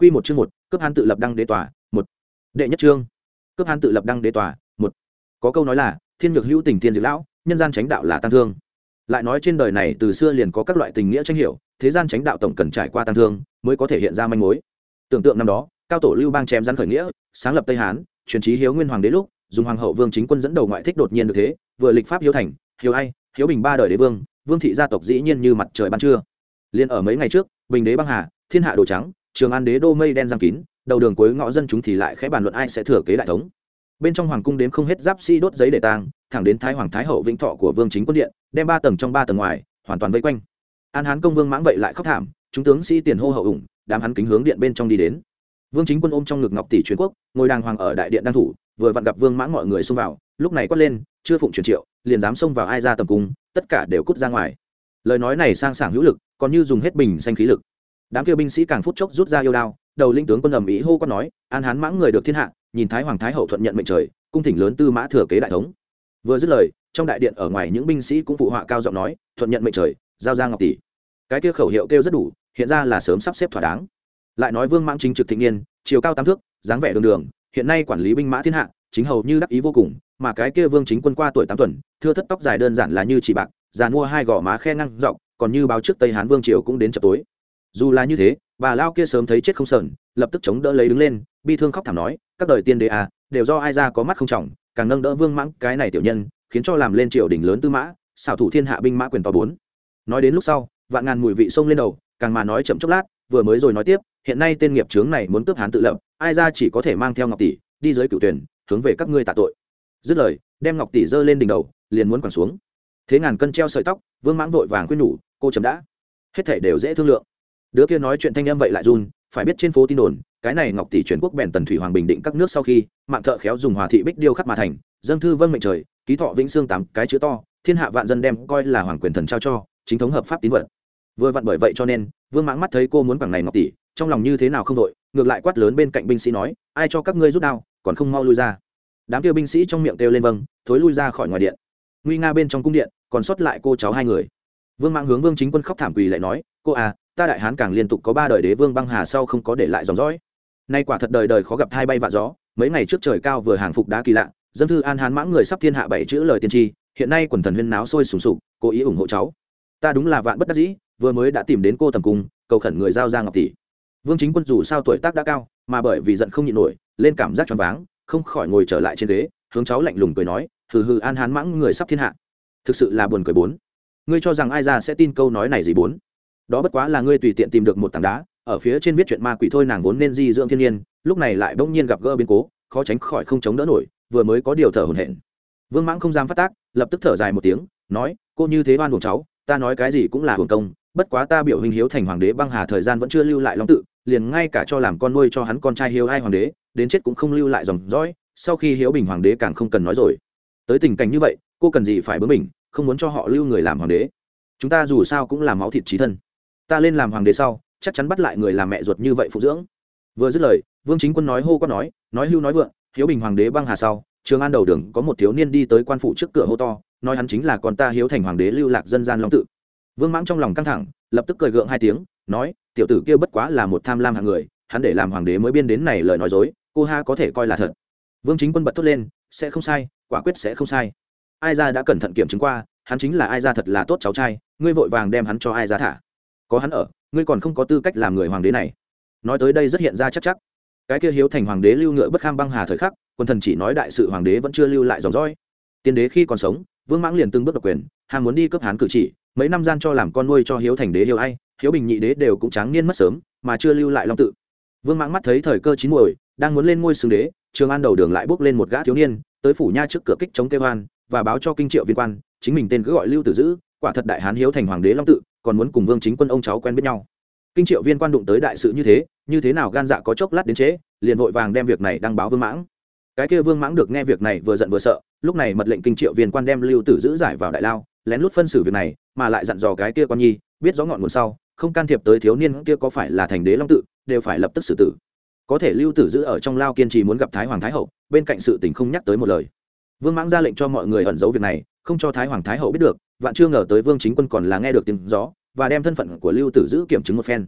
Quy một chương một, cấp hán tự lập đăng đế tòa, một. Đệ nhất chương. Cấp hán tự lập đăng đế tòa, một. Có câu nói là, thiên nhược hữu tình thiên diệt lão, nhân gian tránh đạo là tăng thương. Lại nói trên đời này từ xưa liền có các loại tình nghĩa tranh hiểu, thế gian tránh đạo tổng cần trải qua tăng thương, mới có thể hiện ra manh mối. Tưởng tượng năm đó, cao tổ Lưu Bang chém rắn khởi nghĩa, sáng lập Tây Hán, truyền chí hiếu nguyên hoàng đế lúc, dùng hoàng hậu vương chính quân dẫn đầu ngoại thích đột nhiên được thế, vừa lịch pháp hiếu thành, hiếu ai, hiếu bình ba đời đế vương, vương thị gia tộc dĩ nhiên như mặt trời ban trưa. Liên ở mấy ngày trước, bình đế băng hà, thiên hạ đồ trắng, trường an đế đô mây đen giam kín, đầu đường cuối ngõ dân chúng thì lại khẽ bàn luận ai sẽ thừa kế đại thống. Bên trong hoàng cung đếm không hết giáp sĩ đốt giấy để tang, thẳng đến thái hoàng thái hậu vĩnh thọ của vương chính quân điện, đem ba tầng trong ba tầng ngoài, hoàn toàn vây quanh. An hán công vương mãng vậy lại khóc thảm, chúng tướng sĩ tiền hô hậu ủng, đám hắn kính hướng điện bên trong đi đến. Vương chính quân ôm trong ngực ngọc tỷ truyền quốc, ngồi đàng hoàng ở đại điện đăng thủ, vừa vặn gặp vương mãng mọi người xông vào, lúc này quát lên, chưa phụng truyền triệu, liền dám xông vào ai ra tầm cung, tất cả đều cút ra ngoài. Lời nói này sang sảng hữu lực, còn như dùng hết bình xanh khí lực đám kia binh sĩ càng phút chốc rút ra yêu đao, đầu linh tướng quân ầm ĩ hô quát nói, an hán mãng người được thiên hạ, nhìn thái hoàng thái hậu thuận nhận mệnh trời, cung thỉnh lớn tư mã thừa kế đại thống. Vừa dứt lời, trong đại điện ở ngoài những binh sĩ cũng phụ họa cao giọng nói, thuận nhận mệnh trời, giao ra ngọc tỷ. Cái kia khẩu hiệu kêu rất đủ, hiện ra là sớm sắp xếp thỏa đáng. Lại nói vương mãng chính trực thịnh niên chiều cao tam thước, dáng vẻ đường đường, hiện nay quản lý binh mã thiên hạ, chính hầu như đắc ý vô cùng, mà cái kia vương chính quân qua tuổi tám tuần, thưa thất tóc dài đơn giản là như chỉ bạc, già mua hai gò má khe ngăn dọc, còn như báo trước tây hán vương triều cũng đến chập tối dù là như thế, bà lao kia sớm thấy chết không sờn, lập tức chống đỡ lấy đứng lên, bi thương khóc thảm nói, các đời tiên đế à đều do ai ra có mắt không trọng, càng nâng đỡ vương mãng cái này tiểu nhân, khiến cho làm lên triều đình lớn tư mã, xảo thủ thiên hạ binh mã quyền to bốn. Nói đến lúc sau, vạn ngàn mùi vị sông lên đầu, càng mà nói chậm chốc lát, vừa mới rồi nói tiếp, hiện nay tên nghiệp trướng này muốn cướp hán tự lập, ai ra chỉ có thể mang theo ngọc tỷ, đi dưới cửu tuyển, hướng về các ngươi tạ tội. Dứt lời, đem ngọc tỷ giơ lên đỉnh đầu, liền muốn quẳng xuống. Thế ngàn cân treo sợi tóc, vương mãng vội vàng khuyên nhủ, cô chấm đã. Hết thể đều dễ thương lượng đứa kia nói chuyện thanh em vậy lại run, phải biết trên phố tin đồn, cái này ngọc tỷ truyền quốc bèn tần thủy hoàng bình định các nước sau khi, mạng thợ khéo dùng hòa thị bích điêu khắc mà thành dân thư vân mệnh trời, ký thọ vĩnh xương tám cái chữ to, thiên hạ vạn dân đem coi là hoàng quyền thần trao cho, chính thống hợp pháp tín vật. Vừa vặn bởi vậy cho nên, vương mãng mắt thấy cô muốn bằng này ngọc tỷ, trong lòng như thế nào không đội ngược lại quát lớn bên cạnh binh sĩ nói, ai cho các ngươi rút đao, còn không mau lui ra. Đám kia binh sĩ trong miệng kêu lên vâng thối lui ra khỏi ngoài điện. Nguy nga bên trong cung điện, còn sót lại cô cháu hai người. Vương mãng hướng vương chính quân khóc thảm quỳ lại nói, cô à ta đại hán càng liên tục có ba đời đế vương băng hà sau không có để lại dòng dõi. Nay quả thật đời đời khó gặp thai bay vạ gió, mấy ngày trước trời cao vừa hàng phục đá kỳ lạ, dân thư an hán mãng người sắp thiên hạ bảy chữ lời tiên tri, hiện nay quần thần huyên náo sôi sùng sục, cố ý ủng hộ cháu. Ta đúng là vạn bất đắc dĩ, vừa mới đã tìm đến cô tầm cung, cầu khẩn người giao ra ngọc tỷ. Vương chính quân dù sao tuổi tác đã cao, mà bởi vì giận không nhịn nổi, lên cảm giác choáng váng, không khỏi ngồi trở lại trên ghế, hướng cháu lạnh lùng cười nói, hừ hừ, an hán mãng người sắp thiên hạ. Thực sự là buồn cười bốn. Ngươi cho rằng ai ra sẽ tin câu nói này gì bốn? Đó bất quá là ngươi tùy tiện tìm được một tảng đá, ở phía trên viết chuyện ma quỷ thôi nàng vốn nên di dưỡng thiên nhiên, lúc này lại bỗng nhiên gặp gỡ biến cố, khó tránh khỏi không chống đỡ nổi, vừa mới có điều thở hổn hển. Vương mãng không dám phát tác, lập tức thở dài một tiếng, nói, cô như thế oan buồn cháu, ta nói cái gì cũng là hưởng công, bất quá ta biểu hình hiếu thành hoàng đế băng hà thời gian vẫn chưa lưu lại long tự, liền ngay cả cho làm con nuôi cho hắn con trai hiếu ai hoàng đế, đến chết cũng không lưu lại dòng dõi, sau khi hiếu bình hoàng đế càng không cần nói rồi. Tới tình cảnh như vậy, cô cần gì phải bướng mình không muốn cho họ lưu người làm hoàng đế. Chúng ta dù sao cũng là máu thịt trí thân ta lên làm hoàng đế sau, chắc chắn bắt lại người làm mẹ ruột như vậy phụ dưỡng. Vừa dứt lời, vương chính quân nói hô quát nói nói hưu nói vượng, hiếu bình hoàng đế băng hà sau, trường an đầu đường có một thiếu niên đi tới quan phủ trước cửa hô to, nói hắn chính là con ta hiếu thành hoàng đế lưu lạc dân gian long tự. Vương mãng trong lòng căng thẳng, lập tức cười gượng hai tiếng, nói, tiểu tử kia bất quá là một tham lam hạng người, hắn để làm hoàng đế mới biên đến này lời nói dối, cô ha có thể coi là thật. Vương chính quân bật thốt lên, sẽ không sai, quả quyết sẽ không sai. Ai ra đã cẩn thận kiểm chứng qua, hắn chính là ai ra thật là tốt cháu trai, ngươi vội vàng đem hắn cho ai ra thả có hắn ở, ngươi còn không có tư cách làm người hoàng đế này. Nói tới đây rất hiện ra chắc chắc. Cái kia hiếu thành hoàng đế lưu ngựa bất kham băng hà thời khắc, quân thần chỉ nói đại sự hoàng đế vẫn chưa lưu lại dòng dõi. Tiên đế khi còn sống, vương mãng liền từng bước độc quyền, hà muốn đi cấp hán cử chỉ, mấy năm gian cho làm con nuôi cho hiếu thành đế hiếu ai, hiếu bình nhị đế đều cũng tráng niên mất sớm, mà chưa lưu lại long tự. Vương mãng mắt thấy thời cơ chín muồi, đang muốn lên ngôi xương đế, trường an đầu đường lại bước lên một gã thiếu niên, tới phủ nha trước cửa kích chống kêu hoan, và báo cho kinh triệu viên quan, chính mình tên cứ gọi lưu tử dữ quả thật đại hán hiếu thành hoàng đế long tự còn muốn cùng vương chính quân ông cháu quen biết nhau. Kinh triệu viên quan đụng tới đại sự như thế như thế nào gan dạ có chốc lát đến chế, liền vội vàng đem việc này đăng báo vương mãng. Cái kia vương mãng được nghe việc này vừa giận vừa sợ lúc này mật lệnh kinh triệu viên quan đem lưu tử giữ giải vào đại lao lén lút phân xử việc này mà lại dặn dò cái kia quan nhi biết rõ ngọn nguồn sau không can thiệp tới thiếu niên kia có phải là thành đế long tự đều phải lập tức xử tử. Có thể lưu tử giữ ở trong lao kiên trì muốn gặp thái hoàng thái hậu bên cạnh sự tình không nhắc tới một lời. Vương mãng ra lệnh cho mọi người ẩn giấu việc này không cho thái hoàng thái hậu biết được vạn chưa ngờ tới vương chính quân còn là nghe được tiếng gió và đem thân phận của lưu tử Dữ kiểm chứng một phen.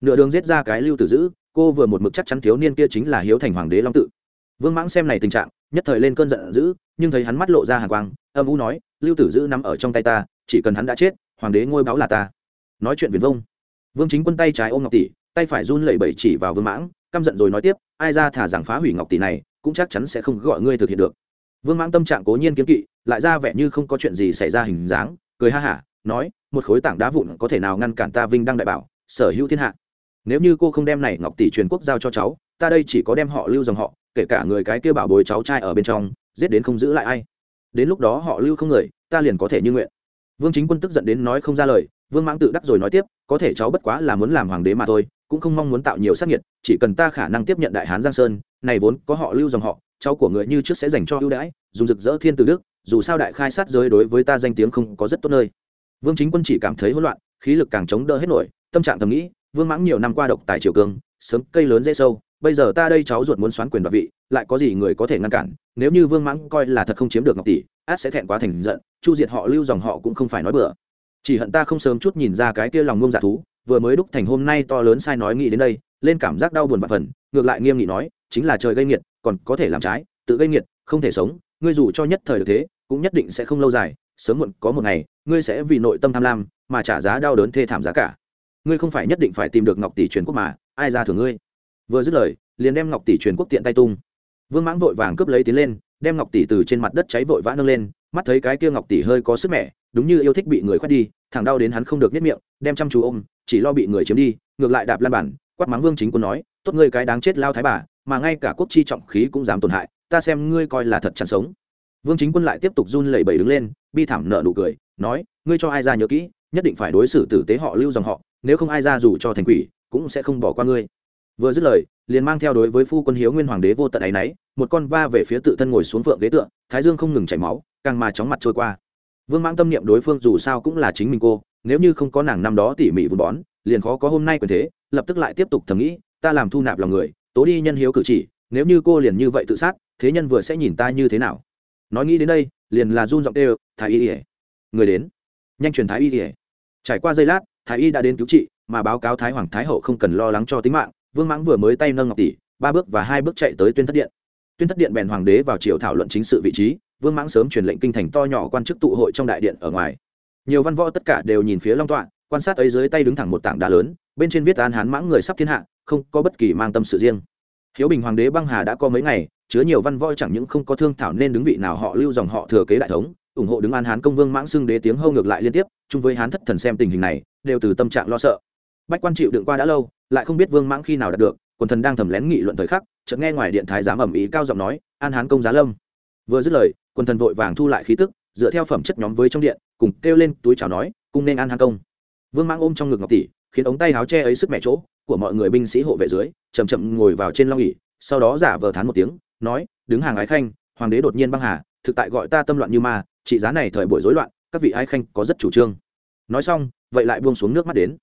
Nửa đường giết ra cái lưu tử Dữ, cô vừa một mực chắc chắn thiếu niên kia chính là hiếu thành hoàng đế long tự. Vương mãng xem này tình trạng nhất thời lên cơn giận dữ nhưng thấy hắn mắt lộ ra hàng quang âm u nói lưu tử Dữ nằm ở trong tay ta chỉ cần hắn đã chết hoàng đế ngôi báo là ta. Nói chuyện viền vông. Vương chính quân tay trái ôm ngọc tỷ tay phải run lẩy bẩy chỉ vào vương mãng căm giận rồi nói tiếp ai ra thả rằng phá hủy ngọc tỷ này cũng chắc chắn sẽ không gọi ngươi thực hiện được vương mãng tâm trạng cố nhiên kiếm kỵ, lại ra vẻ như không có chuyện gì xảy ra hình dáng, cười ha hả, nói, một khối tảng đá vụn có thể nào ngăn cản ta vinh đăng đại bảo, sở hữu thiên hạ? Nếu như cô không đem này ngọc tỷ truyền quốc giao cho cháu, ta đây chỉ có đem họ lưu dòng họ, kể cả người cái kia bảo bồi cháu trai ở bên trong, giết đến không giữ lại ai. Đến lúc đó họ lưu không người, ta liền có thể như nguyện. Vương chính quân tức giận đến nói không ra lời, vương mãng tự đắc rồi nói tiếp, có thể cháu bất quá là muốn làm hoàng đế mà thôi, cũng không mong muốn tạo nhiều sát nhiệt chỉ cần ta khả năng tiếp nhận đại hán giang sơn, này vốn có họ lưu dòng họ cháu của người như trước sẽ dành cho ưu đãi, dùng rực rỡ thiên từ đức, dù sao đại khai sát giới đối với ta danh tiếng không có rất tốt nơi. Vương chính quân chỉ cảm thấy hỗn loạn, khí lực càng chống đỡ hết nổi, tâm trạng thầm nghĩ, vương mãng nhiều năm qua độc tài triều cương, sớm cây lớn dễ sâu, bây giờ ta đây cháu ruột muốn xoán quyền đoạt vị, lại có gì người có thể ngăn cản, nếu như vương mãng coi là thật không chiếm được ngọc tỷ, át sẽ thẹn quá thành giận, chu diệt họ lưu dòng họ cũng không phải nói bừa. Chỉ hận ta không sớm chút nhìn ra cái kia lòng ngông giả thú, vừa mới đúc thành hôm nay to lớn sai nói nghĩ đến đây, lên cảm giác đau buồn và phần, ngược lại nghiêm nghị nói chính là trời gây nghiệt, còn có thể làm trái, tự gây nghiệt, không thể sống, ngươi dù cho nhất thời được thế, cũng nhất định sẽ không lâu dài, sớm muộn có một ngày, ngươi sẽ vì nội tâm tham lam, mà trả giá đau đớn thê thảm giá cả. Ngươi không phải nhất định phải tìm được ngọc tỷ truyền quốc mà, ai ra thưởng ngươi? Vừa dứt lời, liền đem ngọc tỷ truyền quốc tiện tay tung. Vương mãng vội vàng cướp lấy tiến lên, đem ngọc tỷ từ trên mặt đất cháy vội vã nâng lên, mắt thấy cái kia ngọc tỷ hơi có sức mẻ, đúng như yêu thích bị người khoét đi thằng đau đến hắn không được nhất miệng, đem chăm chú ôm, chỉ lo bị người chiếm đi, ngược lại đạp lan bản quát mắng vương chính quân nói, tốt ngươi cái đáng chết lao thái bà mà ngay cả quốc chi trọng khí cũng dám tổn hại ta xem ngươi coi là thật chẳng sống. Vương chính quân lại tiếp tục run lẩy bẩy đứng lên bi thảm nợ nụ cười nói ngươi cho ai ra nhớ kỹ nhất định phải đối xử tử tế họ lưu dòng họ nếu không ai ra dù cho thành quỷ cũng sẽ không bỏ qua ngươi. Vừa dứt lời liền mang theo đối với phu quân hiếu nguyên hoàng đế vô tận ấy náy, một con va về phía tự thân ngồi xuống phượng ghế tựa, thái dương không ngừng chảy máu càng mà chóng mặt trôi qua. Vương mãng tâm niệm đối phương dù sao cũng là chính mình cô nếu như không có nàng năm đó tỉ mỉ vun bón liền khó có hôm nay quyền thế lập tức lại tiếp tục thầm nghĩ ta làm thu nạp lòng người tố đi nhân hiếu cử chỉ, nếu như cô liền như vậy tự sát, thế nhân vừa sẽ nhìn ta như thế nào? Nói nghĩ đến đây, liền là run giọng tê thái y ỉa người đến. Nhanh truyền thái y ỉa trải qua giây lát, thái y đã đến cứu trị, mà báo cáo thái hoàng thái hậu không cần lo lắng cho tính mạng, vương mãng vừa mới tay nâng ngọc tỷ, ba bước và hai bước chạy tới tuyên thất điện. Tuyên thất điện bèn hoàng đế vào triều thảo luận chính sự vị trí, vương mãng sớm truyền lệnh kinh thành to nhỏ quan chức tụ hội trong đại điện ở ngoài. Nhiều văn võ tất cả đều nhìn phía long tọa, quan sát ấy dưới tay đứng thẳng một tảng đá lớn, bên trên viết an hán mãng người sắp thiên hạ không có bất kỳ mang tâm sự riêng. Hiếu bình hoàng đế băng hà đã có mấy ngày, chứa nhiều văn võ chẳng những không có thương thảo nên đứng vị nào họ lưu dòng họ thừa kế đại thống, ủng hộ đứng an hán công vương mãng xưng đế tiếng hâu ngược lại liên tiếp, chung với hán thất thần xem tình hình này, đều từ tâm trạng lo sợ. Bách quan chịu đựng qua đã lâu, lại không biết vương mãng khi nào đạt được, quần thần đang thầm lén nghị luận thời khắc, chợt nghe ngoài điện thái giám ẩm ý cao giọng nói, an hán công giá lâm. Vừa dứt lời, quần thần vội vàng thu lại khí tức, dựa theo phẩm chất nhóm với trong điện, cùng kêu lên túi chào nói, cung nên an hán công. Vương mãng ôm trong ngực ngọc tỷ, khiến ống tay áo che ấy sức mẹ chỗ của mọi người binh sĩ hộ vệ dưới, chậm chậm ngồi vào trên long ỉ sau đó giả vờ thán một tiếng, nói, đứng hàng ái khanh, hoàng đế đột nhiên băng hà, thực tại gọi ta tâm loạn như ma, trị giá này thời buổi rối loạn, các vị ái khanh có rất chủ trương. Nói xong, vậy lại buông xuống nước mắt đến.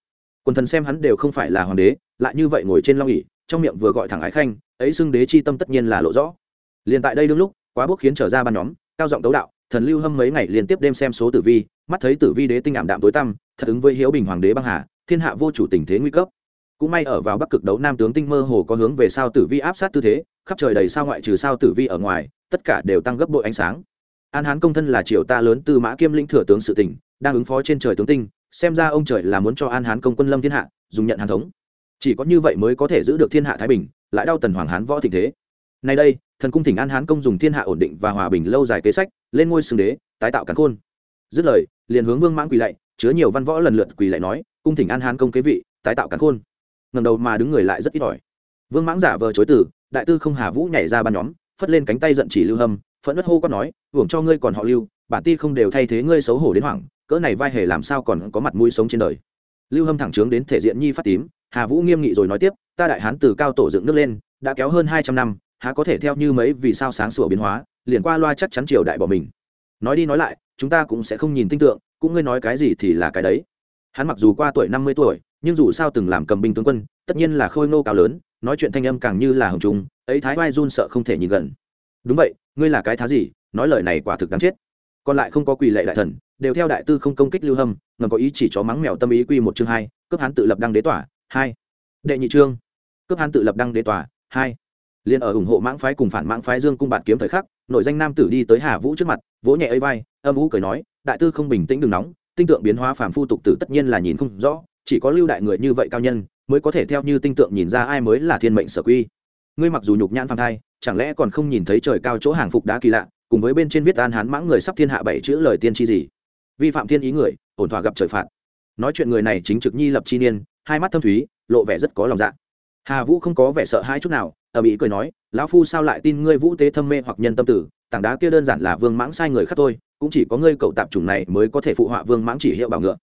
Quần thần xem hắn đều không phải là hoàng đế, lại như vậy ngồi trên long ỉ trong miệng vừa gọi thẳng ái khanh, ấy xưng đế chi tâm tất nhiên là lộ rõ. Liền tại đây đương lúc, quá bốc khiến trở ra ban nhóm, cao giọng tấu đạo, thần lưu hâm mấy ngày liên tiếp đêm xem số tử vi, mắt thấy tử vi đế tinh ảm đạm tối tăm, thật ứng với hiếu bình hoàng đế băng hà, thiên hạ vô chủ tình thế nguy cấp cũng may ở vào bắc cực đấu nam tướng tinh mơ hồ có hướng về sao tử vi áp sát tư thế, khắp trời đầy sao ngoại trừ sao tử vi ở ngoài, tất cả đều tăng gấp bội ánh sáng. An hán công thân là triều ta lớn tư mã kiêm lĩnh thừa tướng sự tỉnh, đang ứng phó trên trời tướng tinh, xem ra ông trời là muốn cho an hán công quân lâm thiên hạ, dùng nhận hàn thống. Chỉ có như vậy mới có thể giữ được thiên hạ thái bình, lại đau tần hoàng hán võ thịnh thế. Nay đây, thần cung thỉnh an hán công dùng thiên hạ ổn định và hòa bình lâu dài kế sách, lên ngôi xương đế, tái tạo cắn khôn. Dứt lời, liền hướng vương mãng quỳ lạy, chứa nhiều văn võ lần lượt quỳ lạy nói, cung thỉnh an hán công kế vị, tái tạo cắn khôn ngầm đầu mà đứng người lại rất ít ỏi. Vương mãng giả vờ chối từ, đại tư không hà vũ nhảy ra ban nhóm, phất lên cánh tay giận chỉ lưu hâm, phẫn nứt hô quát nói hưởng cho ngươi còn họ lưu, bản ti không đều thay thế ngươi xấu hổ đến hoảng, cỡ này vai hề làm sao còn có mặt mũi sống trên đời. Lưu hâm thẳng trướng đến thể diện nhi phát tím, hà vũ nghiêm nghị rồi nói tiếp, ta đại hán từ cao tổ dựng nước lên, đã kéo hơn hai trăm năm, há có thể theo như mấy vì sao sáng sủa biến hóa, liền qua loa chắc chắn triều đại bỏ mình. Nói đi nói lại, chúng ta cũng sẽ không nhìn tinh tượng, cũng ngươi nói cái gì thì là cái đấy. Hắn mặc dù qua tuổi năm mươi tuổi nhưng dù sao từng làm cầm binh tướng quân, tất nhiên là khôi ngô cao lớn, nói chuyện thanh âm càng như là hồng trung, ấy thái oai run sợ không thể nhìn gần. Đúng vậy, ngươi là cái thá gì, nói lời này quả thực đáng chết. Còn lại không có quỳ lệ đại thần, đều theo đại tư không công kích lưu hâm, ngầm có ý chỉ chó mắng mèo tâm ý quy một chương hai cấp hán tự lập đăng đế tỏa hai. Đệ nhị trương cấp hán tự lập đăng đế tòa, hai. Liền ở ủng hộ mãng phái cùng phản mãng phái dương cung bạn kiếm thời khắc, nội danh nam tử đi tới hà vũ trước mặt, vỗ nhẹ ấy vai, âm vũ cười nói, đại tư không bình tĩnh đừng nóng, tinh tượng biến hóa phàm phu tục tử tất nhiên là nhìn không rõ chỉ có lưu đại người như vậy cao nhân, mới có thể theo như tinh tượng nhìn ra ai mới là thiên mệnh sở quy. Ngươi mặc dù nhục nhãn phàm thai, chẳng lẽ còn không nhìn thấy trời cao chỗ hàng phục đá kỳ lạ, cùng với bên trên viết an hán mãng người sắp thiên hạ bảy chữ lời tiên tri gì? Vi phạm thiên ý người, ổn thỏa gặp trời phạt. Nói chuyện người này chính trực nhi lập chi niên, hai mắt thâm thúy, lộ vẻ rất có lòng dạ. Hà vũ không có vẻ sợ hãi chút nào, ở mỹ cười nói, lão phu sao lại tin ngươi vũ tế thâm mê hoặc nhân tâm tử, tảng đá kia đơn giản là vương mãng sai người khác thôi, cũng chỉ có ngươi cậu tạp chủng này mới có thể phụ họa vương mãng chỉ hiệu bảo ngựa.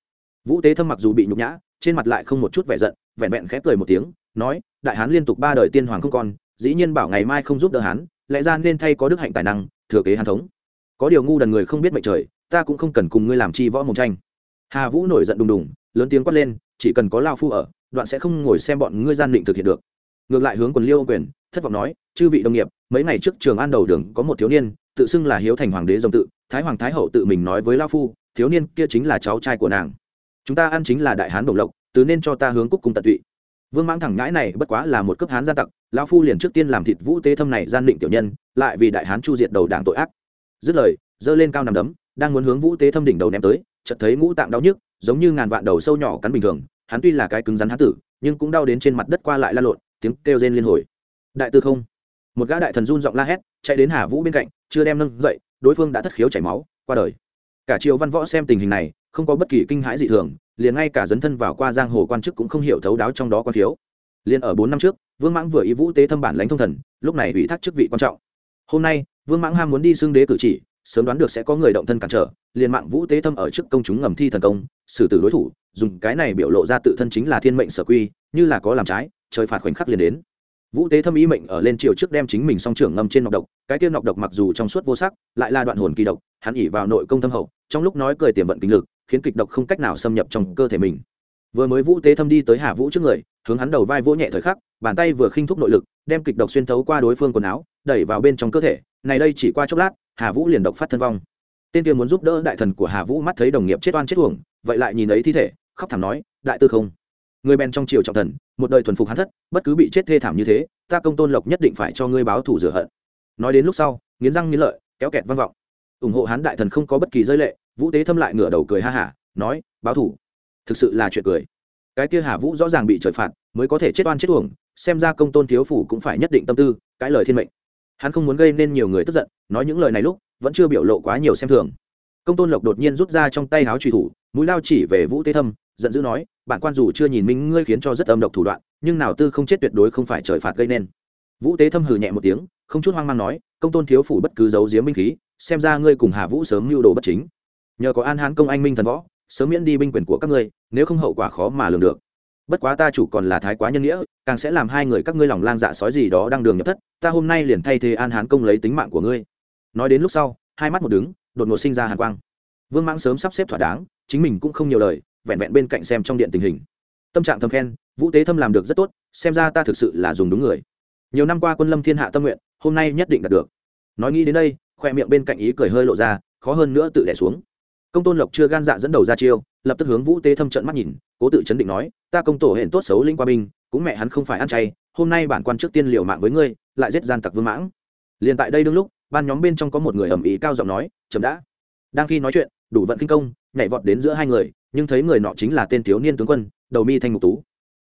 Vũ tế thâm mặc dù bị nhục nhã trên mặt lại không một chút vẻ giận, vẹn vẹn khẽ cười một tiếng, nói, đại hán liên tục ba đời tiên hoàng không còn, dĩ nhiên bảo ngày mai không giúp đỡ hán, lẽ ra nên thay có đức hạnh tài năng, thừa kế hán thống. Có điều ngu đần người không biết mệnh trời, ta cũng không cần cùng ngươi làm chi võ mồm tranh. Hà vũ nổi giận đùng đùng, lớn tiếng quát lên, chỉ cần có lao phu ở, đoạn sẽ không ngồi xem bọn ngươi gian định thực hiện được. Ngược lại hướng quần liêu ông quyền, thất vọng nói, chư vị đồng nghiệp, mấy ngày trước trường an đầu đường có một thiếu niên, tự xưng là hiếu thành hoàng đế dòng tự, thái hoàng thái hậu tự mình nói với lao phu, thiếu niên kia chính là cháu trai của nàng chúng ta ăn chính là đại hán đồng lộc tứ nên cho ta hướng cúc cung tận tụy. Vương mãng thẳng ngãi này bất quá là một cấp hán gia tặc lao phu liền trước tiên làm thịt vũ tế thâm này gian định tiểu nhân, lại vì đại hán chu diệt đầu đảng tội ác. Dứt lời, giơ lên cao nằm đấm, đang muốn hướng vũ tế thâm đỉnh đầu ném tới, chợt thấy ngũ tạng đau nhức, giống như ngàn vạn đầu sâu nhỏ cắn bình thường. Hắn tuy là cái cứng rắn hán tử, nhưng cũng đau đến trên mặt đất qua lại la lộn, tiếng kêu rên liên hồi. Đại tư không. Một gã đại thần run giọng la hét, chạy đến hà vũ bên cạnh, chưa đem nâng dậy, đối phương đã thất khiếu chảy máu, qua đời. Cả triều văn võ xem tình hình này không có bất kỳ kinh hãi dị thường, liền ngay cả dấn thân vào qua giang hồ quan chức cũng không hiểu thấu đáo trong đó quan thiếu. Liền ở bốn năm trước, vương mãng vừa ý vũ tế thâm bản lãnh thông thần, lúc này ủy thác chức vị quan trọng. Hôm nay, vương mãng ham muốn đi xưng đế cử chỉ, sớm đoán được sẽ có người động thân cản trở, liền mạng vũ tế thâm ở trước công chúng ngầm thi thần công, xử tử đối thủ, dùng cái này biểu lộ ra tự thân chính là thiên mệnh sở quy, như là có làm trái, trời phạt khoảnh khắc liền đến. Vũ tế thâm ý mệnh ở lên triều trước đem chính mình song trưởng ngâm trên nọc độc, cái kia nọc độc mặc dù trong suốt vô sắc, lại là đoạn hồn kỳ độc, hắn ỉ vào nội công thâm hậu, trong lúc nói cười tiềm vận kinh lực khiến kịch độc không cách nào xâm nhập trong cơ thể mình. Vừa mới vũ tế thâm đi tới hà vũ trước người, hướng hắn đầu vai vỗ nhẹ thời khắc, bàn tay vừa khinh thúc nội lực, đem kịch độc xuyên thấu qua đối phương quần áo, đẩy vào bên trong cơ thể. Này đây chỉ qua chốc lát, hà vũ liền độc phát thân vong. Tên kia muốn giúp đỡ đại thần của hà vũ mắt thấy đồng nghiệp chết oan chết uổng, vậy lại nhìn ấy thi thể, khóc thảm nói, đại tư không, người bèn trong triều trọng thần, một đời thuần phục hắn thất, bất cứ bị chết thê thảm như thế, ta công tôn lộc nhất định phải cho ngươi báo thù rửa hận. Nói đến lúc sau, nghiến răng nghiến lợi, kéo kẹt vang vọng. Ủng hộ hắn đại thần không có bất kỳ rơi lệ vũ tế thâm lại ngửa đầu cười ha hả, nói, báo thủ. Thực sự là chuyện cười. Cái kia hà vũ rõ ràng bị trời phạt, mới có thể chết oan chết uổng, xem ra công tôn thiếu phủ cũng phải nhất định tâm tư, cãi lời thiên mệnh. Hắn không muốn gây nên nhiều người tức giận, nói những lời này lúc, vẫn chưa biểu lộ quá nhiều xem thường. Công tôn lộc đột nhiên rút ra trong tay háo trùy thủ, mũi lao chỉ về vũ tế thâm, giận dữ nói, bản quan dù chưa nhìn minh, ngươi khiến cho rất âm độc thủ đoạn, nhưng nào tư không chết tuyệt đối không phải trời phạt gây nên. Vũ tế thâm hừ nhẹ một tiếng, không chút hoang mang nói, công tôn thiếu phủ bất cứ giấu giếm minh khí, xem ra ngươi cùng hà vũ sớm mưu đồ bất chính nhờ có an hán công anh minh thần võ, sớm miễn đi binh quyền của các ngươi, nếu không hậu quả khó mà lường được. Bất quá ta chủ còn là thái quá nhân nghĩa, càng sẽ làm hai người các ngươi lòng lang dạ sói gì đó đang đường nhập thất, ta hôm nay liền thay thế an hán công lấy tính mạng của ngươi. Nói đến lúc sau, hai mắt một đứng, đột ngột sinh ra hàn quang. Vương mãng sớm sắp xếp thỏa đáng, chính mình cũng không nhiều lời, vẹn vẹn bên cạnh xem trong điện tình hình. Tâm trạng thầm khen, vũ tế thâm làm được rất tốt, xem ra ta thực sự là dùng đúng người. Nhiều năm qua quân lâm thiên hạ tâm nguyện, hôm nay nhất định đạt được. Nói nghĩ đến đây, khoe miệng bên cạnh ý cười hơi lộ ra, khó hơn nữa tự đẻ xuống công tôn lộc chưa gan dạ dẫn đầu ra chiêu, lập tức hướng vũ tế thâm trận mắt nhìn, cố tự chấn định nói, ta công tổ hển tốt xấu linh qua binh, cũng mẹ hắn không phải ăn chay, hôm nay bản quan trước tiên liều mạng với ngươi, lại giết gian tặc vương mãng. Liền tại đây đương lúc, ban nhóm bên trong có một người ầm ĩ cao giọng nói, chậm đã. Đang khi nói chuyện, đủ vận kinh công, nhảy vọt đến giữa hai người, nhưng thấy người nọ chính là tên thiếu niên tướng quân, đầu mi thanh ngục tú.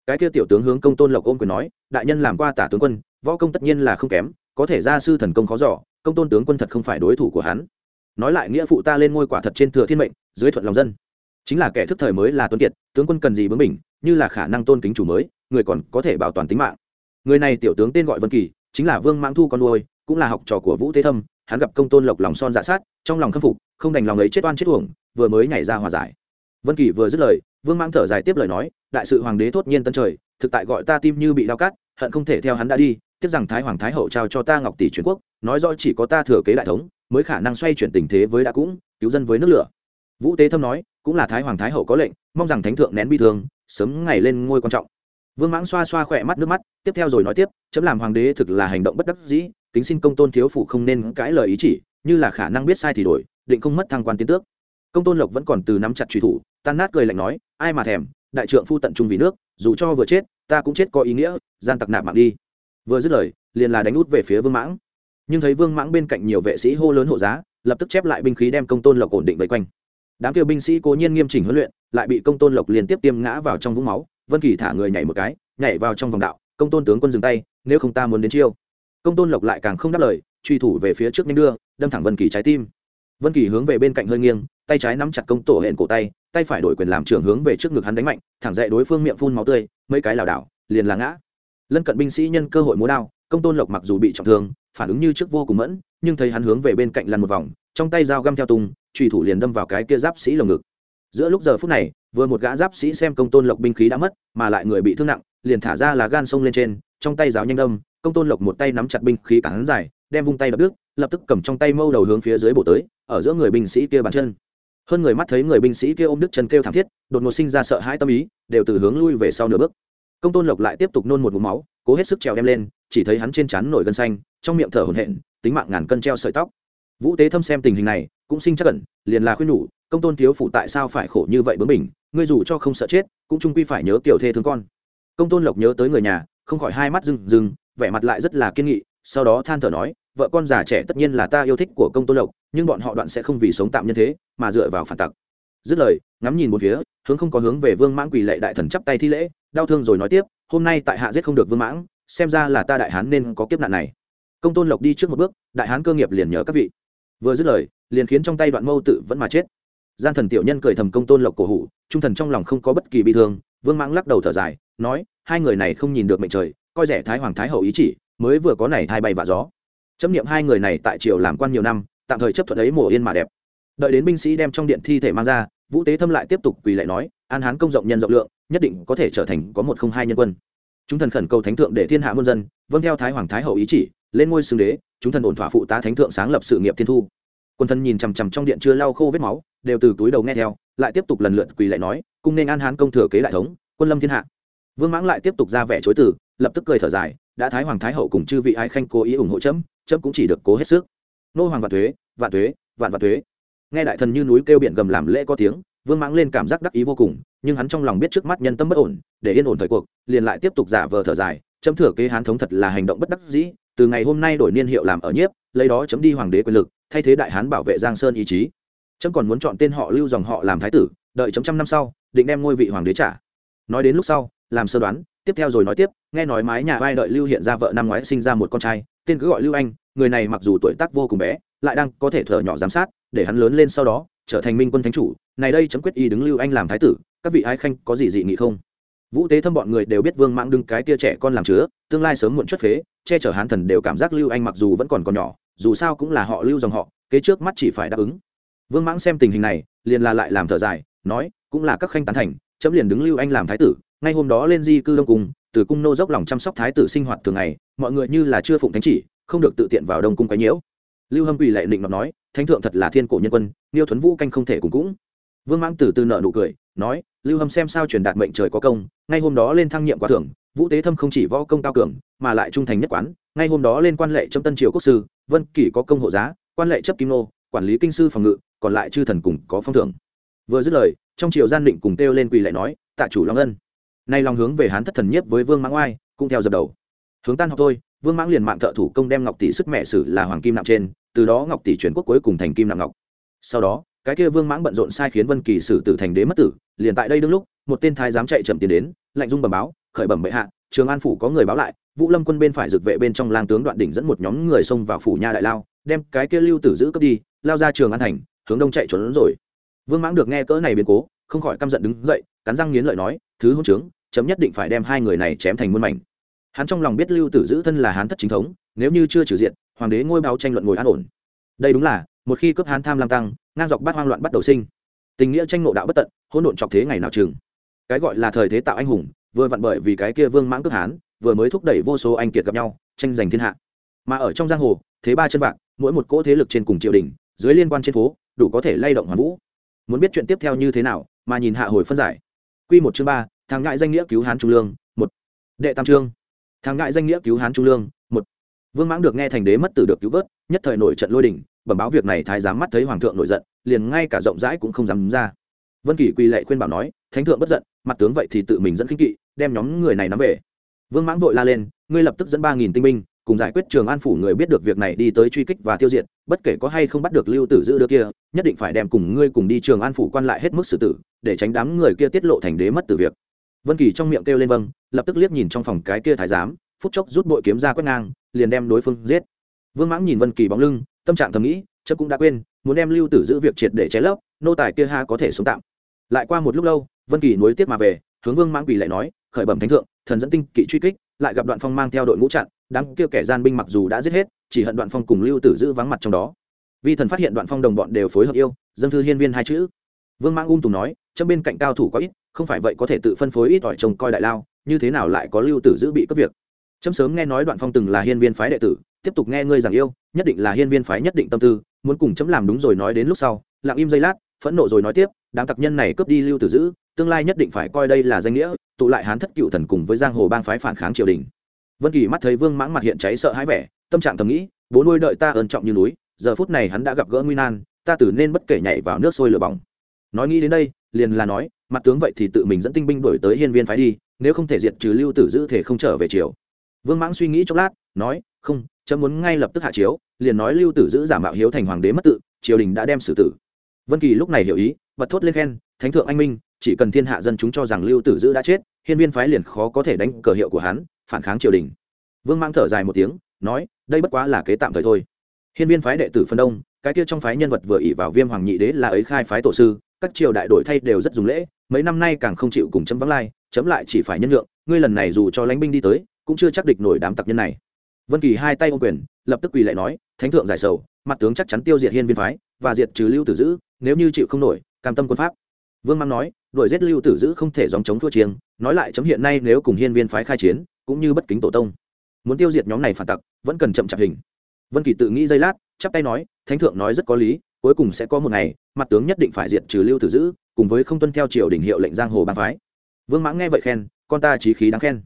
Cái kia tiểu tướng hướng công tôn lộc ôm quyền nói, đại nhân làm qua tả tướng quân, võ công tất nhiên là không kém, có thể ra sư thần công khó giỏ công tôn tướng quân thật không phải đối thủ của hắn nói lại nghĩa phụ ta lên ngôi quả thật trên thừa thiên mệnh, dưới thuận lòng dân. Chính là kẻ thức thời mới là tuấn kiệt, tướng quân cần gì bướng mình như là khả năng tôn kính chủ mới, người còn có thể bảo toàn tính mạng. Người này tiểu tướng tên gọi vân kỳ, chính là vương mãng thu con nuôi, cũng là học trò của vũ thế thâm, hắn gặp công tôn lộc lòng son dạ sát, trong lòng khâm phục, không đành lòng ấy chết oan chết uổng, vừa mới nhảy ra hòa giải. Vân kỳ vừa dứt lời, vương mãng thở dài tiếp lời nói, đại sự hoàng đế thốt nhiên tân trời, thực tại gọi ta tim như bị đau cắt, hận không thể theo hắn đã đi, tiếc rằng thái hoàng thái hậu trao cho ta ngọc tỷ truyền quốc, nói rõ chỉ có ta thừa kế đại thống mới khả năng xoay chuyển tình thế với đã cũng, cứu dân với nước lửa. Vũ tế thâm nói, cũng là thái hoàng thái hậu có lệnh, mong rằng thánh thượng nén bi thương, sớm ngày lên ngôi quan trọng. Vương mãng xoa xoa khỏe mắt nước mắt, tiếp theo rồi nói tiếp, chấm làm hoàng đế thực là hành động bất đắc dĩ, kính xin công tôn thiếu phụ không nên cãi lời ý chỉ, như là khả năng biết sai thì đổi, định không mất thăng quan tiến tước. Công tôn lộc vẫn còn từ nắm chặt truy thủ, tan nát cười lạnh nói, ai mà thèm, đại trượng phu tận trung vì nước, dù cho vừa chết, ta cũng chết có ý nghĩa, gian tặc nạp mạng đi. Vừa dứt lời, liền là đánh út về phía vương mãng nhưng thấy vương mãng bên cạnh nhiều vệ sĩ hô lớn hộ giá, lập tức chép lại binh khí đem công tôn lộc ổn định vây quanh. Đám kêu binh sĩ cố nhiên nghiêm chỉnh huấn luyện, lại bị công tôn lộc liên tiếp tiêm ngã vào trong vũng máu, vân kỳ thả người nhảy một cái, nhảy vào trong vòng đạo, công tôn tướng quân dừng tay, nếu không ta muốn đến chiêu. Công tôn lộc lại càng không đáp lời, truy thủ về phía trước nhanh đưa, đâm thẳng vân kỳ trái tim. Vân kỳ hướng về bên cạnh hơi nghiêng, tay trái nắm chặt công tổ hẹn cổ tay tay phải đổi quyền làm trưởng hướng về trước ngực hắn đánh mạnh, thẳng dậy đối phương miệng phun máu tươi, mấy cái lảo đảo, liền là ngã. Lân cận binh sĩ nhân cơ hội múa đao, công tôn lộc mặc dù bị trọng thương phản ứng như trước vô cùng mẫn, nhưng thấy hắn hướng về bên cạnh lăn một vòng, trong tay dao găm theo tung trùy thủ liền đâm vào cái kia giáp sĩ lồng ngực. Giữa lúc giờ phút này, vừa một gã giáp sĩ xem công tôn lộc binh khí đã mất, mà lại người bị thương nặng, liền thả ra là gan sông lên trên, trong tay giáo nhanh đâm, công tôn lộc một tay nắm chặt binh khí cản dài, đem vung tay đập đứt, lập tức cầm trong tay mâu đầu hướng phía dưới bổ tới, ở giữa người binh sĩ kia bàn chân. Hơn người mắt thấy người binh sĩ kia ôm đứt chân kêu thảm thiết, đột ngột sinh ra sợ hãi tâm ý, đều từ hướng lui về sau nửa bước. Công tôn lộc lại tiếp tục nôn một vùng máu, cố hết sức trèo đem lên, chỉ thấy hắn trên chắn nổi gân xanh trong miệng thở hổn hển, tính mạng ngàn cân treo sợi tóc. Vũ tế thâm xem tình hình này, cũng sinh chắc cẩn liền là khuyên nhủ, công tôn thiếu phụ tại sao phải khổ như vậy bướng mình ngươi dù cho không sợ chết, cũng trung quy phải nhớ kiểu thê thương con. Công tôn lộc nhớ tới người nhà, không khỏi hai mắt rừng rừng vẻ mặt lại rất là kiên nghị, sau đó than thở nói, vợ con già trẻ tất nhiên là ta yêu thích của công tôn lộc, nhưng bọn họ đoạn sẽ không vì sống tạm nhân thế, mà dựa vào phản tặc. Dứt lời, ngắm nhìn một phía, hướng không có hướng về vương mãng quỳ lệ đại thần chắp tay thi lễ, đau thương rồi nói tiếp, hôm nay tại hạ giết không được vương mãng, xem ra là ta đại hán nên có kiếp nạn này công tôn lộc đi trước một bước, đại hán cơ nghiệp liền nhờ các vị. Vừa dứt lời, liền khiến trong tay đoạn mâu tự vẫn mà chết. Gian thần tiểu nhân cười thầm công tôn lộc cổ hủ, trung thần trong lòng không có bất kỳ bị thương, vương mãng lắc đầu thở dài, nói, hai người này không nhìn được mệnh trời, coi rẻ thái hoàng thái hậu ý chỉ, mới vừa có này hai bay và gió. Chấp niệm hai người này tại triều làm quan nhiều năm, tạm thời chấp thuận ấy mùa yên mà đẹp. Đợi đến binh sĩ đem trong điện thi thể mang ra, vũ tế thâm lại tiếp tục quỳ lại nói, an hán công rộng nhân rộng lượng, nhất định có thể trở thành có một không hai nhân quân. Chúng thần khẩn cầu thánh thượng để thiên hạ muôn dân vâng theo thái hoàng thái hậu ý chỉ lên ngôi xương đế, chúng thần ổn thỏa phụ tá thánh thượng sáng lập sự nghiệp thiên thu. Quân thần nhìn chằm chằm trong điện chưa lau khô vết máu, đều từ túi đầu nghe theo, lại tiếp tục lần lượt quỳ lại nói, cung nên an hán công thừa kế đại thống, quân lâm thiên hạ. Vương mãng lại tiếp tục ra vẻ chối từ, lập tức cười thở dài, đã thái hoàng thái hậu cùng chư vị ái khanh cố ý ủng hộ chấm chấm cũng chỉ được cố hết sức. Nô hoàng vạn thuế vạn thuế, vạn vạn thuế. Nghe đại thần như núi kêu biển gầm làm lễ có tiếng, vương mãng lên cảm giác đắc ý vô cùng, nhưng hắn trong lòng biết trước mắt nhân tâm bất ổn, để yên ổn thời cuộc, liền lại tiếp tục giả vờ thở dài, chấm thừa kế hán thống thật là hành động bất đắc dĩ từ ngày hôm nay đổi niên hiệu làm ở nhiếp, lấy đó chấm đi hoàng đế quyền lực, thay thế đại hán bảo vệ giang sơn ý chí. Chấm còn muốn chọn tên họ lưu dòng họ làm thái tử, đợi chấm trăm năm sau, định đem ngôi vị hoàng đế trả. Nói đến lúc sau, làm sơ đoán, tiếp theo rồi nói tiếp, nghe nói mái nhà vai đợi lưu hiện ra vợ năm ngoái sinh ra một con trai, tên cứ gọi lưu anh, người này mặc dù tuổi tác vô cùng bé, lại đang có thể thở nhỏ giám sát, để hắn lớn lên sau đó, trở thành minh quân thánh chủ, này đây chấm quyết y đứng lưu anh làm thái tử, các vị ái khanh có gì dị nghị không? Vũ tế thâm bọn người đều biết vương mãng đứng cái tia trẻ con làm chứa, tương lai sớm muộn chất phế che chở hán thần đều cảm giác lưu anh mặc dù vẫn còn còn nhỏ, dù sao cũng là họ lưu dòng họ, kế trước mắt chỉ phải đáp ứng. Vương mãng xem tình hình này, liền là lại làm thở dài, nói, cũng là các khanh tán thành, chấm liền đứng lưu anh làm thái tử, ngay hôm đó lên di cư đông cung, từ cung nô dốc lòng chăm sóc thái tử sinh hoạt thường ngày, mọi người như là chưa phụng thánh chỉ, không được tự tiện vào đông cung quấy nhiễu. Lưu hâm quỳ lệ định mà nói, thánh thượng thật là thiên cổ nhân quân niêu thuấn vũ canh không thể cùng cũng. Vương mãng từ từ nợ nụ cười, nói, lưu hâm xem sao truyền đạt mệnh trời có công, ngay hôm đó lên thăng nhiệm quá thưởng vũ tế thâm không chỉ võ công cao cường, mà lại trung thành nhất quán. Ngay hôm đó lên quan lệ trong tân triều quốc sư, vân kỷ có công hộ giá, quan lệ chấp kim nô, quản lý kinh sư phòng ngự, còn lại chư thần cùng có phong thưởng. Vừa dứt lời, trong triều gian định cùng kêu lên quỳ lại nói, tạ chủ long ân. Nay long hướng về hán thất thần nhiếp với vương mãng oai cũng theo dập đầu. Hướng tan học thôi, vương mãng liền mạng thợ thủ công đem ngọc tỷ sức mẹ sử là hoàng kim nặng trên, từ đó ngọc tỷ chuyển quốc cuối cùng thành kim nặng ngọc. Sau đó cái kia vương mãng bận rộn sai khiến vân kỳ sử tử thành đế mất tử, liền tại đây đương lúc, một tên thái giám chạy chậm tiến đến, lạnh dung bẩm báo, khởi bẩm bệ hạ, trường an phủ có người báo lại, vũ lâm quân bên phải dực vệ bên trong lang tướng đoạn đỉnh dẫn một nhóm người xông vào phủ nha đại lao, đem cái kia lưu tử giữ cướp đi, lao ra trường an thành, hướng đông chạy trốn rồi. Vương mãng được nghe cỡ này biến cố, không khỏi căm giận đứng dậy, cắn răng nghiến lợi nói, thứ hôn trướng, chấm nhất định phải đem hai người này chém thành muôn mảnh. Hắn trong lòng biết lưu tử giữ thân là hán thất chính thống, nếu như chưa trừ diện, hoàng đế ngôi báo tranh luận ngồi an ổn. Đây đúng là một khi cướp hán tham lam tăng, ngang dọc bát hoang loạn bắt đầu sinh. Tình nghĩa tranh ngộ đạo bất tận, hỗn độn chọc thế ngày nào chừng. Cái gọi là thời thế tạo anh hùng, vừa vặn bởi vì cái kia vương mãng cướp hán, vừa mới thúc đẩy vô số anh kiệt gặp nhau, tranh giành thiên hạ. Mà ở trong giang hồ, thế ba chân vạn mỗi một cỗ thế lực trên cùng triều đình, dưới liên quan trên phố, đủ có thể lay động hoàn vũ. Muốn biết chuyện tiếp theo như thế nào, mà nhìn hạ hồi phân giải. Quy một chương ba, thằng ngại danh nghĩa cứu hán trung lương, một. Đệ tam chương. Thằng ngại danh nghĩa cứu hán trung lương, một. Vương mãng được nghe thành đế mất tử được cứu vớt, nhất thời nổi trận lôi đình bẩm báo việc này thái giám mắt thấy hoàng thượng nổi giận, liền ngay cả rộng rãi cũng không dám ra. Vân kỷ quỳ lệ khuyên bảo nói, thánh thượng bất giận, mặt tướng vậy thì tự mình dẫn khinh kỵ, đem nhóm người này nắm về. Vương mãng vội la lên, ngươi lập tức dẫn ba nghìn tinh binh, cùng giải quyết trường an phủ người biết được việc này đi tới truy kích và tiêu diệt, bất kể có hay không bắt được lưu tử giữ đứa kia, nhất định phải đem cùng ngươi cùng đi trường an phủ quan lại hết mức xử tử, để tránh đám người kia tiết lộ thành đế mất từ việc. Vân kỳ trong miệng kêu lên vâng lập tức liếc nhìn trong phòng cái kia thái giám, phút chốc rút bội kiếm ra quét ngang, liền đem đối phương giết. Vương mãng nhìn vân kỳ bóng lưng tâm trạng thầm nghĩ chấp cũng đã quên, muốn đem lưu tử giữ việc triệt để cháy lấp, nô tài kia ha có thể sống tạm. Lại qua một lúc lâu, vân kỳ nối tiếp mà về, hướng vương mãng quỳ lại nói, khởi bẩm thánh thượng, thần dẫn tinh kỵ truy kích, lại gặp đoạn phong mang theo đội ngũ chặn, đám kia kẻ gian binh mặc dù đã giết hết, chỉ hận đoạn phong cùng lưu tử giữ vắng mặt trong đó. Vi thần phát hiện đoạn phong đồng bọn đều phối hợp yêu dân thư hiên viên hai chữ. Vương mãng ung tùng nói, chấm bên cạnh cao thủ có ít, không phải vậy có thể tự phân phối ít ỏi trông coi đại lao, như thế nào lại có lưu tử giữ bị cướp việc? Chấm sớm nghe nói đoạn phong từng là hiên viên phái đệ tử tiếp tục nghe ngươi giảng yêu, nhất định là hiên viên phái nhất định tâm tư, muốn cùng chấm làm đúng rồi nói đến lúc sau, lặng im giây lát, phẫn nộ rồi nói tiếp, đám tặc nhân này cướp đi lưu tử giữ tương lai nhất định phải coi đây là danh nghĩa, tụ lại hán thất cựu thần cùng với giang hồ bang phái phản kháng triều đình. Vân kỳ mắt thấy vương mãng mặt hiện cháy sợ hãi vẻ, tâm trạng thầm nghĩ, bố nuôi đợi ta ơn trọng như núi, giờ phút này hắn đã gặp gỡ nguy nan, ta tử nên bất kể nhảy vào nước sôi lửa bỏng. Nói nghĩ đến đây, liền là nói, mặt tướng vậy thì tự mình dẫn tinh binh đuổi tới hiên viên phái đi, nếu không thể diệt trừ lưu tử giữ thể không trở về triều. Vương mãng suy nghĩ chốc lát, nói, không chấm muốn ngay lập tức hạ chiếu, liền nói lưu tử giữ giả mạo hiếu thành hoàng đế mất tự, triều đình đã đem xử tử. Vân kỳ lúc này hiểu ý, bật thốt lên khen, thánh thượng anh minh, chỉ cần thiên hạ dân chúng cho rằng lưu tử giữ đã chết, hiên viên phái liền khó có thể đánh cờ hiệu của hắn, phản kháng triều đình. Vương mang thở dài một tiếng, nói, đây bất quá là kế tạm thời thôi. Hiên viên phái đệ tử phân đông, cái kia trong phái nhân vật vừa ỉ vào viêm hoàng nhị đế là ấy khai phái tổ sư, các triều đại đổi thay đều rất dùng lễ, mấy năm nay càng không chịu cùng chấm vắng lai, chấm lại chỉ phải nhân lượng ngươi lần này dù cho lãnh binh đi tới, cũng chưa chắc địch nổi đám tặc nhân này vân kỳ hai tay ô quyền lập tức quỳ lại nói thánh thượng giải sầu mặt tướng chắc chắn tiêu diệt hiên viên phái và diệt trừ lưu tử Dữ. nếu như chịu không nổi cam tâm quân pháp. Vương mang nói đuổi giết lưu tử Dữ không thể dòng chống thua chiêng nói lại chấm hiện nay nếu cùng hiên viên phái khai chiến cũng như bất kính tổ tông. Muốn tiêu diệt nhóm này phản tặc vẫn cần chậm chạp hình. Vân kỳ tự nghĩ giây lát chắp tay nói thánh thượng nói rất có lý cuối cùng sẽ có một ngày mặt tướng nhất định phải diệt trừ lưu tử Dữ, cùng với không tuân theo triều đình hiệu lệnh giang hồ bang phái. Vương mãng nghe vậy khen con ta trí khí đáng khen.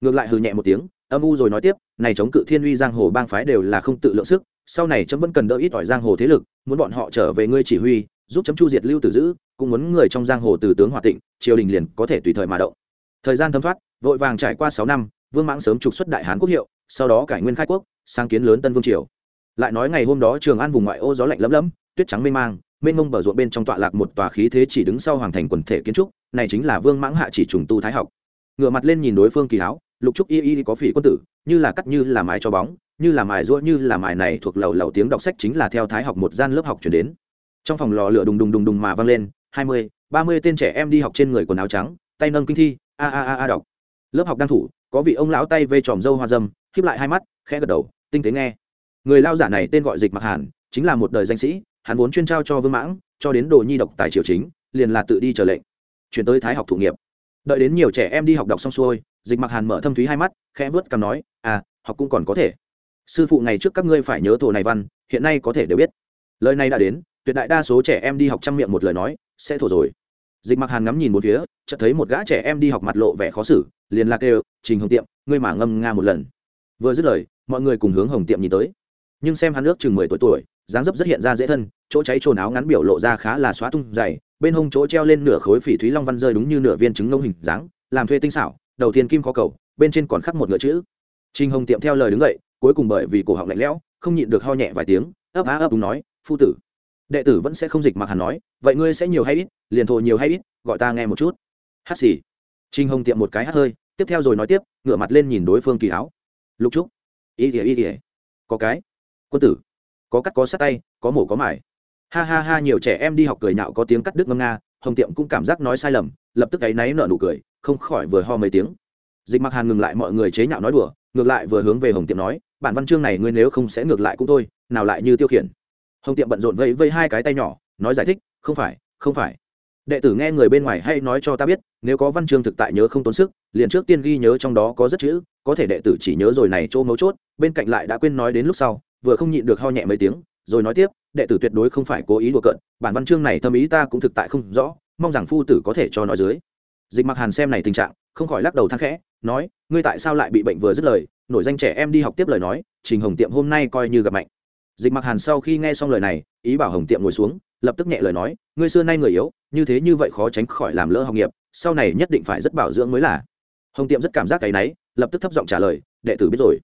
Ngược lại hừ nhẹ một tiếng âm u rồi nói tiếp, này chống cự thiên uy giang hồ bang phái đều là không tự lượng sức, sau này chấm vẫn cần đỡ ít ỏi giang hồ thế lực, muốn bọn họ trở về ngươi chỉ huy, giúp chấm chu diệt lưu tử giữ cũng muốn người trong giang hồ từ tướng hòa tịnh, triều đình liền có thể tùy thời mà động. Thời gian thấm thoát, vội vàng trải qua sáu năm, vương mãng sớm trục xuất đại hán quốc hiệu, sau đó cải nguyên khai quốc sang kiến lớn tân vương triều. Lại nói ngày hôm đó trường an vùng ngoại ô gió lạnh lấm lấm, tuyết trắng mê mang, mênh mông bờ ruộng bên trong tọa lạc một tòa khí thế chỉ đứng sau hoàng thành quần thể kiến trúc, này chính là vương mãng hạ chỉ trùng tu thái học. Ngựa mặt lên nhìn đối phương kỳ háo lục trúc y y có phỉ quân tử, như là cắt như là mài cho bóng, như là mài ruộng như là mài này thuộc lầu lầu tiếng đọc sách chính là theo thái học một gian lớp học chuyển đến. Trong phòng lò lửa đùng đùng đùng đùng mà vang lên, hai mươi, ba mươi tên trẻ em đi học trên người quần áo trắng, tay nâng kinh thi, a a a a đọc. Lớp học đang thủ, có vị ông lão tay vê tròm dâu hoa dâm khiếp lại hai mắt, khẽ gật đầu, tinh tế nghe. Người lao giả này tên gọi dịch mặc hàn, chính là một đời danh sĩ, hắn vốn chuyên trao cho vương mãng, cho đến đồ nhi độc tài triều chính, liền là tự đi trở lệnh. Chuyển tới thái học thủ nghiệp đợi đến nhiều trẻ em đi học đọc xong xuôi, dịch mặc hàn mở thâm thúy hai mắt, khẽ vớt cằm nói à học cũng còn có thể. Sư phụ ngày trước các ngươi phải nhớ thổ này văn, hiện nay có thể đều biết. Lời này đã đến, tuyệt đại đa số trẻ em đi học trăm miệng một lời nói, sẽ thổ rồi. Dịch mặc hàn ngắm nhìn một phía, chợt thấy một gã trẻ em đi học mặt lộ vẻ khó xử, liền lạc đều, trình hồng tiệm, ngươi mà ngâm nga một lần. Vừa dứt lời, mọi người cùng hướng hồng tiệm nhìn tới. Nhưng xem hắn nước chừng mười tuổi tuổi, dáng dấp rất hiện ra dễ thân, chỗ cháy trồn áo ngắn biểu lộ ra khá là xóa tung dày bên hông chỗ treo lên nửa khối phỉ thúy long văn rơi đúng như nửa viên trứng ngông hình dáng, làm thuê tinh xảo, đầu tiên kim khó cầu, bên trên còn khắc một ngựa chữ. Trinh hồng tiệm theo lời đứng dậy, cuối cùng bởi vì cổ họng lạnh lẽo, không nhịn được ho nhẹ vài tiếng, ấp á ấp đúng nói, phu tử, đệ tử vẫn sẽ không dịch mặc hẳn nói, vậy ngươi sẽ nhiều hay ít, liền thổ nhiều hay ít, gọi ta nghe một chút. Hát xì. Trinh hồng tiệm một cái hát hơi, tiếp theo rồi nói tiếp, ngửa mặt lên nhìn đối phương kỳ áo. Lục trúc. Ý ỉa ý ỉa có cái. Quân tử. Có cắt, có sát tay, có mổ, có mải ha ha ha, nhiều trẻ em đi học cười nhạo có tiếng cắt đứt ngâm nga, hồng tiệm cũng cảm giác nói sai lầm, lập tức áy náy nở nụ cười, không khỏi vừa ho mấy tiếng. Dịch mặc hàn ngừng lại mọi người chế nhạo nói đùa, ngược lại vừa hướng về hồng tiệm nói, bản văn chương này ngươi nếu không sẽ ngược lại cũng thôi, nào lại như tiêu khiển. Hồng tiệm bận rộn vây vây hai cái tay nhỏ, nói giải thích, không phải không phải. Đệ tử nghe người bên ngoài hay nói cho ta biết, nếu có văn chương thực tại nhớ không tốn sức, liền trước tiên ghi nhớ trong đó có rất chữ, có thể đệ tử chỉ nhớ rồi này chỗ mấu chốt, bên cạnh lại đã quên nói đến lúc sau, vừa không nhịn được ho nhẹ mấy tiếng, rồi nói tiếp đệ tử tuyệt đối không phải cố ý đùa cợt. bản văn chương này thâm ý ta cũng thực tại không rõ, mong rằng phu tử có thể cho nói dưới. Dịch mặc hàn xem này tình trạng, không khỏi lắc đầu thang khẽ, nói, ngươi tại sao lại bị bệnh vừa dứt lời, nổi danh trẻ em đi học tiếp lời nói, trình hồng tiệm hôm nay coi như gặp mạnh. Dịch mặc hàn sau khi nghe xong lời này, ý bảo hồng tiệm ngồi xuống, lập tức nhẹ lời nói, ngươi xưa nay người yếu, như thế như vậy khó tránh khỏi làm lỡ học nghiệp, sau này nhất định phải rất bảo dưỡng mới là. Hồng tiệm rất cảm giác cái náy, lập tức thấp giọng trả lời, đệ tử biết rồi.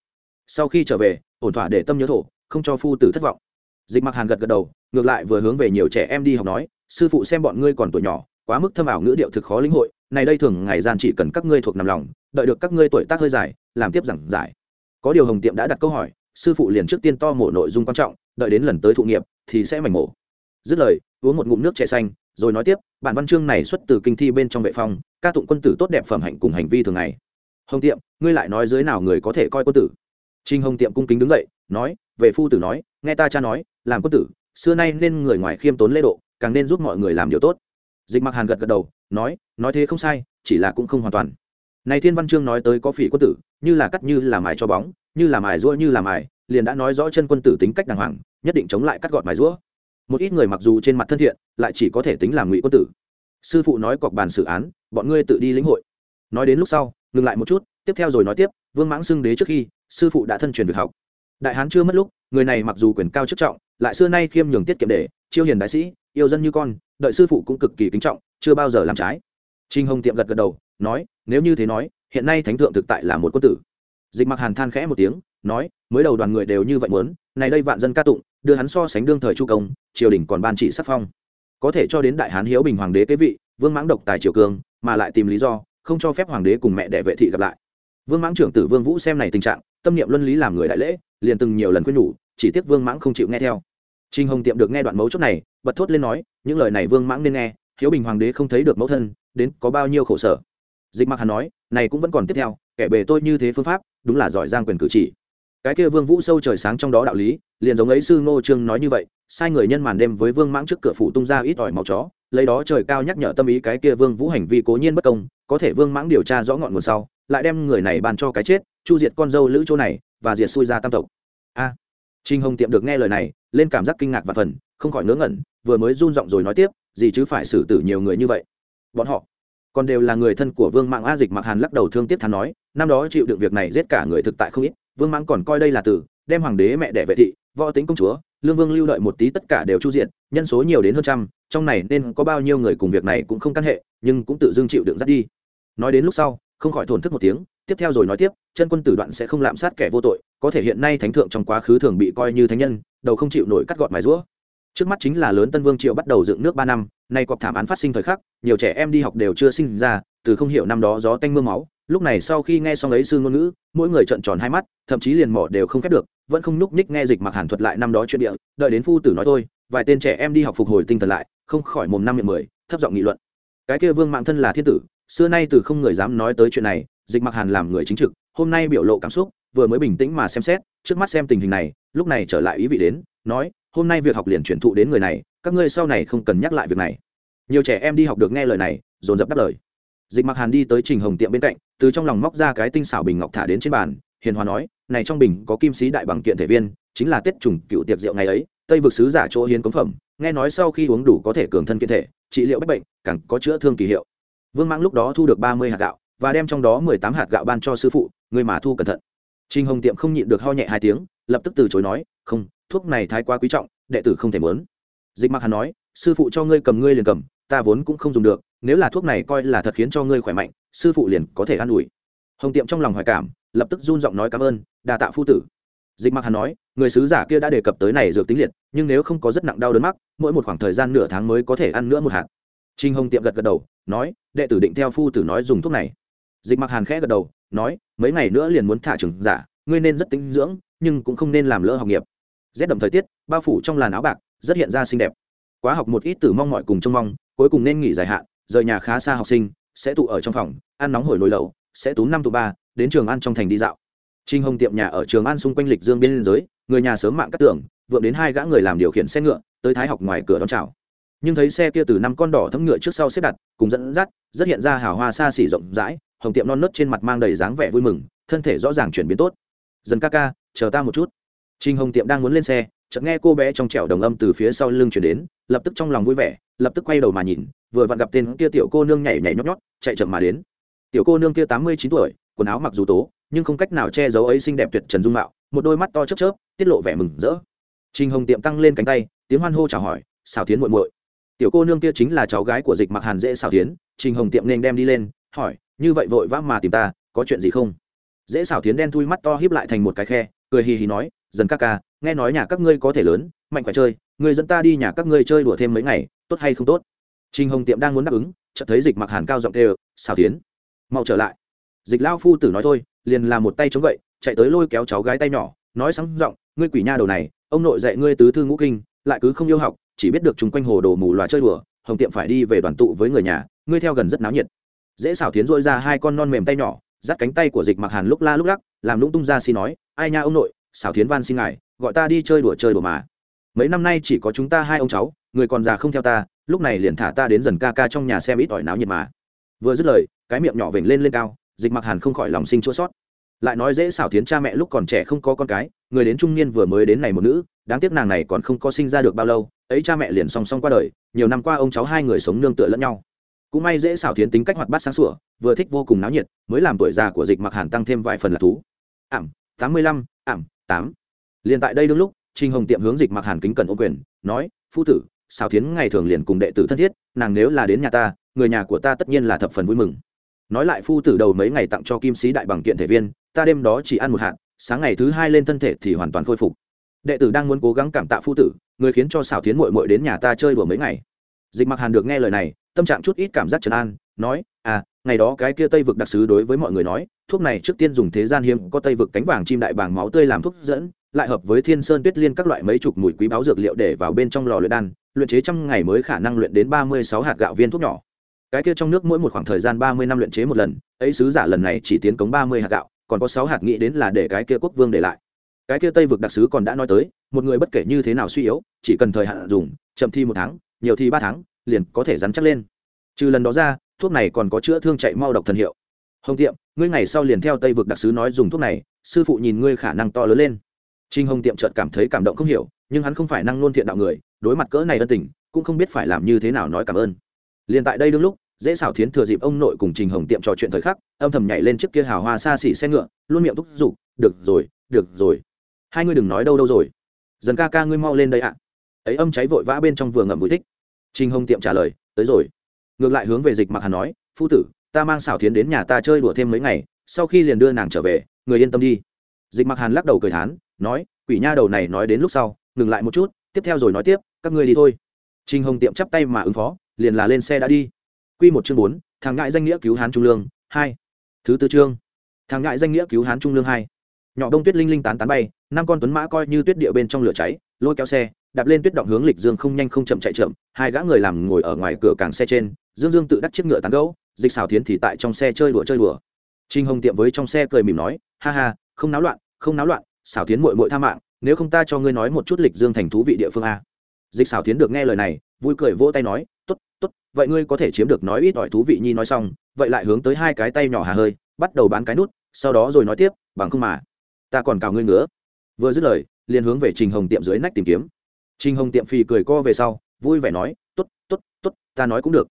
Sau khi trở về, ổn thỏa để tâm nhớ thổ, không cho phu tử thất vọng dịch mặc hàn gật gật đầu, ngược lại vừa hướng về nhiều trẻ em đi học nói, sư phụ xem bọn ngươi còn tuổi nhỏ, quá mức thâm ảo ngữ điệu thực khó lĩnh hội, này đây thường ngày gian chỉ cần các ngươi thuộc nằm lòng, đợi được các ngươi tuổi tác hơi dài, làm tiếp giảng giải. Có điều hồng tiệm đã đặt câu hỏi, sư phụ liền trước tiên to mổ nội dung quan trọng, đợi đến lần tới thụ nghiệp thì sẽ mảnh mổ. Dứt lời, uống một ngụm nước chè xanh, rồi nói tiếp, bản văn chương này xuất từ kinh thi bên trong vệ phong, ca tụng quân tử tốt đẹp phẩm hạnh cùng hành vi thường ngày. Hồng tiệm, ngươi lại nói dưới nào người có thể coi quân tử? Trinh hồng tiệm cung kính đứng dậy, nói, về phu tử nói, nghe ta cha nói làm quân tử, xưa nay nên người ngoài khiêm tốn lễ độ, càng nên giúp mọi người làm điều tốt. Dịch mặc hàn gật gật đầu, nói nói thế không sai, chỉ là cũng không hoàn toàn. Này thiên văn chương nói tới có phỉ quân tử, như là cắt như là mài cho bóng, như là mài rũa như là mài, liền đã nói rõ chân quân tử tính cách đàng hoàng, nhất định chống lại cắt gọt mài rũa. Một ít người mặc dù trên mặt thân thiện, lại chỉ có thể tính làm ngụy quân tử. Sư phụ nói cọc bàn xử án, bọn ngươi tự đi lĩnh hội. Nói đến lúc sau, ngừng lại một chút, tiếp theo rồi nói tiếp, vương mãng xưng đế trước khi, sư phụ đã thân truyền việc học. Đại hán chưa mất lúc, người này mặc dù quyền cao chức trọng lại xưa nay khiêm nhường tiết kiệm để, chiêu hiền đại sĩ, yêu dân như con, đợi sư phụ cũng cực kỳ kính trọng, chưa bao giờ làm trái. Trinh hồng tiệm gật gật đầu, nói, nếu như thế nói, hiện nay thánh thượng thực tại là một quân tử. Dịch mặc hàn than khẽ một tiếng, nói, mới đầu đoàn người đều như vậy muốn, này đây vạn dân ca tụng, đưa hắn so sánh đương thời chu công, triều đình còn ban chỉ sắc phong. Có thể cho đến đại hán hiếu bình hoàng đế kế vị, vương mãng độc tài triều cường, mà lại tìm lý do, không cho phép hoàng đế cùng mẹ đệ vệ thị gặp lại. Vương mãng trưởng tử vương vũ xem này tình trạng, tâm niệm luân lý làm người đại lễ, liền từng nhiều lần khuyên nhủ chỉ tiếc vương mãng không chịu nghe theo. Trinh hồng tiệm được nghe đoạn mấu chốt này bật thốt lên nói những lời này vương mãng nên nghe hiếu bình hoàng đế không thấy được mẫu thân đến có bao nhiêu khổ sở. Dịch mặc hắn nói này cũng vẫn còn tiếp theo kẻ bề tôi như thế phương pháp đúng là giỏi giang quyền cử chỉ. Cái kia vương vũ sâu trời sáng trong đó đạo lý liền giống ấy sư ngô trương nói như vậy sai người nhân màn đêm với vương mãng trước cửa phủ tung ra ít ỏi màu chó lấy đó trời cao nhắc nhở tâm ý cái kia vương vũ hành vi cố nhiên bất công có thể vương mãng điều tra rõ ngọn nguồn sau lại đem người này bàn cho cái chết chu diệt con dâu lữ chỗ này và diệt xui ra tam tộc. A à, Trình hồng tiệm được nghe lời này, lên cảm giác kinh ngạc và phần, không khỏi ngớ ngẩn, vừa mới run giọng rồi nói tiếp, gì chứ phải xử tử nhiều người như vậy. Bọn họ còn đều là người thân của vương mạng a dịch mặc hàn lắc đầu thương tiếc thán nói, năm đó chịu đựng việc này giết cả người thực tại không ít, vương mãng còn coi đây là tử, đem hoàng đế mẹ đẻ vệ thị, võ tính công chúa, lương vương lưu đợi một tí tất cả đều chu diện, nhân số nhiều đến hơn trăm, trong này nên có bao nhiêu người cùng việc này cũng không căn hệ, nhưng cũng tự dưng chịu đựng dắt đi. Nói đến lúc sau không khỏi thổn thức một tiếng, tiếp theo rồi nói tiếp, chân quân tử đoạn sẽ không lạm sát kẻ vô tội, có thể hiện nay thánh thượng trong quá khứ thường bị coi như thánh nhân, đầu không chịu nổi cắt gọt mài rũa. Trước mắt chính là lớn tân vương triệu bắt đầu dựng nước ba năm, nay cọc thảm án phát sinh thời khắc, nhiều trẻ em đi học đều chưa sinh ra, từ không hiểu năm đó gió tanh mưa máu, lúc này sau khi nghe xong ấy sư ngôn ngữ, mỗi người trợn tròn hai mắt, thậm chí liền mỏ đều không khép được, vẫn không núc ních nghe dịch mặc hàn thuật lại năm đó chuyện địa, đợi đến phu tử nói thôi, vài tên trẻ em đi học phục hồi tinh thần lại, không khỏi mồm năm miệng mười, thấp giọng nghị luận. Cái kia vương mạng thân là thiên tử xưa nay từ không người dám nói tới chuyện này, dịch mặc hàn làm người chính trực, hôm nay biểu lộ cảm xúc, vừa mới bình tĩnh mà xem xét, trước mắt xem tình hình này, lúc này trở lại ý vị đến, nói, hôm nay việc học liền chuyển thụ đến người này, các ngươi sau này không cần nhắc lại việc này. Nhiều trẻ em đi học được nghe lời này, dồn dập đáp lời. Dịch mặc hàn đi tới trình hồng tiệm bên cạnh, từ trong lòng móc ra cái tinh xảo bình ngọc thả đến trên bàn, hiền hòa nói, này trong bình có kim sĩ đại bằng kiện thể viên, chính là tết trùng cựu tiệc rượu ngày ấy, tây vực sứ giả chỗ hiến cống phẩm, nghe nói sau khi uống đủ có thể cường thân kiện thể, trị liệu bách bệnh, càng có chữa thương kỳ hiệu vương mãng lúc đó thu được ba mươi hạt gạo, và đem trong đó mười tám hạt gạo ban cho sư phụ, người mà thu cẩn thận. Trình hồng tiệm không nhịn được ho nhẹ hai tiếng, lập tức từ chối nói, không, thuốc này thái quá quý trọng, đệ tử không thể mớn. Dịch mặc hắn nói, sư phụ cho ngươi cầm ngươi liền cầm, ta vốn cũng không dùng được, nếu là thuốc này coi là thật khiến cho ngươi khỏe mạnh, sư phụ liền có thể an ủi. Hồng tiệm trong lòng hoài cảm, lập tức run giọng nói cảm ơn đà tạ phu tử. Dịch mặc hắn nói, người sứ giả kia đã đề cập tới này dược tính liệt, nhưng nếu không có rất nặng đau đớn mắc, mỗi một khoảng thời gian nửa tháng mới có thể ăn nữa một hạt trinh hồng tiệm gật gật đầu nói đệ tử định theo phu tử nói dùng thuốc này. Dịch mặc hàn khẽ gật đầu nói mấy ngày nữa liền muốn thả trường giả ngươi nên rất tinh dưỡng nhưng cũng không nên làm lỡ học nghiệp. Rét đậm thời tiết bao phủ trong làn áo bạc rất hiện ra xinh đẹp. Quá học một ít tử mong mọi cùng trông mong cuối cùng nên nghỉ dài hạn rời nhà khá xa học sinh sẽ tụ ở trong phòng ăn nóng hổi nồi lẩu sẽ tú năm tụ ba đến trường ăn trong thành đi dạo. Trinh hồng tiệm nhà ở trường ăn xung quanh lịch dương biên giới người nhà sớm mạng cắt tưởng, vượng đến hai gã người làm điều khiển xe ngựa tới thái học ngoài cửa đón chào nhưng thấy xe kia từ năm con đỏ thấm ngựa trước sau xếp đặt, cùng dẫn dắt, rất hiện ra hào hoa xa xỉ rộng rãi, hồng tiệm non nớt trên mặt mang đầy dáng vẻ vui mừng, thân thể rõ ràng chuyển biến tốt. Dần ca ca, chờ ta một chút. Trinh hồng tiệm đang muốn lên xe, chợt nghe cô bé trong trẻo đồng âm từ phía sau lưng chuyển đến, lập tức trong lòng vui vẻ, lập tức quay đầu mà nhìn, vừa vặn gặp tên kia tiểu cô nương nhảy nhảy nhót nhót, chạy chậm mà đến. Tiểu cô nương kia tám mươi chín tuổi, quần áo mặc dù tố, nhưng không cách nào che giấu ấy xinh đẹp tuyệt trần dung mạo, một đôi mắt to chớp chớp, tiết lộ vẻ mừng rỡ. Trình hồng tiệm tăng lên cánh tay, tiếng hoan hô chào hỏi xào tiến muội muội tiểu cô nương kia chính là cháu gái của dịch mặc hàn dễ xảo tiến, trình hồng tiệm nên đem đi lên, hỏi, như vậy vội vã mà tìm ta, có chuyện gì không? Dễ xảo tiến đen thui mắt to híp lại thành một cái khe, cười hì hì nói, dần các ca, nghe nói nhà các ngươi có thể lớn, mạnh khỏe chơi, người dẫn ta đi nhà các ngươi chơi đùa thêm mấy ngày, tốt hay không tốt? Trình hồng tiệm đang muốn đáp ứng, chợt thấy dịch mặc hàn cao giọng đều xảo tiến, mau trở lại. Dịch lao phu tử nói thôi, liền làm một tay chống gậy, chạy tới lôi kéo cháu gái tay nhỏ, nói sáng giọng, ngươi quỷ nha đầu này, ông nội dạy ngươi tứ thư ngũ kinh, lại cứ không yêu học chỉ biết được chung quanh hồ đồ mù loà chơi đùa, hồng tiệm phải đi về đoàn tụ với người nhà, ngươi theo gần rất náo nhiệt. Dễ xảo tiến dội ra hai con non mềm tay nhỏ, dắt cánh tay của dịch mặc hàn lúc la lúc lắc, làm lũng tung ra xin nói, ai nha ông nội, xảo tiến van xin ngài, gọi ta đi chơi đùa chơi đùa mà. Mấy năm nay chỉ có chúng ta hai ông cháu, người còn già không theo ta, lúc này liền thả ta đến dần ca ca trong nhà xem ít ỏi náo nhiệt mà. Vừa dứt lời, cái miệng nhỏ vểnh lên lên cao, dịch mặc hàn không khỏi lòng sinh chua sót. Lại nói dễ xảo tiến cha mẹ lúc còn trẻ không có con cái, người đến trung niên vừa mới đến này một nữ, đáng tiếc nàng này còn không có sinh ra được bao lâu ấy cha mẹ liền song song qua đời, nhiều năm qua ông cháu hai người sống nương tựa lẫn nhau. Cũng may dễ xảo thiến tính cách hoạt bát sáng sủa, vừa thích vô cùng náo nhiệt, mới làm tuổi già của dịch mặc hàn tăng thêm vài phần là thú. Ảm, tám mươi lăm, ảm, tám. Liền tại đây đương lúc trinh hồng tiệm hướng dịch mặc hàn kính cần ô quyền, nói, phu tử, xảo thiến ngày thường liền cùng đệ tử thân thiết, nàng nếu là đến nhà ta, người nhà của ta tất nhiên là thập phần vui mừng. Nói lại phu tử đầu mấy ngày tặng cho kim sĩ đại bằng kiện thể viên, ta đêm đó chỉ ăn một hạt, sáng ngày thứ hai lên thân thể thì hoàn toàn khôi phục. Đệ tử đang muốn cố gắng cảm tạ phu tử người khiến cho xảo tiến mội mội đến nhà ta chơi đùa mấy ngày. Dịch mặc hàn được nghe lời này, tâm trạng chút ít cảm giác trấn an, nói à ngày đó cái kia tây vực đặc sứ đối với mọi người nói, thuốc này trước tiên dùng thế gian hiếm có tây vực cánh vàng chim đại bàng máu tươi làm thuốc dẫn, lại hợp với thiên sơn tuyết liên các loại mấy chục mùi quý báo dược liệu để vào bên trong lò luyện đan, luyện chế trăm ngày mới khả năng luyện đến ba mươi sáu hạt gạo viên thuốc nhỏ. Cái kia trong nước mỗi một khoảng thời gian ba mươi năm luyện chế một lần, ấy sứ giả lần này chỉ tiến cống ba mươi hạt gạo, còn có sáu hạt nghĩ đến là để cái kia quốc vương để lại cái kia tây vực đặc sứ còn đã nói tới, một người bất kể như thế nào suy yếu, chỉ cần thời hạn dùng, chậm thi một tháng, nhiều thi ba tháng, liền có thể rắn chắc lên. Trừ lần đó ra, thuốc này còn có chữa thương chạy mau độc thần hiệu. Hồng tiệm, ngươi ngày sau liền theo tây vực đặc sứ nói dùng thuốc này, sư phụ nhìn ngươi khả năng to lớn lên. Trinh hồng tiệm chợt cảm thấy cảm động không hiểu, nhưng hắn không phải năng nôn thiện đạo người, đối mặt cỡ này ân tình, cũng không biết phải làm như thế nào nói cảm ơn. Liền tại đây đương lúc, dễ xảo thiến thừa dịp ông nội cùng trình hồng tiệm trò chuyện thời khắc, âm thầm nhảy lên chiếc kia hào hoa xa xỉ xe ngựa, luôn miệng thúc giục, được rồi được rồi hai ngươi đừng nói đâu đâu rồi. Dần ca ca ngươi mau lên đây ạ. Ấy âm cháy vội vã bên trong vừa ngậm vui thích. Trình hồng tiệm trả lời, tới rồi. Ngược lại hướng về dịch mặc hàn nói, phu tử, ta mang xảo thiến đến nhà ta chơi đùa thêm mấy ngày, sau khi liền đưa nàng trở về, người yên tâm đi. Dịch mặc hàn lắc đầu cười thán, nói, quỷ nha đầu này nói đến lúc sau, ngừng lại một chút, tiếp theo rồi nói tiếp, các ngươi đi thôi. Trình hồng tiệm chắp tay mà ứng phó, liền là lên xe đã đi. Quy một chương bốn, thằng ngại danh nghĩa cứu hán trung lương, hai. Thứ tư chương, thằng ngại danh nghĩa cứu hán trung lương hai nhỏ đông tuyết linh linh tán tán bay, năm con tuấn mã coi như tuyết địa bên trong lửa cháy, lôi kéo xe, đạp lên tuyết động hướng lịch dương không nhanh không chậm chạy chậm, hai gã người làm ngồi ở ngoài cửa càng xe trên, dương dương tự đắc chiếc ngựa tán gấu dịch xảo thiến thì tại trong xe chơi đùa chơi đùa. Trinh hồng tiệm với trong xe cười mỉm nói, ha ha, không náo loạn, không náo loạn, xảo thiến muội muội tha mạng, nếu không ta cho ngươi nói một chút lịch dương thành thú vị địa phương a. Dịch xảo thiến được nghe lời này, vui cười vỗ tay nói, tốt tốt, vậy ngươi có thể chiếm được nói ít ỏi thú vị nhi nói xong, vậy lại hướng tới hai cái tay nhỏ hà hơi, bắt đầu bán cái nút, sau đó rồi nói tiếp, bằng không mà ta còn cào ngươi ngứa. Vừa dứt lời, liền hướng về trình hồng tiệm dưới nách tìm kiếm. Trình hồng tiệm phì cười co về sau, vui vẻ nói t ố t t ố t t ố t ta nói cũng được.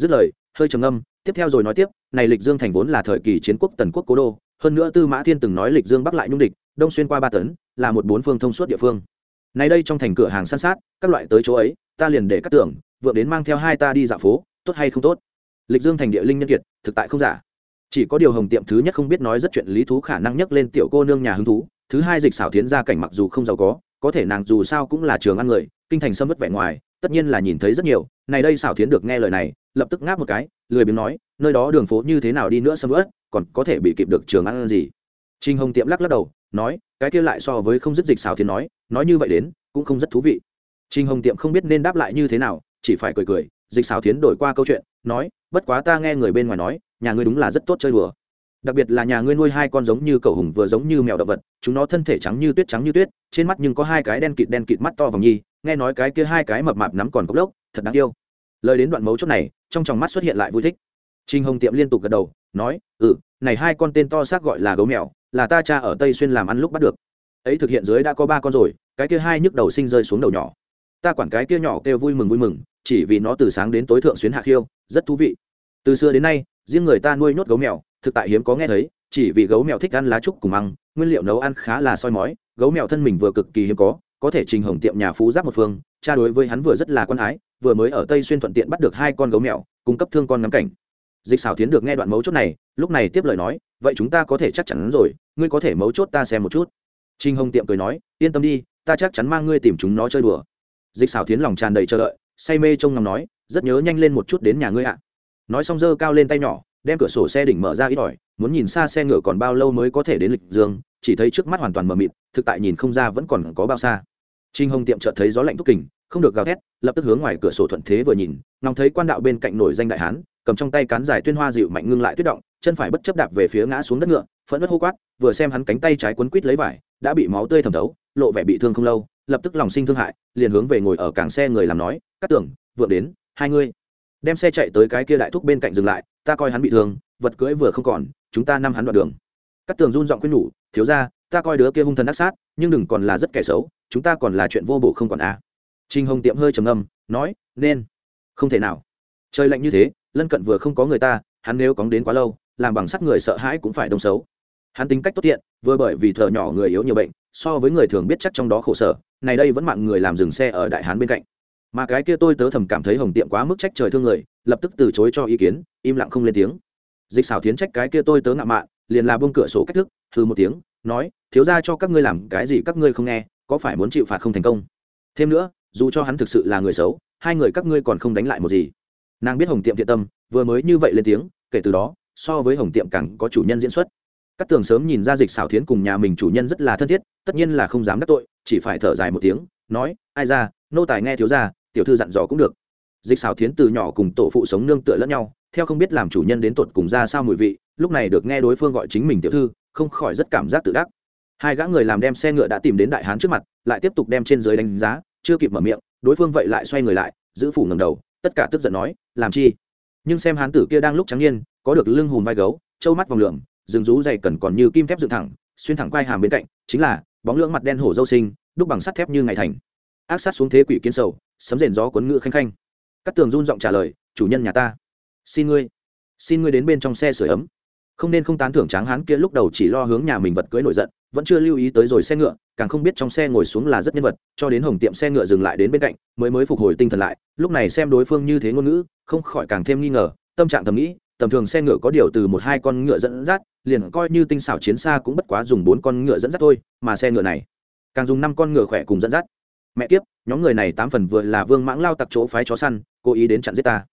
Dứt lời, hơi trầm âm tiếp theo rồi nói tiếp, này lịch dương thành vốn là thời kỳ chiến quốc tần quốc cố đô, hơn nữa tư mã thiên từng nói lịch dương bắc lại nhung địch, đông xuyên qua ba tấn, là một bốn phương thông suốt địa phương. Nay đây trong thành cửa hàng san sát, các loại tới chỗ ấy, ta liền để cắt tưởng vượng đến mang theo hai ta đi dạo phố, tốt hay không tốt? Lịch dương thành địa linh nhân kiệt, thực tại không giả chỉ có điều hồng tiệm thứ nhất không biết nói rất chuyện lý thú khả năng nhắc lên tiểu cô nương nhà hứng thú, thứ hai dịch xảo tiến ra cảnh mặc dù không giàu có có thể nàng dù sao cũng là trường ăn người, kinh thành sâm mất vẻ ngoài, tất nhiên là nhìn thấy rất nhiều. Này đây xảo tiến được nghe lời này, lập tức ngáp một cái, lười biếng nói, nơi đó đường phố như thế nào đi nữa sâm ớt còn có thể bị kịp được trường ăn gì? Trinh hồng tiệm lắc lắc đầu, nói, cái kia lại so với không dứt dịch xảo tiến nói nói như vậy đến, cũng không rất thú vị. Trinh hồng tiệm không biết nên đáp lại như thế nào, chỉ phải cười cười, dịch xảo tiến đổi qua câu chuyện, nói, bất quá ta nghe người bên ngoài nói nhà ngươi đúng là rất tốt chơi đùa. Đặc biệt là nhà ngươi nuôi hai con giống như cậu hùng vừa giống như mèo động vật, chúng nó thân thể trắng như tuyết trắng như tuyết, trên mắt nhưng có hai cái đen kịt đen kịt mắt to vòng nhi, nghe nói cái kia hai cái mập mạp nắm còn cốc lốc, thật đáng yêu. Lời đến đoạn mấu chốt này, trong tròng mắt xuất hiện lại vui thích. Trinh hồng tiệm liên tục gật đầu, nói ừ này hai con tên to xác gọi là gấu mèo, là ta cha ở tây xuyên làm ăn lúc bắt được. Ấy thực hiện dưới đã có ba con rồi, cái kia hai nhức đầu sinh rơi xuống đầu nhỏ. Ta quản cái kia nhỏ kêu vui mừng vui mừng, chỉ vì nó từ sáng đến tối thượng xuyến hạ khiêu, rất thú vị. Từ xưa đến nay riêng người ta nuôi nhốt gấu mèo, thực tại hiếm có nghe thấy, chỉ vì gấu mèo thích ăn lá trúc cùng măng, nguyên liệu nấu ăn khá là soi mói, gấu mèo thân mình vừa cực kỳ hiếm có có thể trình hồng tiệm nhà phú giáp một phương, cha đối với hắn vừa rất là con ái, vừa mới ở tây xuyên thuận tiện bắt được hai con gấu mèo, cung cấp thương con ngắm cảnh. Dịch xảo tiến được nghe đoạn mấu chốt này, lúc này tiếp lời nói, vậy chúng ta có thể chắc chắn rồi, ngươi có thể mấu chốt ta xem một chút. Trinh hồng tiệm cười nói, yên tâm đi, ta chắc chắn mang ngươi tìm chúng nó chơi đùa. Dịch xảo tiến lòng tràn đầy chờ đợi, say mê trông ngắm nói, rất nhớ nhanh lên một chút đến nhà ngươi ạ nói xong giơ cao lên tay nhỏ, đem cửa sổ xe đỉnh mở ra ít ỏi, muốn nhìn xa xe ngựa còn bao lâu mới có thể đến lịch dương, chỉ thấy trước mắt hoàn toàn mờ mịt, thực tại nhìn không ra vẫn còn có bao xa. Trinh hồng tiệm chợt thấy gió lạnh thúc kình, không được gào thét, lập tức hướng ngoài cửa sổ thuận thế vừa nhìn, ngóng thấy quan đạo bên cạnh nổi danh đại hán, cầm trong tay cán dài tuyên hoa dịu mạnh ngưng lại tuyết động, chân phải bất chấp đạp về phía ngã xuống đất ngựa, phẫn nứt hô quát, vừa xem hắn cánh tay trái quấn quít lấy vải, đã bị máu tươi thẩm thấu, lộ vẻ bị thương không lâu, lập tức lòng sinh thương hại, liền hướng về ngồi ở cảng xe người làm nói cắt tưởng vượng đến, hai ngươi đem xe chạy tới cái kia đại thúc bên cạnh dừng lại, ta coi hắn bị thương, vật cưỡi vừa không còn, chúng ta năm hắn đoạn đường. Cắt tường run giọng khuyên nhủ, thiếu ra ta coi đứa kia hung thần ác sát, nhưng đừng còn là rất kẻ xấu, chúng ta còn là chuyện vô bổ không còn a. À. trinh hồng tiệm hơi trầm ngâm, nói, nên. Không thể nào. Trời lạnh như thế, lân cận vừa không có người ta, hắn nếu cóng đến quá lâu, làm bằng sắt người sợ hãi cũng phải đông xấu. Hắn tính cách tốt tiện, vừa bởi vì thợ nhỏ người yếu nhiều bệnh, so với người thường biết chắc trong đó khổ sở, này đây vẫn mạng người làm dừng xe ở đại hán bên cạnh mà cái kia tôi tớ thầm cảm thấy hồng tiệm quá mức trách trời thương người, lập tức từ chối cho ý kiến, im lặng không lên tiếng. Dịch xảo tiến trách cái kia tôi tớ ngạo mạn, liền là buông cửa sổ cách thức, hừ một tiếng, nói, thiếu ra cho các ngươi làm cái gì các ngươi không nghe, có phải muốn chịu phạt không thành công? Thêm nữa, dù cho hắn thực sự là người xấu, hai người các ngươi còn không đánh lại một gì. Nàng biết hồng tiệm thiện tâm, vừa mới như vậy lên tiếng, kể từ đó, so với hồng tiệm càng có chủ nhân diễn xuất. Các tường sớm nhìn ra dịch xảo thiến cùng nhà mình chủ nhân rất là thân thiết, tất nhiên là không dám đắc tội, chỉ phải thở dài một tiếng, nói, ai ra, nô tài nghe thiếu ra tiểu thư dặn dò cũng được. Dịch xảo thiến từ nhỏ cùng tổ phụ sống nương tựa lẫn nhau theo không biết làm chủ nhân đến tột cùng ra sao mùi vị lúc này được nghe đối phương gọi chính mình tiểu thư không khỏi rất cảm giác tự đắc. Hai gã người làm đem xe ngựa đã tìm đến đại hán trước mặt lại tiếp tục đem trên dưới đánh giá chưa kịp mở miệng đối phương vậy lại xoay người lại giữ phủ ngầm đầu tất cả tức giận nói làm chi? Nhưng xem hán tử kia đang lúc trắng nhiên, có được lưng hùm vai gấu trâu mắt vòng lượm rừng rú dày cần còn như kim thép dựng thẳng xuyên thẳng quai hàm bên cạnh chính là bóng lưỡng mặt đen hổ dâu sinh đúc bằng sắt thép như ngày thành. Ác sát xuống thế quỷ kiến sầu sấm rền gió cuốn ngựa khanh khanh. Các tường run giọng trả lời, chủ nhân nhà ta, xin ngươi xin ngươi đến bên trong xe sửa ấm. Không nên không tán thưởng tráng hán kia lúc đầu chỉ lo hướng nhà mình vật cưới nổi giận, vẫn chưa lưu ý tới rồi xe ngựa, càng không biết trong xe ngồi xuống là rất nhân vật, cho đến hồng tiệm xe ngựa dừng lại đến bên cạnh, mới mới phục hồi tinh thần lại, lúc này xem đối phương như thế ngôn ngữ, không khỏi càng thêm nghi ngờ, tâm trạng thầm nghĩ, tầm thường xe ngựa có điều từ một hai con ngựa dẫn dắt, liền coi như tinh xảo chiến xa cũng bất quá dùng bốn con ngựa dẫn dắt thôi, mà xe ngựa này, càng dùng năm con ngựa khỏe cùng dẫn dắt mẹ kiếp, nhóm người này tám phần vừa là vương mãng lao tặc chỗ phái chó săn, cố ý đến chặn giết ta.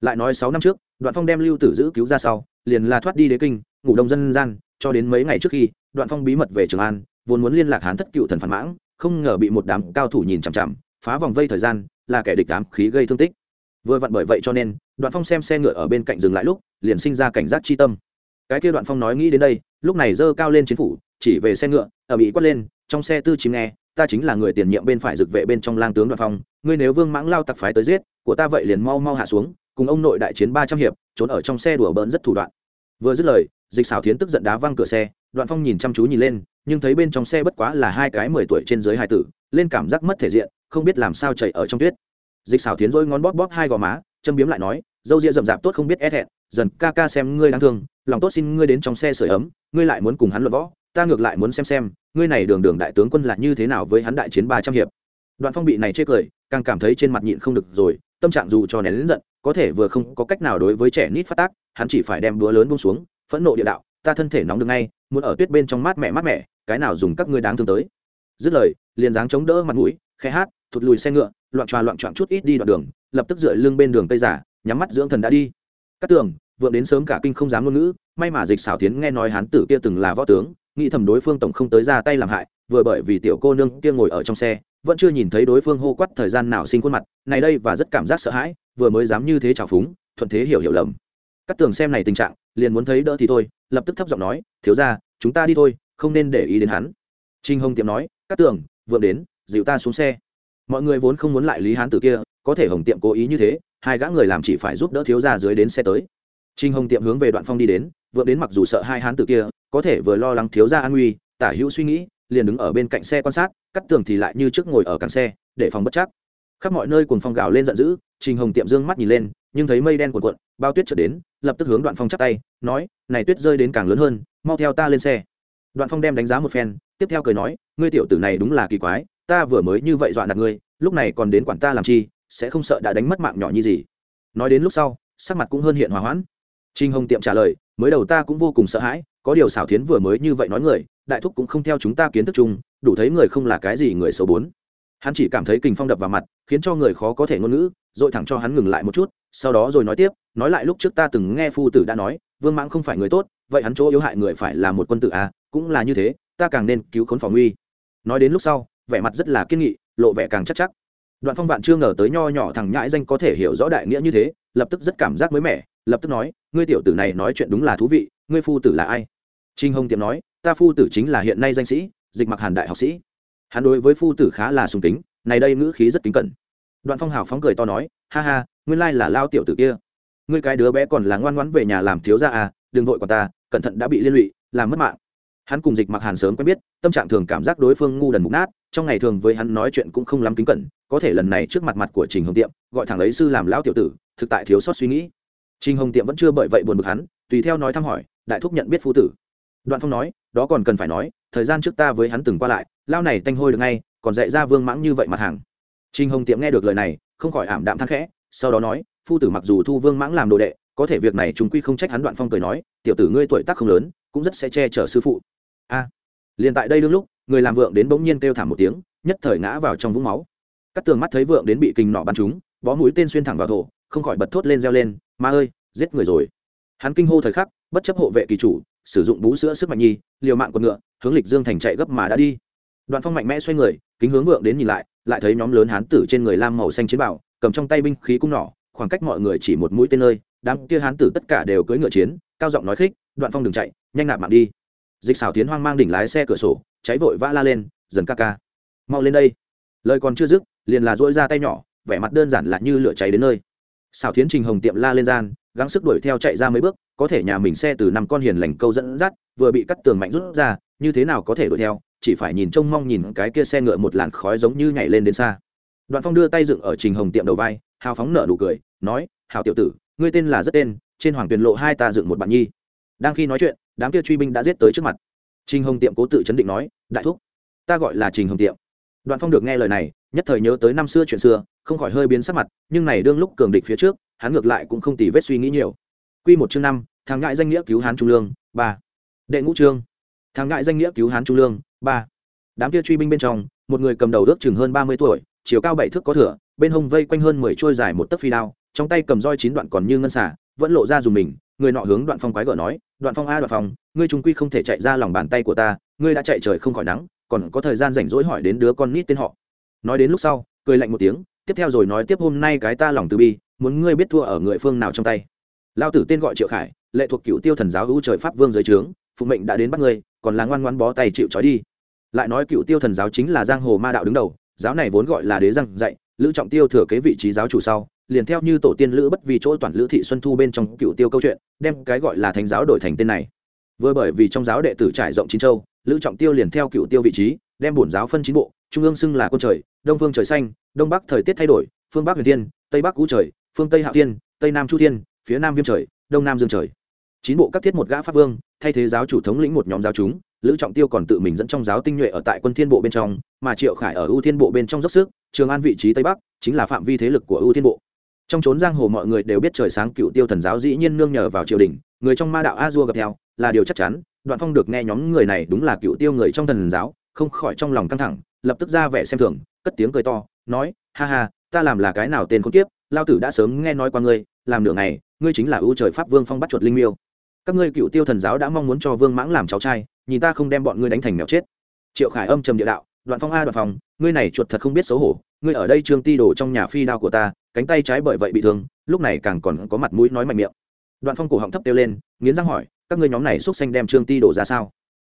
Lại nói sáu năm trước, đoạn phong đem lưu tử giữ cứu ra sau, liền là thoát đi đế kinh, ngủ đông dân gian, cho đến mấy ngày trước khi, đoạn phong bí mật về trường an, vốn muốn liên lạc hán thất cựu thần phản mãng, không ngờ bị một đám cao thủ nhìn chằm chằm, phá vòng vây thời gian, là kẻ địch đám khí gây thương tích. Vừa vặn bởi vậy cho nên, đoạn phong xem xe ngựa ở bên cạnh dừng lại lúc, liền sinh ra cảnh giác chi tâm. Cái kia đoạn phong nói nghĩ đến đây, lúc này giơ cao lên chiến phủ, chỉ về xe ngựa ở bị quát lên, trong xe tư chìm nghe ta chính là người tiền nhiệm bên phải dực vệ bên trong lang tướng đoạn phong, ngươi nếu vương mãng lao tặc phái tới giết, của ta vậy liền mau mau hạ xuống, cùng ông nội đại chiến ba trăm hiệp, trốn ở trong xe đùa bỡn rất thủ đoạn. Vừa dứt lời, dịch xảo thiến tức giận đá văng cửa xe đoạn phong nhìn chăm chú nhìn lên, nhưng thấy bên trong xe bất quá là hai cái mười tuổi trên dưới hai tử, lên cảm giác mất thể diện, không biết làm sao chạy ở trong tuyết. Dịch xảo thiến dỗi ngón bóp bóp hai gò má, châm biếm lại nói, dâu ria rậm rạp tốt không biết e é hẹn dần ca ca xem ngươi đáng thương, lòng tốt xin ngươi đến trong xe sưởi ấm, ngươi lại muốn cùng hắn luận võ, ta ngược lại muốn xem xem ngươi này đường đường đại tướng quân là như thế nào với hắn đại chiến ba trăm hiệp? Đoạn phong bị này chê cười, càng cảm thấy trên mặt nhịn không được rồi, tâm trạng dù cho nén lớn giận, có thể vừa không có cách nào đối với trẻ nít phát tác, hắn chỉ phải đem đũa lớn buông xuống, phẫn nộ địa đạo, ta thân thể nóng được ngay, muốn ở tuyết bên trong mát mẻ mát mẻ, cái nào dùng các ngươi đáng thương tới? Dứt lời, liền dáng chống đỡ mặt mũi, khẽ hát, thụt lùi xe ngựa, loạn tròa loạn trọn chút ít đi đoạn đường, lập tức dựa lưng bên đường tây giả, nhắm mắt dưỡng thần đã đi. Các tường, vượng đến sớm cả kinh không dám ngôn ngữ, may mà dịch xảo tiến nghe nói hán tử kia từng là võ tướng nghĩ thầm đối phương tổng không tới ra tay làm hại, vừa bởi vì tiểu cô nương kia ngồi ở trong xe, vẫn chưa nhìn thấy đối phương hô quắt thời gian nào sinh khuôn mặt, này đây và rất cảm giác sợ hãi, vừa mới dám như thế trào phúng, thuận thế hiểu hiểu lầm. Cắt tường xem này tình trạng, liền muốn thấy đỡ thì thôi, lập tức thấp giọng nói, thiếu ra chúng ta đi thôi, không nên để ý đến hắn. Trinh hồng tiệm nói, cắt tường, vượng đến, dịu ta xuống xe. Mọi người vốn không muốn lại lý hán tử kia, có thể hồng tiệm cố ý như thế, hai gã người làm chỉ phải giúp đỡ thiếu ra dưới đến xe tới trinh hồng tiệm hướng về đoạn phong đi đến vượng đến mặc dù sợ hai hán tử kia, có thể vừa lo lắng thiếu ra an nguy tả hữu suy nghĩ, liền đứng ở bên cạnh xe quan sát, cắt tường thì lại như trước ngồi ở càng xe, để phòng bất chắc. Khắp mọi nơi cùng phong gào lên giận dữ, trình hồng tiệm dương mắt nhìn lên, nhưng thấy mây đen cuộn cuộn, bao tuyết trở đến, lập tức hướng đoạn phong chắp tay, nói, này tuyết rơi đến càng lớn hơn, mau theo ta lên xe. Đoạn phong đem đánh giá một phen, tiếp theo cười nói, ngươi tiểu tử này đúng là kỳ quái, ta vừa mới như vậy dọa nạt ngươi, lúc này còn đến quản ta làm chi, sẽ không sợ đã đánh mất mạng nhỏ như gì. Nói đến lúc sau, sắc mặt cũng hơn hiện hòa hoãn trinh hồng tiệm trả lời, mới đầu ta cũng vô cùng sợ hãi, có điều xảo thiến vừa mới như vậy nói người, đại thúc cũng không theo chúng ta kiến thức chung, đủ thấy người không là cái gì người xấu bốn. Hắn chỉ cảm thấy kình phong đập vào mặt, khiến cho người khó có thể ngôn ngữ, rồi thẳng cho hắn ngừng lại một chút, sau đó rồi nói tiếp, nói lại lúc trước ta từng nghe phu tử đã nói, vương mãng không phải người tốt, vậy hắn chỗ yếu hại người phải là một quân tử à cũng là như thế, ta càng nên cứu khốn phòng nguy nói đến lúc sau, vẻ mặt rất là kiên nghị, lộ vẻ càng chắc chắc. Đoạn phong vạn chưa ngờ tới nho nhỏ thằng nhãi danh có thể hiểu rõ đại nghĩa như thế, lập tức rất cảm giác mới mẻ lập tức nói, ngươi tiểu tử này nói chuyện đúng là thú vị, ngươi phu tử là ai? Trinh hồng tiệm nói, ta phu tử chính là hiện nay danh sĩ, dịch mặc hàn đại học sĩ. Hắn đối với phu tử khá là sùng kính, này đây ngữ khí rất kính cẩn. Đoạn phong hào phóng cười to nói, ha ha, nguyên lai là lao tiểu tử kia. Ngươi cái đứa bé còn là ngoan ngoãn về nhà làm thiếu gia à đừng vội còn ta, cẩn thận đã bị liên lụy, làm mất mạng. Hắn cùng dịch mặc hàn sớm quen biết, tâm trạng thường cảm giác đối phương ngu đần mục nát, trong ngày thường với hắn nói chuyện cũng không lắm kính cẩn, có thể lần này trước mặt mặt của trình hồng tiệm, gọi thằng ấy sư làm lão tiểu tử, thực tại thiếu sót suy nghĩ trình hồng tiệm vẫn chưa bởi vậy buồn bực hắn, tùy theo nói thăm hỏi, đại thúc nhận biết phu tử. Đoạn phong nói, đó còn cần phải nói, thời gian trước ta với hắn từng qua lại lao này tanh hôi được ngay, còn dạy ra vương mãng như vậy mặt hàng. Trình hồng tiệm nghe được lời này, không khỏi ảm đạm than khẽ, sau đó nói, phu tử mặc dù thu vương mãng làm đồ đệ, có thể việc này chúng quy không trách hắn. Đoạn phong cười nói, tiểu tử ngươi tuổi tác không lớn, cũng rất sẽ che chở sư phụ. A, liền tại đây đương lúc, người làm vượng đến bỗng nhiên kêu thảm một tiếng, nhất thời ngã vào trong vũng máu. Cắt tường mắt thấy vượng đến bị kình nọ bắn trúng, bó mũi tên xuyên thẳng vào thổ không khỏi bật thốt lên reo lên, ma ơi, giết người rồi. Hắn kinh hô thời khắc, bất chấp hộ vệ kỳ chủ, sử dụng bú sữa sức mạnh nhi, liều mạng con ngựa, hướng lịch dương thành chạy gấp mà đã đi. Đoạn phong mạnh mẽ xoay người, kính hướng vượng đến nhìn lại lại thấy nhóm lớn hán tử trên người lam màu xanh chiến bảo, cầm trong tay binh khí cung nỏ, khoảng cách mọi người chỉ một mũi tên nơi, đám kia hán tử tất cả đều cưỡi ngựa chiến, cao giọng nói khích, đoạn phong đừng chạy, nhanh nạp mạng đi. Dịch xảo tiến hoang mang đỉnh lái xe cửa sổ, cháy vội vã la lên, dần ca ca, mau lên đây. Lời còn chưa dứt, liền là dỗi ra tay nhỏ, vẻ mặt đơn giản là như lửa cháy đến nơi xảo Thiến trình hồng tiệm la lên gian, gắng sức đuổi theo chạy ra mấy bước, có thể nhà mình xe từ năm con hiền lành câu dẫn dắt, vừa bị cắt tường mạnh rút ra, như thế nào có thể đuổi theo, chỉ phải nhìn trông mong nhìn cái kia xe ngựa một làn khói giống như nhảy lên đến xa. Đoạn phong đưa tay dựng ở trình hồng tiệm đầu vai, hào phóng nở nụ cười, nói hào tiểu tử, ngươi tên là rất tên, trên hoàng tuyền lộ hai ta dựng một bạn nhi. Đang khi nói chuyện, đám kia truy binh đã giết tới trước mặt. Trình hồng tiệm cố tự chấn định nói, đại thúc, ta gọi là trình hồng tiệm. Đoạn phong được nghe lời này, nhất thời nhớ tới năm xưa chuyện xưa không khỏi hơi biến sắc mặt, nhưng này đương lúc cường địch phía trước, hắn ngược lại cũng không tỉ vết suy nghĩ nhiều. Quy một chương năm, thằng ngại danh nghĩa cứu hán trung lương, ba. Đệ ngũ chương. Thằng ngại danh nghĩa cứu hán trung lương, ba. Đám kia truy binh bên trong, một người cầm đầu ước chừng hơn ba mươi tuổi, chiều cao bảy thước có thửa, bên hông vây quanh hơn mười trôi dài một tấc phi đao, trong tay cầm roi chín đoạn còn như ngân xả vẫn lộ ra dùng mình, người nọ hướng đoạn phong quái gở nói, đoạn phong a, đoạn phong, ngươi trung quy không thể chạy ra lòng bàn tay của ta, ngươi đã chạy trời không khỏi nắng, còn có thời gian rảnh rỗi hỏi đến đứa con nít tên họ. Nói đến lúc sau, cười lạnh một tiếng tiếp theo rồi nói tiếp hôm nay cái ta lòng từ bi, muốn ngươi biết thua ở người phương nào trong tay. Lao tử tên gọi triệu khải, lệ thuộc cựu tiêu thần giáo hữu trời pháp vương giới trướng, phụ mệnh đã đến bắt ngươi, còn là ngoan ngoan bó tay chịu trói đi. Lại nói cựu tiêu thần giáo chính là giang hồ ma đạo đứng đầu, giáo này vốn gọi là đế giang dạy, lữ trọng tiêu thừa kế vị trí giáo chủ sau, liền theo như tổ tiên lữ bất vì chỗ toàn lữ thị xuân thu bên trong cựu tiêu câu chuyện, đem cái gọi là thánh giáo đổi thành tên này. Vừa bởi vì trong giáo đệ tử trải rộng chín châu, lữ trọng tiêu liền theo cựu tiêu vị trí, đem bổn giáo phân chín bộ trung ương xưng là quân trời, đông phương trời xanh, đông bắc thời tiết thay đổi, phương bắc huyền thiên, tây bắc cũ trời, phương tây hạ thiên, tây nam chu thiên, phía nam viêm trời, đông nam dương trời. Chín bộ các thiết một gã pháp vương, thay thế giáo chủ thống lĩnh một nhóm giáo chúng, lữ trọng tiêu còn tự mình dẫn trong giáo tinh nhuệ ở tại quân thiên bộ bên trong, mà triệu khải ở ưu thiên bộ bên trong dốc sức, trường an vị trí tây bắc, chính là phạm vi thế lực của ưu thiên bộ. Trong chốn giang hồ mọi người đều biết trời sáng cựu tiêu thần giáo dĩ nhiên nương nhờ vào triều đình, người trong ma đạo a dua gặp theo, là điều chắc chắn, đoạn phong được nghe nhóm người này đúng là cựu tiêu người trong thần giáo, không khỏi trong lòng căng thẳng lập tức ra vẻ xem thường, cất tiếng cười to, nói, ha ha, ta làm là cái nào tên con kiếp, lao tử đã sớm nghe nói qua ngươi, làm nửa ngày, ngươi chính là ưu trời pháp vương phong bắt chuột linh miêu. Các ngươi cựu tiêu thần giáo đã mong muốn cho vương mãng làm cháu trai, nhìn ta không đem bọn ngươi đánh thành mèo chết. Triệu khải âm trầm địa đạo, đoạn phong a, đoạn phong, ngươi này chuột thật không biết xấu hổ, ngươi ở đây trương ti đổ trong nhà phi đao của ta, cánh tay trái bởi vậy bị thương, lúc này càng còn có mặt mũi nói mạnh miệng. Đoạn phong cổ họng thấp kêu lên, nghiến răng hỏi, các ngươi nhóm này xúc xanh đem trương ti đổ ra sao?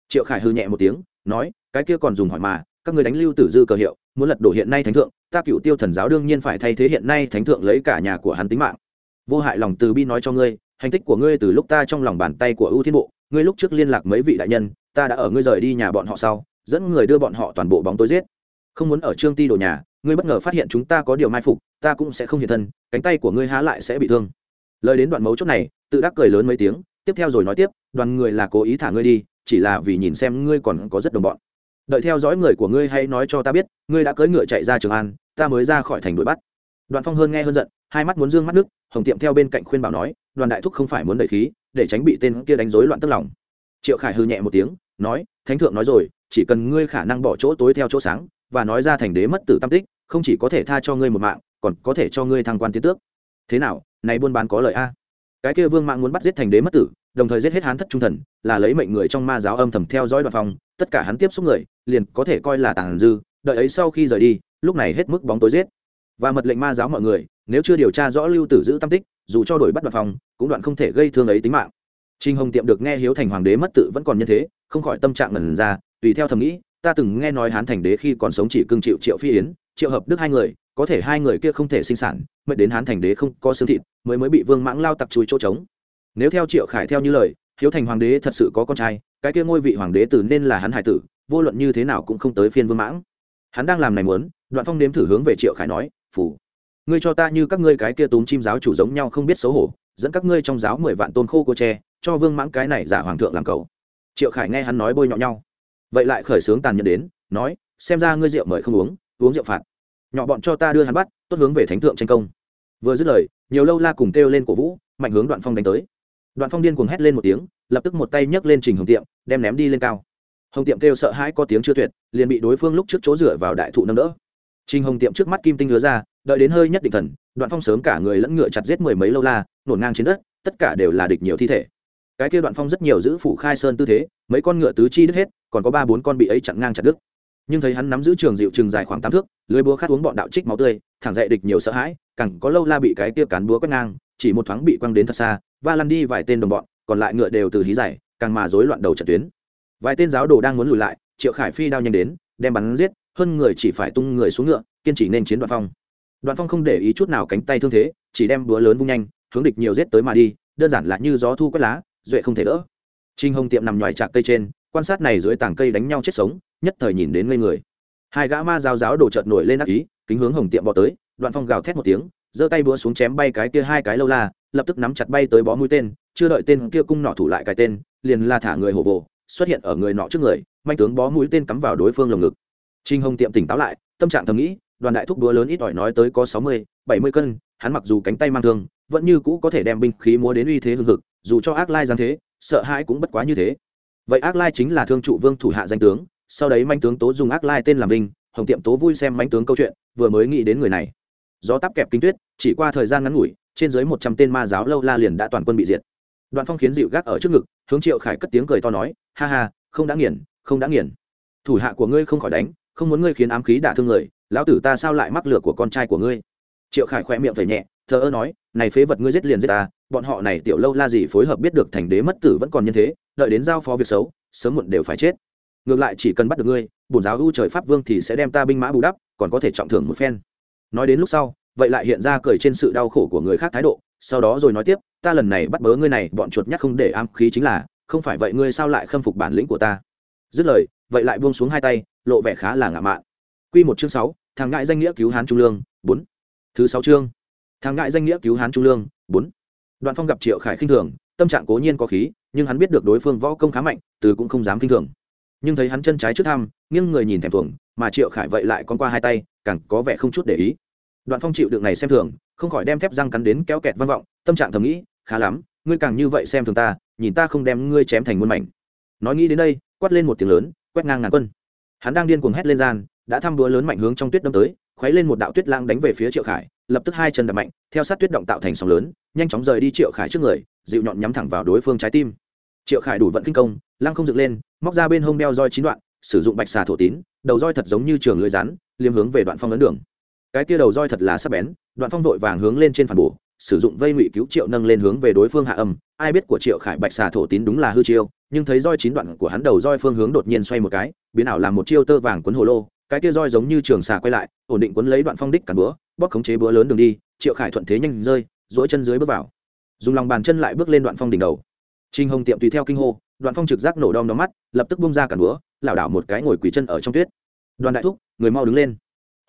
Triệu khải hư nhẹ một tiếng, nói, cái kia còn dùng hỏi mà các ngươi đánh lưu tử dư cờ hiệu, muốn lật đổ hiện nay thánh thượng, ta cựu tiêu thần giáo đương nhiên phải thay thế hiện nay thánh thượng lấy cả nhà của hắn tính mạng. Vô hại lòng từ bi nói cho ngươi, hành tích của ngươi từ lúc ta trong lòng bàn tay của ưu thiên bộ, ngươi lúc trước liên lạc mấy vị đại nhân, ta đã ở ngươi rời đi nhà bọn họ sau, dẫn người đưa bọn họ toàn bộ bóng tối giết. Không muốn ở trương ti đổ nhà, ngươi bất ngờ phát hiện chúng ta có điều mai phục, ta cũng sẽ không hiện thân, cánh tay của ngươi há lại sẽ bị thương. Lời đến đoạn mấu chốt này, tự đắc cười lớn mấy tiếng, tiếp theo rồi nói tiếp, đoàn người là cố ý thả ngươi đi, chỉ là vì nhìn xem ngươi còn có rất đồng bọn đợi theo dõi người của ngươi hay nói cho ta biết ngươi đã cưỡi ngựa chạy ra trường an ta mới ra khỏi thành đuổi bắt. Đoàn phong hơn nghe hơn giận hai mắt muốn dương mắt nước hồng tiệm theo bên cạnh khuyên bảo nói đoàn đại thúc không phải muốn đợi khí để tránh bị tên kia đánh rối loạn tức lòng. Triệu khải hư nhẹ một tiếng nói thánh thượng nói rồi chỉ cần ngươi khả năng bỏ chỗ tối theo chỗ sáng và nói ra thành đế mất tử tam tích không chỉ có thể tha cho ngươi một mạng còn có thể cho ngươi thăng quan tiến tước. Thế nào này buôn bán có lợi a? Cái kia vương mạng muốn bắt giết thành đế mất tử đồng thời giết hết hán thất trung thần là lấy mệnh người trong ma giáo âm thầm theo dõi Đoàn Phong, tất cả hắn tiếp xúc người liền có thể coi là tàn dư, đợi ấy sau khi rời đi, lúc này hết mức bóng tối giết. Và mật lệnh ma giáo mọi người, nếu chưa điều tra rõ lưu tử giữ tam tích, dù cho đổi bắt đoạn phòng, cũng đoạn không thể gây thương ấy tính mạng. Trinh hồng tiệm được nghe hiếu thành hoàng đế mất tự vẫn còn như thế, không khỏi tâm trạng ngẩn ra, tùy theo thầm nghĩ, ta từng nghe nói hán thành đế khi còn sống chỉ cưng chịu triệu phi yến, triệu hợp đức hai người, có thể hai người kia không thể sinh sản, mệnh đến hán thành đế không có xương thịt, mới mới bị vương mãng lao tặc chui chỗ trống. Nếu theo triệu khải theo như lời, hiếu thành hoàng đế thật sự có con trai, cái kia ngôi vị hoàng đế từ nên là hắn hải tử vô luận như thế nào cũng không tới phiên vương mãng. Hắn đang làm này muốn, đoạn phong nếm thử hướng về triệu khải nói phủ ngươi cho ta như các ngươi cái kia túm chim giáo chủ giống nhau không biết xấu hổ, dẫn các ngươi trong giáo mười vạn tôn khô cô tre, cho vương mãng cái này giả hoàng thượng làm cầu. Triệu khải nghe hắn nói bôi nhọ nhau. Vậy lại khởi sướng tàn nhẫn đến, nói, xem ra ngươi rượu mời không uống uống rượu phạt. Nhỏ bọn cho ta đưa hắn bắt, tốt hướng về thánh thượng tranh công. Vừa dứt lời, nhiều lâu la cùng kêu lên cổ vũ, mạnh hướng đoạn phong đánh tới. Đoạn phong điên cuồng hét lên một tiếng, lập tức một tay nhấc lên trình hồng tiệm, đem ném đi lên cao hồng tiệm kêu sợ hãi có tiếng chưa tuyệt, liền bị đối phương lúc trước chỗ dựa vào đại thụ nâng đỡ. Trình hồng tiệm trước mắt kim tinh hứa ra, đợi đến hơi nhất định thần, đoạn phong sớm cả người lẫn ngựa chặt giết mười mấy lâu la, nổn ngang trên đất, tất cả đều là địch nhiều thi thể. Cái kia đoạn phong rất nhiều giữ phủ khai sơn tư thế, mấy con ngựa tứ chi đứt hết, còn có ba bốn con bị ấy chặn ngang chặt đứt. Nhưng thấy hắn nắm giữ trường dịu trường dài khoảng tám thước, lưới búa khát uống bọn đạo trích máu tươi, thẳng dậy địch nhiều sợ hãi cẳng có lâu la bị cái kia cán búa quét ngang, chỉ một thoáng bị quăng đến thật xa và lăn đi vài tên đồng bọn, còn lại ngựa đều từ hí giải càng mà rối loạn đầu trận tuyến vài tên giáo đồ đang muốn lùi lại, triệu khải phi đao nhanh đến, đem bắn giết, hơn người chỉ phải tung người xuống ngựa, kiên trì nên chiến đoạn phong. Đoạn phong không để ý chút nào cánh tay thương thế, chỉ đem búa lớn vung nhanh, hướng địch nhiều giết tới mà đi, đơn giản là như gió thu quét lá, duệ không thể đỡ. Trinh hồng tiệm nằm ngoài trạc cây trên, quan sát này dưới tảng cây đánh nhau chết sống, nhất thời nhìn đến ngây người. Hai gã ma giáo giáo đổ chợt nổi lên ác ý, kính hướng hồng tiệm bỏ tới, đoạn phong gào thét một tiếng, giơ tay búa xuống chém bay cái kia hai cái lâu la, lập tức nắm chặt bay tới bó mũi tên, chưa đợi tên kia cung nọ thủ lại cái tên, liền la thả người hổ vồ xuất hiện ở người nọ trước người, manh tướng bó mũi tên cắm vào đối phương lồng ngực. Trinh hồng tiệm tỉnh táo lại, tâm trạng thầm nghĩ, đoàn đại thúc đúa lớn ít ỏi nói tới có sáu mươi, bảy mươi cân, hắn mặc dù cánh tay mang thương, vẫn như cũ có thể đem binh khí múa đến uy thế hương thực dù cho ác lai giáng thế, sợ hãi cũng bất quá như thế. Vậy ác lai chính là thương trụ vương thủ hạ danh tướng, sau đấy manh tướng tố dùng ác lai tên làm vinh hồng tiệm tố vui xem manh tướng câu chuyện, vừa mới nghĩ đến người này. Gió tắp kẹp kinh tuyết, chỉ qua thời gian ngắn ngủi, trên dưới một trăm tên ma giáo lâu la liền đã toàn quân bị diệt đoạn phong khiến dịu gác ở trước ngực, hướng triệu khải cất tiếng cười to nói, ha ha, không đã nghiền, không đã nghiền. Thủ hạ của ngươi không khỏi đánh, không muốn ngươi khiến ám khí đả thương người, lão tử ta sao lại mắc lửa của con trai của ngươi? Triệu khải khỏe miệng về nhẹ, thờ ơ nói, này phế vật ngươi giết liền giết ta, bọn họ này tiểu lâu la gì phối hợp biết được thành đế mất tử vẫn còn như thế, đợi đến giao phó việc xấu, sớm muộn đều phải chết. Ngược lại chỉ cần bắt được ngươi, bổn giáo hữu trời pháp vương thì sẽ đem ta binh mã bù đắp, còn có thể trọng thưởng một phen. Nói đến lúc sau, vậy lại hiện ra cười trên sự đau khổ của người khác thái độ sau đó rồi nói tiếp, ta lần này bắt bớ ngươi này, bọn chuột nhắc không để am khí chính là, không phải vậy ngươi sao lại khâm phục bản lĩnh của ta? Dứt lời, vậy lại buông xuống hai tay, lộ vẻ khá là ngạo mạn. Quy một chương sáu, thằng ngại danh nghĩa cứu hán trung lương, bốn. Thứ sáu chương, thằng ngại danh nghĩa cứu hán trung lương, bốn. Đoạn phong gặp triệu khải khinh thường, tâm trạng cố nhiên có khí, nhưng hắn biết được đối phương võ công khá mạnh, từ cũng không dám khinh thường. Nhưng thấy hắn chân trái trước thăm, nghiêng người nhìn thèm thuồng, mà triệu khải vậy lại con qua hai tay, càng có vẻ không chút để ý đoạn phong chịu được này xem thường, không khỏi đem thép răng cắn đến kéo kẹt văn vọng, tâm trạng thầm nghĩ, khá lắm, ngươi càng như vậy xem thường ta, nhìn ta không đem ngươi chém thành muôn mảnh. Nói nghĩ đến đây, quát lên một tiếng lớn, quét ngang ngàn quân. Hắn đang điên cuồng hét lên gian, đã thăm búa lớn mạnh hướng trong tuyết đâm tới, khuấy lên một đạo tuyết lang đánh về phía triệu khải, lập tức hai chân đập mạnh, theo sát tuyết động tạo thành sóng lớn, nhanh chóng rời đi triệu khải trước người, dịu nhọn nhắm thẳng vào đối phương trái tim. Triệu khải đủ vận kinh công lang không dựng lên, móc ra bên hông đeo roi chín đoạn, sử dụng bạch xà thổ tín, đầu roi thật giống như trường lưới rắn, liêm hướng về đoạn phong ấn đường cái tia đầu roi thật là sắc bén, đoạn phong vội vàng hướng lên trên phản bổ, sử dụng vây ngụy cứu triệu nâng lên hướng về đối phương hạ âm. Ai biết của triệu khải bạch xà thổ tín đúng là hư chiêu, nhưng thấy roi chín đoạn của hắn đầu roi phương hướng đột nhiên xoay một cái, biến ảo làm một chiêu tơ vàng cuốn hồ lô. Cái tia roi giống như trường xà quay lại, ổn định cuốn lấy đoạn phong đích cản búa, bóp khống chế búa lớn đường đi, triệu khải thuận thế nhanh rơi dỗi chân dưới bước vào. Dùng lòng bàn chân lại bước lên đoạn phong đỉnh đầu. Trinh hồng tiệm tùy theo kinh hô, đoạn phong trực giác nổ đom đóm mắt, lập tức bung ra cản búa, lảo đảo một cái ngồi quỳ chân ở trong tuyết. Đoàn đại thúc, người mau đứng lên.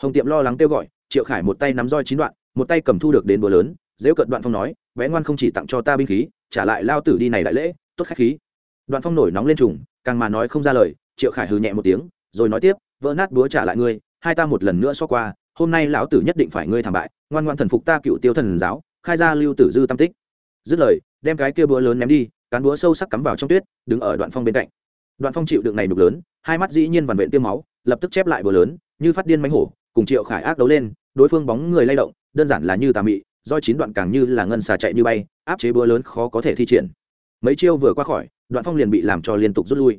Hồng tiệm lo lắng kêu gọi triệu khải một tay nắm roi chín đoạn, một tay cầm thu được đến búa lớn dễ cận đoạn phong nói, bé ngoan không chỉ tặng cho ta binh khí, trả lại lao tử đi này đại lễ, tốt khách khí. Đoạn phong nổi nóng lên trùng, càng mà nói không ra lời, triệu khải hừ nhẹ một tiếng, rồi nói tiếp, vỡ nát búa trả lại ngươi, hai ta một lần nữa so qua, hôm nay lão tử nhất định phải ngươi thảm bại, ngoan ngoan thần phục ta cựu tiêu thần giáo, khai ra lưu tử dư tam tích. Dứt lời, đem cái kia búa lớn ném đi, cán búa sâu sắc cắm vào trong tuyết, đứng ở đoạn phong bên cạnh. Đoạn phong chịu đựng này đục lớn, hai mắt dĩ nhiên vằn vện tiêm máu, lập tức chép lại búa lớn, như phát điên mánh hổ cùng triệu khải ác đấu lên, đối phương bóng người lay động, đơn giản là như tà mị do chín đoạn càng như là ngân xà chạy như bay, áp chế búa lớn khó có thể thi triển. Mấy chiêu vừa qua khỏi, đoạn phong liền bị làm cho liên tục rút lui.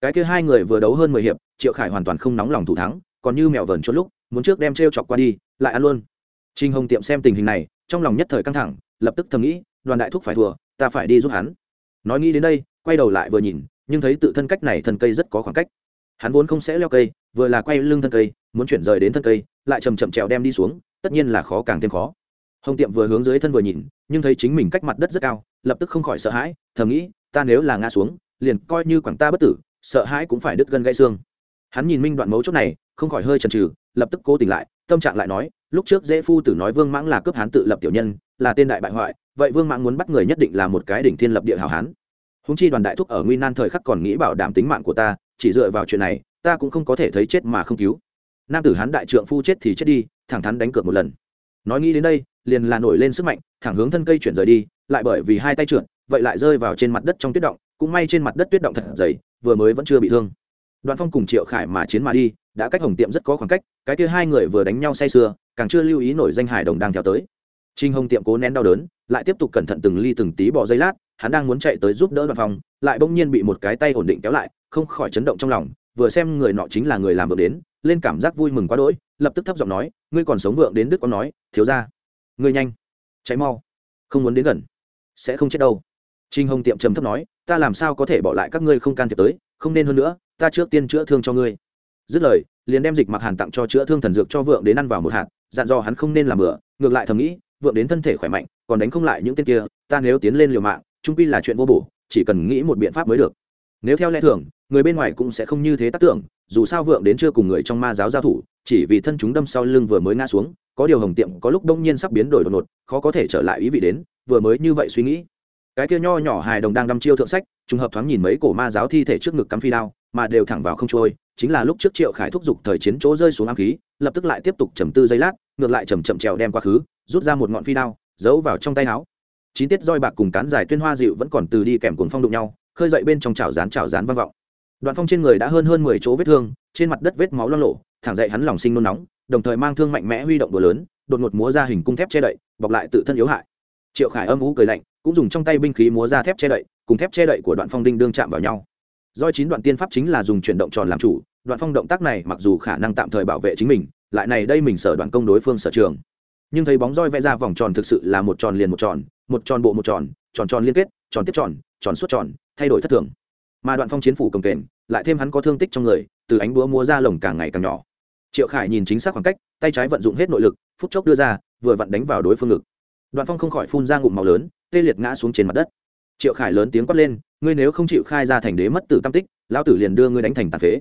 Cái kia hai người vừa đấu hơn mười hiệp, triệu khải hoàn toàn không nóng lòng thủ thắng, còn như mèo vờn chốt lúc, muốn trước đem t r e o chọc qua đi, lại ăn luôn. Trinh hồng tiệm xem tình hình này, trong lòng nhất thời căng thẳng, lập tức thầm nghĩ, đoàn đại thúc phải thua, ta phải đi giúp hắn. Nói nghĩ đến đây, quay đầu lại vừa nhìn, nhưng thấy tự thân cách này thân cây rất có khoảng cách. Hắn vốn không sẽ leo cây vừa là quay lưng thân cây, muốn chuyển rời đến thân cây, lại chầm chậm trèo đem đi xuống, tất nhiên là khó càng thêm khó. Hồng tiệm vừa hướng dưới thân vừa nhìn, nhưng thấy chính mình cách mặt đất rất cao, lập tức không khỏi sợ hãi, thầm nghĩ, ta nếu là ngã xuống, liền coi như quảng ta bất tử, sợ hãi cũng phải đứt gân gãy xương. Hắn nhìn minh đoạn mấu chốt này, không khỏi hơi chần chừ, lập tức cố tỉnh lại, tâm trạng lại nói, lúc trước dễ phu tử nói vương mãng là cướp hán tự lập tiểu nhân, là tên đại bại hoại, vậy vương mãng muốn bắt người nhất định là một cái đỉnh thiên lập địa hào hán. Húng chi đoàn đại thúc ở nguy nan thời khắc còn nghĩ bảo đảm tính mạng của ta, chỉ dựa vào chuyện này ta cũng không có thể thấy chết mà không cứu. Nam tử hán đại trượng phu chết thì chết đi, thẳng thắn đánh cược một lần. Nói nghĩ đến đây, liền là nổi lên sức mạnh, thẳng hướng thân cây chuyển rời đi, lại bởi vì hai tay trượt, vậy lại rơi vào trên mặt đất trong tuyết động, cũng may trên mặt đất tuyết động thật dày, vừa mới vẫn chưa bị thương. Đoàn phong cùng triệu khải mà chiến mà đi, đã cách hồng tiệm rất có khoảng cách, cái kia hai người vừa đánh nhau say sưa, càng chưa lưu ý nổi danh hải đồng đang theo tới. Trinh hồng tiệm cố nén đau đớn, lại tiếp tục cẩn thận từng ly từng tí bỏ giây lát, hắn đang muốn chạy tới giúp đỡ đoàn phong, lại bỗng nhiên bị một cái tay ổn định kéo lại, không khỏi chấn động trong lòng vừa xem người nọ chính là người làm vượng đến, lên cảm giác vui mừng quá đỗi, lập tức thấp giọng nói, ngươi còn sống vượng đến đức có nói, thiếu ra ngươi nhanh cháy mau, không muốn đến gần, sẽ không chết đâu. Trinh hồng tiệm trầm thấp nói, ta làm sao có thể bỏ lại các ngươi không can thiệp tới, không nên hơn nữa, ta trước tiên chữa thương cho ngươi. Dứt lời, liền đem dịch mặc hàn tặng cho chữa thương thần dược cho vượng đến ăn vào một hạt, dặn dò hắn không nên làm bừa, ngược lại thầm nghĩ, vượng đến thân thể khỏe mạnh, còn đánh không lại những tên kia, ta nếu tiến lên liều mạng, trung pi là chuyện vô bổ, chỉ cần nghĩ một biện pháp mới được. Nếu theo lẽ thường người bên ngoài cũng sẽ không như thế tác tưởng, dù sao vượng đến chưa cùng người trong ma giáo giao thủ, chỉ vì thân chúng đâm sau lưng vừa mới ngã xuống, có điều hồng tiệm có lúc đông nhiên sắp biến đổi đột ngột, khó có thể trở lại ý vị đến, vừa mới như vậy suy nghĩ. Cái kia nho nhỏ hài đồng đang đăm chiêu thượng sách, trùng hợp thoáng nhìn mấy cổ ma giáo thi thể trước ngực cắm phi đao, mà đều thẳng vào không trôi, chính là lúc trước triệu khải thúc giục thời chiến chỗ rơi xuống ám khí, lập tức lại tiếp tục trầm tư giây lát, ngược lại chầm chậm trèo đem quá khứ, rút ra một ngọn phi đao, giấu vào trong tay áo. Chín tiết roi bạc cùng cán dài tuyên hoa dịu vẫn còn từ đi kèm cuồng phong đụng nhau, khơi dậy bên trong chảo rán chảo rán vang vọng đoạn phong trên người đã hơn hơn mười chỗ vết thương, trên mặt đất vết máu lo lộ thẳng dậy hắn lòng sinh nôn nóng, đồng thời mang thương mạnh mẽ huy động đồ lớn, đột ngột múa ra hình cung thép che đậy, bọc lại tự thân yếu hại. Triệu khải âm ú cười lạnh, cũng dùng trong tay binh khí múa ra thép che đậy, cùng thép che đậy của đoạn phong đinh đương chạm vào nhau. Do chín đoạn tiên pháp chính là dùng chuyển động tròn làm chủ, đoạn phong động tác này mặc dù khả năng tạm thời bảo vệ chính mình, lại này đây mình sở đoạn công đối phương sở trường. Nhưng thấy bóng roi vẽ ra vòng tròn thực sự là một tròn liền một tròn một tròn bộ một tròn tròn tròn liên kết, tròn tiếp tròn tròn suốt tròn, thay đổi thất thường mà đoạn phong chiến phủ cầm kềnh, lại thêm hắn có thương tích trong người, từ ánh búa múa ra lồng càng ngày càng nhỏ. Triệu khải nhìn chính xác khoảng cách, tay trái vận dụng hết nội lực, phút chốc đưa ra, vừa vặn đánh vào đối phương ngực. Đoạn phong không khỏi phun ra ngụm màu lớn, tê liệt ngã xuống trên mặt đất. Triệu khải lớn tiếng quát lên, ngươi nếu không chịu khai ra thành đế mất tử tam tích, lão tử liền đưa ngươi đánh thành tàn phế.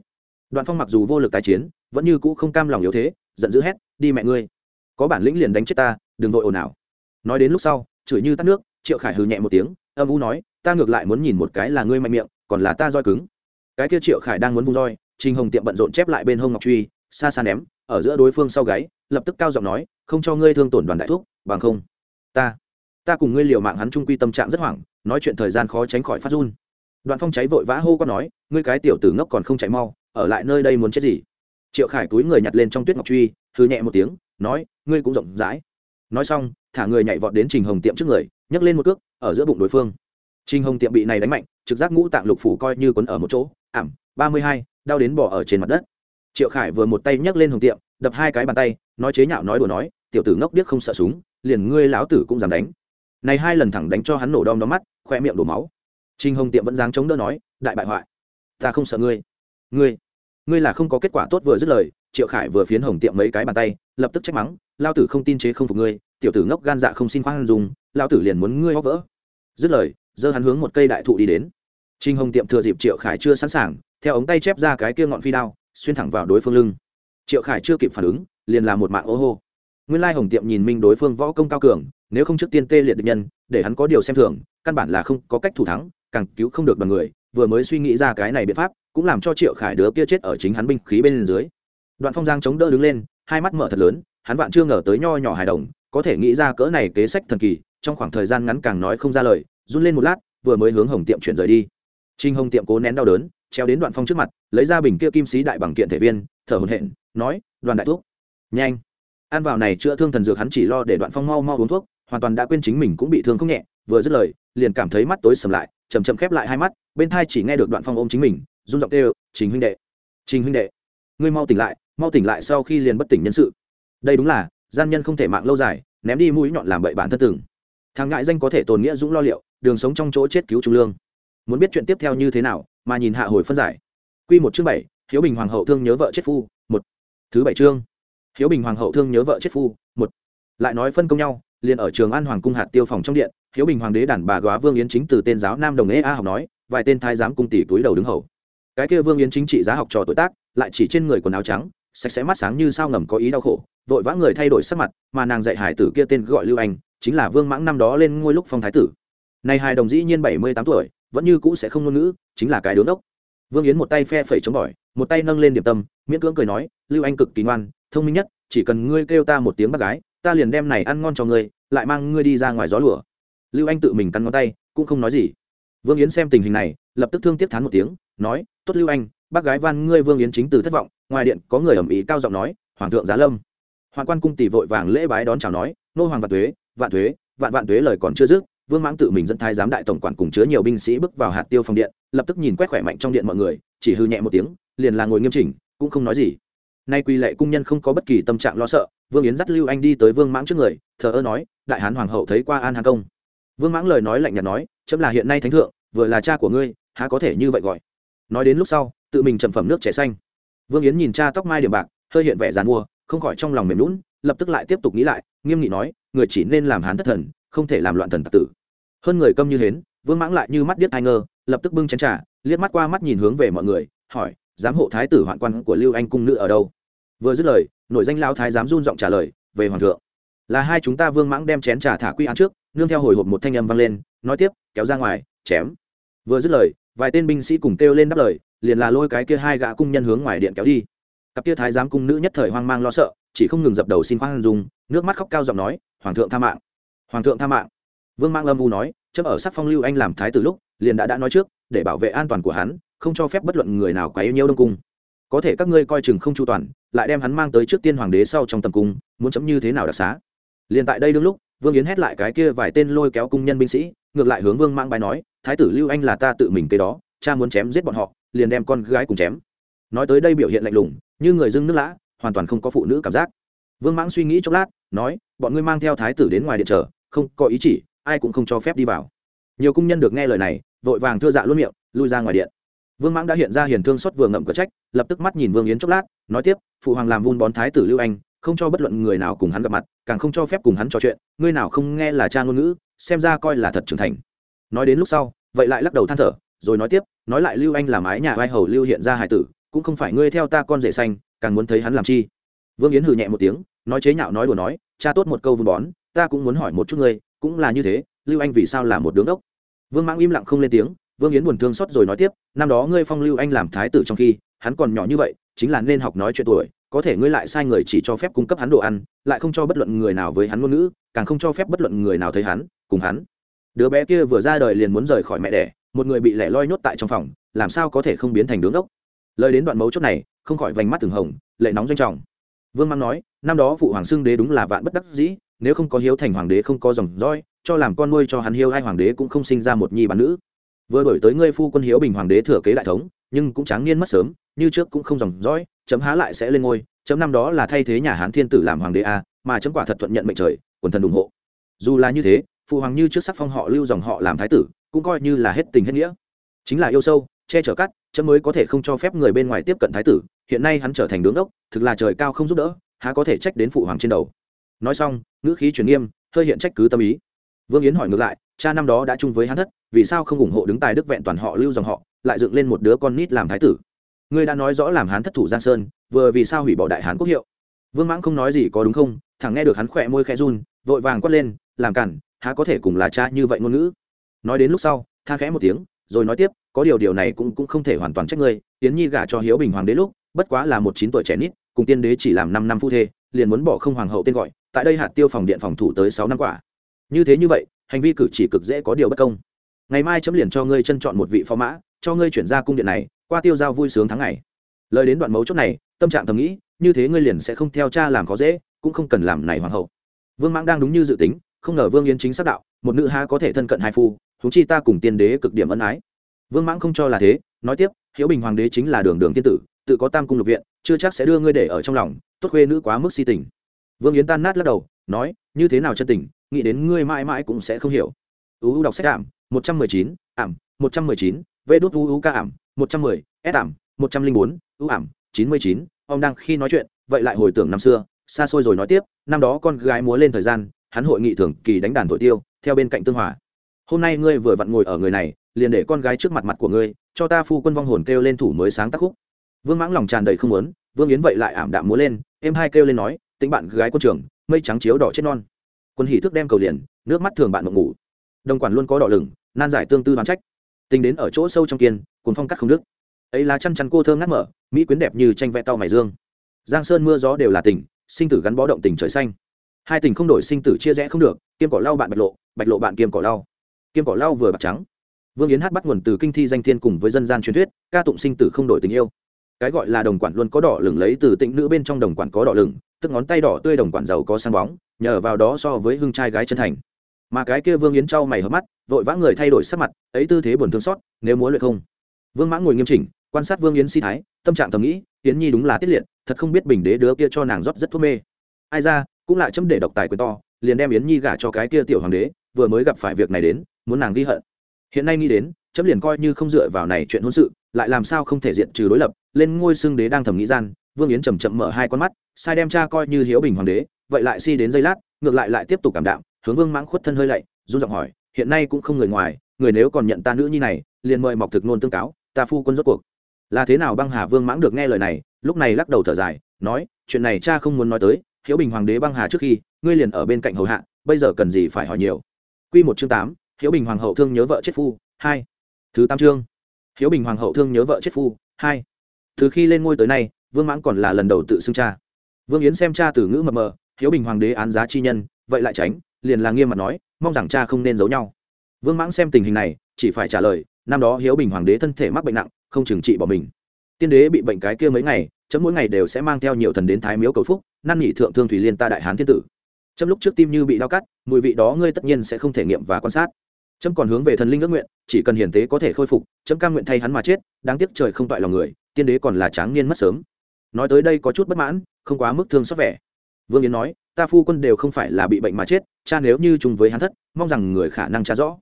Đoạn phong mặc dù vô lực tái chiến, vẫn như cũ không cam lòng yếu thế, giận dữ hét, đi mẹ ngươi! Có bản lĩnh liền đánh chết ta, đừng vội ồn ào. Nói đến lúc sau, chửi như tắt nước, triệu khải hừ nhẹ một tiếng, âm u nói, ta ngược lại muốn nhìn một cái là ngươi mạnh miệng còn là ta roi cứng. Cái kia triệu khải đang muốn vung roi, trình hồng tiệm bận rộn chép lại bên hông ngọc truy, xa xa ném, ở giữa đối phương sau gáy, lập tức cao giọng nói, không cho ngươi thương tổn đoàn đại thúc, bằng không, ta ta cùng ngươi liều mạng hắn trung quy tâm trạng rất hoảng, nói chuyện thời gian khó tránh khỏi phát run. Đoạn phong cháy vội vã hô quát nói, ngươi cái tiểu tử ngốc còn không chạy mau, ở lại nơi đây muốn chết gì? Triệu khải túi người nhặt lên trong tuyết ngọc truy hư nhẹ một tiếng, nói, ngươi cũng rộng rãi. Nói xong, thả người nhảy vọt đến trình hồng tiệm trước người, nhấc lên một cước, ở giữa bụng đối phương. Trình hồng tiệm bị này đánh mạnh trực giác ngũ tạng lục phủ coi như quấn ở một chỗ, ảm, ba mươi hai, đau đến bỏ ở trên mặt đất. Triệu khải vừa một tay nhấc lên hồng tiệm, đập hai cái bàn tay, nói chế nhạo nói đùa nói, tiểu tử ngốc điếc không sợ súng, liền ngươi lão tử cũng dám đánh. Này hai lần thẳng đánh cho hắn nổ đom đóm mắt khoe miệng đổ máu. Trinh hồng tiệm vẫn dáng chống đỡ nói, đại bại hoại, ta không sợ ngươi. Ngươi ngươi là không có kết quả tốt vừa dứt lời. Triệu khải vừa phiến hồng tiệm mấy cái bàn tay, lập tức trách mắng lao tử không tin chế không phục ngươi, tiểu tử ngốc gan dạ không xin khoan dùng lao tử liền muốn ngươi hóc vỡ. Dứt lời, giơ hắn hướng một cây đại thụ đi đến trinh hồng tiệm thừa dịp triệu khải chưa sẵn sàng, theo ống tay chép ra cái kia ngọn phi đao, xuyên thẳng vào đối phương lưng. Triệu khải chưa kịp phản ứng, liền là một mạng ô hô. Nguyên lai hồng tiệm nhìn minh đối phương võ công cao cường, nếu không trước tiên tê liệt địch nhân, để hắn có điều xem thường, căn bản là không có cách thủ thắng, càng cứu không được bằng người, vừa mới suy nghĩ ra cái này biện pháp, cũng làm cho triệu khải đứa kia chết ở chính hắn binh khí bên dưới. Đoạn phong giang chống đỡ đứng lên, hai mắt mở thật lớn, hắn vạn chưa ngờ tới nho nhỏ hài đồng, có thể nghĩ ra cỡ này kế sách thần kỳ, trong khoảng thời gian ngắn càng nói không ra lời, run lên một lát, vừa mới hướng hồng tiệm chuyển rời đi trinh hồng tiệm cố nén đau đớn, treo đến đoạn phong trước mặt, lấy ra bình kia kim sĩ đại bằng kiện thể viên, thở hồn hển, nói, đoàn đại thuốc nhanh. Ăn vào này chữa thương thần dược hắn chỉ lo để đoạn phong mau mau uống thuốc, hoàn toàn đã quên chính mình cũng bị thương không nhẹ, vừa dứt lời, liền cảm thấy mắt tối sầm lại chầm chậm khép lại hai mắt, bên thai chỉ nghe được đoạn phong ôm chính mình, run giọng kêu, trình huynh đệ, trình huynh đệ, ngươi mau tỉnh lại, mau tỉnh lại sau khi liền bất tỉnh nhân sự. Đây đúng là, gian nhân không thể mạng lâu dài, ném đi mũi nhọn làm bậy bản thân từng. Thằng ngại danh có thể tồn nghĩa dũng lo liệu, đường sống trong chỗ chết cứu trung lương muốn biết chuyện tiếp theo như thế nào, mà nhìn hạ hồi phân giải. Q một chương bảy, hiếu bình hoàng hậu thương nhớ vợ chết phu, một. Thứ bảy chương. Hiếu bình hoàng hậu thương nhớ vợ chết phu, một. Lại nói phân công nhau, liền ở trường an hoàng cung hạt tiêu phòng trong điện, hiếu bình hoàng đế đàn bà góa vương yến chính từ tên giáo nam đồng ế a học nói, vài tên thái giám cung tỷ túi đầu đứng hầu. Cái kia vương yến chính trị giá học trò tuổi tác, lại chỉ trên người quần áo trắng, sạch sẽ mắt sáng như sao ngầm có ý đau khổ, vội vã người thay đổi sắc mặt, mà nàng dạy hải tử kia tên gọi lưu anh, chính là vương mãng năm đó lên ngôi lúc phong thái tử. Nay hai đồng dĩ nhiên bảy mươi tám tuổi vẫn như cũ sẽ không ngôn ngữ, chính là cái đốn đốc vương yến một tay phe phẩy chống bỏi, một tay nâng lên điểm tâm, miễn cưỡng cười nói, lưu anh cực kỳ ngoan, thông minh nhất, chỉ cần ngươi kêu ta một tiếng bác gái, ta liền đem này ăn ngon cho ngươi, lại mang ngươi đi ra ngoài gió lửa lưu anh tự mình cắn ngón tay, cũng không nói gì. Vương yến xem tình hình này, lập tức thương tiếc thán một tiếng, nói, tốt lưu anh, bác gái van ngươi vương yến chính từ thất vọng, ngoài điện có người ẩm ý cao giọng nói, hoàng thượng giá lâm. Hoàng quan cung tỷ vội vàng lễ bái đón chào nói, nô hoàng vạn thuế vạn thuế vạn vạn thuế lời còn chưa dứt vương mãng tự mình dẫn thái giám đại tổng quản cùng chứa nhiều binh sĩ bước vào hạt tiêu phòng điện, lập tức nhìn quét khỏe mạnh trong điện mọi người, chỉ hư nhẹ một tiếng, liền là ngồi nghiêm chỉnh, cũng không nói gì. Nay quy lệ cung nhân không có bất kỳ tâm trạng lo sợ, vương yến dắt lưu anh đi tới vương mãng trước người, thờ ơ nói, đại hán hoàng hậu thấy qua an hàng công. Vương mãng lời nói lạnh nhạt nói, chấm là hiện nay thánh thượng, vừa là cha của ngươi, há có thể như vậy gọi? Nói đến lúc sau, tự mình trầm phẩm nước trẻ xanh. Vương yến nhìn cha tóc mai điểm bạc, hơi hiện vẻ dàn mua không khỏi trong lòng mềm lún lập tức lại tiếp tục nghĩ lại, nghiêm nghị nói, người chỉ nên làm hán thất thần, không thể làm loạn thần tặc tử hơn người câm như hến, vương mãng lại như mắt điếc thai ngơ, lập tức bưng chén trà, liếc mắt qua mắt nhìn hướng về mọi người, hỏi, giám hộ thái tử hoạn quan của lưu anh cung nữ ở đâu? Vừa dứt lời nội danh lao thái giám run giọng trả lời, về hoàng thượng. Là hai chúng ta vương mãng đem chén trà thả quy án trước, nương theo hồi hộp một thanh âm vang lên, nói tiếp, kéo ra ngoài, chém. Vừa dứt lời, vài tên binh sĩ cùng kêu lên đáp lời, liền là lôi cái kia hai gã cung nhân hướng ngoài điện kéo đi. Cặp kia thái giám cung nữ nhất thời hoang mang lo sợ, chỉ không ngừng dập đầu xin khoan dùng nước mắt khóc cao giọng nói, hoàng thượng tha mạng, hoàng thượng tha mạng vương mang lâm u nói chấp ở sắc phong lưu anh làm thái từ lúc, liền đã đã nói trước, để bảo vệ an toàn của hắn, không cho phép bất luận người nào quá yêu nhiêu đông cung. Có thể các ngươi coi chừng không chu toàn, lại đem hắn mang tới trước tiên hoàng đế sau trong tầm cung, muốn chấm như thế nào đặc xá? Liền tại đây đương lúc, vương yến hét lại cái kia vài tên lôi kéo cung nhân binh sĩ, ngược lại hướng vương mang bài nói, thái tử lưu anh là ta tự mình kế đó, cha muốn chém giết bọn họ, liền đem con gái cùng chém. Nói tới đây biểu hiện lạnh lùng, như người dưng nước lã, hoàn toàn không có phụ nữ cảm giác. Vương mãng suy nghĩ chốc lát, nói, bọn ngươi mang theo thái tử đến ngoài điện chờ, không có ý chỉ ai cũng không cho phép đi vào. Nhiều cung nhân được nghe lời này, vội vàng thưa dạ luôn miệng, lui ra ngoài điện. Vương mãng đã hiện ra hiền thương xót vừa ngậm cửa trách, lập tức mắt nhìn vương yến chốc lát, nói tiếp, phụ hoàng làm vun bón thái tử lưu anh, không cho bất luận người nào cùng hắn gặp mặt, càng không cho phép cùng hắn trò chuyện, ngươi nào không nghe là cha ngôn ngữ, xem ra coi là thật trưởng thành. Nói đến lúc sau, vậy lại lắc đầu than thở, rồi nói tiếp, nói lại lưu anh là mái nhà vai hầu lưu hiện ra hải tử, cũng không phải ngươi theo ta con rể xanh càng muốn thấy hắn làm chi. Vương yến hừ nhẹ một tiếng, nói chế nhạo nói đùa nói, cha tốt một câu vun bón, ta cũng muốn hỏi một chút ngươi cũng là như thế, lưu anh vì sao là một đứng đốc? Vương mãng im lặng không lên tiếng, vương yến buồn thương xót rồi nói tiếp, năm đó ngươi phong lưu anh làm thái tử trong khi, hắn còn nhỏ như vậy, chính là nên học nói chuyện tuổi, có thể ngươi lại sai người chỉ cho phép cung cấp hắn đồ ăn, lại không cho bất luận người nào với hắn ngôn ngữ, càng không cho phép bất luận người nào thấy hắn, cùng hắn. Đứa bé kia vừa ra đời liền muốn rời khỏi mẹ đẻ, một người bị lẻ loi nhốt tại trong phòng, làm sao có thể không biến thành đứng đốc? Lời đến đoạn mấu chốt này, không khỏi vành mắt từng hồng, lệ nóng doanh trọng. Vương mang nói, năm đó phụ hoàng xưng đế đúng là vạn bất đắc dĩ nếu không có hiếu thành hoàng đế không có dòng dõi, cho làm con nuôi cho hắn hiếu hai hoàng đế cũng không sinh ra một nhi bán nữ. Vừa đổi tới ngươi phu quân hiếu bình hoàng đế thừa kế đại thống, nhưng cũng tráng niên mất sớm, như trước cũng không dòng dõi, chấm há lại sẽ lên ngôi, chấm năm đó là thay thế nhà hán thiên tử làm hoàng đế a, mà chấm quả thật thuận nhận mệnh trời, quần thần ủng hộ. Dù là như thế, phụ hoàng như trước sắc phong họ lưu dòng họ làm thái tử, cũng coi như là hết tình hết nghĩa. Chính là yêu sâu, che chở cắt, chấm mới có thể không cho phép người bên ngoài tiếp cận thái tử, hiện nay hắn trở thành đứng đốc, thực là trời cao không giúp đỡ, há có thể trách đến phụ hoàng trên đầu nói xong, ngữ khí chuyển nghiêm, hơi hiện trách cứ tâm ý. Vương yến hỏi ngược lại, cha năm đó đã chung với hắn thất, vì sao không ủng hộ đứng tài đức vẹn toàn họ lưu dòng họ, lại dựng lên một đứa con nít làm thái tử? Ngươi đã nói rõ làm hắn thất thủ giang sơn, vừa vì sao hủy bỏ đại hán quốc hiệu? Vương mãng không nói gì có đúng không thằng nghe được hắn khỏe môi khẽ run, vội vàng quát lên, làm cản, há có thể cùng là cha như vậy ngôn ngữ? Nói đến lúc sau tha khẽ một tiếng, rồi nói tiếp, có điều điều này cũng cũng không thể hoàn toàn trách ngươi tiến nhi gả cho hiếu bình hoàng đế lúc, bất quá là một chín tuổi trẻ nít, cùng tiên đế chỉ làm năm năm phu thê, liền muốn bỏ không hoàng hậu tên gọi tại đây hạt tiêu phòng điện phòng thủ tới sáu năm quả. Như thế như vậy, hành vi cử chỉ cực dễ có điều bất công. Ngày mai chấm liền cho ngươi chân chọn một vị phó mã, cho ngươi chuyển ra cung điện này, qua tiêu giao vui sướng tháng ngày. Lời đến đoạn mấu chốt này, tâm trạng thầm nghĩ, như thế ngươi liền sẽ không theo cha làm khó dễ, cũng không cần làm này hoàng hậu. Vương mãng đang đúng như dự tính, không ngờ vương yến chính xác đạo, một nữ ha có thể thân cận hai phu thúng chi ta cùng tiên đế cực điểm ân ái. Vương mãng không cho là thế, nói tiếp, hiếu bình hoàng đế chính là đường đường tiên tử, tự có tam cung lục viện, chưa chắc sẽ đưa ngươi để ở trong lòng, tốt khuê nữ quá mức si tình vương yến tan nát lắc đầu, nói, như thế nào chân tình, nghĩ đến ngươi mãi mãi cũng sẽ không hiểu. Uu đọc sách ảm, một trăm mười chín, ảm, một trăm mười chín vê đốt uu ca ảm, một trăm mười, s ảm, một trăm linh bốn ưu ảm, chín mươi chín. Ông đang khi nói chuyện, vậy lại hồi tưởng năm xưa, xa xôi rồi nói tiếp, năm đó con gái múa lên thời gian, hắn hội nghị thường kỳ đánh đàn thổi tiêu, theo bên cạnh tương hòa. Hôm nay ngươi vừa vặn ngồi ở người này, liền để con gái trước mặt mặt của ngươi, cho ta phu quân vong hồn kêu lên thủ mới sáng tác khúc. Vương mãng lòng tràn đầy không muốn, vương yến vậy lại ảm đạm múa lên em hai kêu lên nói tính bạn gái quân trưởng mây trắng chiếu đỏ chết non. Quân hỷ thức đem cầu liền, nước mắt thường bạn mộng ngủ. Đồng quản luôn có đỏ lửng, nan giải tương tư đoán trách. Tính đến ở chỗ sâu trong kiên, cuốn phong cắt không đức ấy là chăn chăn cô thơm ngắt mở, mỹ quyến đẹp như tranh vẽ tao mày dương. Giang sơn mưa gió đều là tình, sinh tử gắn bó động tình trời xanh. Hai tình không đổi sinh tử chia rẽ không được, kiêm cỏ lau bạn bạch lộ bạch lộ bạn kiêm cỏ lau. Kiêm cỏ lau vừa bạc trắng. Vương yến hát bắt nguồn từ kinh thi danh thiên cùng với dân gian truyền thuyết, ca tụng sinh tử không đổi tình yêu. Cái gọi là đồng quản luôn có đỏ lửng lấy từ tịnh nữ bên trong đồng quản có đỏ lửng tức ngón tay đỏ tươi đồng quản giàu có sáng bóng, nhờ vào đó so với hưng trai gái chân thành. Mà cái kia vương yến trao mày hớp mắt, vội vã người thay đổi sắc mặt, ấy tư thế buồn thương xót, nếu muốn luyện không. Vương mã ngồi nghiêm chỉnh, quan sát vương yến si thái, tâm trạng thầm nghĩ, yến nhi đúng là tiết liệt, thật không biết bình đế đứa kia cho nàng rót rất thuốc mê. Ai ra, cũng lại chấm để độc tài quyền to, liền đem yến nhi gả cho cái kia tiểu hoàng đế, vừa mới gặp phải việc này đến, muốn nàng ghi hận. Hiện nay nghĩ đến, chấm liền coi như không dựa vào này chuyện hôn sự, lại làm sao không thể diện trừ đối lập, lên ngôi xưng đế đang thầm nghĩ gian, vương yến chầm chậm mở hai con mắt sai đem cha coi như hiếu bình hoàng đế, vậy lại si đến giây lát, ngược lại lại tiếp tục cảm đạm, hướng vương mãng khuất thân hơi lạy, run giọng hỏi, hiện nay cũng không người ngoài, người nếu còn nhận ta nữ nhi này, liền mời mọc thực nôn tương cáo, ta phu quân rốt cuộc. Là thế nào băng hà vương mãng được nghe lời này, lúc này lắc đầu thở dài, nói, chuyện này cha không muốn nói tới, hiếu bình hoàng đế băng hà trước khi, ngươi liền ở bên cạnh hầu hạ, bây giờ cần gì phải hỏi nhiều. Q một chương tám, hiếu bình hoàng hậu thương nhớ vợ chết phu, hai. Thứ tám chương, hiếu bình hoàng hậu thương nhớ vợ chết phu, hai. Từ khi lên ngôi tới nay, vương mãng còn là lần đầu tự xưng cha vương yến xem cha từ ngữ mập mờ, hiếu bình hoàng đế án giá chi nhân, vậy lại tránh, liền là nghiêm mặt nói, mong rằng cha không nên giấu nhau. Vương mãng xem tình hình này, chỉ phải trả lời, năm đó hiếu bình hoàng đế thân thể mắc bệnh nặng, không trừng trị bỏ mình. Tiên đế bị bệnh cái kia mấy ngày, chấm mỗi ngày đều sẽ mang theo nhiều thần đến thái miếu cầu phúc, năn nỉ thượng thương thủy liên ta đại hán thiên tử. Chấm lúc trước tim như bị đau cắt, mùi vị đó ngươi tất nhiên sẽ không thể nghiệm và quan sát. Chấm còn hướng về thần linh ước nguyện, chỉ cần hiền tế có thể khôi phục, chấm cam nguyện thay hắn mà chết, đáng tiếc trời không toại lòng người, tiên đế còn là tráng niên mất sớm nói tới đây có chút bất mãn, không quá mức thương xót vẻ. Vương yến nói, ta phu quân đều không phải là bị bệnh mà chết, cha nếu như chung với hắn thất, mong rằng người khả năng trả rõ.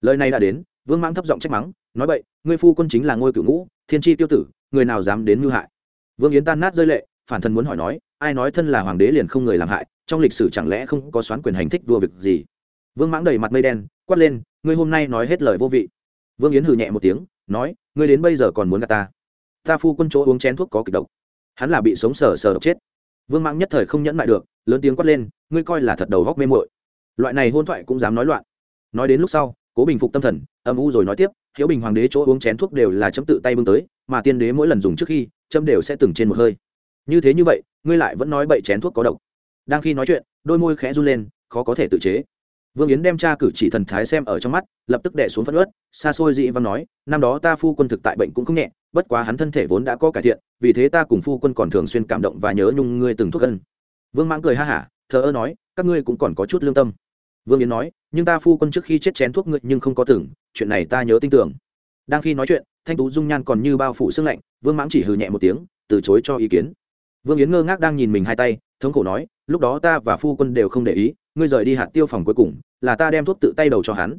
Lời này đã đến, vương mãng thấp giọng trách mắng, nói vậy ngươi phu quân chính là ngôi cửu ngũ, thiên tri tiêu tử, người nào dám đến mưu hại? Vương yến tan nát rơi lệ, phản thân muốn hỏi nói, ai nói thân là hoàng đế liền không người làm hại, trong lịch sử chẳng lẽ không có xoán quyền hành thích vua việc gì? Vương mãng đầy mặt mây đen, quát lên, ngươi hôm nay nói hết lời vô vị. Vương yến hừ nhẹ một tiếng, nói, ngươi đến bây giờ còn muốn gạt ta. Ta phu quân chỗ uống chén thuốc có kịch độc hắn là bị sống sờ sờ độc chết. Vương mãng nhất thời không nhẫn lại được, lớn tiếng quát lên, ngươi coi là thật đầu góc mê muội. Loại này hôn thoại cũng dám nói loạn. Nói đến lúc sau, cố bình phục tâm thần, âm u rồi nói tiếp, hiếu bình hoàng đế chỗ uống chén thuốc đều là chấm tự tay bưng tới, mà tiên đế mỗi lần dùng trước khi, chấm đều sẽ từng trên một hơi. Như thế như vậy, ngươi lại vẫn nói bậy chén thuốc có độc. Đang khi nói chuyện, đôi môi khẽ run lên, khó có thể tự chế. Vương yến đem tra cử chỉ thần thái xem ở trong mắt, lập tức đẻ xuống phân ớt xa xôi dị văn nói, năm đó ta phu quân thực tại bệnh cũng không nhẹ bất quá hắn thân thể vốn đã có cải thiện, vì thế ta cùng phu quân còn thường xuyên cảm động và nhớ nhung ngươi từng thuốc gân. Vương mãng cười ha hả, thờ ơ nói, các ngươi cũng còn có chút lương tâm. Vương yến nói, nhưng ta phu quân trước khi chết chén thuốc ngươi nhưng không có tưởng, chuyện này ta nhớ tin tưởng. Đang khi nói chuyện, thanh tú dung nhan còn như bao phủ sương lạnh, vương mãng chỉ hừ nhẹ một tiếng, từ chối cho ý kiến. Vương yến ngơ ngác đang nhìn mình hai tay, thống khổ nói, lúc đó ta và phu quân đều không để ý, ngươi rời đi hạt tiêu phòng cuối cùng, là ta đem thuốc tự tay đầu cho hắn.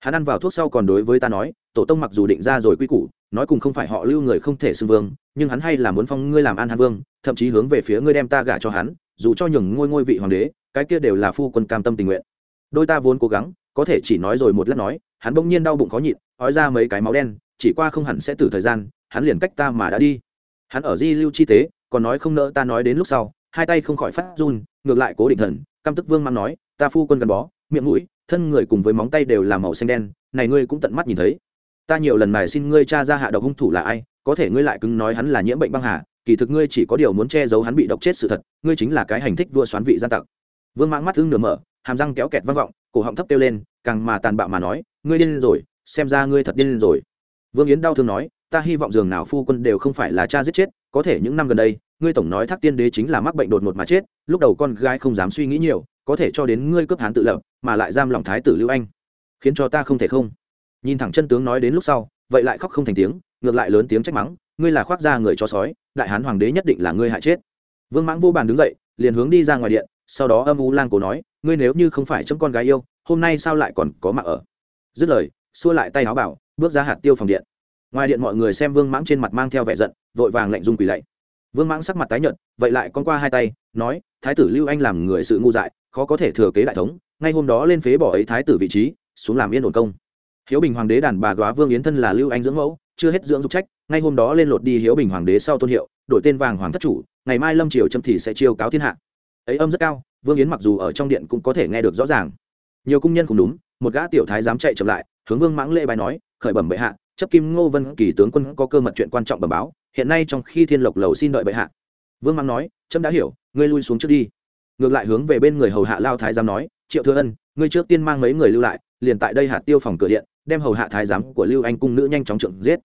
Hắn ăn vào thuốc sau còn đối với ta nói, tổ tông mặc dù định ra rồi quy củ nói cùng không phải họ lưu người không thể xưng vương, nhưng hắn hay là muốn phong ngươi làm an hàn vương, thậm chí hướng về phía ngươi đem ta gả cho hắn, dù cho nhường ngôi ngôi vị hoàng đế, cái kia đều là phu quân cam tâm tình nguyện. Đôi ta vốn cố gắng, có thể chỉ nói rồi một lát nói, hắn bỗng nhiên đau bụng khó nhịn, ói ra mấy cái máu đen, chỉ qua không hẳn sẽ từ thời gian, hắn liền cách ta mà đã đi. Hắn ở di lưu chi tế, còn nói không nỡ ta nói đến lúc sau, hai tay không khỏi phát run, ngược lại cố định thần cam tức vương mang nói, ta phu quân gắn bó, miệng mũi, thân người cùng với móng tay đều là màu xanh đen, này ngươi cũng tận mắt nhìn thấy ta nhiều lần mài xin ngươi cha ra hạ độc hung thủ là ai, có thể ngươi lại cứng nói hắn là nhiễm bệnh băng hà, kỳ thực ngươi chỉ có điều muốn che giấu hắn bị độc chết sự thật, ngươi chính là cái hành thích vua xoán vị gian tặc. Vương mãng mắt thương nửa mở, hàm răng kéo kẹt vang vọng, cổ họng thấp kêu lên, càng mà tàn bạo mà nói, ngươi điên rồi, xem ra ngươi thật điên rồi. Vương yến đau thương nói, ta hy vọng giường nào phu quân đều không phải là cha giết chết, có thể những năm gần đây, ngươi tổng nói thác tiên đế chính là mắc bệnh đột ngột mà chết, lúc đầu con gái không dám suy nghĩ nhiều, có thể cho đến ngươi cướp hán tự lập, mà lại giam lòng thái tử lưu anh, khiến cho ta không thể không nhìn thẳng chân tướng nói đến lúc sau, vậy lại khóc không thành tiếng, ngược lại lớn tiếng trách mắng, ngươi là khoác ra người cho sói, đại hán hoàng đế nhất định là ngươi hại chết. Vương mãng vô bàn đứng dậy, liền hướng đi ra ngoài điện, sau đó âm u lang cổ nói, ngươi nếu như không phải chấm con gái yêu, hôm nay sao lại còn có mạng ở? Dứt lời, xua lại tay áo bảo, bước ra hạt tiêu phòng điện. Ngoài điện mọi người xem vương mãng trên mặt mang theo vẻ giận, vội vàng lạnh dung quỳ lạy. Vương mãng sắc mặt tái nhợt, vậy lại con qua hai tay, nói, thái tử lưu anh làm người sự ngu dại, khó có thể thừa kế đại thống, ngay hôm đó lên phế bỏ ấy thái tử vị trí, xuống làm yên ổn công hiếu bình hoàng đế đàn bà góa vương yến thân là lưu anh dưỡng mẫu, chưa hết dưỡng dục trách, ngay hôm đó lên lột đi hiếu bình hoàng đế sau tôn hiệu, đổi tên vàng hoàng thất chủ, ngày mai lâm triều trâm thì sẽ chiêu cáo thiên hạ. Ấy âm rất cao, vương yến mặc dù ở trong điện cũng có thể nghe được rõ ràng. Nhiều cung nhân cũng đúng, một gã tiểu thái dám chạy chậm lại, hướng vương mãng lễ bài nói, khởi bẩm bệ hạ, chấp kim ngô vân kỳ tướng quân có cơ mật chuyện quan trọng bẩm báo, hiện nay trong khi thiên lộc lầu xin đợi bệ hạ. Vương mãng nói, trâm đã hiểu, ngươi lui xuống trước đi. Ngược lại hướng về bên người hầu hạ lao thái giám nói, triệu thừa ân, ngươi trước tiên mang mấy người lưu lại, liền tại đây hạt tiêu phòng cửa điện đem hầu hạ thái giám của lưu anh cung nữ nhanh chóng trượng giết.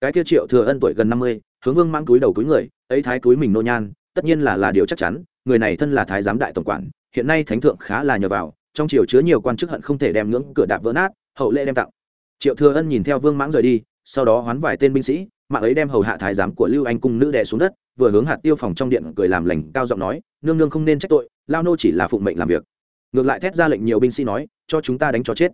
Cái kia triệu thừa ân tuổi gần năm mươi, hướng vương mang túi đầu túi người, ấy thái túi mình nô nhan, tất nhiên là là điều chắc chắn, người này thân là thái giám đại tổng quản, hiện nay thánh thượng khá là nhờ vào, trong triều chứa nhiều quan chức hận không thể đem ngưỡng cửa đạp vỡ nát, hậu lễ đem tặng. Triệu thừa ân nhìn theo vương mãng rời đi, sau đó hoán vài tên binh sĩ, mạng ấy đem hầu hạ thái giám của lưu anh cung nữ đè xuống đất, vừa hướng hạt tiêu phòng trong điện cười làm lành cao giọng nói, nương nương không nên trách tội, lao nô chỉ là phụng mệnh làm việc. Ngược lại thét ra lệnh nhiều binh sĩ nói, cho chúng ta đánh cho chết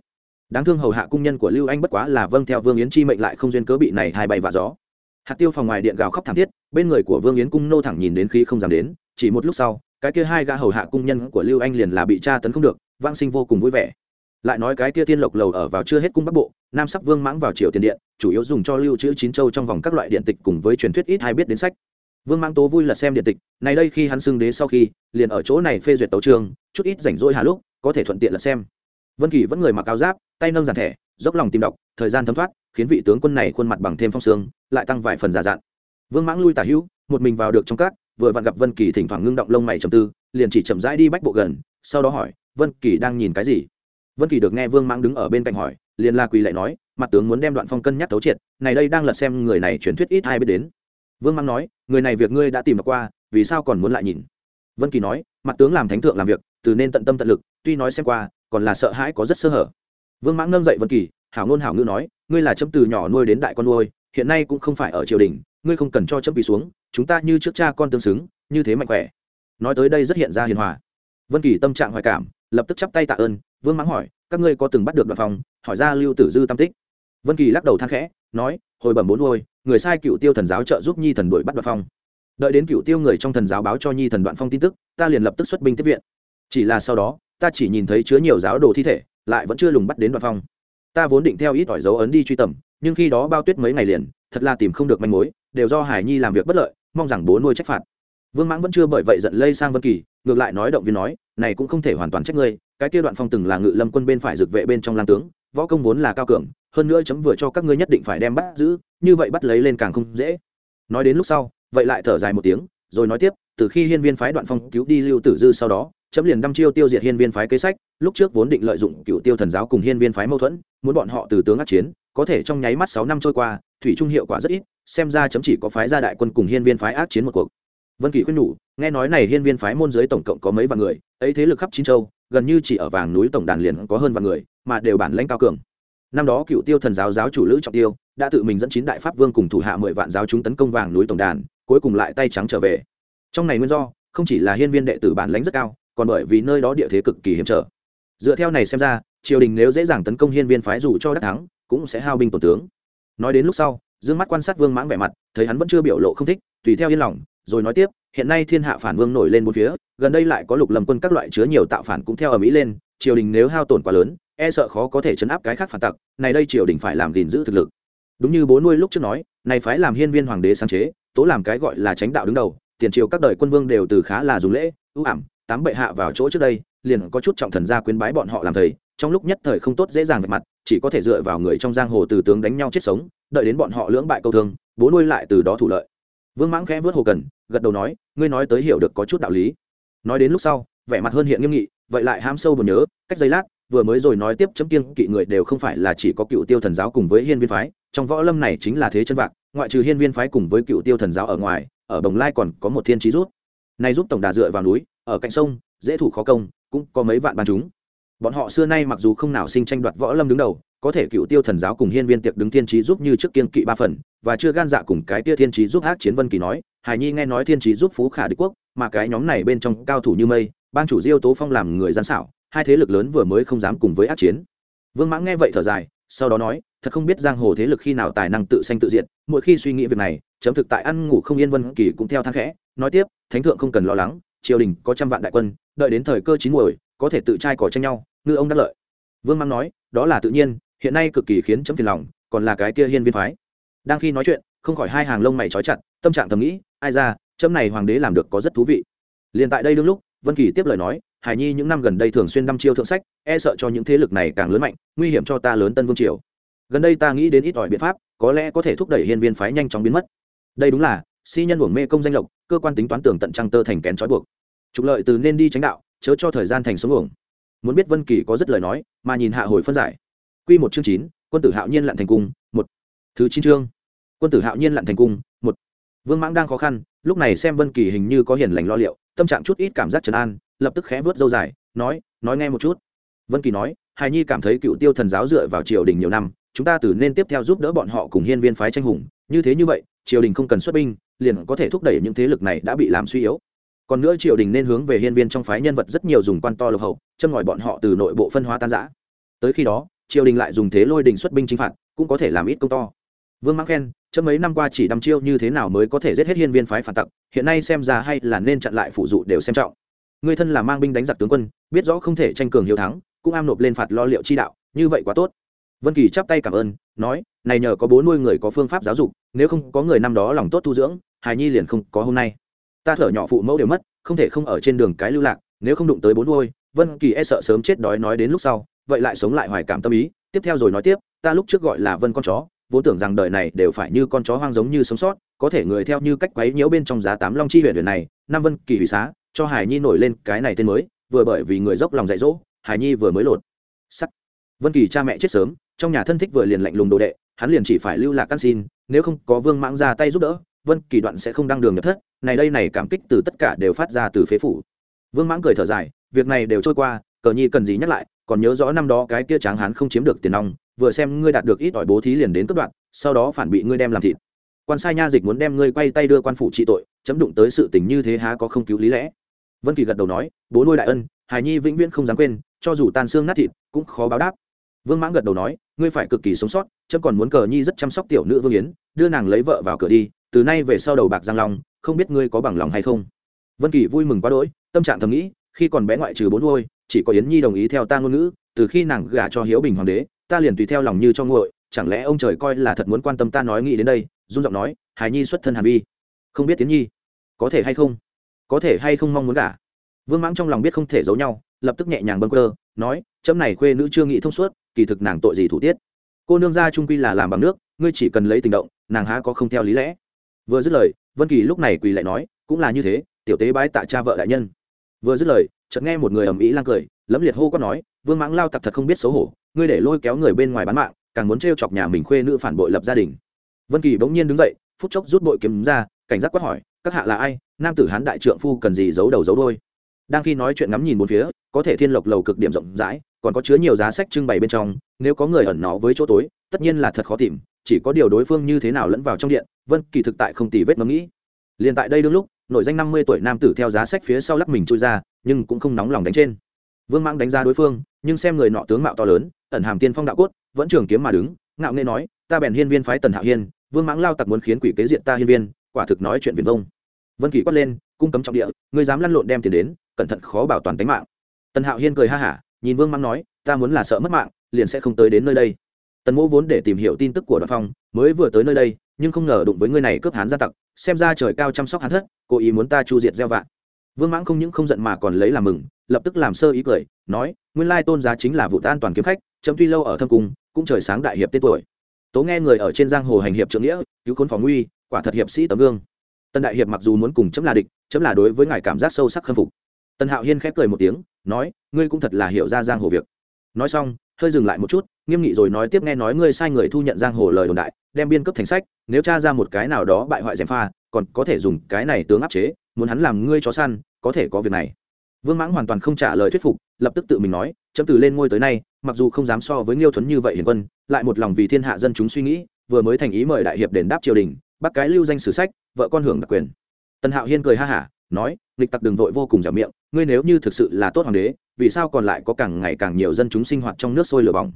đáng thương hầu hạ cung nhân của lưu anh bất quá là vâng theo vương yến chi mệnh lại không duyên cớ bị này hai bay và gió. Hạt tiêu phòng ngoài điện gào khóc thảm thiết, bên người của vương yến cung nô thẳng nhìn đến khi không dám đến, chỉ một lúc sau, cái kia hai gã hầu hạ cung nhân của lưu anh liền là bị tra tấn không được vang sinh vô cùng vui vẻ. Lại nói cái kia tiên lộc lầu ở vào chưa hết cung bắc bộ, nam sắp vương mãng vào triều tiền điện, chủ yếu dùng cho lưu trữ chín châu trong vòng các loại điện tịch cùng với truyền thuyết ít hay biết đến sách. Vương mãng tố vui là xem điện tịch, này đây khi hắn xưng đế sau khi, liền ở chỗ này phê duyệt tấu trường chút ít rảnh rỗi hà lúc, có thể thuận tiện là xem. Vân kỳ vẫn người mặc áo giáp tay nâng giản thẻ, dốc lòng tìm đọc, thời gian thấm thoát, khiến vị tướng quân này khuôn mặt bằng thêm phong sương, lại tăng vài phần giả dạn vương mãng lui tả hữu, một mình vào được trong các, vừa vặn gặp vân kỳ thỉnh thoảng ngưng động lông mày trầm tư, liền chỉ chậm rãi đi bách bộ gần, sau đó hỏi, vân kỳ đang nhìn cái gì? Vân kỳ được nghe vương mãng đứng ở bên cạnh hỏi, liền la quỳ lại nói, mặt tướng muốn đem đoạn phong cân nhắc tấu triệt, này đây đang lật xem người này truyền thuyết ít ai biết đến. Vương mãng nói, người này việc ngươi đã tìm được qua, vì sao còn muốn lại nhìn? Vân kỳ nói, mặt tướng làm thánh thượng làm việc, từ nên tận tâm tận lực, tuy nói xem qua, còn là sợ hãi có rất sơ hở vương mãng nâng dậy vân kỳ, hảo ngôn hảo ngữ nói, ngươi là chấm từ nhỏ nuôi đến đại con nuôi, hiện nay cũng không phải ở triều đình, ngươi không cần cho chấm quỳ xuống, chúng ta như trước cha con tương xứng, như thế mạnh khỏe. Nói tới đây rất hiện ra hiền hòa. Vân kỳ tâm trạng hoài cảm, lập tức chắp tay tạ ơn, vương mãng hỏi, các ngươi có từng bắt được đoạn phòng hỏi ra lưu tử dư tam tích. Vân kỳ lắc đầu than khẽ, nói, hồi bẩm bốn nuôi, người sai cựu tiêu thần giáo trợ giúp nhi thần đuổi bắt đoạn phong. Đợi đến cựu tiêu người trong thần giáo báo cho nhi thần đoạn phong tin tức, ta liền lập tức xuất binh tiếp viện. Chỉ là sau đó, ta chỉ nhìn thấy chứa nhiều giáo đồ thi thể lại vẫn chưa lùng bắt đến đoạn phong. Ta vốn định theo ít ỏi dấu ấn đi truy tầm, nhưng khi đó bao tuyết mấy ngày liền, thật là tìm không được manh mối, đều do hải nhi làm việc bất lợi, mong rằng bố nuôi trách phạt. Vương mãng vẫn chưa bởi vậy giận lây sang vân kỳ, ngược lại nói động viên nói, này cũng không thể hoàn toàn trách ngươi, cái kia đoạn phong từng là ngự lâm quân bên phải dực vệ bên trong lang tướng, võ công vốn là cao cường, hơn nữa chấm vừa cho các ngươi nhất định phải đem bắt giữ, như vậy bắt lấy lên càng không dễ. Nói đến lúc sau, vậy lại thở dài một tiếng, rồi nói tiếp, từ khi hiên viên phái đoạn phong cứu đi lưu tử dư sau đó, chấm liền đăm chiêu tiêu diệt hiên viên phái kế sách lúc trước vốn định lợi dụng cựu tiêu thần giáo cùng hiên viên phái mâu thuẫn, muốn bọn họ từ tướng ác chiến, có thể trong nháy mắt sáu năm trôi qua, thủy trung hiệu quả rất ít, xem ra chấm chỉ có phái gia đại quân cùng hiên viên phái ác chiến một cuộc. Vân kỳ khuyên nhủ, nghe nói này hiên viên phái môn giới tổng cộng có mấy vạn người, ấy thế lực khắp chín châu, gần như chỉ ở vàng núi tổng đàn liền có hơn vạn người, mà đều bản lãnh cao cường. Năm đó cựu tiêu thần giáo giáo chủ lữ trọng tiêu đã tự mình dẫn chín đại pháp vương cùng thủ hạ mười vạn giáo chúng tấn công vàng núi tổng đàn, cuối cùng lại tay trắng trở về. Trong này nguyên do, không chỉ là hiên viên đệ tử bản lãnh rất cao, còn bởi vì nơi đó địa thế cực kỳ hiểm trở dựa theo này xem ra, triều đình nếu dễ dàng tấn công hiên viên phái dù cho đắc thắng, cũng sẽ hao binh tổn tướng. Nói đến lúc sau, dương mắt quan sát vương mãng vẻ mặt, thấy hắn vẫn chưa biểu lộ không thích, tùy theo yên lòng, rồi nói tiếp, hiện nay thiên hạ phản vương nổi lên một phía, gần đây lại có lục lầm quân các loại chứa nhiều tạo phản cũng theo ở mỹ lên, triều đình nếu hao tổn quá lớn e sợ khó có thể chấn áp cái khác phản tặc, này đây triều đình phải làm gìn giữ thực lực. Đúng như bố nuôi lúc trước nói, này phái làm hiên viên hoàng đế sáng chế, tố làm cái gọi là tránh đạo đứng đầu, tiền triều các đời quân vương đều từ khá là dùng lễ, ưu ảm, tám bệ hạ vào chỗ trước đây liền có chút trọng thần gia quyến bái bọn họ làm thầy, trong lúc nhất thời không tốt dễ dàng vạch mặt, chỉ có thể dựa vào người trong giang hồ từ tướng đánh nhau chết sống, đợi đến bọn họ lưỡng bại câu thương, bố nuôi lại từ đó thủ lợi. Vương mãng khẽ vớt hồ cần, gật đầu nói, ngươi nói tới hiểu được có chút đạo lý. Nói đến lúc sau, vẻ mặt hơn hiện nghiêm nghị, vậy lại ham sâu buồn nhớ, cách giây lát, vừa mới rồi nói tiếp chấm kiêng kỵ người đều không phải là chỉ có cựu tiêu thần giáo cùng với hiên viên phái, trong võ lâm này chính là thế chân vạc, ngoại trừ hiên viên phái cùng với cựu tiêu thần giáo ở ngoài, ở bồng lai còn có một thiên trí rút. Nay giúp tổng đà dựa vào núi, ở cạnh sông, dễ thủ khó công cũng có mấy vạn ban chúng. Bọn họ xưa nay mặc dù không nào sinh tranh đoạt võ lâm đứng đầu, có thể cựu tiêu thần giáo cùng hiên viên tiệc đứng thiên trí giúp như trước kiên kỵ ba phần, và chưa gan dạ cùng cái tia thiên trí giúp hát chiến vân kỳ nói hải nhi nghe nói thiên trí giúp phú khả đế quốc, mà cái nhóm này bên trong cao thủ như mây, bang chủ diêu tố phong làm người gian xảo, hai thế lực lớn vừa mới không dám cùng với ác chiến. Vương mãng nghe vậy thở dài, sau đó nói, thật không biết giang hồ thế lực khi nào tài năng tự sanh tự diệt, mỗi khi suy nghĩ việc này, chấm thực tại ăn ngủ không yên vân kỳ cũng theo thang khẽ, nói tiếp, thánh thượng không cần lo lắng, triều đình có trăm vạn đại quân đợi đến thời cơ chín muồi, có thể tự trai cỏ tranh nhau, ngư ông đắc lợi. Vương Mang nói, đó là tự nhiên, hiện nay cực kỳ khiến chấm phiền lòng, còn là cái kia hiên viên phái. Đang khi nói chuyện, không khỏi hai hàng lông mày trói chặt, tâm trạng thầm nghĩ, ai ra, chấm này hoàng đế làm được có rất thú vị. Liền tại đây đương lúc, vân kỳ tiếp lời nói, hải nhi những năm gần đây thường xuyên đăm chiêu thượng sách e sợ cho những thế lực này càng lớn mạnh, nguy hiểm cho ta lớn tân vương triều. Gần đây ta nghĩ đến ít ỏi biện pháp, có lẽ có thể thúc đẩy hiên viên phái nhanh chóng biến mất. Đây đúng là, si nhân uổng mê công danh lộc, cơ quan tính toán tưởng tận trăng tơ thành kén trói buộc trục lợi từ nên đi tránh đạo, chớ cho thời gian thành sống uổng. Muốn biết vân kỳ có rất lời nói, mà nhìn hạ hồi phân giải. Quy một chương chín, quân tử hạo nhiên lặn thành cung, một. Thứ chín chương. Quân tử hạo nhiên lặn thành cung, một. Vương mãng đang khó khăn, lúc này xem vân kỳ hình như có hiền lành lo liệu, tâm trạng chút ít cảm giác trấn an, lập tức khẽ vớt dâu dài, nói nói nghe một chút. Vân kỳ nói, hài nhi cảm thấy cựu tiêu thần giáo dựa vào triều đình nhiều năm, chúng ta từ nên tiếp theo giúp đỡ bọn họ cùng hiên viên phái tranh hùng, như thế như vậy, triều đình không cần xuất binh, liền có thể thúc đẩy những thế lực này đã bị làm suy yếu còn nữa triều đình nên hướng về hiên viên trong phái nhân vật rất nhiều dùng quan to lộc hậu, châm ngòi bọn họ từ nội bộ phân hóa tan giã tới khi đó, triều đình lại dùng thế lôi đình xuất binh chính phạt, cũng có thể làm ít công to. Vương mãng khen, chấm mấy năm qua chỉ đăm chiêu như thế nào mới có thể giết hết hiên viên phái phản tặc, hiện nay xem ra hay là nên chặn lại phụ dụ đều xem trọng. Người thân là mang binh đánh giặc tướng quân, biết rõ không thể tranh cường hiếu thắng, cũng am nộp lên phạt lo liệu chi đạo, như vậy quá tốt. Vân kỳ chắp tay cảm ơn, nói, này nhờ có bố nuôi người có phương pháp giáo dục, nếu không có người năm đó lòng tốt tu dưỡng, hài nhi liền không có hôm nay ta thở nhỏ phụ mẫu đều mất không thể không ở trên đường cái lưu lạc nếu không đụng tới bốn đôi, vân kỳ e sợ sớm chết đói nói đến lúc sau vậy lại sống lại hoài cảm tâm ý. Tiếp theo rồi nói tiếp ta lúc trước gọi là vân con chó vốn tưởng rằng đời này đều phải như con chó hoang giống như sống sót có thể người theo như cách quấy nhiễu bên trong giá tám long chi huyện huyện này nam vân kỳ hủy xá cho hải nhi nổi lên cái này tên mới vừa bởi vì người dốc lòng dạy dỗ hải nhi vừa mới lột. Sắt vân kỳ cha mẹ chết sớm trong nhà thân thích vừa liền lạnh lùng đồ đệ hắn liền chỉ phải lưu lạc căn xin nếu không có vương mãng ra tay giúp đỡ vân kỳ đoạn sẽ không đăng đường nhập thất, này đây này cảm kích từ tất cả đều phát ra từ phế phủ. Vương mãng cười thở dài, việc này đều trôi qua, cờ nhi cần gì nhắc lại, còn nhớ rõ năm đó cái kia tráng hán không chiếm được tiền nong, vừa xem ngươi đạt được ít ỏi bố thí liền đến cất đoạn, sau đó phản bị ngươi đem làm thịt. Quan sai nha dịch muốn đem ngươi quay tay đưa quan phủ trị tội, chấm đụng tới sự tình như thế há có không cứu lý lẽ. Vân kỳ gật đầu nói, bố nuôi đại ân, hài nhi vĩnh viễn không dám quên, cho dù tan xương nát thịt, cũng khó báo đáp. Vương mãng gật đầu nói, ngươi phải cực kỳ sống sót, chấm còn muốn cờ nhi rất chăm sóc tiểu nữ vương yến, đưa nàng lấy vợ vào cửa đi từ nay về sau đầu bạc giang long không biết ngươi có bằng lòng hay không. Vân kỳ vui mừng quá đỗi tâm trạng thầm nghĩ khi còn bé ngoại trừ bốn ngôi, chỉ có yến nhi đồng ý theo ta ngôn ngữ từ khi nàng gả cho hiếu bình hoàng đế ta liền tùy theo lòng như cho nguội chẳng lẽ ông trời coi là thật muốn quan tâm ta nói nghĩ đến đây dung giọng nói hài nhi xuất thân hàn vi không biết tiến nhi có thể hay không có thể hay không mong muốn gả? Vương mãng trong lòng biết không thể giấu nhau lập tức nhẹ nhàng bâng cơ nói chấm này khuê nữ chưa nghĩ thông suốt kỳ thực nàng tội gì thủ tiết. Cô nương gia trung quy là làm bằng nước ngươi chỉ cần lấy tình động nàng há có không theo lý lẽ vừa dứt lời, vân kỳ lúc này quỳ lại nói, cũng là như thế, tiểu tế bái tạ cha vợ đại nhân. Vừa dứt lời, chợt nghe một người ầm ĩ lang cười, lẫm liệt hô quát nói, vương mãng lao tặc thật không biết xấu hổ, ngươi để lôi kéo người bên ngoài bán mạng, càng muốn trêu chọc nhà mình khuê nữ phản bội lập gia đình. Vân kỳ bỗng nhiên đứng dậy, phút chốc rút bội kiếm ra, cảnh giác quát hỏi, các hạ là ai? Nam tử hán đại trượng phu cần gì giấu đầu giấu đuôi? đang khi nói chuyện ngắm nhìn bốn phía, có thể thiên lộc lầu cực điểm rộng rãi, còn có chứa nhiều giá sách trưng bày bên trong, nếu có người ẩn nó với chỗ tối, tất nhiên là thật khó tìm chỉ có điều đối phương như thế nào lẫn vào trong điện, vân kỳ thực tại không tì vết ngẫm nghĩ. Liền tại đây đương lúc nội danh năm mươi tuổi nam tử theo giá sách phía sau lắc mình trôi ra, nhưng cũng không nóng lòng đánh trên. Vương mãng đánh ra đối phương, nhưng xem người nọ tướng mạo to lớn, ẩn hàm tiên phong đạo cốt, vẫn trường kiếm mà đứng, ngạo nghê nói, ta bèn hiên viên phái tần hạo hiên, vương mãng lao tặc muốn khiến quỷ kế diện ta hiên viên, quả thực nói chuyện viền vông. Vân kỳ quát lên, cung cấm trọng địa người dám lăn lộn đem tiền đến, cẩn thận khó bảo toàn tính mạng. Tần hạo hiên cười ha hả, nhìn vương mãng nói, ta muốn là sợ mất mạng, liền sẽ không tới đến nơi đây tần mỗ vốn để tìm hiểu tin tức của đoàn phong, mới vừa tới nơi đây, nhưng không ngờ đụng với người này cướp hán gia tặc, xem ra trời cao chăm sóc hắn thất, cố ý muốn ta chu diệt gieo vạn vương mãng không những không giận mà còn lấy làm mừng, lập tức làm sơ ý cười, nói, nguyên lai tôn giá chính là vụ an toàn kiếm khách chấm tuy lâu ở thâm cung, cũng trời sáng đại hiệp tên tuổi. Tố nghe người ở trên giang hồ hành hiệp trượng nghĩa, cứu khốn phòng nguy, quả thật hiệp sĩ tấm gương. Tân đại hiệp mặc dù muốn cùng chấm là địch chấm là đối với ngài cảm giác sâu sắc khâm phục. Tân hạo hiên khép cười một tiếng, nói, ngươi cũng thật là hiểu ra giang hồ việc nói xong, hơi dừng lại một chút, nghiêm nghị rồi nói tiếp nghe nói ngươi sai người thu nhận giang hồ lời đồn đại, đem biên cấp thành sách, nếu tra ra một cái nào đó bại hoại dèm pha, còn có thể dùng cái này tướng áp chế, muốn hắn làm ngươi chó săn, có thể có việc này. Vương mãng hoàn toàn không trả lời thuyết phục, lập tức tự mình nói, chấm từ lên ngôi tới nay, mặc dù không dám so với nghiêu thuấn như vậy hiền quân, lại một lòng vì thiên hạ dân chúng suy nghĩ, vừa mới thành ý mời đại hiệp đền đáp triều đình bác cái lưu danh sử sách, vợ con hưởng đặc quyền. Tần hạo hiên cười ha hả, nói, nghịch tặc đường vội vô cùng giả miệng, ngươi nếu như thực sự là tốt hoàng đế vì sao còn lại có càng ngày càng nhiều dân chúng sinh hoạt trong nước sôi lửa bỏng?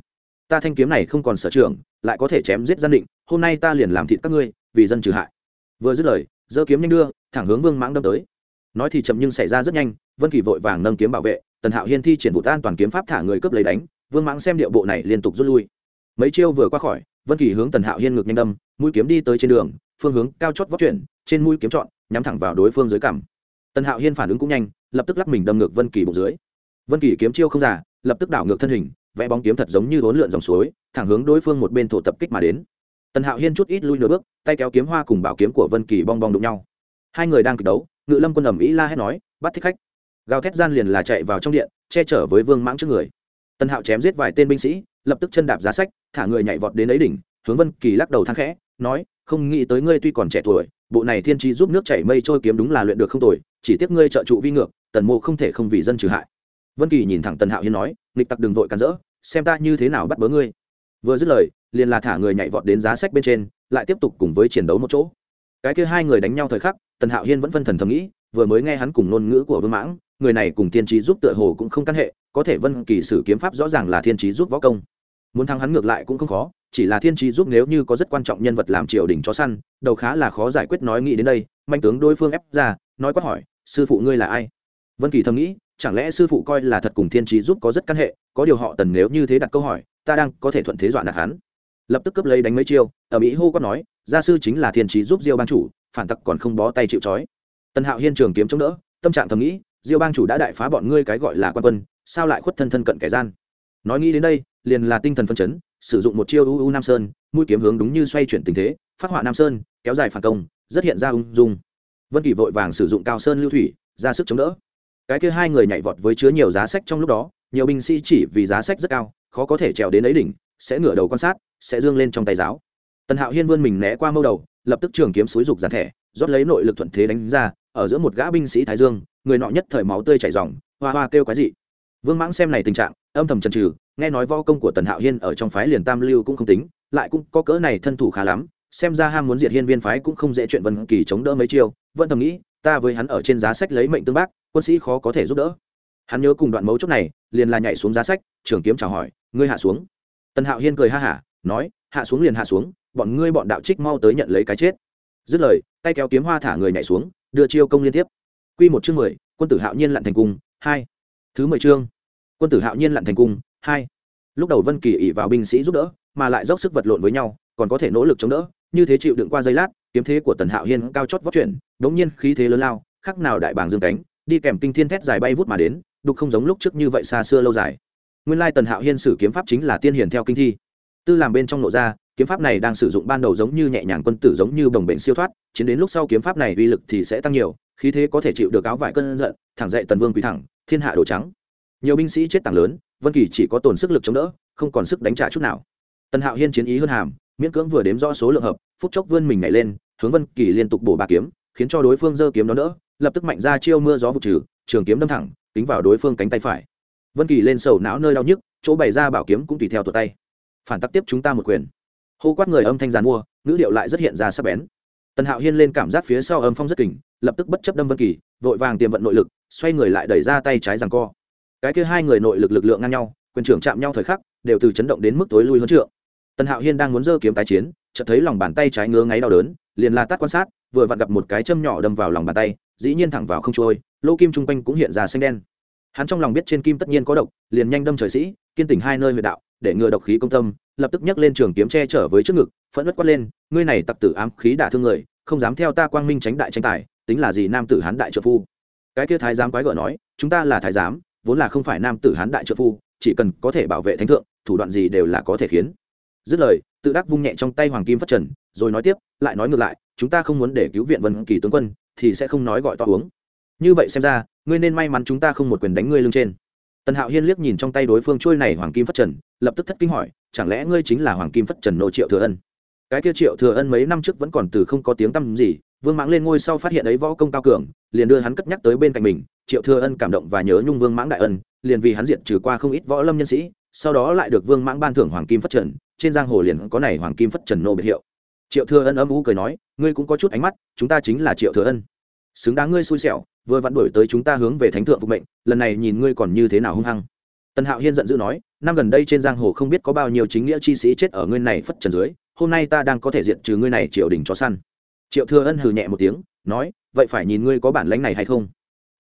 Ta thanh kiếm này không còn sở trường, lại có thể chém giết gian định, hôm nay ta liền làm thịt các ngươi, vì dân trừ hại. Vừa dứt lời, giơ kiếm nhanh đưa, thẳng hướng vương mãng đâm tới. Nói thì chậm nhưng xảy ra rất nhanh, vân kỳ vội vàng nâng kiếm bảo vệ, tần hạo hiên thi triển vụ tan toàn kiếm pháp thả người cướp lấy đánh, vương mãng xem điệu bộ này liên tục rút lui. Mấy chiêu vừa qua khỏi, vân kỳ hướng tần hạo hiên ngược nhanh đâm, mũi kiếm đi tới trên đường, phương hướng cao chót vóc chuyển, trên mũi kiếm chọn nhắm thẳng vào đối phương dưới cằm. Tần hạo hiên phản ứng cũng nhanh, lập tức lắc mình đâm ngược vân kỳ bụng dưới vân kỳ kiếm chiêu không giả lập tức đảo ngược thân hình, vẽ bóng kiếm thật giống như vốn lượn dòng suối, thẳng hướng đối phương một bên thổ tập kích mà đến. Tần hạo hiên chút ít lui nửa bước, tay kéo kiếm hoa cùng bảo kiếm của vân kỳ bong bong đụng nhau. Hai người đang kịch đấu, ngự lâm quân ẩm ý la hét nói, bắt thích khách. Gào thét gian liền là chạy vào trong điện, che chở với vương mãng trước người. Tần hạo chém giết vài tên binh sĩ, lập tức chân đạp giá sách, thả người nhảy vọt đến ấy đỉnh, hướng vân kỳ lắc đầu thang khẽ, nói, không nghĩ tới ngươi tuy còn trẻ tuổi, bộ này thiên tri giúp nước chảy mây trôi kiếm đúng là luyện được không tồi, chỉ tiếc ngươi trợ trụ vi ngược, tần mộ không thể không vì dân trừ hại vân kỳ nhìn thẳng tần hạo hiên nói, nghịch tặc đừng vội cắn rỡ, xem ta như thế nào bắt bớ ngươi. Vừa dứt lời, liền là thả người nhảy vọt đến giá sách bên trên, lại tiếp tục cùng với chiến đấu một chỗ. Cái kia hai người đánh nhau thời khắc, tần hạo hiên vẫn phân thần thầm nghĩ, vừa mới nghe hắn cùng ngôn ngữ của vương mãng, người này cùng thiên trí giúp tựa hồ cũng không căn hệ, có thể vân kỳ sử kiếm pháp rõ ràng là thiên trí giúp võ công. Muốn thắng hắn ngược lại cũng không khó, chỉ là thiên trí giúp nếu như có rất quan trọng nhân vật làm triều đình chó săn, đầu khá là khó giải quyết nói nghĩ đến đây, manh tướng đối phương ép ra, nói quát hỏi, sư phụ ngươi là ai? Vân kỳ thầm nghĩ chẳng lẽ sư phụ coi là thật cùng thiên trí giúp có rất căn hệ, có điều họ tần nếu như thế đặt câu hỏi, ta đang có thể thuận thế dọa nạt hắn. Lập tức cướp lấy đánh mấy chiêu, ở mỹ hô có nói, gia sư chính là thiên trí giúp diêu bang chủ, phản tặc còn không bó tay chịu trói. Tần hạo hiên trường kiếm chống đỡ, tâm trạng thầm nghĩ, diêu bang chủ đã đại phá bọn ngươi cái gọi là quan quân, sao lại khuất thân thân cận kẻ gian? Nói nghĩ đến đây, liền là tinh thần phân chấn, sử dụng một chiêu uu nam sơn, mũi kiếm hướng đúng như xoay chuyển tình thế, phát họa nam sơn, kéo dài phản công, rất hiện ra ung dung. Vân kỳ vội vàng sử dụng cao sơn lưu thủy, ra sức chống đỡ cái kia hai người nhảy vọt với chứa nhiều giá sách trong lúc đó, nhiều binh sĩ chỉ vì giá sách rất cao, khó có thể trèo đến ấy đỉnh, sẽ ngửa đầu quan sát, sẽ dương lên trong tay giáo. Tần hạo hiên vươn mình né qua mâu đầu, lập tức trường kiếm xúi rục giàn thẻ, rót lấy nội lực thuận thế đánh ra, ở giữa một gã binh sĩ thái dương, người nọ nhất thời máu tươi chảy ròng, hoa hoa kêu cái gì vương mãng xem này tình trạng, âm thầm chần trừ nghe nói võ công của tần hạo hiên ở trong phái liền tam lưu cũng không tính, lại cũng có cỡ này thân thủ khá lắm, xem ra ham muốn diệt hiên viên phái cũng không dễ chuyện vân kỳ chống đỡ mấy chiêu, vẫn thầm nghĩ, ta với hắn ở trên giá sách lấy mệnh tương bác quân sĩ khó có thể giúp đỡ. Hắn nhớ cùng đoạn mấu chốt này, liền là nhảy xuống giá sách, trường kiếm chào hỏi, ngươi hạ xuống. Tần hạo hiên cười ha hả, nói, hạ xuống liền hạ xuống, bọn ngươi bọn đạo trích mau tới nhận lấy cái chết. Dứt lời, tay kéo kiếm hoa thả người nhảy xuống, đưa chiêu công liên tiếp. Q một chương mười, quân tử hạo nhiên lặn thành cung, hai. Thứ mười chương, quân tử hạo nhiên lặn thành cung, hai. Lúc đầu vân kỳ ỉ vào binh sĩ giúp đỡ, mà lại dốc sức vật lộn với nhau, còn có thể nỗ lực chống đỡ, như thế chịu đựng qua giây lát, kiếm thế của tần hạo hiên cao chót vót chuyển, đống nhiên khí thế lớn lao khác nào đại bàng dương cánh đi kèm kinh thiên thét dài bay vút mà đến, đục không giống lúc trước như vậy xa xưa lâu dài. Nguyên lai tần hạo hiên sử kiếm pháp chính là tiên hiển theo kinh thi. Tư làm bên trong nội ra, kiếm pháp này đang sử dụng ban đầu giống như nhẹ nhàng quân tử giống như bồng bệnh siêu thoát, chiến đến lúc sau kiếm pháp này uy lực thì sẽ tăng nhiều, khí thế có thể chịu được áo vải cơn giận, thẳng dậy tần vương quý thẳng, thiên hạ đồ trắng. Nhiều binh sĩ chết tảng lớn, vân kỳ chỉ có tồn sức lực chống đỡ, không còn sức đánh trả chút nào. Tần hạo hiên chiến ý hơn hàm, miễn cưỡng vừa đếm rõ số lượng hợp, phút chốc vươn mình nhảy lên, hướng vân kỳ liên tục bổ ba kiếm, khiến cho đối phương giơ kiếm đó đỡ lập tức mạnh ra chiêu mưa gió vụ trừ, trường kiếm đâm thẳng tính vào đối phương cánh tay phải. Vân kỳ lên sầu não nơi đau nhức, chỗ bày ra bảo kiếm cũng tùy theo tuột tay. Phản tắc tiếp chúng ta một quyền. Hô quát người âm thanh giàn mua, ngữ điệu lại rất hiện ra sắc bén. Tần hạo hiên lên cảm giác phía sau âm phong rất kỉnh lập tức bất chấp đâm vân kỳ, vội vàng tiềm vận nội lực, xoay người lại đẩy ra tay trái rằng co. Cái kia hai người nội lực lực lượng ngang nhau, quyền trưởng chạm nhau thời khắc, đều từ chấn động đến mức tối lui hơn trượng. Tần hạo hiên đang muốn giơ kiếm tái chiến, chợt thấy lòng bàn tay trái ngứa ngáy đau đớn, liền la tắt quan sát, vừa vặn gặp một cái châm nhỏ đâm vào lòng bàn tay dĩ nhiên thẳng vào không trôi, lô kim trung quanh cũng hiện ra xanh đen. Hắn trong lòng biết trên kim tất nhiên có độc, liền nhanh đâm trời sĩ, kiên tỉnh hai nơi huyệt đạo, để ngừa độc khí công tâm, lập tức nhấc lên trường kiếm che trở với trước ngực, phẫn nứt quát lên, ngươi này tặc tử ám khí đả thương người, không dám theo ta quang minh tránh đại tranh tài, tính là gì nam tử hán đại trợ phu? Cái kia thái giám quái gở nói, chúng ta là thái giám, vốn là không phải nam tử hán đại trợ phu, chỉ cần có thể bảo vệ thánh thượng, thủ đoạn gì đều là có thể khiến. Dứt lời, tự đắc vung nhẹ trong tay hoàng kim phát trần, rồi nói tiếp, lại nói ngược lại, chúng ta không muốn để cứu viện vân kỳ tướng quân thì sẽ không nói gọi to uống. Như vậy xem ra, ngươi nên may mắn chúng ta không một quyền đánh ngươi lưng trên. Tần hạo hiên liếc nhìn trong tay đối phương trôi này hoàng kim phất trần, lập tức thất kinh hỏi, chẳng lẽ ngươi chính là hoàng kim phất trần nô triệu thừa ân? Cái kia triệu thừa ân mấy năm trước vẫn còn từ không có tiếng tăm gì, vương mãng lên ngôi sau phát hiện ấy võ công cao cường, liền đưa hắn cất nhắc tới bên cạnh mình, triệu thừa ân cảm động và nhớ nhung vương mãng đại ân, liền vì hắn diệt trừ qua không ít võ lâm nhân sĩ, sau đó lại được vương mãng ban thưởng hoàng kim phất trần, trên giang hồ liền có này hoàng kim phất trần nô biệt hiệu triệu thừa ân âm u cười nói, ngươi cũng có chút ánh mắt, chúng ta chính là triệu thừa ân. Xứng đáng ngươi xui xẻo, vừa vặn đổi tới chúng ta hướng về thánh thượng phục mệnh, lần này nhìn ngươi còn như thế nào hung hăng. Tần hạo hiên giận dữ nói, năm gần đây trên giang hồ không biết có bao nhiêu chính nghĩa chi sĩ chết ở ngươi này phất trần dưới, hôm nay ta đang có thể diện trừ ngươi này triệu đình cho săn. Triệu thừa ân hừ nhẹ một tiếng, nói, vậy phải nhìn ngươi có bản lãnh này hay không?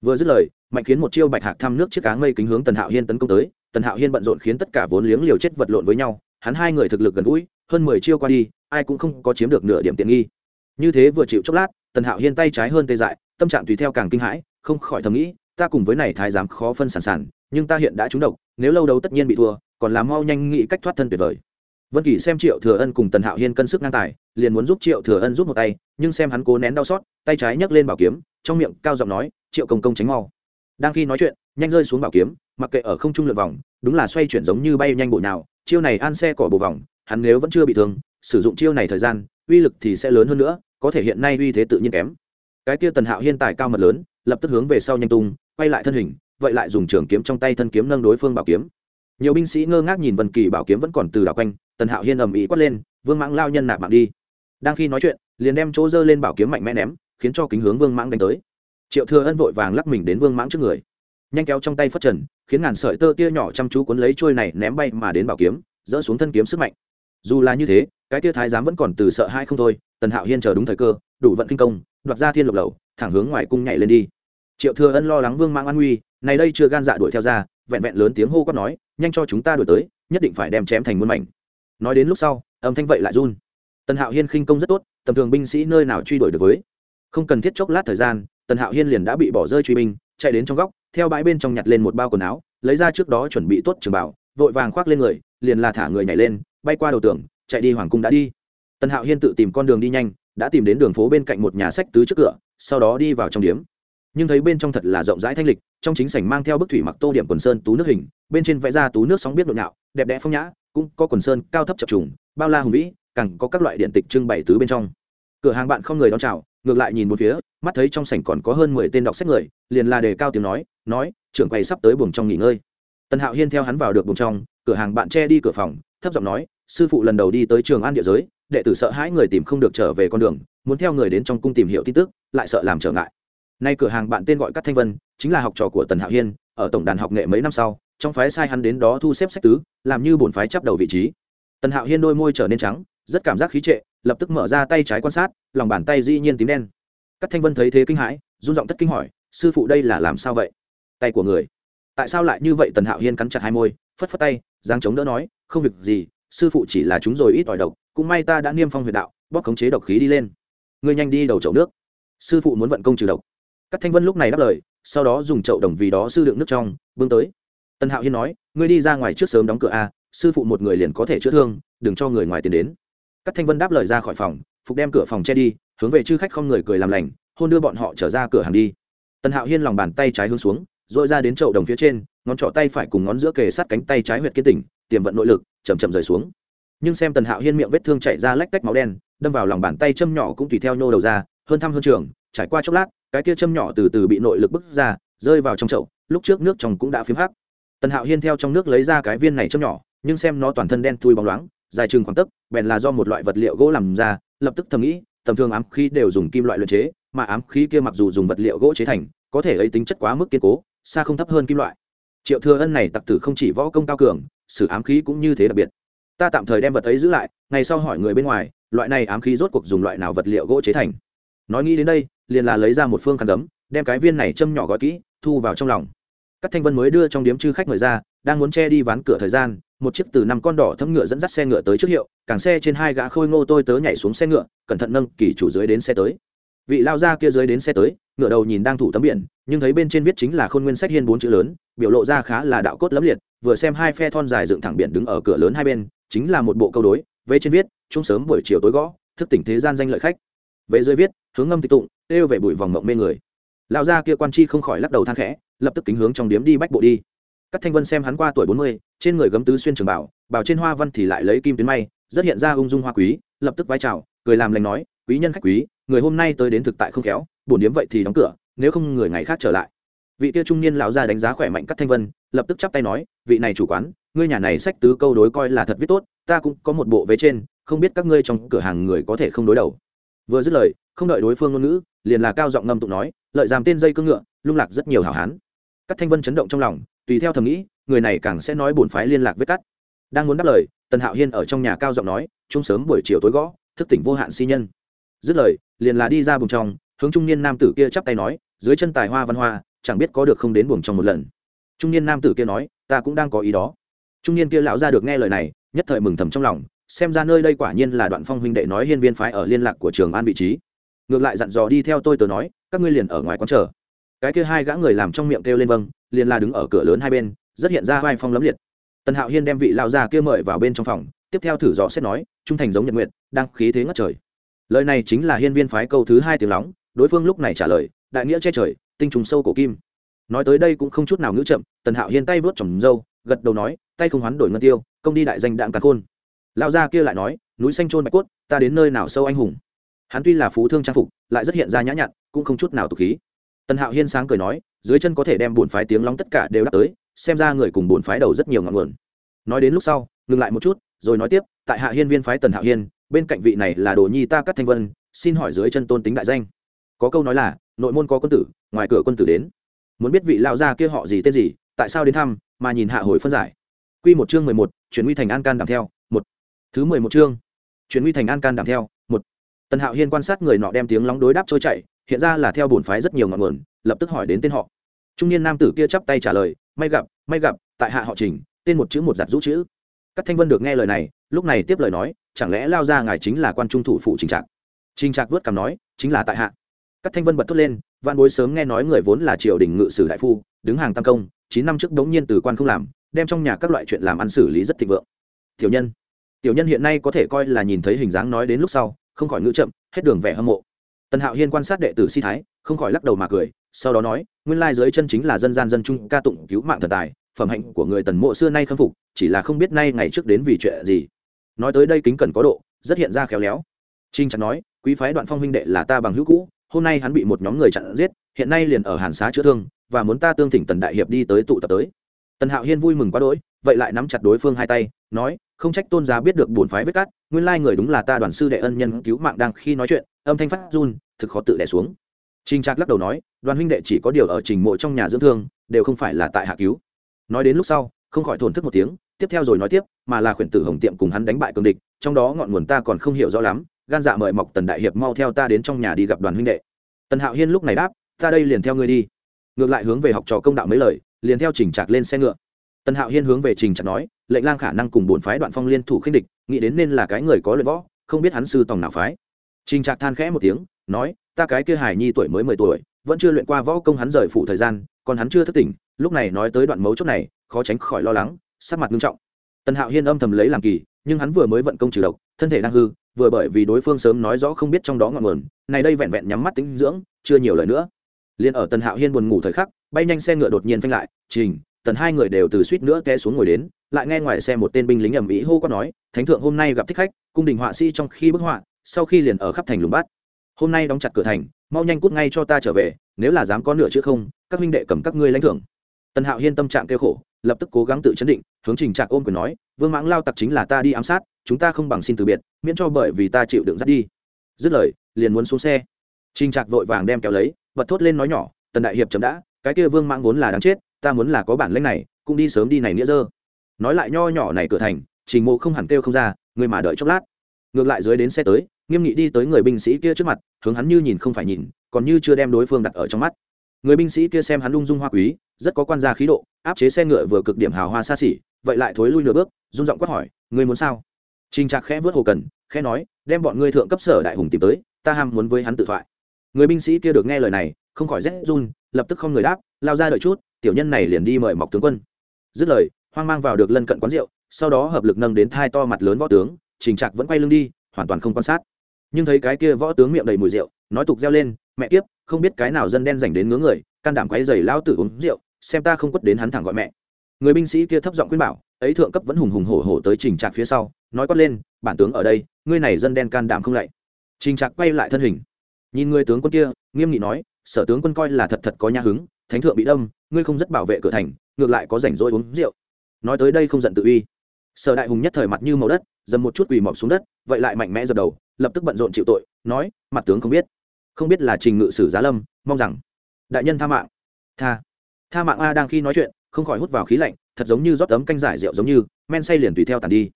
Vừa dứt lời, mạnh khiến một chiêu bạch hạc thăm nước chiếc cá ngây kính hướng tần hạo hiên tấn công tới. Tần hạo hiên bận rộn khiến tất cả vốn liếng liều chết vật lộn với nhau, hắn hai người thực lực gần gũi hơn mười chiêu qua đi, ai cũng không có chiếm được nửa điểm tiện nghi. Như thế vừa chịu chốc lát, tần hạo hiên tay trái hơn tê dại, tâm trạng tùy theo càng kinh hãi, không khỏi thầm nghĩ, ta cùng với này thái giám khó phân sản sản, nhưng ta hiện đã trúng độc, nếu lâu đấu tất nhiên bị thua, còn làm mau nhanh nghĩ cách thoát thân tuyệt vời. Vân kỳ xem triệu thừa ân cùng tần hạo hiên cân sức ngang tài, liền muốn giúp triệu thừa ân giúp một tay, nhưng xem hắn cố nén đau xót, tay trái nhấc lên bảo kiếm, trong miệng cao giọng nói, triệu công công tránh mau. Đang khi nói chuyện, nhanh rơi xuống bảo kiếm, mặc kệ ở không trung lượt vòng, đúng là xoay chuyển giống như bay nhanh bộ nào, chiêu này an xe cỏ bộ vòng hắn nếu vẫn chưa bị thương, sử dụng chiêu này thời gian, uy lực thì sẽ lớn hơn nữa, có thể hiện nay uy thế tự nhiên kém. Cái kia tần hạo hiên tài cao mật lớn, lập tức hướng về sau nhanh tung, quay lại thân hình, vậy lại dùng trường kiếm trong tay thân kiếm nâng đối phương bảo kiếm. Nhiều binh sĩ ngơ ngác nhìn vân kỳ bảo kiếm vẫn còn từ đảo quanh, tần hạo hiên ầm ĩ quát lên, vương mãng lao nhân nạp mạng đi. Đang khi nói chuyện, liền đem chỗ dơ lên bảo kiếm mạnh mẽ ném, khiến cho kính hướng vương mãng đánh tới. Triệu thừa ân vội vàng lắc mình đến vương mãng trước người. Nhanh kéo trong tay phất trần, khiến ngàn sợi tơ tia nhỏ chăm chú cuốn lấy trôi này ném bay mà đến bảo kiếm, dỡ xuống thân kiếm sức mạnh dù là như thế, cái tia thái giám vẫn còn từ sợ hai không thôi, tần hạo hiên chờ đúng thời cơ, đủ vận kinh công, đoạt ra thiên lục lầu, thẳng hướng ngoài cung nhảy lên đi. Triệu thừa ân lo lắng vương mang an nguy, này đây chưa gan dạ đuổi theo ra, vẹn vẹn lớn tiếng hô quát nói, nhanh cho chúng ta đuổi tới, nhất định phải đem chém thành muôn mảnh. Nói đến lúc sau, âm thanh vậy lại run. Tần hạo hiên khinh công rất tốt, tầm thường binh sĩ nơi nào truy đuổi được với? Không cần thiết chốc lát thời gian, tần hạo hiên liền đã bị bỏ rơi truy binh, chạy đến trong góc, theo bãi bên trong nhặt lên một bao quần áo, lấy ra trước đó chuẩn bị tốt trường bảo, vội vàng khoác lên người, liền là thả người nhảy lên bay qua đầu tường, chạy đi hoàng cung đã đi. Tần hạo hiên tự tìm con đường đi nhanh, đã tìm đến đường phố bên cạnh một nhà sách tứ trước cửa, sau đó đi vào trong điếm. Nhưng thấy bên trong thật là rộng rãi thanh lịch, trong chính sảnh mang theo bức thủy mặc tô điểm quần sơn tú nước hình, bên trên vẽ ra tú nước sóng biết nội nhạo đẹp đẽ phong nhã, cũng có quần sơn cao thấp chập trùng, bao la hùng vĩ, càng có các loại điện tịch trưng bày tứ bên trong. Cửa hàng bạn không người đón chào, ngược lại nhìn một phía, mắt thấy trong sảnh còn có hơn mười tên đọc sách người, liền là đề cao tiếng nói nói, trưởng quầy sắp tới buồng trong nghỉ ngơi. Tần hạo hiên theo hắn vào được buồng trong, cửa hàng bạn che đi cửa phòng, thấp giọng nói sư phụ lần đầu đi tới trường an địa giới, đệ tử sợ hãi người tìm không được trở về con đường, muốn theo người đến trong cung tìm hiểu tin tức, lại sợ làm trở ngại. Nay cửa hàng bạn tên gọi cát thanh vân, chính là học trò của tần hạo hiên, ở tổng đàn học nghệ mấy năm sau, trong phái sai hắn đến đó thu xếp sách tứ, làm như bổn phái chấp đầu vị trí. Tần hạo hiên đôi môi trở nên trắng, rất cảm giác khí trệ, lập tức mở ra tay trái quan sát, lòng bàn tay dĩ nhiên tím đen. Cắt thanh vân thấy thế kinh hãi, run giọng tất kinh hỏi, sư phụ đây là làm sao vậy? Tay của người. Tại sao lại như vậy? Tần hạo hiên cắn chặt hai môi, phất phất tay giang chống đỡ nói, không việc gì sư phụ chỉ là chúng rồi ít ỏi độc, cũng may ta đã niêm phong huyệt đạo, bóp khống chế độc khí đi lên. Ngươi nhanh đi đầu chậu nước. Sư phụ muốn vận công trừ độc. Các thanh vân lúc này đáp lời, sau đó dùng chậu đồng vì đó sư đựng nước trong, bưng tới. Tần hạo hiên nói, ngươi đi ra ngoài trước sớm đóng cửa a, sư phụ một người liền có thể chữa thương, đừng cho người ngoài tiền đến. Các thanh vân đáp lời ra khỏi phòng, phục đem cửa phòng che đi, hướng về chư khách không người cười làm lành, hôn đưa bọn họ trở ra cửa hàng đi. Tần hạo hiên lòng bàn tay trái hướng xuống dội ra đến chậu đồng phía trên, ngón trỏ tay phải cùng ngón giữa kề sát cánh tay trái huyệt kiên tỉnh tiềm vận nội lực chầm chậm rời xuống. Nhưng xem tần hạo hiên miệng vết thương chảy ra lách tách máu đen, đâm vào lòng bàn tay châm nhỏ cũng tùy theo nhô đầu ra, hơn thăm hơn trường, trải qua chốc lát, cái kia châm nhỏ từ từ bị nội lực bức ra, rơi vào trong chậu, lúc trước nước trong cũng đã phiếm hắc. Tần hạo hiên theo trong nước lấy ra cái viên này châm nhỏ, nhưng xem nó toàn thân đen thui bóng loáng, dài chừng khoảng tấc, bèn là do một loại vật liệu gỗ làm ra, lập tức thầm nghĩ, tầm thường ám khí đều dùng kim loại luyện chế, mà ám khí kia mặc dù dùng vật liệu gỗ chế thành, có thể ấy tính chất quá mức kiên cố, xa không thấp hơn kim loại. Triệu thừa ân này tặc tử không chỉ võ công cao cường sử ám khí cũng như thế đặc biệt. Ta tạm thời đem vật ấy giữ lại, ngày sau hỏi người bên ngoài, loại này ám khí rốt cuộc dùng loại nào vật liệu gỗ chế thành. Nói nghĩ đến đây, liền là lấy ra một phương khăn đấm đem cái viên này châm nhỏ gói kỹ, thu vào trong lòng. Các thanh vân mới đưa trong điếm chư khách người ra, đang muốn che đi ván cửa thời gian, một chiếc từ năm con đỏ thấm ngựa dẫn dắt xe ngựa tới trước hiệu, càng xe trên hai gã khôi ngô tôi tớ nhảy xuống xe ngựa, cẩn thận nâng kỳ chủ dưới đến xe tới. Vị lao ra kia dưới đến xe tới, ngựa đầu nhìn đang thủ tấm biển, nhưng thấy bên trên viết chính là khôn nguyên sách hiên bốn chữ lớn, biểu lộ ra khá là đạo cốt lẫm liệt vừa xem hai phe thon dài dựng thẳng biển đứng ở cửa lớn hai bên, chính là một bộ câu đối vế trên viết, chung sớm buổi chiều tối gõ, thức tỉnh thế gian danh lợi khách. Vế dưới viết, hướng ngâm tịch tụng kêu về bụi vòng mộng mê người. Lão gia kia quan chi không khỏi lắc đầu than khẽ, lập tức kính hướng trong điếm đi bách bộ đi. Các thanh vân xem hắn qua tuổi bốn mươi, trên người gấm tứ xuyên trường bảo bảo trên hoa văn thì lại lấy kim tuyến may, rất hiện ra ung dung hoa quý, lập tức vai chào, cười làm lành nói, quý nhân khách quý, người hôm nay tới đến thực tại không khéo, bổn điếm vậy thì đóng cửa, nếu không người ngày khác trở lại vị kia trung niên lão gia đánh giá khỏe mạnh các thanh vân, lập tức chắp tay nói, vị này chủ quán, ngươi nhà này sách tứ câu đối coi là thật viết tốt, ta cũng có một bộ vế trên, không biết các ngươi trong cửa hàng người có thể không đối đầu. Vừa dứt lời, không đợi đối phương ngôn ngữ, liền là cao giọng ngâm tụng nói, lợi giảm tên dây cương ngựa, lung lạc rất nhiều hảo hán. Các thanh vân chấn động trong lòng, tùy theo thầm nghĩ, người này càng sẽ nói bổn phái liên lạc với cắt. Đang muốn đáp lời, tần hạo hiên ở trong nhà cao giọng nói, chung sớm buổi chiều tối gõ, thức tỉnh vô hạn si nhân. Dứt lời, liền là đi ra vùng trong, hướng trung niên nam tử kia chắp tay nói, dưới chân tài hoa văn hoa chẳng biết có được không đến buồng trong một lần. Trung niên nam tử kia nói, ta cũng đang có ý đó. Trung niên kia lão ra được nghe lời này, nhất thời mừng thầm trong lòng, xem ra nơi đây quả nhiên là đoạn phong huynh đệ nói hiên viên phái ở liên lạc của trường an vị trí. Ngược lại dặn dò đi theo tôi tớ nói, các ngươi liền ở ngoài quán chờ. Cái kia hai gã người làm trong miệng kêu lên vâng liền là đứng ở cửa lớn hai bên, rất hiện ra vai phong lấm liệt. Tần hạo hiên đem vị lao ra kia mời vào bên trong phòng, tiếp theo thử dò xét nói, trung thành giống nhật nguyện đang khí thế ngất trời. Lời này chính là hiên viên phái câu thứ hai tiếng lóng, đối phương lúc này trả lời, đại nghĩa che trời tinh trùng sâu cổ kim. Nói tới đây cũng không chút nào ngữ chậm, tần hạo hiên tay vớt trồng dâu, gật đầu nói, tay không hoán đổi ngân tiêu, công đi đại danh đạm cả khôn. Lao gia kia lại nói, núi xanh trôn bạch cốt, ta đến nơi nào sâu anh hùng? Hắn tuy là phú thương trang phục, lại rất hiện ra nhã nhặn, cũng không chút nào tục khí. Tần hạo hiên sáng cười nói, dưới chân có thể đem bổn phái tiếng lóng tất cả đều đáp tới, xem ra người cùng bổn phái đầu rất nhiều ngọn nguồn. Nói đến lúc sau, ngừng lại một chút, rồi nói tiếp, tại hạ hiên viên phái tần hạo hiên, bên cạnh vị này là đồ nhi ta cắt thanh vân, xin hỏi dưới chân tôn tính đại danh có câu nói là, nội môn có quân tử, ngoài cửa quân tử đến. Muốn biết vị lão gia kia họ gì tên gì, tại sao đến thăm, mà nhìn hạ hồi phân giải. Q một chương mười một, chuyển nguy thành an can đảm theo, một. Thứ mười một chương, chuyển nguy thành an can đảm theo, một. Tần hạo hiên quan sát người nọ đem tiếng lóng đối đáp trôi chảy, hiện ra là theo bổn phái rất nhiều ngọn nguồn, lập tức hỏi đến tên họ. Trung niên nam tử kia chắp tay trả lời, may gặp may gặp, tại hạ họ trình, tên một chữ một giặt rũ chữ. Các thanh vân được nghe lời này, lúc này tiếp lời nói, chẳng lẽ lao ra ngài chính là quan trung thủ phụ trình trạc? Trình trạc vớt cằm nói, chính là tại hạ các thanh vân bật thốt lên văn bối sớm nghe nói người vốn là triều đình ngự sử đại phu, đứng hàng tam công, chín năm trước đống nhiên từ quan không làm, đem trong nhà các loại chuyện làm ăn xử lý rất thịnh vượng. Tiểu nhân tiểu nhân hiện nay có thể coi là nhìn thấy hình dáng nói đến lúc sau, không khỏi ngữ chậm, hết đường vẻ hâm mộ. Tần hạo hiên quan sát đệ tử si thái, không khỏi lắc đầu mà cười, sau đó nói, nguyên lai dưới chân chính là dân gian dân trung ca tụng cứu mạng thần tài, phẩm hạnh của người tần mộ xưa nay khâm phục, chỉ là không biết nay ngày trước đến vì chuyện gì. Nói tới đây kính cẩn có độ, rất hiện ra khéo léo. Trinh chặt nói, quý phái đoạn phong huynh đệ là ta bằng hữu cũ hôm nay hắn bị một nhóm người chặn giết hiện nay liền ở hàn xá chữa thương và muốn ta tương thỉnh tần đại hiệp đi tới tụ tập tới. Tần hạo hiên vui mừng quá đỗi vậy lại nắm chặt đối phương hai tay nói không trách tôn giá biết được bổn phái vết cát, nguyên lai người đúng là ta đoàn sư đệ ân nhân cứu mạng đang khi nói chuyện. Âm thanh phát run thực khó tự đẻ xuống. Trình trạc lắc đầu nói đoàn huynh đệ chỉ có điều ở trình mộ trong nhà dưỡng thương đều không phải là tại hạ cứu. Nói đến lúc sau không khỏi thổn thức một tiếng tiếp theo rồi nói tiếp mà là khuyển tử hồng tiệm cùng hắn đánh bại cường địch trong đó ngọn nguồn ta còn không hiểu rõ lắm gan dạ mời mọc tần đại hiệp mau theo ta đến trong nhà đi gặp đoàn huynh đệ. Tần hạo hiên lúc này đáp, ta đây liền theo ngươi đi. Ngược lại hướng về học trò công đạo mấy lời, liền theo trình trạc lên xe ngựa. Tần hạo hiên hướng về trình trạc nói, lệnh lang khả năng cùng bổn phái đoạn phong liên thủ khinh địch, nghĩ đến nên là cái người có luyện võ, không biết hắn sư tòng nào phái. Trình trạc than khẽ một tiếng, nói, ta cái kia hải nhi tuổi mới mười tuổi, vẫn chưa luyện qua võ công hắn rời phủ thời gian, còn hắn chưa thức tỉnh, lúc này nói tới đoạn mấu chốt này, khó tránh khỏi lo lắng, sắc mặt nghiêm trọng. Tần hạo hiên âm thầm lấy làm kỳ, nhưng hắn vừa mới vận công trừ độc, thân thể đang hư vừa bởi vì đối phương sớm nói rõ không biết trong đó ngọn nguồn, này đây vẹn vẹn nhắm mắt tính dưỡng, chưa nhiều lời nữa. Liền ở tần hạo hiên buồn ngủ thời khắc, bay nhanh xe ngựa đột nhiên phanh lại, trình, tần hai người đều từ suýt nữa té xuống ngồi đến. Lại nghe ngoài xe một tên binh lính ầm ĩ hô quát nói, thánh thượng, hôm nay gặp thích khách, cung đình họa sĩ trong khi bức họa, sau khi liền ở khắp thành lùng bát. Hôm nay đóng chặt cửa thành, mau nhanh cút ngay cho ta trở về, nếu là dám có nửa chữ không, các minh đệ cầm các ngươi lãnh thưởng. Tần hạo hiên tâm trạng kêu khổ lập tức cố gắng tự chấn định, hướng trình trạc ôm quyền nói, vương mãng lao tặc chính là ta đi ám sát, chúng ta không bằng xin từ biệt, miễn cho bởi vì ta chịu đựng dắt đi. Dứt lời, liền muốn xuống xe. Trình trạc vội vàng đem kéo lấy, bật thốt lên nói nhỏ, tần đại hiệp chấm đã, cái kia vương mãng vốn là đáng chết, ta muốn là có bản lãnh này, cũng đi sớm đi này nghĩa dơ. Nói lại nho nhỏ này cửa thành, trình mộ không hẳn kêu không ra, người mà đợi chốc lát. Ngược lại dưới đến xe tới, nghiêm nghị đi tới người binh sĩ kia trước mặt, hướng hắn như nhìn không phải nhìn, còn như chưa đem đối phương đặt ở trong mắt. Người binh sĩ kia xem hắn lung dung hoa quý rất có quan gia khí độ, áp chế xe ngựa vừa cực điểm hào hoa xa xỉ, vậy lại thối lui nửa bước rung giọng quát hỏi, ngươi muốn sao? Trình trạc khẽ vớt hồ cần, khẽ nói, đem bọn ngươi thượng cấp sở đại hùng tìm tới, ta ham muốn với hắn tự thoại. Người binh sĩ kia được nghe lời này, không khỏi rét run, lập tức không người đáp, lao ra đợi chút, tiểu nhân này liền đi mời mọc tướng quân. Dứt lời, hoang mang vào được lân cận quán rượu, sau đó hợp lực nâng đến thai to mặt lớn võ tướng, trình trạc vẫn quay lưng đi, hoàn toàn không quan sát. Nhưng thấy cái kia võ tướng miệng đầy mùi rượu, nói tục reo lên, mẹ kiếp, không biết cái nào dân đen dành đến ngứa người, can đảm quay giày lao tử uống rượu xem ta không quất đến hắn thẳng gọi mẹ. Người binh sĩ kia thấp giọng khuyên bảo, ấy thượng cấp vẫn hùng hùng hổ hổ tới trình trạc phía sau, nói quát lên, bản tướng ở đây, ngươi này dân đen can đảm không lạy. Trình trạc quay lại thân hình. Nhìn người tướng quân kia, nghiêm nghị nói, sở tướng quân coi là thật thật có nhà hứng, thánh thượng bị đâm, ngươi không rất bảo vệ cửa thành, ngược lại có rảnh rỗi uống rượu. Nói tới đây không giận tự uy. Sở đại hùng nhất thời mặt như màu đất, dầm một chút quỳ mọc xuống đất, vậy lại mạnh mẽ dập đầu, lập tức bận rộn chịu tội, nói, mặt tướng không biết không biết là trình ngự sử giá lâm, mong rằng đại nhân tha mạng. Tha tha mạng a đang khi nói chuyện, không khỏi hút vào khí lạnh, thật giống như rót tấm canh giải rượu giống như, men say liền tùy theo tàn đi.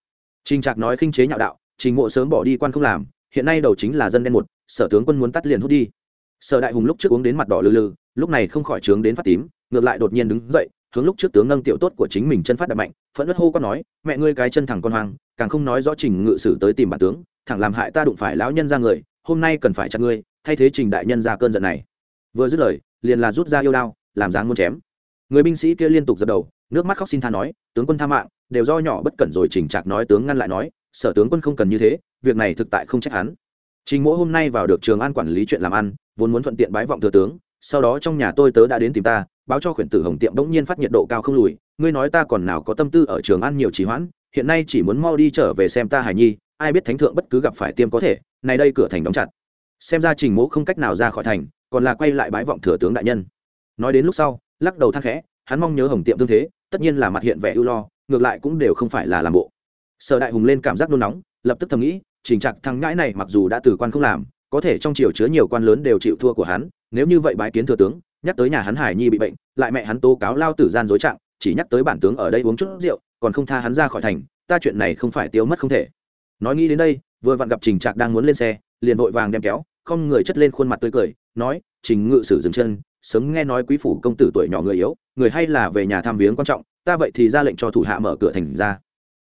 Trình trạc nói khinh chế nhạo đạo, trình mộ sớm bỏ đi quan không làm, hiện nay đầu chính là dân đen một, sở tướng quân muốn tắt liền hút đi. Sở đại hùng lúc trước uống đến mặt đỏ lừ lừ, lúc này không khỏi trướng đến phát tím, ngược lại đột nhiên đứng dậy, hướng lúc trước tướng nâng tiểu tốt của chính mình chân phát đập mạnh, phẫn nứt hô có nói, mẹ ngươi cái chân thẳng con hoang, càng không nói rõ trình ngự sử tới tìm bản tướng, thẳng làm hại ta đụng phải lão nhân ra người, hôm nay cần phải chặt ngươi, thay thế trình đại nhân ra cơn giận này. Vừa dứt lời, liền là rút ra yêu đao, làm dáng muốn chém người binh sĩ kia liên tục dập đầu, nước mắt khóc xin tha nói, tướng quân tha mạng, đều do nhỏ bất cẩn rồi chỉnh trạc nói tướng ngăn lại nói, sở tướng quân không cần như thế, việc này thực tại không trách hắn. Trình mỗi hôm nay vào được trường an quản lý chuyện làm ăn, vốn muốn thuận tiện bái vọng thừa tướng, sau đó trong nhà tôi tớ đã đến tìm ta, báo cho khuyển tử hồng tiệm bỗng nhiên phát nhiệt độ cao không lùi, ngươi nói ta còn nào có tâm tư ở trường ăn nhiều trì hoãn, hiện nay chỉ muốn mau đi trở về xem ta hải nhi, ai biết thánh thượng bất cứ gặp phải tiêm có thể này đây cửa thành đóng chặt. Xem ra trình mỗ không cách nào ra khỏi thành, còn là quay lại bái vọng thừa tướng đại nhân. Nói đến lúc sau lắc đầu than khẽ, hắn mong nhớ hồng tiệm tương thế, tất nhiên là mặt hiện vẻ ưu lo, ngược lại cũng đều không phải là làm bộ. Sở đại hùng lên cảm giác nôn nóng, lập tức thầm nghĩ, trình trạc thằng ngãi này mặc dù đã từ quan không làm, có thể trong triều chứa nhiều quan lớn đều chịu thua của hắn, nếu như vậy bái kiến thừa tướng, nhắc tới nhà hắn hải nhi bị bệnh, lại mẹ hắn tố cáo lao tử gian dối trạng, chỉ nhắc tới bản tướng ở đây uống chút rượu, còn không tha hắn ra khỏi thành, ta chuyện này không phải tiêu mất không thể. Nói nghĩ đến đây, vừa vặn gặp trình trạc đang muốn lên xe, liền vội vàng đem kéo, không người chất lên khuôn mặt tươi cười, nói, trình ngự sử dừng chân sớm nghe nói quý phủ công tử tuổi nhỏ người yếu, người hay là về nhà thăm viếng quan trọng, ta vậy thì ra lệnh cho thủ hạ mở cửa thành ra.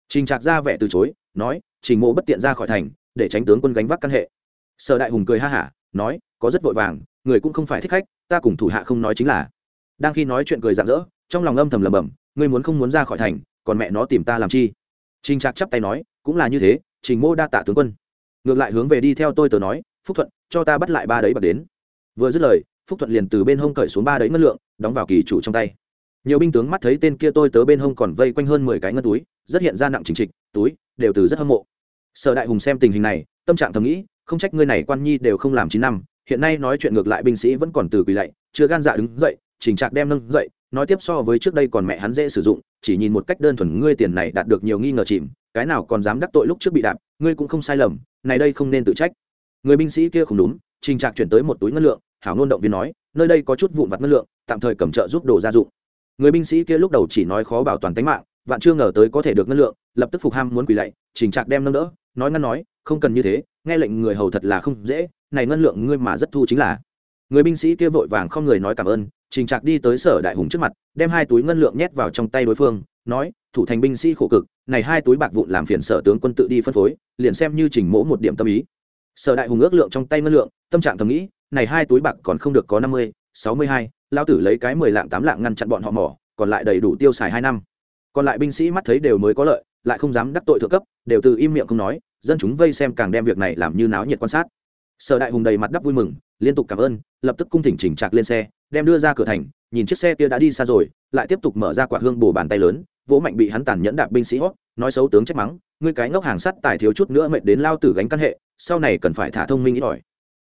Trình trạc ra vẻ từ chối, nói, trình mộ bất tiện ra khỏi thành, để tránh tướng quân gánh vác căn hệ. Sở đại hùng cười ha hả, nói, có rất vội vàng, người cũng không phải thích khách, ta cùng thủ hạ không nói chính là. Đang khi nói chuyện cười rạng rỡ, trong lòng âm thầm lầm bầm ngươi muốn không muốn ra khỏi thành, còn mẹ nó tìm ta làm chi? Trình trạc chắp tay nói, cũng là như thế, trình mô đa tạ tướng quân. Ngược lại hướng về đi theo tôi tớ nói, phúc thuận, cho ta bắt lại ba đấy bạc đến. Vừa dứt lời phúc thuận liền từ bên hông cởi xuống ba đấy ngân lượng, đóng vào kỳ chủ trong tay. Nhiều binh tướng mắt thấy tên kia tôi tớ bên hông còn vây quanh hơn mười cái ngân túi, rất hiện ra nặng chính trịch, túi đều từ rất hâm mộ. Sở đại hùng xem tình hình này, tâm trạng thầm nghĩ, không trách ngươi này quan nhi đều không làm chín năm, hiện nay nói chuyện ngược lại binh sĩ vẫn còn từ quỳ lạy, chưa gan dạ đứng dậy, chỉnh trạc đem nâng dậy, nói tiếp so với trước đây còn mẹ hắn dễ sử dụng, chỉ nhìn một cách đơn thuần ngươi tiền này đạt được nhiều nghi ngờ chìm, cái nào còn dám đắc tội lúc trước bị đạp, ngươi cũng không sai lầm, này đây không nên tự trách. Người binh sĩ kia không đúng trình trạc chuyển tới một túi ngân lượng hảo ngôn động viên nói, nơi đây có chút vụn vặt ngân lượng, tạm thời cầm trợ giúp đồ gia dụng. Người binh sĩ kia lúc đầu chỉ nói khó bảo toàn tính mạng, vạn chưa ngờ tới có thể được ngân lượng, lập tức phục ham muốn quỳ lạy trình trạc đem nâng đỡ, nói ngăn nói, không cần như thế, nghe lệnh người hầu thật là không dễ, này ngân lượng ngươi mà rất thu chính là. Người binh sĩ kia vội vàng không người nói cảm ơn trình trạc đi tới sở đại hùng trước mặt, đem hai túi ngân lượng nhét vào trong tay đối phương, nói, thủ thành binh sĩ khổ cực, này hai túi bạc vụn làm phiền sở tướng quân tự đi phân phối, liền xem như trình mỗ một điểm tâm ý. Sở đại hùng ước lượng trong tay ngân lượng, tâm trạng thầm nghĩ này hai túi bạc còn không được có năm mươi, sáu mươi hai lao tử lấy cái mười lạng tám lạng ngăn chặn bọn họ mỏ, còn lại đầy đủ tiêu xài hai năm. Còn lại binh sĩ mắt thấy đều mới có lợi, lại không dám đắc tội thượng cấp, đều từ im miệng không nói, dân chúng vây xem càng đem việc này làm như náo nhiệt quan sát. Sở đại hùng đầy mặt đắp vui mừng, liên tục cảm ơn, lập tức cung thỉnh chỉnh trạc lên xe, đem đưa ra cửa thành, nhìn chiếc xe kia đã đi xa rồi, lại tiếp tục mở ra quạt hương bổ bàn tay lớn, vỗ mạnh bị hắn tàn nhẫn đạp binh sĩ hót nói xấu tướng trách mắng, ngươi cái ngốc hàng sắt tài thiếu chút nữa mệt đến lao tử gánh căn hệ, sau này cần phải thả thông minh ít ỏi.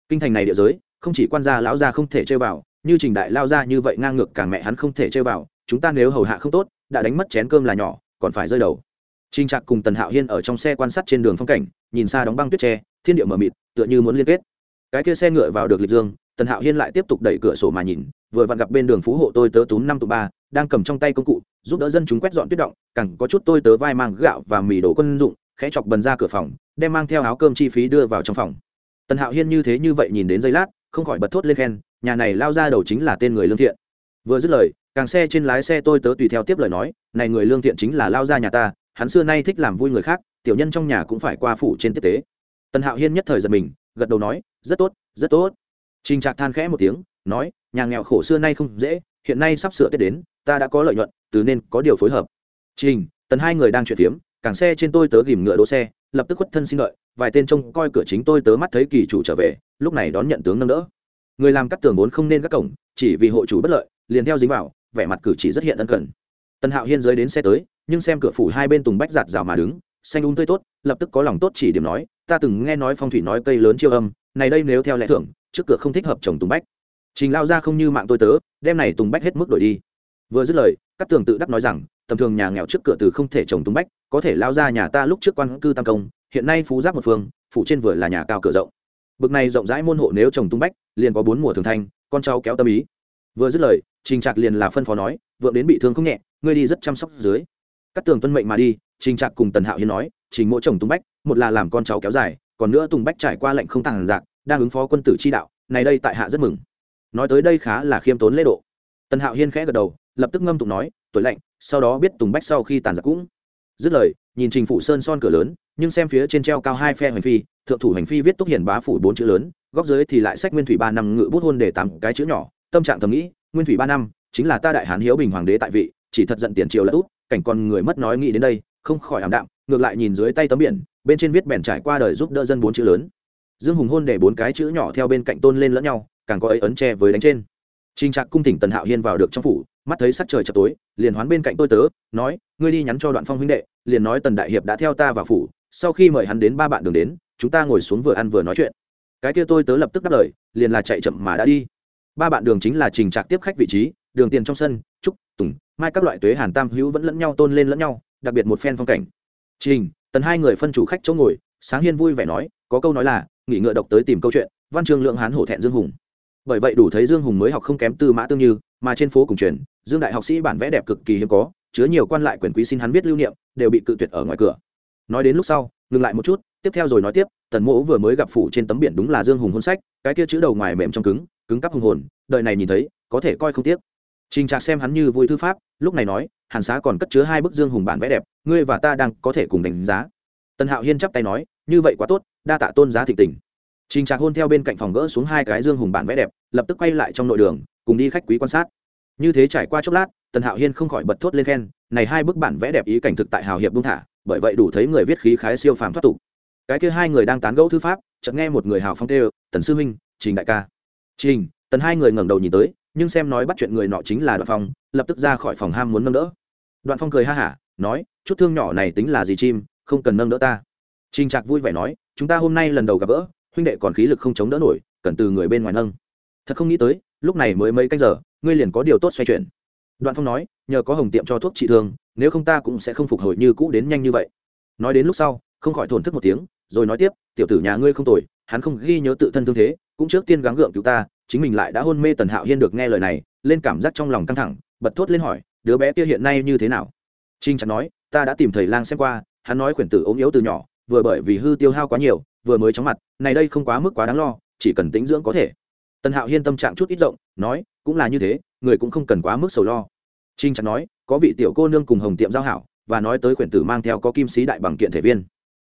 Kinh thành này địa giới không chỉ quan gia lão gia không thể chơi vào như trình đại lao ra như vậy ngang ngược càng mẹ hắn không thể chơi vào chúng ta nếu hầu hạ không tốt đã đánh mất chén cơm là nhỏ còn phải rơi đầu Trình Trạc cùng Tần Hạo Hiên ở trong xe quan sát trên đường phong cảnh, nhìn xa đóng băng tuyết tre, thiên địa mờ mịt, tựa như muốn liên kết. Cái kia xe ngựa vào được lịch dương, Tần Hạo Hiên lại tiếp tục đẩy cửa sổ mà nhìn, vừa vặn gặp bên đường phú hộ tôi tớ tú năm tụ ba, đang cầm trong tay công cụ, giúp đỡ dân chúng quét dọn tuyết động, cẳng có chút tôi tớ vai mang gạo và mì đồ quân dụng, khẽ chọc bần ra cửa phòng, đem mang theo áo cơm chi phí đưa vào trong phòng. Tần Hạo Hiên như thế như vậy nhìn đến giây lát, không khỏi bật thốt lên khen, nhà này lao ra đầu chính là tên người lương thiện. Vừa dứt lời, càng xe trên lái xe tôi tớ tùy theo tiếp lời nói, này người lương thiện chính là lao ra nhà ta, hắn xưa nay thích làm vui người khác tiểu nhân trong nhà cũng phải qua phủ trên tiếp tế. Tần hạo hiên nhất thời giật mình gật đầu nói rất tốt rất tốt. Trình trạc than khẽ một tiếng nói nhà nghèo khổ xưa nay không dễ hiện nay sắp sửa tết đến ta đã có lợi nhuận từ nên có điều phối hợp. Trình tần hai người đang chuyển phiếm càng xe trên tôi tớ ghìm ngựa đỗ xe lập tức khuất thân xin lợi vài tên trông coi cửa chính tôi tớ mắt thấy kỳ chủ trở về lúc này đón nhận tướng nâng đỡ. Người làm cắt tường vốn không nên các cổng, chỉ vì hộ chủ bất lợi, liền theo dính vào, vẻ mặt cử chỉ rất hiện ân cần. Tần hạo hiên dưới đến xe tới, nhưng xem cửa phủ hai bên tùng bách giạt rào mà đứng, xanh un tươi tốt, lập tức có lòng tốt chỉ điểm nói, ta từng nghe nói phong thủy nói cây lớn chiêu âm, này đây nếu theo lẽ thưởng trước cửa không thích hợp trồng tùng bách. Trình lao ra không như mạng tôi tớ, đem này tùng bách hết mức đổi đi. Vừa dứt lời các tường tự đắc nói rằng, tầm thường nhà nghèo trước cửa từ không thể trồng tùng bách, có thể lao ra nhà ta lúc trước quan cư tam công, hiện nay phú giáp một phương, phủ trên vừa là nhà cao cửa rộng bực này rộng rãi môn hộ nếu trồng tung bách, liền có bốn mùa thường thanh, con cháu kéo tâm ý. Vừa dứt lời, trình trạc liền là phân phó nói, vượng đến bị thương không nhẹ, ngươi đi rất chăm sóc dưới. Các tường tuân mệnh mà đi, trình trạc cùng tần hạo hiên nói, trình mỗi chồng tung bách, một là làm con cháu kéo dài, còn nữa tùng bách trải qua lệnh không tàng dạng, đang ứng phó quân tử chi đạo, này đây tại hạ rất mừng. Nói tới đây khá là khiêm tốn lễ độ. Tần hạo hiên khẽ gật đầu, lập tức ngâm tụng nói, tuổi lạnh, sau đó biết tùng bách sau khi tàn giặc cũng. Dứt lời, nhìn trình phủ sơn son cửa lớn, nhưng xem phía trên treo cao hai phe hoành phi thượng thủ hành phi viết túc hiển bá phủ bốn chữ lớn góc dưới thì lại sách nguyên thủy ba năm ngự bút hôn để tám cái chữ nhỏ tâm trạng thầm nghĩ nguyên thủy ba năm chính là ta đại hán hiếu bình hoàng đế tại vị chỉ thật giận tiền triều là út cảnh con người mất nói nghĩ đến đây không khỏi ảm đạm ngược lại nhìn dưới tay tấm biển bên trên viết bèn trải qua đời giúp đỡ dân bốn chữ lớn. Dương hùng hôn để bốn cái chữ nhỏ theo bên cạnh tôn lên lẫn nhau càng có ấy ấn tre với đánh trên. Trình Trạc cung thỉnh Tần Hạo Hiên vào được trong phủ, mắt thấy sắc trời chập tối, liền hoán bên cạnh tôi tớ, nói: "Ngươi đi nhắn cho Đoạn Phong huynh đệ, liền nói Tần đại hiệp đã theo ta vào phủ, sau khi mời hắn đến ba bạn đường đến, chúng ta ngồi xuống vừa ăn vừa nói chuyện." Cái kia tôi tớ lập tức đáp lời, liền là chạy chậm mà đã đi. Ba bạn đường chính là Trình Trạc tiếp khách vị trí, đường tiền trong sân, trúc, tùng, mai các loại tuế hàn tam hữu vẫn lẫn nhau tôn lên lẫn nhau, đặc biệt một phen phong cảnh. Trình, Tần hai người phân chủ khách chỗ ngồi, Sáng Hiên vui vẻ nói, có câu nói là, nghỉ ngựa độc tới tìm câu chuyện, văn chương lượng hán hổ thẹn dương hùng bởi vậy đủ thấy dương hùng mới học không kém tư mã tương như mà trên phố cùng truyền dương đại học sĩ bản vẽ đẹp cực kỳ hiếm có chứa nhiều quan lại quyền quý xin hắn viết lưu niệm đều bị cự tuyệt ở ngoài cửa nói đến lúc sau ngừng lại một chút tiếp theo rồi nói tiếp tần mỗ vừa mới gặp phủ trên tấm biển đúng là dương hùng hôn sách cái kia chữ đầu ngoài mềm trong cứng cứng cắp hùng hồn đợi này nhìn thấy có thể coi không tiếc trình trạc xem hắn như vui thư pháp lúc này nói hàn xá còn cất chứa hai bức dương hùng bản vẽ đẹp ngươi và ta đang có thể cùng đánh giá tần hạo hiên chắp tay nói như vậy quá tốt đa tạ tôn giá thịnh tình Trình Trạc hôn theo bên cạnh phòng gỡ xuống hai cái dương hùng bản vẽ đẹp, lập tức quay lại trong nội đường, cùng đi khách quý quan sát. Như thế trải qua chốc lát, Tần Hạo Hiên không khỏi bật thốt lên khen, này hai bức bản vẽ đẹp ý cảnh thực tại hào hiệp buông thả, bởi vậy đủ thấy người viết khí khái siêu phàm thoát tục. Cái kia hai người đang tán gẫu thư pháp, chợt nghe một người hào phong kêu, "Tần sư huynh, Trình đại ca." Trình, Tần hai người ngẩng đầu nhìn tới, nhưng xem nói bắt chuyện người nọ chính là Đoạn Phong, lập tức ra khỏi phòng ham muốn nâng đỡ. Đoạn Phong cười ha hả, nói, "Chút thương nhỏ này tính là gì chim, không cần nâng đỡ ta." Trình Trạc vui vẻ nói, "Chúng ta hôm nay lần đầu gặp gỡ, huynh đệ còn khí lực không chống đỡ nổi cần từ người bên ngoài nâng thật không nghĩ tới lúc này mới mấy canh giờ ngươi liền có điều tốt xoay chuyển đoạn phong nói nhờ có hồng tiệm cho thuốc trị thương nếu không ta cũng sẽ không phục hồi như cũ đến nhanh như vậy nói đến lúc sau không khỏi thổn thức một tiếng rồi nói tiếp, tiểu tử nhà ngươi không tồi, hắn không ghi nhớ tự thân thương thế, cũng trước tiên gắng gượng cứu ta, chính mình lại đã hôn mê tần hạo hiên được nghe lời này, lên cảm giác trong lòng căng thẳng, bật thốt lên hỏi, đứa bé kia hiện nay như thế nào? Trinh chặt nói, ta đã tìm thầy lang xem qua, hắn nói khuyển tử ốm yếu từ nhỏ, vừa bởi vì hư tiêu hao quá nhiều, vừa mới chóng mặt, này đây không quá mức quá đáng lo, chỉ cần tính dưỡng có thể. Tần hạo hiên tâm trạng chút ít rộng, nói, cũng là như thế, người cũng không cần quá mức sầu lo. Trinh chặt nói, có vị tiểu cô nương cùng hồng tiệm giao hảo, và nói tới khuyển tử mang theo có kim sĩ đại bằng kiện thể viên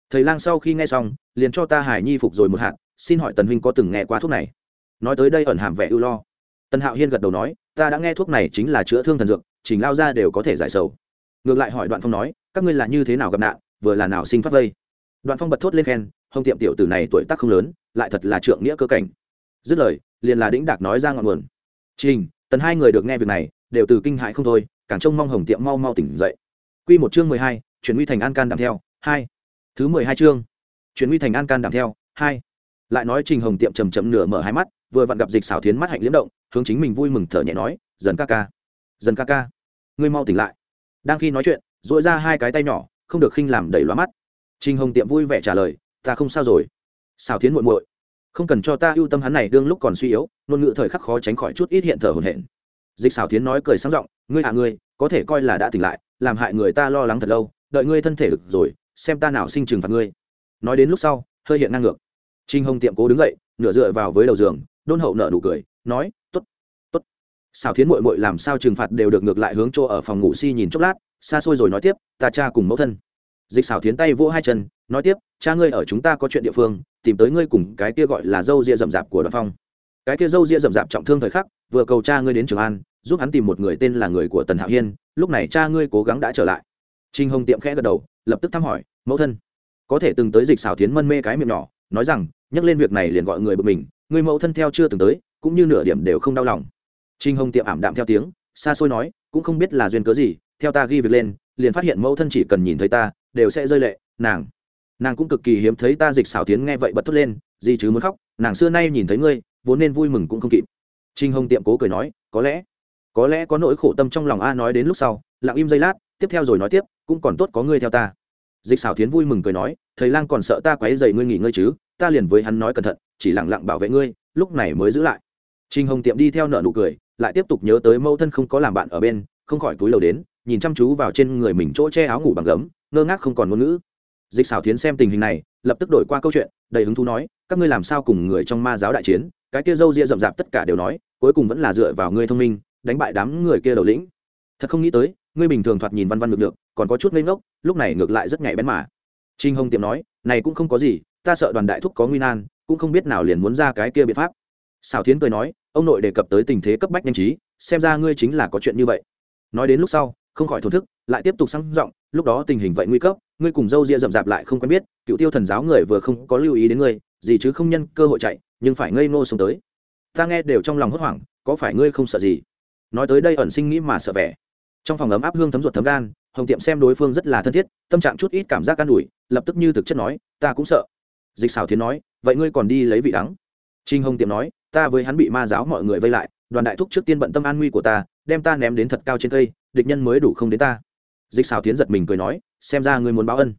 thầy lang sau khi nghe xong, liền cho ta hải nhi phục rồi một hạt, xin hỏi tần huynh có từng nghe qua thuốc này? Nói tới đây ẩn hàm vẻ ưu lo. Tần hạo hiên gật đầu nói, ta đã nghe thuốc này chính là chữa thương thần dược, chỉnh lao ra đều có thể giải sầu. Ngược lại hỏi đoạn phong nói, các ngươi là như thế nào gặp nạn, vừa là nào sinh phát vây? Đoạn phong bật thốt lên khen, hồng tiệm tiểu tử này tuổi tác không lớn, lại thật là trượng nghĩa cơ cảnh. Dứt lời, liền là đĩnh đạc nói ra ngọn nguồn. Trình, tần hai người được nghe việc này, đều từ kinh hại không thôi, càng trông mong hồng tiệm mau mau tỉnh dậy. Q một chương mười hai, chuyển nguy thành an can đảm theo. Hai thứ mười hai chương. Chuyển nguy thành an can đảm theo, hai. Lại nói trình hồng tiệm chầm chậm nửa mở hai mắt, vừa vặn gặp dịch xảo tiến mắt hạnh liếm động, hướng chính mình vui mừng thở nhẹ nói, dần ca ca, dần ca ca, ngươi mau tỉnh lại. Đang khi nói chuyện dội ra hai cái tay nhỏ, không được khinh làm đẩy loa mắt. Trình hồng tiệm vui vẻ trả lời, ta không sao rồi. Xảo tiến muội muội, không cần cho ta ưu tâm hắn này đương lúc còn suy yếu, ngôn ngữ thời khắc khó tránh khỏi chút ít hiện thở hồn hển. Dịch xảo tiến nói cười sáng giọng, ngươi hạ ngươi, có thể coi là đã tỉnh lại, làm hại người ta lo lắng thật lâu, đợi ngươi thân thể được rồi xem ta nào sinh trừng phạt ngươi. Nói đến lúc sau, hơi hiện ngang ngược. Trinh hồng tiệm cố đứng dậy, nửa dựa vào với đầu giường, đôn hậu nợ nụ cười, nói t ố t t ố t xào thiến mội mội làm sao trừng phạt đều được ngược lại hướng chỗ ở phòng ngủ si nhìn chốc lát, xa xôi rồi nói tiếp, ta cha cùng mẫu thân. Dịch xảo thiến tay vỗ hai chân, nói tiếp, cha ngươi ở chúng ta có chuyện địa phương, tìm tới ngươi cùng cái kia gọi là dâu ria rậm rạp của đoàn phong. Cái kia dâu ria rậm rạp trọng thương thời khắc, vừa cầu cha ngươi đến trường an, giúp hắn tìm một người tên là người của tần hạo hiên, lúc này cha ngươi cố gắng đã trở lại trinh hồng tiệm khẽ gật đầu, lập tức thăm hỏi, mẫu thân, có thể từng tới dịch xảo tiến mân mê cái miệng nhỏ, nói rằng, nhắc lên việc này liền gọi người bực mình, người mẫu thân theo chưa từng tới, cũng như nửa điểm đều không đau lòng. Trinh hồng tiệm ảm đạm theo tiếng, xa xôi nói, cũng không biết là duyên cớ gì, theo ta ghi việc lên, liền phát hiện mẫu thân chỉ cần nhìn thấy ta, đều sẽ rơi lệ, nàng. Nàng cũng cực kỳ hiếm thấy ta dịch xảo tiến nghe vậy bật thốt lên gì chứ muốn khóc, nàng xưa nay nhìn thấy ngươi, vốn nên vui mừng cũng không kịp. Trinh hồng tiệm cố cười nói, có lẽ có lẽ có nỗi khổ tâm trong lòng a nói đến lúc sau, lặng im giây lát tiếp theo rồi nói tiếp, cũng còn tốt có ngươi theo ta. Dịch xảo tiến vui mừng cười nói, thầy lang còn sợ ta quấy dày ngươi nghỉ ngơi chứ, ta liền với hắn nói cẩn thận, chỉ lặng lặng bảo vệ ngươi, lúc này mới giữ lại. Trinh hồng tiệm đi theo nợ nụ cười, lại tiếp tục nhớ tới mẫu thân không có làm bạn ở bên, không khỏi túi lầu đến, nhìn chăm chú vào trên người mình chỗ che áo ngủ bằng gấm, ngơ ngác không còn ngôn ngữ. Dịch xảo tiến xem tình hình này, lập tức đổi qua câu chuyện, đầy hứng thú nói, các ngươi làm sao cùng người trong ma giáo đại chiến, cái kia dâu ria rậm rạp tất cả đều nói, cuối cùng vẫn là dựa vào ngươi thông minh, đánh bại đám người kia đầu lĩnh thật không nghĩ tới, ngươi bình thường thoạt nhìn văn văn ngược được còn có chút ngây ngốc, lúc này ngược lại rất nhạy bén mà. Trinh hồng tiệm nói, này cũng không có gì, ta sợ đoàn đại thúc có nguy nan, cũng không biết nào liền muốn ra cái kia biện pháp. Xảo thiến cười nói, ông nội đề cập tới tình thế cấp bách nhanh trí, xem ra ngươi chính là có chuyện như vậy. Nói đến lúc sau, không khỏi thổn thức, lại tiếp tục sang giọng, lúc đó tình hình vậy nguy cấp, ngươi cùng dâu ria rậm rạp lại không quen biết, cựu tiêu thần giáo người vừa không có lưu ý đến ngươi, gì chứ không nhân cơ hội chạy, nhưng phải ngây ngô xuống tới. Ta nghe đều trong lòng hốt hoảng, có phải ngươi không sợ gì? Nói tới đây ẩn sinh nghĩ mà sợ vẻ trong phòng ấm áp hương thấm ruột thấm gan, hồng tiệm xem đối phương rất là thân thiết, tâm trạng chút ít cảm giác an ủi, lập tức như thực chất nói, ta cũng sợ. Dịch xảo thiến nói, vậy ngươi còn đi lấy vị đắng. Trinh hồng tiệm nói, ta với hắn bị ma giáo mọi người vây lại, đoàn đại thúc trước tiên bận tâm an nguy của ta, đem ta ném đến thật cao trên cây, địch nhân mới đủ không đến ta. Dịch xảo Thiến giật mình cười nói, xem ra ngươi muốn báo ân.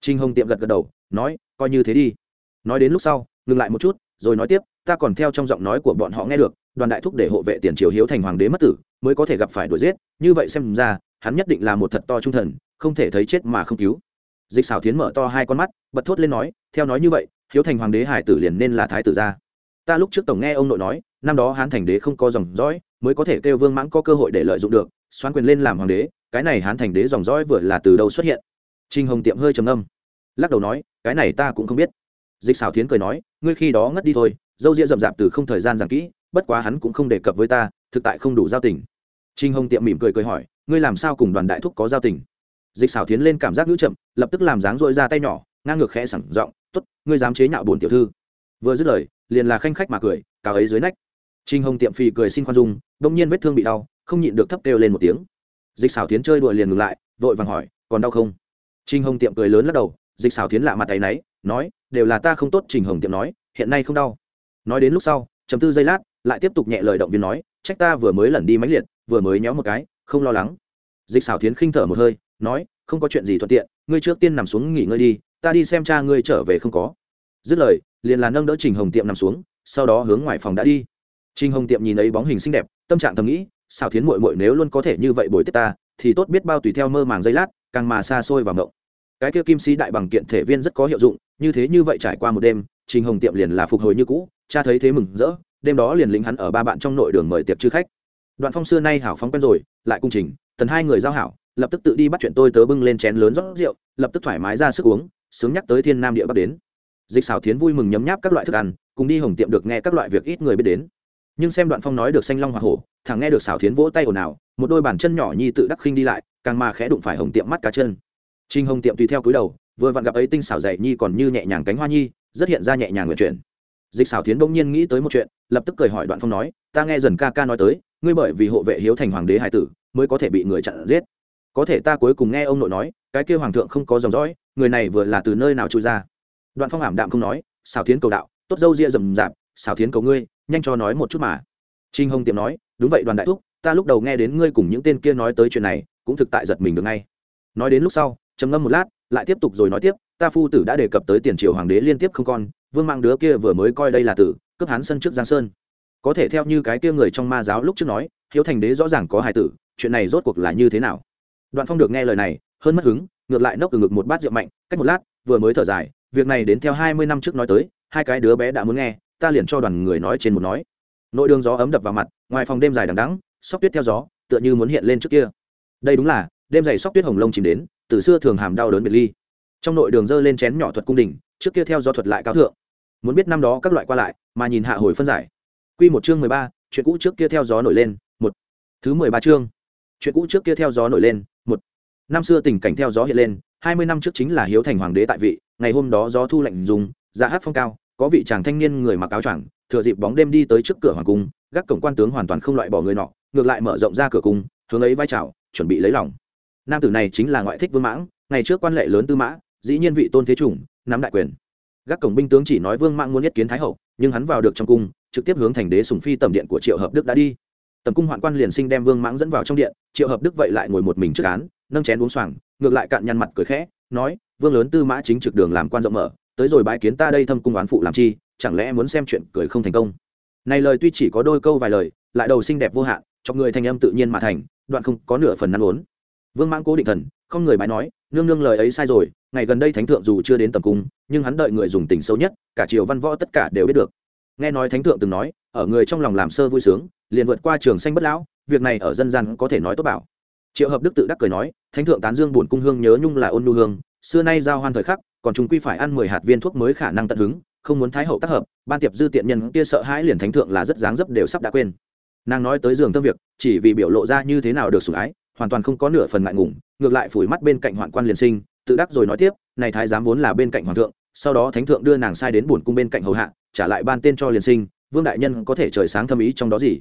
Trinh hồng tiệm gật gật đầu, nói, coi như thế đi. Nói đến lúc sau, ngừng lại một chút, rồi nói tiếp, ta còn theo trong giọng nói của bọn họ nghe được đoàn đại thúc để hộ vệ tiền triều hiếu thành hoàng đế mất tử, mới có thể gặp phải đuổi giết, như vậy xem ra, hắn nhất định là một thật to trung thần, không thể thấy chết mà không cứu. Dịch xảo tiến mở to hai con mắt, bật thốt lên nói, theo nói như vậy, hiếu thành hoàng đế hải tử liền nên là thái tử gia. Ta lúc trước tổng nghe ông nội nói, năm đó hán thành đế không có dòng dõi, mới có thể kêu vương mãng có cơ hội để lợi dụng được, xoán quyền lên làm hoàng đế, cái này hán thành đế dòng dõi vừa là từ đâu xuất hiện? Trinh hồng tiệm hơi trầm âm lắc đầu nói, cái này ta cũng không biết. Dịch xảo thiến cười nói, ngươi khi đó ngất đi thôi, dâu ria rậm rạp từ không thời gian giảng kỹ bất quá hắn cũng không đề cập với ta, thực tại không đủ giao tình. Trinh hồng tiệm mỉm cười cười hỏi, ngươi làm sao cùng đoàn đại thúc có giao tình? Dịch xảo thiến lên cảm giác nữ chậm, lập tức làm dáng dội ra tay nhỏ, ngang ngược khẽ sẳng giọng t ố t ngươi dám chế nhạo bổn tiểu thư. Vừa dứt lời, liền là khanh khách mà cười cào ấy dưới nách. Trinh hồng tiệm phì cười xin khoan dung đông nhiên vết thương bị đau, không nhịn được thấp kêu lên một tiếng. Dịch xảo tiến chơi đùa liền ngừng lại, vội vàng hỏi, còn đau không? Trinh hồng tiệm cười lớn lắc đầu, dịch xảo tiến lạ mặt tay náy, nói, đều là ta không tốt, trình hồng tiệm nói, hiện nay không đau. Nói đến lúc sau chấm tư giây lát lại tiếp tục nhẹ lời động viên nói, trách ta vừa mới lẩn đi mãnh liệt, vừa mới nhéo một cái, không lo lắng. Dịch xảo tiến khinh thở một hơi, nói, không có chuyện gì thuận tiện, ngươi trước tiên nằm xuống nghỉ ngơi đi, ta đi xem cha ngươi trở về không có. Dứt lời, liền là nâng đỡ trình hồng tiệm nằm xuống, sau đó hướng ngoài phòng đã đi. Trình hồng tiệm nhìn ấy bóng hình xinh đẹp, tâm trạng thầm nghĩ xào thiến mội mội nếu luôn có thể như vậy bồi tiếp ta, thì tốt biết bao tùy theo mơ màng giây lát, càng mà xa xôi và ngộng. Cái kia kim sĩ đại bằng kiện thể viên rất có hiệu dụng, như thế như vậy trải qua một đêm, trình hồng tiệm liền là phục hồi như cũ, cha thấy thế mừng rỡ đêm đó liền lĩnh hắn ở ba bạn trong nội đường mời tiệc chư khách. Đoạn phong xưa nay hảo phóng quen rồi, lại cung trình, tần hai người giao hảo, lập tức tự đi bắt chuyện tôi tớ bưng lên chén lớn rót rượu, lập tức thoải mái ra sức uống, sướng nhắc tới thiên nam địa bắc đến. Dịch xảo thiến vui mừng nhấm nháp các loại thức ăn, cùng đi hồng tiệm được nghe các loại việc ít người biết đến. Nhưng xem đoạn phong nói được xanh long hoa hổ thằng nghe được xảo thiến vỗ tay ồn ào, một đôi bàn chân nhỏ nhi tự đắc khinh đi lại, càng mà khẽ đụng phải hồng tiệm mắt cá chân. Trinh hồng tiệm tùy theo cúi đầu, vừa vặn gặp ấy tinh xảo dày nhi còn như nhẹ nhàng cánh hoa nhi, rất hiện ra nhẹ nhàng nguyện chuyển dịch xảo thiến bỗng nhiên nghĩ tới một chuyện, lập tức cười hỏi đoạn phong nói, ta nghe dần ca ca nói tới, ngươi bởi vì hộ vệ hiếu thành hoàng đế hải tử, mới có thể bị người chặn giết. Có thể ta cuối cùng nghe ông nội nói, cái kêu hoàng thượng không có dòng dõi, người này vừa là từ nơi nào trôi ra? Đoạn phong ảm đạm không nói xào thiến cầu đạo, tốt dâu ria rầm rạp xào thiến cầu ngươi, nhanh cho nói một chút mà. Trinh hồng tiệm nói, đúng vậy đoàn đại thúc, ta lúc đầu nghe đến ngươi cùng những tên kia nói tới chuyện này, cũng thực tại giật mình được ngay. Nói đến lúc sau, trầm ngâm một lát, lại tiếp tục rồi nói tiếp, ta phu tử đã đề cập tới tiền triều hoàng đế liên tiếp không con vương mang đứa kia vừa mới coi đây là tử, cướp hắn sân trước giang sơn. Có thể theo như cái kia người trong ma giáo lúc trước nói, hiếu thành đế rõ ràng có hài tử, chuyện này rốt cuộc là như thế nào? Đoạn phong được nghe lời này, hơn mất hứng, ngược lại nốc từ ngực một bát rượu mạnh, cách một lát, vừa mới thở dài, việc này đến theo hai mươi năm trước nói tới, hai cái đứa bé đã muốn nghe, ta liền cho đoàn người nói trên một nói. Nội đường gió ấm đập vào mặt, ngoài phòng đêm dài đằng đắng sóc tuyết theo gió, tựa như muốn hiện lên trước kia. Đây đúng là, đêm dày sóc tuyết hồng lông chìm đến, từ xưa thường hàm đau đớn biệt ly. Trong nội đường dơ lên chén nhỏ thuật cung đình, trước kia theo gió thuật lại cao thượng muốn biết năm đó các loại qua lại, mà nhìn hạ hồi phân giải. Q một chương mười ba, chuyện cũ trước kia theo gió nổi lên, một. Thứ mười ba chương, chuyện cũ trước kia theo gió nổi lên, một. Năm xưa tình cảnh theo gió hiện lên, hai mươi năm trước chính là hiếu thành hoàng đế tại vị, ngày hôm đó gió thu lạnh dùng ra hát phong cao, có vị chàng thanh niên người mặc áo choàng, thừa dịp bóng đêm đi tới trước cửa hoàng cung, gác cổng quan tướng hoàn toàn không loại bỏ người nọ, ngược lại mở rộng ra cửa cung, hướng ấy vai trào chuẩn bị lấy lòng. Nam tử này chính là ngoại thích vương mãng, ngày trước quan lệ lớn tư mã, dĩ nhiên vị tôn thế chủng, nắm đại quyền gác cổng binh tướng chỉ nói vương mãng muốn nhất kiến thái hậu, nhưng hắn vào được trong cung, trực tiếp hướng thành đế sùng phi tầm điện của triệu hợp đức đã đi. Tầm cung hoạn quan liền sinh đem vương mãng dẫn vào trong điện, triệu hợp đức vậy lại ngồi một mình trước án, nâng chén uống xoàng, ngược lại cạn nhăn mặt cười khẽ, nói, vương lớn tư mã chính trực đường làm quan rộng mở, tới rồi bãi kiến ta đây thâm cung oán phụ làm chi, chẳng lẽ muốn xem chuyện cười không thành công? Này lời tuy chỉ có đôi câu vài lời, lại đầu xinh đẹp vô hạn, cho người thành âm tự nhiên mà thành, đoạn không có nửa phần năn uốn. Vương mãng cố định thần không người bái nói, nương nương lời ấy sai rồi, ngày gần đây thánh thượng dù chưa đến tầm cung, nhưng hắn đợi người dùng tình sâu nhất, cả triều văn võ tất cả đều biết được. Nghe nói thánh thượng từng nói, ở người trong lòng làm sơ vui sướng, liền vượt qua trường xanh bất lão, việc này ở dân gian có thể nói tốt bảo. Triệu hợp đức tự đắc cười nói, thánh thượng tán dương buồn cung hương nhớ nhung là ôn nu hương, xưa nay giao hoan thời khắc, còn chúng quy phải ăn mười hạt viên thuốc mới khả năng tận hứng, không muốn thái hậu tác hợp, ban tiệp dư tiện nhân kia sợ hãi liền thánh thượng là rất dáng dấp đều sắp đã quên. Nàng nói tới giường tâm việc, chỉ vì biểu lộ ra như thế nào được sủng ái, hoàn toàn không có nửa phần ngại ngùng ngược lại phủi mắt bên cạnh hoạn quan liền sinh tự đắc rồi nói tiếp này thái giám vốn là bên cạnh hoàng thượng sau đó thánh thượng đưa nàng sai đến bổn cung bên cạnh hầu hạ trả lại ban tên cho liền sinh vương đại nhân có thể trời sáng thâm ý trong đó gì?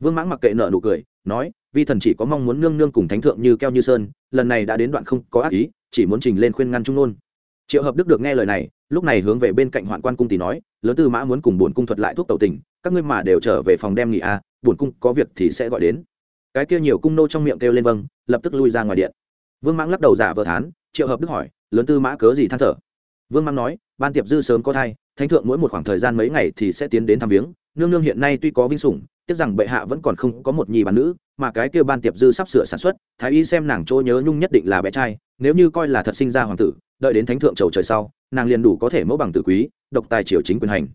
Vương mãng mặc kệ nợ nụ cười nói vi thần chỉ có mong muốn nương nương cùng thánh thượng như keo như sơn lần này đã đến đoạn không có ác ý chỉ muốn trình lên khuyên ngăn trung nôn. Triệu hợp đức được nghe lời này lúc này hướng về bên cạnh hoạn quan cung tỷ nói lớn tư mã muốn cùng bổn cung thuật lại thuốc tẩu tình các ngươi mà đều trở về phòng đem nghỉ a à, bổn cung có việc thì sẽ gọi đến. Cái kia nhiều cung nô trong miệng kêu lên vâng lập tức lui ra ngoài điện vương mãng lắc đầu giả vờ thán, triệu hợp đức hỏi, lớn tư mã cớ gì than thở? Vương mãng nói, ban tiệp dư sớm có thai, thánh thượng mỗi một khoảng thời gian mấy ngày thì sẽ tiến đến thăm viếng. Nương nương hiện nay tuy có vinh sủng, tiếc rằng bệ hạ vẫn còn không có một nhì bản nữ, mà cái kia ban tiệp dư sắp sửa sản xuất, thái y xem nàng chỗ nhớ nhung nhất định là bé trai, nếu như coi là thật sinh ra hoàng tử, đợi đến thánh thượng trầu trời sau, nàng liền đủ có thể mẫu bằng tử quý, độc tài triều chính quyền hành.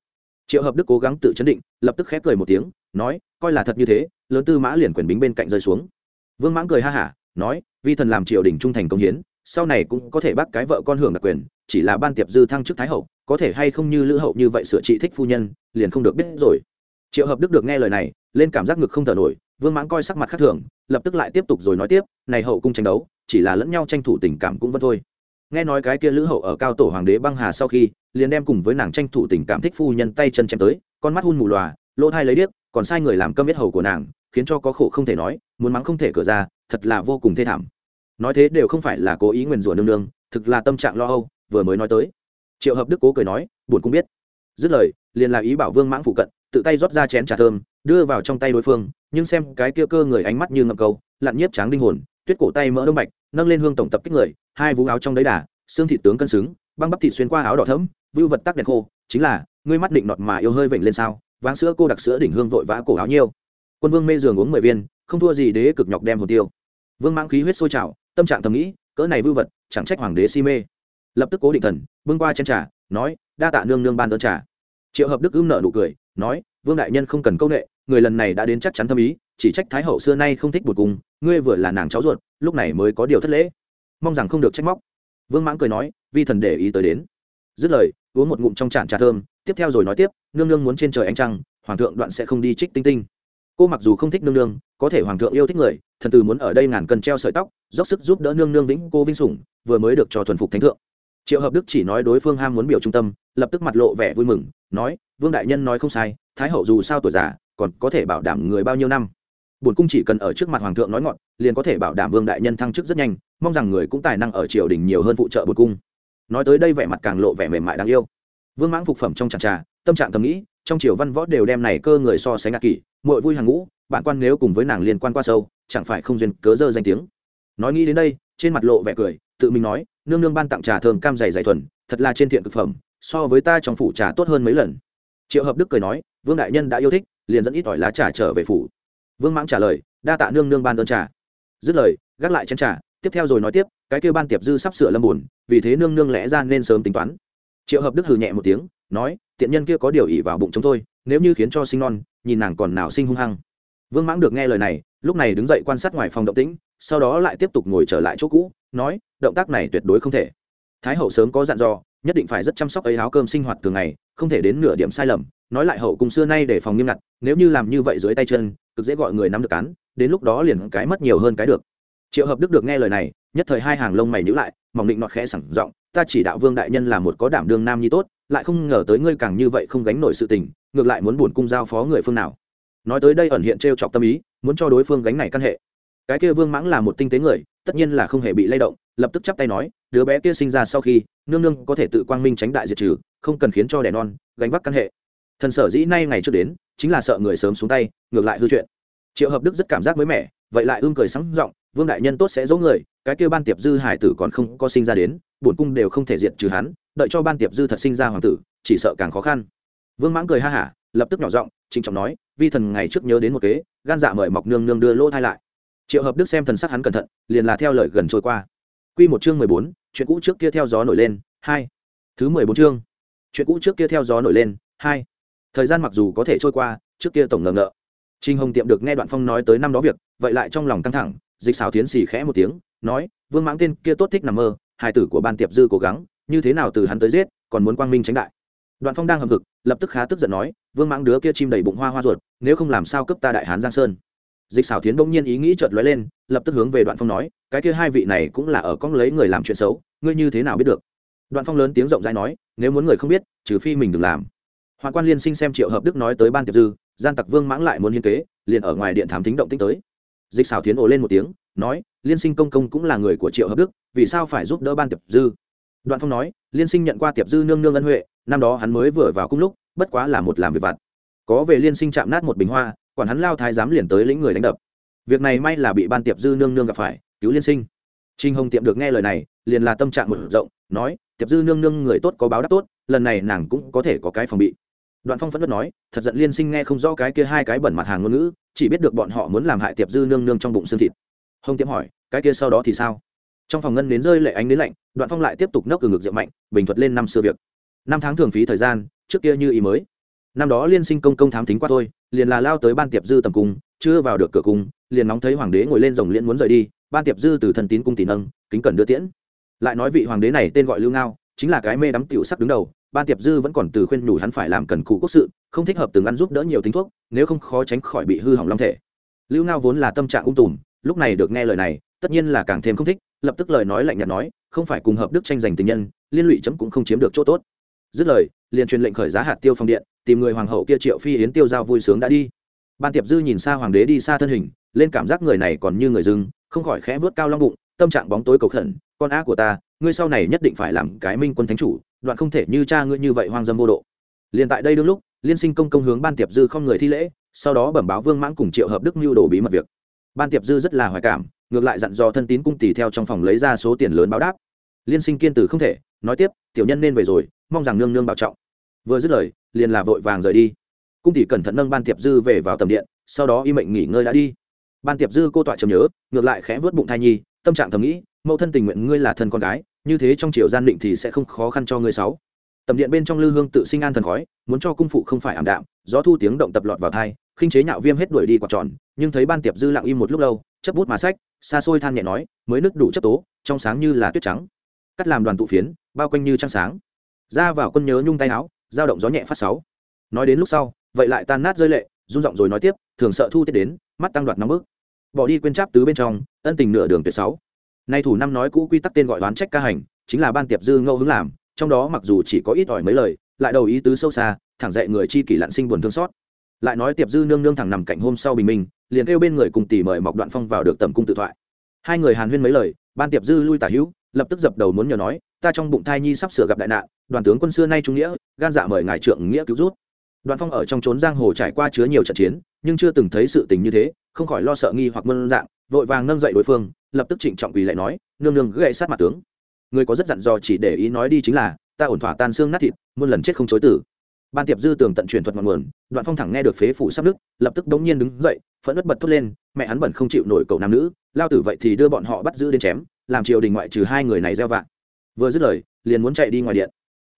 Triệu hợp đức cố gắng tự chấn định, lập tức khép cười một tiếng, nói, coi là thật như thế, lớn tư mã liền quyền bính bên cạnh rơi xuống. Vương mãng cười ha hả nói, vi thần làm triều đình trung thành công hiến, sau này cũng có thể bắt cái vợ con hưởng đặc quyền, chỉ là ban tiệp dư thăng chức thái hậu, có thể hay không như lữ hậu như vậy sửa trị thích phu nhân, liền không được biết rồi. Triệu hợp đức được nghe lời này, lên cảm giác ngực không thở nổi, vương mãng coi sắc mặt khác thường, lập tức lại tiếp tục rồi nói tiếp, này hậu cung tranh đấu, chỉ là lẫn nhau tranh thủ tình cảm cũng vẫn thôi. Nghe nói cái kia lữ hậu ở cao tổ hoàng đế băng hà sau khi, liền đem cùng với nàng tranh thủ tình cảm thích phu nhân tay chân chém tới, con mắt hun mù lòa, lỗ thai lấy điếc, còn sai người làm câm biết hầu của nàng, khiến cho có khổ không thể nói, muốn mắng không thể cửa ra thật là vô cùng thê thảm. Nói thế đều không phải là cố ý nguyền rủa nương nương, thực là tâm trạng lo âu, vừa mới nói tới. Triệu hợp đức cố cười nói, buồn cũng biết. Dứt lời, liền là ý bảo vương mãng phụ cận, tự tay rót ra chén trà thơm, đưa vào trong tay đối phương, nhưng xem cái kia cơ người ánh mắt như ngập cầu lặn nhiếp tráng đinh hồn, tuyết cổ tay mỡ đông bạch, nâng lên hương tổng tập kích người, hai vú áo trong đấy đà, xương thịt tướng cân xứng, băng bắp thịt xuyên qua áo đỏ thấm vưu vật tắc đèn khô, chính là, ngươi mắt định nọt mà yêu hơi vểnh lên sao, váng sữa cô đặc sữa đỉnh hương vội vã cổ áo nhiêu. Quân vương mê giường uống mười viên không thua gì đế cực nhọc đem hồn tiêu. Vương mãng khí huyết sôi trào, tâm trạng thầm nghĩ, cỡ này vưu vật, chẳng trách hoàng đế si mê. Lập tức cố định thần, bưng qua chén trà, nói, đa tạ nương nương ban đơn trà. Triệu hợp đức ưm nợ nụ cười, nói, vương đại nhân không cần công nghệ người lần này đã đến chắc chắn thâm ý, chỉ trách thái hậu xưa nay không thích bột cùng, ngươi vừa là nàng cháu ruột, lúc này mới có điều thất lễ. Mong rằng không được trách móc. Vương mãng cười nói, vi thần để ý tới đến. Dứt lời, uống một ngụm trong tràn trà thơm, tiếp theo rồi nói tiếp, nương nương muốn trên trời ánh trăng, hoàng thượng đoạn sẽ không đi trích tinh tinh. Cô mặc dù không thích nương nương có thể hoàng thượng yêu thích người, thần tử muốn ở đây ngàn cân treo sợi tóc, dốc sức giúp đỡ nương nương vĩnh cô vinh sủng, vừa mới được cho thuần phục thánh thượng. Triệu hợp đức chỉ nói đối phương ham muốn biểu trung tâm, lập tức mặt lộ vẻ vui mừng, nói, vương đại nhân nói không sai, thái hậu dù sao tuổi già, còn có thể bảo đảm người bao nhiêu năm? Bổn cung chỉ cần ở trước mặt hoàng thượng nói ngọn, liền có thể bảo đảm vương đại nhân thăng chức rất nhanh, mong rằng người cũng tài năng ở triều đình nhiều hơn phụ trợ bổn cung. Nói tới đây vẻ mặt càng lộ vẻ mềm mại đáng yêu. Vương mãng phục phẩm trong trà trà, tâm trạng thầm nghĩ, trong triều văn võ đều đem này cơ người so sánh ngạc kỷ, muội vui hàng ngũ bạn quan nếu cùng với nàng liên quan qua sâu, chẳng phải không duyên cớ dơ danh tiếng. Nói nghĩ đến đây, trên mặt lộ vẻ cười, tự mình nói, nương nương ban tặng trà thơm cam dày dày thuần, thật là trên thiện thực phẩm, so với ta trong phủ trà tốt hơn mấy lần. Triệu hợp đức cười nói, vương đại nhân đã yêu thích, liền dẫn ít ỏi lá trà trở về phủ. Vương mãng trả lời, đa tạ nương nương ban đơn trà. Dứt lời, gác lại chén trà, tiếp theo rồi nói tiếp, cái kêu ban tiệp dư sắp sửa lâm buồn, vì thế nương nương lẽ ra nên sớm tính toán. Triệu hợp đức hừ nhẹ một tiếng, nói, tiện nhân kia có điều ỉ vào bụng chúng tôi, nếu như khiến cho sinh non, nhìn nàng còn nào sinh hung hăng vương mãng được nghe lời này, lúc này đứng dậy quan sát ngoài phòng động tĩnh, sau đó lại tiếp tục ngồi trở lại chỗ cũ, nói, động tác này tuyệt đối không thể. Thái hậu sớm có dặn dò, nhất định phải rất chăm sóc ấy áo cơm sinh hoạt thường ngày, không thể đến nửa điểm sai lầm. Nói lại hậu cùng xưa nay để phòng nghiêm ngặt, nếu như làm như vậy dưới tay chân, cực dễ gọi người nắm được cán, đến lúc đó liền cái mất nhiều hơn cái được. Triệu hợp đức được nghe lời này, nhất thời hai hàng lông mày nhữ lại, mỏng định nọt khẽ sẳng giọng, ta chỉ đạo vương đại nhân là một có đảm đương nam nhi tốt, lại không ngờ tới ngươi càng như vậy không gánh nổi sự tình, ngược lại muốn buồn cung giao phó người phương nào nói tới đây ẩn hiện t chọc tâm ý, muốn cho đối phương gánh này căn hệ. Cái kia vương mãng là một tinh tế người, tất nhiên là không hề bị lay động, lập tức chắp tay nói, đứa bé kia sinh ra sau khi, nương nương có thể tự quang minh tránh đại diệt trừ, không cần khiến cho đẻ non, gánh vác căn hệ. Thần sở dĩ nay ngày trước đến, chính là sợ người sớm xuống tay, ngược lại hư chuyện. Triệu hợp đức rất cảm giác mới mẻ, vậy lại ưm cười sáng giọng, vương đại nhân tốt sẽ giấu người, cái kia ban tiệp dư hải tử còn không có sinh ra đến, bổn cung đều không thể diệt trừ hắn, đợi cho ban tiệp dư thật sinh ra hoàng tử, chỉ sợ càng khó khăn. Vương mãng cười ha hả, lập tức nhỏ giọng, trịnh trọng nói vi thần ngày trước nhớ đến một kế, gan dạ mời mọc nương nương đưa lỗ thai lại. Triệu hợp đức xem thần sắc hắn cẩn thận, liền là theo lời gần trôi qua. Q một chương mười bốn, chuyện cũ trước kia theo gió nổi lên, hai. Thứ mười bốn chương, chuyện cũ trước kia theo gió nổi lên, hai. Thời gian mặc dù có thể trôi qua, trước kia tổng ngờ ngợ. Trinh hồng tiệm được nghe đoạn phong nói tới năm đó việc, vậy lại trong lòng căng thẳng, dịch xào tiến xì khẽ một tiếng, nói, vương mãng tên kia tốt thích nằm mơ, hài tử của ban tiệp dư cố gắng, như thế nào từ hắn tới giết, còn muốn quang minh tránh đại. Đoạn phong đang hầm hực, lập tức khá tức giận nói vương mãng đứa kia chim đầy bụng hoa hoa ruột, nếu không làm sao cấp ta đại hán giang sơn? Dịch xảo tiến bỗng nhiên ý nghĩ chợt lóe lên, lập tức hướng về đoạn phong nói, cái kia hai vị này cũng là ở con lấy người làm chuyện xấu, ngươi như thế nào biết được? Đoạn phong lớn tiếng rộng rãi nói, nếu muốn người không biết, trừ phi mình đừng làm. Hoàng quan liên sinh xem triệu hợp đức nói tới ban tiệp dư, gian tặc vương mãng lại muốn hiên kế, liền ở ngoài điện thám tính động tĩnh tới. Dịch xảo tiến ồ lên một tiếng, nói, liên sinh công công cũng là người của triệu hợp đức, vì sao phải giúp đỡ ban tiệp dư? Đoạn phong nói, liên sinh nhận qua tiệp dư nương nương ân huệ, năm đó hắn mới vừa vào cung lúc bất quá là một làm việc vặt. Có về liên sinh chạm nát một bình hoa, quản hắn lao thái giám liền tới lĩnh người đánh đập. Việc này may là bị ban tiệp dư nương nương gặp phải, cứu liên sinh. Trinh hồng tiệm được nghe lời này, liền là tâm trạng một rộng, nói, tiệp dư nương nương người tốt có báo đáp tốt, lần này nàng cũng có thể có cái phòng bị. Đoạn phong phẫn đất nói, thật giận liên sinh nghe không rõ cái kia hai cái bẩn mặt hàng ngôn ngữ, chỉ biết được bọn họ muốn làm hại tiệp dư nương nương trong bụng xương thịt. Hồng tiệm hỏi, cái kia sau đó thì sao? Trong phòng ngân đến rơi lệ ánh đến lạnh, đoạn phong lại tiếp tục nốc từ ngực rượu mạnh, bình thuật lên năm xưa việc. Năm tháng thường phí thời gian trước kia như ý mới. Năm đó liên sinh công công thám tính qua thôi, liền là lao tới ban tiệp dư tầm cung, chưa vào được cửa cung, liền nóng thấy hoàng đế ngồi lên rồng liễn muốn rời đi, ban tiệp dư từ thần tín cung tỷ nâng, kính cẩn đưa tiễn. Lại nói vị hoàng đế này tên gọi lưu ngao, chính là cái mê đắm tiểu sắc đứng đầu, ban tiệp dư vẫn còn từ khuyên nhủ hắn phải làm cần cụ quốc sự, không thích hợp từng ăn giúp đỡ nhiều tính thuốc, nếu không khó tránh khỏi bị hư hỏng long thể. Lưu ngao vốn là tâm trạng ung tùm, lúc này được nghe lời này, tất nhiên là càng thêm không thích, lập tức lời nói lạnh nhạt nói, không phải cùng hợp đức tranh giành tình nhân, liên lụy chấm cũng không chiếm được chỗ tốt dứt lời, liền truyền lệnh khởi giá hạt tiêu phong điện, tìm người hoàng hậu kia triệu phi yến tiêu giao vui sướng đã đi. Ban tiệp dư nhìn xa hoàng đế đi xa thân hình, lên cảm giác người này còn như người dưng, không khỏi khẽ vớt cao long bụng, tâm trạng bóng tối cầu khẩn, con á của ta, ngươi sau này nhất định phải làm cái minh quân thánh chủ, đoạn không thể như cha ngươi như vậy hoang dâm vô độ. Liền tại đây đương lúc, liên sinh công công hướng ban tiệp dư không người thi lễ, sau đó bẩm báo vương mãng cùng triệu hợp đức mưu đồ bí mật việc. Ban tiệp dư rất là hoài cảm, ngược lại dặn dò thân tín cung tỷ theo trong phòng lấy ra số tiền lớn báo đáp. Liên sinh kiên tử không thể, nói tiếp, tiểu nhân nên về rồi mong rằng nương nương bảo trọng. Vừa dứt lời, liền là vội vàng rời đi. Cung tỷ cẩn thận nâng ban tiệp dư về vào tầm điện, sau đó y mệnh nghỉ ngơi đã đi. Ban tiệp dư cô tọa trầm nhớ, ngược lại khẽ vớt bụng thai nhi, tâm trạng thầm nghĩ, mẫu thân tình nguyện ngươi là thân con gái, như thế trong triều gian định thì sẽ không khó khăn cho ngươi sáu. Tầm điện bên trong lư hương tự sinh an thần khói, muốn cho cung phụ không phải ảm đạm, gió thu tiếng động tập lọt vào thai, khinh chế nhạo viêm hết đuổi đi quạt tròn, nhưng thấy ban tiệp dư lặng im một lúc lâu chấp bút mà sách, xa xôi than nhẹ nói, mới nứt đủ chấp tố, trong sáng như là tuyết trắng. Cắt làm đoàn tụ phiến, bao quanh như trăng sáng ra vào quân nhớ nhung tay áo, dao động gió nhẹ phát sáu. Nói đến lúc sau, vậy lại tan nát rơi lệ rung giọng rồi nói tiếp, thường sợ thu tiết đến, mắt tăng đoạt nóng bức. bỏ đi quên cháp tứ bên trong, ân tình nửa đường tuyệt sáu. Nay thủ năm nói cũ quy tắc tên gọi đoán trách ca hành, chính là ban tiệp dư ngẫu hứng làm, trong đó mặc dù chỉ có ít ỏi mấy lời, lại đầu ý tứ sâu xa, thẳng dạy người chi kỷ lặn sinh buồn thương xót. Lại nói tiệp dư nương nương thẳng nằm cạnh hôm sau bình minh, liền kêu bên người cùng tỷ mời mọc đoạn phong vào được tầm cung tự thoại. Hai người hàn huyên mấy lời, ban tiệp dư lui tả hữu, lập tức dập đầu muốn nhờ nói ta trong bụng thai nhi sắp sửa gặp đại nạn, đoàn tướng quân xưa nay trung nghĩa, gan dạ mời ngài trượng nghĩa cứu rút. Đoàn phong ở trong trốn giang hồ trải qua chứa nhiều trận chiến, nhưng chưa từng thấy sự tình như thế, không khỏi lo sợ nghi hoặc mân dạng, vội vàng nâng dậy đối phương, lập tức trịnh trọng quỳ lại nói, nương nương gậy sát mặt tướng. Người có rất dặn dò chỉ để ý nói đi chính là, ta ổn thỏa tan xương nát thịt, muôn lần chết không chối tử ban tiệp dư tường tận truyền thuật ngọn nguồn, đoạn phong thẳng nghe được phế phủ sắp nước lập tức đống nhiên đứng dậy, phẫn bất bật thốt lên, mẹ hắn bẩn không chịu nổi cậu nam nữ, lao tử vậy thì đưa bọn họ bắt giữ đến chém, làm triều đình ngoại trừ hai người này gieo vạn vừa dứt lời, liền muốn chạy đi ngoài điện.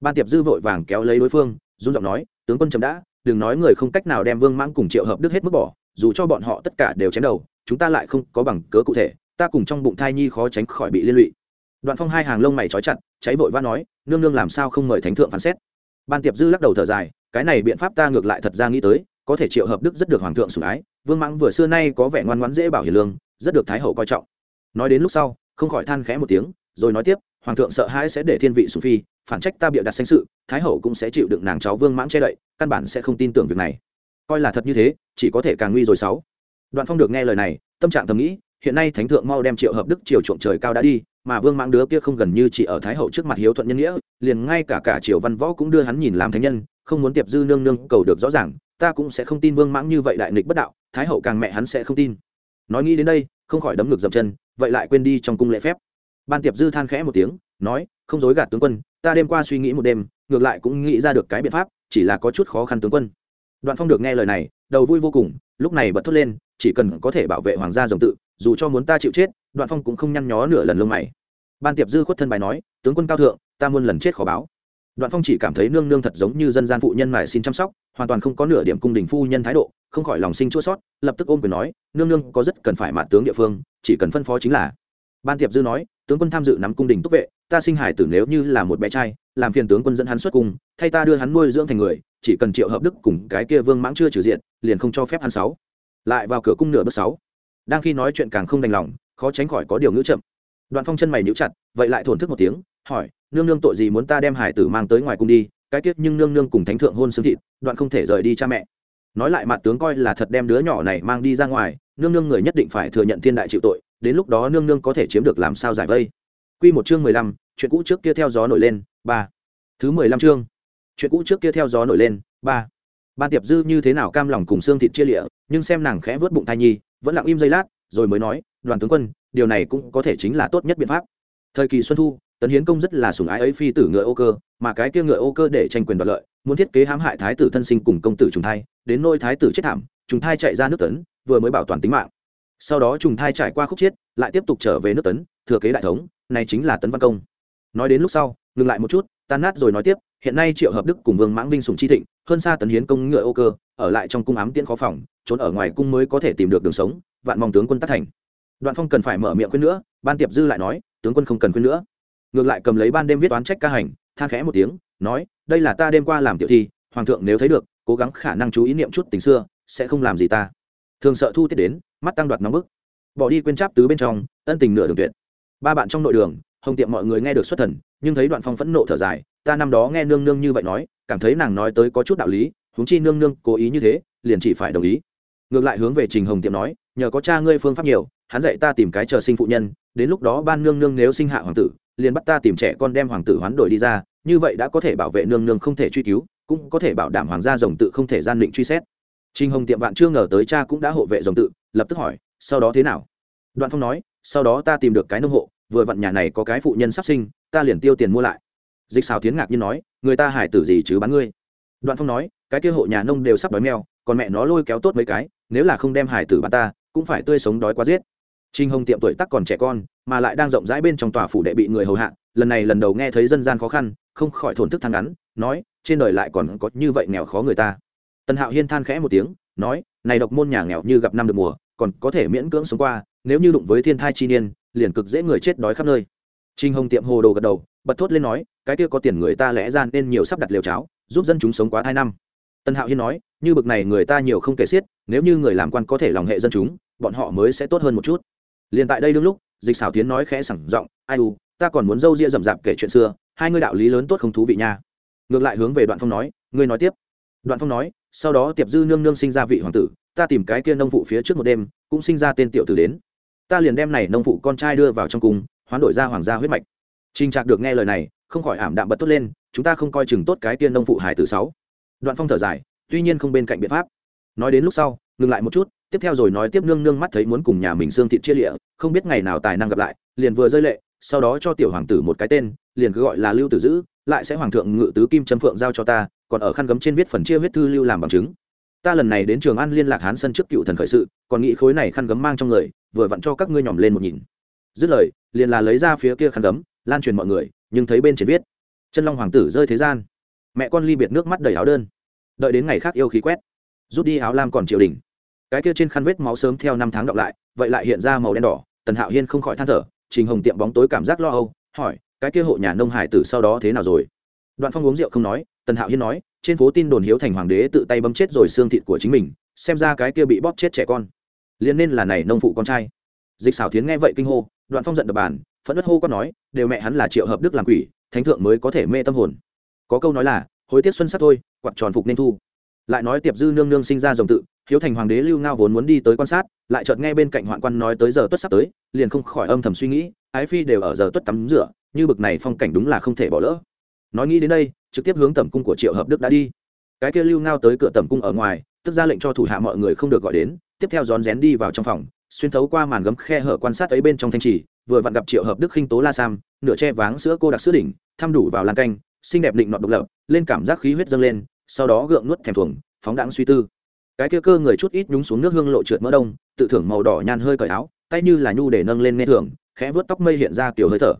Ban tiệp dư vội vàng kéo lấy đối phương, run giọng nói, tướng quân chấm đã, đừng nói người không cách nào đem vương mãng cùng triệu hợp đức hết mức bỏ, dù cho bọn họ tất cả đều chém đầu, chúng ta lại không có bằng cớ cụ thể, ta cùng trong bụng thai nhi khó tránh khỏi bị liên lụy. Đoạn phong hai hàng lông mày trói chặt, cháy vội vã nói, nương nương làm sao không mời thánh thượng phán xét? Ban tiệp dư lắc đầu thở dài, cái này biện pháp ta ngược lại thật ra nghĩ tới, có thể triệu hợp đức rất được hoàng thượng sủng ái, vương mãng vừa xưa nay có vẻ ngoan ngoãn dễ bảo hiền lương, rất được thái hậu coi trọng. Nói đến lúc sau, không khỏi than khẽ một tiếng, rồi nói tiếp hoàng thượng sợ hãi sẽ để thiên vị sủng phi, phản trách ta bịa đặt danh sự, thái hậu cũng sẽ chịu đựng nàng cháu vương mãng che đậy, căn bản sẽ không tin tưởng việc này. Coi là thật như thế, chỉ có thể càng nguy rồi sáu. Đoạn phong được nghe lời này, tâm trạng thầm nghĩ, hiện nay thánh thượng mau đem triệu hợp đức triều chuộng trời cao đã đi, mà vương mãng đứa kia không gần như chỉ ở thái hậu trước mặt hiếu thuận nhân nghĩa, liền ngay cả cả triều văn võ cũng đưa hắn nhìn làm thánh nhân, không muốn tiệp dư nương nương cầu được rõ ràng, ta cũng sẽ không tin vương mãng như vậy đại nghịch bất đạo, thái hậu càng mẹ hắn sẽ không tin. Nói nghĩ đến đây, không khỏi đấm ngực dậm chân, vậy lại quên đi trong cung lễ phép ban tiệp dư than khẽ một tiếng, nói, không dối gạt tướng quân, ta đêm qua suy nghĩ một đêm, ngược lại cũng nghĩ ra được cái biện pháp, chỉ là có chút khó khăn tướng quân. Đoạn phong được nghe lời này, đầu vui vô cùng, lúc này bật thốt lên, chỉ cần có thể bảo vệ hoàng gia dòng tự, dù cho muốn ta chịu chết, đoạn phong cũng không nhăn nhó nửa lần lông mày. Ban tiệp dư khuất thân bài nói, tướng quân cao thượng, ta muôn lần chết khó báo. Đoạn phong chỉ cảm thấy nương nương thật giống như dân gian phụ nhân mải xin chăm sóc, hoàn toàn không có nửa điểm cung đình phu nhân thái độ, không khỏi lòng sinh chua sót lập tức ôm quyền nói, nương nương có rất cần phải mạn tướng địa phương, chỉ cần phân phó chính là. Ban tiệp dư nói tướng quân tham dự nắm cung đình túc vệ, ta sinh hải tử nếu như là một bé trai, làm phiền tướng quân dẫn hắn xuất cung, thay ta đưa hắn nuôi dưỡng thành người, chỉ cần triệu hợp đức cùng cái kia vương mãng chưa trừ diện, liền không cho phép hắn sáu. Lại vào cửa cung nửa bước sáu. Đang khi nói chuyện càng không đành lòng, khó tránh khỏi có điều ngữ chậm. Đoạn phong chân mày níu chặt, vậy lại thổn thức một tiếng, hỏi, nương nương tội gì muốn ta đem hải tử mang tới ngoài cung đi? Cái tiết nhưng nương nương cùng thánh thượng hôn xương thịt, đoạn không thể rời đi cha mẹ. Nói lại mặt tướng coi là thật đem đứa nhỏ này mang đi ra ngoài, nương nương người nhất định phải thừa nhận thiên đại chịu tội đến lúc đó nương nương có thể chiếm được làm sao giải vây Quy một chương mười lăm, chuyện cũ trước kia theo gió nổi lên, ba. Thứ mười lăm chương. Chuyện cũ trước kia theo gió nổi lên, ba. Ban Tiệp Dư như thế nào cam lòng cùng xương thịt chia lịa, nhưng xem nàng khẽ vớt bụng thai nhi, vẫn lặng im giây lát, rồi mới nói, "Đoàn tướng quân, điều này cũng có thể chính là tốt nhất biện pháp." Thời kỳ xuân thu, Tấn Hiến công rất là sủng ái ấy phi tử ngựa ô cơ, mà cái kia ngựa ô cơ để tranh quyền đoạt lợi, muốn thiết kế hãm hại thái tử thân sinh cùng công tử trùng thai, đến nôi thái tử chết thảm, trùng thai chạy ra nước tấn, vừa mới bảo toàn tính mạng. Sau đó trùng thai trải qua khúc chết, lại tiếp tục trở về nước tấn, thừa kế đại thống, này chính là tấn văn công. Nói đến lúc sau ngừng lại một chút tan nát rồi nói tiếp hiện nay triệu hợp đức cùng vương mãng vinh sùng chi thịnh hơn xa tấn hiến công ngựa ô cơ ở lại trong cung ám tiễn khó phòng trốn ở ngoài cung mới có thể tìm được đường sống vạn mong tướng quân tác thành. Đoạn phong cần phải mở miệng khuyên nữa ban tiệp dư lại nói tướng quân không cần khuyên nữa. Ngược lại cầm lấy ban đêm viết toán trách ca hành than khẽ một tiếng nói đây là ta đêm qua làm tiểu thi hoàng thượng nếu thấy được cố gắng khả năng chú ý niệm chút tình xưa sẽ không làm gì ta thường sợ thu tiết đến, mắt tăng đoạt nóng bức. Bỏ đi quên cháp tứ bên trong, ân tình nửa đường tuyệt. Ba bạn trong nội đường, hồng tiệm mọi người nghe được xuất thần, nhưng thấy đoạn phong phẫn nộ thở dài, ta năm đó nghe nương nương như vậy nói, cảm thấy nàng nói tới có chút đạo lý, huống chi nương nương cố ý như thế, liền chỉ phải đồng ý. Ngược lại hướng về trình hồng tiệm nói, nhờ có cha ngươi phương pháp nhiều, hắn dạy ta tìm cái chờ sinh phụ nhân, đến lúc đó ban nương nương nếu sinh hạ hoàng tử, liền bắt ta tìm trẻ con đem hoàng tử hoán đổi đi ra, như vậy đã có thể bảo vệ nương nương không thể truy cứu, cũng có thể bảo đảm hoàng gia rồng tự không thể gian định truy xét trình hồng tiệm vạn chưa ngờ tới cha cũng đã hộ vệ rồng tự, lập tức hỏi, sau đó thế nào? Đoạn phong nói, sau đó ta tìm được cái nông hộ, vừa vặn nhà này có cái phụ nhân sắp sinh, ta liền tiêu tiền mua lại. Dịch Sào Thiến ngạc nhiên nói, người ta hải tử gì chứ bán ngươi? Đoạn phong nói, cái kia hộ nhà nông đều sắp đói mèo, còn mẹ nó lôi kéo tốt mấy cái, nếu là không đem hải tử bán ta, cũng phải tươi sống đói quá giết. Trinh hồng tiệm tuổi tác còn trẻ con, mà lại đang rộng rãi bên trong tòa phủ đệ bị người hầu hạ, lần này lần đầu nghe thấy dân gian khó khăn, không khỏi thổn thức thăng ngắn, nói, trên đời lại còn có như vậy nghèo khó người ta tần hạo hiên than khẽ một tiếng, nói, này độc môn nhà nghèo như gặp năm được mùa, còn có thể miễn cưỡng sống qua, nếu như đụng với thiên thai chi niên, liền cực dễ người chết đói khắp nơi. Trinh hồng tiệm hồ đồ gật đầu, bật thốt lên nói, cái kia có tiền người ta lẽ ra nên nhiều sắp đặt liều cháo, giúp dân chúng sống quá hai năm. Tân hạo hiên nói, như bực này người ta nhiều không kể xiết, nếu như người làm quan có thể lòng hệ dân chúng, bọn họ mới sẽ tốt hơn một chút. Liền tại đây đương lúc, dịch xảo tiến nói khẽ sẳng giọng, ai u, ta còn muốn dâu ria rậm rạp kể chuyện xưa, hai ngươi đạo lý lớn tốt không thú vị nha. Ngược lại hướng về đoạn phong nói, ngươi nói tiếp. Đoạn phong nói sau đó tiệp dư nương nương sinh ra vị hoàng tử, ta tìm cái kia nông phụ phía trước một đêm, cũng sinh ra tên tiểu tử đến. Ta liền đem này nông phụ con trai đưa vào trong cung, hoán đổi ra hoàng gia huyết mạch. Trình trạc được nghe lời này, không khỏi ảm đạm bật tốt lên, chúng ta không coi chừng tốt cái tiên nông phụ hải tử sáu. Đoạn phong thở dài, tuy nhiên không bên cạnh biện pháp. Nói đến lúc sau, ngừng lại một chút, tiếp theo rồi nói tiếp nương nương mắt thấy muốn cùng nhà mình xương thịt chia lịa, không biết ngày nào tài năng gặp lại, liền vừa rơi lệ, sau đó cho tiểu hoàng tử một cái tên, liền cứ gọi là lưu tử dữ, lại sẽ hoàng thượng ngự tứ kim trâm phượng giao cho ta còn ở khăn gấm trên viết phần chia huyết thư lưu làm bằng chứng. Ta lần này đến trường an liên lạc hán sân trước cựu thần khởi sự, còn nghĩ khối này khăn gấm mang trong người, vừa vặn cho các ngươi nhỏm lên một nhìn. Dứt lời, liền là lấy ra phía kia khăn gấm, lan truyền mọi người, nhưng thấy bên trên viết, chân long hoàng tử rơi thế gian. Mẹ con ly biệt nước mắt đầy áo đơn. Đợi đến ngày khác yêu khí quét, rút đi áo lam còn triều đình. Cái kia trên khăn vết máu sớm theo năm tháng đọc lại, vậy lại hiện ra màu đen đỏ, tần hạo hiên không khỏi than thở, trình hồng tiệm bóng tối cảm giác lo âu, hỏi, cái kia hộ nhà nông hải tử sau đó thế nào rồi? Đoạn phong uống rượu không nói tần hạo hiên nói, trên phố tin đồn hiếu thành hoàng đế tự tay bấm chết rồi xương thịt của chính mình, xem ra cái kia bị bóp chết trẻ con. Liền nên là này nông phụ con trai. Dịch xảo tiến nghe vậy kinh hô, đoạn phong giận đập bàn, phẫn đất hô có nói, đều mẹ hắn là triệu hợp đức làm quỷ, thánh thượng mới có thể mê tâm hồn. Có câu nói là, hối tiếc xuân sắc thôi quặt tròn phục nên thu. Lại nói tiệp dư nương nương sinh ra dòng tự, hiếu thành hoàng đế lưu ngao vốn muốn đi tới quan sát, lại chợt nghe bên cạnh hoạn quan nói tới giờ tuất sắp tới, liền không khỏi âm thầm suy nghĩ, ái phi đều ở giờ tuất tắm rửa, như bực này phong cảnh đúng là không thể bỏ lỡ. Nói nghĩ đến đây trực tiếp hướng tẩm cung của triệu hợp đức đã đi. Cái kia lưu ngao tới cửa tẩm cung ở ngoài, tức ra lệnh cho thủ hạ mọi người không được gọi đến, tiếp theo rón rén đi vào trong phòng, xuyên thấu qua màn gấm khe hở quan sát ấy bên trong thanh trì, vừa vặn gặp triệu hợp đức khinh tố la sam, nửa che váng sữa cô đặc sữa đỉnh, thăm đủ vào lan canh, xinh đẹp định nọt độc lập, lên cảm giác khí huyết dâng lên, sau đó gượng nuốt thèm thuồng, phóng đãng suy tư. Cái kia cơ người chút ít nhúng xuống nước hương lộ trượt mỡ đông, tự thưởng màu đỏ nhàn hơi cởi áo, tay như là nhu để nâng lên nghe thường, khẽ vớt tóc mây hiện ra kiểu hơi thở.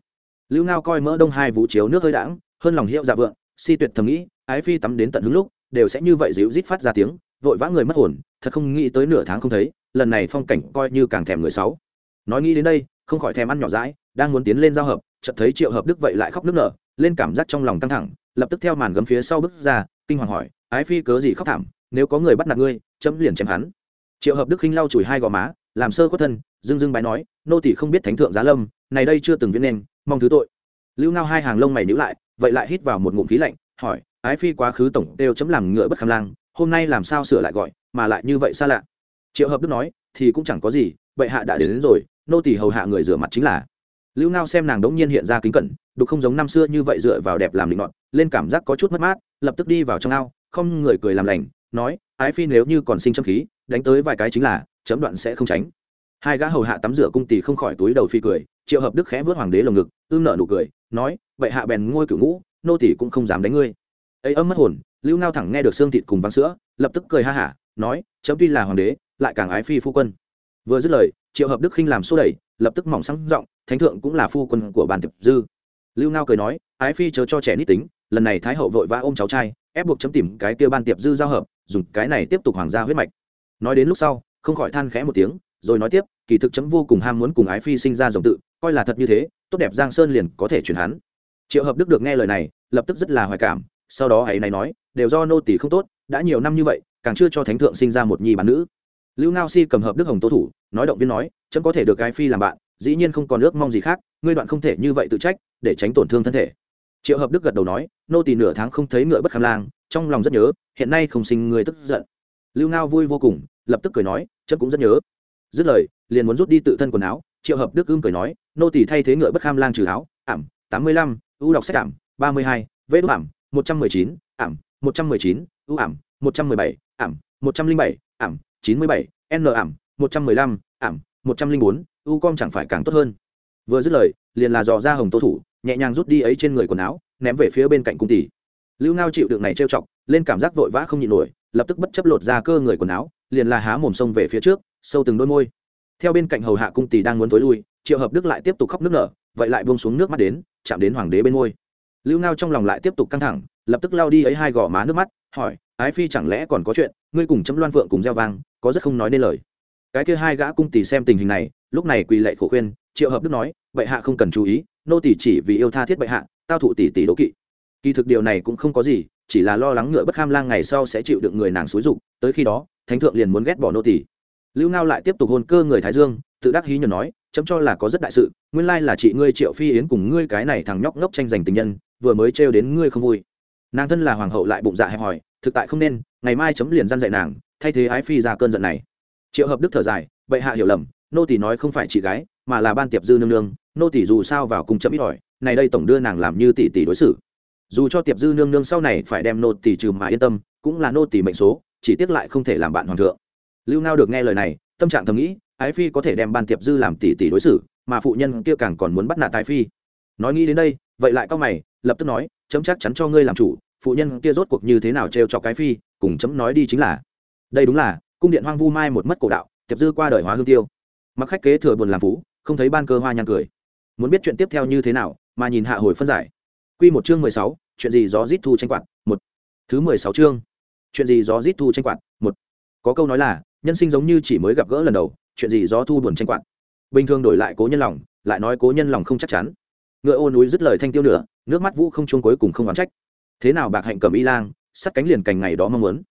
Lưu ngao coi mỡ đông hai vũ chiếu nước hơi đãng, hơn lòng hiệu dạ vượng si tuyệt thầm nghĩ, ái phi tắm đến tận hứng lúc, đều sẽ như vậy dịu rít phát ra tiếng, vội vã người mất hồn, thật không nghĩ tới nửa tháng không thấy, lần này phong cảnh coi như càng thèm người sáu. Nói nghĩ đến đây, không khỏi thèm ăn nhỏ rãi đang muốn tiến lên giao hợp, chợt thấy triệu hợp đức vậy lại khóc nước nở, lên cảm giác trong lòng căng thẳng, lập tức theo màn gấm phía sau bước ra, kinh hoàng hỏi, ái phi cớ gì khóc thảm, nếu có người bắt nạt ngươi, chấm liền chém hắn. Triệu hợp đức khinh lau chùi hai gò má, làm sơ có thân, dưng dưng bái nói, nô tỷ không biết thánh thượng giá lâm, này đây chưa từng viết nên, mong thứ tội. Lưu ngao hai hàng lông mày nhữ lại vậy lại hít vào một ngụm khí lạnh hỏi ái phi quá khứ tổng đều chấm làm ngựa bất kham lang hôm nay làm sao sửa lại gọi mà lại như vậy xa lạ? Triệu hợp đức nói thì cũng chẳng có gì bệ hạ đã đến, đến rồi nô tỳ hầu hạ người rửa mặt chính là. Lưu ngao xem nàng đống nhiên hiện ra kính cẩn đục không giống năm xưa như vậy dựa vào đẹp làm định ngọn lên cảm giác có chút mất mát lập tức đi vào trong ao không người cười làm lành nói ái phi nếu như còn sinh châm khí đánh tới vài cái chính là chấm đoạn sẽ không tránh. Hai gã hầu hạ tắm rửa cung tỷ không khỏi túi đầu phi cười triệu hợp đức khẽ vớt hoàng đế lồng ngực, ưm nợ nụ cười, nói, vậy hạ bèn ngôi cửu ngũ, nô tỷ cũng không dám đánh ngươi. Ấy âm mất hồn, lưu ngao thẳng nghe được xương thịt cùng vắng sữa, lập tức cười ha hả, nói, chấm tuy là hoàng đế, lại càng ái phi phu quân. Vừa dứt lời, triệu hợp đức khinh làm xô đẩy, lập tức mỏng sáng giọng, thánh thượng cũng là phu quân của bàn tiệp dư. Lưu ngao cười nói, ái phi chớ cho trẻ nít tính, lần này thái hậu vội vã ôm cháu trai, ép buộc chấm tìm cái kia ban tiệp dư giao hợp, dùng cái này tiếp tục hoàng gia huyết mạch. Nói đến lúc sau, không khỏi than khẽ một tiếng rồi nói tiếp, kỳ thực chấm vô cùng ham muốn cùng ái phi sinh ra dòng tự, coi là thật như thế, tốt đẹp giang sơn liền có thể chuyển hắn. Triệu hợp đức được nghe lời này, lập tức rất là hoài cảm, sau đó ấy này nói, đều do nô tỷ không tốt, đã nhiều năm như vậy, càng chưa cho thánh thượng sinh ra một nhi bản nữ. Lưu ngao si cầm hợp đức hồng tô thủ, nói động viên nói, chấm có thể được ái phi làm bạn, dĩ nhiên không còn ước mong gì khác, ngươi đoạn không thể như vậy tự trách, để tránh tổn thương thân thể. Triệu hợp đức gật đầu nói, nô tỳ nửa tháng không thấy ngựa bất kham lang, trong lòng rất nhớ, hiện nay không sinh người tức giận. Lưu ngao vui vô cùng, lập tức cười nói, chấm cũng rất nhớ dứt lời, liền muốn rút đi tự thân quần áo, triệu hợp đức ưng cười nói, nô tỳ thay thế ngựa bất kham lang trừ áo, ảm, tám mươi lăm, ưu đọc sách ảm, ba mươi hai vê đúc ảm, một trăm mười chín, ảm, một trăm mười chín, ưu ảm, một trăm mười bảy, ảm, một trăm linh bảy, ảm, chín mươi bảy, n ảm, một trăm mười lăm, ảm, một trăm linh bốn u com chẳng phải càng tốt hơn. Vừa dứt lời, liền là dò ra hồng tô thủ, nhẹ nhàng rút đi ấy trên người quần áo, ném về phía bên cạnh cung tỷ. Lưu ngao chịu đựng này trêu chọc, lên cảm giác vội vã không nhịn nổi, lập tức bất chấp lột ra cơ người quần áo, liền là há mồm sông về phía trước sâu từng đôi môi. Theo bên cạnh hầu hạ cung tỷ đang muốn tối lui, triệu hợp đức lại tiếp tục khóc nước nở, vậy lại buông xuống nước mắt đến, chạm đến hoàng đế bên môi. Lưu ngao trong lòng lại tiếp tục căng thẳng, lập tức lao đi ấy hai gò má nước mắt, hỏi, ái phi chẳng lẽ còn có chuyện? Ngươi cùng chấm loan phượng cùng gieo vang, có rất không nói nên lời. Cái kia hai gã cung tỷ xem tình hình này, lúc này quỳ lệ khổ khuyên, triệu hợp đức nói, bệ hạ không cần chú ý, nô tỷ chỉ vì yêu tha thiết bệ hạ, tao thụ tỷ tỷ đố kỵ. Kỳ thực điều này cũng không có gì, chỉ là lo lắng ngựa bất kham lang ngày sau sẽ chịu được người nàng xúi dục, tới khi đó, thánh thượng liền muốn ghét bỏ nô tỷ lưu ngao lại tiếp tục hôn cơ người thái dương, tự đắc hí nhờ nói, chấm cho là có rất đại sự, nguyên lai là chị ngươi triệu phi yến cùng ngươi cái này thằng nhóc ngốc tranh giành tình nhân, vừa mới trêu đến ngươi không vui. Nàng thân là hoàng hậu lại bụng dạ hẹp hòi, thực tại không nên, ngày mai chấm liền dăn dạy nàng, thay thế ái phi ra cơn giận này. Triệu hợp đức thở dài, bệ hạ hiểu lầm, nô tỷ nói không phải chị gái, mà là ban tiệp dư nương nương, nô tỷ dù sao vào cùng chấm ít ỏi, này đây tổng đưa nàng làm như tỷ tỷ đối xử. Dù cho tiệp dư nương nương sau này phải đem nô tỷ trừ mà yên tâm, cũng là nô tỷ mệnh số, chỉ tiếc lại không thể làm bạn hoàng thượng lưu ngao được nghe lời này, tâm trạng thầm nghĩ, ái phi có thể đem ban tiệp dư làm tỷ tỷ đối xử, mà phụ nhân kia càng còn muốn bắt nạt ái phi. Nói nghĩ đến đây, vậy lại cao mày, lập tức nói, chấm chắc chắn cho ngươi làm chủ, phụ nhân kia rốt cuộc như thế nào trêu cho cái phi, cùng chấm nói đi chính là. Đây đúng là, cung điện hoang vu mai một mất cổ đạo, tiệp dư qua đời hóa hương tiêu. Mặc khách kế thừa buồn làm phú, không thấy ban cơ hoa nhăn cười. Muốn biết chuyện tiếp theo như thế nào, mà nhìn hạ hồi phân giải. Q một chương mười sáu, chuyện gì gió rít thu tranh quạt, một. Thứ mười sáu chương, chuyện gì gió rít thu tranh quạt, một. Có câu nói là nhân sinh giống như chỉ mới gặp gỡ lần đầu, chuyện gì gió thu buồn tranh quạt. Bình thường đổi lại cố nhân lòng, lại nói cố nhân lòng không chắc chắn. Ngựa ô núi dứt lời thanh tiêu nữa nước mắt vũ không chung cuối cùng không oán trách. Thế nào bạc hạnh cầm y lang, sắt cánh liền cành ngày đó mong muốn.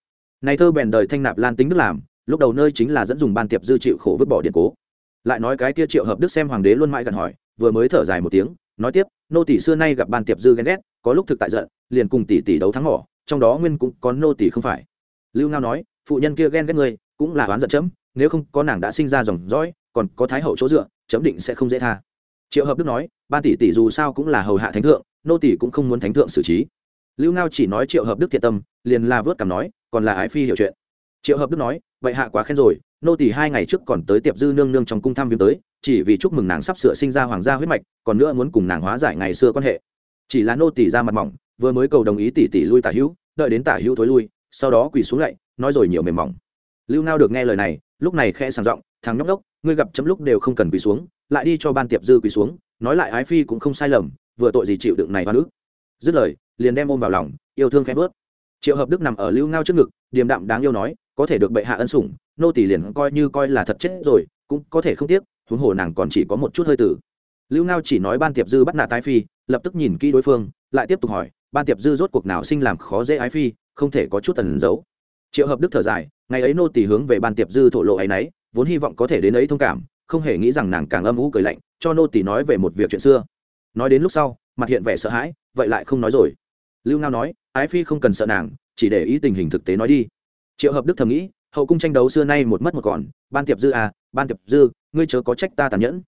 Này thơ bèn đời thanh nạp lan tính đức làm, lúc đầu nơi chính là dẫn dùng ban tiệp dư chịu khổ vứt bỏ điện cố. Lại nói cái kia triệu hợp đức xem hoàng đế luôn mãi gần hỏi, vừa mới thở dài một tiếng, nói tiếp, nô tỷ xưa nay gặp ban tiệp dư ghen ghét, có lúc thực tại giận, liền cùng tỷ tỷ đấu thắng mỏ, trong đó nguyên cũng có nô tỷ không phải. Lưu ngao nói, phụ nhân kia ghen ghét ngươi cũng là oán giận chấm, nếu không có nàng đã sinh ra dòng dõi, còn có thái hậu chỗ dựa, chấm định sẽ không dễ tha. Triệu hợp đức nói, ban tỷ tỷ dù sao cũng là hầu hạ thánh thượng, nô tỷ cũng không muốn thánh thượng xử trí. Lưu ngao chỉ nói triệu hợp đức thiện tâm, liền là vớt cảm nói, còn là ái phi hiểu chuyện. Triệu hợp đức nói, vậy hạ quá khen rồi, nô tỷ hai ngày trước còn tới tiệp dư nương nương trong cung thăm viếng tới, chỉ vì chúc mừng nàng sắp sửa sinh ra hoàng gia huyết mạch, còn nữa muốn cùng nàng hóa giải ngày xưa quan hệ. Chỉ là nô tỷ ra mặt mỏng, vừa mới cầu đồng ý tỷ tỷ lui tả hữu, đợi đến tả hữu thối lui, sau đó quỳ xuống lạy nói rồi nhiều mềm mỏng lưu ngao được nghe lời này, lúc này khẽ sàng giọng, thằng nhóc đốc, ngươi gặp chấm lúc đều không cần quỳ xuống, lại đi cho ban tiệp dư quỳ xuống, nói lại ái phi cũng không sai lầm, vừa tội gì chịu đựng này hoa nữ dứt lời, liền đem ôm vào lòng, yêu thương khẽ vớt triệu hợp đức nằm ở lưu ngao trước ngực, điềm đạm đáng yêu nói, có thể được bệ hạ ân sủng, nô tỷ liền coi như coi là thật chết rồi, cũng có thể không tiếc, huống hồ nàng còn chỉ có một chút hơi tử. Lưu ngao chỉ nói ban tiệp dư bắt nạt tái phi, lập tức nhìn kỹ đối phương, lại tiếp tục hỏi, ban tiệp dư rốt cuộc nào sinh làm khó dễ ái phi, không thể có chút tần giấu? Triệu hợp đức thở dài ngày ấy nô tỳ hướng về ban tiệp dư thổ lộ ấy nấy vốn hy vọng có thể đến ấy thông cảm, không hề nghĩ rằng nàng càng âm u cười lạnh, cho nô tỳ nói về một việc chuyện xưa. Nói đến lúc sau, mặt hiện vẻ sợ hãi, vậy lại không nói rồi. Lưu ngao nói, ái phi không cần sợ nàng, chỉ để ý tình hình thực tế nói đi. Triệu hợp đức thầm nghĩ, hậu cung tranh đấu xưa nay một mất một còn, ban tiệp dư à ban tiệp dư, ngươi chớ có trách ta tàn nhẫn.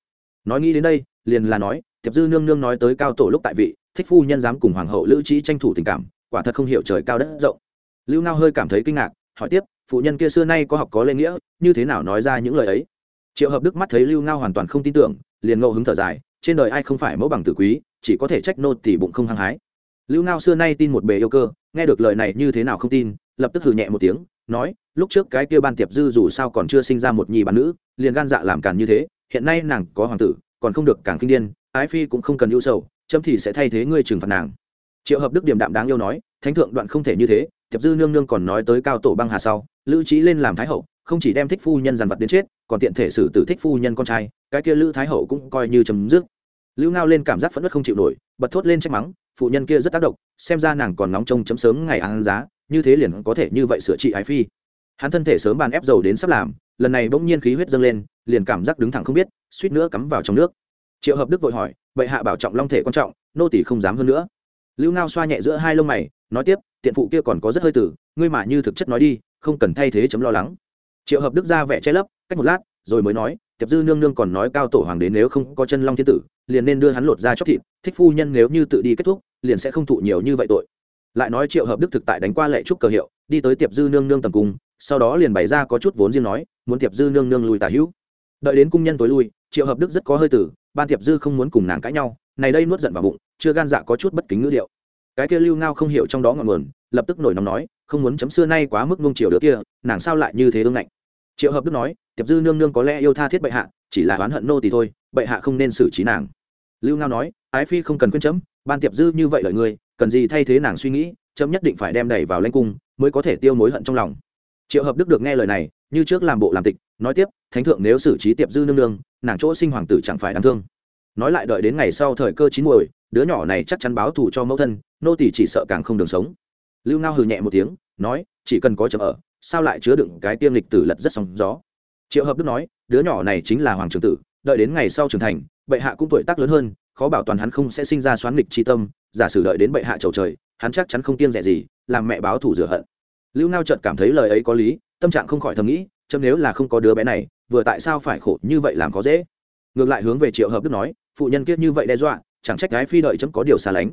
Nói nghĩ đến đây, liền là nói, tiệp dư nương nương nói tới cao tổ lúc tại vị, thích phu nhân dám cùng hoàng hậu lữ trí tranh thủ tình cảm, quả thật không hiểu trời cao đất rộng. Lưu ngao hơi cảm thấy kinh ngạc, hỏi tiếp phụ nhân kia xưa nay có học có lễ nghĩa, như thế nào nói ra những lời ấy? Triệu hợp đức mắt thấy lưu ngao hoàn toàn không tin tưởng, liền ngẫu hứng thở dài, trên đời ai không phải mẫu bằng tử quý, chỉ có thể trách nô tỷ bụng không hăng hái. Lưu ngao xưa nay tin một bề yêu cơ, nghe được lời này như thế nào không tin, lập tức hừ nhẹ một tiếng, nói, lúc trước cái kia ban tiệp dư dù sao còn chưa sinh ra một nhi bản nữ, liền gan dạ làm càn như thế, hiện nay nàng có hoàng tử, còn không được càng kinh điên, ái phi cũng không cần ưu sầu, chấm thì sẽ thay thế ngươi trừng phạt nàng. Triệu hợp đức điểm đạm đáng yêu nói, thánh thượng đoạn không thể như thế, tiệp dư nương nương còn nói tới cao tổ băng hà sau lữ trí lên làm thái hậu, không chỉ đem thích phu nhân dàn vật đến chết, còn tiện thể xử tử thích phu nhân con trai, cái kia lữ thái hậu cũng coi như chấm dứt. Lưu ngao lên cảm giác phẫn nộ không chịu nổi, bật thốt lên trách mắng, phụ nhân kia rất tác động, xem ra nàng còn nóng trông chấm sớm ngày ăn giá, như thế liền có thể như vậy sửa trị ái phi. Hắn thân thể sớm bàn ép dầu đến sắp làm, lần này bỗng nhiên khí huyết dâng lên, liền cảm giác đứng thẳng không biết, suýt nữa cắm vào trong nước. Triệu hợp đức vội hỏi, bệ hạ bảo trọng long thể quan trọng, nô tỷ không dám hơn nữa. Lưu ngao xoa nhẹ giữa hai lông mày, nói tiếp, tiện phụ kia còn có rất hơi tử, ngươi mà như thực chất nói đi không cần thay thế chấm lo lắng. Triệu hợp đức ra vẻ che lấp, cách một lát, rồi mới nói, tiệp dư nương nương còn nói cao tổ hoàng đế nếu không có chân long thiên tử, liền nên đưa hắn lột ra chóc thịt, thích phu nhân nếu như tự đi kết thúc, liền sẽ không thụ nhiều như vậy tội. Lại nói triệu hợp đức thực tại đánh qua lệ trúc cờ hiệu, đi tới tiệp dư nương nương tầm cung, sau đó liền bày ra có chút vốn riêng nói, muốn tiệp dư nương nương lùi tả hữu. Đợi đến cung nhân tối lui, triệu hợp đức rất có hơi tử, ban tiệp dư không muốn cùng nàng cãi nhau, này đây nuốt giận vào bụng, chưa gan dạ có chút bất kính ngữ điệu. Cái kia lưu ngao không hiểu trong đó ngọn nguồn, lập tức nổi nóng nói không muốn chấm xưa nay quá mức nung chiều đứa kia, nàng sao lại như thế ương ngạnh? Triệu hợp đức nói, tiệp dư nương nương có lẽ yêu tha thiết bệ hạ, chỉ là oán hận nô tỳ thôi, bệ hạ không nên xử trí nàng. Lưu ngao nói, ái phi không cần quên chấm, ban tiệp dư như vậy lời ngươi, cần gì thay thế nàng suy nghĩ, chấm nhất định phải đem đẩy vào lãnh cung, mới có thể tiêu mối hận trong lòng. Triệu hợp đức được nghe lời này, như trước làm bộ làm tịch, nói tiếp, thánh thượng nếu xử trí tiệp dư nương nương, nàng chỗ sinh hoàng tử chẳng phải đáng thương. Nói lại đợi đến ngày sau thời cơ chín muồi, đứa nhỏ này chắc chắn báo thù cho mẫu thân, nô tỳ chỉ sợ càng không đường sống lưu ngao hừ nhẹ một tiếng, nói, chỉ cần có chấm ở, sao lại chứa đựng cái tiêm lịch tử lật rất sóng gió? Triệu hợp đức nói, đứa nhỏ này chính là hoàng trường tử, đợi đến ngày sau trưởng thành, bệ hạ cũng tuổi tác lớn hơn, khó bảo toàn hắn không sẽ sinh ra xoán nghịch tri tâm, giả sử đợi đến bệ hạ trầu trời, hắn chắc chắn không kiêng rẻ gì, làm mẹ báo thủ rửa hận. Lưu ngao chợt cảm thấy lời ấy có lý, tâm trạng không khỏi thầm nghĩ, chấm nếu là không có đứa bé này, vừa tại sao phải khổ như vậy làm có dễ? Ngược lại hướng về triệu hợp đức nói, phụ nhân kiết như vậy đe dọa, chẳng trách gái phi đợi chấm có điều xa lánh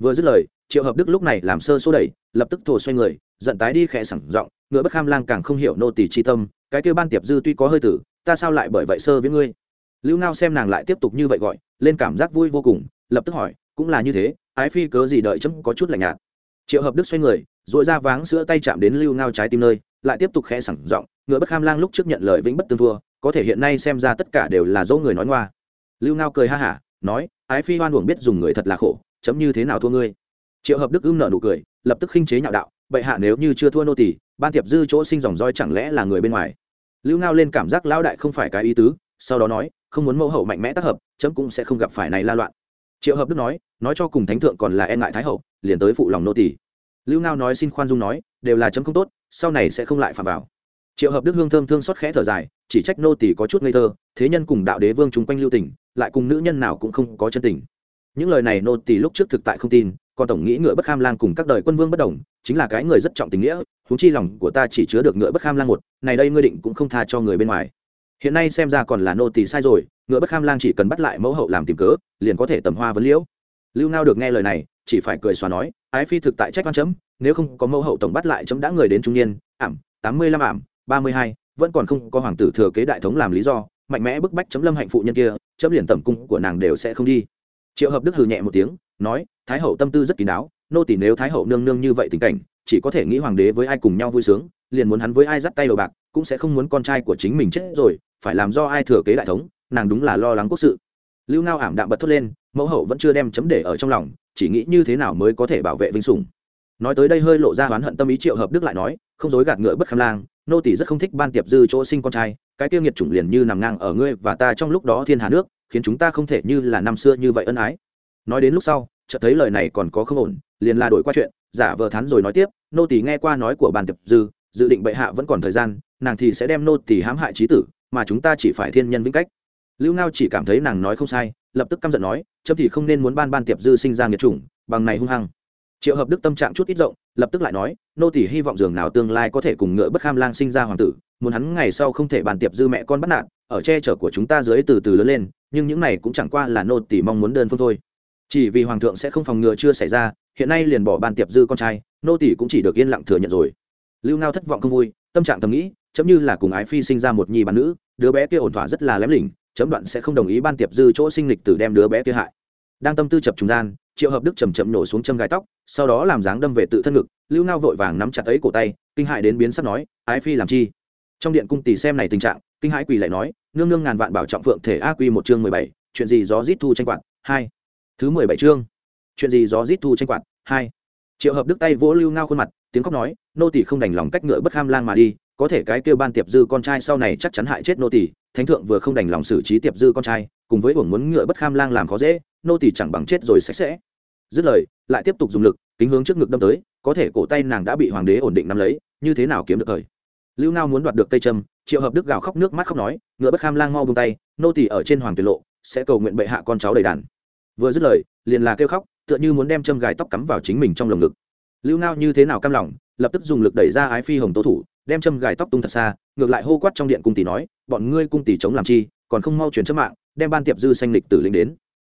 vừa dứt lời, triệu hợp đức lúc này làm sơ xô đẩy, lập tức thổ xoay người, giận tái đi khẽ sẳng giọng, ngựa bất kham lang càng không hiểu nô tỳ chi tâm, cái kêu ban tiệp dư tuy có hơi tử, ta sao lại bởi vậy sơ với ngươi? Lưu ngao xem nàng lại tiếp tục như vậy gọi, lên cảm giác vui vô cùng, lập tức hỏi, cũng là như thế, ái phi cớ gì đợi chấm có chút lạnh nhạt? Triệu hợp đức xoay người dội ra váng sữa tay chạm đến lưu ngao trái tim nơi, lại tiếp tục khẽ sẳng giọng, ngựa bất kham lang lúc trước nhận lời vĩnh bất tương thua, có thể hiện nay xem ra tất cả đều là dỗ người nói ngoa. Lưu ngao cười ha hả, nói, ái phi hoan uổng biết dùng người thật là khổ chấm như thế nào thua ngươi? Triệu hợp đức ưm nợ nụ cười, lập tức khinh chế nhạo đạo, bệ hạ nếu như chưa thua nô tỷ ban tiệp dư chỗ sinh dòng roi chẳng lẽ là người bên ngoài? Lưu ngao lên cảm giác lão đại không phải cái ý tứ, sau đó nói, không muốn mẫu hậu mạnh mẽ tác hợp, chấm cũng sẽ không gặp phải này la loạn. Triệu hợp đức nói nói cho cùng thánh thượng còn là e ngại thái hậu, liền tới phụ lòng nô tỷ lưu ngao nói xin khoan dung nói, đều là chấm không tốt, sau này sẽ không lại phạm vào. Triệu hợp đức hương thơm thương xót khẽ thở dài, chỉ trách nô tỷ có chút ngây thơ, thế nhân cùng đạo đế vương chung quanh lưu tình, lại cùng nữ nhân nào cũng không có chân tình những lời này nô tỳ lúc trước thực tại không tin, còn tổng nghĩ ngựa bất kham lang cùng các đời quân vương bất đồng, chính là cái người rất trọng tình nghĩa húng chi lòng của ta chỉ chứa được ngựa bất kham lang một, này đây ngươi định cũng không tha cho người bên ngoài. Hiện nay xem ra còn là nô tỳ sai rồi, ngựa bất kham lang chỉ cần bắt lại mẫu hậu làm tìm cớ, liền có thể tầm hoa vấn liễu. Lưu ngao được nghe lời này, chỉ phải cười xóa nói, ái phi thực tại trách văn chấm, nếu không có mẫu hậu tổng bắt lại chấm đã người đến trung niên, ảm, tám mươi lăm ảm, ba mươi hai, vẫn còn không có hoàng tử thừa kế đại thống làm lý do, mạnh mẽ bức bách chấm lâm hạnh phụ nhân kia, chấm liền tẩm cung của nàng đều sẽ không đi triệu hợp đức hừ nhẹ một tiếng, nói, thái hậu tâm tư rất kín đáo, nô tỷ nếu thái hậu nương nương như vậy tình cảnh, chỉ có thể nghĩ hoàng đế với ai cùng nhau vui sướng, liền muốn hắn với ai dắt tay đầu bạc, cũng sẽ không muốn con trai của chính mình chết rồi, phải làm do ai thừa kế đại thống, nàng đúng là lo lắng quốc sự. Lưu ngao ảm đạm bật thốt lên, mẫu hậu vẫn chưa đem chấm để ở trong lòng, chỉ nghĩ như thế nào mới có thể bảo vệ vinh sủng. Nói tới đây hơi lộ ra oán hận tâm ý triệu hợp đức lại nói, không dối gạt ngựa bất kham lang, nô tỷ rất không thích ban tiệp dư chỗ sinh con trai, cái tiêu nghiệt chủng liền như nằm ngang ở ngươi và ta trong lúc đó thiên hà nước khiến chúng ta không thể như là năm xưa như vậy ân ái. Nói đến lúc sau, chợt thấy lời này còn có không ổn, liền là đổi qua chuyện, giả vờ thắn rồi nói tiếp, nô tỳ nghe qua nói của bàn tiệp dư, dự định bệ hạ vẫn còn thời gian, nàng thì sẽ đem nô tỳ hãm hại trí tử, mà chúng ta chỉ phải thiên nhân vĩnh cách. Lưu ngao chỉ cảm thấy nàng nói không sai, lập tức căm giận nói, chấm thì không nên muốn ban ban tiệp dư sinh ra nghiệt chủng, bằng này hung hăng. Triệu hợp đức tâm trạng chút ít rộng, lập tức lại nói, nô tỷ hy vọng dường nào tương lai có thể cùng ngựa bất kham lang sinh ra hoàng tử, muốn hắn ngày sau không thể bàn tiệp dư mẹ con bắt nạt, ở che chở của chúng ta dưới từ từ lớn lên nhưng những này cũng chẳng qua là nô tỷ mong muốn đơn phương thôi. Chỉ vì hoàng thượng sẽ không phòng ngừa chưa xảy ra, hiện nay liền bỏ ban tiệp dư con trai, nô tỷ cũng chỉ được yên lặng thừa nhận rồi. Lưu ngao thất vọng không vui, tâm trạng thầm nghĩ, chấm như là cùng ái phi sinh ra một nhi bán nữ, đứa bé kia ổn thỏa rất là lém lỉnh, chấm đoạn sẽ không đồng ý ban tiệp dư chỗ sinh lịch tử đem đứa bé kia hại. Đang tâm tư chập trung gian, triệu hợp đức chầm chậm nổ xuống châm gai tóc, sau đó làm dáng đâm về tự thân ngực, lưu ngao vội vàng nắm chặt ấy cổ tay, kinh hại đến biến sắc nói, ái phi làm chi? Trong điện cung tỷ xem này tình trạng, kinh hãi quỳ lại nói nương nương ngàn vạn bảo trọng phượng thể a quy một chương mười bảy, chuyện gì gió rít thu tranh quạt? Hai. Thứ mười bảy chương. Chuyện gì gió rít thu tranh quạt? Hai. Triệu hợp đức tay vỗ lưu ngao khuôn mặt, tiếng khóc nói, nô tỷ không đành lòng cách ngựa bất kham lang mà đi, có thể cái kêu ban tiệp dư con trai sau này chắc chắn hại chết nô tỷ thánh thượng vừa không đành lòng xử trí tiệp dư con trai, cùng với uổng muốn ngựa bất kham lang làm khó dễ, nô tỷ chẳng bằng chết rồi sạch sẽ. Dứt lời, lại tiếp tục dùng lực, kính hướng trước ngực đâm tới, có thể cổ tay nàng đã bị hoàng đế ổn định nắm lấy, như thế nào kiếm được thời? Lưu ngao muốn đoạt được cây trâm triệu hợp đức gào khóc nước mắt khóc nói ngựa bất kham lang mau bông tay nô tỳ ở trên hoàng tuyệt lộ sẽ cầu nguyện bệ hạ con cháu đầy đàn. Vừa dứt lời liền là kêu khóc tựa như muốn đem châm gài tóc cắm vào chính mình trong lồng ngực. Lưu ngao như thế nào cam lòng lập tức dùng lực đẩy ra ái phi hồng tố thủ đem châm gài tóc tung thật xa ngược lại hô quát trong điện cung tỷ nói bọn ngươi cung tỷ chống làm chi còn không mau chuyển châm mạng đem ban tiệp dư xanh lịch tử linh đến.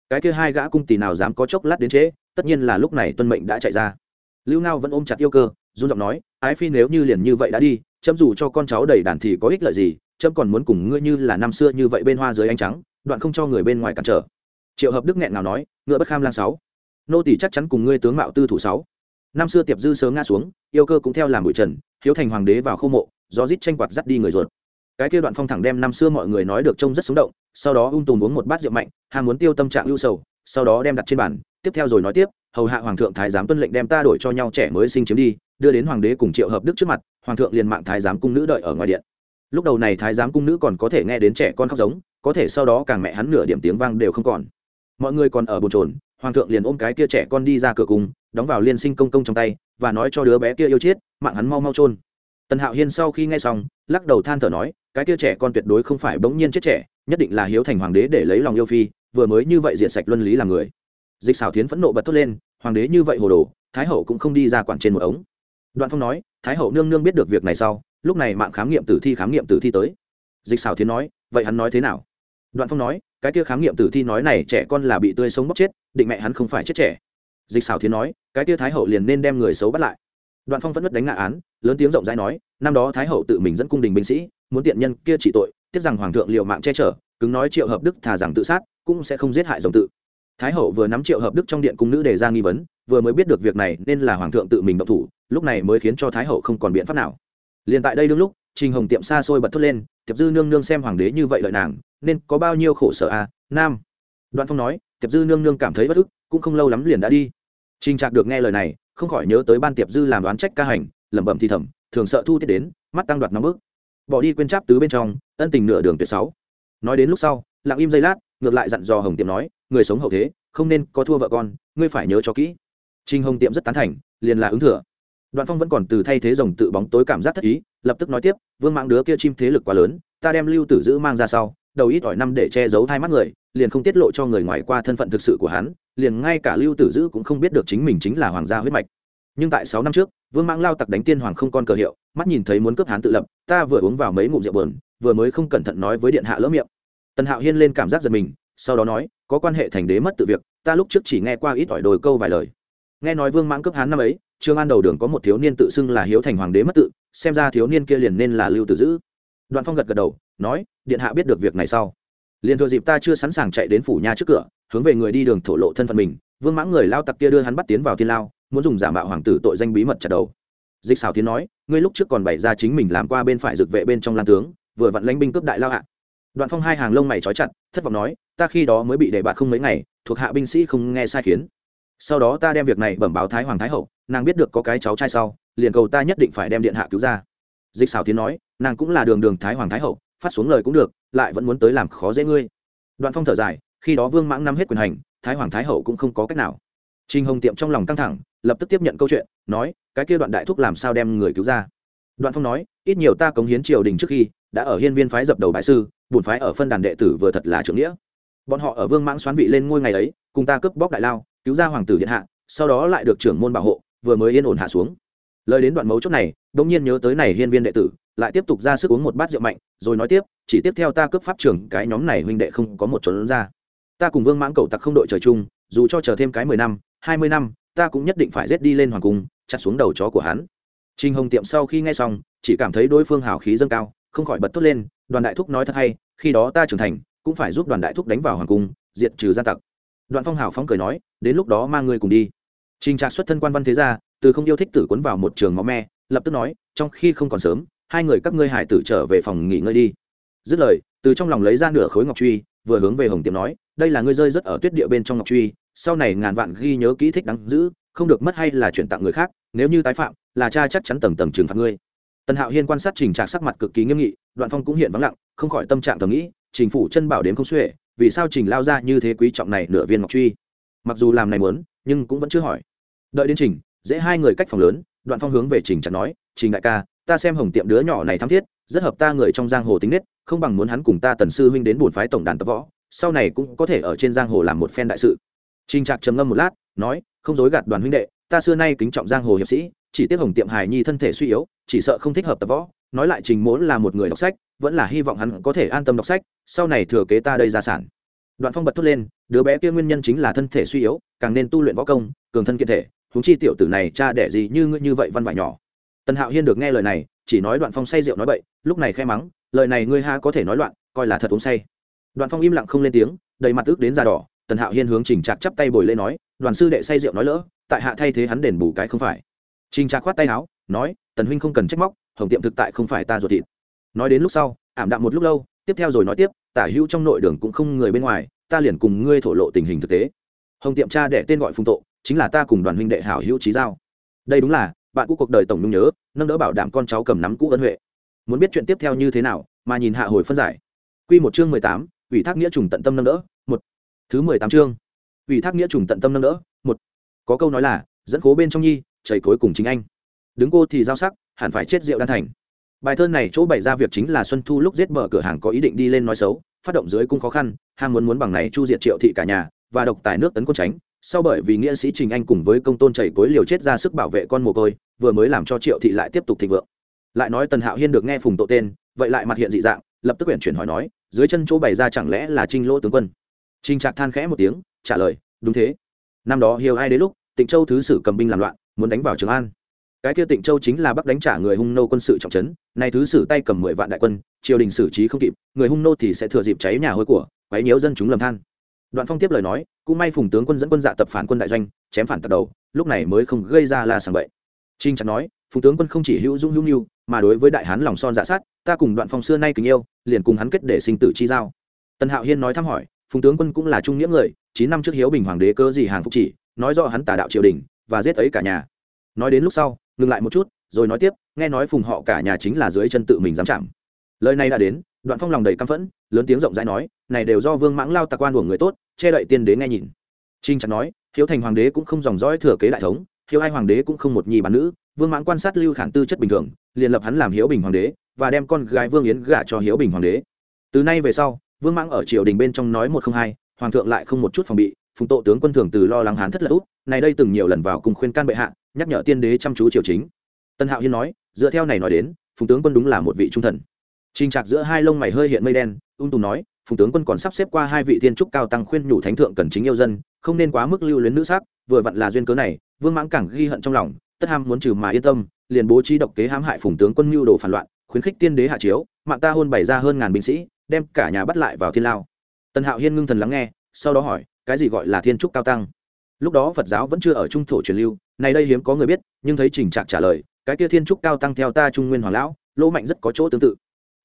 Cái kia hai gã cung tỷ nào dám có chốc lát đến chế, tất nhiên là lúc này tuân mệnh đã chạy ra. Lưu ngao vẫn ôm chặt yêu cơ run giọng nói ái phi nếu như liền như vậy đã đi châm dù cho con cháu đầy đàn thì có ích lợi gì châm còn muốn cùng ngươi như là năm xưa như vậy bên hoa dưới ánh trắng, đoạn không cho người bên ngoài cản trở. Triệu hợp đức nghẹn nào nói, ngựa bất kham lan sáu. Nô tỷ chắc chắn cùng ngươi tướng mạo tư thủ sáu. Năm xưa tiệp dư sớm ngã xuống, yêu cơ cũng theo làm bụi trần, hiếu thành hoàng đế vào khâu mộ do rít tranh quạt dắt đi người ruột. Cái kia đoạn phong thẳng đem năm xưa mọi người nói được trông rất sống động, sau đó ung tùm uống một bát rượu mạnh, ham muốn tiêu tâm trạng ưu sầu, sau đó đem đặt trên bàn tiếp theo rồi nói tiếp, hầu hạ hoàng thượng thái giám tuân lệnh đem ta đổi cho nhau trẻ mới sinh chiếm đi, đưa đến hoàng đế cùng triệu hợp đức trước mặt, hoàng thượng liền mạng thái giám cung nữ đợi ở ngoài điện. Lúc đầu này thái giám cung nữ còn có thể nghe đến trẻ con khóc giống, có thể sau đó càng mẹ hắn nửa điểm tiếng vang đều không còn. Mọi người còn ở bồn trồn hoàng thượng liền ôm cái kia trẻ con đi ra cửa cung, đóng vào liên sinh công công trong tay, và nói cho đứa bé kia yêu chết, mạng hắn mau mau trôn tần hạo hiên sau khi nghe xong, lắc đầu than thở nói, cái kia trẻ con tuyệt đối không phải bỗng nhiên chết trẻ, nhất định là hiếu thành hoàng đế để lấy lòng yêu phi, vừa mới như vậy diện sạch luân lý làm người dịch xảo tiến phẫn nộ bật thốt lên, hoàng đế như vậy hồ đồ, thái hậu cũng không đi ra quản trên một ống. Đoạn phong nói, thái hậu nương nương biết được việc này sau, lúc này mạng khám nghiệm tử thi khám nghiệm tử thi tới. Dịch xảo tiến nói, vậy hắn nói thế nào? Đoạn phong nói, cái kia khám nghiệm tử thi nói này trẻ con là bị tươi sống bóc chết, định mẹ hắn không phải chết trẻ. Dịch xảo tiến nói, cái kia thái hậu liền nên đem người xấu bắt lại. Đoạn phong vẫn mất đánh ngã án, lớn tiếng rộng rãi nói, năm đó thái hậu tự mình dẫn cung đình binh sĩ, muốn tiện nhân kia trị tội, tiếc rằng hoàng thượng liệu mạng che chở, cứng nói triệu hợp đức thà rằng tự sát, cũng sẽ không giết hại dòng tự thái hậu vừa nắm triệu hợp đức trong điện cung nữ đề ra nghi vấn vừa mới biết được việc này nên là hoàng thượng tự mình động thủ lúc này mới khiến cho thái hậu không còn biện pháp nào. Liền tại đây đương lúc trình hồng tiệm xa xôi bật thốt lên tiệp dư nương nương xem hoàng đế như vậy lợi nàng nên có bao nhiêu khổ sở à nam? Đoạn phong nói tiệp dư nương nương cảm thấy bất ức cũng không lâu lắm liền đã đi. Trình trạc được nghe lời này không khỏi nhớ tới ban tiệp dư làm đoán trách ca hành lẩm bẩm thì thầm thường sợ thu tiết đến mắt tăng đoạt nóng bức, bỏ đi quên tráp tứ bên trong ân tình nửa đường tuyệt sáu. Nói đến lúc sau lặng im giây lát, ngược lại dặn dò hồng tiệm nói, người sống hậu thế, không nên có thua vợ con, ngươi phải nhớ cho kỹ. Trinh hồng tiệm rất tán thành, liền là ứng thừa. Đoạn phong vẫn còn từ thay thế rồng tự bóng tối cảm giác thất ý, lập tức nói tiếp, vương mạng đứa kia chim thế lực quá lớn, ta đem lưu tử giữ mang ra sau, đầu ít ỏi năm để che giấu hai mắt người, liền không tiết lộ cho người ngoài qua thân phận thực sự của hắn, liền ngay cả lưu tử dữ cũng không biết được chính mình chính là hoàng gia huyết mạch. Nhưng tại sáu năm trước, vương mãng lao tặc đánh tiên hoàng không con cờ hiệu, mắt nhìn thấy muốn cướp hắn tự lập, ta vừa uống vào mấy ngụm rượu bờn vừa mới không cẩn thận nói với điện hạ lỡ miệng tần hạo hiên lên cảm giác giật mình, sau đó nói, có quan hệ thành đế mất tự việc, ta lúc trước chỉ nghe qua ít ỏi đồi câu vài lời. Nghe nói vương mãng cướp hán năm ấy, trương an đầu đường có một thiếu niên tự xưng là hiếu thành hoàng đế mất tự, xem ra thiếu niên kia liền nên là lưu tử dữ. Đoạn phong gật gật đầu, nói, điện hạ biết được việc này sau. Liền thừa dịp ta chưa sẵn sàng chạy đến phủ nha trước cửa, hướng về người đi đường thổ lộ thân phận mình, vương mãng người lao tặc kia đưa hắn bắt tiến vào thiên lao, muốn dùng giả mạo hoàng tử tội danh bí mật chặt đầu. Dịch xào tiến nói, ngươi lúc trước còn bày ra chính mình làm qua bên phải dực vệ bên trong lan tướng, vừa vặn lãnh binh cướp đại lao hạ đoạn phong hai hàng lông mày trói chặt, thất vọng nói, ta khi đó mới bị đề bạt không mấy ngày, thuộc hạ binh sĩ không nghe sai khiến. Sau đó ta đem việc này bẩm báo thái hoàng thái hậu, nàng biết được có cái cháu trai sau, liền cầu ta nhất định phải đem điện hạ cứu ra. Dịch xảo tiến nói, nàng cũng là đường đường thái hoàng thái hậu, phát xuống lời cũng được, lại vẫn muốn tới làm khó dễ ngươi. Đoạn phong thở dài, khi đó vương mãng nắm hết quyền hành, thái hoàng thái hậu cũng không có cách nào. Trinh hồng tiệm trong lòng căng thẳng, lập tức tiếp nhận câu chuyện, nói, cái kia đoạn đại thúc làm sao đem người cứu ra? Đoạn phong nói, ít nhiều ta cống hiến triều đình trước khi, đã ở hiên viên phái dập đầu bại sư bổn phái ở phân đàn đệ tử vừa thật là trưởng nghĩa. Bọn họ ở vương mãng xoán vị lên ngôi ngày ấy cùng ta cướp bóc đại lao cứu ra hoàng tử điện hạ sau đó lại được trưởng môn bảo hộ vừa mới yên ổn hạ xuống. Lời đến đoạn mấu chốt này đông nhiên nhớ tới này hiên viên đệ tử lại tiếp tục ra sức uống một bát rượu mạnh rồi nói tiếp chỉ tiếp theo ta cướp pháp trưởng cái nhóm này huynh đệ không có một trốn ra. Ta cùng vương mãng cầu tặc không đội trời chung dù cho chờ thêm cái mười năm hai mươi năm ta cũng nhất định phải rết đi lên hoàng cung chặt xuống đầu chó của hắn. Trình Hồng Tiệm sau khi nghe xong, chỉ cảm thấy đối phương hào khí dâng cao, không khỏi bật thốt lên, Đoàn đại thúc nói thật hay, khi đó ta trưởng thành, cũng phải giúp Đoàn đại thúc đánh vào hoàng cung, diệt trừ gian tặc. Đoàn Phong hào phóng cười nói, đến lúc đó mang ngươi cùng đi. Trình Trạc xuất thân quan văn thế gia, từ không yêu thích tử cuốn vào một trường máu me, lập tức nói, trong khi không còn sớm, hai người các ngươi hải tử trở về phòng nghỉ ngơi đi. Dứt lời, từ trong lòng lấy ra nửa khối ngọc truy, vừa hướng về Hồng Tiệm nói, đây là ngươi rơi rất ở tuyết địa bên trong ngọc truy, sau này ngàn vạn ghi nhớ kỹ thích đáng giữ, không được mất hay là chuyển tặng người khác, nếu như tái phạm, là cha chắc chắn tầng tầng trừng phạt ngươi tần hạo hiên quan sát trình trạc sắc mặt cực kỳ nghiêm nghị, đoạn phong cũng hiện vắng lặng, không khỏi tâm trạng thầm nghĩ, trình phủ chân bảo đến không xuể, vì sao trình lao ra như thế quý trọng này nửa viên ngọc truy? Mặc dù làm này muốn, nhưng cũng vẫn chưa hỏi. Đợi đến trình, dễ hai người cách phòng lớn, đoạn phong hướng về trình trạc nói, trình đại ca, ta xem hồng tiệm đứa nhỏ này tham thiết, rất hợp ta người trong giang hồ tính nết, không bằng muốn hắn cùng ta tần sư huynh đến bổn phái tổng đàn tập võ, sau này cũng có thể ở trên giang hồ làm một phen đại sự. Trình trạc trầm ngâm một lát, nói, không dối gạt đoàn huynh đệ, ta xưa nay kính trọng giang hồ hiệp sĩ chỉ tiếc hồng tiệm hài nhi thân thể suy yếu, chỉ sợ không thích hợp tập võ, nói lại trình muốn là một người đọc sách, vẫn là hy vọng hắn có thể an tâm đọc sách, sau này thừa kế ta đây gia sản. Đoạn phong bật thốt lên, đứa bé kia nguyên nhân chính là thân thể suy yếu, càng nên tu luyện võ công, cường thân kiện thể húng chi tiểu tử này cha đẻ gì như ngươi như vậy văn vải nhỏ. Tần hạo hiên được nghe lời này, chỉ nói đoạn phong say rượu nói bậy, lúc này khai mắng, lời này ngươi ha có thể nói loạn, coi là thật uống say. Đoạn phong im lặng không lên tiếng, đầy mặt ước đến da đỏ, tần hạo hiên hướng trình trạc chắp tay bồi lên nói, đoàn sư đệ say rượu nói lỡ, tại hạ thay thế hắn đền bù cái không phải. Trình Trạc khoát tay áo, nói, "Tần huynh không cần trách móc, Hồng tiệm thực tại không phải ta ruột thịt." Nói đến lúc sau, ảm đạm một lúc lâu, tiếp theo rồi nói tiếp, "Tả hữu trong nội đường cũng không người bên ngoài, ta liền cùng ngươi thổ lộ tình hình thực tế." Hồng tiệm cha đệ tên gọi Phùng Tộ, chính là ta cùng đoàn huynh đệ hảo hữu chí giao. Đây đúng là, bạn cũ cuộc đời tổng nhung nhớ, nâng đỡ bảo đảm con cháu cầm nắm cũ ân huệ. Muốn biết chuyện tiếp theo như thế nào, mà nhìn hạ hồi phân giải. Quy một chương mười tám, ủy thác nghĩa trùng tận tâm nâng đỡ, một. Thứ mười tám chương. Ủy thác nghĩa trùng tận tâm nâng đỡ, một. Có câu nói là, dẫn cố bên trong nhi, chảy cối cùng chính anh. Đứng cô thì giao sắc, hẳn phải chết rượu đan thành. Bài thơ này chỗ bày ra việc chính là xuân thu lúc giết mở cửa hàng có ý định đi lên nói xấu, phát động dưới cung khó khăn, ham muốn muốn bằng này chu diệt triệu thị cả nhà, và độc tài nước tấn quân tránh. Sau bởi vì nghĩa sĩ trình anh cùng với công tôn chảy cối liều chết ra sức bảo vệ con mồ côi, vừa mới làm cho triệu thị lại tiếp tục thịnh vượng. Lại nói tần hạo hiên được nghe phùng tội tên, vậy lại mặt hiện dị dạng, lập tức quyển chuyển hỏi nói, dưới chân chỗ bày ra chẳng lẽ là trinh lỗ tướng quân? Trinh trạc than khẽ một tiếng, trả lời, đúng thế. Năm đó hiếu ai đến lúc, tịnh châu thứ sử cầm binh làm loạn muốn đánh vào trường an. Cái kia tịnh châu chính là bắc đánh trả người hung nô quân sự trọng trấn, nay thứ sử tay cầm mười vạn đại quân, triều đình xử trí không kịp, người hung nô thì sẽ thừa dịp cháy nhà hôi của, quấy nhiễu dân chúng lầm than. Đoạn phong tiếp lời nói, cũng may phùng tướng quân dẫn quân dạ tập phản quân đại doanh, chém phản tật đầu, lúc này mới không gây ra là sàng bậy. Trinh chặt nói, phùng tướng quân không chỉ hữu dung hữu nhu mà đối với đại hán lòng son dạ sát, ta cùng đoạn phong xưa nay kính yêu, liền cùng hắn kết để sinh tử chi giao. Tần hạo hiên nói thăm hỏi, phùng tướng quân cũng là trung nghĩa người, chín năm trước hiếu bình hoàng đế cơ gì hàng phục chỉ, nói rõ hắn tà đạo triều đình và giết ấy cả nhà. Nói đến lúc sau, ngừng lại một chút, rồi nói tiếp, nghe nói phùng họ cả nhà chính là dưới chân tự mình dám chạm. Lời này đã đến, đoạn phong lòng đầy căm phẫn, lớn tiếng rộng rãi nói, này đều do vương mãng lao tạc quan của người tốt, che đậy tiên đế nghe nhìn. Trinh chặt nói, hiếu thành hoàng đế cũng không dòng dõi thừa kế đại thống, hiếu ai hoàng đế cũng không một nhì bán nữ, vương mãng quan sát lưu khản tư chất bình thường, liền lập hắn làm hiếu bình hoàng đế, và đem con gái vương yến gả cho hiếu bình hoàng đế. Từ nay về sau, vương mãng ở triều đình bên trong nói một không hai, hoàng thượng lại không một chút phòng bị, phùng tộ tướng quân thường từ lo lắng hán thất là út này đây từng nhiều lần vào cùng khuyên can bệ hạ, nhắc nhở tiên đế chăm chú triều chính. Tân hạo hiên nói, dựa theo này nói đến, phùng tướng quân đúng là một vị trung thần. Trình trạc giữa hai lông mày hơi hiện mây đen, ung tùng nói, phùng tướng quân còn sắp xếp qua hai vị thiên trúc cao tăng khuyên nhủ thánh thượng cần chính yêu dân, không nên quá mức lưu luyến nữ sắc, vừa vặn là duyên cớ này, vương mãng càng ghi hận trong lòng, tất ham muốn trừ mà yên tâm, liền bố trí độc kế hãm hại phùng tướng quân mưu đồ phản loạn, khuyến khích tiên đế hạ chiếu, mạng ta hôn bày ra hơn ngàn binh sĩ, đem cả nhà bắt lại vào thiên lao. Tần hạo hiên ngưng thần lắng nghe, sau đó hỏi, cái gì gọi là thiên trúc cao tăng? Lúc đó phật giáo vẫn chưa ở trung thổ truyền lưu này đây hiếm có người biết, nhưng thấy trình trạc trả lời, cái kia thiên trúc cao tăng theo ta trung nguyên hoàng lão, lỗ mạnh rất có chỗ tương tự.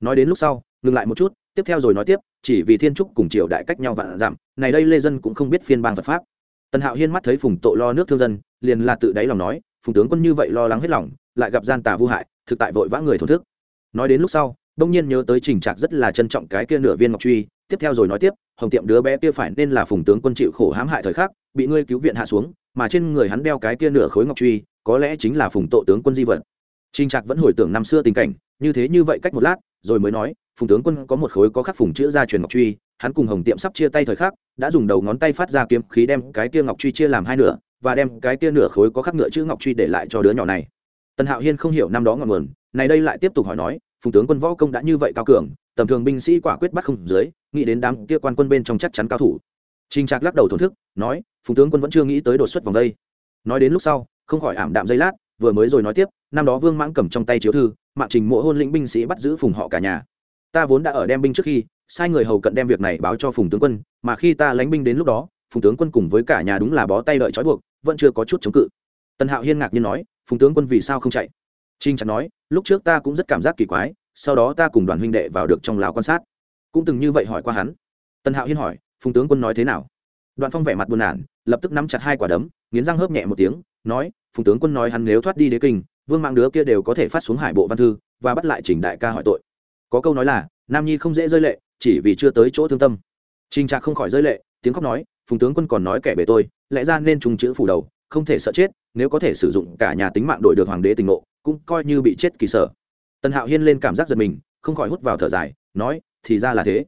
Nói đến lúc sau, ngừng lại một chút, tiếp theo rồi nói tiếp, chỉ vì thiên trúc cùng triều đại cách nhau vạn giảm, này đây lê dân cũng không biết phiên bang phật pháp. Tần hạo hiên mắt thấy phùng tội lo nước thương dân, liền là tự đáy lòng nói, phùng tướng quân như vậy lo lắng hết lòng, lại gặp gian tà vô hại, thực tại vội vã người thổ thức. Nói đến lúc sau, đông nhiên nhớ tới trình trạc rất là trân trọng cái kia nửa viên ngọc truy, tiếp theo rồi nói tiếp hồng tiệm đứa bé kia phải nên là phùng tướng quân chịu khổ hãm hại thời khắc, bị ngươi cứu viện hạ xuống, mà trên người hắn đeo cái kia nửa khối ngọc truy, có lẽ chính là phùng Tộ tướng quân di vật. Trình trạc vẫn hồi tưởng năm xưa tình cảnh, như thế như vậy cách một lát, rồi mới nói, phùng tướng quân có một khối có khắc phùng chữ ra truyền ngọc truy, hắn cùng hồng tiệm sắp chia tay thời khắc, đã dùng đầu ngón tay phát ra kiếm khí đem cái kia ngọc truy chia làm hai nửa, và đem cái kia nửa khối có khắc nửa chữ ngọc truy để lại cho đứa nhỏ này. Tần hạo hiên không hiểu năm đó ngọn nguồn, này đây lại tiếp tục hỏi nói, phùng tướng quân võ công đã như vậy cao cường tầm thường binh sĩ quả quyết bắt không dưới nghĩ đến đám kia quan quân bên trong chắc chắn cao thủ Trình Trạc lắc đầu thổn thức, nói, Phùng tướng quân vẫn chưa nghĩ tới đột xuất vòng đây. Nói đến lúc sau, không khỏi ảm đạm giây lát, vừa mới rồi nói tiếp, năm đó Vương Mãng cầm trong tay chiếu thư, mạng trình mộ hôn lĩnh binh sĩ bắt giữ Phùng họ cả nhà. Ta vốn đã ở đem binh trước khi, sai người hầu cận đem việc này báo cho Phùng tướng quân, mà khi ta lãnh binh đến lúc đó, Phùng tướng quân cùng với cả nhà đúng là bó tay đợi trói buộc, vẫn chưa có chút chống cự. Tần Hạo Hiên ngạc nhiên nói, Phùng tướng quân vì sao không chạy? trinh Trạc nói, lúc trước ta cũng rất cảm giác kỳ quái, sau đó ta cùng đoàn huynh đệ vào được trong lão quan sát, cũng từng như vậy hỏi qua hắn. Tần Hạo Hiên hỏi, Phùng tướng quân nói thế nào? Đoạn Phong vẻ mặt buồn nản, lập tức nắm chặt hai quả đấm, nghiến răng hớp nhẹ một tiếng, nói, Phùng tướng quân nói hắn nếu thoát đi đế kinh, vương mạng đứa kia đều có thể phát xuống hải bộ văn thư và bắt lại trình đại ca hỏi tội có câu nói là nam nhi không dễ rơi lệ chỉ vì chưa tới chỗ thương tâm trình trạc không khỏi rơi lệ tiếng khóc nói phùng tướng quân còn nói kẻ bề tôi lẽ ra nên trùng chữ phủ đầu không thể sợ chết nếu có thể sử dụng cả nhà tính mạng đổi được hoàng đế tình nộ cũng coi như bị chết kỳ sở tần hạo hiên lên cảm giác giật mình, không khỏi hút vào thở dài, nói, thì ra là thế.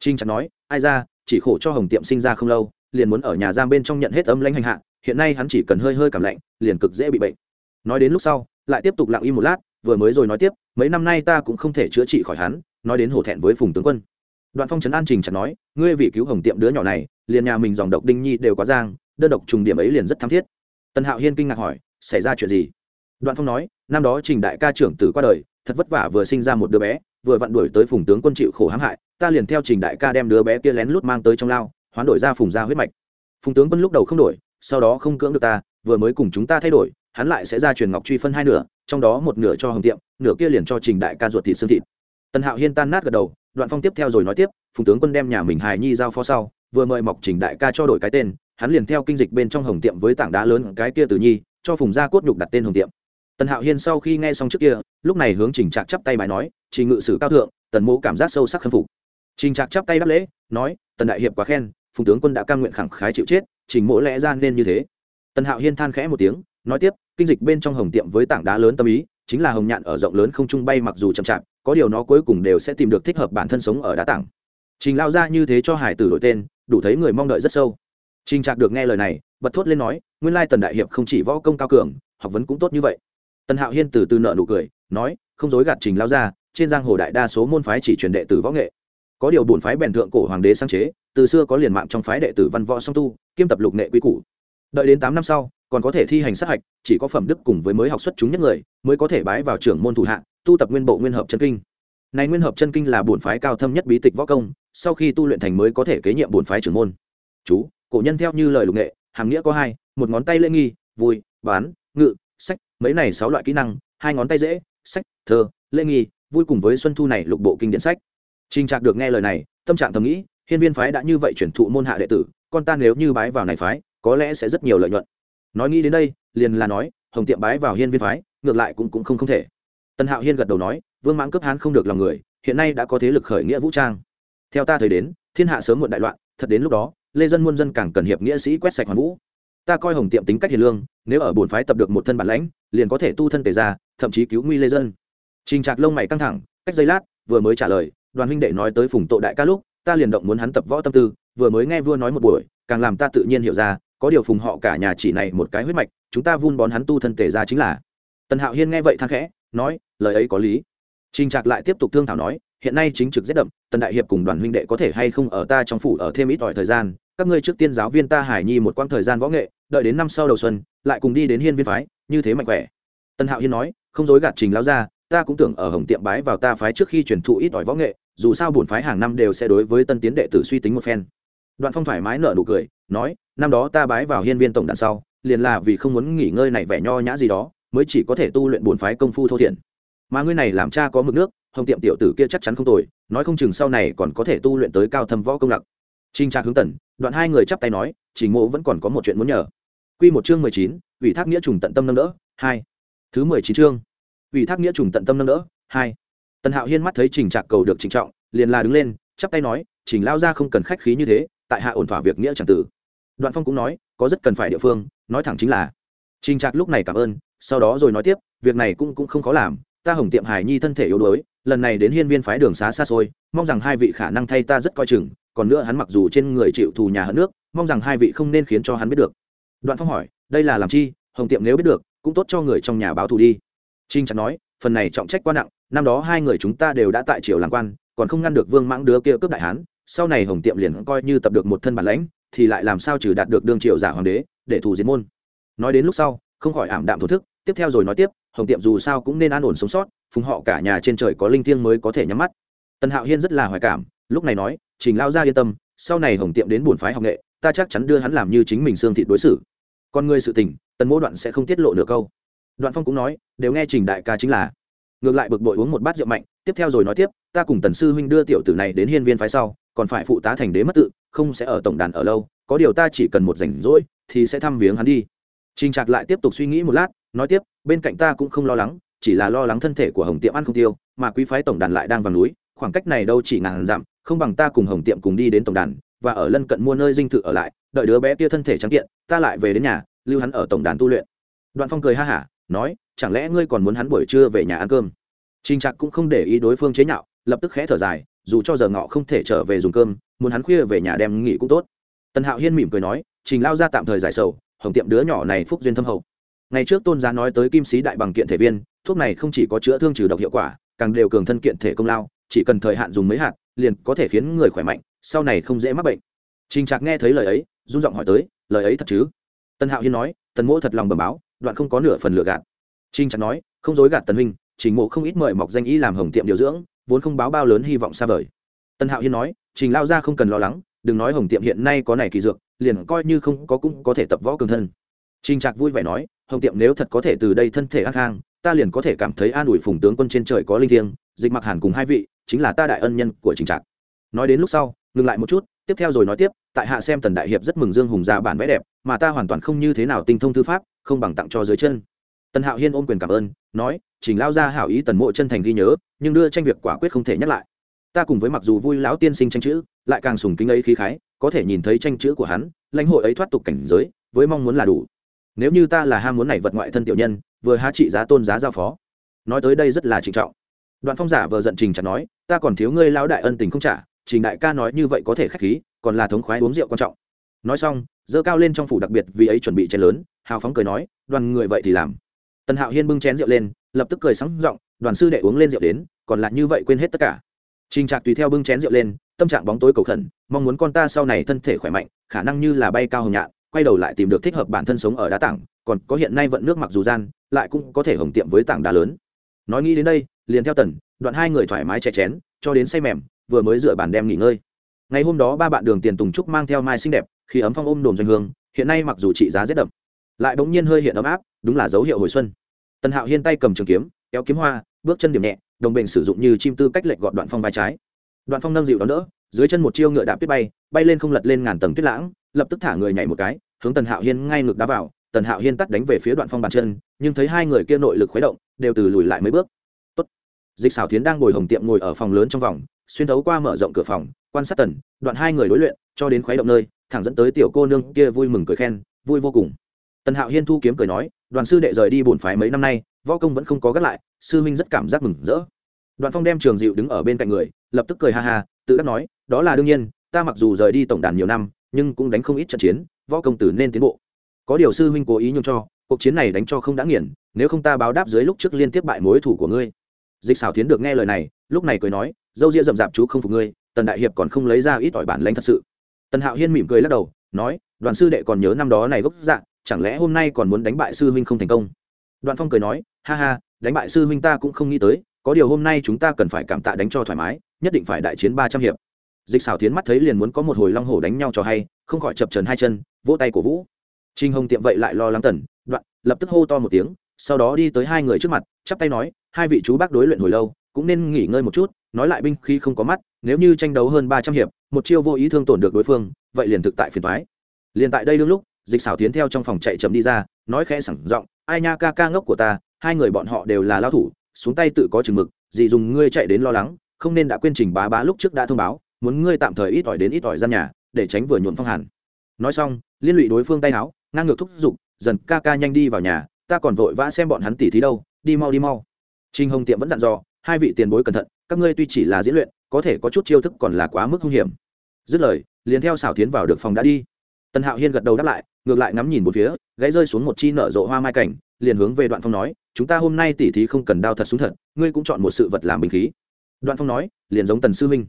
Trinh chặt nói, ai ra, chỉ khổ cho hồng tiệm sinh ra không lâu, liền muốn ở nhà giam bên trong nhận hết âm lãnh hành hạ, hiện nay hắn chỉ cần hơi hơi cảm lạnh, liền cực dễ bị bệnh. Nói đến lúc sau, lại tiếp tục lặng im một lát, vừa mới rồi nói tiếp, mấy năm nay ta cũng không thể chữa trị khỏi hắn, nói đến hổ thẹn với phùng tướng quân. Đoạn phong trấn an trình chặt nói, ngươi vì cứu hồng tiệm đứa nhỏ này, liền nhà mình dòng độc đinh nhi đều quá giang, đơn độc trùng điểm ấy liền rất tham thiết. Tần hạo hiên kinh ngạc hỏi, xảy ra chuyện gì? Đoạn phong nói, năm đó trình đại ca trưởng tử qua đời thật vất vả vừa sinh ra một đứa bé, vừa vặn đuổi tới phùng tướng quân chịu khổ hãm hại, ta liền theo trình đại ca đem đứa bé kia lén lút mang tới trong lao, hoán đổi ra phùng ra huyết mạch. Phùng tướng quân lúc đầu không đổi, sau đó không cưỡng được ta, vừa mới cùng chúng ta thay đổi, hắn lại sẽ ra truyền ngọc truy phân hai nửa, trong đó một nửa cho hồng tiệm, nửa kia liền cho trình đại ca ruột thịt xương thịt. Tần hạo hiên tan nát gật đầu, đoạn phong tiếp theo rồi nói tiếp, phùng tướng quân đem nhà mình hài nhi giao phó sau, vừa mời mọc trình đại ca cho đổi cái tên, hắn liền theo kinh dịch bên trong hồng tiệm với tảng đá lớn cái kia từ nhi, cho phùng gia cốt nhục đặt tên hồng tiệm tần hạo hiên sau khi nghe xong trước kia, lúc này hướng trình trạc chắp tay bài nói, trình ngự sử cao thượng, tần mỗ cảm giác sâu sắc khâm phục. Trình trạc chắp tay đáp lễ, nói, tần đại hiệp quá khen, phùng tướng quân đã cam nguyện khẳng khái chịu chết, trình mỗ lẽ ra nên như thế. Tần hạo hiên than khẽ một tiếng, nói tiếp, kinh dịch bên trong hồng tiệm với tảng đá lớn tâm ý, chính là hồng nhạn ở rộng lớn không trung bay mặc dù chậm chạp, có điều nó cuối cùng đều sẽ tìm được thích hợp bản thân sống ở đá tảng. Trình lao ra như thế cho hải tử đổi tên, đủ thấy người mong đợi rất sâu. Trình trạc được nghe lời này, bật thốt lên nói, nguyên lai tần đại hiệp không chỉ võ công cao cường, học vấn cũng tốt như vậy tần hạo hiên từ từ nợ nụ cười, nói, không dối gạt trình lao ra trên giang hồ đại đa số môn phái chỉ truyền đệ tử võ nghệ. Có điều bổn phái bèn thượng cổ hoàng đế sáng chế, từ xưa có liền mạng trong phái đệ tử văn võ song tu, kiêm tập lục nghệ quy củ. Đợi đến tám năm sau, còn có thể thi hành sát hạch, chỉ có phẩm đức cùng với mới học xuất chúng nhất người, mới có thể bái vào trưởng môn thủ hạ, tu tập nguyên bộ nguyên hợp chân kinh. Này nguyên hợp chân kinh là bổn phái cao thâm nhất bí tịch võ công, sau khi tu luyện thành mới có thể kế nhiệm bổn phái trưởng môn. Chú, cổ nhân theo như lời lục nghệ, hàm nghĩa có hai, một ngón tay lễ nghi, vui bán ngự, sách mấy này sáu loại kỹ năng, hai ngón tay dễ, sách, thơ, lễ nghi, vui cùng với xuân thu này lục bộ kinh điển sách. Trình trạc được nghe lời này, tâm trạng thầm nghĩ, hiên viên phái đã như vậy chuyển thụ môn hạ đệ tử, con ta nếu như bái vào này phái, có lẽ sẽ rất nhiều lợi nhuận. Nói nghĩ đến đây, liền là nói, hồng tiệm bái vào hiên viên phái, ngược lại cũng cũng không không thể. Tân hạo hiên gật đầu nói, vương mãng cướp hán không được lòng người, hiện nay đã có thế lực khởi nghĩa vũ trang. Theo ta thấy đến, thiên hạ sớm muộn đại loạn, thật đến lúc đó, lê dân muôn dân càng cần hiệp nghĩa sĩ quét sạch hoàn vũ ta coi hồng tiệm tính cách hiền lương, nếu ở bổn phái tập được một thân bản lãnh, liền có thể tu thân tề ra thậm chí cứu nguy lê dân. Trình trạc lông mày căng thẳng, cách giây lát, vừa mới trả lời, đoàn huynh đệ nói tới phùng tội đại ca lúc, ta liền động muốn hắn tập võ tâm tư, vừa mới nghe vua nói một buổi, càng làm ta tự nhiên hiểu ra, có điều phùng họ cả nhà chỉ này một cái huyết mạch, chúng ta vun bón hắn tu thân thể ra chính là. Tần hạo hiên nghe vậy thang khẽ, nói, lời ấy có lý. Trình trạc lại tiếp tục thương thảo nói, hiện nay chính trực rét đậm, tần đại hiệp cùng đoàn huynh đệ có thể hay không ở ta trong phủ ở thêm ít ỏi thời gian các ngươi trước tiên giáo viên ta hải nhi một quãng thời gian võ nghệ, đợi đến năm sau đầu xuân, lại cùng đi đến hiên viên phái, như thế mạnh khỏe. Tân hạo hiên nói, không dối gạt trình lao ra ta cũng tưởng ở hồng tiệm bái vào ta phái trước khi truyền thụ ít ỏi võ nghệ, dù sao bổn phái hàng năm đều sẽ đối với tân tiến đệ tử suy tính một phen. Đoạn phong thoải mái nở nụ cười, nói, năm đó ta bái vào hiên viên tổng đạn sau, liền là vì không muốn nghỉ ngơi này vẻ nho nhã gì đó, mới chỉ có thể tu luyện bổn phái công phu thô thiển. Mà ngươi này làm cha có mực nước, hồng tiệm tiểu tử kia chắc chắn không tồi, nói không chừng sau này còn có thể tu luyện tới cao thâm võ công lặc. Trình tra hướng tần, đoạn hai người chắp tay nói, trình mộ vẫn còn có một chuyện muốn nhờ. Quy một chương mười chín, ủy thác nghĩa trùng tận tâm nâng đỡ, hai. Thứ mười chín chương, ủy thác nghĩa trùng tận tâm nâng đỡ, hai. Tần hạo hiên mắt thấy trình trạc cầu được trịnh trọng, liền là đứng lên, chắp tay nói, trình lao ra không cần khách khí như thế, tại hạ ổn thỏa việc nghĩa chẳng tử. Đoạn phong cũng nói, có rất cần phải địa phương, nói thẳng chính là. Trình trạc lúc này cảm ơn, sau đó rồi nói tiếp, việc này cũng cũng không khó làm, ta hồng tiệm hải nhi thân thể yếu đuối, lần này đến hiên viên phái đường xá xa xôi, mong rằng hai vị khả năng thay ta rất coi chừng còn nữa hắn mặc dù trên người chịu thù nhà hận nước, mong rằng hai vị không nên khiến cho hắn biết được. Đoạn phong hỏi, đây là làm chi? Hồng tiệm nếu biết được, cũng tốt cho người trong nhà báo thù đi. Trinh chặt nói, phần này trọng trách quan nặng, năm đó hai người chúng ta đều đã tại triều làm quan, còn không ngăn được vương mãng đứa kia cướp đại hán, sau này hồng tiệm liền coi như tập được một thân bản lãnh, thì lại làm sao trừ đạt được đương triều giả hoàng đế, để thù diệt môn. Nói đến lúc sau, không khỏi ảm đạm thổ thức, tiếp theo rồi nói tiếp, hồng tiệm dù sao cũng nên an ổn sống sót, phùng họ cả nhà trên trời có linh thiêng mới có thể nhắm mắt. Tần hạo hiên rất là hoài cảm, lúc này nói trình lao ra yên tâm, sau này hồng tiệm đến bổn phái học nghệ, ta chắc chắn đưa hắn làm như chính mình xương thịt đối xử. Con người sự tình, tần mỗ đoạn sẽ không tiết lộ nửa câu. Đoạn phong cũng nói, đều nghe trình đại ca chính là. Ngược lại bực bội uống một bát rượu mạnh, tiếp theo rồi nói tiếp, ta cùng tần sư huynh đưa tiểu tử này đến hiên viên phái sau, còn phải phụ tá thành đế mất tự, không sẽ ở tổng đàn ở lâu, có điều ta chỉ cần một rảnh rỗi thì sẽ thăm viếng hắn đi. Trình trạc lại tiếp tục suy nghĩ một lát, nói tiếp, bên cạnh ta cũng không lo lắng, chỉ là lo lắng thân thể của hồng tiệm ăn không tiêu, mà quý phái tổng đàn lại đang vào núi, khoảng cách này đâu chỉ ngàn dặm không bằng ta cùng hồng tiệm cùng đi đến tổng đàn, và ở lân cận mua nơi dinh thự ở lại, đợi đứa bé kia thân thể trắng kiện, ta lại về đến nhà, lưu hắn ở tổng đàn tu luyện. Đoạn phong cười ha hả, nói, chẳng lẽ ngươi còn muốn hắn buổi trưa về nhà ăn cơm? Trình trạc cũng không để ý đối phương chế nhạo, lập tức khẽ thở dài, dù cho giờ ngọ không thể trở về dùng cơm, muốn hắn khuya về nhà đem nghỉ cũng tốt. Tần hạo hiên mỉm cười nói, trình lao ra tạm thời giải sầu, hồng tiệm đứa nhỏ này phúc duyên thâm hậu. Ngày trước tôn giá nói tới kim sĩ đại bằng kiện thể viên, thuốc này không chỉ có chữa thương trừ độc hiệu quả, càng đều cường thân kiện thể công lao, chỉ cần thời hạn dùng mấy hạt liền có thể khiến người khỏe mạnh sau này không dễ mắc bệnh. Trình trạc nghe thấy lời ấy run giọng hỏi tới lời ấy thật chứ? Tân hạo hiên nói tần mỗ thật lòng bẩm báo đoạn không có nửa phần lừa gạt. Trình trạc nói không dối gạt tần huynh trình mộ không ít mời mọc danh ý làm hồng tiệm điều dưỡng vốn không báo bao lớn hy vọng xa vời. Tân hạo hiên nói trình lao ra không cần lo lắng đừng nói hồng tiệm hiện nay có này kỳ dược liền coi như không có cũng có thể tập võ cường thân. Trình trạc vui vẻ nói hồng tiệm nếu thật có thể từ đây thân thể an hang, ta liền có thể cảm thấy an ủi phùng tướng quân trên trời có linh thiêng dịch mặc hàn cùng hai vị chính là ta đại ân nhân của trình trạc. Nói đến lúc sau, ngừng lại một chút, tiếp theo rồi nói tiếp, tại hạ xem tần đại hiệp rất mừng dương hùng ra bản vẽ đẹp, mà ta hoàn toàn không như thế nào tinh thông thư pháp, không bằng tặng cho dưới chân. Tần hạo hiên ôm quyền cảm ơn, nói, trình lao ra hảo ý tần mộ chân thành ghi nhớ, nhưng đưa tranh việc quả quyết không thể nhắc lại. Ta cùng với mặc dù vui lão tiên sinh tranh chữ, lại càng sùng kính ấy khí khái, có thể nhìn thấy tranh chữ của hắn, lãnh hội ấy thoát tục cảnh giới, với mong muốn là đủ. Nếu như ta là ham muốn này vật ngoại thân tiểu nhân, vừa há trị giá tôn giá giao phó. Nói tới đây rất là trịnh trọng đoạn phong giả vờ giận trình chặt nói, ta còn thiếu ngươi lão đại ân tình không trả, trình đại ca nói như vậy có thể khách khí, còn là thống khoái uống rượu quan trọng. Nói xong dơ cao lên trong phủ đặc biệt vì ấy chuẩn bị chén lớn, hào phóng cười nói, đoàn người vậy thì làm. Tần hạo hiên bưng chén rượu lên, lập tức cười sáng giọng, đoàn sư đệ uống lên rượu đến, còn lại như vậy quên hết tất cả. Trình trạc tùy theo bưng chén rượu lên, tâm trạng bóng tối cầu khẩn, mong muốn con ta sau này thân thể khỏe mạnh, khả năng như là bay cao hồng nhạn, quay đầu lại tìm được thích hợp bản thân sống ở đá tảng, còn có hiện nay vận nước mặc dù gian, lại cũng có thể hồng tiệm với tảng đá lớn. Nói nghĩ đến đây liền theo tần, đoạn hai người thoải mái chè chén, cho đến say mềm, vừa mới dựa bàn đem nghỉ ngơi. Ngày hôm đó ba bạn đường tiền tùng trúc mang theo mai xinh đẹp, khi ấm phong ôm đồm doanh hương, hiện nay mặc dù trị giá rét đậm, lại bỗng nhiên hơi hiện ấm áp, đúng là dấu hiệu hồi xuân. Tần hạo hiên tay cầm trường kiếm, kéo kiếm hoa, bước chân điểm nhẹ, đồng bệnh sử dụng như chim tư cách lệnh gọn đoạn phong vai trái. Đoạn phong nâng dịu đón đỡ, dưới chân một chiêu ngựa đạp tuyết bay bay lên không lật lên ngàn tầng tuyết lãng, lập tức thả người nhảy một cái, hướng tần hạo hiên ngay ngược đá vào. Tần hạo hiên tắt đánh về phía đoạn phong bàn chân, nhưng thấy hai người kia nội lực khuấy động, đều từ lùi lại mấy bước dịch xảo tiến đang ngồi hồng tiệm ngồi ở phòng lớn trong vòng, xuyên thấu qua mở rộng cửa phòng, quan sát tần, đoạn hai người đối luyện, cho đến khuấy động nơi, thẳng dẫn tới tiểu cô nương kia vui mừng cười khen, vui vô cùng. Tần hạo hiên thu kiếm cười nói, đoàn sư đệ rời đi bổn phái mấy năm nay, võ công vẫn không có gắt lại, sư huynh rất cảm giác mừng rỡ. Đoạn phong đem trường dịu đứng ở bên cạnh người, lập tức cười ha ha, tự đắc nói, đó là đương nhiên, ta mặc dù rời đi tổng đàn nhiều năm, nhưng cũng đánh không ít trận chiến, võ công tử nên tiến bộ. Có điều sư huynh cố ý nhung cho, cuộc chiến này đánh cho không đã nghiền, nếu không ta báo đáp dưới lúc trước liên tiếp bại mối thủ của ngươi dịch xảo tiến được nghe lời này, lúc này cười nói, dâu ria rậm rạp chú không phục ngươi, tần đại hiệp còn không lấy ra ít ỏi bản lãnh thật sự. Tần hạo hiên mỉm cười lắc đầu, nói, đoàn sư đệ còn nhớ năm đó này gốc dạng chẳng lẽ hôm nay còn muốn đánh bại sư huynh không thành công? Đoạn phong cười nói, ha ha, đánh bại sư huynh ta cũng không nghĩ tới, có điều hôm nay chúng ta cần phải cảm tạ đánh cho thoải mái, nhất định phải đại chiến ba trăm hiệp. Dịch xảo tiến mắt thấy liền muốn có một hồi long hổ đánh nhau cho hay, không khỏi chập trần hai chân, vỗ tay cổ vũ. Trinh hồng tiệm vậy lại lo lắng tần, đoạn, lập tức hô to một tiếng sau đó đi tới hai người trước mặt, chắp tay nói, hai vị chú bác đối luyện hồi lâu, cũng nên nghỉ ngơi một chút, nói lại binh khi không có mắt, nếu như tranh đấu hơn ba trăm hiệp, một chiêu vô ý thương tổn được đối phương, vậy liền thực tại phiền thoái liền tại đây đương lúc, dịch xảo tiến theo trong phòng chạy chậm đi ra, nói khẽ sẳng giọng, ai nha ca ca ngốc của ta, hai người bọn họ đều là lao thủ, xuống tay tự có chừng mực gì dùng ngươi chạy đến lo lắng, không nên đã quên trình bá bá lúc trước đã thông báo, muốn ngươi tạm thời ít ỏi đến ít ỏi gian nhà, để tránh vừa nhuộn phong hàn. Nói xong, liên lụy đối phương tay áo, ngang ngược thúc giục, dần, ca ca nhanh đi vào nhà ta còn vội vã xem bọn hắn tỉ thí đâu, đi mau đi mau. Trinh hồng tiệm vẫn dặn dò, hai vị tiền bối cẩn thận, các ngươi tuy chỉ là diễn luyện, có thể có chút chiêu thức còn là quá mức hung hiểm. Dứt lời, liền theo xảo tiến vào được phòng đã đi. Tần hạo hiên gật đầu đáp lại, ngược lại ngắm nhìn một phía gãy rơi xuống một chi nở rộ hoa mai cảnh, liền hướng về đoạn phong nói, chúng ta hôm nay tỉ thí không cần đao thật súng thật, ngươi cũng chọn một sự vật làm bình khí. Đoạn phong nói, liền giống tần sư Minh.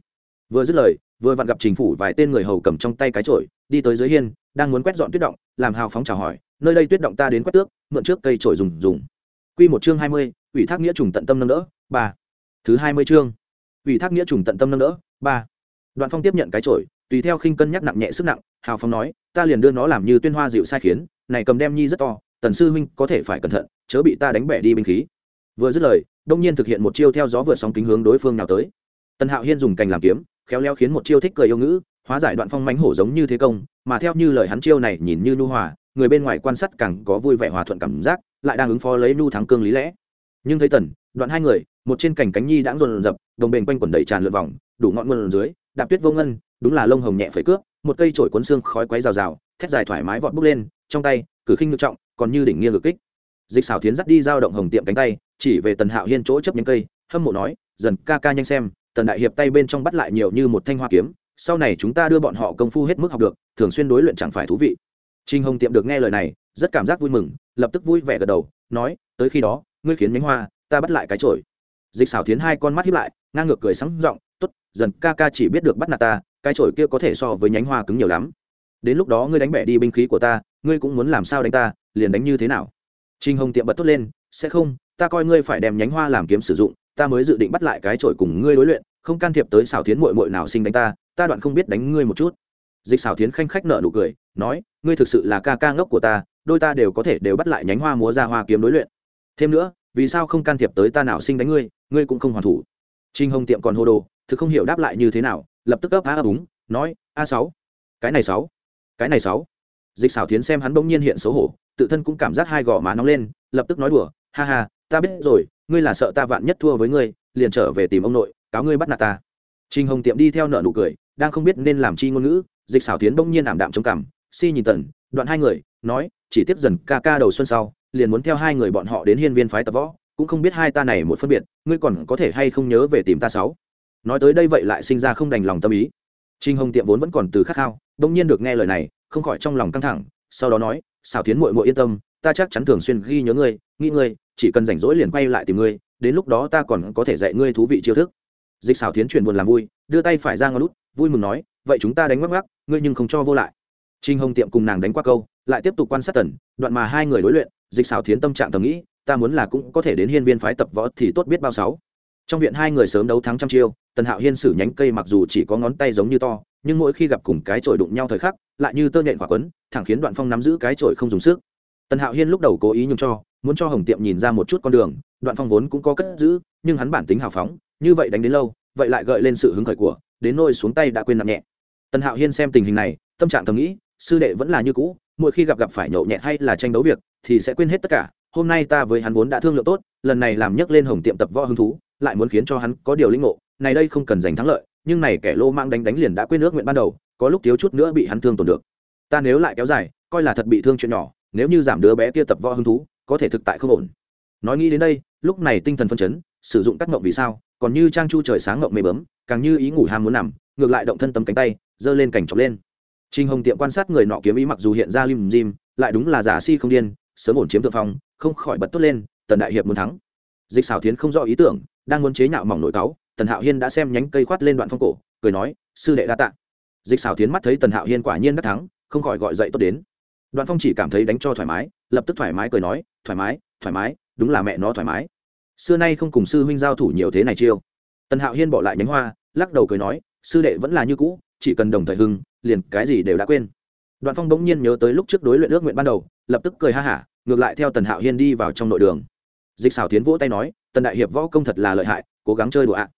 vừa dứt lời, vừa vặn gặp trình phủ vài tên người hầu cầm trong tay cái trổi đi tới dưới hiên, đang muốn quét dọn tuyết động, làm hào phóng chào hỏi nơi đây tuyết động ta đến quét tước, mượn trước cây trổi dùng dùng. Quy một chương hai mươi, ủy thác nghĩa trùng tận tâm nâng đỡ, ba. Thứ hai mươi chương. Ủy thác nghĩa trùng tận tâm nâng đỡ, ba. Đoạn phong tiếp nhận cái trổi, tùy theo khinh cân nhắc nặng nhẹ sức nặng, hào phong nói, ta liền đưa nó làm như tuyên hoa dịu sai khiến, này cầm đem nhi rất to, tần sư huynh có thể phải cẩn thận, chớ bị ta đánh bẻ đi binh khí. Vừa dứt lời, đông nhiên thực hiện một chiêu theo gió vượt sóng kính hướng đối phương nào tới. Tần hạo hiên dùng cành làm kiếm, khéo léo khiến một chiêu thích cười yêu ngữ, hóa giải đoạn phong mánh hổ giống như thế công, mà theo như lời hắn chiêu này nhìn như nu hòa người bên ngoài quan sát càng có vui vẻ hòa thuận cảm giác lại đang ứng phó lấy nu thắng cương lý lẽ. Nhưng thấy tần đoạn hai người một trên cành cánh nhi đã rồn rập, đồng bền quanh quần đầy tràn lượt vòng đủ ngọn nguồn dưới đạp tuyết vô ngân đúng là lông hồng nhẹ phẩy cướp một cây trổi cuốn xương khói quấy rào rào thét dài thoải mái vọt bốc lên trong tay cử khinh ngự trọng còn như đỉnh nghiêng ngược kích. Dịch xảo tiến dắt đi dao động hồng tiệm cánh tay chỉ về tần hạo hiên chỗ chấp những cây hâm mộ nói dần ca ca nhanh xem tần đại hiệp tay bên trong bắt lại nhiều như một thanh hoa kiếm sau này chúng ta đưa bọn họ công phu hết mức học được thường xuyên đối luyện chẳng phải thú vị trinh hồng tiệm được nghe lời này, rất cảm giác vui mừng, lập tức vui vẻ gật đầu, nói, tới khi đó, ngươi khiến nhánh hoa, ta bắt lại cái trổi dịch xảo tiến hai con mắt hiếp lại, ngang ngược cười sáng giọng t ố t dần ca ca chỉ biết được bắt nạt ta, cái trổi kia có thể so với nhánh hoa cứng nhiều lắm. Đến lúc đó ngươi đánh bẻ đi binh khí của ta, ngươi cũng muốn làm sao đánh ta, liền đánh như thế nào? Trinh hồng tiệm bật tốt lên, sẽ không, ta coi ngươi phải đem nhánh hoa làm kiếm sử dụng, ta mới dự định bắt lại cái chổi cùng ngươi đối luyện, không can thiệp tới xảo tiến mội mội nào sinh đánh ta ta đoạn không biết đánh ngươi một chút dịch xảo tiến khanh khách nợ nụ cười nói ngươi thực sự là ca ca ngốc của ta đôi ta đều có thể đều bắt lại nhánh hoa múa ra hoa kiếm đối luyện. Thêm nữa vì sao không can thiệp tới ta nào sinh đánh ngươi ngươi cũng không hoàn thủ. Trinh hồng tiệm còn hô đồ thực không hiểu đáp lại như thế nào lập tức ấp á ấp úng nói a sáu cái này sáu cái này sáu. Dịch xảo tiến xem hắn bỗng nhiên hiện xấu hổ tự thân cũng cảm giác hai gò má nóng lên lập tức nói đùa ha ha ta biết rồi ngươi là sợ ta vạn nhất thua với ngươi liền trở về tìm ông nội cáo ngươi bắt nạt ta. Trình Hồng Tiệm đi theo nợ nụ cười, đang không biết nên làm chi ngôn ngữ, Dịch Xảo Tiến bỗng nhiên ảm đạm chống cảm, si nhìn tần, đoạn hai người, nói, chỉ tiếp dần ca ca đầu xuân sau, liền muốn theo hai người bọn họ đến hiên viên phái tập võ, cũng không biết hai ta này một phân biệt, ngươi còn có thể hay không nhớ về tìm ta sáu. Nói tới đây vậy lại sinh ra không đành lòng tâm ý. Trình Hồng Tiệm vốn vẫn còn từ khát khao, bỗng nhiên được nghe lời này, không khỏi trong lòng căng thẳng, sau đó nói, Xảo Tiến muội muội yên tâm, ta chắc chắn thường xuyên ghi nhớ ngươi, nghĩ ngươi, chỉ cần rảnh rỗi liền quay lại tìm ngươi đến lúc đó ta còn có thể dạy ngươi thú vị chiêu thức dịch xảo tiến chuyển buồn làm vui đưa tay phải ra ngón lút vui mừng nói vậy chúng ta đánh ngoắc ngoắc, ngươi nhưng không cho vô lại. Trinh hồng tiệm cùng nàng đánh qua câu, lại tiếp tục quan sát tần, đoạn mà hai người đối luyện, dịch xảo thiến tâm trạng thầm nghĩ, ta muốn là cũng có thể đến hiên viên phái tập võ thì tốt biết bao sáu. Trong viện hai người sớm đấu thắng trăm chiêu, tần hạo hiên sử nhánh cây mặc dù chỉ có ngón tay giống như to, nhưng mỗi khi gặp cùng cái chổi đụng nhau thời khắc, lại như tơ nhện quả quấn, thẳng khiến đoạn phong nắm giữ cái chổi không dùng sức. Tần hạo hiên lúc đầu cố ý nhường cho, muốn cho hồng tiệm nhìn ra một chút con đường, đoạn phong vốn cũng có cất giữ, nhưng hắn bản tính hào phóng, như vậy đánh đến lâu, vậy lại gợi lên sự hứng khởi của, đến nôi xuống tay đã quên nặng nhẹ tần hạo hiên xem tình hình này, tâm trạng thầm nghĩ, sư đệ vẫn là như cũ, mỗi khi gặp gặp phải nhậu nhẹt hay là tranh đấu việc, thì sẽ quên hết tất cả, hôm nay ta với hắn vốn đã thương lượng tốt, lần này làm nhấc lên hồng tiệm tập võ hứng thú, lại muốn khiến cho hắn có điều linh ngộ, này đây không cần giành thắng lợi, nhưng này kẻ lô mang đánh đánh liền đã quên ước nguyện ban đầu, có lúc thiếu chút nữa bị hắn thương tổn được. Ta nếu lại kéo dài, coi là thật bị thương chuyện nhỏ, nếu như giảm đứa bé kia tập võ hứng thú, có thể thực tại không ổn. Nói nghĩ đến đây, lúc này tinh thần phân chấn, sử dụng các ngộng vì sao, còn như trang chu trời sáng ngộng mê bấm càng như ý ngủ ham muốn nằm, ngược lại động thân tấm cánh tay giơ lên cảnh chọc lên Trình Hồng tiệm quan sát người nọ kiếm ý mặc dù hiện ra lim dim, lại đúng là giả si không điên, sớm ổn chiếm thượng phong, không khỏi bật tốt lên, Tần đại hiệp muốn thắng. Dịch Sảo Thiến không rõ ý tưởng, đang muốn chế nhạo mỏng nội cáo, Tần Hạo Hiên đã xem nhánh cây khoát lên đoạn phong cổ, cười nói, sư đệ đa tạ. Dịch Sảo Thiến mắt thấy Tần Hạo Hiên quả nhiên đã thắng, không khỏi gọi dậy tốt đến. Đoạn Phong chỉ cảm thấy đánh cho thoải mái, lập tức thoải mái cười nói, thoải mái, thoải mái, đúng là mẹ nó thoải mái. Xưa nay không cùng sư huynh giao thủ nhiều thế này chiêu. Tần Hạo Hiên bỏ lại nhánh hoa, lắc đầu cười nói, sư đệ vẫn là như cũ, chỉ cần đồng thời hưng, liền cái gì đều đã quên. Đoạn phong bỗng nhiên nhớ tới lúc trước đối luyện ước nguyện ban đầu lập tức cười ha hả ngược lại theo tần hạo hiên đi vào trong nội đường. Dịch xảo tiến vỗ tay nói tần đại hiệp võ công thật là lợi hại cố gắng chơi đùa ạ.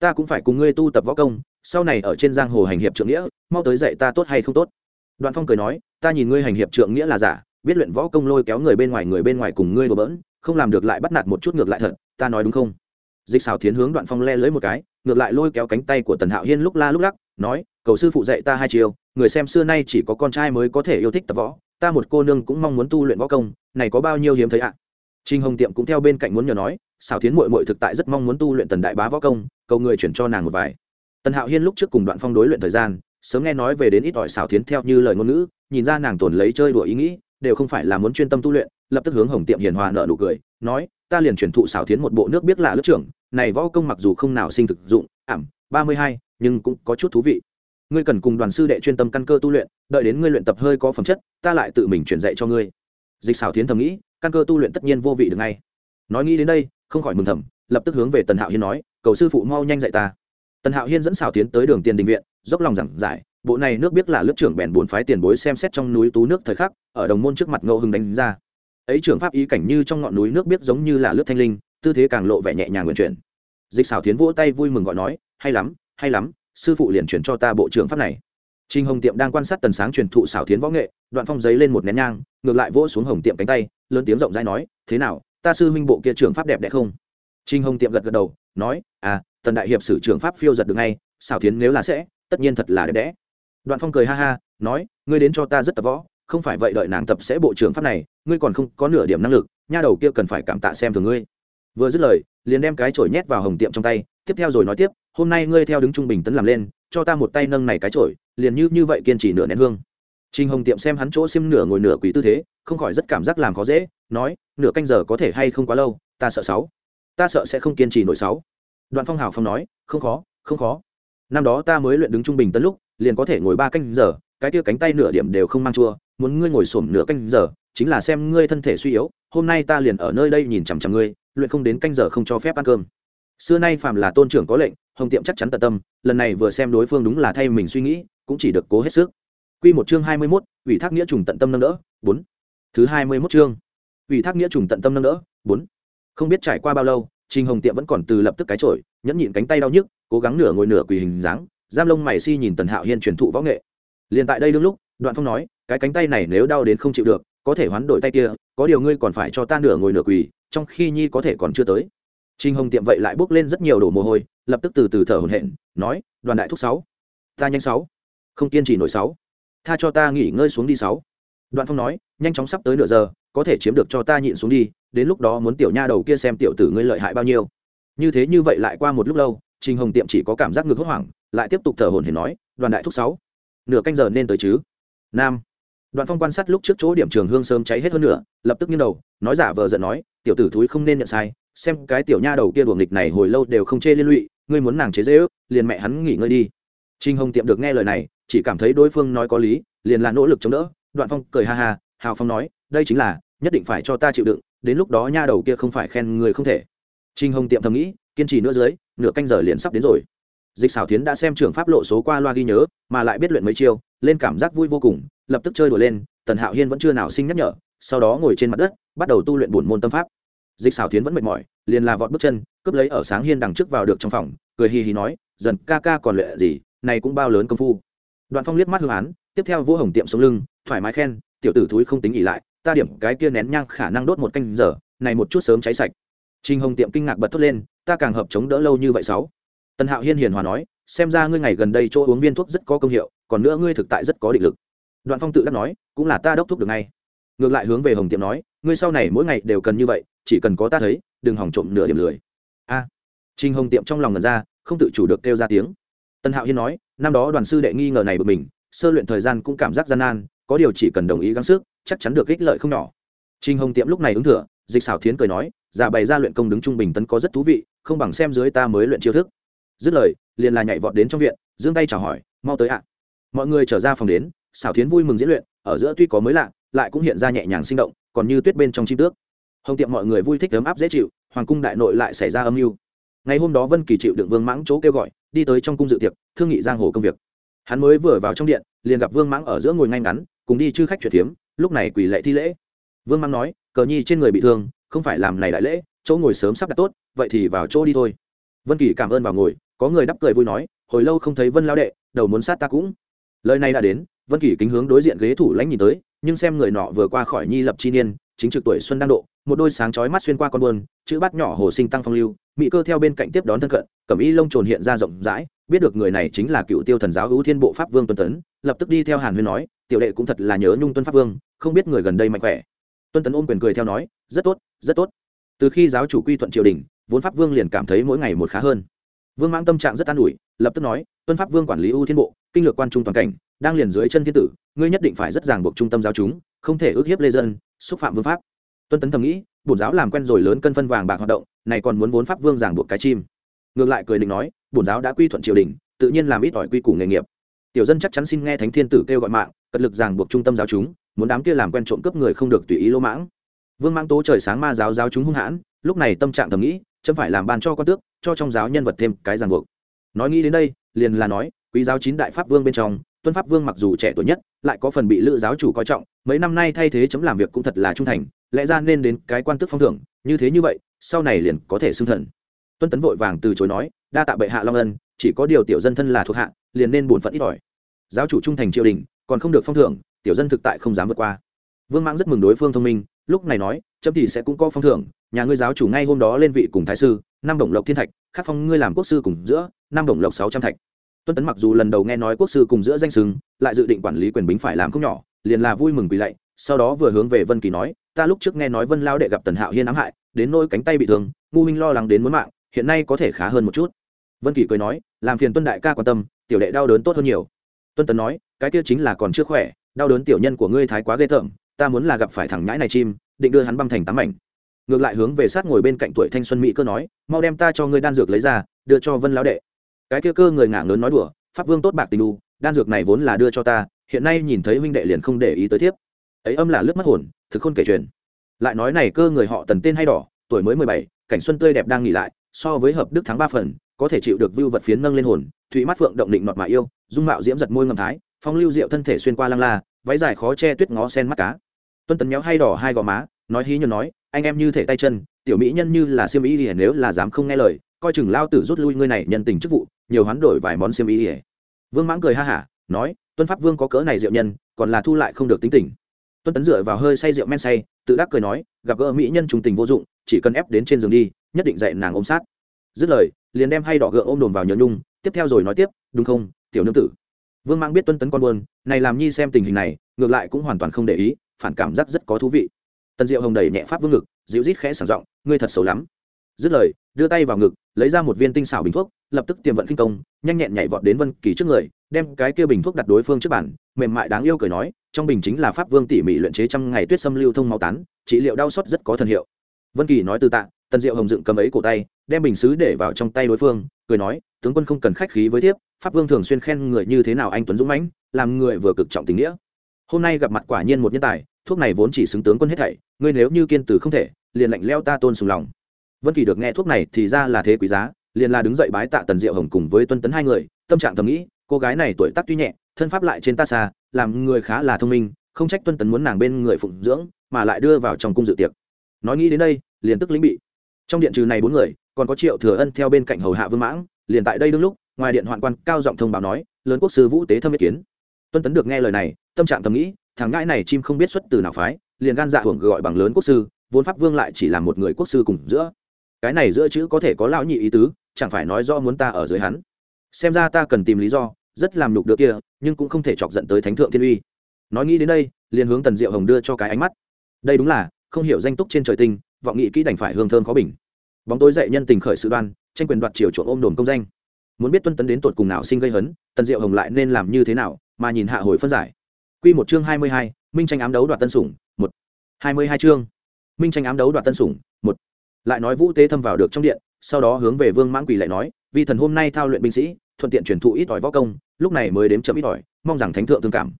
Ta cũng phải cùng ngươi tu tập võ công sau này ở trên giang hồ hành hiệp trượng nghĩa mau tới dạy ta tốt hay không tốt. Đoạn phong cười nói ta nhìn ngươi hành hiệp trượng nghĩa là giả biết luyện võ công lôi kéo người bên ngoài người bên ngoài cùng ngươi đùa bỡn không làm được lại bắt nạt một chút ngược lại thật ta nói đúng không? Dịch xảo tiến hướng đoạn phong le lưới một cái ngược lại lôi kéo cánh tay của tần hạo hiên lúc la lúc lắc nói cầu sư phụ dạy ta hai chiều người xem xưa nay chỉ có con trai mới có thể yêu thích tập võ, ta một cô nương cũng mong muốn tu luyện võ công, này có bao nhiêu hiếm thấy ạ à? trinh hồng tiệm cũng theo bên cạnh muốn nhờ nói xào thiến mội mội thực tại rất mong muốn tu luyện tần đại bá võ công, cầu người chuyển cho nàng một vài tần hạo hiên lúc trước cùng đoạn phong đối luyện thời gian, sớm nghe nói về đến ít ỏi xào thiến theo như lời ngôn ngữ, nhìn ra nàng tồn lấy chơi đùa ý nghĩ, đều không phải là muốn chuyên tâm tu luyện, lập tức hướng hồng tiệm hiền hòa nợ nụ cười, nói, ta liền chuyển thụ xảo thiến một bộ nước biết là lớp trưởng, này võ công mặc dù không nào sinh thực dụng, ảm, ba mươi hai, nhưng cũng có chút thú vị ngươi cần cùng đoàn sư đệ chuyên tâm căn cơ tu luyện, đợi đến ngươi luyện tập hơi có phẩm chất, ta lại tự mình truyền dạy cho ngươi. Dịch xảo tiến thầm nghĩ, căn cơ tu luyện tất nhiên vô vị được ngay. Nói nghĩ đến đây, không khỏi mừng thầm, lập tức hướng về tần hạo hiên nói, cầu sư phụ mau nhanh dạy ta. Tần hạo hiên dẫn xảo tiến tới đường tiền đình viện, dốc lòng giảng giải, bộ này nước biết là lớp trưởng bèn buồn phái tiền bối xem xét trong núi tú nước thời khắc, ở đồng môn trước mặt ngẫu hưng đánh ra. Ấy trưởng pháp ý cảnh như trong ngọn núi nước biết giống như là lớp thanh linh, tư thế càng lộ vẻ nhẹ nhàng nguyện chuyển. Dịch xảo tiến vỗ tay vui mừng gọi nói, hay lắm hay lắm sư phụ liền chuyển cho ta bộ trưởng pháp này Trình Hồng Tiệm đang quan sát tần sáng truyền thụ xảo thiến võ nghệ, Đoạn Phong giấy lên một nén nhang, ngược lại vỗ xuống Hồng Tiệm cánh tay, lớn tiếng rộng rãi nói, "Thế nào, ta sư huynh bộ kia trưởng pháp đẹp đẽ không?" Trình Hồng Tiệm gật gật đầu, nói, "À, tần đại hiệp sử trưởng pháp phiêu giật được ngay, xảo thiến nếu là sẽ, tất nhiên thật là đẹp đẽ." Đoạn Phong cười ha ha, nói, "Ngươi đến cho ta rất tập võ, không phải vậy đợi nàng tập sẽ bộ trưởng pháp này, ngươi còn không có nửa điểm năng lực, nha đầu kia cần phải cảm tạ xem thường ngươi." Vừa dứt lời, liền đem cái chổi nhét vào Hồng Tiệm trong tay, tiếp theo rồi nói tiếp, "Hôm nay ngươi theo đứng trung bình tấn làm lên, cho ta một tay nâng này cái trổi liền như như vậy kiên trì nửa nén hương Trình Hồng Tiệm xem hắn chỗ xiêm nửa ngồi nửa quỳ tư thế, không khỏi rất cảm giác làm khó dễ, nói, nửa canh giờ có thể hay không quá lâu, ta sợ sáu. Ta sợ sẽ không kiên trì nổi sáu. Đoạn Phong Hào Phong nói, không khó, không khó. Năm đó ta mới luyện đứng trung bình tấn lúc, liền có thể ngồi ba canh giờ, cái kia cánh tay nửa điểm đều không mang chua, muốn ngươi ngồi xổm nửa canh giờ, chính là xem ngươi thân thể suy yếu, hôm nay ta liền ở nơi đây nhìn chằm chằm ngươi, luyện không đến canh giờ không cho phép ăn cơm. Xưa nay phàm là tôn trưởng có lệnh, hồng tiệm chắc chắn tận tâm lần này vừa xem đối phương đúng là thay mình suy nghĩ cũng chỉ được cố hết sức Quy một chương hai mươi 21, ủy thác nghĩa trùng tận tâm nâng đỡ, bốn. Thứ hai mươi 21 chương. Ủy thác nghĩa trùng tận tâm nâng đỡ, bốn. Không biết trải qua bao lâu, Trình Hồng Tiệm vẫn còn từ lập tức cái chổi, nhẫn nhịn cánh tay đau nhức, cố gắng nửa ngồi nửa quỳ hình dáng, giam lông mày si nhìn Tần Hạo Hiên truyền thụ võ nghệ. liền tại đây đương lúc, Đoạn Phong nói, cái cánh tay này nếu đau đến không chịu được, có thể hoán đổi tay kia, có điều ngươi còn phải cho ta nửa ngồi nửa quỳ, trong khi nhi có thể còn chưa tới. Trình Hồng Tiệm vậy lại bước lên rất nhiều đổ mồ hôi, lập tức từ từ thở hổn hển, nói, "Đoàn đại thúc sáu, ta nhanh sáu, không kiên trì nổi sáu, tha cho ta nghỉ ngơi xuống đi sáu." Đoạn Phong nói, "Nhanh chóng sắp tới nửa giờ, có thể chiếm được cho ta nhịn xuống đi, đến lúc đó muốn tiểu nha đầu kia xem tiểu tử ngươi lợi hại bao nhiêu." Như thế như vậy lại qua một lúc lâu, Trình Hồng Tiệm chỉ có cảm giác ngực hốt hoảng, lại tiếp tục thở hổn hển nói, "Đoàn đại thúc sáu, nửa canh giờ nên tới chứ?" Nam. Đoạn Phong quan sát lúc trước chỗ điểm trường hương sớm cháy hết hơn nữa, lập tức nghiêng đầu, nói giả vờ giận nói, "Tiểu tử thúi không nên nhận sai, xem cái tiểu nha đầu kia đùa nghịch này hồi lâu đều không chê liên lụy, ngươi muốn nàng chế dễ ước liền mẹ hắn nghỉ ngơi đi. Trinh hồng tiệm được nghe lời này, chỉ cảm thấy đối phương nói có lý, liền là nỗ lực chống đỡ. Đoạn phong cười ha ha, hào phong nói, đây chính là, nhất định phải cho ta chịu đựng, đến lúc đó nha đầu kia không phải khen người không thể. Trinh hồng tiệm thầm nghĩ, kiên trì nữa dưới, nửa canh giờ liền sắp đến rồi. Dịch xảo tiến đã xem trưởng pháp lộ số qua loa ghi nhớ, mà lại biết luyện mấy chiêu, lên cảm giác vui vô cùng, lập tức chơi đùa lên, tần hạo hiên vẫn chưa nào sinh nhắc nhở, sau đó ngồi trên mặt đất, bắt đầu tu luyện bổn môn tâm pháp dịch xảo tiến vẫn mệt mỏi liền là vọt bước chân cướp lấy ở sáng hiên đằng trước vào được trong phòng cười hì hì nói dần ca ca còn lệ gì này cũng bao lớn công phu đoạn phong liếc mắt hương án tiếp theo vỗ hồng tiệm sống lưng thoải mái khen tiểu tử thúi không tính nghỉ lại ta điểm cái kia nén nhang khả năng đốt một canh giờ này một chút sớm cháy sạch trinh Hồng Tiệm kinh ngạc bật thốt lên, ta càng hợp chống đỡ lâu như vậy sáu. Tần Hạo Hiên hiền hòa nói, xem ra ngươi ngày gần đây chỗ uống viên thuốc rất có công hiệu, còn nữa ngươi thực tại rất có định lực. Đoạn Phong tự đắc nói, cũng là ta đốc thúc được ngay. Ngược lại hướng về Hồng Tiệm nói, ngươi sau này mỗi ngày đều cần như vậy, chỉ cần có ta thấy, đừng hỏng trộm nửa điểm lười. A. À, trinh hồng tiệm trong lòng ngần ra không tự chủ được kêu ra tiếng. Tân hạo hiên nói năm đó đoàn sư đệ nghi ngờ này bực mình sơ luyện thời gian cũng cảm giác gian nan có điều chỉ cần đồng ý gắng sức chắc chắn được ích lợi không nhỏ. Trinh hồng tiệm lúc này ứng thừa dịch xảo thiến cười nói giả bày ra luyện công đứng trung bình tấn có rất thú vị không bằng xem dưới ta mới luyện chiêu thức. Dứt lời liền là nhảy vọt đến trong viện giương tay chào hỏi mau tới ạ. Mọi người trở ra phòng đến xảo thiến vui mừng diễn luyện ở giữa tuy có mới lạ lại cũng hiện ra nhẹ nhàng sinh động, còn như tuyết bên trong chim tước. Hồng tiệm mọi người vui thích ấm áp dễ chịu, hoàng cung đại nội lại xảy ra âm mưu. Ngày hôm đó vân kỳ chịu đựng vương mãng chỗ kêu gọi, đi tới trong cung dự tiệc, thương nghị giang hồ công việc. Hắn mới vừa vào trong điện, liền gặp vương mãng ở giữa ngồi ngay ngắn, cùng đi chư khách chuyển tiếm lúc này quỳ lệ thi lễ. Vương mãng nói, cờ nhi trên người bị thương, không phải làm này đại lễ, chỗ ngồi sớm sắp đặt tốt, vậy thì vào chỗ đi thôi. Vân kỳ cảm ơn vào ngồi, có người đắp cười vui nói, hồi lâu không thấy vân lao đệ, đầu muốn sát ta cũng. Lời này đã đến vân kỳ kính hướng đối diện ghế thủ lãnh nhìn tới, nhưng xem người nọ vừa qua khỏi nhi lập chi niên, chính trực tuổi xuân đang độ, một đôi sáng chói mắt xuyên qua con buồn chữ bát nhỏ hồ sinh tăng phong lưu mỹ cơ theo bên cạnh tiếp đón thân cận cẩm y lông trồn hiện ra rộng rãi, biết được người này chính là cựu tiêu thần giáo hữu thiên bộ pháp vương tuân tấn, lập tức đi theo hàn huyên nói, tiểu đệ cũng thật là nhớ nhung tuân pháp vương, không biết người gần đây mạnh khỏe. Tuân tấn ôm quyền cười theo nói, rất tốt rất tốt. Từ khi giáo chủ quy thuận triều đình, vốn pháp vương liền cảm thấy mỗi ngày một khá hơn. Vương mãng tâm trạng rất an ủi, lập tức nói tuân pháp vương quản lý ưu thiên bộ, kinh lược quan trung toàn cảnh đang liền dưới chân thiên tử, ngươi nhất định phải rất ràng buộc trung tâm giáo chúng, không thể ước hiếp lê dân, xúc phạm vương pháp. Tuân tấn thầm nghĩ, bổn giáo làm quen rồi lớn cân phân vàng bạc hoạt động, này còn muốn vốn pháp vương ràng buộc cái chim. Ngược lại cười định nói, bổn giáo đã quy thuận triều đình, tự nhiên làm ít ỏi quy củ nghề nghiệp. Tiểu dân chắc chắn xin nghe thánh thiên tử kêu gọi mạng, cật lực ràng buộc trung tâm giáo chúng, muốn đám kia làm quen trộm cướp người không được tùy ý lỗ mãng. Vương mãng tố trời sáng ma giáo giáo chúng hung hãn, lúc này tâm trạng thầm nghĩ, chấm phải làm ban cho con tước, cho trong giáo nhân vật thêm cái ràng buộc. Nói nghĩ đến đây, liền là nói, quý giáo chín đại pháp vương bên trong tuân pháp vương mặc dù trẻ tuổi nhất, lại có phần bị lữ giáo chủ coi trọng, mấy năm nay thay thế chấm làm việc cũng thật là trung thành, lẽ ra nên đến cái quan tước phong thưởng, như thế như vậy, sau này liền có thể xưng thần. Tuân tấn vội vàng từ chối nói, đa tạ bệ hạ long ân, chỉ có điều tiểu dân thân là thuộc hạ, liền nên bổn phận ít ỏi. Giáo chủ trung thành triều đình, còn không được phong thưởng, tiểu dân thực tại không dám vượt qua. Vương mãng rất mừng đối phương thông minh, lúc này nói, chấm thì sẽ cũng có phong thưởng, nhà ngươi giáo chủ ngay hôm đó lên vị cùng thái sư, năm đồng lộc thiên thạch, khắc phong ngươi làm quốc sư cùng giữa, năm đồng lộc sáu trăm thạch tuân tấn mặc dù lần đầu nghe nói quốc sư cùng giữa danh sừng lại dự định quản lý quyền bính phải làm không nhỏ, liền là vui mừng quỳ lạy, sau đó vừa hướng về vân kỳ nói, ta lúc trước nghe nói vân lao đệ gặp tần hạo hiên ám hại, đến nôi cánh tay bị thương, ngu minh lo lắng đến muốn mạng, hiện nay có thể khá hơn một chút. Vân kỳ cười nói, làm phiền tuân đại ca quan tâm, tiểu đệ đau đớn tốt hơn nhiều. Tuân tấn nói, cái kia chính là còn chưa khỏe, đau đớn tiểu nhân của ngươi thái quá ghê tởm, ta muốn là gặp phải thằng nhãi này chim, định đưa hắn băng thành tám mảnh. Ngược lại hướng về sát ngồi bên cạnh tuổi thanh xuân mỹ cơ nói, mau đem ta cho ngươi đan dược lấy ra, đưa cho vân lão đệ cái kia cơ người ngả ngớn nói đùa, pháp vương tốt bạc tình đu, đan dược này vốn là đưa cho ta, hiện nay nhìn thấy huynh đệ liền không để ý tới tiếp ấy âm là lướt mất hồn, thực khôn kể chuyện. Lại nói này cơ người họ tần tên hay đỏ, tuổi mới mười bảy, cảnh xuân tươi đẹp đang nghỉ lại, so với hợp đức thắng ba phần, có thể chịu được vưu vật phiến nâng lên hồn, thụy mắt phượng động định mọt mà yêu, dung mạo diễm giật môi ngầm thái, phong lưu diệu thân thể xuyên qua lăng la, váy dài khó che tuyết ngó sen mắt cá. Tuân tần nhéo hay đỏ hai gò má, nói hí nhờ nói, anh em như thể tay chân, tiểu mỹ nhân như là siêm ý ỉa nếu là dám không nghe lời coi chừng lao tử rút lui ngươi này nhân tình chức vụ, nhiều hoán đổi vài món xiêm ý ỉa vương mãng cười ha hả, nói, tuân pháp vương có cỡ này rượu nhân, còn là thu lại không được tính tình. Tuân tấn dựa vào hơi say rượu men say, tự đắc cười nói, gặp gỡ mỹ nhân trùng tình vô dụng, chỉ cần ép đến trên giường đi, nhất định dạy nàng ôm sát. Dứt lời, liền đem hay đỏ gượng ôm đồn vào nhớ nhung, tiếp theo rồi nói tiếp, đúng không, tiểu nương tử? Vương mang biết tuân tấn con buồn, này làm nhi xem tình hình này, ngược lại cũng hoàn toàn không để ý, phản cảm giác rất có thú vị. Tần diệu hồng đẩy nhẹ pháp vương ngực, dịu rít khẽ sảng giọng, ngươi thật xấu lắm. Dứt lời, đưa tay vào ngực lấy ra một viên tinh xảo bình thuốc, lập tức tiềm vận kinh công, nhanh nhẹn nhảy vọt đến vân kỳ trước người, đem cái kia bình thuốc đặt đối phương trước bản mềm mại đáng yêu cười nói, trong bình chính là pháp vương tỉ mỉ luyện chế trăm ngày tuyết xâm lưu thông máu tán, trị liệu đau xót rất có thần hiệu. Vân kỳ nói từ tạ, tần diệu hồng dựng cầm ấy cổ tay, đem bình xứ để vào trong tay đối phương, cười nói, tướng quân không cần khách khí với tiếp, pháp vương thường xuyên khen người như thế nào anh tuấn dũng mãnh, làm người vừa cực trọng tình nghĩa. Hôm nay gặp mặt quả nhiên một nhân tài, thuốc này vốn chỉ xứng tướng quân hết thảy, ngươi nếu như kiên tử không thể, liền lạnh leo ta tôn sùng lòng vân kỳ được nghe thuốc này thì ra là thế quý giá, liền là đứng dậy bái tạ tần diệu hồng cùng với tuân tấn hai người, tâm trạng thầm nghĩ, cô gái này tuổi tác tuy nhẹ, thân pháp lại trên ta xa, làm người khá là thông minh, không trách tuân tấn muốn nàng bên người phụng dưỡng, mà lại đưa vào trong cung dự tiệc. Nói nghĩ đến đây, liền tức lĩnh bị. Trong điện trừ này bốn người, còn có triệu thừa ân theo bên cạnh hầu hạ vương mãng, liền tại đây đương lúc, ngoài điện hoạn quan cao giọng thông báo nói, lớn quốc sư vũ tế thâm ý kiến. Tuân tấn được nghe lời này, tâm trạng thầm nghĩ, thằng ngãi này chim không biết xuất từ nào phái, liền gan dạ hưởng gọi bằng lớn quốc sư, vốn pháp vương lại chỉ là một người quốc sư cùng giữa cái này giữa chữ có thể có lão nhị ý tứ, chẳng phải nói do muốn ta ở dưới hắn. Xem ra ta cần tìm lý do, rất làm nhục được kia, nhưng cũng không thể chọc giận tới thánh thượng thiên uy. Nói nghĩ đến đây, liền hướng tần diệu hồng đưa cho cái ánh mắt. Đây đúng là, không hiểu danh túc trên trời tinh, vọng nghị kỹ đành phải hương thơm khó bình. Bóng tối dậy nhân tình khởi sự đoan, tranh quyền đoạt triều chuộng ôm đồn công danh. Muốn biết tuân tấn đến tột cùng nào sinh gây hấn, tần diệu hồng lại nên làm như thế nào, mà nhìn hạ hồi phân giải. Q một chương hai mươi hai, minh tranh ám đấu đoạt tân sủng, một. hai mươi hai chương. Minh tranh ám đấu đoạt tân sủng, một lại nói vũ tế thâm vào được trong điện, sau đó hướng về vương mãng quỳ lại nói vì thần hôm nay thao luyện binh sĩ, thuận tiện truyền thụ ít ỏi võ công, lúc này mới đếm chậm ít ỏi, mong rằng thánh thượng thương cảm.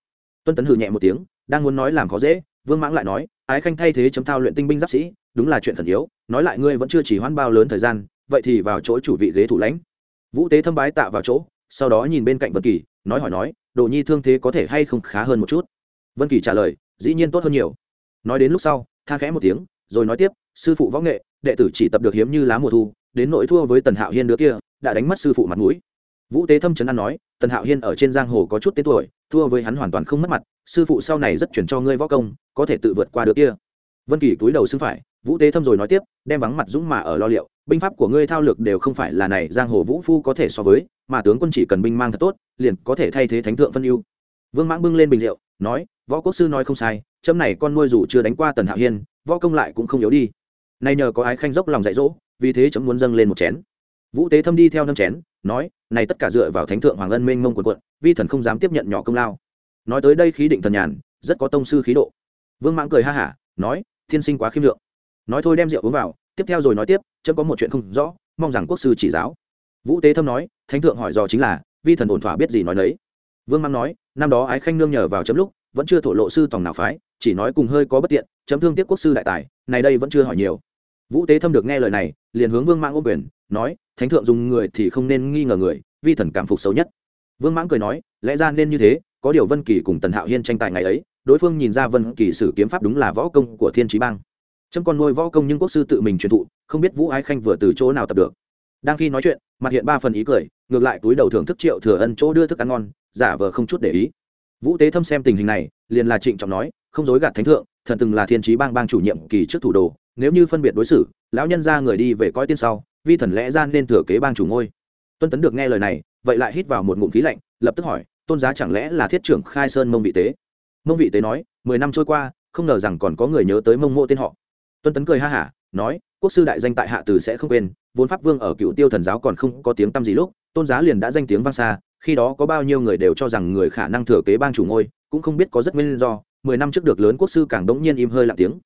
Tuân tấn hừ nhẹ một tiếng, đang muốn nói làm khó dễ, vương mãng lại nói, ái khanh thay thế chấm thao luyện tinh binh giáp sĩ, đúng là chuyện thần yếu, nói lại ngươi vẫn chưa chỉ hoãn bao lớn thời gian, vậy thì vào chỗ chủ vị ghế thủ lãnh. Vũ tế thâm bái tạ vào chỗ, sau đó nhìn bên cạnh vân kỳ, nói hỏi nói, đồ nhi thương thế có thể hay không khá hơn một chút? Vân kỳ trả lời, dĩ nhiên tốt hơn nhiều. Nói đến lúc sau tha khẽ một tiếng, rồi nói tiếp, sư phụ võ nghệ đệ tử chỉ tập được hiếm như lá mùa thu, đến nỗi thua với tần hạo hiên đứa kia, đã đánh mất sư phụ mặt mũi. Vũ tế thâm trấn an nói, tần hạo hiên ở trên giang hồ có chút tên tuổi, thua với hắn hoàn toàn không mất mặt, sư phụ sau này rất chuyển cho ngươi võ công, có thể tự vượt qua đứa kia. Vân kỳ túi đầu xưng phải, vũ tế thâm rồi nói tiếp, đem vắng mặt dũng mà ở lo liệu, binh pháp của ngươi thao lược đều không phải là này giang hồ vũ phu có thể so với, mà tướng quân chỉ cần binh mang thật tốt, liền có thể thay thế thánh thượng phân ưu. Vương mãng bưng lên bình rượu, nói, võ quốc sư nói không sai châm này con nuôi dù chưa đánh qua tần hạo hiên, võ công lại cũng không yếu đi nay nhờ có ái khanh dốc lòng dạy dỗ, vì thế chấm muốn dâng lên một chén. Vũ tế thâm đi theo năm chén, nói, này tất cả dựa vào thánh thượng hoàng ân mênh mông quần quận, vi thần không dám tiếp nhận nhỏ công lao. Nói tới đây khí định thần nhàn, rất có tông sư khí độ. Vương mãng cười ha hả, nói, thiên sinh quá khiêm lượng. Nói thôi đem rượu uống vào, tiếp theo rồi nói tiếp, chấm có một chuyện không rõ, mong rằng quốc sư chỉ giáo. Vũ tế thâm nói, thánh thượng hỏi dò chính là, vi thần ổn thỏa biết gì nói đấy vương mãng nói, năm đó ái khanh nương nhờ vào chấm lúc, vẫn chưa thổ lộ sư tòng nào phái chỉ nói cùng hơi có bất tiện, chấm thương tiếc quốc sư đại tài, này đây vẫn chưa hỏi nhiều. Vũ tế thâm được nghe lời này, liền hướng vương mãng ôm quyền, nói, thánh thượng dùng người thì không nên nghi ngờ người, vi thần cảm phục xấu nhất. Vương mãng cười nói, lẽ ra nên như thế, có điều vân kỳ cùng tần hạo hiên tranh tài ngày ấy, đối phương nhìn ra vân kỳ sử kiếm pháp đúng là võ công của thiên trí bang. Trâm con nuôi võ công nhưng quốc sư tự mình truyền thụ, không biết vũ ái khanh vừa từ chỗ nào tập được. Đang khi nói chuyện, mặt hiện ba phần ý cười, ngược lại túi đầu thưởng thức triệu thừa ân chỗ đưa thức ăn ngon, giả vờ không chút để ý. Vũ tế thâm xem tình hình này, liền là trịnh trọng nói không dối gạt thánh thượng, thần từng là thiên trí bang bang chủ nhiệm kỳ trước thủ đồ, nếu như phân biệt đối xử, lão nhân ra người đi về coi tiên sau, vi thần lẽ ra nên thừa kế bang chủ ngôi. Tuân tấn được nghe lời này, vậy lại hít vào một ngụm khí lạnh, lập tức hỏi, tôn giá chẳng lẽ là thiết trưởng khai sơn mông vị tế? Mông vị tế nói, mười năm trôi qua, không ngờ rằng còn có người nhớ tới mông mộ tên họ. Tuân tấn cười ha hả, nói, quốc sư đại danh tại hạ từ sẽ không quên, vốn pháp vương ở cựu tiêu thần giáo còn không có tiếng tăm gì lúc, tôn giá liền đã danh tiếng vang xa, khi đó có bao nhiêu người đều cho rằng người khả năng thừa kế bang chủ ngôi, cũng không biết có rất nguyên do mười năm trước được lớn quốc sư càng đống nhiên im hơi lặng tiếng.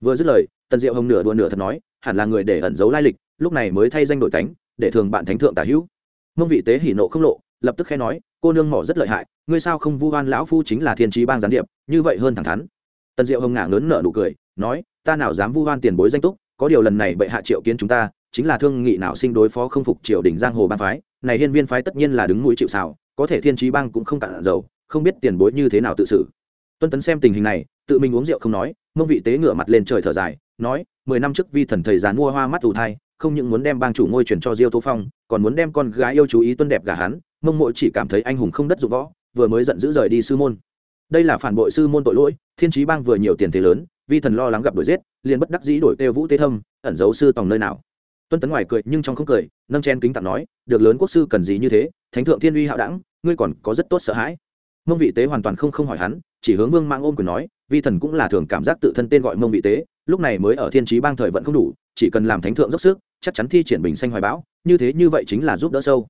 Vừa dứt lời, tần diệu hồng nửa đùa nửa thật nói, hẳn là người để ẩn giấu lai lịch, lúc này mới thay danh đổi tánh để thường bạn thánh thượng tả hữu. Mông vị tế hỉ nộ không lộ, lập tức khe nói, cô nương mỏ rất lợi hại, ngươi sao không vu oan lão phu chính là thiên trí bang gián điệp, như vậy hơn thẳng thắn. Tần diệu hồng ngả lớn nở nụ cười, nói, ta nào dám vu oan tiền bối danh túc, có điều lần này bệ hạ triệu kiến chúng ta, chính là thương nghị nào sinh đối phó không phục triều đình giang hồ bang phái, này hiên viên phái tất nhiên là đứng mũi chịu xào có thể thiên trí bang cũng không cạn dầu, không biết tiền bối như thế nào tự xử tuân tấn xem tình hình này, tự mình uống rượu không nói, mông vị tế ngửa mặt lên trời thở dài, nói, mười năm trước vi thần thầy gián mua hoa mắt ù thai, không những muốn đem bang chủ ngôi chuyển cho diêu tô phong, còn muốn đem con gái yêu chú ý tuân đẹp gả hắn, mông mộ chỉ cảm thấy anh hùng không đất dụng võ, vừa mới giận dữ rời đi sư môn. Đây là phản bội sư môn tội lỗi, thiên trí bang vừa nhiều tiền thế lớn, vi thần lo lắng gặp đuổi giết, liền bất đắc dĩ đổi kêu vũ tế thâm, ẩn giấu sư tòng nơi nào. Tuân tấn ngoài cười nhưng trong không cười, nâng chen kính tặng nói, được lớn quốc sư cần gì như thế, thánh thượng thiên uy hạo đẳng, ngươi còn có rất tốt sợ hãi. Mông vị tế hoàn toàn không không hỏi hắn chỉ hướng vương mang ôm quyền nói, vi thần cũng là thường cảm giác tự thân tên gọi mông vị tế, lúc này mới ở thiên trí bang thời vẫn không đủ, chỉ cần làm thánh thượng dốc sức, chắc chắn thi triển bình xanh hoài bão, như thế như vậy chính là giúp đỡ sâu.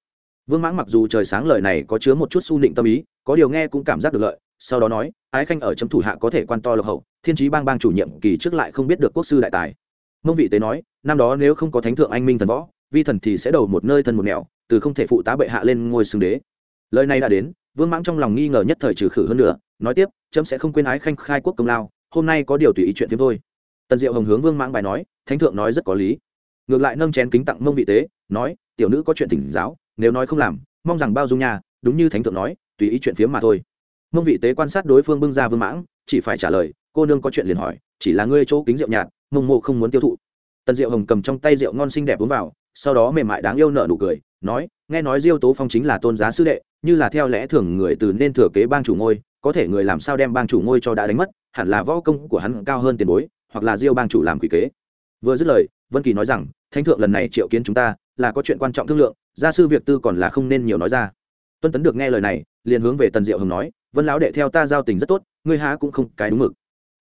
Vương mãng mặc dù trời sáng lời này có chứa một chút su nịnh tâm ý, có điều nghe cũng cảm giác được lợi, sau đó nói, ái khanh ở chấm thủ hạ có thể quan to lộc hậu, thiên trí bang bang chủ nhiệm kỳ trước lại không biết được quốc sư đại tài. Mông vị tế nói, năm đó nếu không có thánh thượng anh minh thần võ, vi thần thì sẽ đầu một nơi thân một nẻo, từ không thể phụ tá bệ hạ lên ngôi xưng đế. Lời này đã đến, vương mãng trong lòng nghi ngờ nhất thời trừ khử hơn nữa nói tiếp trẫm sẽ không quên ái khanh khai quốc công lao, hôm nay có điều tùy ý chuyện phim thôi. Tần diệu hồng hướng vương mãng bài nói, thánh thượng nói rất có lý. Ngược lại nâng chén kính tặng mông vị tế, nói, tiểu nữ có chuyện thỉnh giáo, nếu nói không làm, mong rằng bao dung nhà, đúng như thánh thượng nói, tùy ý chuyện phiếm mà thôi. Mông vị tế quan sát đối phương bưng ra vương mãng, chỉ phải trả lời, cô nương có chuyện liền hỏi, chỉ là ngươi chỗ kính rượu nhạt, mông mộ không muốn tiêu thụ. Tần diệu hồng cầm trong tay rượu ngon xinh đẹp uống vào, sau đó mềm mại đáng yêu nợ nụ cười, nói, nghe nói diêu tố phong chính là tôn giá sư đệ, như là theo lẽ thường người từ nên thừa kế bang chủ ngôi có thể người làm sao đem bang chủ ngôi cho đã đánh mất, hẳn là võ công của hắn cao hơn tiền bối, hoặc là diêu bang chủ làm quỷ kế. Vừa dứt lời, vân kỳ nói rằng, thánh thượng lần này triệu kiến chúng ta, là có chuyện quan trọng thương lượng, gia sư việc tư còn là không nên nhiều nói ra. Tuân tấn được nghe lời này, liền hướng về tần diệu hồng nói, vân lão đệ theo ta giao tình rất tốt, ngươi há cũng không cái đúng mực.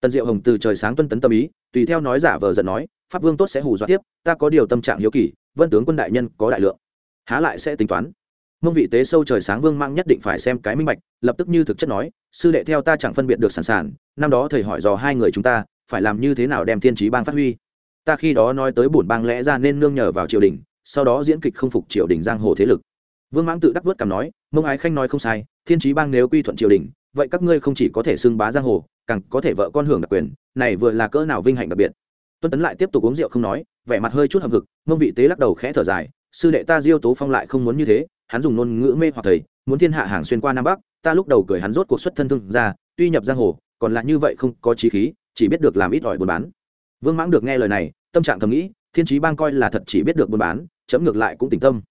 Tần diệu hồng từ trời sáng tuân tấn tâm ý, tùy theo nói giả vờ giận nói, pháp vương tốt sẽ hù dọa tiếp, ta có điều tâm trạng hiếu kỳ, vân tướng quân đại nhân có đại lượng, há lại sẽ tính toán mông vị tế sâu trời sáng vương mang nhất định phải xem cái minh bạch, lập tức như thực chất nói, sư đệ theo ta chẳng phân biệt được sản sản năm đó thầy hỏi dò hai người chúng ta, phải làm như thế nào đem thiên trí bang phát huy. Ta khi đó nói tới bổn bang lẽ ra nên nương nhờ vào triều đình, sau đó diễn kịch không phục triều đình giang hồ thế lực. Vương mãng tự đắc vớt cảm nói, mông ái khanh nói không sai, thiên trí bang nếu quy thuận triều đình, vậy các ngươi không chỉ có thể xưng bá giang hồ, càng có thể vợ con hưởng đặc quyền, này vừa là cỡ nào vinh hạnh đặc biệt. Tuân tấn lại tiếp tục uống rượu không nói, vẻ mặt hơi chút hậm hực, mông vị tế lắc đầu khẽ thở dài, sư đệ ta diêu tố phong lại không muốn như thế hắn dùng ngôn ngữ mê hoặc thầy, muốn thiên hạ hàng xuyên qua nam bắc, ta lúc đầu cười hắn rốt cuộc xuất thân thương ra tuy nhập giang hồ, còn lại như vậy không có trí khí, chỉ biết được làm ít ỏi buôn bán. Vương mãng được nghe lời này, tâm trạng thầm nghĩ, thiên trí bang coi là thật chỉ biết được buôn bán, chấm ngược lại cũng tỉnh tâm.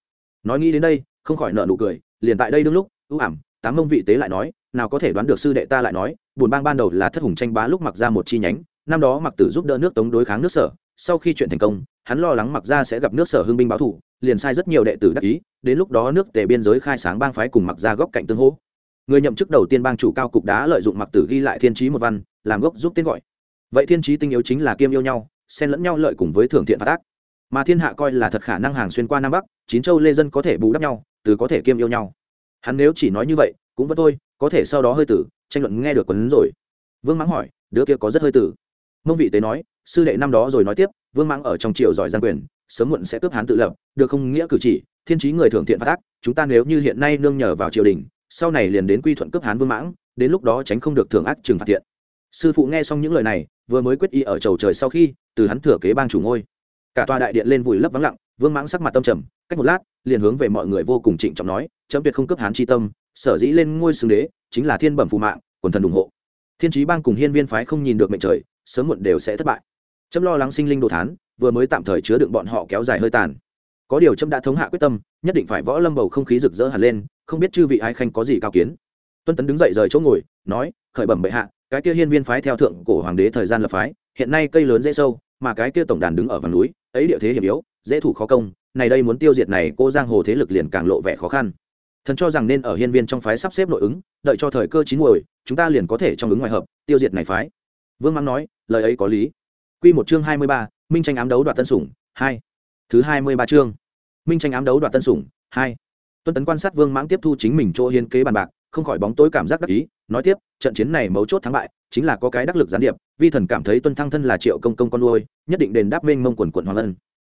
Nói nghĩ đến đây, không khỏi nợ nụ cười, liền tại đây đương lúc, ưu ảm, tám mông vị tế lại nói, nào có thể đoán được sư đệ ta lại nói, buồn bang ban đầu là thất hùng tranh bá lúc mặc ra một chi nhánh, năm đó mặc tử giúp đỡ nước tống đối kháng nước sở, sau khi chuyện thành công hắn lo lắng mặc Gia sẽ gặp nước sở hưng binh báo thủ, liền sai rất nhiều đệ tử đắc ý, đến lúc đó nước tề biên giới khai sáng bang phái cùng mặc Gia góc cạnh tương hỗ. Người nhậm chức đầu tiên bang chủ cao cục đá lợi dụng mặc tử ghi lại thiên trí một văn, làm gốc giúp tên gọi. Vậy thiên trí tinh yếu chính là kiêm yêu nhau, xen lẫn nhau lợi cùng với thưởng thiện phát ác. Mà thiên hạ coi là thật khả năng hàng xuyên qua nam bắc, chín châu lê dân có thể bù đắp nhau, từ có thể kiêm yêu nhau. Hắn nếu chỉ nói như vậy, cũng vẫn thôi, có thể sau đó hơi tử, tranh luận nghe được quấn rồi vương mãng hỏi, đứa kia có rất hơi tử? Mông vị tế nói sư đệ năm đó rồi nói tiếp, vương mãng ở trong triều giỏi giang quyền, sớm muộn sẽ cướp hán tự lập, được không nghĩa cử chỉ, thiên trí người thường thiện phát ác, chúng ta nếu như hiện nay nương nhờ vào triều đình, sau này liền đến quy thuận cướp hán vương mãng, đến lúc đó tránh không được thường ác trừng phạt thiện. Sư phụ nghe xong những lời này, vừa mới quyết y ở chầu trời sau khi, từ hắn thừa kế bang chủ ngôi. Cả tòa đại điện lên vùi lấp vắng lặng, vương mãng sắc mặt tâm trầm, cách một lát, liền hướng về mọi người vô cùng trịnh trọng nói, chấm tuyệt không cướp hán chi tâm, sở dĩ lên ngôi xương đế, chính là thiên bẩm phù mạng, quần thần ủng hộ. Thiên trí bang cùng hiên viên phái không nhìn được mệnh trời, sớm muộn đều sẽ thất bại chấm lo lắng sinh linh đồ thán, vừa mới tạm thời chứa đựng bọn họ kéo dài hơi tàn. Có điều chấm đã thống hạ quyết tâm, nhất định phải võ lâm bầu không khí rực rỡ hẳn lên, không biết chư vị ái khanh có gì cao kiến. Tuân tấn đứng dậy rời chỗ ngồi, nói, khởi bẩm bệ hạ, cái kia hiên viên phái theo thượng cổ hoàng đế thời gian lập phái, hiện nay cây lớn dễ sâu, mà cái kia tổng đàn đứng ở vàng núi, ấy địa thế hiểm yếu, dễ thủ khó công, này đây muốn tiêu diệt này cô giang hồ thế lực liền càng lộ vẻ khó khăn. Thần cho rằng nên ở hiên viên trong phái sắp xếp nội ứng, đợi cho thời cơ chín muồi, chúng ta liền có thể trong ứng ngoài hợp, tiêu diệt này phái. Vương mắng nói, lời ấy có lý quy một chương hai mươi ba, minh tranh ám đấu đoạt tân sủng hai. Thứ hai mươi ba chương. Minh tranh ám đấu đoạt tân sủng hai. Tuân tấn quan sát vương mãng tiếp thu chính mình chỗ hiến kế bàn bạc không khỏi bóng tối cảm giác đắc ý nói tiếp trận chiến này mấu chốt thắng bại chính là có cái đắc lực gián điệp vi thần cảm thấy tuân thăng thân là triệu công công con nuôi nhất định đền đáp mênh mông quần quần hoàng ân.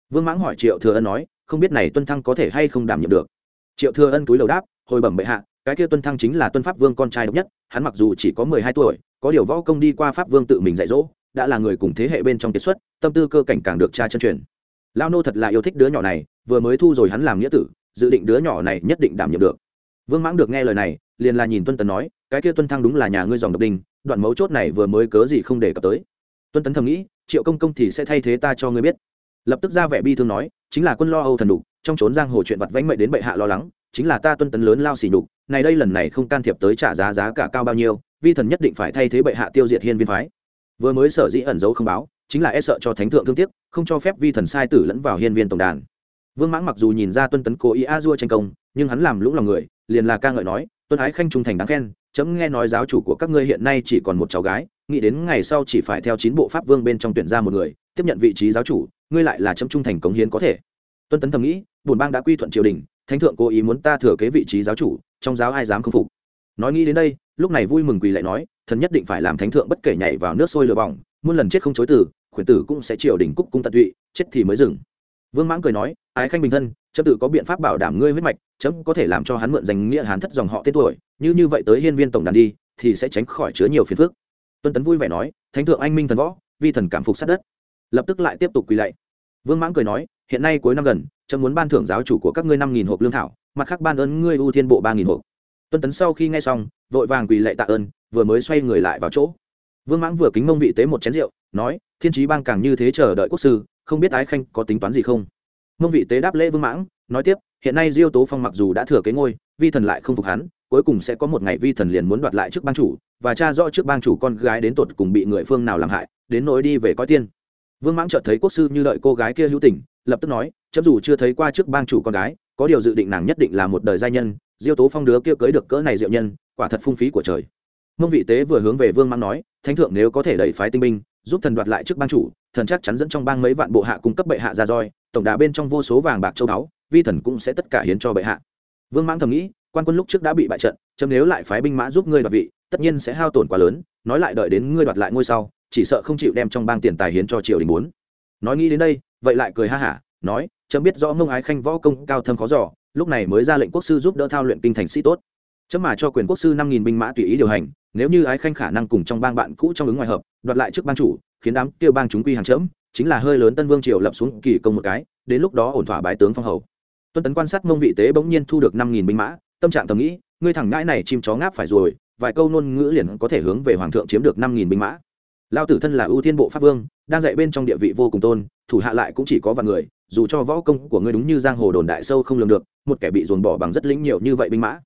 Vương mãng hỏi triệu thừa ân nói không biết này tuân thăng có thể hay không đảm nhiệm được. Triệu thừa ân túi đầu đáp hồi bẩm bệ hạ cái kia tuân thăng chính là tuân pháp vương con trai độc nhất hắn mặc dù chỉ có mười hai tuổi có điều võ công đi qua pháp vương tự mình dạy dỗ đã là người cùng thế hệ bên trong kiệt xuất, tâm tư cơ cảnh càng được cha chân truyền. Lao nô thật là yêu thích đứa nhỏ này, vừa mới thu rồi hắn làm nghĩa tử, dự định đứa nhỏ này nhất định đảm nhiệm được. Vương mãng được nghe lời này, liền là nhìn tuân tần nói, cái kia tuân thăng đúng là nhà ngươi dòng độc đinh, đoạn mấu chốt này vừa mới cớ gì không để cập tới? Tuân tấn thầm nghĩ, triệu công công thì sẽ thay thế ta cho ngươi biết. Lập tức ra vẻ bi thương nói, chính là quân lo âu thần đục, trong trốn giang hồ chuyện vặt vãnh mệnh đến bệ hạ lo lắng, chính là ta tuân tấn lớn lao xỉ nhục, này đây lần này không can thiệp tới trả giá giá cả cao bao nhiêu, vi thần nhất định phải thay thế bệ hạ tiêu diệt hiên viên phái vừa mới sở dĩ ẩn giấu không báo, chính là e sợ cho thánh thượng thương tiếc, không cho phép vi thần sai tử lẫn vào hiên viên tổng đàn. Vương mãng mặc dù nhìn ra tuân tấn cố ý a dua tranh công, nhưng hắn làm lũng lòng người, liền là ca ngợi nói, tuân ái khanh trung thành đáng khen, chấm nghe nói giáo chủ của các ngươi hiện nay chỉ còn một cháu gái, nghĩ đến ngày sau chỉ phải theo chín bộ pháp vương bên trong tuyển ra một người, tiếp nhận vị trí giáo chủ, ngươi lại là chấm trung thành cống hiến có thể. Tuân tấn thầm nghĩ bùn bang đã quy thuận triều đình, thánh thượng cố ý muốn ta thừa kế vị trí giáo chủ, trong giáo ai dám không phục. Nói nghĩ đến đây, lúc này vui mừng quỳ lại nói thần nhất định phải làm thánh thượng bất kể nhảy vào nước sôi lửa bỏng, muôn lần chết không chối từ, khuyển tử cũng sẽ triều đình cúc cung tận tụy, chết thì mới dừng. Vương mãng cười nói, ái khanh bình thân, chấm tự có biện pháp bảo đảm ngươi huyết mạch, chấm có thể làm cho hắn mượn danh nghĩa hán thất dòng họ tên tuổi, như như vậy tới hiên viên tổng đàn đi, thì sẽ tránh khỏi chứa nhiều phiền phức. Tuân tấn vui vẻ nói, thánh thượng anh minh thần võ, vi thần cảm phục sát đất. Lập tức lại tiếp tục quỳ lạy. Vương mãng cười nói, hiện nay cuối năm gần, chấm muốn ban thưởng giáo chủ của các ngươi năm nghìn hộp lương thảo, mặt khác ban ơn ngươi ưu thiên bộ ba nghìn hộp tuân tấn sau khi nghe xong, vội vàng quỳ lạy tạ ơn, vừa mới xoay người lại vào chỗ. Vương mãng vừa kính mông vị tế một chén rượu, nói, thiên trí bang càng như thế chờ đợi quốc sư, không biết ái khanh có tính toán gì không? Mông vị tế đáp lễ vương mãng, nói tiếp, hiện nay diêu tố phong mặc dù đã thừa kế ngôi, vi thần lại không phục hắn, cuối cùng sẽ có một ngày vi thần liền muốn đoạt lại trước bang chủ, và cha rõ trước bang chủ con gái đến tột cùng bị người phương nào làm hại, đến nỗi đi về coi tiên. Vương mãng chợt thấy quốc sư như đợi cô gái kia hữu tình, lập tức nói, chấm dù chưa thấy qua trước bang chủ con gái, có điều dự định nàng nhất định là một đời gia nhân diêu tố phong đứa kia cưới được cỡ này diệu nhân, quả thật phung phí của trời. Mông vị tế vừa hướng về vương mãng nói, thánh thượng nếu có thể đẩy phái tinh binh, giúp thần đoạt lại trước bang chủ, thần chắc chắn dẫn trong bang mấy vạn bộ hạ cung cấp bệ hạ ra roi, tổng đà bên trong vô số vàng bạc châu báu, vi thần cũng sẽ tất cả hiến cho bệ hạ. Vương mãng thầm nghĩ, quan quân lúc trước đã bị bại trận, chấm nếu lại phái binh mã giúp ngươi đoạt vị, tất nhiên sẽ hao tổn quá lớn, nói lại đợi đến ngươi đoạt lại ngôi sau, chỉ sợ không chịu đem trong bang tiền tài hiến cho triều đình muốn. Nói nghĩ đến đây, vậy lại cười ha hả, nói, chấm biết rõ mông ái khanh võ công cao thâm khó giỏ lúc này mới ra lệnh quốc sư giúp đỡ thao luyện kinh thành sĩ tốt. Chấm mà cho quyền quốc sư năm nghìn binh mã tùy ý điều hành, nếu như ái khanh khả năng cùng trong bang bạn cũ trong ứng ngoài hợp, đoạt lại trước bang chủ, khiến đám kêu bang chúng quy hàng chấm, chính là hơi lớn tân vương triều lập xuống kỳ công một cái, đến lúc đó ổn thỏa bái tướng phong hầu. Tuân tấn quan sát mông vị tế bỗng nhiên thu được năm nghìn binh mã, tâm trạng thầm nghĩ, ngươi thẳng ngãi này chim chó ngáp phải rồi, vài câu ngôn ngữ liền có thể hướng về hoàng thượng chiếm được năm nghìn binh mã. Lao tử thân là ưu tiên bộ pháp vương, đang dạy bên trong địa vị vô cùng tôn, thủ hạ lại cũng chỉ có vài người dù cho võ công của ngươi đúng như giang hồ đồn đại sâu không lường được, một kẻ bị dồn bỏ bằng rất lĩnh nhiều như vậy binh mã.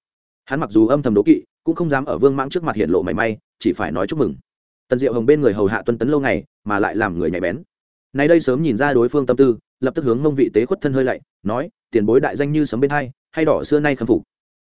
Hắn mặc dù âm thầm đố kỵ, cũng không dám ở vương mãng trước mặt hiện lộ mảy may, chỉ phải nói chúc mừng. Tần diệu hồng bên người hầu hạ tuân tấn lâu ngày, mà lại làm người nhạy bén. Nay đây sớm nhìn ra đối phương tâm tư, lập tức hướng mông vị tế khuất thân hơi lạy, nói, tiền bối đại danh như sấm bên hai, hay đỏ xưa nay khâm phục.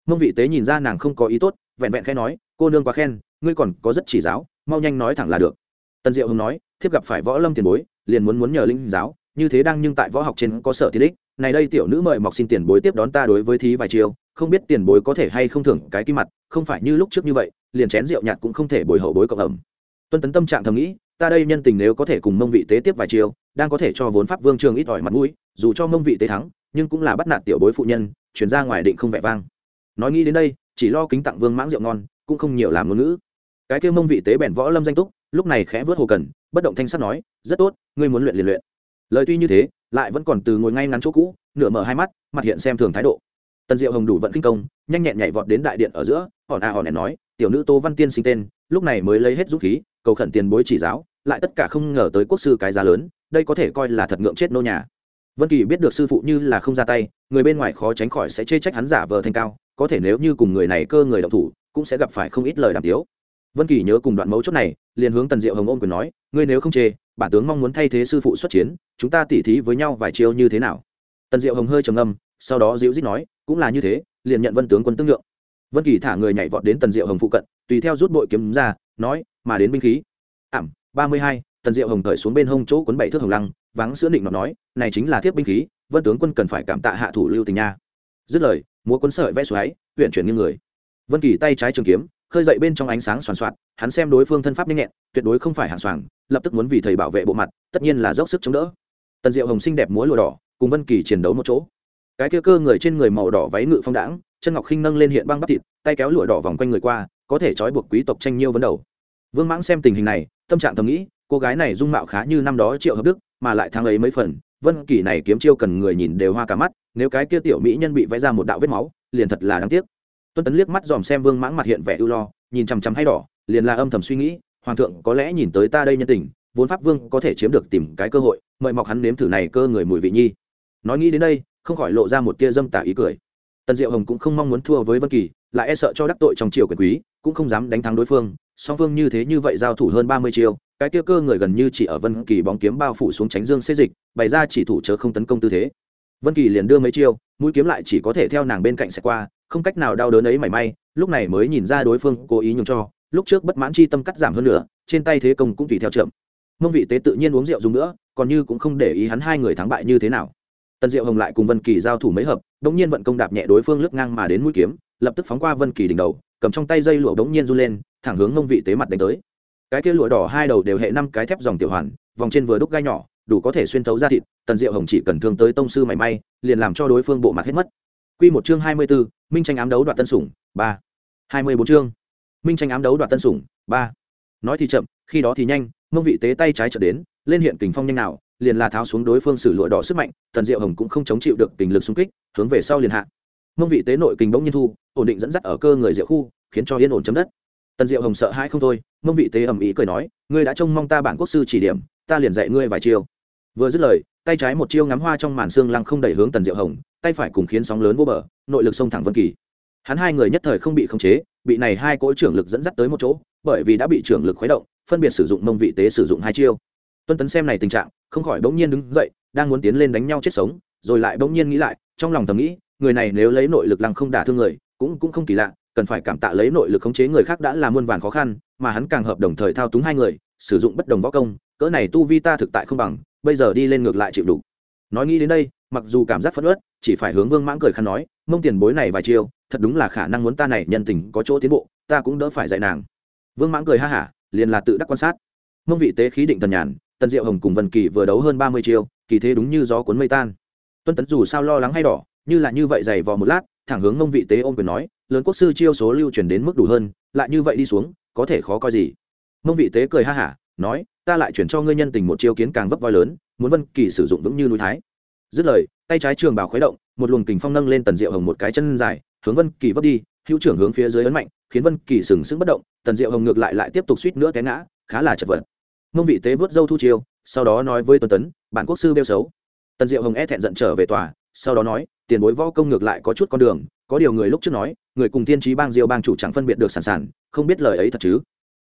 Mông vị tế nhìn ra nàng không có ý tốt, vẹn vẹn khẽ nói, cô nương quá khen, ngươi còn có rất chỉ giáo, mau nhanh nói thẳng là được. Tần diệu hồng nói, thiếp gặp phải võ lâm tiền bối, liền muốn muốn nhờ linh giáo như thế đang nhưng tại võ học trên có sở tiện ích. Này đây tiểu nữ mời mọc xin tiền bối tiếp đón ta đối với thí vài chiều không biết tiền bối có thể hay không thưởng cái kim mặt, không phải như lúc trước như vậy, liền chén rượu nhạt cũng không thể bồi hậu bối cộng ẩm. Tuân tấn tâm trạng thầm nghĩ, ta đây nhân tình nếu có thể cùng mông vị tế tiếp vài chiều đang có thể cho vốn pháp vương trường ít ỏi mặt mũi, dù cho mông vị tế thắng, nhưng cũng là bắt nạt tiểu bối phụ nhân, chuyển ra ngoài định không vẻ vang. Nói nghĩ đến đây, chỉ lo kính tặng vương mãng rượu ngon, cũng không nhiều làm ngôn ngữ. Cái kêu mông vị tế bèn võ lâm danh túc, lúc này khẽ vớt hồ cần, bất động thanh sắt nói, rất tốt, ngươi muốn luyện liền luyện lời tuy như thế, lại vẫn còn từ ngồi ngay ngắn chỗ cũ, nửa mở hai mắt, mặt hiện xem thường thái độ. Tần diệu hồng đủ vận kinh công, nhanh nhẹn nhảy vọt đến đại điện ở giữa, hòn a hòn nén nói, tiểu nữ tô văn tiên sinh tên, lúc này mới lấy hết dũng khí, cầu khẩn tiền bối chỉ giáo, lại tất cả không ngờ tới quốc sư cái giá lớn, đây có thể coi là thật ngượng chết nô nhà. Vân kỳ biết được sư phụ như là không ra tay, người bên ngoài khó tránh khỏi sẽ chê trách hắn giả vờ thanh cao, có thể nếu như cùng người này cơ người động thủ, cũng sẽ gặp phải không ít lời đàm tiếu. Vân kỳ nhớ cùng đoạn mấu chốt này, liền hướng tần diệu hồng ôm quyền nói, ngươi nếu không chê bản tướng mong muốn thay thế sư phụ xuất chiến, chúng ta tỉ thí với nhau vài chiêu như thế nào? Tần diệu hồng hơi trầm ngâm, sau đó diễu dít nói, cũng là như thế, liền nhận vân tướng quân tương lượng. Vân kỳ thả người nhảy vọt đến tần diệu hồng phụ cận, tùy theo rút bội kiếm ra, nói, mà đến binh khí. Ảm, ba mươi hai, tần diệu hồng cởi xuống bên hông chỗ cuốn bảy thước hồng lăng, vắng sữa định nó nói, này chính là thiếp binh khí, vân tướng quân cần phải cảm tạ hạ thủ lưu tình nha. Dứt lời, múa quấn sợi vẽ xoáy huyện chuyển như người. Vân kỳ tay trái trường kiếm khơi dậy bên trong ánh sáng soàn soạt, hắn xem đối phương thân pháp nhanh nhẹn, tuyệt đối không phải hàng soàng, lập tức muốn vì thầy bảo vệ bộ mặt, tất nhiên là dốc sức chống đỡ. Tần diệu hồng xinh đẹp múa lụa đỏ, cùng vân kỳ chiến đấu một chỗ. Cái kia cơ người trên người màu đỏ váy ngự phong đãng, chân ngọc khinh nâng lên hiện băng bắp thịt, tay kéo lụa đỏ vòng quanh người qua, có thể trói buộc quý tộc tranh nhiêu vấn đầu. Vương mãng xem tình hình này, tâm trạng thầm nghĩ, cô gái này dung mạo khá như năm đó triệu hợp đức, mà lại thắng ấy mấy phần, vân kỳ này kiếm chiêu cần người nhìn đều hoa cả mắt, nếu cái kia tiểu mỹ nhân bị vẽ ra một đạo vết máu, liền thật là đáng tiếc tuân tấn liếc mắt dòm xem vương mãng mặt hiện vẻ ưu lo, nhìn chằm chằm hay đỏ, liền là âm thầm suy nghĩ, hoàng thượng có lẽ nhìn tới ta đây nhân tình, vốn pháp vương có thể chiếm được tìm cái cơ hội, mời mọc hắn nếm thử này cơ người mùi vị nhi. Nói nghĩ đến đây, không khỏi lộ ra một tia dâm tả ý cười. Tần diệu hồng cũng không mong muốn thua với vân kỳ, lại e sợ cho đắc tội trong triều quyền quý, cũng không dám đánh thắng đối phương, song phương như thế như vậy giao thủ hơn ba mươi chiêu, cái tia cơ người gần như chỉ ở vân kỳ bóng kiếm bao phủ xuống tránh dương xê dịch, bày ra chỉ thủ chớ không tấn công tư thế. Vân kỳ liền đưa mấy chiêu, mũi kiếm lại chỉ có thể theo nàng bên cạnh sẽ qua không cách nào đau đớn ấy mảy may, lúc này mới nhìn ra đối phương cố ý nhường cho, lúc trước bất mãn chi tâm cắt giảm hơn nữa, trên tay thế công cũng tùy theo chậm. Mông vị tế tự nhiên uống rượu dùng nữa, còn như cũng không để ý hắn hai người thắng bại như thế nào. Tần diệu hồng lại cùng vân kỳ giao thủ mấy hợp, đống nhiên vận công đạp nhẹ đối phương lướt ngang mà đến mũi kiếm, lập tức phóng qua vân kỳ đỉnh đầu, cầm trong tay dây lụa đống nhiên run lên, thẳng hướng mông vị tế mặt đánh tới. Cái kia lụa đỏ hai đầu đều hệ năm cái thép dòng tiểu hoàn, vòng trên vừa đúc gai nhỏ, đủ có thể xuyên thấu ra thịt, tần diệu hồng chỉ cần thương tới tông sư mảy may, liền làm cho đối phương bộ mặt hết mất quy một chương hai mươi 24, minh tranh ám đấu đoạt tân sủng ba. hai mươi bốn chương. Minh tranh ám đấu đoạt tân sủng ba. Nói thì chậm khi đó thì nhanh mông vị tế tay trái chợt đến lên hiện kình phong nhanh nào liền là tháo xuống đối phương sử lụa đỏ sức mạnh tần diệu hồng cũng không chống chịu được kình lực xung kích hướng về sau liền hạ. Mông vị tế nội kình bỗng nhiên thu ổn định dẫn dắt ở cơ người diệu khu khiến cho yên ổn chấm đất. Tần diệu hồng sợ hãi không thôi mông vị tế ầm ĩ cười nói ngươi đã trông mong ta bản quốc sư chỉ điểm ta liền dạy ngươi vài chiêu. Vừa dứt lời tay trái một chiêu ngắm hoa trong màn xương lăng không đẩy hướng tần diệu hồng tay phải cùng khiến sóng lớn vô bờ, nội lực sông thẳng vân kỳ. Hắn hai người nhất thời không bị khống chế, bị này hai cỗ trưởng lực dẫn dắt tới một chỗ, bởi vì đã bị trưởng lực khuấy động, phân biệt sử dụng mông vị tế sử dụng hai chiêu. Tuân tấn xem này tình trạng, không khỏi bỗng nhiên đứng dậy, đang muốn tiến lên đánh nhau chết sống, rồi lại bỗng nhiên nghĩ lại, trong lòng thầm nghĩ, người này nếu lấy nội lực lăng không đả thương người, cũng cũng không kỳ lạ, cần phải cảm tạ lấy nội lực khống chế người khác đã là muôn vàn khó khăn, mà hắn càng hợp đồng thời thao túng hai người, sử dụng bất đồng võ công, cỡ này tu vi ta thực tại không bằng, bây giờ đi lên ngược lại chịu đủ. Nói nghĩ đến đây mặc dù cảm giác phẫn uất, chỉ phải hướng vương mãng cười khăn nói mông tiền bối này vài chiêu thật đúng là khả năng muốn ta này nhân tình có chỗ tiến bộ ta cũng đỡ phải dạy nàng. Vương mãng cười ha hả liền là tự đắc quan sát. Mông vị tế khí định tần nhàn tần diệu hồng cùng vân kỳ vừa đấu hơn ba mươi chiêu kỳ thế đúng như gió cuốn mây tan. Tuân tấn dù sao lo lắng hay đỏ như là như vậy dày vò một lát thẳng hướng mông vị tế ôm quyền nói lớn quốc sư chiêu số lưu truyền đến mức đủ hơn lại như vậy đi xuống có thể khó coi gì. Mông vị tế cười ha hả nói ta lại chuyển cho ngươi nhân tình một chiêu kiến càng vấp voi lớn muốn vân kỳ sử dụng vững như núi thái dứt lời, tay trái trường bảo khuấy động, một luồng kình phong nâng lên tần diệu hồng một cái chân dài, hướng vân kỳ vấp đi, hữu trưởng hướng phía dưới ấn mạnh, khiến vân kỳ sừng sững bất động, tần diệu hồng ngược lại lại tiếp tục suýt nữa té ngã, khá là chật vật. Mông vị tế vớt dâu thu chiêu, sau đó nói với tuần tấn, bản quốc sư bêu xấu. Tần diệu hồng e thẹn giận trở về tòa, sau đó nói, tiền bối võ công ngược lại có chút con đường, có điều người lúc trước nói, người cùng tiên trí bang diêu bang chủ chẳng phân biệt được sản sản, không biết lời ấy thật chứ?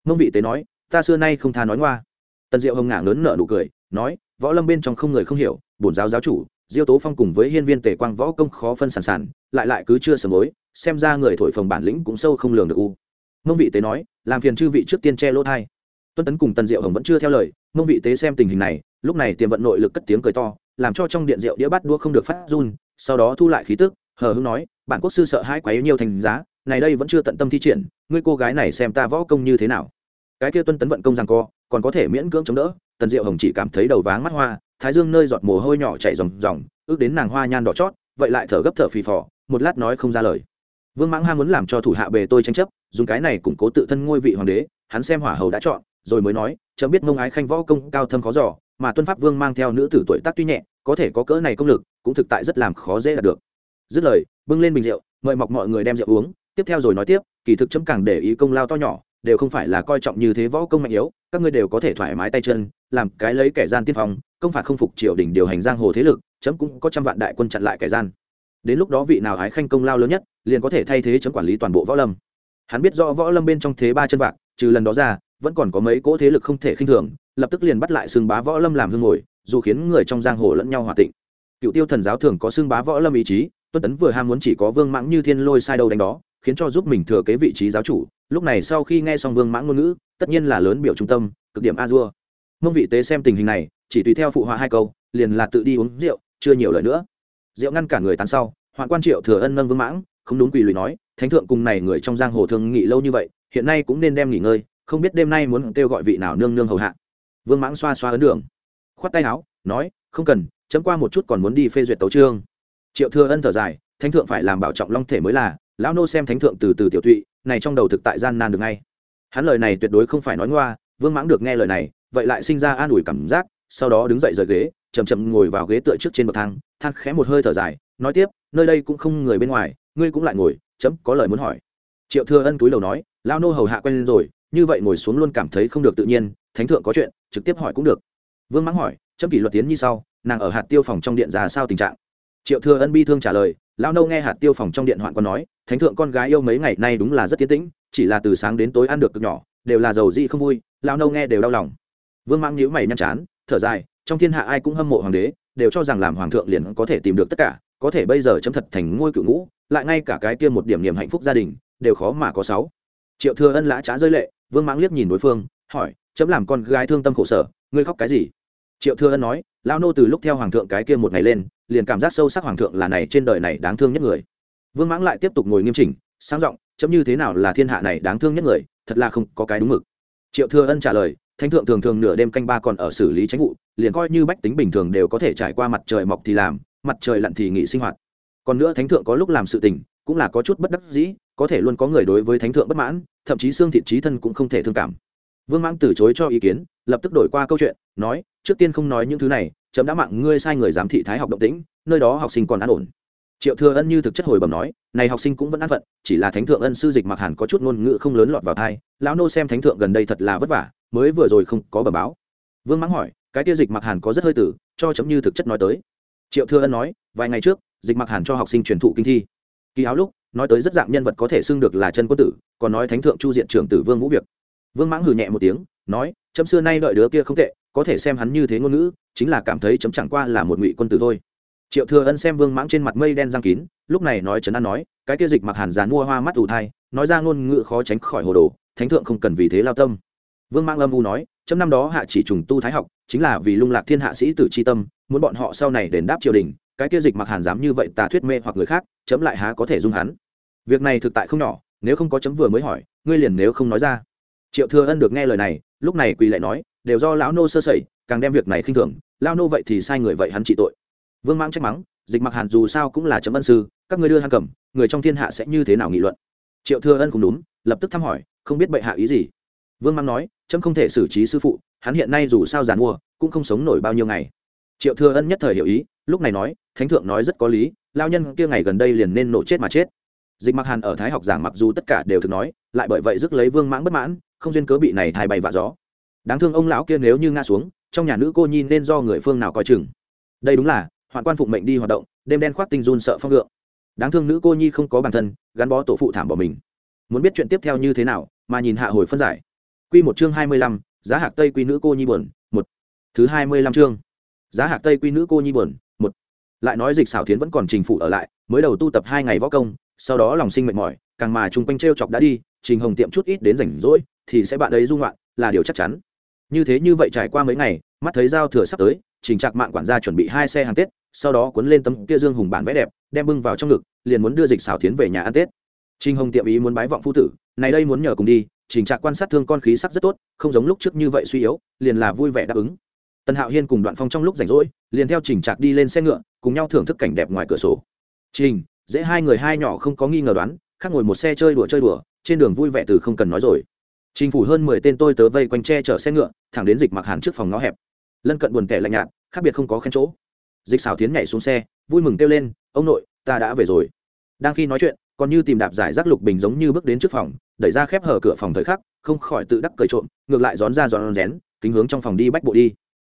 Mông vị tế nói, ta xưa nay không tha nói ngoa. Tần diệu hồng ngả lớn nở nụ cười, nói, võ lâm bên trong không người không hiểu, bổn giáo giáo chủ diêu tố phong cùng với hiên viên tề quang võ công khó phân sản sản lại lại cứ chưa sớm mối xem ra người thổi phồng bản lĩnh cũng sâu không lường được u. Mông vị tế nói, làm phiền chư vị trước tiên che lỗ thai. Tuân tấn cùng tần diệu hồng vẫn chưa theo lời, mông vị tế xem tình hình này, lúc này tiềm vận nội lực cất tiếng cười to, làm cho trong điện rượu đĩa bắt đua không được phát run, sau đó thu lại khí tức, hờ hưng nói, bản quốc sư sợ hai quái nhiều thành giá, này đây vẫn chưa tận tâm thi triển, ngươi cô gái này xem ta võ công như thế nào? Cái kia tuân tấn vận công rằng co, còn có thể miễn cưỡng chống đỡ, tần diệu hồng chỉ cảm thấy đầu váng mắt hoa thái dương nơi giọt mồ hôi nhỏ chảy ròng ròng, ước đến nàng hoa nhan đỏ chót, vậy lại thở gấp thở phì phò, một lát nói không ra lời. Vương mãng ham muốn làm cho thủ hạ bề tôi tranh chấp, dùng cái này củng cố tự thân ngôi vị hoàng đế, hắn xem hỏa hầu đã chọn, rồi mới nói, chấm biết mông ái khanh võ công cao thâm khó giỏ mà tuân pháp vương mang theo nữ tử tuổi tác tuy nhẹ, có thể có cỡ này công lực, cũng thực tại rất làm khó dễ đạt được. Dứt lời, bưng lên bình rượu, mời mọc mọi người đem rượu uống, tiếp theo rồi nói tiếp, kỳ thực chấm càng để ý công lao to nhỏ đều không phải là coi trọng như thế võ công mạnh yếu, các ngươi đều có thể thoải mái tay chân, làm cái lấy kẻ gian tiên phong, công phạt không phục triều đình điều hành giang hồ thế lực, chấm cũng có trăm vạn đại quân chặn lại kẻ gian. Đến lúc đó vị nào ái khanh công lao lớn nhất, liền có thể thay thế chấm quản lý toàn bộ võ lâm. Hắn biết rõ võ lâm bên trong thế ba chân vạc, trừ lần đó ra, vẫn còn có mấy cỗ thế lực không thể khinh thường, lập tức liền bắt lại xương bá võ lâm làm hương ngồi, dù khiến người trong giang hồ lẫn nhau hòa tịnh. Cựu tiêu thần giáo thường có xương bá võ lâm ý chí tuân tấn vừa ham muốn chỉ có vương mãng như thiên lôi sai đâu đánh đó khiến cho giúp mình thừa kế vị trí giáo chủ. Lúc này sau khi nghe xong vương mãng ngôn ngữ, tất nhiên là lớn biểu trung tâm, cực điểm a dua mông vị tế xem tình hình này, chỉ tùy theo phụ họa hai câu, liền là tự đi uống rượu, chưa nhiều lời nữa. Rượu ngăn cả người tán sau, hoạn quan triệu thừa ân nâng vương mãng, không đúng quỳ lùi nói, thánh thượng cùng này người trong giang hồ thường nghỉ lâu như vậy, hiện nay cũng nên đem nghỉ ngơi, không biết đêm nay muốn kêu gọi vị nào nương nương hầu hạ. Vương mãng xoa xoa ấn đường, khoát tay áo, nói, không cần, chấm qua một chút còn muốn đi phê duyệt tấu trương triệu thừa ân thở dài, thánh thượng phải làm bảo trọng long thể mới là lão nô xem thánh thượng từ từ tiểu tụy, này trong đầu thực tại gian nan được ngay. Hắn lời này tuyệt đối không phải nói ngoa, vương mãng được nghe lời này, vậy lại sinh ra an ủi cảm giác, sau đó đứng dậy rời ghế chầm chậm ngồi vào ghế tựa trước trên bậc thang, than khẽ một hơi thở dài, nói tiếp, nơi đây cũng không người bên ngoài, ngươi cũng lại ngồi, chấm có lời muốn hỏi. Triệu thừa ân túi đầu nói lao nô hầu hạ quen lên rồi, như vậy ngồi xuống luôn cảm thấy không được tự nhiên, thánh thượng có chuyện, trực tiếp hỏi cũng được. Vương mãng hỏi, chấm kỷ luật tiến như sau, nàng ở hạt tiêu phòng trong điện ra sao tình trạng? Triệu thừa ân bi thương trả lời lao nâu nghe hạt tiêu phòng trong điện hoạn còn nói, thánh thượng con gái yêu mấy ngày nay đúng là rất tiến tĩnh, chỉ là từ sáng đến tối ăn được cực nhỏ, đều là giàu dị không vui lao nâu nghe đều đau lòng. Vương mãng nhíu mày nhăn chán, thở dài, trong thiên hạ ai cũng hâm mộ hoàng đế, đều cho rằng làm hoàng thượng liền có thể tìm được tất cả, có thể bây giờ chấm thật thành ngôi cựu ngũ, lại ngay cả cái kia một điểm niềm hạnh phúc gia đình, đều khó mà có sáu. Triệu thừa ân lã trá rơi lệ, vương mãng liếc nhìn đối phương, hỏi, chấm làm con gái thương tâm khổ sở, ngươi khóc cái gì? Triệu thừa ân nói lao nô từ lúc theo hoàng thượng cái kia một ngày lên liền cảm giác sâu sắc hoàng thượng là này trên đời này đáng thương nhất người. Vương mãng lại tiếp tục ngồi nghiêm chỉnh, sáng giọng, chấm như thế nào là thiên hạ này đáng thương nhất người, thật là không có cái đúng mực. Triệu thừa ân trả lời, thánh thượng thường thường nửa đêm canh ba còn ở xử lý tránh vụ, liền coi như bách tính bình thường đều có thể trải qua mặt trời mọc thì làm, mặt trời lặn thì nghỉ sinh hoạt. Còn nữa thánh thượng có lúc làm sự tình, cũng là có chút bất đắc dĩ, có thể luôn có người đối với thánh thượng bất mãn, thậm chí xương thịt trí thân cũng không thể thương cảm. Vương mãng từ chối cho ý kiến, lập tức đổi qua câu chuyện, nói, trước tiên không nói những thứ này chấm đã mạng ngươi sai người giám thị thái học động tĩnh, nơi đó học sinh còn an ổn. Triệu thừa ân như thực chất hồi bẩm nói, này học sinh cũng vẫn an phận, chỉ là thánh thượng ân sư dịch mặc hẳn có chút ngôn ngữ không lớn lọt vào thai lão nô xem thánh thượng gần đây thật là vất vả, mới vừa rồi không có bẩm báo. Vương mãng hỏi, cái tiêu dịch mặc hẳn có rất hơi tử, cho chấm như thực chất nói tới. Triệu thừa ân nói, vài ngày trước, dịch mặc hẳn cho học sinh truyền thụ kinh thi. Kỳ áo lúc, nói tới rất dạng nhân vật có thể xưng được là chân quân tử, còn nói thánh thượng chu diện trưởng tử vương vũ việc. Vương mãng hừ nhẹ một tiếng, nói, chấm xưa nay đợi đứa kia không tệ có thể xem hắn như thế ngôn ngữ, chính là cảm thấy chấm chẳng qua là một ngụy quân tử thôi. Triệu thừa ân xem vương mãng trên mặt mây đen răng kín, lúc này nói trấn an nói, cái kia dịch mặc hàn dàn mua hoa mắt ủ thai, nói ra ngôn ngữ khó tránh khỏi hồ đồ, thánh thượng không cần vì thế lao tâm. Vương mãng âm u nói, chấm năm đó hạ chỉ trùng tu thái học, chính là vì lung lạc thiên hạ sĩ tử c tâm, muốn bọn họ sau này đền đáp triều đình, cái kia dịch mặc hàn dám như vậy tà thuyết mê hoặc người khác, chấm lại há có thể dung hắn. Việc này thực tại không nhỏ, nếu không có chấm vừa mới hỏi, ngươi liền nếu không nói ra. Triệu thừa ân được nghe lời này, lúc này quỳ lại nói đều do lão nô sơ sẩy, càng đem việc này khinh thường. Lao nô vậy thì sai người vậy hắn trị tội. Vương mãng trách mắng, dịch mặc hàn dù sao cũng là chấm ân sư, các ngươi đưa hắn cầm, người trong thiên hạ sẽ như thế nào nghị luận? Triệu thừa ân cũng đúng, lập tức thăm hỏi, không biết bệ hạ ý gì. Vương mãng nói, chấm không thể xử trí sư phụ, hắn hiện nay dù sao giàn mua, cũng không sống nổi bao nhiêu ngày. Triệu thừa ân nhất thời hiểu ý, lúc này nói, thánh thượng nói rất có lý lao nhân kia ngày gần đây liền nên nổ chết mà chết. Dịch mặc hàn ở thái học giảng mặc dù tất cả đều thực nói, lại bởi vậy rước lấy vương mãng bất mãn, không duyên cớ bị này thay bay vạ gió đáng thương ông lão kia nếu như ngã xuống, trong nhà nữ cô nhi nên do người phương nào coi chừng. Đây đúng là, hoạn quan phụng mệnh đi hoạt động, đêm đen khoác tinh run sợ phong ngượng đáng thương nữ cô nhi không có bản thân, gắn bó tổ phụ thảm bỏ mình. Muốn biết chuyện tiếp theo như thế nào, mà nhìn hạ hồi phân giải. Quy một chương hai mươi lăm, giá hạc tây quy nữ cô nhi buồn, một. Thứ hai mươi lăm chương. Giá hạc tây quy nữ cô nhi buồn, một. Lại nói dịch xảo thiến vẫn còn trình phụ ở lại, mới đầu tu tập hai ngày võ công, sau đó lòng sinh mệt mỏi, càng mà chung quanh t chọc đã đi, trình hồng tiệm chút ít đến rảnh rỗi, thì sẽ bạn ấy dung loạn là điều chắc chắn như thế như vậy trải qua mấy ngày, mắt thấy giao thừa sắp tới, trình trạc mạng quản gia chuẩn bị hai xe hàng tết, sau đó cuốn lên tấm kia dương hùng bản vẽ đẹp, đem bưng vào trong ngực, liền muốn đưa dịch xảo tiến về nhà ăn tết. Trình hồng tiệm ý muốn bái vọng phu tử, này đây muốn nhờ cùng đi, trình trạc quan sát thương con khí sắc rất tốt, không giống lúc trước như vậy suy yếu, liền là vui vẻ đáp ứng. Tần hạo hiên cùng đoạn phong trong lúc rảnh rỗi, liền theo trình trạc đi lên xe ngựa, cùng nhau thưởng thức cảnh đẹp ngoài cửa sổ. Trình, dễ hai người hai nhỏ không có nghi ngờ đoán, khác ngồi một xe chơi đùa chơi đùa, trên đường vui vẻ từ không cần nói rồi trình phủ hơn mười tên tôi tớ vây quanh tre chở xe ngựa, thẳng đến dịch mặc hàn trước phòng ngõ hẹp. Lân cận buồn kẻ lạnh nhạt, khác biệt không có khen chỗ. Dịch xảo tiến nhảy xuống xe, vui mừng kêu lên, ông nội, ta đã về rồi. Đang khi nói chuyện, còn như tìm đạp giải rác lục bình giống như bước đến trước phòng, đẩy ra khép hở cửa phòng thời khắc, không khỏi tự đắc cười trộm, ngược lại rón ra gión rén, kính hướng trong phòng đi bách bộ đi.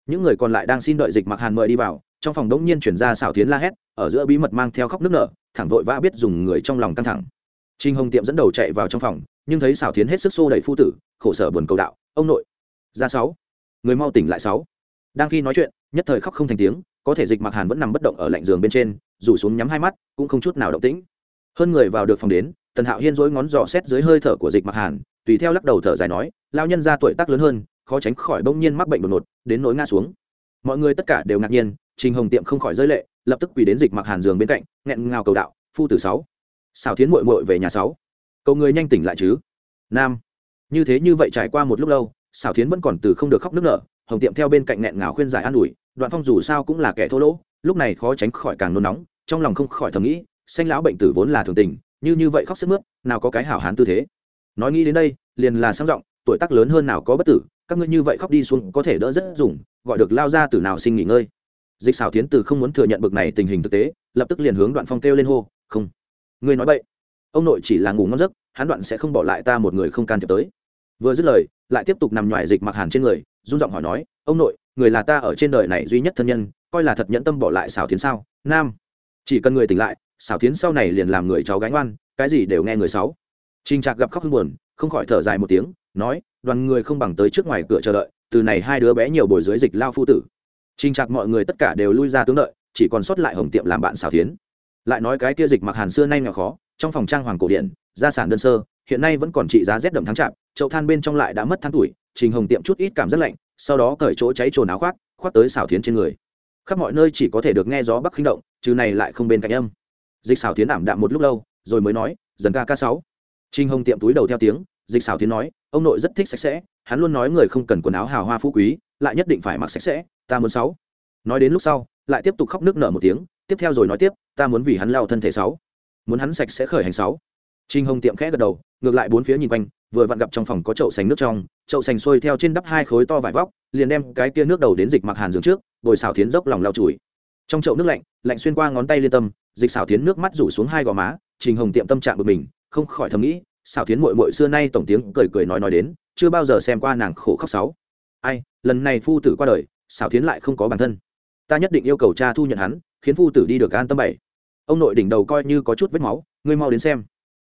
Những người còn lại đang xin đợi dịch mặc hàn mời đi vào, trong phòng đống nhiên chuyển ra xảo tiến la hét, ở giữa bí mật mang theo khóc nước nở, thẳng vội vã biết dùng người trong lòng căng thẳng. Trinh hồng tiệm dẫn đầu chạy vào trong phòng nhưng thấy xảo thiến hết sức xô đẩy phu tử, khổ sở buồn cầu đạo, ông nội, ra sáu, người mau tỉnh lại sáu. Đang khi nói chuyện, nhất thời khóc không thành tiếng, có thể dịch mặc hàn vẫn nằm bất động ở lạnh giường bên trên, rủ xuống nhắm hai mắt, cũng không chút nào động tĩnh. Hơn người vào được phòng đến, tần hạo hiên dối ngón dò xét dưới hơi thở của dịch mặc hàn, tùy theo lắc đầu thở dài nói lao nhân ra tuổi tác lớn hơn, khó tránh khỏi bỗng nhiên mắc bệnh đột ngột, đến nỗi ngã xuống. Mọi người tất cả đều ngạc nhiên, trình hồng tiệm không khỏi rơi lệ, lập tức quỳ đến dịch mặc hàn giường bên cạnh, nghẹn ngào cầu đạo, phu tử sáu xào thiến mội mội về nhà sáu cầu người nhanh tỉnh lại chứ? Nam. Như thế như vậy trải qua một lúc lâu xào thiến vẫn còn từ không được khóc nước nở, hồng tiệm theo bên cạnh nghẹn ngào khuyên giải an ủi, đoạn phong dù sao cũng là kẻ thô lỗ, lúc này khó tránh khỏi càng nôn nóng, trong lòng không khỏi thầm nghĩ, xanh lão bệnh tử vốn là thường tình, như như vậy khóc sức mướt, nào có cái hảo hán tư thế. Nói nghĩ đến đây, liền là sang giọng, tuổi tác lớn hơn nào có bất tử, các ngươi như vậy khóc đi xuống có thể đỡ rất dùng, gọi được lao ra từ nào sinh nghỉ ngơi. Dịch xảo tiến từ không muốn thừa nhận bực này tình hình thực tế, lập tức liền hướng đoạn phong kêu lên hô, không. Ngươi nói vậy ông nội chỉ là ngủ ngon giấc, hắn đoạn sẽ không bỏ lại ta một người không can thiệp tới. Vừa dứt lời, lại tiếp tục nằm ngoài dịch mặc hàn trên người, run giọng hỏi nói, ông nội, người là ta ở trên đời này duy nhất thân nhân, coi là thật nhẫn tâm bỏ lại xảo tiến sao? Nam, chỉ cần người tỉnh lại, xảo tiến sau này liền làm người cháu gánh oan cái gì đều nghe người sáu Trình trạc gặp khóc hưng buồn, không khỏi thở dài một tiếng, nói, đoàn người không bằng tới trước ngoài cửa chờ đợi, từ này hai đứa bé nhiều bồi dưới dịch lao phu tử. Trình trạc mọi người tất cả đều lui ra tướng đợi, chỉ còn sót lại hồng tiệm làm bạn xảo tiến. Lại nói cái kia dịch mặc hàn xưa nay nghèo khó trong phòng trang hoàng cổ điển, gia sản đơn sơ, hiện nay vẫn còn trị giá rét đậm tháng chạp chậu than bên trong lại đã mất tháng tuổi, trình hồng tiệm chút ít cảm rất lạnh, sau đó cởi chỗ cháy trồn áo khoác khoác tới xảo tiến trên người. Khắp mọi nơi chỉ có thể được nghe gió bắc khinh động, chứ này lại không bên cạnh âm. Dịch xảo tiến ảm đạm một lúc lâu, rồi mới nói, dần ca ca sáu. Trình hồng tiệm túi đầu theo tiếng, dịch xảo tiến nói, ông nội rất thích sạch sẽ, hắn luôn nói người không cần quần áo hào hoa phú quý, lại nhất định phải mặc sạch sẽ, ta muốn sáu. Nói đến lúc sau, lại tiếp tục khóc nước nở một tiếng, tiếp theo rồi nói tiếp, ta muốn vì hắn lao thân thể sáu muốn hắn sạch sẽ khởi hành sáu. Trinh hồng tiệm khẽ gật đầu, ngược lại bốn phía nhìn quanh, vừa vặn gặp trong phòng có chậu sành nước trong, chậu sành sôi theo trên đắp hai khối to vải vóc, liền đem cái kia nước đầu đến dịch mặc hàn giường trước, bồi xào thiến dốc lòng lao chùi. Trong chậu nước lạnh lạnh xuyên qua ngón tay liên tâm, dịch xào thiến nước mắt rủ xuống hai gò má, trình hồng tiệm tâm trạng bực mình, không khỏi thầm nghĩ, xào thiến mội mội xưa nay tổng tiếng cười cười nói nói đến, chưa bao giờ xem qua nàng khổ khóc sáu. Ai, lần này phu tử qua đời, xào thiến lại không có bản thân. Ta nhất định yêu cầu cha thu nhận hắn, khiến phu tử đi được an tâm bảy ông nội đỉnh đầu coi như có chút vết máu, ngươi mau đến xem.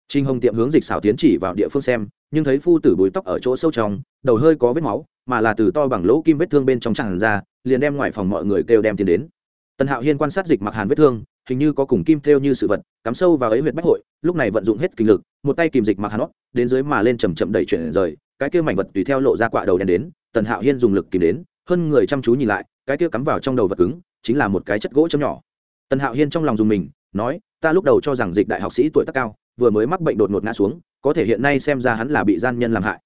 Trinh hồng tiệm hướng dịch xảo tiến chỉ vào địa phương xem, nhưng thấy phu tử bùi tóc ở chỗ sâu trong, đầu hơi có vết máu, mà là từ to bằng lỗ kim vết thương bên trong tràn ra, liền đem ngoài phòng mọi người kêu đem tiền đến. Tần hạo hiên quan sát dịch mặc hàn vết thương, hình như có cùng kim thêu như sự vật, cắm sâu vào ấy huyệt bách hội, lúc này vận dụng hết kinh lực, một tay kìm dịch mặc hàn óc, đến dưới mà lên chầm chậm đẩy chuyển rời, cái kia mảnh vật tùy theo lộ ra quạ đầu đen đến, tần hạo hiên dùng lực kìm đến, hơn người chăm chú nhìn lại, cái kia cắm vào trong đầu vật cứng, chính là một cái chất gỗ chấm nhỏ. Tần hạo hiên trong lòng dùng mình nói, ta lúc đầu cho rằng dịch đại học sĩ tuổi tác cao, vừa mới mắc bệnh đột ngột ngã xuống, có thể hiện nay xem ra hắn là bị gian nhân làm hại.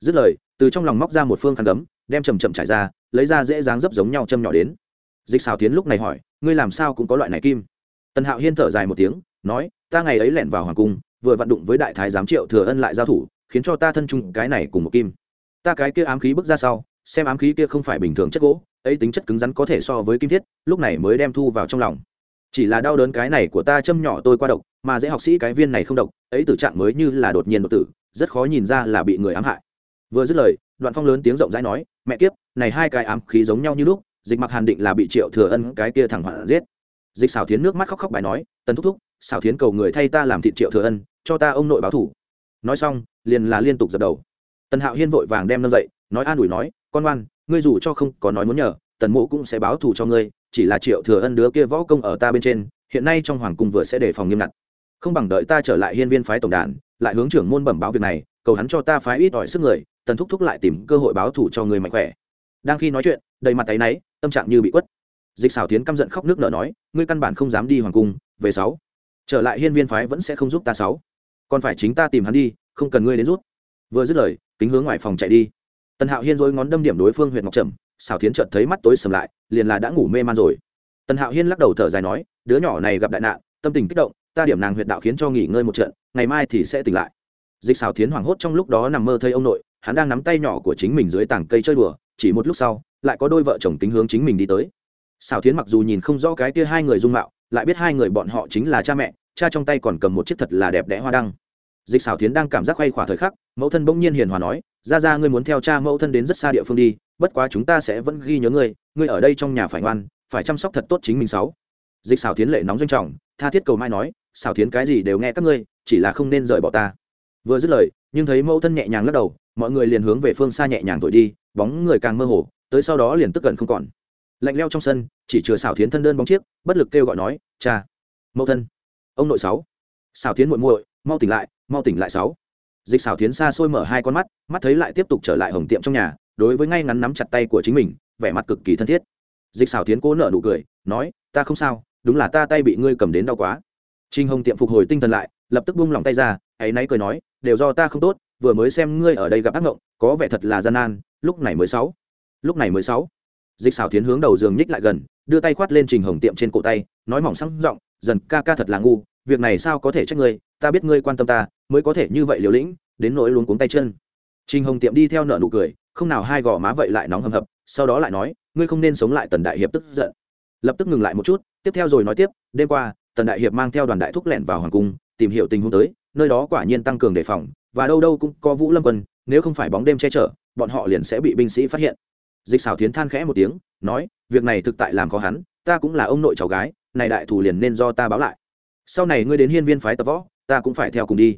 Dứt lời, từ trong lòng móc ra một phương khăn gấm, đem chầm chậm trải ra, lấy ra dễ dáng dấp giống nhau châm nhỏ đến. Dịch xào tiến lúc này hỏi, ngươi làm sao cũng có loại này kim? Tần hạo hiên thở dài một tiếng, nói, ta ngày ấy lẻn vào hoàng cung, vừa vận đụng với đại thái giám triệu thừa ân lại giao thủ, khiến cho ta thân chung cái này cùng một kim. Ta cái kia ám khí bước ra sau, xem ám khí kia không phải bình thường chất gỗ, ấy tính chất cứng rắn có thể so với kim thiết, lúc này mới đem thu vào trong lòng chỉ là đau đớn cái này của ta châm nhỏ tôi qua độc, mà dễ học sĩ cái viên này không độc, ấy tử trạng mới như là đột nhiên đột tử, rất khó nhìn ra là bị người ám hại. Vừa dứt lời, đoạn phong lớn tiếng rộng rãi nói, mẹ kiếp, này hai cái ám khí giống nhau như lúc, dịch mặc hàn định là bị triệu thừa ân cái kia thẳng hoạn giết. Dịch xảo thiến nước mắt khóc khóc bài nói, tần thúc thúc xảo thiến cầu người thay ta làm thị triệu thừa ân, cho ta ông nội báo thủ. Nói xong, liền là liên tục dập đầu. Tần hạo hiên vội vàng đem nâng dậy, nói an ủi nói, con ngoan, ngươi dù cho không có nói muốn nhờ tần mộ cũng sẽ báo thù cho ngươi, chỉ là triệu thừa ân đứa kia võ công ở ta bên trên, hiện nay trong hoàng cung vừa sẽ đề phòng nghiêm ngặt. Không bằng đợi ta trở lại hiên viên phái tổng đàn, lại hướng trưởng môn bẩm báo việc này, cầu hắn cho ta phái ít ỏi sức người, tần thúc thúc lại tìm cơ hội báo thù cho người mạnh khỏe. Đang khi nói chuyện, đầy mặt tay náy, tâm trạng như bị quất. Dịch xào tiến căm giận khóc nước nở nói, ngươi căn bản không dám đi hoàng cung, về sáu. Trở lại hiên viên phái vẫn sẽ không giúp ta sáu. Còn phải chính ta tìm hắn đi, không cần ngươi đến rút. Vừa dứt lời, kính hướng ngoài phòng chạy đi. Tần hạo hiên dối ngón đâm điểm đối phương huyện ngọc trầm xảo tiến chợt thấy mắt tối sầm lại, liền là đã ngủ mê man rồi. Tần hạo hiên lắc đầu thở dài nói, đứa nhỏ này gặp đại nạn, tâm tình kích động, ta điểm nàng huyện đạo khiến cho nghỉ ngơi một trận, ngày mai thì sẽ tỉnh lại. Dịch xảo tiến hoảng hốt trong lúc đó nằm mơ thấy ông nội, hắn đang nắm tay nhỏ của chính mình dưới tảng cây chơi đùa, chỉ một lúc sau, lại có đôi vợ chồng tính hướng chính mình đi tới. Xảo tiến mặc dù nhìn không rõ cái kia hai người dung mạo, lại biết hai người bọn họ chính là cha mẹ, cha trong tay còn cầm một chiếc thật là đẹp đẽ hoa đăng. Dịch xảo tiến đang cảm giác quay khỏa thời khắc, mẫu thân bỗng nhiên hiền hòa nói ra ra ngươi muốn theo cha mẫu thân đến rất xa địa phương đi bất quá chúng ta sẽ vẫn ghi nhớ ngươi ngươi ở đây trong nhà phải ngoan, phải chăm sóc thật tốt chính mình sáu. Dịch xảo tiến lệ nóng doanh trọng, tha thiết cầu mai nói xảo tiến cái gì đều nghe các ngươi, chỉ là không nên rời bỏ ta. Vừa dứt lời, nhưng thấy mẫu thân nhẹ nhàng lắc đầu, mọi người liền hướng về phương xa nhẹ nhàng thổi đi, bóng người càng mơ hồ, tới sau đó liền tức gần không còn. Lạnh leo trong sân, chỉ chừa xảo thiến thân đơn bóng chiếc, bất lực kêu gọi nói, cha, mẫu thân, ông nội sáu. Xảo thiến muội muội, mau tỉnh lại, mau tỉnh lại sáu. Dịch xảo thiến xa xôi mở hai con mắt mắt thấy lại tiếp tục trở lại hồng tiệm trong nhà đối với ngay ngắn nắm chặt tay của chính mình, vẻ mặt cực kỳ thân thiết. Dịch xảo thiến cố nở nụ cười, nói, ta không sao, đúng là ta tay bị ngươi cầm đến đau quá. Trinh hồng tiệm phục hồi tinh thần lại, lập tức buông lòng tay ra, ấy náy cười nói, đều do ta không tốt, vừa mới xem ngươi ở đây gặp ác ngộng có vẻ thật là gian nan, lúc này mới sáu. Lúc này mới sáu. Dịch xảo tiến hướng đầu giường nhích lại gần, đưa tay khoát lên trình hồng tiệm trên cổ tay, nói mỏng sáng giọng, dần, ca ca thật là ngu, việc này sao có thể trách ngươi, ta biết ngươi quan tâm ta, mới có thể như vậy liều lĩnh, đến nỗi luống cuống tay chân. Trình hồng tiệm đi theo nợ nụ cười không nào hai gò má vậy lại nóng hầm hập, sau đó lại nói, ngươi không nên sống lại tần đại hiệp tức giận. Lập tức ngừng lại một chút, tiếp theo rồi nói tiếp, đêm qua, tần đại hiệp mang theo đoàn đại thúc lẻn vào hoàng cung, tìm hiểu tình huống tới, nơi đó quả nhiên tăng cường đề phòng, và đâu đâu cũng có vũ lâm quân, nếu không phải bóng đêm che chở, bọn họ liền sẽ bị binh sĩ phát hiện. Dịch xảo tiến than khẽ một tiếng, nói, việc này thực tại làm khó hắn, ta cũng là ông nội cháu gái, này đại thủ liền nên do ta báo lại. Sau này ngươi đến hiên viên phái tập võ, ta cũng phải theo cùng đi.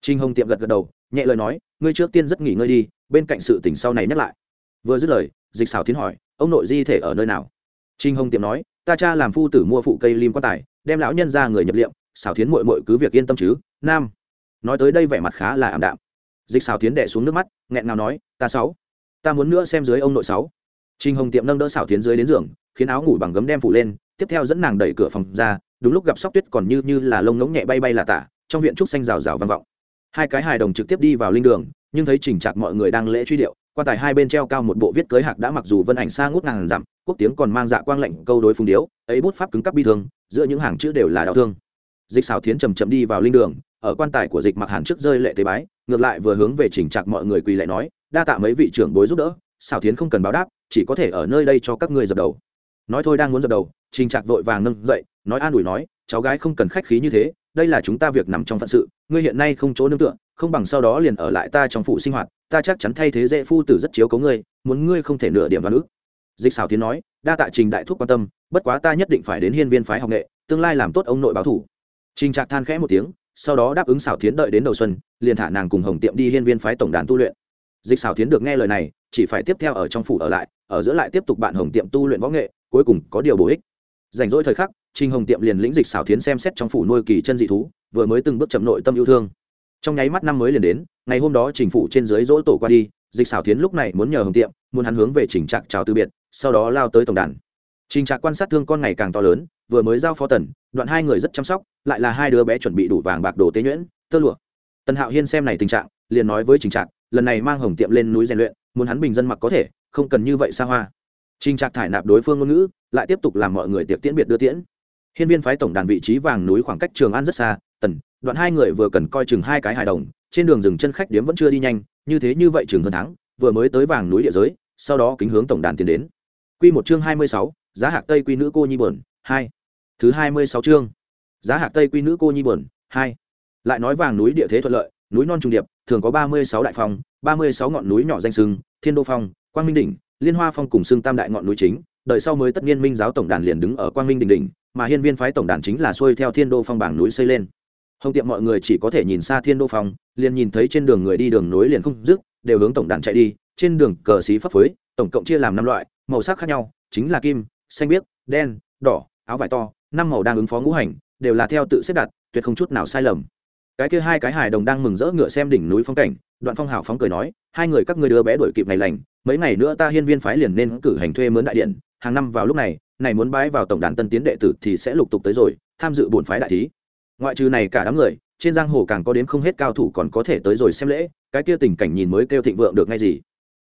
Trinh hồng tiệm gật gật đầu, nhẹ lời nói, ngươi trước tiên rất nghỉ ngơi đi bên cạnh sự tỉnh sau này nhắc lại. Vừa dứt lời, dịch xảo tiến hỏi, ông nội di thể ở nơi nào? Trinh hồng tiệm nói, ta cha làm phu tử mua phụ cây lim quan tài, đem lão nhân ra người nhập liệm xảo tiến mội mội cứ việc yên tâm chứ, nam. Nói tới đây vẻ mặt khá là ảm đạm. Dịch xảo tiến đẻ xuống nước mắt, nghẹn ngào nói, ta sáu, ta muốn nữa xem dưới ông nội sáu. Trinh hồng tiệm nâng đỡ xảo tiến dưới đến giường, khiến áo ngủ bằng gấm đem phủ lên, tiếp theo dẫn nàng đẩy cửa phòng ra, đúng lúc gặp sóc tuyết còn như như là lông ngỗng nhẹ bay bay là tả, trong viện trúc xanh rào rào vang vọng. Hai cái hài đồng trực tiếp đi vào linh đường nhưng thấy trình trạc mọi người đang lễ truy điệu, quan tài hai bên treo cao một bộ viết cưới hạc đã mặc dù vân ảnh xa ngút ngàn dặm, quốc tiếng còn mang dạ quang lệnh câu đối phung điếu, ấy bút pháp cứng cắp bi thương, giữa những hàng chữ đều là đau thương. Dịch xào thiến chầm chậm đi vào linh đường, ở quan tài của dịch mặc hàn trước rơi lệ tế bái, ngược lại vừa hướng về chỉnh trạc mọi người quỳ lại nói, đa tạ mấy vị trưởng bối giúp đỡ xào thiến không cần báo đáp, chỉ có thể ở nơi đây cho các ngươi dập đầu. Nói thôi đang muốn dập đầu trình trạc vội vàng nâng dậy, nói an ủi nói, cháu gái không cần khách khí như thế, đây là chúng ta việc nằm trong phận sự, ngươi hiện nay không chỗ nương tựa không bằng sau đó liền ở lại ta trong phủ sinh hoạt, ta chắc chắn thay thế dễ phu tử rất chiếu cấu ngươi, muốn ngươi không thể nửa điểm đoán ức dịch xảo tiến nói, đa tạ trình đại thúc quan tâm, bất quá ta nhất định phải đến hiên viên phái học nghệ, tương lai làm tốt ông nội báo thủ. Trình trạc than khẽ một tiếng, sau đó đáp ứng xảo tiến đợi đến đầu xuân, liền thả nàng cùng hồng tiệm đi hiên viên phái tổng đàn tu luyện. Dịch xảo tiến được nghe lời này, chỉ phải tiếp theo ở trong phủ ở lại, ở giữa lại tiếp tục bạn hồng tiệm tu luyện võ nghệ, cuối cùng có điều bổ ích. Rảnh rỗi thời khắc, trình hồng tiệm liền lĩnh dịch xảo tiến xem xét trong phủ nuôi kỳ chân dị thú, vừa mới từng bước chậm nội tâm yêu thương trong nháy mắt năm mới liền đến, ngày hôm đó trình phủ trên dưới dỗ tổ qua đi, dịch xảo tiến lúc này muốn nhờ hồng tiệm, muốn hắn hướng về trình trạc chào từ biệt, sau đó lao tới tổng đàn. Trình trạc quan sát thương con ngày càng to lớn, vừa mới giao phó tần, đoạn hai người rất chăm sóc, lại là hai đứa bé chuẩn bị đủ vàng bạc đồ tế nhuyễn, tơ lụa. Tần hạo hiên xem này tình trạng, liền nói với trình trạc, lần này mang hồng tiệm lên núi rèn luyện, muốn hắn bình dân mặc có thể, không cần như vậy xa hoa. Trình trạc thải nạp đối phương ngôn ngữ, lại tiếp tục làm mọi người tiệc tiễn biệt đưa tiễn. Hiên viên phái tổng đàn vị trí vàng núi khoảng cách trường an rất xa, tần đoạn hai người vừa cần coi chừng hai cái hài đồng, trên đường dừng chân khách điếm vẫn chưa đi nhanh, như thế như vậy chừng hơn tháng, vừa mới tới vàng núi địa giới, sau đó kính hướng tổng đàn tiến đến. Quy một chương hai mươi sáu, giá hạc tây quy nữ cô nhi bờn hai. Thứ hai mươi sáu chương, giá hạc tây quy nữ cô nhi bờn hai. Lại nói vàng núi địa thế thuận lợi, núi non trùng điệp, thường có ba mươi sáu đại phong, ba mươi sáu ngọn núi nhỏ danh sưng, thiên đô phong, quang minh đỉnh, liên hoa phong cùng xưng tam đại ngọn núi chính, đợi sau mới tất nhiên minh giáo tổng đàn liền đứng ở quang minh đỉnh đỉnh, mà hiên viên phái tổng đàn chính là xuôi theo thiên đô phong bảng núi xây lên hồng tiệm mọi người chỉ có thể nhìn xa thiên đô phòng, liền nhìn thấy trên đường người đi đường nối liền không dứt đều hướng tổng đàn chạy đi. Trên đường cờ xí phấp phới tổng cộng chia làm năm loại màu sắc khác nhau chính là kim xanh biếc đen đỏ áo vải to năm màu đang ứng phó ngũ hành đều là theo tự xếp đặt tuyệt không chút nào sai lầm. Cái kia hai cái hài đồng đang mừng rỡ ngựa xem đỉnh núi phong cảnh đoạn phong hào phóng cười nói hai người các ngươi đứa bé đổi kịp ngày lành mấy ngày nữa ta hiên viên phái liền nên cử hành thuê mướn đại điện hàng năm vào lúc này này muốn bái vào tổng đàn tân tiến đệ tử thì sẽ lục tục tới rồi tham dự bổn phái đại thí ngoại trừ này cả đám người trên giang hồ càng có đến không hết cao thủ còn có thể tới rồi xem lễ cái kia tình cảnh nhìn mới kêu thịnh vượng được ngay gì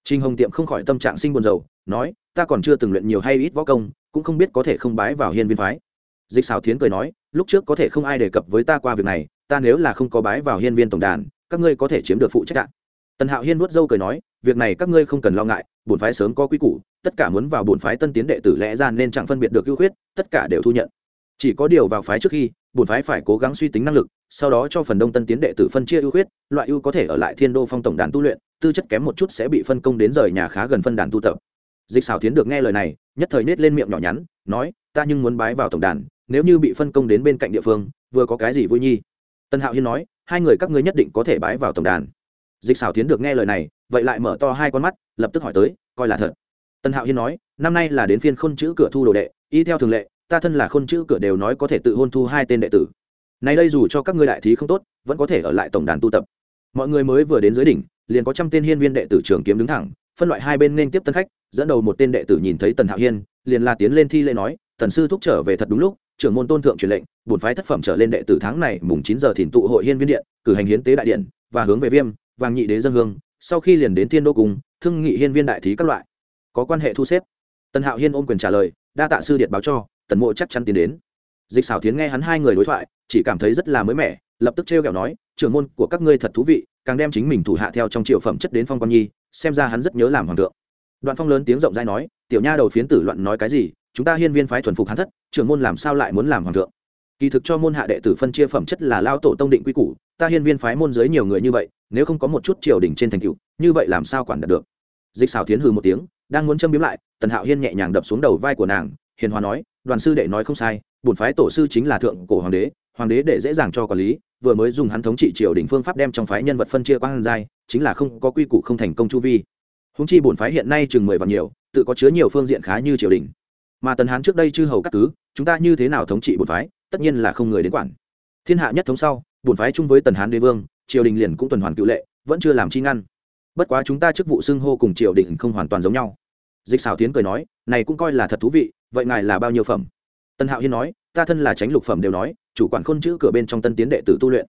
Trình Hồng Tiệm không khỏi tâm trạng sinh buồn rầu, nói, ta còn chưa từng luyện nhiều hay ít võ công, cũng không biết có thể không bái vào Hiên Viên phái. Dịch Sảo Thiến cười nói, lúc trước có thể không ai đề cập với ta qua việc này, ta nếu là không có bái vào Hiên Viên tổng đàn, các ngươi có thể chiếm được phụ trách ạ. Tần Hạo Hiên vuốt dâu cười nói, việc này các ngươi không cần lo ngại, bổn phái sớm có quy củ, tất cả muốn vào bổn phái tân tiến đệ tử lẽ ra nên chẳng phân biệt được ưu khuyết, tất cả đều thu nhận. Chỉ có điều vào phái trước khi, bổn phái phải cố gắng suy tính năng lực, sau đó cho phần đông tân tiến đệ tử phân chia ưu khuyết, loại ưu có thể ở lại Thiên Đô Phong tổng đàn tu luyện, tư chất kém một chút sẽ bị phân công đến rời nhà khá gần phân đàn tu tập. Dịch xảo tiến được nghe lời này nhất thời nết lên miệng nhỏ nhắn nói ta nhưng muốn bái vào tổng đàn nếu như bị phân công đến bên cạnh địa phương vừa có cái gì vui nhi? Tân hạo hiên nói hai người các ngươi nhất định có thể bái vào tổng đàn. Dịch xảo tiến được nghe lời này vậy lại mở to hai con mắt lập tức hỏi tới coi là thật? Tân hạo hiên nói năm nay là đến phiên khôn chữ cửa thu đồ đệ y theo thường lệ ta thân là khôn chữ cửa đều nói có thể tự hôn thu hai tên đệ tử. Nay đây dù cho các ngươi đại thí không tốt, vẫn có thể ở lại tổng đàn tu tập. Mọi người mới vừa đến dưới đỉnh, liền có trăm tên hiên viên đệ tử trường kiếm đứng thẳng, phân loại hai bên nên tiếp tân khách, dẫn đầu một tên đệ tử nhìn thấy tần hạo hiên, liền la tiến lên thi lễ nói, tần sư thúc trở về thật đúng lúc, trưởng môn tôn thượng truyền lệnh, bổn phái thất phẩm trở lên đệ tử tháng này mùng chín giờ thỉnh tụ hội hiên viên điện, cử hành hiến tế đại điện, và hướng về viêm, vàng nhị đế dân hương, sau khi liền đến thiên đô cùng thương nghị hiên viên đại thí các loại. Có quan hệ thu xếp. Tần hạo hiên ôm quyền trả lời, đa tạ sư điện báo cho tần mộ chắc chắn tiến đến. Dịch xảo tiến nghe hắn hai người đối thoại, chỉ cảm thấy rất là mới mẻ, lập tức trêu kẹo nói, trưởng môn của các ngươi thật thú vị, càng đem chính mình thủ hạ theo trong triệu phẩm chất đến phong quan nhi, xem ra hắn rất nhớ làm hoàng thượng. Đoạn phong lớn tiếng rộng rãi nói, tiểu nha đầu phiến tử loạn nói cái gì, chúng ta hiên viên phái thuần phục hắn thất, trưởng môn làm sao lại muốn làm hoàng thượng? Kỳ thực cho môn hạ đệ tử phân chia phẩm chất là lao tổ tông định quy củ, ta hiên viên phái môn giới nhiều người như vậy, nếu không có một chút triều đình trên thành cựu như vậy làm sao quản đạt được? Dịch xảo tiến hừ một tiếng, đang muốn châm biếm lại, tần hạo hiên nhẹ nhàng đập xuống đầu vai của nàng, hiền hòa nói đoàn sư đệ nói không sai, bổn phái tổ sư chính là thượng cổ hoàng đế hoàng đế để dễ dàng cho quản lý, vừa mới dùng hắn thống trị triều đình phương pháp đem trong phái nhân vật phân chia quan giai, chính là không có quy củ không thành công chu vi. Húng chi bổn phái hiện nay chừng mười vạn nhiều, tự có chứa nhiều phương diện khá như triều đình. Mà tần hán trước đây chư hầu các cứ, chúng ta như thế nào thống trị bổn phái, tất nhiên là không người đến quản. Thiên hạ nhất thống sau, bổn phái chung với tần hán đế vương, triều đình liền cũng tuần hoàn cựu lệ, vẫn chưa làm chi ngăn. Bất quá chúng ta chức vụ xưng hô cùng triều đình không hoàn toàn giống nhau. Dịch xảo tiến cười nói, này cũng coi là thật thú vị vậy ngài là bao nhiêu phẩm? Tân hạo hiên nói, ta thân là tránh lục phẩm đều nói, chủ quản khôn chữ cửa bên trong tân tiến đệ tử tu luyện.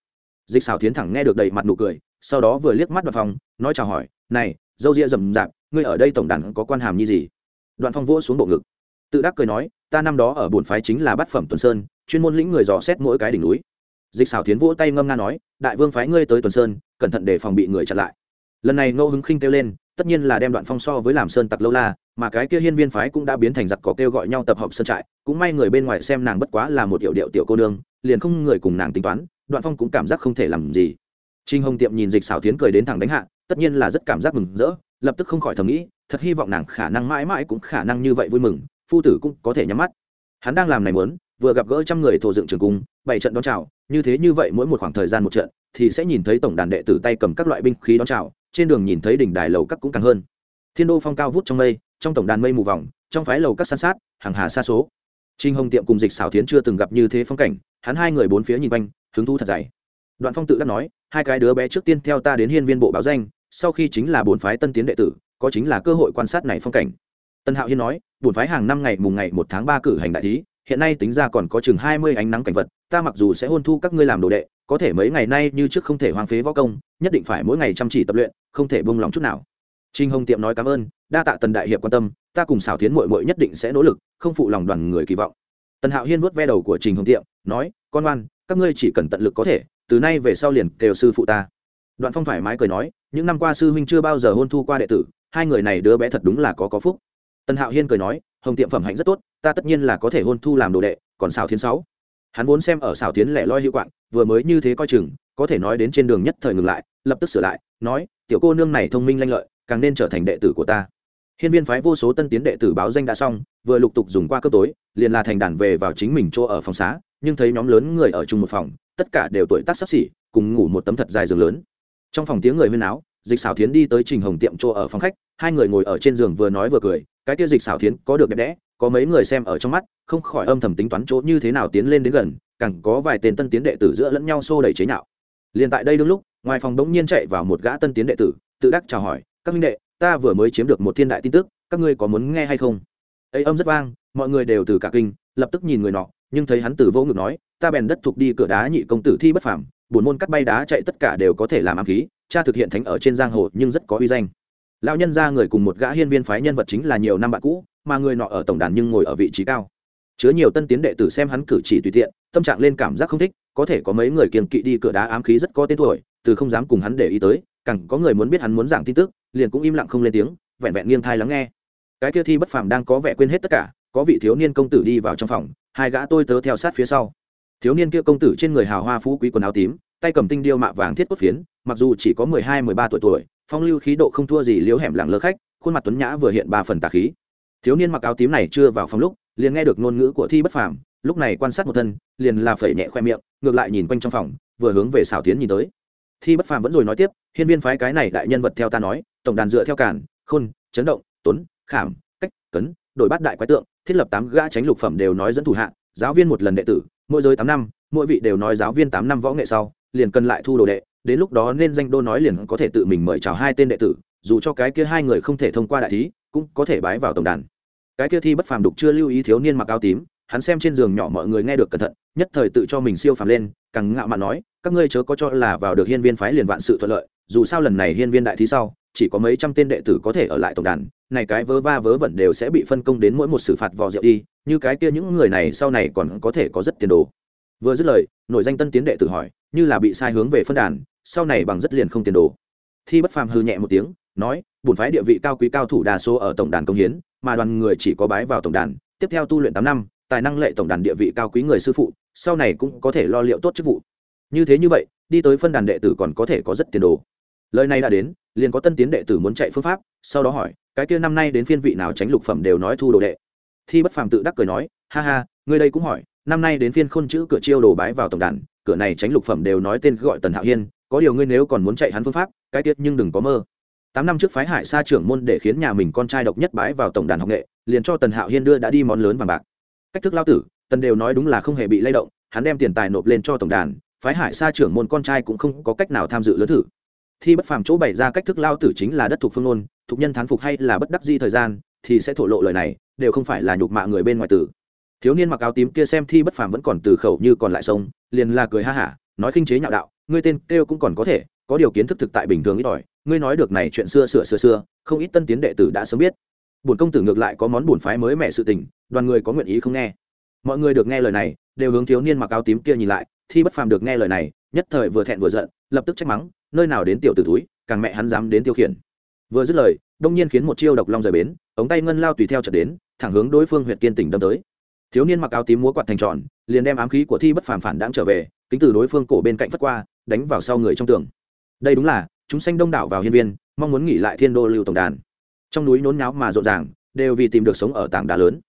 Dịch xảo tiến thẳng nghe được đầy mặt nụ cười, sau đó vừa liếc mắt vào phòng nói chào hỏi, này, dâu ria rầm rạp, ngươi ở đây tổng đàn có quan hàm như gì? Đoạn phong vỗ xuống bộ ngực. Tự đắc cười nói, ta năm đó ở bổn phái chính là bát phẩm tuần sơn, chuyên môn lĩnh người dò xét mỗi cái đỉnh núi. Dịch xảo tiến vỗ tay ngâm nga nói, đại vương phái ngươi tới tuần sơn, cẩn thận để phòng bị người chặn lại. Lần này ngô hứng khinh kêu lên, tất nhiên là đem đoạn phong so với làm sơn tặc lâu la mà cái kia hiên viên phái cũng đã biến thành giặc cỏ kêu gọi nhau tập hợp sân trại, cũng may người bên ngoài xem nàng bất quá là một hiệu điệu tiểu cô nương, liền không người cùng nàng tính toán, đoạn phong cũng cảm giác không thể làm gì. Trinh hồng tiệm nhìn dịch xảo tiến cười đến thẳng đánh hạ, tất nhiên là rất cảm giác mừng rỡ, lập tức không khỏi thầm nghĩ, thật hy vọng nàng khả năng mãi mãi cũng khả năng như vậy vui mừng, phu tử cũng có thể nhắm mắt. Hắn đang làm này muốn, vừa gặp gỡ trăm người thổ dựng trường cung bảy trận đón chào, như thế như vậy mỗi một khoảng thời gian một trận, thì sẽ nhìn thấy tổng đàn đệ tử tay cầm các loại binh khí đón chào, trên đường nhìn thấy đỉnh đài lầu các cũng càng hơn. Thiên đô phong cao vút trong mây trong tổng đàn mây mù vòng, trong phái lầu các san sát, hàng hà xa số. Trinh hồng tiệm cùng dịch xảo tiến chưa từng gặp như thế phong cảnh, hắn hai người bốn phía nhìn quanh, hứng thú thật dày. Đoạn phong tự đắc nói, hai cái đứa bé trước tiên theo ta đến hiên viên bộ báo danh, sau khi chính là bổn phái tân tiến đệ tử, có chính là cơ hội quan sát này phong cảnh. Tân hạo hiên nói, bổn phái hàng năm ngày mùng ngày một tháng ba cử hành đại thí, hiện nay tính ra còn có chừng hai mươi ánh nắng cảnh vật, ta mặc dù sẽ hôn thu các ngươi làm đồ đệ, có thể mấy ngày nay như trước không thể hoang phế võ công, nhất định phải mỗi ngày chăm chỉ tập luyện, không thể bông lòng chút nào trinh hồng tiệm nói cảm ơn, đa tạ tần đại hiệp quan tâm, ta cùng xảo tiến mội mội nhất định sẽ nỗ lực, không phụ lòng đoàn người kỳ vọng. Tần hạo hiên vuốt ve đầu của trình hồng tiệm, nói, con oan các ngươi chỉ cần tận lực có thể, từ nay về sau liền kêu sư phụ ta. Đoạn phong thoải mái cười nói, những năm qua sư huynh chưa bao giờ hôn thu qua đệ tử, hai người này đứa bé thật đúng là có có phúc. Tần hạo hiên cười nói, hồng tiệm phẩm hạnh rất tốt, ta tất nhiên là có thể hôn thu làm đồ đệ, còn xào thiến sáu. Hắn vốn xem ở xào Thiến lẻ loi hữu quạng, vừa mới như thế coi chừng, có thể nói đến trên đường nhất thời ngừng lại, lập tức sửa lại, nói, tiểu cô nương này thông minh lanh lợi càng nên trở thành đệ tử của ta. Hiên viên phái vô số tân tiến đệ tử báo danh đã xong, vừa lục tục dùng qua cơm tối, liền là thành đàn về vào chính mình chỗ ở phòng xá, nhưng thấy nhóm lớn người ở chung một phòng, tất cả đều tuổi tác sắp xỉ, cùng ngủ một tấm thật dài giường lớn. Trong phòng tiếng người huyên áo dịch xảo Thiến đi tới trình hồng tiệm chỗ ở phòng khách, hai người ngồi ở trên giường vừa nói vừa cười, cái kia dịch xảo Thiến có được đẹp đẽ, có mấy người xem ở trong mắt, không khỏi âm thầm tính toán chỗ như thế nào tiến lên đến gần, càng có vài tên tân tiến đệ tử giữa lẫn nhau xô đẩy chế nhạo. Liền tại đây đương lúc, ngoài phòng đống nhiên chạy vào một gã tân tiến đệ tử, tự đắc chào hỏi các minh đệ, ta vừa mới chiếm được một thiên đại tin tức, các ngươi có muốn nghe hay không? Ấy âm rất vang, mọi người đều từ cả kinh, lập tức nhìn người nọ, nhưng thấy hắn từ vô ngực nói, ta bèn đất thuộc đi cửa đá nhị công tử thi bất phàm, buồn môn cắt bay đá chạy tất cả đều có thể làm ám khí, cha thực hiện thánh ở trên giang hồ nhưng rất có uy danh. Lão nhân ra người cùng một gã hiên viên phái nhân vật chính là nhiều năm bạn cũ, mà người nọ ở tổng đàn nhưng ngồi ở vị trí cao. Chứa nhiều tân tiến đệ tử xem hắn cử chỉ tùy tiện, tâm trạng lên cảm giác không thích, có thể có mấy người kiềng kỵ đi cửa đá ám khí rất có tên tuổi, từ không dám cùng hắn để ý tới, càng có người muốn biết hắn muốn giảng tin tức liền cũng im lặng không lên tiếng, vẹn vẹn nghiêng thai lắng nghe. Cái kia thi bất phàm đang có vẻ quên hết tất cả, có vị thiếu niên công tử đi vào trong phòng, hai gã tôi tớ theo sát phía sau. Thiếu niên kia công tử trên người hào hoa phú quý quần áo tím, tay cầm tinh điêu mạ vàng thiết cốt phiến, mặc dù chỉ có mười hai, mười ba tuổi tuổi, phong lưu khí độ không thua gì liếu hẻm làng lơ khách, khuôn mặt tuấn nhã vừa hiện ba phần tà khí. Thiếu niên mặc áo tím này chưa vào phòng lúc, liền nghe được ngôn ngữ của thi bất phàm, lúc này quan sát một thân, liền là phẩy nhẹ khoe miệng, ngược lại nhìn quanh trong phòng, vừa hướng về xảo tiến nhìn tới. Thi bất phàm vẫn rồi nói tiếp, hiên viên phái cái này đại nhân vật theo ta nói tổng đàn dựa theo cản khôn, chấn động, tuấn, khảm, cách, cấn, đổi bát đại quái tượng, thiết lập tám gã tránh lục phẩm đều nói dẫn thủ hạ, giáo viên một lần đệ tử, mỗi giới tám năm, mỗi vị đều nói giáo viên tám năm võ nghệ sau, liền cần lại thu đồ đệ, đến lúc đó nên danh đô nói liền có thể tự mình mời chào hai tên đệ tử, dù cho cái kia hai người không thể thông qua đại thí, cũng có thể bái vào tổng đàn. Cái kia thi bất phàm đục chưa lưu ý thiếu niên mặc áo tím, hắn xem trên giường nhỏ mọi người nghe được cẩn thận, nhất thời tự cho mình siêu phàm lên, càng ngạo mạn nói, các ngươi chớ có cho là vào được hiên viên phái liền vạn sự thuận lợi, dù sao lần này hiên viên đại thí sau chỉ có mấy trăm tên đệ tử có thể ở lại tổng đàn, này cái vớ va vớ vẩn đều sẽ bị phân công đến mỗi một xử phạt vò rượu đi, như cái kia những người này sau này còn có thể có rất tiền đồ. Vừa dứt lời, nội danh tân tiến đệ tử hỏi, như là bị sai hướng về phân đàn, sau này bằng rất liền không tiền đồ. Thi bất phàm hư nhẹ một tiếng, nói, bổn phái địa vị cao quý cao thủ đa số ở tổng đàn công hiến, mà đoàn người chỉ có bái vào tổng đàn, tiếp theo tu luyện tám năm, tài năng lệ tổng đàn địa vị cao quý người sư phụ, sau này cũng có thể lo liệu tốt chức vụ. Như thế như vậy, đi tới phân đàn đệ tử còn có thể có rất tiền đồ. Lời này đã đến liền có tân tiến đệ tử muốn chạy phương pháp, sau đó hỏi, cái kia năm nay đến phiên vị nào tránh lục phẩm đều nói thu đồ đệ? Thi bất phàm tự đắc cười nói, ha ha người đây cũng hỏi, năm nay đến phiên khôn chữ cửa chiêu đồ bái vào tổng đàn, cửa này tránh lục phẩm đều nói tên gọi tần hạo hiên, có điều ngươi nếu còn muốn chạy hắn phương pháp, cái tiết nhưng đừng có mơ. Tám năm trước phái hải sa trưởng môn để khiến nhà mình con trai độc nhất bái vào tổng đàn học nghệ, liền cho tần hạo hiên đưa đã đi món lớn vàng bạc. Cách thức lao tử, tần đều nói đúng là không hề bị lay động, hắn đem tiền tài nộp lên cho tổng đàn, phái hải sa trưởng môn con trai cũng không có cách nào tham dự lớn thử thi bất phàm chỗ bày ra cách thức lao tử chính là đất thuộc phương ngôn, thuộc nhân thán phục hay là bất đắc di thời gian, thì sẽ thổ lộ lời này, đều không phải là nhục mạ người bên ngoài tử. Thiếu niên mặc áo tím kia xem thi bất phàm vẫn còn từ khẩu như còn lại sông, liền là cười ha hả, nói khinh chế nhạo đạo, ngươi tên kêu cũng còn có thể, có điều kiến thức thực tại bình thường ít ỏi, ngươi nói được này chuyện xưa sửa xưa xưa, không ít tân tiến đệ tử đã sớm biết. Bổn công tử ngược lại có món bổn phái mới mẹ sự tình, đoàn người có nguyện ý không nghe. Mọi người được nghe lời này, đều hướng thiếu niên mặc áo tím kia nhìn lại, thi bất phàm được nghe lời này nhất thời vừa thẹn vừa giận, lập tức trách mắng, nơi nào đến tiểu tử túi càng mẹ hắn dám đến tiêu khiển. Vừa dứt lời, đông nhiên khiến một chiêu độc long rời bến, ống tay ngân lao tùy theo chợt đến, thẳng hướng đối phương huyện kiên tỉnh đâm tới. Thiếu niên mặc áo tím múa quạt thành tròn, liền đem ám khí của thi bất phàm phản đãng trở về, kính từ đối phương cổ bên cạnh phất qua, đánh vào sau người trong tường. Đây đúng là, chúng sanh đông đảo vào hiên viên, mong muốn nghỉ lại thiên đô lưu tổng đàn. Trong núi nôn nháo mà rộn ràng, đều vì tìm được sống ở tảng đá lớn.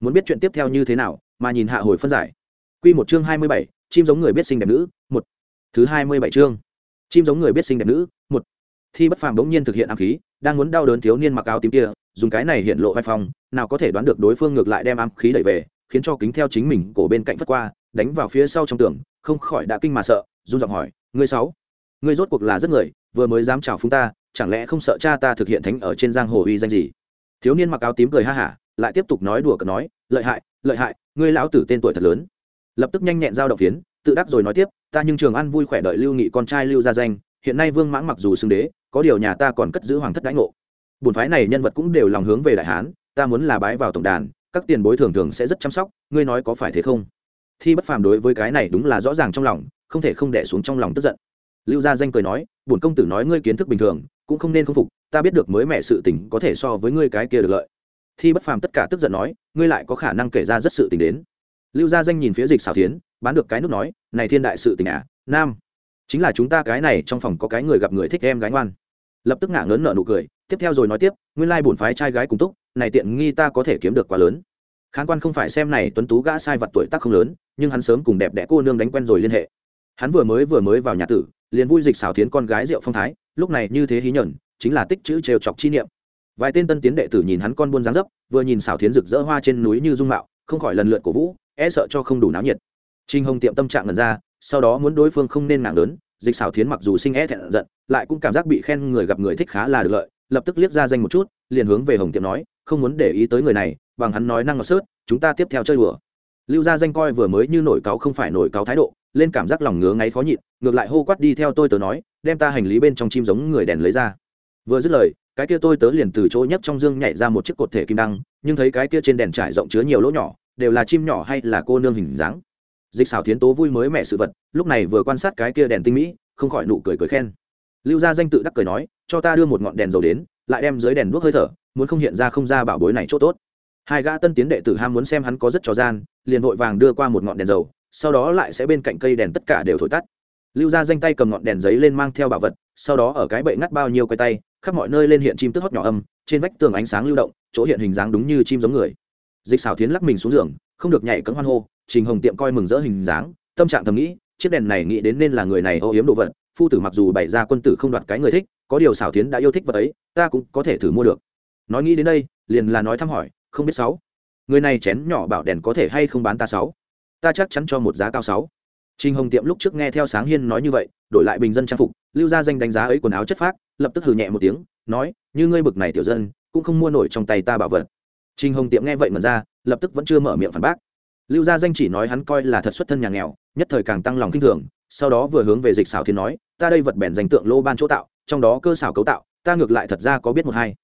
Muốn biết chuyện tiếp theo như thế nào, mà nhìn hạ hồi phân giải. Quy một chương hai mươi bảy, chim giống người biết sinh đẹp nữ, một thứ hai mươi bảy chương. Chim giống người biết sinh đẹp nữ, một. Thi bất phàm bỗng nhiên thực hiện ám khí, đang muốn đau đớn thiếu niên mặc áo tím kia, dùng cái này hiện lộ vai phong, nào có thể đoán được đối phương ngược lại đem ám khí đẩy về, khiến cho kính theo chính mình cổ bên cạnh phất qua, đánh vào phía sau trong tường, không khỏi đã kinh mà sợ, run giọng hỏi, ngươi sáu? Ngươi rốt cuộc là rất người, vừa mới dám chào phúng ta, chẳng lẽ không sợ cha ta thực hiện thánh ở trên giang hồ uy danh gì? Thiếu niên mặc áo tím cười ha hả, lại tiếp tục nói đùa cợt nói, lợi hại lợi hại, ngươi lão tử tên tuổi thật lớn. Lập tức nhanh nhẹn giao động phiến tự đắc rồi nói tiếp, ta nhưng trường ăn vui khỏe đợi lưu nghị con trai lưu gia danh, hiện nay vương mãng mặc dù xưng đế, có điều nhà ta còn cất giữ hoàng thất đãi ngộ. Bùn phái này nhân vật cũng đều lòng hướng về đại hán, ta muốn là bái vào tổng đàn, các tiền bối thường thường sẽ rất chăm sóc, ngươi nói có phải thế không? Thi bất phàm đối với cái này đúng là rõ ràng trong lòng, không thể không đẻ xuống trong lòng tức giận. Lưu gia danh cười nói, bổn công tử nói ngươi kiến thức bình thường, cũng không nên không phục, ta biết được mới mẹ sự tình có thể so với ngươi cái kia được lợi. Thi bất phàm tất cả tức giận nói, ngươi lại có khả năng kể ra rất sự tình đến. Lưu gia danh nhìn phía dịch xảo thiến bán được cái nút nói, này thiên đại sự tình à nam, chính là chúng ta cái này trong phòng có cái người gặp người thích em gái ngoan. Lập tức ngả ngớn nợ nụ cười, tiếp theo rồi nói tiếp, nguyên lai bổn phái trai gái cùng túc, này tiện nghi ta có thể kiếm được quá lớn. Khán quan không phải xem này tuấn tú gã sai vật tuổi tác không lớn, nhưng hắn sớm cùng đẹp đẽ cô nương đánh quen rồi liên hệ. Hắn vừa mới vừa mới vào nhà tử, liền vui dịch xảo tiến con gái rượu phong thái, lúc này như thế hí nhẫn chính là tích chữ trêu chọc chi niệm. Vài tên tân tiến đệ tử nhìn hắn con buôn dáng dấp, vừa nhìn xảo tiến rực rỡ hoa trên núi như dung mạo, không khỏi lần lượt cổ vũ e sợ cho không đủ náo nhiệt trinh hồng tiệm tâm trạng ngần ra, sau đó muốn đối phương không nên nặng lớn, dịch xảo Thiến mặc dù sinh e thẹn giận, lại cũng cảm giác bị khen người gặp người thích khá là được lợi, lập tức liếc ra danh một chút, liền hướng về hồng tiệm nói, không muốn để ý tới người này, bằng hắn nói năng ngọt sớt, chúng ta tiếp theo chơi đùa. Lưu gia danh coi vừa mới như nổi cáo không phải nổi cáo thái độ, lên cảm giác lòng ngứa ngáy khó nhịn, ngược lại hô quát đi theo tôi tớ nói, đem ta hành lý bên trong chim giống người đèn lấy ra. Vừa dứt lời, cái kia tôi tớ liền từ chỗ nhấc trong dương nhảy ra một chiếc cột thể kim đăng, nhưng thấy cái kia trên đèn trải rộng chứa nhiều lỗ nhỏ, đều là chim nhỏ hay là cô nương hình dáng dịch xảo thiến tố vui mới mẹ sự vật, lúc này vừa quan sát cái kia đèn tinh mỹ, không khỏi nụ cười cười khen. Lưu gia danh tự đắc cười nói, cho ta đưa một ngọn đèn dầu đến, lại đem dưới đèn đuốc hơi thở, muốn không hiện ra không ra bảo bối này chỗ tốt. Hai gã tân tiến đệ tử ham muốn xem hắn có rất trò gian, liền vội vàng đưa qua một ngọn đèn dầu, sau đó lại sẽ bên cạnh cây đèn tất cả đều thổi tắt. Lưu gia danh tay cầm ngọn đèn giấy lên mang theo bảo vật, sau đó ở cái bệ ngắt bao nhiêu quay tay, khắp mọi nơi lên hiện chim tức hót nhỏ âm, trên vách tường ánh sáng lưu động, chỗ hiện hình dáng đúng như chim giống người. Dịch xảo tiến lắc mình xuống giường, không được nhảy cấm hoan hô trình hồng tiệm coi mừng rỡ hình dáng tâm trạng thầm nghĩ chiếc đèn này nghĩ đến nên là người này ô hiếm đồ vật phu tử mặc dù bày ra quân tử không đoạt cái người thích có điều xảo tiến đã yêu thích vật ấy ta cũng có thể thử mua được nói nghĩ đến đây liền là nói thăm hỏi không biết sáu người này chén nhỏ bảo đèn có thể hay không bán ta sáu ta chắc chắn cho một giá cao sáu Trình Hồng Tiệm lúc trước nghe theo Sáng Hiên nói như vậy, đổi lại bình dân trang phục, lưu ra danh đánh giá ấy quần áo chất phác, lập tức hừ nhẹ một tiếng, nói, như ngươi bực này tiểu dân, cũng không mua nổi trong tay ta bảo vật. Trình Hồng Tiệm nghe vậy mà ra, lập tức vẫn chưa mở miệng phản bác. Lưu gia danh chỉ nói hắn coi là thật xuất thân nhà nghèo, nhất thời càng tăng lòng kinh thường, sau đó vừa hướng về Dịch Sảo Thiên nói, ta đây vật bèn danh tượng lô ban chỗ tạo, trong đó cơ xảo cấu tạo, ta ngược lại thật ra có biết một hai.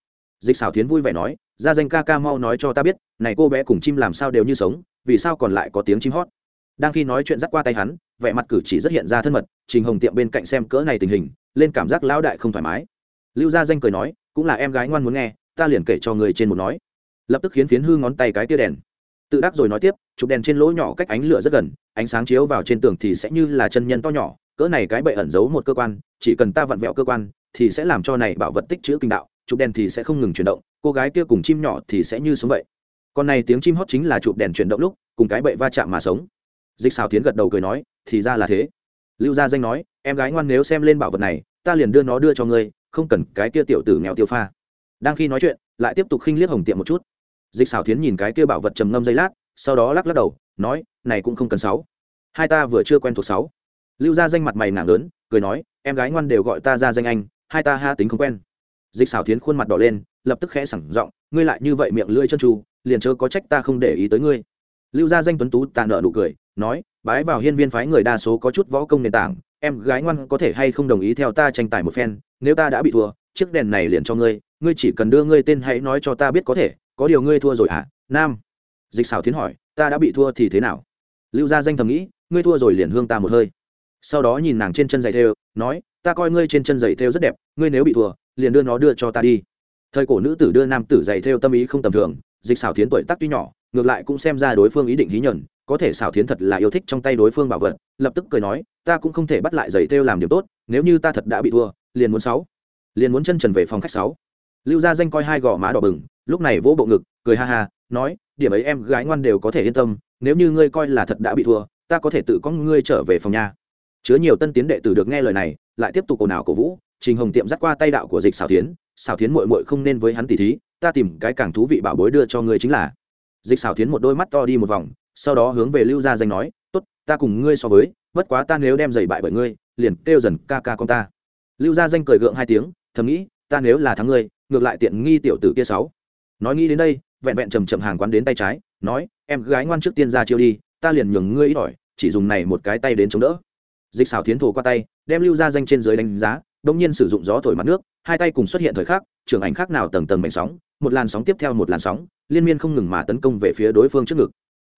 Dịch Sảo Thiên vui vẻ nói, gia danh ca ca mau nói cho ta biết, này cô bé cùng chim làm sao đều như sống, vì sao còn lại có tiếng chim hót? Đang khi nói chuyện dắt qua tay hắn vẻ mặt cử chỉ rất hiện ra thân mật trình hồng tiệm bên cạnh xem cỡ này tình hình lên cảm giác lão đại không thoải mái. Lưu gia danh cười nói cũng là em gái ngoan muốn nghe ta liền kể cho người trên một nói. Lập tức khiến phiến hư ngón tay cái tia đèn tự đắc rồi nói tiếp, chụp đèn trên lỗ nhỏ cách ánh lửa rất gần, ánh sáng chiếu vào trên tường thì sẽ như là chân nhân to nhỏ, cỡ này cái bệ ẩn giấu một cơ quan, chỉ cần ta vặn vẹo cơ quan thì sẽ làm cho này bảo vật tích chữ kinh đạo, chụp đèn thì sẽ không ngừng chuyển động, cô gái kia cùng chim nhỏ thì sẽ như sống vậy. Còn này tiếng chim hót chính là chụp đèn chuyển động lúc, cùng cái bệ va chạm mà sống. Dịch xào tiến gật đầu cười nói, thì ra là thế. Lưu gia danh nói, em gái ngoan nếu xem lên bảo vật này, ta liền đưa nó đưa cho ngươi, không cần cái kia tiểu tử nghèo tiêu pha. Đang khi nói chuyện, lại tiếp tục khinh liếc hồng tiệm một chút dịch xảo Thiến nhìn cái kia bảo vật trầm ngâm giây lát, sau đó lắc lắc đầu, nói, này cũng không cần sáu. Hai ta vừa chưa quen thuộc sáu. Lưu gia danh mặt mày nặng lớn, cười nói, em gái ngoan đều gọi ta ra danh anh, hai ta ha tính không quen. Dịch xảo Thiến khuôn mặt đỏ lên, lập tức khẽ sẳng giọng, ngươi lại như vậy miệng lưỡi chân tru, liền chớ có trách ta không để ý tới ngươi. Lưu gia danh tuấn tú tàn nợ nụ cười, nói, bái vào hiên viên phái người đa số có chút võ công nền tảng, em gái ngoan có thể hay không đồng ý theo ta tranh tài một phen, nếu ta đã bị thua, chiếc đèn này liền cho ngươi ngươi chỉ cần đưa ngươi tên hãy nói cho ta biết có thể có điều ngươi thua rồi à nam? Dịch xảo tiến hỏi, ta đã bị thua thì thế nào? Lưu gia danh thầm nghĩ, ngươi thua rồi liền hương ta một hơi. Sau đó nhìn nàng trên chân giày thêu, nói, ta coi ngươi trên chân giày thêu rất đẹp, ngươi nếu bị thua, liền đưa nó đưa cho ta đi. Thời cổ nữ tử đưa nam tử giày thêu tâm ý không tầm thường, dịch xảo tiến tuổi tác tuy nhỏ, ngược lại cũng xem ra đối phương ý định hí nhẫn, có thể xảo thiến thật là yêu thích trong tay đối phương bảo vật, lập tức cười nói, ta cũng không thể bắt lại giày thêu làm điểm tốt, nếu như ta thật đã bị thua, liền muốn sáu, liền muốn chân trần về phòng khách sáu. Lưu gia danh coi hai gò má đỏ bừng lúc này vỗ bộ ngực, cười ha ha, nói, điểm ấy em gái ngoan đều có thể yên tâm, nếu như ngươi coi là thật đã bị thua, ta có thể tự có ngươi trở về phòng nhà chứa nhiều tân tiến đệ tử được nghe lời này, lại tiếp tục ồn ào cổ vũ, trình hồng tiệm dắt qua tay đạo của dịch xảo thiến xảo thiến muội muội không nên với hắn tỉ thí, ta tìm cái càng thú vị bảo bối đưa cho ngươi chính là. Dịch xảo thiến một đôi mắt to đi một vòng, sau đó hướng về lưu gia danh nói, tốt, ta cùng ngươi so với, bất quá ta nếu đem giày bại bởi ngươi, liền kêu dần ca ca con ta. Lưu gia danh cười gượng hai tiếng, thầm nghĩ, ta nếu là thắng ngươi, ngược lại tiện nghi tiểu tử kia sáu nói nghĩ đến đây, vẹn vẹn chầm chậm hàng quán đến tay trái, nói, em gái ngoan trước tiên ra chiêu đi, ta liền nhường ngươi ít ỏi, chỉ dùng này một cái tay đến chống đỡ. Dịch xảo tiến thổ qua tay, đem lưu ra danh trên dưới đánh giá đông nhiên sử dụng gió thổi mặt nước, hai tay cùng xuất hiện thời khắc, trưởng ảnh khác nào tầng tầng mảnh sóng, một làn sóng tiếp theo một làn sóng, liên miên không ngừng mà tấn công về phía đối phương trước ngực.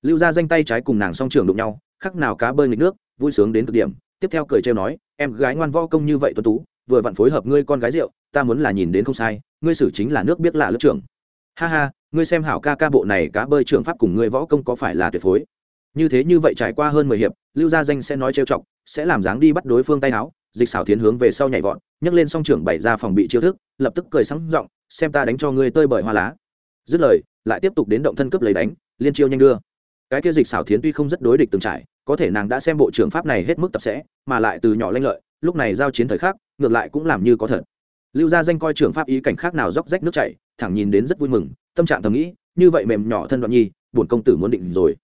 Lưu ra danh tay trái cùng nàng song trường đụng nhau khác nào cá bơi nghịch nước, vui sướng đến cực điểm, tiếp theo cười trêu nói, em gái ngoan võ công như vậy tuấn tú, vừa vặn phối hợp ngươi con gái rượu, ta muốn là nhìn đến không sai, ngươi xử chính là nước biết lạ lớp trưởng ha ha, ngươi xem hảo ca ca bộ này cá bơi trưởng pháp cùng ngươi võ công có phải là tuyệt phối? Như thế như vậy trải qua hơn mười hiệp, lưu gia danh sẽ nói trêu chọc, sẽ làm dáng đi bắt đối phương tay áo, dịch xảo tiến hướng về sau nhảy vọt, nhấc lên song trưởng bày ra phòng bị chiêu thức, lập tức cười sáng giọng, xem ta đánh cho ngươi tơi bởi hoa lá. Dứt lời, lại tiếp tục đến động thân cướp lấy đánh, liên chiêu nhanh đưa. Cái kia dịch xảo tiến tuy không rất đối địch từng trải, có thể nàng đã xem bộ trưởng pháp này hết mức tập sẽ, mà lại từ nhỏ lanh lợi, lúc này giao chiến thời khắc, ngược lại cũng làm như có thật lưu gia danh coi trưởng pháp ý cảnh khác nào róc rách nước chảy, thẳng nhìn đến rất vui mừng, tâm trạng thầm nghĩ, như vậy mềm nhỏ thân đoạn nhi, buồn công tử muốn định rồi.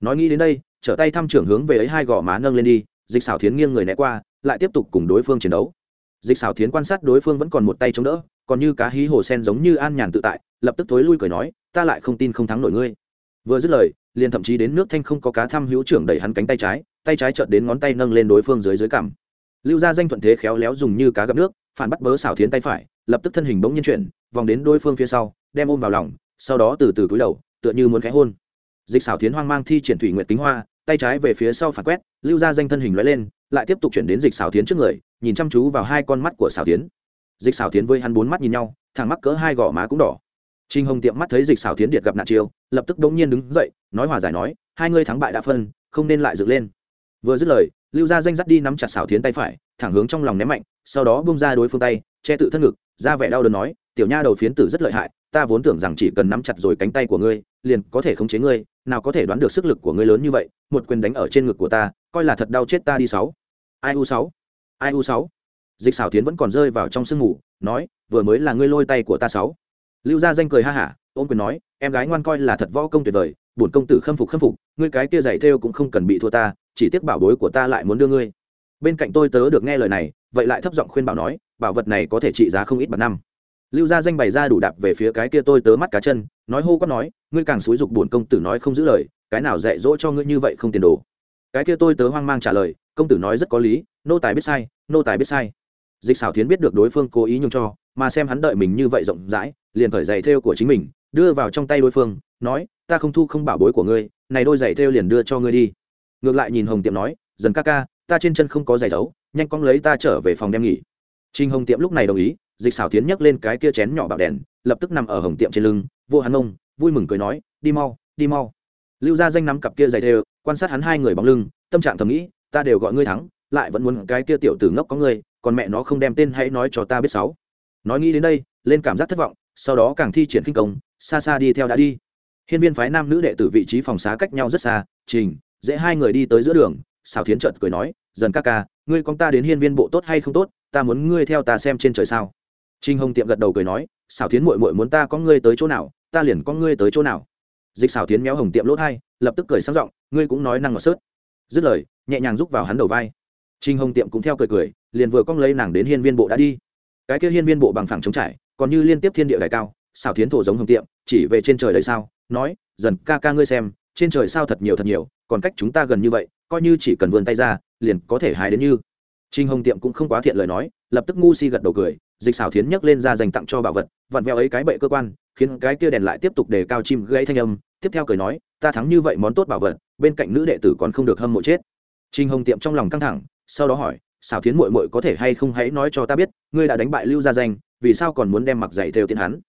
Nói nghĩ đến đây, trở tay thăm trưởng hướng về ấy hai gò má nâng lên đi, dịch xảo thiến nghiêng người né qua, lại tiếp tục cùng đối phương chiến đấu. Dịch xảo thiến quan sát đối phương vẫn còn một tay chống đỡ, còn như cá hí hồ sen giống như an nhàn tự tại, lập tức thối lui cười nói, ta lại không tin không thắng nổi ngươi. Vừa dứt lời, liền thậm chí đến nước thanh không có cá thăm hữu trưởng đẩy hắn cánh tay trái tay trái chợt đến ngón tay nâng lên đối phương dưới dưới cằm. Lưu gia danh thuận thế khéo léo dùng như cá gặp nước phản bắt bớ xảo thiến tay phải lập tức thân hình bỗng nhiên chuyển vòng đến đối phương phía sau đem ôm vào lòng sau đó từ từ cúi đầu tựa như muốn khẽ hôn. Dịch xảo thiến hoang mang thi triển thủy nguyện tính hoa tay trái về phía sau phản quét lưu ra danh thân hình lóe lên lại tiếp tục chuyển đến dịch xảo thiến trước người nhìn chăm chú vào hai con mắt của xảo thiến. Dịch xảo thiến với hắn bốn mắt nhìn nhau thằng mắc cỡ hai gò má cũng đỏ. Trinh Hồng tiệm mắt thấy Dịch Xảo Thiến Điệt gặp nạn chiêu, lập tức đống nhiên đứng dậy, nói hòa giải nói, hai người thắng bại đã phân, không nên lại dựng lên. Vừa dứt lời, Lưu Gia Danh dắt đi nắm chặt Xảo Thiến tay phải, thẳng hướng trong lòng ném mạnh, sau đó bung ra đối phương tay, che tự thân ngực, ra vẻ đau đớn nói, tiểu nha đầu phiến tử rất lợi hại, ta vốn tưởng rằng chỉ cần nắm chặt rồi cánh tay của ngươi, liền có thể khống chế ngươi, nào có thể đoán được sức lực của ngươi lớn như vậy, một quyền đánh ở trên ngực của ta, coi là thật đau chết ta đi sáu. Ai u sáu, ai u sáu. Dịch Xảo Thiến vẫn còn rơi vào trong sương ngủ, nói, vừa mới là ngươi lôi tay của ta sáu lưu gia danh cười ha hả ôm quyền nói em gái ngoan coi là thật võ công tuyệt vời bổn công tử khâm phục khâm phục ngươi cái kia giày thêu cũng không cần bị thua ta chỉ tiếc bảo bối của ta lại muốn đưa ngươi bên cạnh tôi tớ được nghe lời này, vậy lại thấp giọng khuyên bảo nói, bảo vật này có thể trị giá không ít bằng năm. Lưu gia danh bày ra đủ đạp về phía cái kia tôi tớ mắt cá chân, nói hô có nói, ngươi càng xúi dục bổn công tử nói không giữ lời, cái nào dạy dỗ cho ngươi như vậy không tiền đồ. Cái kia tôi tớ hoang mang trả lời, công tử nói rất có lý, nô tài biết sai, nô tài biết sai. Dịch xảo thiến biết được đối phương cố ý nhung cho, mà xem hắn đợi mình như vậy rộng rãi, liền khởi giày thêu của chính mình, đưa vào trong tay đối phương, nói, ta không thu không bảo bối của ngươi, này đôi giày thêu liền đưa cho ngươi đi. Ngược lại nhìn hồng tiệm nói, dần ca ca ta trên chân không có giày đấu nhanh cong lấy ta trở về phòng đem nghỉ. Trinh hồng tiệm lúc này đồng ý dịch xảo tiến nhấc lên cái kia chén nhỏ bạo đèn lập tức nằm ở hồng tiệm trên lưng vô hắn ông vui mừng cười nói đi mau đi mau. Lưu gia danh nắm cặp kia giày đều, quan sát hắn hai người bóng lưng tâm trạng thầm nghĩ ta đều gọi ngươi thắng lại vẫn muốn cái kia tiểu tử ngốc có ngươi còn mẹ nó không đem tên hãy nói cho ta biết sáu nói nghĩ đến đây lên cảm giác thất vọng sau đó càng thi triển kinh công xa xa đi theo đã đi. Hiên viên phái nam nữ đệ tử vị trí phòng xá cách nhau rất xa trình dễ hai người đi tới giữa đường xào thiến trợt cười nói, dần ca ca, ngươi con ta đến hiên viên bộ tốt hay không tốt, ta muốn ngươi theo ta xem trên trời sao. Trinh hồng tiệm gật đầu cười nói xào thiến mội mội muốn ta có ngươi tới chỗ nào, ta liền có ngươi tới chỗ nào. Dịch xào thiến méo hồng tiệm lỗ thai, lập tức cười sang giọng, ngươi cũng nói năng ngọt sớt. Dứt lời, nhẹ nhàng rúc vào hắn đầu vai. Trinh hồng tiệm cũng theo cười cười, liền vừa cong lấy nàng đến hiên viên bộ đã đi. Cái kia hiên viên bộ bằng phẳng trống trải, còn như liên tiếp thiên địa đại cao xào thiến thổ giống hồng tiệm, chỉ về trên trời đời sao, nói, dần ca ca ngươi xem, trên trời sao thật nhiều thật nhiều, còn cách chúng ta gần như vậy coi như chỉ cần vươn tay ra, liền có thể hái đến như. Trinh hồng tiệm cũng không quá thiện lời nói, lập tức ngu si gật đầu cười, dịch xảo thiến nhấc lên ra dành tặng cho bảo vật, vặn vẹo ấy cái bậy cơ quan, khiến cái kia đèn lại tiếp tục đề cao chim gãy thanh âm, tiếp theo cười nói, ta thắng như vậy món tốt bảo vật, bên cạnh nữ đệ tử còn không được hâm mộ chết. Trinh hồng tiệm trong lòng căng thẳng, sau đó hỏi, xảo thiến mội mội có thể hay không hãy nói cho ta biết, ngươi đã đánh bại lưu gia danh, vì sao còn muốn đem mặc giày theo tiến hắn?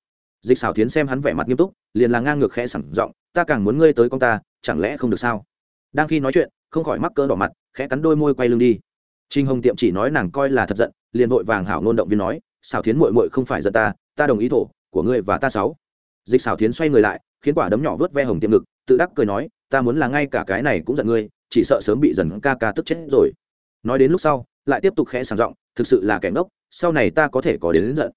Dịch xảo thiến xem hắn vẻ mặt nghiêm túc, liền là ngang ngược khẽ sẳng giọng, ta càng muốn ngươi tới con ta, chẳng lẽ không được sao? Đang khi nói chuyện không khỏi mắc cỡ đỏ mặt khẽ cắn đôi môi quay lưng đi. Trinh hồng tiệm chỉ nói nàng coi là thật giận liền vội vàng hảo nôn động viên nói xảo thiến mội mội không phải giận ta ta đồng ý thổ của ngươi và ta sáu. Dịch xảo thiến xoay người lại khiến quả đấm nhỏ vớt ve hồng tiệm ngực tự đắc cười nói ta muốn là ngay cả cái này cũng giận ngươi chỉ sợ sớm bị dần ca ca tức chết rồi. Nói đến lúc sau lại tiếp tục khẽ sàng giọng thực sự là kẻ ngốc sau này ta có thể có đến, đến giận.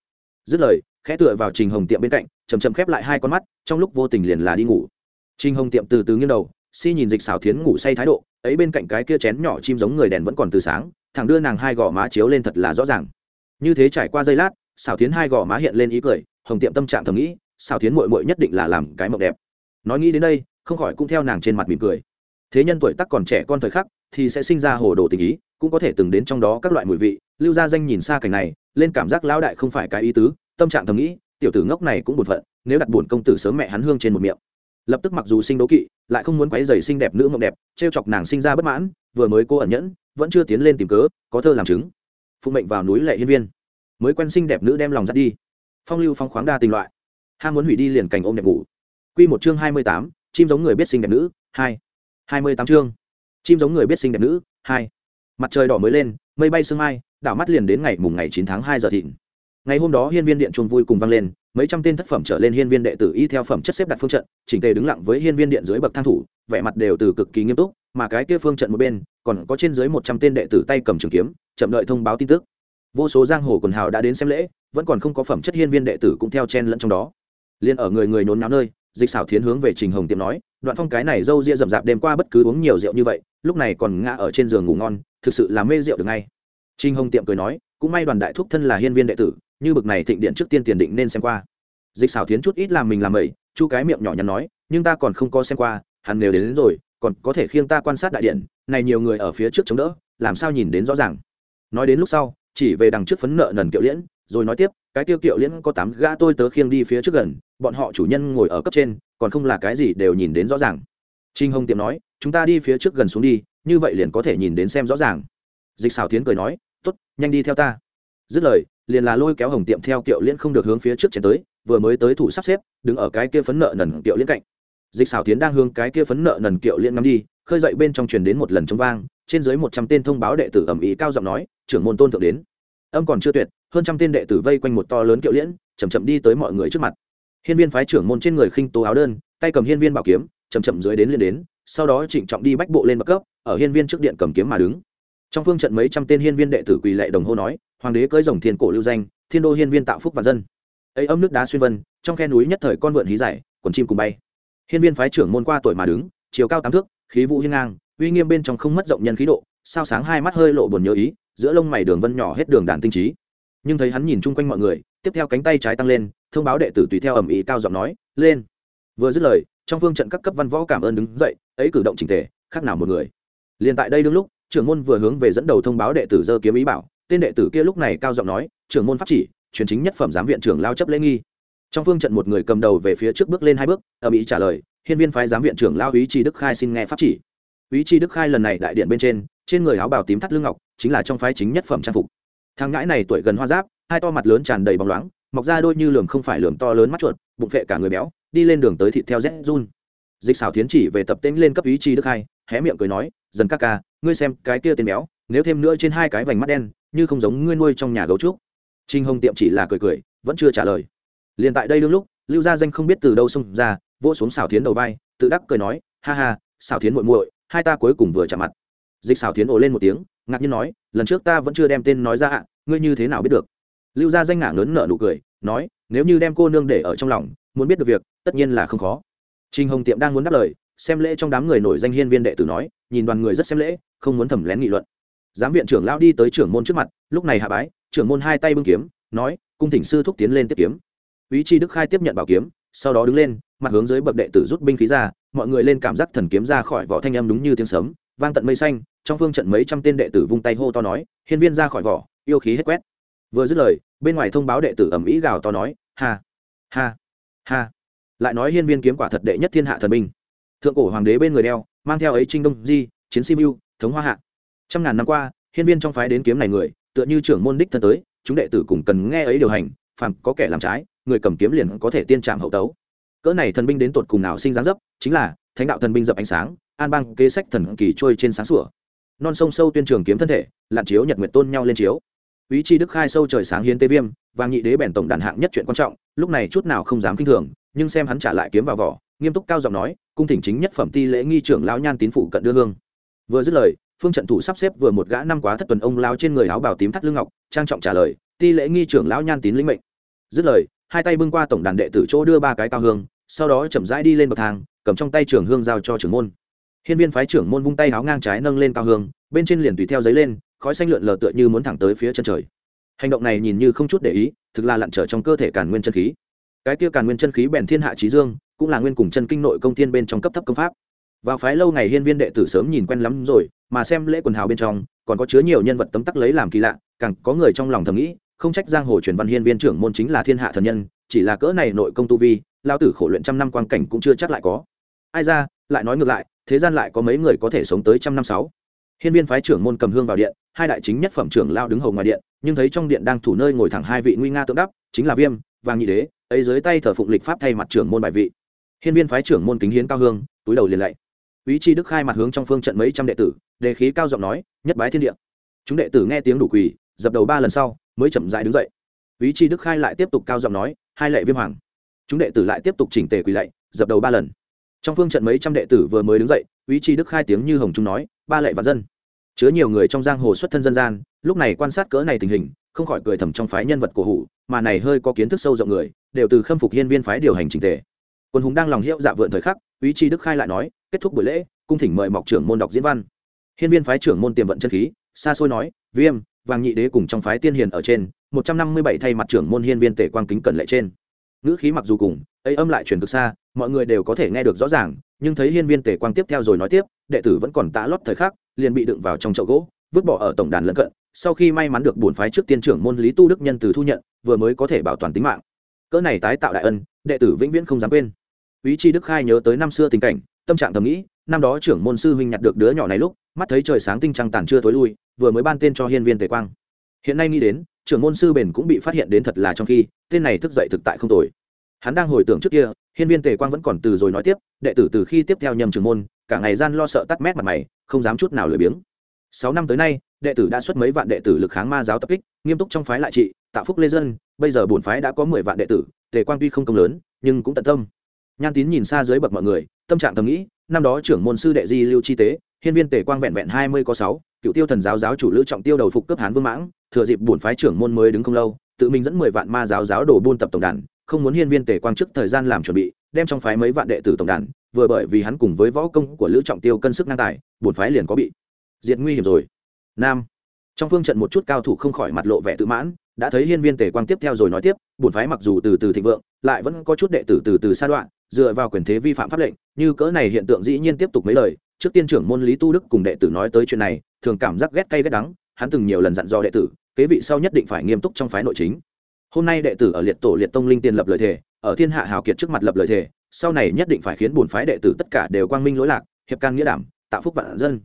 Dứt lời khẽ tựa vào trình hồng tiệm bên cạnh chầm chầm khép lại hai con mắt trong lúc vô tình liền là đi ngủ. Trình hồng tiệm từ từ nghiêng đầu si nhìn dịch xảo thiến ngủ say thái độ, ấy bên cạnh cái kia chén nhỏ chim giống người đèn vẫn còn từ sáng thẳng đưa nàng hai gò má chiếu lên thật là rõ ràng. Như thế trải qua giây lát, xảo thiến hai gò má hiện lên ý cười, hồng tiệm tâm trạng thầm nghĩ, xảo thiến mội mội nhất định là làm cái mộng đẹp. Nói nghĩ đến đây, không khỏi cũng theo nàng trên mặt mỉm cười. Thế nhân tuổi tắc còn trẻ con thời khắc, thì sẽ sinh ra hồ đồ tình ý, cũng có thể từng đến trong đó các loại mùi vị, lưu gia danh nhìn xa cảnh này, lên cảm giác lão đại không phải cái ý tứ, tâm trạng thầm nghĩ, tiểu tử ngốc này cũng buồn phận, nếu đặt buồn công tử sớm mẹ hắn hương trên một miệng lập tức mặc dù sinh đố kỵ, lại không muốn quấy dày xinh đẹp nữ mộng đẹp, trêu chọc nàng sinh ra bất mãn, vừa mới cô ẩn nhẫn, vẫn chưa tiến lên tìm cớ, có thơ làm chứng. Phụ mệnh vào núi lệ hiên viên. Mới quen xinh đẹp nữ đem lòng dắt đi. Phong lưu phong khoáng đa tình loại. Ham muốn hủy đi liền cành ôm đẹp ngủ. Quy một chương hai mươi tám, chim giống người biết sinh đẹp nữ, hai. Hai mươi tám chương. Chim giống người biết sinh đẹp nữ, hai. Mặt trời đỏ mới lên, mây bay sương mai, đảo mắt liền đến ngày mùng ngày chín tháng hai giờ thịnh ngày hôm đó hiên viên điện chuông vui cùng vang lên, mấy trăm tên thất phẩm trở lên hiên viên đệ tử y theo phẩm chất xếp đặt phương trận, chỉnh tề đứng lặng với hiên viên điện dưới bậc thang thủ, vẻ mặt đều từ cực kỳ nghiêm túc, mà cái kia phương trận một bên, còn có trên dưới một trăm tên đệ tử tay cầm trường kiếm, chậm đợi thông báo tin tức. Vô số giang hồ quần hào đã đến xem lễ, vẫn còn không có phẩm chất hiên viên đệ tử cũng theo chen lẫn trong đó. Liên ở người người nôn náo nơi, dịch xảo thiến hướng về trình hồng tiệm nói, đoạn phong cái này dâu ria rậm rạp đêm qua bất cứ uống nhiều rượu như vậy, lúc này còn ngã ở trên giường ngủ ngon, thực sự là mê rượu được ngay. Trình hồng tiệm cười nói, cũng may đoàn đại thúc thân là hiên viên đệ tử như bực này thịnh điện trước tiên tiền định nên xem qua. Dịch xảo thiến chút ít làm mình làm mẩy chu cái miệng nhỏ nhắn nói nhưng ta còn không có xem qua hắn nếu đến, đến rồi còn có thể khiêng ta quan sát đại điện này nhiều người ở phía trước chống đỡ làm sao nhìn đến rõ ràng. Nói đến lúc sau chỉ về đằng trước phấn nợ nần kiệu liễn rồi nói tiếp cái tiêu kiệu liễn có tám gã tôi tớ khiêng đi phía trước gần bọn họ chủ nhân ngồi ở cấp trên còn không là cái gì đều nhìn đến rõ ràng. Trinh hồng tiệm nói chúng ta đi phía trước gần xuống đi như vậy liền có thể nhìn đến xem rõ ràng. Dịch xảo tiến cười nói t ố t nhanh đi theo ta. Dứt lời liền là lôi kéo hồng tiệm theo kiệu liễn không được hướng phía trước chạy tới, vừa mới tới thủ sắp xếp, đứng ở cái kia phấn nợ nần kiệu liễn cạnh. Dịch xảo tiến đang hướng cái kia phấn nợ nần kiệu liễn ngắm đi, khơi dậy bên trong truyền đến một lần trống vang, trên dưới một trăm tên thông báo đệ tử ẩm ý cao giọng nói, trưởng môn tôn thượng đến. Âm còn chưa tuyệt, hơn trăm tên đệ tử vây quanh một to lớn kiệu liễn chầm chậm đi tới mọi người trước mặt. Hiên viên phái trưởng môn trên người khinh tố áo đơn, tay cầm hiên viên bảo kiếm chầm chậm dưới đến liên đến, sau đó trịnh trọng đi bách bộ lên bậc cấp, ở hiên viên trước điện cầm kiếm mà đứng. Trong phương trận mấy trăm tên hiên viên đệ tử quỳ lệ đồng hô nói hoàng đế cưỡi rồng thiên cổ lưu danh, thiên đô hiên viên tạo phúc và dân. Ấy âm nước đá xuyên vân, trong khe núi nhất thời con vượn hí giải quần chim cùng bay. Hiên viên phái trưởng môn qua tuổi mà đứng, chiều cao tám thước, khí vũ hiên ngang, uy nghiêm bên trong không mất rộng nhân khí độ, sao sáng hai mắt hơi lộ buồn nhớ ý, giữa lông mày đường vân nhỏ hết đường đàn tinh trí. Nhưng thấy hắn nhìn chung quanh mọi người, tiếp theo cánh tay trái tăng lên, thông báo đệ tử tùy theo ẩm ý cao giọng nói, lên. Vừa dứt lời, trong phương trận các cấp văn võ cảm ơn đứng dậy, ấy cử động trình tề, khác nào một người. Liền tại đây đương lúc, trưởng môn vừa hướng về dẫn đầu thông báo đệ tử dơ kiếm ý bảo tên đệ tử kia lúc này cao giọng nói, trưởng môn pháp chỉ, truyền chính nhất phẩm giám viện trưởng lao chấp lễ nghi. Trong phương trận một người cầm đầu về phía trước bước lên hai bước ở mỹ trả lời, hiên viên phái giám viện trưởng lao ý chi đức khai xin nghe pháp chỉ. Ý chi đức khai lần này đại điện bên trên trên người áo bào tím thắt lưng ngọc, chính là trong phái chính nhất phẩm trang phục. Thằng ngãi này tuổi gần hoa giáp, hai to mặt lớn tràn đầy bóng loáng, mọc ra đôi như lường không phải lường to lớn mắt chuột, bụng phệ cả người béo, đi lên đường tới thịt theo rét run. Dịch xảo tiến chỉ về tập tễnh lên cấp ý chi đức hai hé miệng cười nói, dần ca ca, ngươi xem cái kia tên béo nếu thêm nữa trên hai cái vành mắt đen, như không giống ngươi nuôi trong nhà gấu trúc. Trinh hồng tiệm chỉ là cười cười, vẫn chưa trả lời. Liền tại đây đương lúc, lưu gia danh không biết từ đâu xông ra, vỗ xuống xảo thiến đầu vai, tự đắc cười nói, ha ha xảo thiến muội muội, hai ta cuối cùng vừa chạm mặt. Dịch xảo thiến ồ lên một tiếng, ngạc nhiên nói, lần trước ta vẫn chưa đem tên nói ra ạ, ngươi như thế nào biết được? Lưu gia danh ngả lớn nợ nụ cười, nói, nếu như đem cô nương để ở trong lòng, muốn biết được việc, tất nhiên là không khó. Trinh hồng tiệm đang muốn đáp lời, xem lễ trong đám người nổi danh hiên viên đệ tử nói, nhìn đoàn người rất xem lễ, không muốn thẩm lén nghị luận giám viện trưởng lão đi tới trưởng môn trước mặt, lúc này hạ bái, trưởng môn hai tay bưng kiếm, nói, cung thỉnh sư thúc tiến lên tiếp kiếm. Ý chi đức khai tiếp nhận bảo kiếm, sau đó đứng lên, mặt hướng dưới bậc đệ tử rút binh khí ra, mọi người lên cảm giác thần kiếm ra khỏi vỏ thanh âm đúng như tiếng sấm, vang tận mây xanh, trong phương trận mấy trăm tên đệ tử vung tay hô to nói, hiên viên ra khỏi vỏ, yêu khí hết quét. Vừa dứt lời, bên ngoài thông báo đệ tử ẩm ý gào to nói, ha ha ha. Lại nói hiên viên kiếm quả thật đệ nhất thiên hạ thần binh. Thượng cổ hoàng đế bên người đeo, mang theo ấy trinh đông di, chiến si mưu thống hoa hạ trăm ngàn năm qua, hiên viên trong phái đến kiếm này người, tựa như trưởng môn đích thân tới, chúng đệ tử cùng cần nghe ấy điều hành, phàm có kẻ làm trái, người cầm kiếm liền có thể tiên trạm hậu tấu. Cỡ này thần binh đến tột cùng nào sinh dáng dấp, chính là, thánh đạo thần binh dập ánh sáng, an bang kê sách thần kỳ trôi trên sáng sủa. Non sông sâu tuyên trường kiếm thân thể lặn chiếu nhật nguyệt tôn nhau lên chiếu. Ý chi đức khai sâu trời sáng hiến tế viêm và nhị đế bèn tổng đàn hạng nhất chuyện quan trọng, lúc này chút nào không dám kinh thường, nhưng xem hắn trả lại kiếm vào vỏ, nghiêm túc cao giọng nói, cung thỉnh chính nhất phẩm ti lễ nghi trưởng lão nhan tín phụ cận đưa hương. Vừa dứt lời phương trận thủ sắp xếp vừa một gã năm quá thất tuần ông lao trên người áo bào tím thắt lưng ngọc, trang trọng trả lời, ti lễ nghi trưởng lão nhan tín lĩnh mệnh. Dứt lời, hai tay bưng qua tổng đàn đệ tử chỗ đưa ba cái cao hương, sau đó chậm rãi đi lên bậc thang, cầm trong tay trưởng hương giao cho trưởng môn. Hiên viên phái trưởng môn vung tay áo ngang trái nâng lên cao hương, bên trên liền tùy theo giấy lên, khói xanh lượn lờ tựa như muốn thẳng tới phía chân trời. Hành động này nhìn như không chút để ý, thực là lặn trở trong cơ thể càn nguyên chân khí. Cái kia càn nguyên chân khí bèn thiên hạ trí dương, cũng là nguyên cùng chân kinh nội công thiên bên trong cấp thấp công pháp. Vào phái lâu ngày hiên viên đệ tử sớm nhìn quen lắm rồi mà xem lễ quần hào bên trong, còn có chứa nhiều nhân vật tấm tắc lấy làm kỳ lạ, càng có người trong lòng thầm nghĩ, không trách giang hồ truyền văn hiên viên trưởng môn chính là thiên hạ thần nhân, chỉ là cỡ này nội công tu vi lao tử khổ luyện trăm năm quan cảnh cũng chưa chắc lại có. Ai ra, lại nói ngược lại, thế gian lại có mấy người có thể sống tới trăm năm sáu? Hiên viên phái trưởng môn cầm hương vào điện, hai đại chính nhất phẩm trưởng lao đứng hầu ngoài điện, nhưng thấy trong điện đang thủ nơi ngồi thẳng hai vị nguy nga tượng đắp, chính là viêm, vàng nhị đế, ấy dưới tay thờ phụng lịch pháp thay mặt trưởng môn bài vị. Hiên viên phái trưởng môn kính hiến cao hương, túi đầu liền lạy ý chi đức khai mặt hướng trong phương trận mấy trăm đệ tử, đề khí cao giọng nói, nhất bái thiên địa. Chúng đệ tử nghe tiếng đủ quỳ, dập đầu ba lần sau, mới chậm rãi đứng dậy. Ý chi đức khai lại tiếp tục cao giọng nói, hai lệ viêm hoàng. Chúng đệ tử lại tiếp tục chỉnh tề quỳ lạy, dập đầu ba lần. Trong phương trận mấy trăm đệ tử vừa mới đứng dậy, ý chi đức khai tiếng như hồng trung nói, ba lệ và dân. Chứa nhiều người trong giang hồ xuất thân dân gian, lúc này quan sát cỡ này tình hình, không khỏi cười thầm trong phái nhân vật cổ hủ, mà này hơi có kiến thức sâu rộng người, đều từ khâm phục hiên viên phái điều hành trình tề. Quân hùng đang lòng hiệu dạ vượn thời khắc, ý chi đức khai lại nói kết thúc buổi lễ, cung thỉnh mời mọc trưởng môn đọc diễn văn. Hiên viên phái trưởng môn tiềm vận chân khí, xa xôi nói, viêm, vàng nhị đế cùng trong phái tiên hiền ở trên, một trăm năm mươi bảy thay mặt trưởng môn hiên viên tể quang kính cẩn lệ trên. Ngữ khí mặc dù cùng, ấy âm lại truyền cực xa, mọi người đều có thể nghe được rõ ràng, nhưng thấy hiên viên tể quang tiếp theo rồi nói tiếp, đệ tử vẫn còn tạ lót thời khắc, liền bị đựng vào trong chậu gỗ, vứt bỏ ở tổng đàn lân cận, sau khi may mắn được bổn phái trước tiên trưởng môn lý tu đức nhân từ thu nhận, vừa mới có thể bảo toàn tính mạng. Cỡ này tái tạo đại ân, đệ tử vĩnh viễn không dám quên. Ý chi đức khai nhớ tới năm xưa tình cảnh tâm trạng thầm nghĩ, năm đó trưởng môn sư huynh nhặt được đứa nhỏ này lúc, mắt thấy trời sáng tinh trăng tàn chưa tối lui, vừa mới ban tên cho hiên viên tề quang. Hiện nay nghĩ đến, trưởng môn sư bền cũng bị phát hiện đến thật là trong khi, tên này thức dậy thực tại không tồi. Hắn đang hồi tưởng trước kia, hiên viên tề quang vẫn còn từ rồi nói tiếp, đệ tử từ khi tiếp theo nhầm trưởng môn, cả ngày gian lo sợ tắt mét mặt mày, không dám chút nào lười biếng. Sáu năm tới nay, đệ tử đã xuất mấy vạn đệ tử lực kháng ma giáo tập kích, nghiêm túc trong phái lại trị, tạo phúc lê dân, bây giờ bổn phái đã có mười vạn đệ tử, tề quang tuy không công lớn, nhưng cũng tận tâm nhan tín nhìn xa dưới bậc mọi người, tâm trạng thầm nghĩ, năm đó trưởng môn sư đệ di lưu chi tế, hiên viên tề quang vẹn vẹn hai mươi có sáu, cựu tiêu thần giáo giáo chủ lữ trọng tiêu đầu phục cấp hán vương mãng, thừa dịp bổn phái trưởng môn mới đứng không lâu, tự mình dẫn mười vạn ma giáo giáo đổ buôn tập tổng đàn, không muốn hiên viên tề quang trước thời gian làm chuẩn bị, đem trong phái mấy vạn đệ tử tổng đàn, vừa bởi vì hắn cùng với võ công của lữ trọng tiêu cân sức ngang tài, bổn phái liền có bị diệt nguy hiểm rồi. Nam, trong phương trận một chút cao thủ không khỏi mặt lộ vẻ tự mãn đã thấy hiên viên tề quang tiếp theo rồi nói tiếp, bổn phái mặc dù từ từ thịnh vượng, lại vẫn có chút đệ tử từ từ sa đoạn, dựa vào quyền thế vi phạm pháp lệnh, như cỡ này hiện tượng dĩ nhiên tiếp tục mấy lời. Trước tiên trưởng môn lý tu đức cùng đệ tử nói tới chuyện này, thường cảm giác ghét cay ghét đắng, hắn từng nhiều lần dặn dò đệ tử, kế vị sau nhất định phải nghiêm túc trong phái nội chính. Hôm nay đệ tử ở liệt tổ liệt tông linh tiên lập lời thề, ở thiên hạ hào kiệt trước mặt lập lời thề, sau này nhất định phải khiến bổn phái đệ tử tất cả đều quang minh lỗi lạc, hiệp can nghĩa đảm, tạo phúc vạn dân.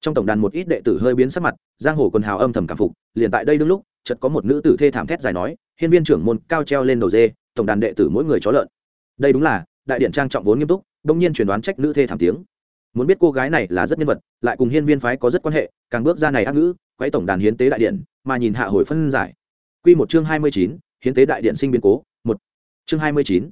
Trong tổng đàn một ít đệ tử hơi biến sắc mặt, giang hồ quần hào âm thầm cảm phục, liền tại đây đương lúc chợt có một nữ tử thê thảm thét dài nói, hiên viên trưởng môn cao treo lên đầu dê, tổng đàn đệ tử mỗi người chó lợn. Đây đúng là, đại điện trang trọng vốn nghiêm túc, đông nhiên truyền đoán trách nữ thê thảm tiếng. Muốn biết cô gái này là rất nhân vật, lại cùng hiên viên phái có rất quan hệ, càng bước ra này ác ngữ, quấy tổng đàn hiến tế đại điện, mà nhìn hạ hồi phân giải. Quy một chương hai mươi chín, hiến tế đại điện sinh biến cố, một. Chương hai mươi chín,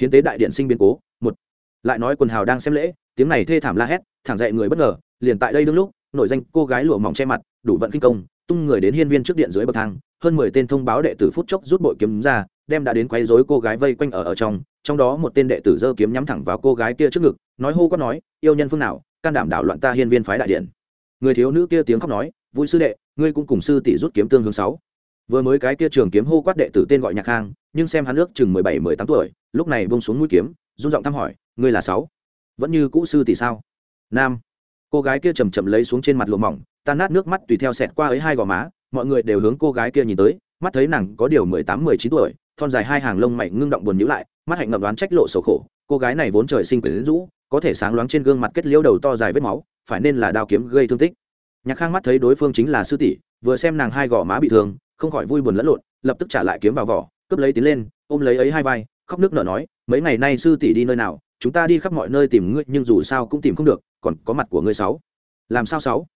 hiến tế đại điện sinh biến cố, một. Lại nói quần hào đang xem lễ, tiếng này thê thảm la hét, thẳng dậy người bất ngờ, liền tại đây đương lúc nội danh cô gái lụa mỏng che mặt, đủ vận kinh công tung người đến hiên viên trước điện dưới bậc thang, hơn mười tên thông báo đệ tử phút chốc rút bội kiếm ra, đem đã đến quấy rối cô gái vây quanh ở ở trong trong đó một tên đệ tử giơ kiếm nhắm thẳng vào cô gái kia trước ngực, nói hô quát nói, yêu nhân phương nào, can đảm đảo loạn ta hiên viên phái đại điện? Người thiếu nữ kia tiếng khóc nói, vui sư đệ, ngươi cũng cùng sư tỷ rút kiếm tương hướng sáu. Vừa mới cái kia trường kiếm hô quát đệ tử tên gọi nhạc khang, nhưng xem hắn ước chừng mười bảy, mười tám tuổi, lúc này bông xuống mũi kiếm, run giọng thăm hỏi, ngươi là sáu? Vẫn như cũ sư tỷ sao? Nam. Cô gái kia chầm chậm lấy xuống trên mặt lụa mỏng tan nát nước mắt tùy theo xẹt qua ấy hai gò má, mọi người đều hướng cô gái kia nhìn tới, mắt thấy nàng có điều mười tám, mười chín tuổi, thon dài hai hàng lông mày ngưng động buồn nhữ lại, mắt hạnh ngậm đoán trách lộ sầu khổ, cô gái này vốn trời sinh quyền rũ, có thể sáng loáng trên gương mặt kết liễu đầu to dài vết máu, phải nên là đao kiếm gây thương tích. Nhạc khang mắt thấy đối phương chính là sư tỷ, vừa xem nàng hai gò má bị thương, không khỏi vui buồn lẫn lộn, lập tức trả lại kiếm vào vỏ, cướp lấy tiến lên, ôm lấy ấy hai vai, khóc nước nở nói, mấy ngày nay sư tỷ đi nơi nào, chúng ta đi khắp mọi nơi tìm ngươi, nhưng dù sao cũng tìm không được, còn có mặt của ngươi sáu. Làm sao sáu?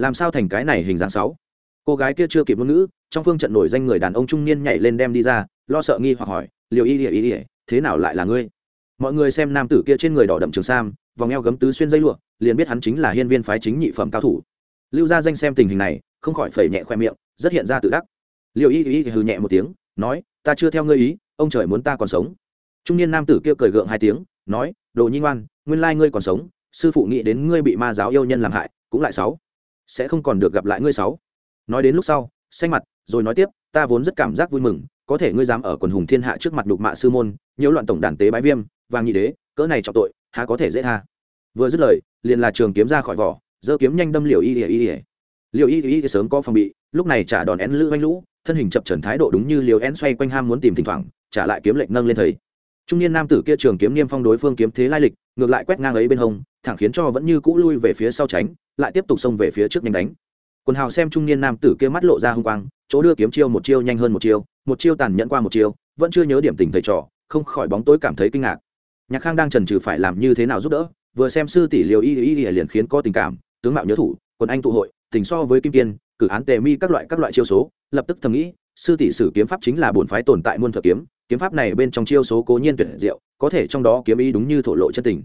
Làm sao thành cái này hình dáng sáu? Cô gái kia chưa kịp ngôn ngữ, trong phương trận nổi danh người đàn ông trung niên nhảy lên đem đi ra, lo sợ nghi hoặc hỏi, liều y ỉa y ỉa thế nào lại là ngươi? Mọi người xem nam tử kia trên người đỏ đậm trường sam, vòng eo gấm tứ xuyên dây lụa, liền biết hắn chính là hiên viên phái chính nhị phẩm cao thủ. Lưu gia danh xem tình hình này, không khỏi phẩy nhẹ khoe miệng, rất hiện ra tự đắc. Liều y y, hừ nhẹ một tiếng, nói, ta chưa theo ngươi ý, ông trời muốn ta còn sống. Trung niên nam tử kia cười gượng hai tiếng, nói, đồ nhi ngoan, nguyên lai ngươi còn sống, sư phụ nghĩ đến ngươi bị ma giáo yêu nhân làm hại, cũng lại sáu sẽ không còn được gặp lại ngươi sáu. Nói đến lúc sau, xanh mặt, rồi nói tiếp, ta vốn rất cảm giác vui mừng, có thể ngươi dám ở quần hùng thiên hạ trước mặt đục mạ sư môn, nhiễu loạn tổng đàn tế bái viêm, vàng nhị đế, cỡ này trọng tội, há có thể dễ tha. Vừa dứt lời, liền là trường kiếm ra khỏi vỏ, giơ kiếm nhanh đâm liều y ỉa y ỉa liều y y sớm có phòng bị, lúc này trả đòn én lữ oanh lũ, thân hình chập trần thái độ đúng như liều én xoay quanh ham muốn tìm thỉnh thoảng, trả lại kiếm lệnh nâng lên thầy. Trung niên nam tử kia trường kiếm niêm phong đối phương kiếm thế lai lịch, ngược lại quét ngang ấy bên hông thẳng khiến cho vẫn như cũ lui về phía sau tránh, lại tiếp tục xông về phía trước nhanh đánh. Quần hào xem trung niên nam tử kia mắt lộ ra hung quang, chỗ đưa kiếm chiêu một chiêu nhanh hơn một chiêu một chiêu tàn nhẫn qua một chiêu, vẫn chưa nhớ điểm tình thầy trò, không khỏi bóng tối cảm thấy kinh ngạc. Nhạc khang đang trần trừ phải làm như thế nào giúp đỡ, vừa xem sư tỷ liều y y y liền khiến có tình cảm, tướng mạo nhớ thủ, quần anh tụ hội, tình so với kim kiên cử án tề mi các loại các loại chiêu số, lập tức thầm nghĩ, sư tỷ sử kiếm pháp chính là bổn phái tồn tại muôn thuật kiếm kiếm pháp này bên trong chiêu số cố nhiên tuyệt diệu, có thể trong đó kiếm ý đúng như thổ lộ chân tình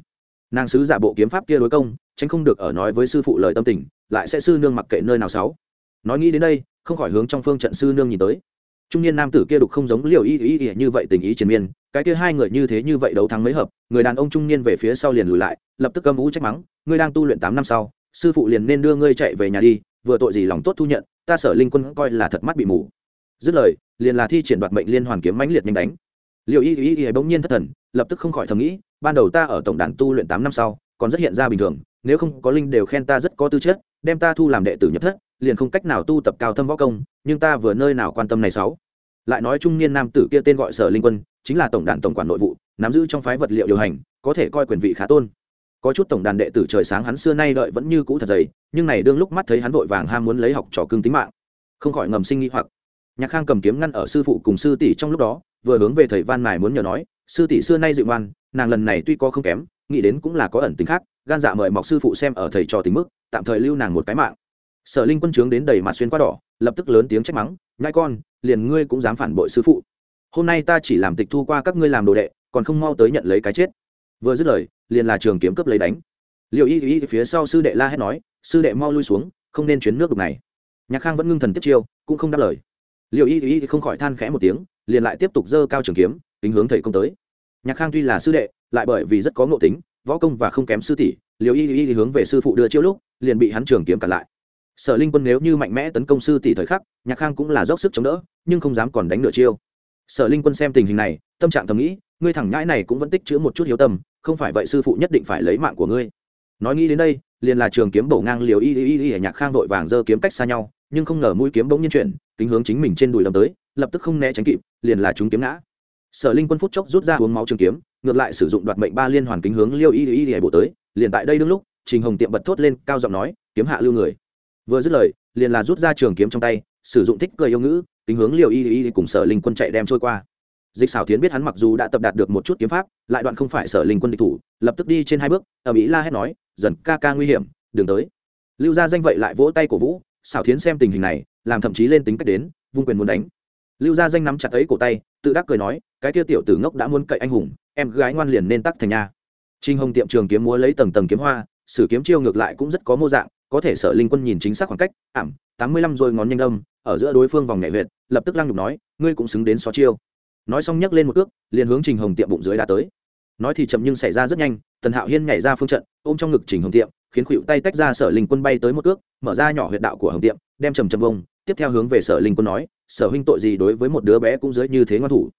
nàng sứ giả bộ kiếm pháp kia đối công, tránh không được ở nói với sư phụ lời tâm tình, lại sẽ sư nương mặc kệ nơi nào sáu. Nói nghĩ đến đây, không khỏi hướng trong phương trận sư nương nhìn tới. Trung niên nam tử kia đục không giống liều y y y như vậy tình ý triền miên, cái kia hai người như thế như vậy đấu thắng mấy hợp, người đàn ông trung niên về phía sau liền lùi lại, lập tức âm ú trách mắng, ngươi đang tu luyện tám năm sau, sư phụ liền nên đưa ngươi chạy về nhà đi, vừa tội gì lòng tốt thu nhận, ta sở linh quân coi là thật mắt bị mù. Dứt lời, liền là thi triển đoạt mệnh liên hoàn kiếm mãnh liệt nhanh đánh. Liệu y y y bỗng nhiên thất thần lập tức không khỏi thầm nghĩ, ban đầu ta ở tổng đàn tu luyện tám năm sau, còn rất hiện ra bình thường, nếu không có linh đều khen ta rất có tư chất, đem ta thu làm đệ tử nhập thất, liền không cách nào tu tập cao thâm võ công, nhưng ta vừa nơi nào quan tâm này sáu? Lại nói trung niên nam tử kia tên gọi sở linh quân, chính là tổng đàn tổng quản nội vụ, nắm giữ trong phái vật liệu điều hành, có thể coi quyền vị khá tôn. Có chút tổng đàn đệ tử trời sáng hắn xưa nay đợi vẫn như cũ thật dày, nhưng này đương lúc mắt thấy hắn vội vàng ham muốn lấy học trò cưng tính mạng. Không khỏi ngầm sinh nghi hoặc. Nhạc khang cầm kiếm ngăn ở sư phụ cùng sư tỷ trong lúc đó, vừa hướng về thầy van mài muốn nhờ nói sư tỷ xưa nay dịu ngoan, nàng lần này tuy có không kém, nghĩ đến cũng là có ẩn tính khác, gan dạ mời mọc sư phụ xem ở thầy trò tính mức, tạm thời lưu nàng một cái mạng. Sở linh quân trướng đến đầy mặt xuyên qua đỏ, lập tức lớn tiếng trách mắng nhai con, liền ngươi cũng dám phản bội sư phụ. Hôm nay ta chỉ làm tịch thu qua các ngươi làm đồ đệ, còn không mau tới nhận lấy cái chết. Vừa dứt lời, liền là trường kiếm cướp lấy đánh. Liệu y y phía sau sư đệ la hét nói, sư đệ mau lui xuống, không nên chuyến nước đục này. Nhạc khang vẫn ngưng thần tiếp chiêu, cũng không đáp lời. Liệu y y không khỏi than khẽ một tiếng, liền lại tiếp tục giơ cao trường kiếm tính hướng thầy công tới. Nhạc khang tuy là sư đệ, lại bởi vì rất có ngộ tính, võ công và không kém sư tỷ liều y y hướng về sư phụ đưa chiêu lúc, liền bị hắn trường kiếm cản lại. Sở linh quân nếu như mạnh mẽ tấn công sư tỷ thời khắc, nhạc khang cũng là dốc sức chống đỡ, nhưng không dám còn đánh nửa chiêu. Sở linh quân xem tình hình này, tâm trạng thầm nghĩ, ngươi thẳng nhãi này cũng vẫn tích chữ một chút hiếu tâm, không phải vậy sư phụ nhất định phải lấy mạng của ngươi. Nói nghĩ đến đây, liền là trường kiếm bổ ngang liều y y y ở nhạc khang vội vàng giơ kiếm cách xa nhau, nhưng không ngờ mũi kiếm bỗng nhiên chuyển, kính hướng chính mình trên đùi lâm tới, lập tức không né tránh kịp, liền là chúng kiếm ngã sở linh quân phút chốc rút ra uống máu trường kiếm, ngược lại sử dụng đoạt mệnh ba liên hoàn kính hướng liêu y y y bổ tới, liền tại đây đương lúc, trình hồng tiệm bật thốt lên, cao giọng nói, kiếm hạ lưu người. Vừa dứt lời, liền là rút ra trường kiếm trong tay, sử dụng thích cười yêu ngữ, kính hướng liều y y cùng sở linh quân chạy đem trôi qua. Dịch xảo tiến biết hắn mặc dù đã tập đạt được một chút kiếm pháp, lại đoạn không phải sở linh quân địch thủ, lập tức đi trên hai bước ở mỹ la hét nói, dần ca ca nguy hiểm đường tới. Lưu gia danh vậy lại vỗ tay cổ vũ xảo tiến xem tình hình này, làm thậm chí lên tính cách đến, vung quyền muốn đánh lưu gia danh nắm chặt ấy cổ tay, tự đắc cười nói, cái kia tiểu tử ngốc đã muốn cậy anh hùng, em gái ngoan liền nên tắc thành nha. Trinh hồng tiệm trường kiếm múa lấy tầng tầng kiếm hoa, sử kiếm chiêu ngược lại cũng rất có mô dạng, có thể sở linh quân nhìn chính xác khoảng cách, ảm, tám mươi lăm rồi ngón nhanh đâm ở giữa đối phương vòng nhảy huyệt, lập tức lăng nhục nói, ngươi cũng xứng đến xó chiêu. Nói xong nhấc lên một cước, liền hướng trình hồng tiệm bụng dưới đã tới. Nói thì chậm nhưng xảy ra rất nhanh, tần hạo hiên nhảy ra phương trận, ôm trong ngực trình hồng tiệm, khiến khuỵu tay tách ra sở linh quân bay tới một cước, mở ra nhỏ huyệt đạo của hồng tiệm, đem trầm trầm bông, tiếp theo hướng về sở linh quân nói sở huynh tội gì đối với một đứa bé cũng dưới như thế ngoan thủ?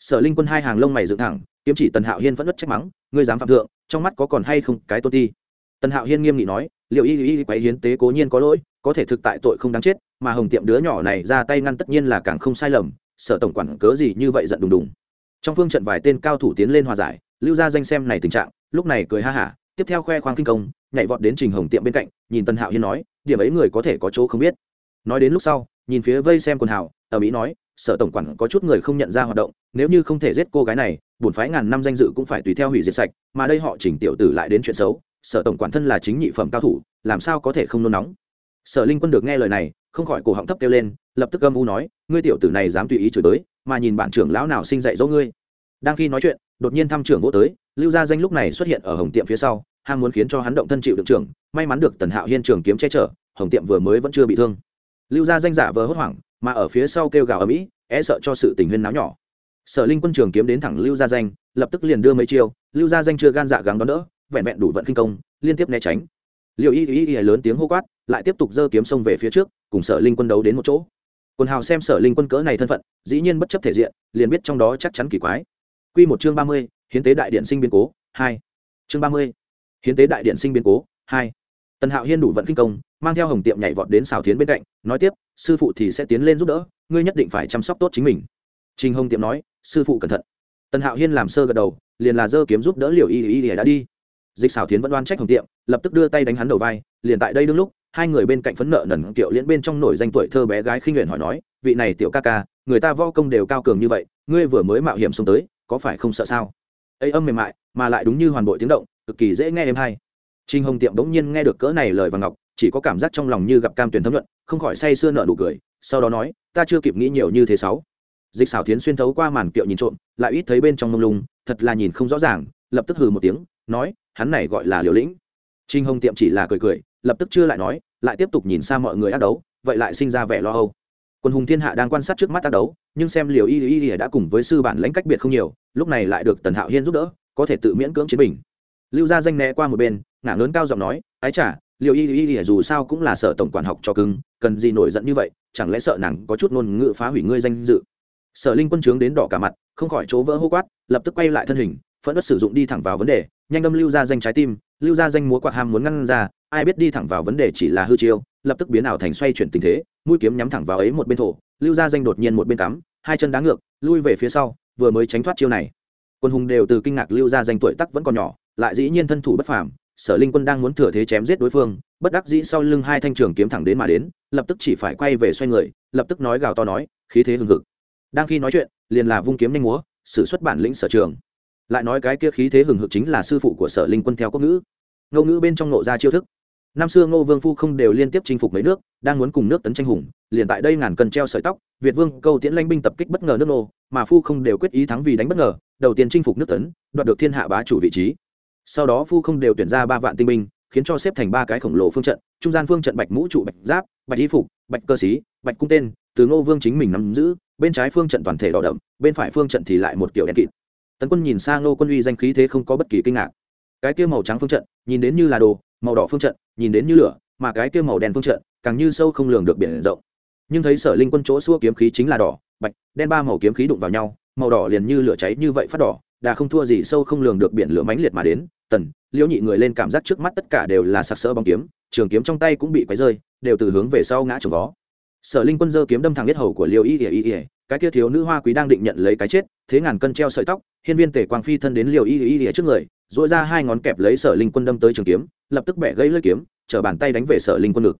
Sở linh quân hai hàng lông mày dựng thẳng, kiếm chỉ tần hạo hiên vẫn đất trách mắng, ngươi dám phạm thượng, trong mắt có còn hay không cái tôn ti? Tần hạo hiên nghiêm nghị nói, liệu y y quấy hiến tế cố nhiên có lỗi, có thể thực tại tội không đáng chết, mà hồng tiệm đứa nhỏ này ra tay ngăn tất nhiên là càng không sai lầm, sở tổng quản cớ gì như vậy giận đùng đùng. Trong phương trận vài tên cao thủ tiến lên hòa giải, lưu ra danh xem này tình trạng, lúc này cười ha hả, tiếp theo khoe khoang kinh công, nhảy vọt đến trình hồng tiệm bên cạnh, nhìn tần hạo hiên nói, điểm ấy người có thể có chỗ không biết. Nói đến lúc sau nhìn phía vây xem quần hào, ở mỹ nói, sở tổng quản có chút người không nhận ra hoạt động, nếu như không thể giết cô gái này, bổn phái ngàn năm danh dự cũng phải tùy theo hủy diệt sạch, mà đây họ chỉnh tiểu tử lại đến chuyện xấu, sở tổng quản thân là chính nhị phẩm cao thủ, làm sao có thể không nôn nóng? Sở linh quân được nghe lời này, không khỏi cổ họng thấp kêu lên, lập tức âm u nói, ngươi tiểu tử này dám tùy ý chửi tới mà nhìn bản trưởng lão nào sinh dạy dỗ ngươi. Đang khi nói chuyện, đột nhiên thăm trưởng vô tới, lưu gia danh lúc này xuất hiện ở hồng tiệm phía sau, ham muốn khiến cho hắn động thân chịu được trưởng, may mắn được tần hạo hiên trường kiếm che chở, hồng tiệm vừa mới vẫn chưa bị thương lưu gia danh giả vờ hốt hoảng, mà ở phía sau kêu gào ở mỹ é e sợ cho sự tình huyên náo nhỏ. Sở linh quân trường kiếm đến thẳng lưu gia danh, lập tức liền đưa mấy chiêu, lưu gia danh chưa gan dạ gắng đón đỡ, vẹn vẹn đủ vận kinh công, liên tiếp né tránh. Liệu y y y lớn tiếng hô quát, lại tiếp tục giơ kiếm sông về phía trước, cùng sở linh quân đấu đến một chỗ. Quần hào xem sở linh quân cỡ này thân phận, dĩ nhiên bất chấp thể diện, liền biết trong đó chắc chắn kỳ quái. Q một chương ba mươi, hiến tế đại điện sinh biến cố, hai. Chương ba mươi, hiến tế đại điện sinh biến cố, hai. Tần hạo hiên đủ vận kinh công mang theo hồng tiệm nhảy vọt đến xào thiến bên cạnh, nói tiếp, sư phụ thì sẽ tiến lên giúp đỡ, ngươi nhất định phải chăm sóc tốt chính mình. Trình hồng tiệm nói, sư phụ cẩn thận. Tần hạo hiên làm sơ gật đầu, liền là dơ kiếm giúp đỡ liều y y y đã đi. Dịch xào thiến vẫn đoan trách hồng tiệm, lập tức đưa tay đánh hắn đầu vai, liền tại đây đương lúc, hai người bên cạnh phấn nợ nần kiệu liễn bên trong nổi danh tuổi thơ bé gái khinh nguyện hỏi nói, vị này tiểu ca ca, người ta vo công đều cao cường như vậy, ngươi vừa mới mạo hiểm xuống tới, có phải không sợ sao? Ấy âm mềm mại, mà lại đúng như hoàn bộ tiếng động, cực kỳ dễ nghe em hay. Trinh hồng tiệm bỗng nhiên nghe được cỡ này lời và ngọc chỉ có cảm giác trong lòng như gặp cam tuyển thấm luận không khỏi say sưa nợ nụ cười, sau đó nói, ta chưa kịp nghĩ nhiều như thế sáu. Dịch xảo tiến xuyên thấu qua màn kiệu nhìn trộm, lại ít thấy bên trong mông lung, thật là nhìn không rõ ràng, lập tức hừ một tiếng, nói, hắn này gọi là liều lĩnh. Trinh hồng tiệm chỉ là cười cười, lập tức chưa lại nói, lại tiếp tục nhìn xa mọi người ác đấu, vậy lại sinh ra vẻ lo âu. Quân hùng thiên hạ đang quan sát trước mắt ác đấu, nhưng xem liều y y y đã cùng với sư bản lãnh cách biệt không nhiều, lúc này lại được tần hạo hiên giúp đỡ, có thể tự miễn cưỡng chiến bình. Lưu gia danh né qua một bên, ngả lớn cao giọng nói, ái chả liều y y y dù sao cũng là sở tổng quản học cho cưng, cần gì nổi giận như vậy, chẳng lẽ sợ nàng có chút ngôn ngữ phá hủy ngươi danh dự? Sở linh quân trướng đến đỏ cả mặt, không khỏi chỗ vỡ hô quát, lập tức quay lại thân hình, phẫn đất sử dụng đi thẳng vào vấn đề, nhanh đâm lưu ra danh trái tim, lưu ra danh múa quạt ham muốn ngăn ra, ai biết đi thẳng vào vấn đề chỉ là hư chiêu, lập tức biến ảo thành xoay chuyển tình thế, mũi kiếm nhắm thẳng vào ấy một bên thổ, lưu ra danh đột nhiên một bên cắm, hai chân đá ngược, lui về phía sau, vừa mới tránh thoát chiêu này. Quân hùng đều từ kinh ngạc lưu ra danh tuổi tắc vẫn còn nhỏ, lại dĩ nhiên thân thủ bất phàm sở linh quân đang muốn thừa thế chém giết đối phương, bất đắc dĩ sau lưng hai thanh trường kiếm thẳng đến mà đến, lập tức chỉ phải quay về xoay người, lập tức nói gào to nói, khí thế hừng hực. Đang khi nói chuyện, liền là vung kiếm nhanh múa, sử xuất bản lĩnh sở trường. Lại nói cái kia khí thế hừng hực chính là sư phụ của sở linh quân theo quốc ngữ. Ngô ngữ bên trong nộ ra chiêu thức. Năm xưa ngô vương phu không đều liên tiếp chinh phục mấy nước, đang muốn cùng nước tấn tranh hùng, liền tại đây ngàn cần treo sợi tóc, việt vương câu tiễn lanh binh tập kích bất ngờ nước nô, mà phu không đều quyết ý thắng vì đánh bất ngờ, đầu tiên chinh phục nước tấn, đoạt được thiên hạ bá chủ vị trí sau đó phu không đều tuyển ra ba vạn tinh binh, khiến cho xếp thành ba cái khổng lồ phương trận, trung gian phương trận bạch mũ trụ bạch giáp, bạch y phục, bạch cơ sĩ, bạch cung tên, từ ngô vương chính mình nắm giữ, bên trái phương trận toàn thể đỏ đậm, bên phải phương trận thì lại một kiểu đen kịt. Tấn quân nhìn sang ngô quân uy danh khí thế không có bất kỳ kinh ngạc. Cái kia màu trắng phương trận, nhìn đến như là đồ, màu đỏ phương trận, nhìn đến như lửa, mà cái kia màu đen phương trận, càng như sâu không lường được biển rộng. Nhưng thấy sở linh quân chỗ xua kiếm khí chính là đỏ, bạch, đen ba màu kiếm khí đụng vào nhau, màu đỏ liền như lửa cháy như vậy phát đỏ đã không thua gì sâu không lường được biển lửa mãnh liệt mà đến, tần, liễu nhị người lên cảm giác trước mắt tất cả đều là sặc sỡ bóng kiếm, trường kiếm trong tay cũng bị quấy rơi, đều từ hướng về sau ngã trồng vó. Sở linh quân giơ kiếm đâm thẳng biết hầu của liêu y ỉa y ỉa cái kia thiếu nữ hoa quý đang định nhận lấy cái chết, thế ngàn cân treo sợi tóc, hiên viên tể quang phi thân đến liều y y y trước người dội ra hai ngón kẹp lấy sở linh quân đâm tới trường kiếm, lập tức bẻ gãy lưỡi kiếm chở bàn tay đánh về sở linh quân ngực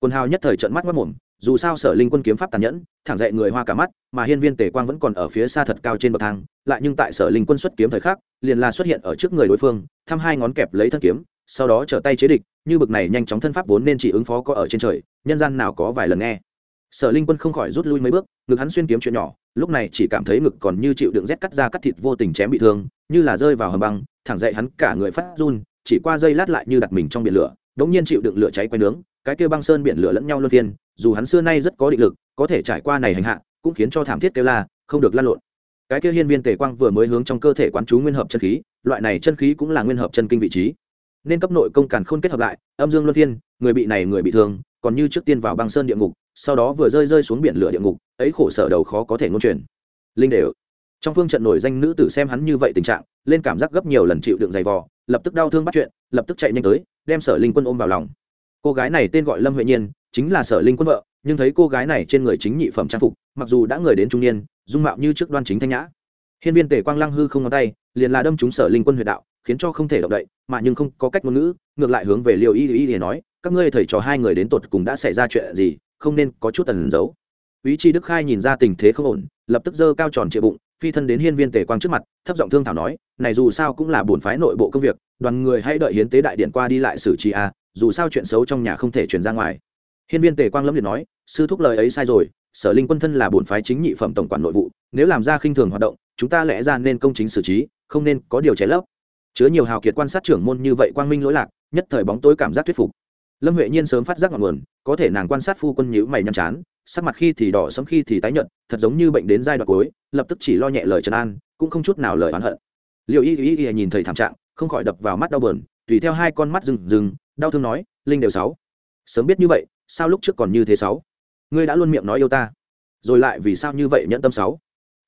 quân hào nhất thời trận mắt mất mồm dù sao sở linh quân kiếm pháp tàn nhẫn, thẳng dậy người hoa cả mắt, mà hiên viên Tề quang vẫn còn ở phía xa thật cao trên bậc thang, lại nhưng tại sở linh quân xuất kiếm thời khắc, liền là xuất hiện ở trước người đối phương, thăm hai ngón kẹp lấy thân kiếm, sau đó trở tay chế địch, như bực này nhanh chóng thân pháp vốn nên chỉ ứng phó có ở trên trời, nhân gian nào có vài lần nghe. Sở linh quân không khỏi rút lui mấy bước, ngực hắn xuyên kiếm chuyện nhỏ, lúc này chỉ cảm thấy ngực còn như chịu đựng rét cắt ra cắt thịt vô tình chém bị thương, như là rơi vào hầm băng, thẳng dậy hắn cả người phát run, chỉ qua dây lát lại như đặt mình trong biển lửa, đống nhiên chịu đựng lửa cháy quay nướng cái kia băng sơn biển lửa lẫn nhau luân phiên, dù hắn xưa nay rất có định lực, có thể trải qua này hành hạ, cũng khiến cho thảm thiết kêu la, không được lan lộn. Cái kia hiên viên tề quang vừa mới hướng trong cơ thể quán chú nguyên hợp chân khí, loại này chân khí cũng là nguyên hợp chân kinh vị trí. Nên cấp nội công càn khôn kết hợp lại, âm dương luân phiên, người bị này người bị thương, còn như trước tiên vào băng sơn địa ngục, sau đó vừa rơi rơi xuống biển lửa địa ngục, ấy khổ sở đầu khó có thể ngôn truyền. Linh đều. Trong phương trận nổi danh nữ tử xem hắn như vậy tình trạng, lên cảm giác gấp nhiều lần chịu đựng dày vò, lập tức đau thương bắt chuyện, lập tức chạy nhanh tới, đem sở linh quân ôm vào lòng cô gái này tên gọi lâm huệ nhiên chính là sở linh quân vợ nhưng thấy cô gái này trên người chính nhị phẩm trang phục mặc dù đã người đến trung niên dung mạo như trước đoan chính thanh nhã. Hiên viên tể quang lăng hư không ngón tay liền là đâm trúng sở linh quân huyệt đạo khiến cho không thể động đậy mà nhưng không có cách ngôn ngữ ngược lại hướng về liều y y y nói các ngươi thầy trò hai người đến tột cùng đã xảy ra chuyện gì không nên có chút tần giấu. Ý chi đức khai nhìn ra tình thế không ổn lập tức giơ cao tròn trịa bụng phi thân đến hiên viên tề quang trước mặt thấp giọng thương thảo nói này dù sao cũng là bổn phái nội bộ công việc đoàn người hãy đợi hiến tế đại điện qua đi lại xử trí a à, dù sao chuyện xấu trong nhà không thể truyền ra ngoài. Hiên viên tề quang lâm liệt nói, sư thúc lời ấy sai rồi, sở linh quân thân là bổn phái chính nhị phẩm tổng quản nội vụ, nếu làm ra khinh thường hoạt động, chúng ta lẽ ra nên công chính xử trí, không nên có điều trái lấp. Chứa nhiều hào kiệt quan sát trưởng môn như vậy quang minh lỗi lạc, nhất thời bóng tối cảm giác thuyết phục. Lâm huệ nhiên sớm phát giác ngọn nguồn, có thể nàng quan sát phu quân nhữ mày nhăn chán, sắc mặt khi thì đỏ, sẫm khi thì tái nhợt, thật giống như bệnh đến giai đoạn cuối, lập tức chỉ lo nhẹ lời trấn an, cũng không chút nào lời oán hận. Liệu y y y nhìn thấy thảm trạng, không khỏi đập vào mắt đau bờn tùy theo hai con mắt rừng rừng đau thương nói, linh đều sáu. Sớm biết như vậy, sao lúc trước còn như thế sáu? Ngươi đã luôn miệng nói yêu ta. Rồi lại vì sao như vậy nhẫn tâm sáu?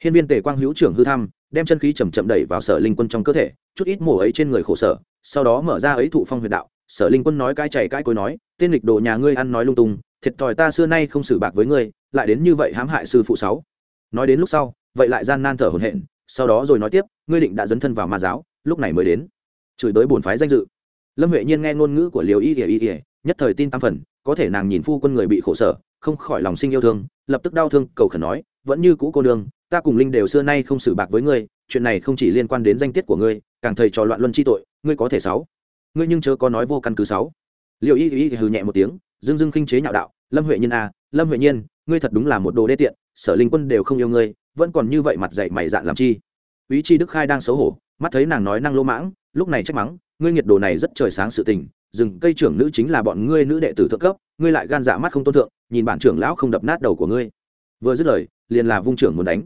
Hiên viên tề quang hữu trưởng hư thăm, đem chân khí chầm chậm đẩy vào sở linh quân trong cơ thể, chút ít mổ ấy trên người khổ sở, sau đó mở ra ấy thụ phong huyệt đạo. Sở linh quân nói cai chảy cai cối nói, tên lịch đồ nhà ngươi ăn nói lung tung, thiệt thòi ta xưa nay không xử bạc với ngươi, lại đến như vậy hãm hại sư phụ sáu. Nói đến lúc sau, vậy lại gian nan thở hổn hển, sau đó rồi nói tiếp, ngươi định đã dấn thân vào ma giáo, lúc này mới đến. Chửi tới bổn phái danh dự lâm huệ nhiên nghe ngôn ngữ của liều y ỉa y ỉa nhất thời tin tam phần, có thể nàng nhìn phu quân người bị khổ sở, không khỏi lòng sinh yêu thương, lập tức đau thương, cầu khẩn nói, vẫn như cũ cô nương, ta cùng linh đều xưa nay không xử bạc với ngươi, chuyện này không chỉ liên quan đến danh tiết của ngươi, càng thầy trò loạn luân chi tội, ngươi có thể sáu. Ngươi nhưng chớ có nói vô căn cứ sáu. Liệu y y hừ nhẹ một tiếng dưng dưng khinh chế nhạo đạo, lâm huệ nhiên à lâm huệ nhiên, ngươi thật đúng là một đồ đê tiện, sở linh quân đều không yêu ngươi, vẫn còn như vậy mặt dạy mày dạn làm chi. Ý chi đức khai đang xấu hổ, mắt thấy nàng nói năng lỗ mãng, lúc này trách mắng ngươi nhiệt đồ này rất trời sáng sự tình, rừng cây trưởng nữ chính là bọn ngươi nữ đệ tử thượng cấp, ngươi lại gan dạ mắt không tôn thượng, nhìn bản trưởng lão không đập nát đầu của ngươi. Vừa dứt lời, liền là vung trưởng muốn đánh.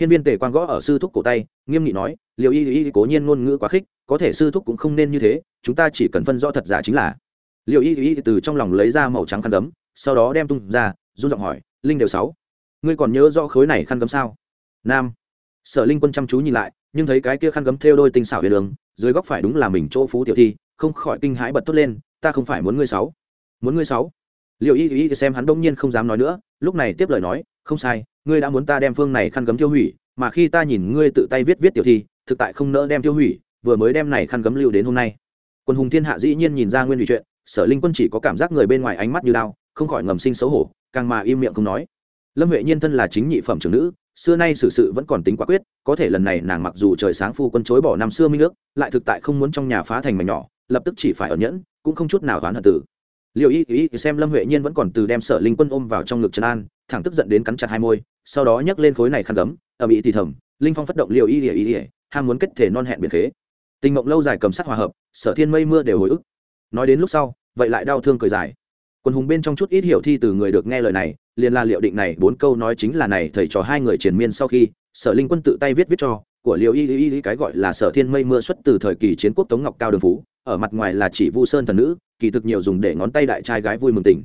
Hiên viên tề quang gõ ở sư thúc cổ tay, nghiêm nghị nói liệu y y cố nhiên ngôn ngữ quá khích, có thể sư thúc cũng không nên như thế, chúng ta chỉ cần phân rõ thật giả chính là. Liệu y y từ trong lòng lấy ra màu trắng khăn gấm, sau đó đem tung ra, run giọng hỏi, linh đều sáu, ngươi còn nhớ rõ khối này khăn gấm sao? Nam. Sở linh quân chăm chú nhìn lại nhưng thấy cái kia khăn gấm thêu đôi tinh xảo huyền đường, dưới góc phải đúng là mình chỗ phú tiểu thi, không khỏi kinh hãi bật tốt lên, ta không phải muốn ngươi sáu. Muốn ngươi sáu? Liệu y y xem hắn đông nhiên không dám nói nữa, lúc này tiếp lời nói, không sai, ngươi đã muốn ta đem phương này khăn gấm tiêu hủy, mà khi ta nhìn ngươi tự tay viết viết tiểu thi, thực tại không nỡ đem tiêu hủy, vừa mới đem này khăn gấm lưu đến hôm nay. Quân hùng thiên hạ dĩ nhiên nhìn ra nguyên ủy chuyện, sở linh quân chỉ có cảm giác người bên ngoài ánh mắt như đao, không khỏi ngầm sinh xấu hổ, càng mà im miệng không nói. Lâm huệ nhiên thân là chính nhị phẩm trưởng nữ xưa nay xử sự, sự vẫn còn tính quả quyết có thể lần này nàng mặc dù trời sáng phu quân chối bỏ năm xưa minh ước lại thực tại không muốn trong nhà phá thành mảnh nhỏ lập tức chỉ phải ẩn nhẫn cũng không chút nào đoán hận tử. Liệu y ý xem lâm huệ nhiên vẫn còn từ đem sở linh quân ôm vào trong ngực trần an thẳng tức giận đến cắn chặt hai môi sau đó nhấc lên khối này khăn gấm ở ĩ thì thầm linh phong phát động liệu y ý ý ham muốn kết thể non hẹn biệt khế. Tình mộng lâu dài cầm sắc hòa hợp sở thiên mây mưa đều hồi ức. Nói đến lúc sau vậy lại đau thương cười dài. Quần hùng bên trong chút ít hiểu thi từ người được nghe lời này liền là liệu định này bốn câu nói chính là này, thầy trò hai người triền miên sau khi, sở linh quân tự tay viết viết cho, của liệu y y y cái gọi là sở thiên mây mưa xuất từ thời kỳ chiến quốc tống ngọc cao đường phú, ở mặt ngoài là chỉ vu sơn thần nữ, kỳ thực nhiều dùng để ngón tay đại trai gái vui mừng tình.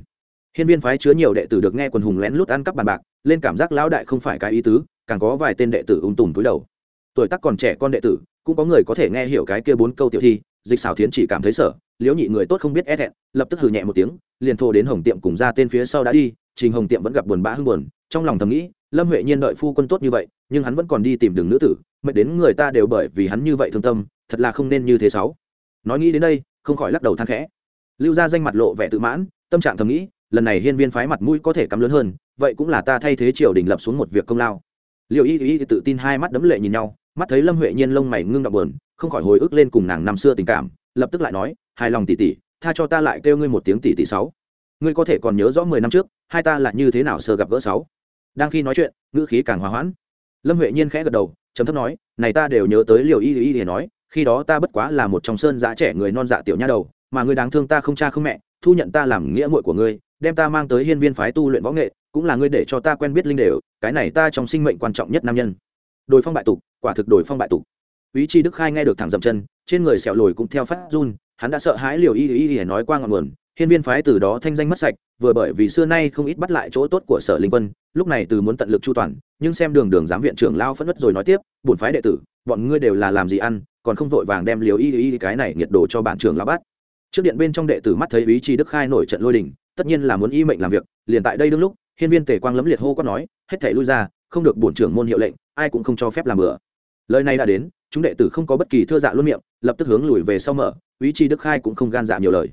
Hiên viên phái chứa nhiều đệ tử được nghe quần hùng lén lút ăn cắp bàn bạc, lên cảm giác lão đại không phải cái ý tứ, càng có vài tên đệ tử ung tùm túi đầu. Tuổi tác còn trẻ con đệ tử, cũng có người có thể nghe hiểu cái kia bốn câu tiểu thi, dịch xảo thiến chỉ cảm thấy sở liễu nhị người tốt không biết e thẹn, lập tức hừ nhẹ một tiếng, liền thô đến hồng tiệm cùng ra tên phía sau đã đi trình hồng tiệm vẫn gặp buồn bã hưng buồn, trong lòng thầm nghĩ, lâm huệ nhiên đợi phu quân tốt như vậy, nhưng hắn vẫn còn đi tìm đường nữ tử, mệt đến người ta đều bởi vì hắn như vậy thương tâm, thật là không nên như thế sáu. Nói nghĩ đến đây, không khỏi lắc đầu than khẽ. Lưu ra danh mặt lộ vẻ tự mãn, tâm trạng thầm nghĩ, lần này hiên viên phái mặt mũi có thể cắm lớn hơn, vậy cũng là ta thay thế triều đình lập xuống một việc công lao. Liệu y y tự tin hai mắt đấm lệ nhìn nhau, mắt thấy lâm huệ nhiên lông mày ngưng đọng buồn, không khỏi hồi ức lên cùng nàng năm xưa tình cảm, lập tức lại nói, hài lòng tỷ tỷ, tha cho ta lại kêu ngươi một tiếng tỷ tỷ sáu. Ngươi có thể còn nhớ rõ mười năm trước hai ta là như thế nào sơ gặp gỡ sáu? Đang khi nói chuyện, ngữ khí càng hòa hoãn. Lâm huệ nhiên khẽ gật đầu chấm thấp nói, này ta đều nhớ tới liều y y y nói, khi đó ta bất quá là một trong sơn giã trẻ người non dạ tiểu nha đầu, mà ngươi đáng thương ta không cha không mẹ, thu nhận ta làm nghĩa muội của ngươi, đem ta mang tới hiên viên phái tu luyện võ nghệ, cũng là ngươi để cho ta quen biết linh đều, cái này ta trong sinh mệnh quan trọng nhất nam nhân. Đổi phong bại tục, quả thực đổi phong bại tục. Ý chi đức khai nghe được thẳng dậm chân, trên người sẹo lồi cũng theo phát run, hắn đã sợ hãi liều y y y nói qua ngọn nguồn hiên viên phái từ đó thanh danh mất sạch, vừa bởi vì xưa nay không ít bắt lại chỗ tốt của sở linh quân, lúc này từ muốn tận lực chu toàn, nhưng xem đường đường giám viện trưởng lao phất nứt rồi nói tiếp, bổn phái đệ tử, bọn ngươi đều là làm gì ăn, còn không vội vàng đem liều y y cái này nhiệt đồ cho bản trưởng lao bắt. Trước điện bên trong đệ tử mắt thấy ý chi đức khai nổi trận lôi đình, tất nhiên là muốn y mệnh làm việc, liền tại đây đương lúc, hiên viên tề quang lấm liệt hô quát nói, hết thể lui ra, không được bổn trưởng môn hiệu lệnh, ai cũng không cho phép làm bừa. Lời này đã đến, chúng đệ tử không có bất kỳ thưa dạ luôn miệng, lập tức hướng lùi về sau mở, ý chi đức khai cũng không gan dạ nhiều lời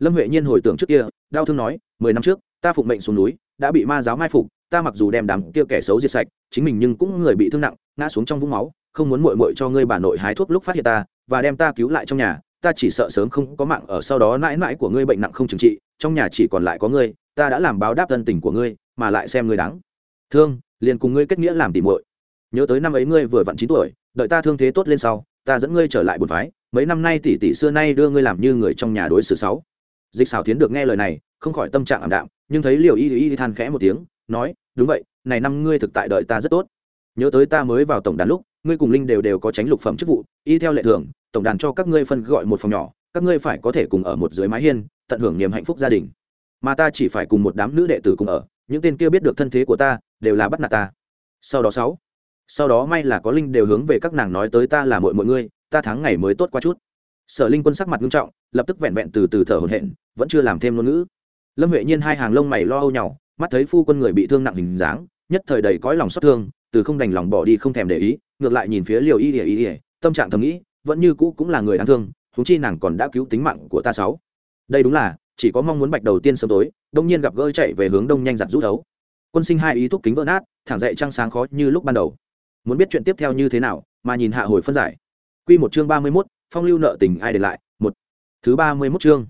lâm huệ nhiên hồi tưởng trước kia, đau thương nói, mười năm trước, ta phụng mệnh xuống núi, đã bị ma giáo mai phục, ta mặc dù đem đám kia kẻ xấu diệt sạch, chính mình nhưng cũng người bị thương nặng, ngã xuống trong vũng máu, không muốn muội muội cho ngươi bà nội hái thuốc lúc phát hiện ta, và đem ta cứu lại trong nhà, ta chỉ sợ sớm không có mạng ở sau đó mãi mãi của ngươi bệnh nặng không trừng trị, trong nhà chỉ còn lại có ngươi, ta đã làm báo đáp thân tình của ngươi, mà lại xem ngươi đáng thương, liền cùng ngươi kết nghĩa làm tỉ muội. Nhớ tới năm ấy ngươi vừa vặn chín tuổi, đợi ta thương thế tốt lên sau, ta dẫn ngươi trở lại bột phái, mấy năm nay tỷ tỷ xưa nay đưa ngươi làm như người trong nhà đối xử sáu dịch xảo tiến được nghe lời này, không khỏi tâm trạng ảm đạm, nhưng thấy liều y y than khẽ một tiếng, nói, đúng vậy, này năm ngươi thực tại đợi ta rất tốt. Nhớ tới ta mới vào tổng đàn lúc, ngươi cùng linh đều đều có tránh lục phẩm chức vụ, y theo lệ thường, tổng đàn cho các ngươi phân gọi một phòng nhỏ, các ngươi phải có thể cùng ở một dưới mái hiên, tận hưởng niềm hạnh phúc gia đình. Mà ta chỉ phải cùng một đám nữ đệ tử cùng ở, những tên kia biết được thân thế của ta, đều là bắt nạt ta. Sau đó sáu, sau đó may là có linh đều hướng về các nàng nói tới ta là mọi mọi ngươi, ta tháng ngày mới tốt qua chút sở linh quân sắc mặt nghiêm trọng lập tức vẹn vẹn từ từ thở hổn hển vẫn chưa làm thêm ngôn ngữ. Lâm huệ nhiên hai hàng lông mày lo âu nhau mắt thấy phu quân người bị thương nặng hình dáng nhất thời đầy cõi lòng xót thương từ không đành lòng bỏ đi không thèm để ý ngược lại nhìn phía liều y ỉa y ỉa tâm trạng thầm nghĩ vẫn như cũ cũng là người đáng thương thú chi nàng còn đã cứu tính mạng của ta sáu. Đây đúng là chỉ có mong muốn bạch đầu tiên sớm tối đông nhiên gặp gỡ chạy về hướng đông nhanh giặt rút thấu. Quân sinh hai ý thúc kính vỡ nát thẳng dậy trăng sáng khó như lúc ban đầu. Muốn biết chuyện tiếp theo như thế nào mà nhìn hạ hồi phân giải. Quy một chương ba mươi 31, phong lưu nợ tình ai để lại? Một. Thứ ba mươi mốt chương.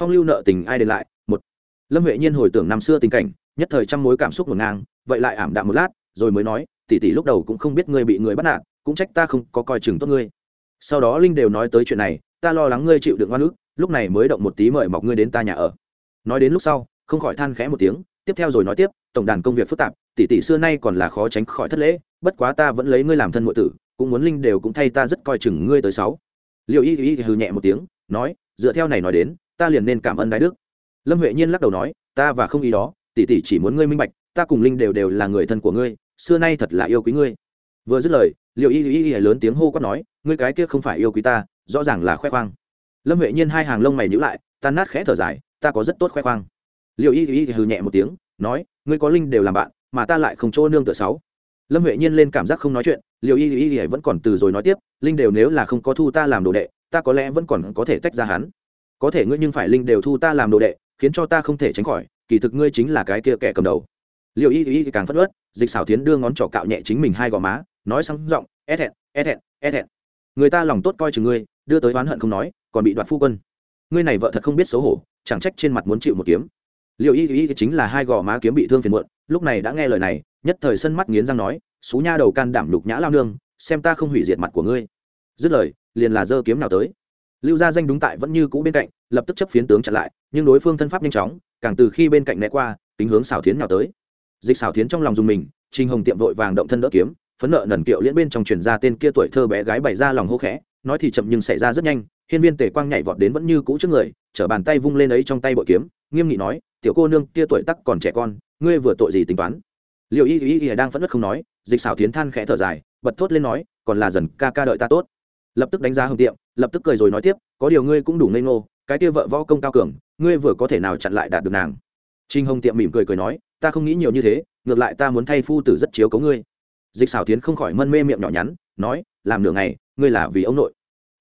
Phong lưu nợ tình ai để lại? Một. Lâm huệ nhiên hồi tưởng năm xưa tình cảnh, nhất thời trăm mối cảm xúc ngổn ngang, vậy lại ảm đạm một lát, rồi mới nói, tỷ tỷ lúc đầu cũng không biết ngươi bị người bắt nạt, cũng trách ta không có coi chừng tốt ngươi. Sau đó linh đều nói tới chuyện này, ta lo lắng ngươi chịu đựng oan ức, lúc này mới động một tí mời mọc ngươi đến ta nhà ở. Nói đến lúc sau, không khỏi than khẽ một tiếng, tiếp theo rồi nói tiếp, tổng đàn công việc phức tạp, tỷ tỷ xưa nay còn là khó tránh khỏi thất lễ, bất quá ta vẫn lấy ngươi làm thân ngụy tử, cũng muốn linh đều cũng thay ta rất coi chừng ngươi tới sáu liệu y y hừ nhẹ một tiếng, nói, dựa theo này nói đến, ta liền nên cảm ơn đại đức. Lâm huệ nhiên lắc đầu nói, ta và không ý đó, tỷ tỷ chỉ muốn ngươi minh bạch, ta cùng linh đều đều là người thân của ngươi, xưa nay thật là yêu quý ngươi. Vừa dứt lời liệu y y y lớn tiếng hô quát nói, ngươi cái kia không phải yêu quý ta, rõ ràng là khoe khoang. Lâm huệ nhiên hai hàng lông mày nhữ lại, tan nát khẽ thở dài, ta có rất tốt khoe khoang. Liệu y y hừ nhẹ một tiếng, nói, ngươi có linh đều làm bạn, mà ta lại không chỗ nương tựa sáu lâm huệ nhiên lên cảm giác không nói chuyện liệu y y y vẫn còn từ rồi nói tiếp, linh đều nếu là không có thu ta làm đồ đệ, ta có lẽ vẫn còn có thể tách ra hắn. Có thể ngươi nhưng phải linh đều thu ta làm đồ đệ, khiến cho ta không thể tránh khỏi, kỳ thực ngươi chính là cái kia kẻ cầm đầu. Liệu y y càng phất ớt dịch xảo tiến đưa ngón trỏ cạo nhẹ chính mình hai gò má, nói sang giọng é thẹn é thẹn é thẹn. Người ta lòng tốt coi chừng ngươi, đưa tới oán hận không nói, còn bị đoạt phu quân. Ngươi này vợ thật không biết xấu hổ, chẳng trách trên mặt muốn chịu một kiếm. Liệu y y chính là hai gò má kiếm bị thương phiền muộn lúc này đã nghe lời này, nhất thời sân mắt nghiến răng nói, xú nha đầu can đảm lục nhã lao nương, xem ta không hủy diệt mặt của ngươi. Dứt lời, liền là dơ kiếm nào tới. Lưu gia danh đúng tại vẫn như cũ bên cạnh, lập tức chấp phiến tướng chặn lại, nhưng đối phương thân pháp nhanh chóng, càng từ khi bên cạnh né qua tính hướng xảo thiến nào tới. Dịch xảo thiến trong lòng dùng mình, trình hồng tiệm vội vàng động thân đỡ kiếm, phấn nợ nần kiệu liễn bên trong truyền ra tên kia tuổi thơ bé gái bày ra lòng hô khẽ, nói thì chậm nhưng xảy ra rất nhanh, hiên viên tề quang nhảy vọt đến vẫn như cũ trước người, chở bàn tay vung lên ấy trong tay bội kiếm nghiêm nghị nói, tiểu cô nương kia tuổi tắc còn trẻ con, ngươi vừa tội gì tính toán? Liệu y y y đang phẫn nứt không nói, dịch xảo tiến than khẽ thở dài, bật thốt lên nói, còn là dần ca ca đợi ta tốt. Lập tức đánh giá hồng tiệm, lập tức cười rồi nói tiếp, có điều ngươi cũng đủ ngây ngô, cái kia vợ võ công cao cường, ngươi vừa có thể nào chặn lại đạt được nàng? Trinh hồng tiệm mỉm cười cười nói, ta không nghĩ nhiều như thế, ngược lại ta muốn thay phu tử rất chiếu cấu ngươi. Dịch xảo tiến không khỏi mân mê miệng nhỏ nhắn, nói, làm nửa ngày, ngươi là vì ông nội.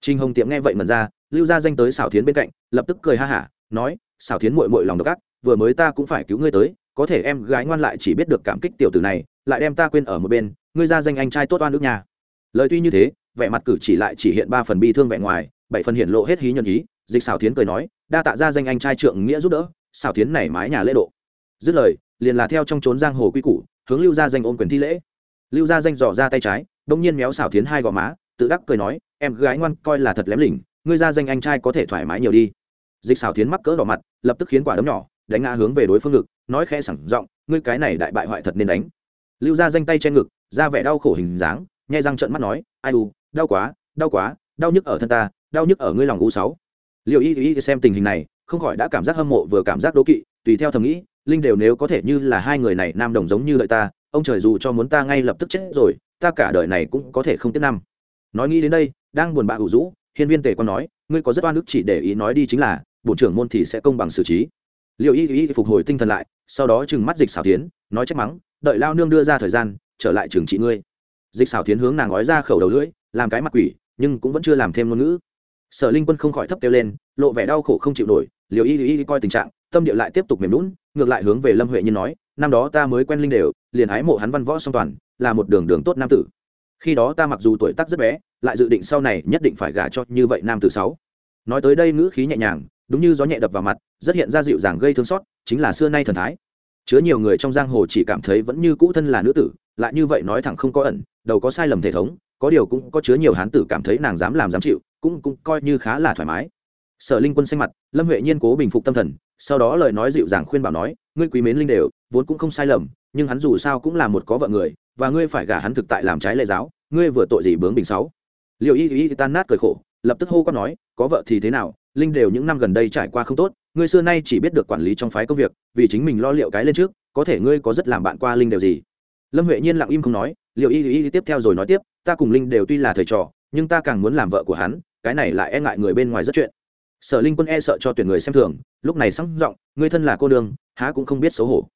Trinh hồng tiệm nghe vậy mần ra, lưu ra danh tới xảo tiến bên cạnh, lập tức cười ha hả, nói xảo Thiến mội mội lòng độc ác, vừa mới ta cũng phải cứu ngươi tới, có thể em gái ngoan lại chỉ biết được cảm kích tiểu tử này, lại đem ta quên ở một bên, ngươi ra danh anh trai tốt oan nước nhà lời tuy như thế, vẻ mặt cử chỉ lại chỉ hiện ba phần bi thương vẻ ngoài, bảy phần hiện lộ hết hí nhân ý, dịch xảo Thiến cười nói, đa tạ ra danh anh trai trượng nghĩa giúp đỡ xảo Thiến này mái nhà lễ độ. Dứt lời, liền là theo trong trốn giang hồ quy củ, hướng lưu gia danh ôn quyền thi lễ. Lưu gia danh dò ra tay trái đông nhiên méo xảo Thiến hai gò má, tự đắc cười nói, em gái ngoan coi là thật lém lỉnh, ngươi ra danh anh trai có thể thoải mái nhiều đi dịch xào tiến mắc cỡ đỏ mặt, lập tức khiến quả đấm nhỏ, đánh ngã hướng về đối phương ngực, nói khẽ sẳng giọng, ngươi cái này đại bại hoại thật nên đánh. Lưu ra danh tay trên ngực, ra vẻ đau khổ hình dáng, nhai răng trợn mắt nói, ai u, đau quá đau quá, đau nhức ở thân ta, đau nhức ở ngươi lòng u sáu. Liệu y y xem tình hình này, không khỏi đã cảm giác hâm mộ vừa cảm giác đố kỵ, tùy theo thầm nghĩ, linh đều nếu có thể như là hai người này nam đồng giống như lợi ta, ông trời dù cho muốn ta ngay lập tức chết rồi, ta cả đời này cũng có thể không tiếp năm. Nói nghĩ đến đây, đang buồn bã ủ rũ, hiên viên tề quan nói, ngươi có rất oan ức chỉ để ý nói đi chính là bộ trưởng môn thì sẽ công bằng xử trí. Liệu y y phục hồi tinh thần lại, sau đó chừng mắt dịch xảo tiến nói trách mắng, đợi lao nương đưa ra thời gian, trở lại trường trị ngươi. Dịch xảo tiến hướng nàng nói ra khẩu đầu lưỡi, làm cái mặt quỷ, nhưng cũng vẫn chưa làm thêm ngôn ngữ. Sở linh quân không khỏi thấp kêu lên, lộ vẻ đau khổ không chịu nổi Liệu y y coi tình trạng, tâm địa lại tiếp tục mềm lún ngược lại hướng về lâm huệ nhiên nói, năm đó ta mới quen linh đều, liền ái mộ hắn văn võ song toàn, là một đường đường tốt nam tử. Khi đó ta mặc dù tuổi tác rất bé, lại dự định sau này nhất định phải gả cho như vậy nam tử sáu. Nói tới đây ngữ khí nhẹ nhàng đúng như gió nhẹ đập vào mặt, rất hiện ra dịu dàng gây thương xót, chính là xưa nay thần thái. Chứa nhiều người trong giang hồ chỉ cảm thấy vẫn như cũ thân là nữ tử, lại như vậy nói thẳng không có ẩn, đầu có sai lầm thể thống, có điều cũng có chứa nhiều hán tử cảm thấy nàng dám làm dám chịu, cũng cũng coi như khá là thoải mái. Sở linh quân xanh mặt, lâm huệ nhiên cố bình phục tâm thần, sau đó lời nói dịu dàng khuyên bảo nói, ngươi quý mến linh đều, vốn cũng không sai lầm, nhưng hắn dù sao cũng là một có vợ người, và ngươi phải gả hắn thực tại làm trái lệ giáo, ngươi vừa tội gì bướng bình sáu? Liệu y y tan nát cười khổ, lập tức hô có nói, có vợ thì thế nào linh đều những năm gần đây trải qua không tốt, ngươi xưa nay chỉ biết được quản lý trong phái công việc, vì chính mình lo liệu cái lên trước, có thể ngươi có rất làm bạn qua linh đều gì? Lâm huệ nhiên lặng im không nói, liệu y y tiếp theo rồi nói tiếp, ta cùng linh đều tuy là thầy trò, nhưng ta càng muốn làm vợ của hắn, cái này lại e ngại người bên ngoài rất chuyện. Sở linh quân e sợ cho tuyển người xem thường, lúc này sáng giọng người thân là cô đường há cũng không biết xấu hổ.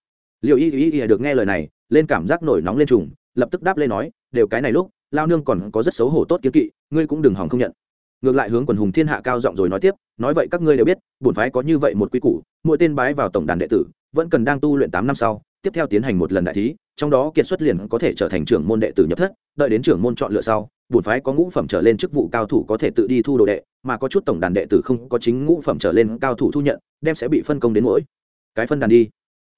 Liệu y y y được nghe lời này, lên cảm giác nổi nóng lên trùng, lập tức đáp lên nói, đều cái này lúc, lao nương còn có rất xấu hổ tốt kiến kỵ, ngươi cũng đừng hòng không nhận ngược lại hướng quần hùng thiên hạ cao giọng rồi nói tiếp, nói vậy các ngươi đều biết, bổn phái có như vậy một quy củ, mỗi tên bái vào tổng đàn đệ tử, vẫn cần đang tu luyện tám năm sau, tiếp theo tiến hành một lần đại thí, trong đó kiệt xuất liền có thể trở thành trưởng môn đệ tử nhập thất, đợi đến trưởng môn chọn lựa sau, bổn phái có ngũ phẩm trở lên chức vụ cao thủ có thể tự đi thu đồ đệ, mà có chút tổng đàn đệ tử không có chính ngũ phẩm trở lên cao thủ thu nhận, đem sẽ bị phân công đến mỗi cái phân đàn đi.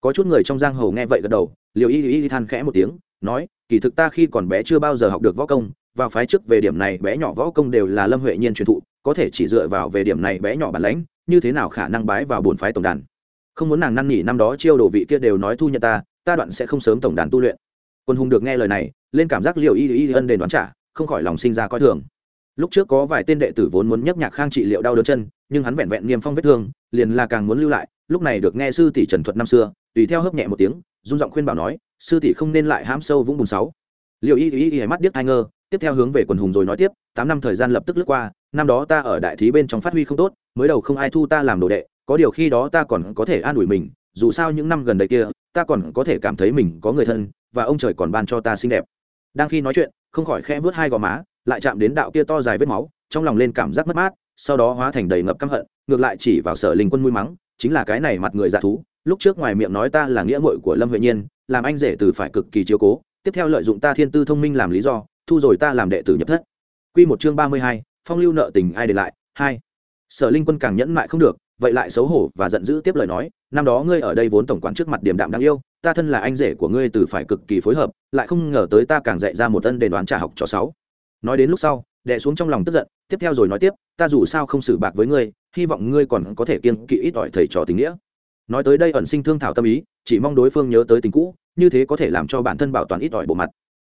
Có chút người trong giang hồ nghe vậy gật đầu liều y y than khẽ một tiếng, nói, kỳ thực ta khi còn bé chưa bao giờ học được võ công vào phái trước về điểm này bé nhỏ võ công đều là lâm huệ nhiên truyền thụ, có thể chỉ dựa vào về điểm này bé nhỏ bản lãnh, như thế nào khả năng bái vào bổn phái tổng đàn? Không muốn nàng năn nỉ năm đó chiêu đồ vị kia đều nói thu nhận ta ta đoạn sẽ không sớm tổng đàn tu luyện. Quân hùng được nghe lời này, lên cảm giác liệu y y ân đền đoán trả, không khỏi lòng sinh ra coi thường. Lúc trước có vài tên đệ tử vốn muốn nhắc nhạc khang trị liệu đau đớn chân, nhưng hắn vẹn vẹn niêm phong vết thương, liền là càng muốn lưu lại, lúc này được nghe sư tỷ trần thuật năm xưa, tùy theo hấp nhẹ một tiếng, run giọng khuyên bảo nói, sư tỷ không nên lại hãm sâu vũng bùn sáu. Liệu y y y mắt điếc ai ngơ tiếp theo hướng về quần hùng rồi nói tiếp, tám năm thời gian lập tức lướt qua, năm đó ta ở đại thí bên trong phát huy không tốt, mới đầu không ai thu ta làm đồ đệ, có điều khi đó ta còn có thể an ủi mình, dù sao những năm gần đây kia, ta còn có thể cảm thấy mình có người thân, và ông trời còn ban cho ta xinh đẹp. Đang khi nói chuyện, không khỏi khẽ vớt hai gò má, lại chạm đến đạo kia to dài vết máu, trong lòng lên cảm giác mất mát, sau đó hóa thành đầy ngập căm hận, ngược lại chỉ vào sở linh quân mũi mắng, chính là cái này mặt người dạ thú, lúc trước ngoài miệng nói ta là nghĩa muội của lâm huệ nhiên, làm anh rể từ phải cực kỳ chiếu cố, tiếp theo lợi dụng ta thiên tư thông minh làm lý do thu rồi ta làm đệ tử nhập thất. Quy một chương ba mươi hai, phong lưu nợ tình ai để lại? Hai. Sở linh quân càng nhẫn mại không được, vậy lại xấu hổ và giận dữ tiếp lời nói, năm đó ngươi ở đây vốn tổng quản trước mặt điểm đạm đáng yêu, ta thân là anh rể của ngươi từ phải cực kỳ phối hợp, lại không ngờ tới ta càng dạy ra một tân đền đoán trả học trò sáu nói đến lúc sau, đè xuống trong lòng tức giận, tiếp theo rồi nói tiếp, ta dù sao không xử bạc với ngươi, hy vọng ngươi còn có thể kiên kỵ ít ỏi thầy trò tình nghĩa. Nói tới đây ẩn sinh thương thảo tâm ý, chỉ mong đối phương nhớ tới tình cũ, như thế có thể làm cho bản thân bảo toàn ít ỏi bộ mặt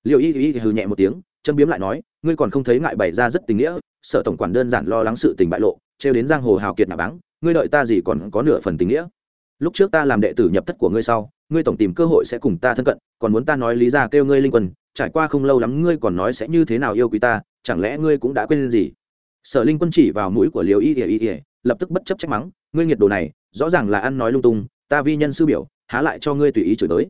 liệu y y hừ nhẹ một tiếng, châm biếm lại nói, ngươi còn không thấy ngại bày ra rất tình nghĩa sợ tổng quản đơn giản lo lắng sự tình bại lộ, trêu đến giang hồ hào kiệt nạ báng, ngươi đợi ta gì còn có nửa phần tình nghĩa. Lúc trước ta làm đệ tử nhập thất của ngươi sau, ngươi tổng tìm cơ hội sẽ cùng ta thân cận, còn muốn ta nói lý ra kêu ngươi linh quân, trải qua không lâu lắm ngươi còn nói sẽ như thế nào yêu quý ta, chẳng lẽ ngươi cũng đã quên gì? Sở linh quân chỉ vào mũi của liều y ỉa y ỉa lập tức bất chấp trách mắng, ngươi nhiệt đồ này, rõ ràng là ăn nói lung tung, ta vi nhân sư biểu, há lại cho ngươi tùy ý chửi tới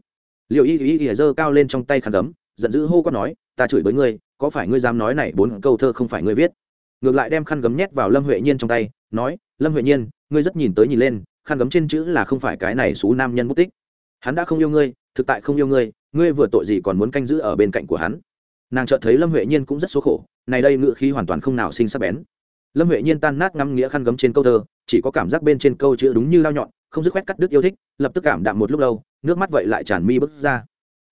liều y y ỉa giơ cao lên trong tay khăn đấm giận dữ hô quát nói, ta chửi với ngươi, có phải ngươi dám nói này bốn câu thơ không phải ngươi viết? Ngược lại đem khăn gấm nhét vào lâm huệ nhiên trong tay, nói, lâm huệ nhiên, ngươi rất nhìn tới nhìn lên, khăn gấm trên chữ là không phải cái này xú nam nhân mất tích. Hắn đã không yêu ngươi, thực tại không yêu ngươi ngươi vừa tội gì còn muốn canh giữ ở bên cạnh của hắn? Nàng chợt thấy lâm huệ nhiên cũng rất số khổ, này đây ngựa khí hoàn toàn không nào sinh sắc bén. Lâm huệ nhiên tan nát ngắm nghĩa khăn gấm trên câu thơ, chỉ có cảm giác bên trên câu chữ đúng như lao nhọn, không dứt khoét cắt đứt yêu thích, lập tức cảm đạm một lúc lâu, nước mắt vậy lại tràn mi bức ra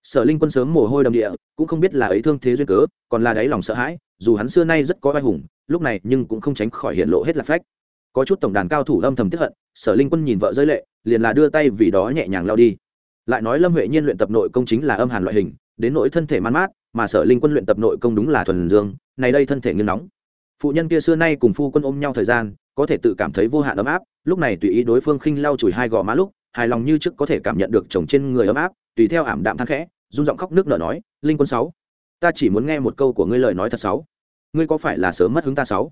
sở linh quân sớm mồ hôi đầm địa, cũng không biết là ấy thương thế duyên cớ, còn là đáy lòng sợ hãi, dù hắn xưa nay rất có vai hùng, lúc này nhưng cũng không tránh khỏi hiện lộ hết là phách. Có chút tổng đàn cao thủ âm thầm tiếp hận, sở linh quân nhìn vợ rơi lệ, liền là đưa tay vì đó nhẹ nhàng lao đi. Lại nói lâm huệ nhiên luyện tập nội công chính là âm hàn loại hình, đến nỗi thân thể man mát, mà sở linh quân luyện tập nội công đúng là thuần dương, này đây thân thể nghiêng nóng. Phụ nhân kia xưa nay cùng phu quân ôm nhau thời gian, có thể tự cảm thấy vô hạn ấm áp, lúc này tùy ý đối phương khinh lau chùi hai gò má lúc, hài lòng như trước có thể cảm nhận được chồng trên người ấm áp, tùy theo ảm đạm thang khẽ run giọng khóc nước nở nói, linh quân sáu, ta chỉ muốn nghe một câu của ngươi lời nói thật sáu. Ngươi có phải là sớm mất hứng ta sáu?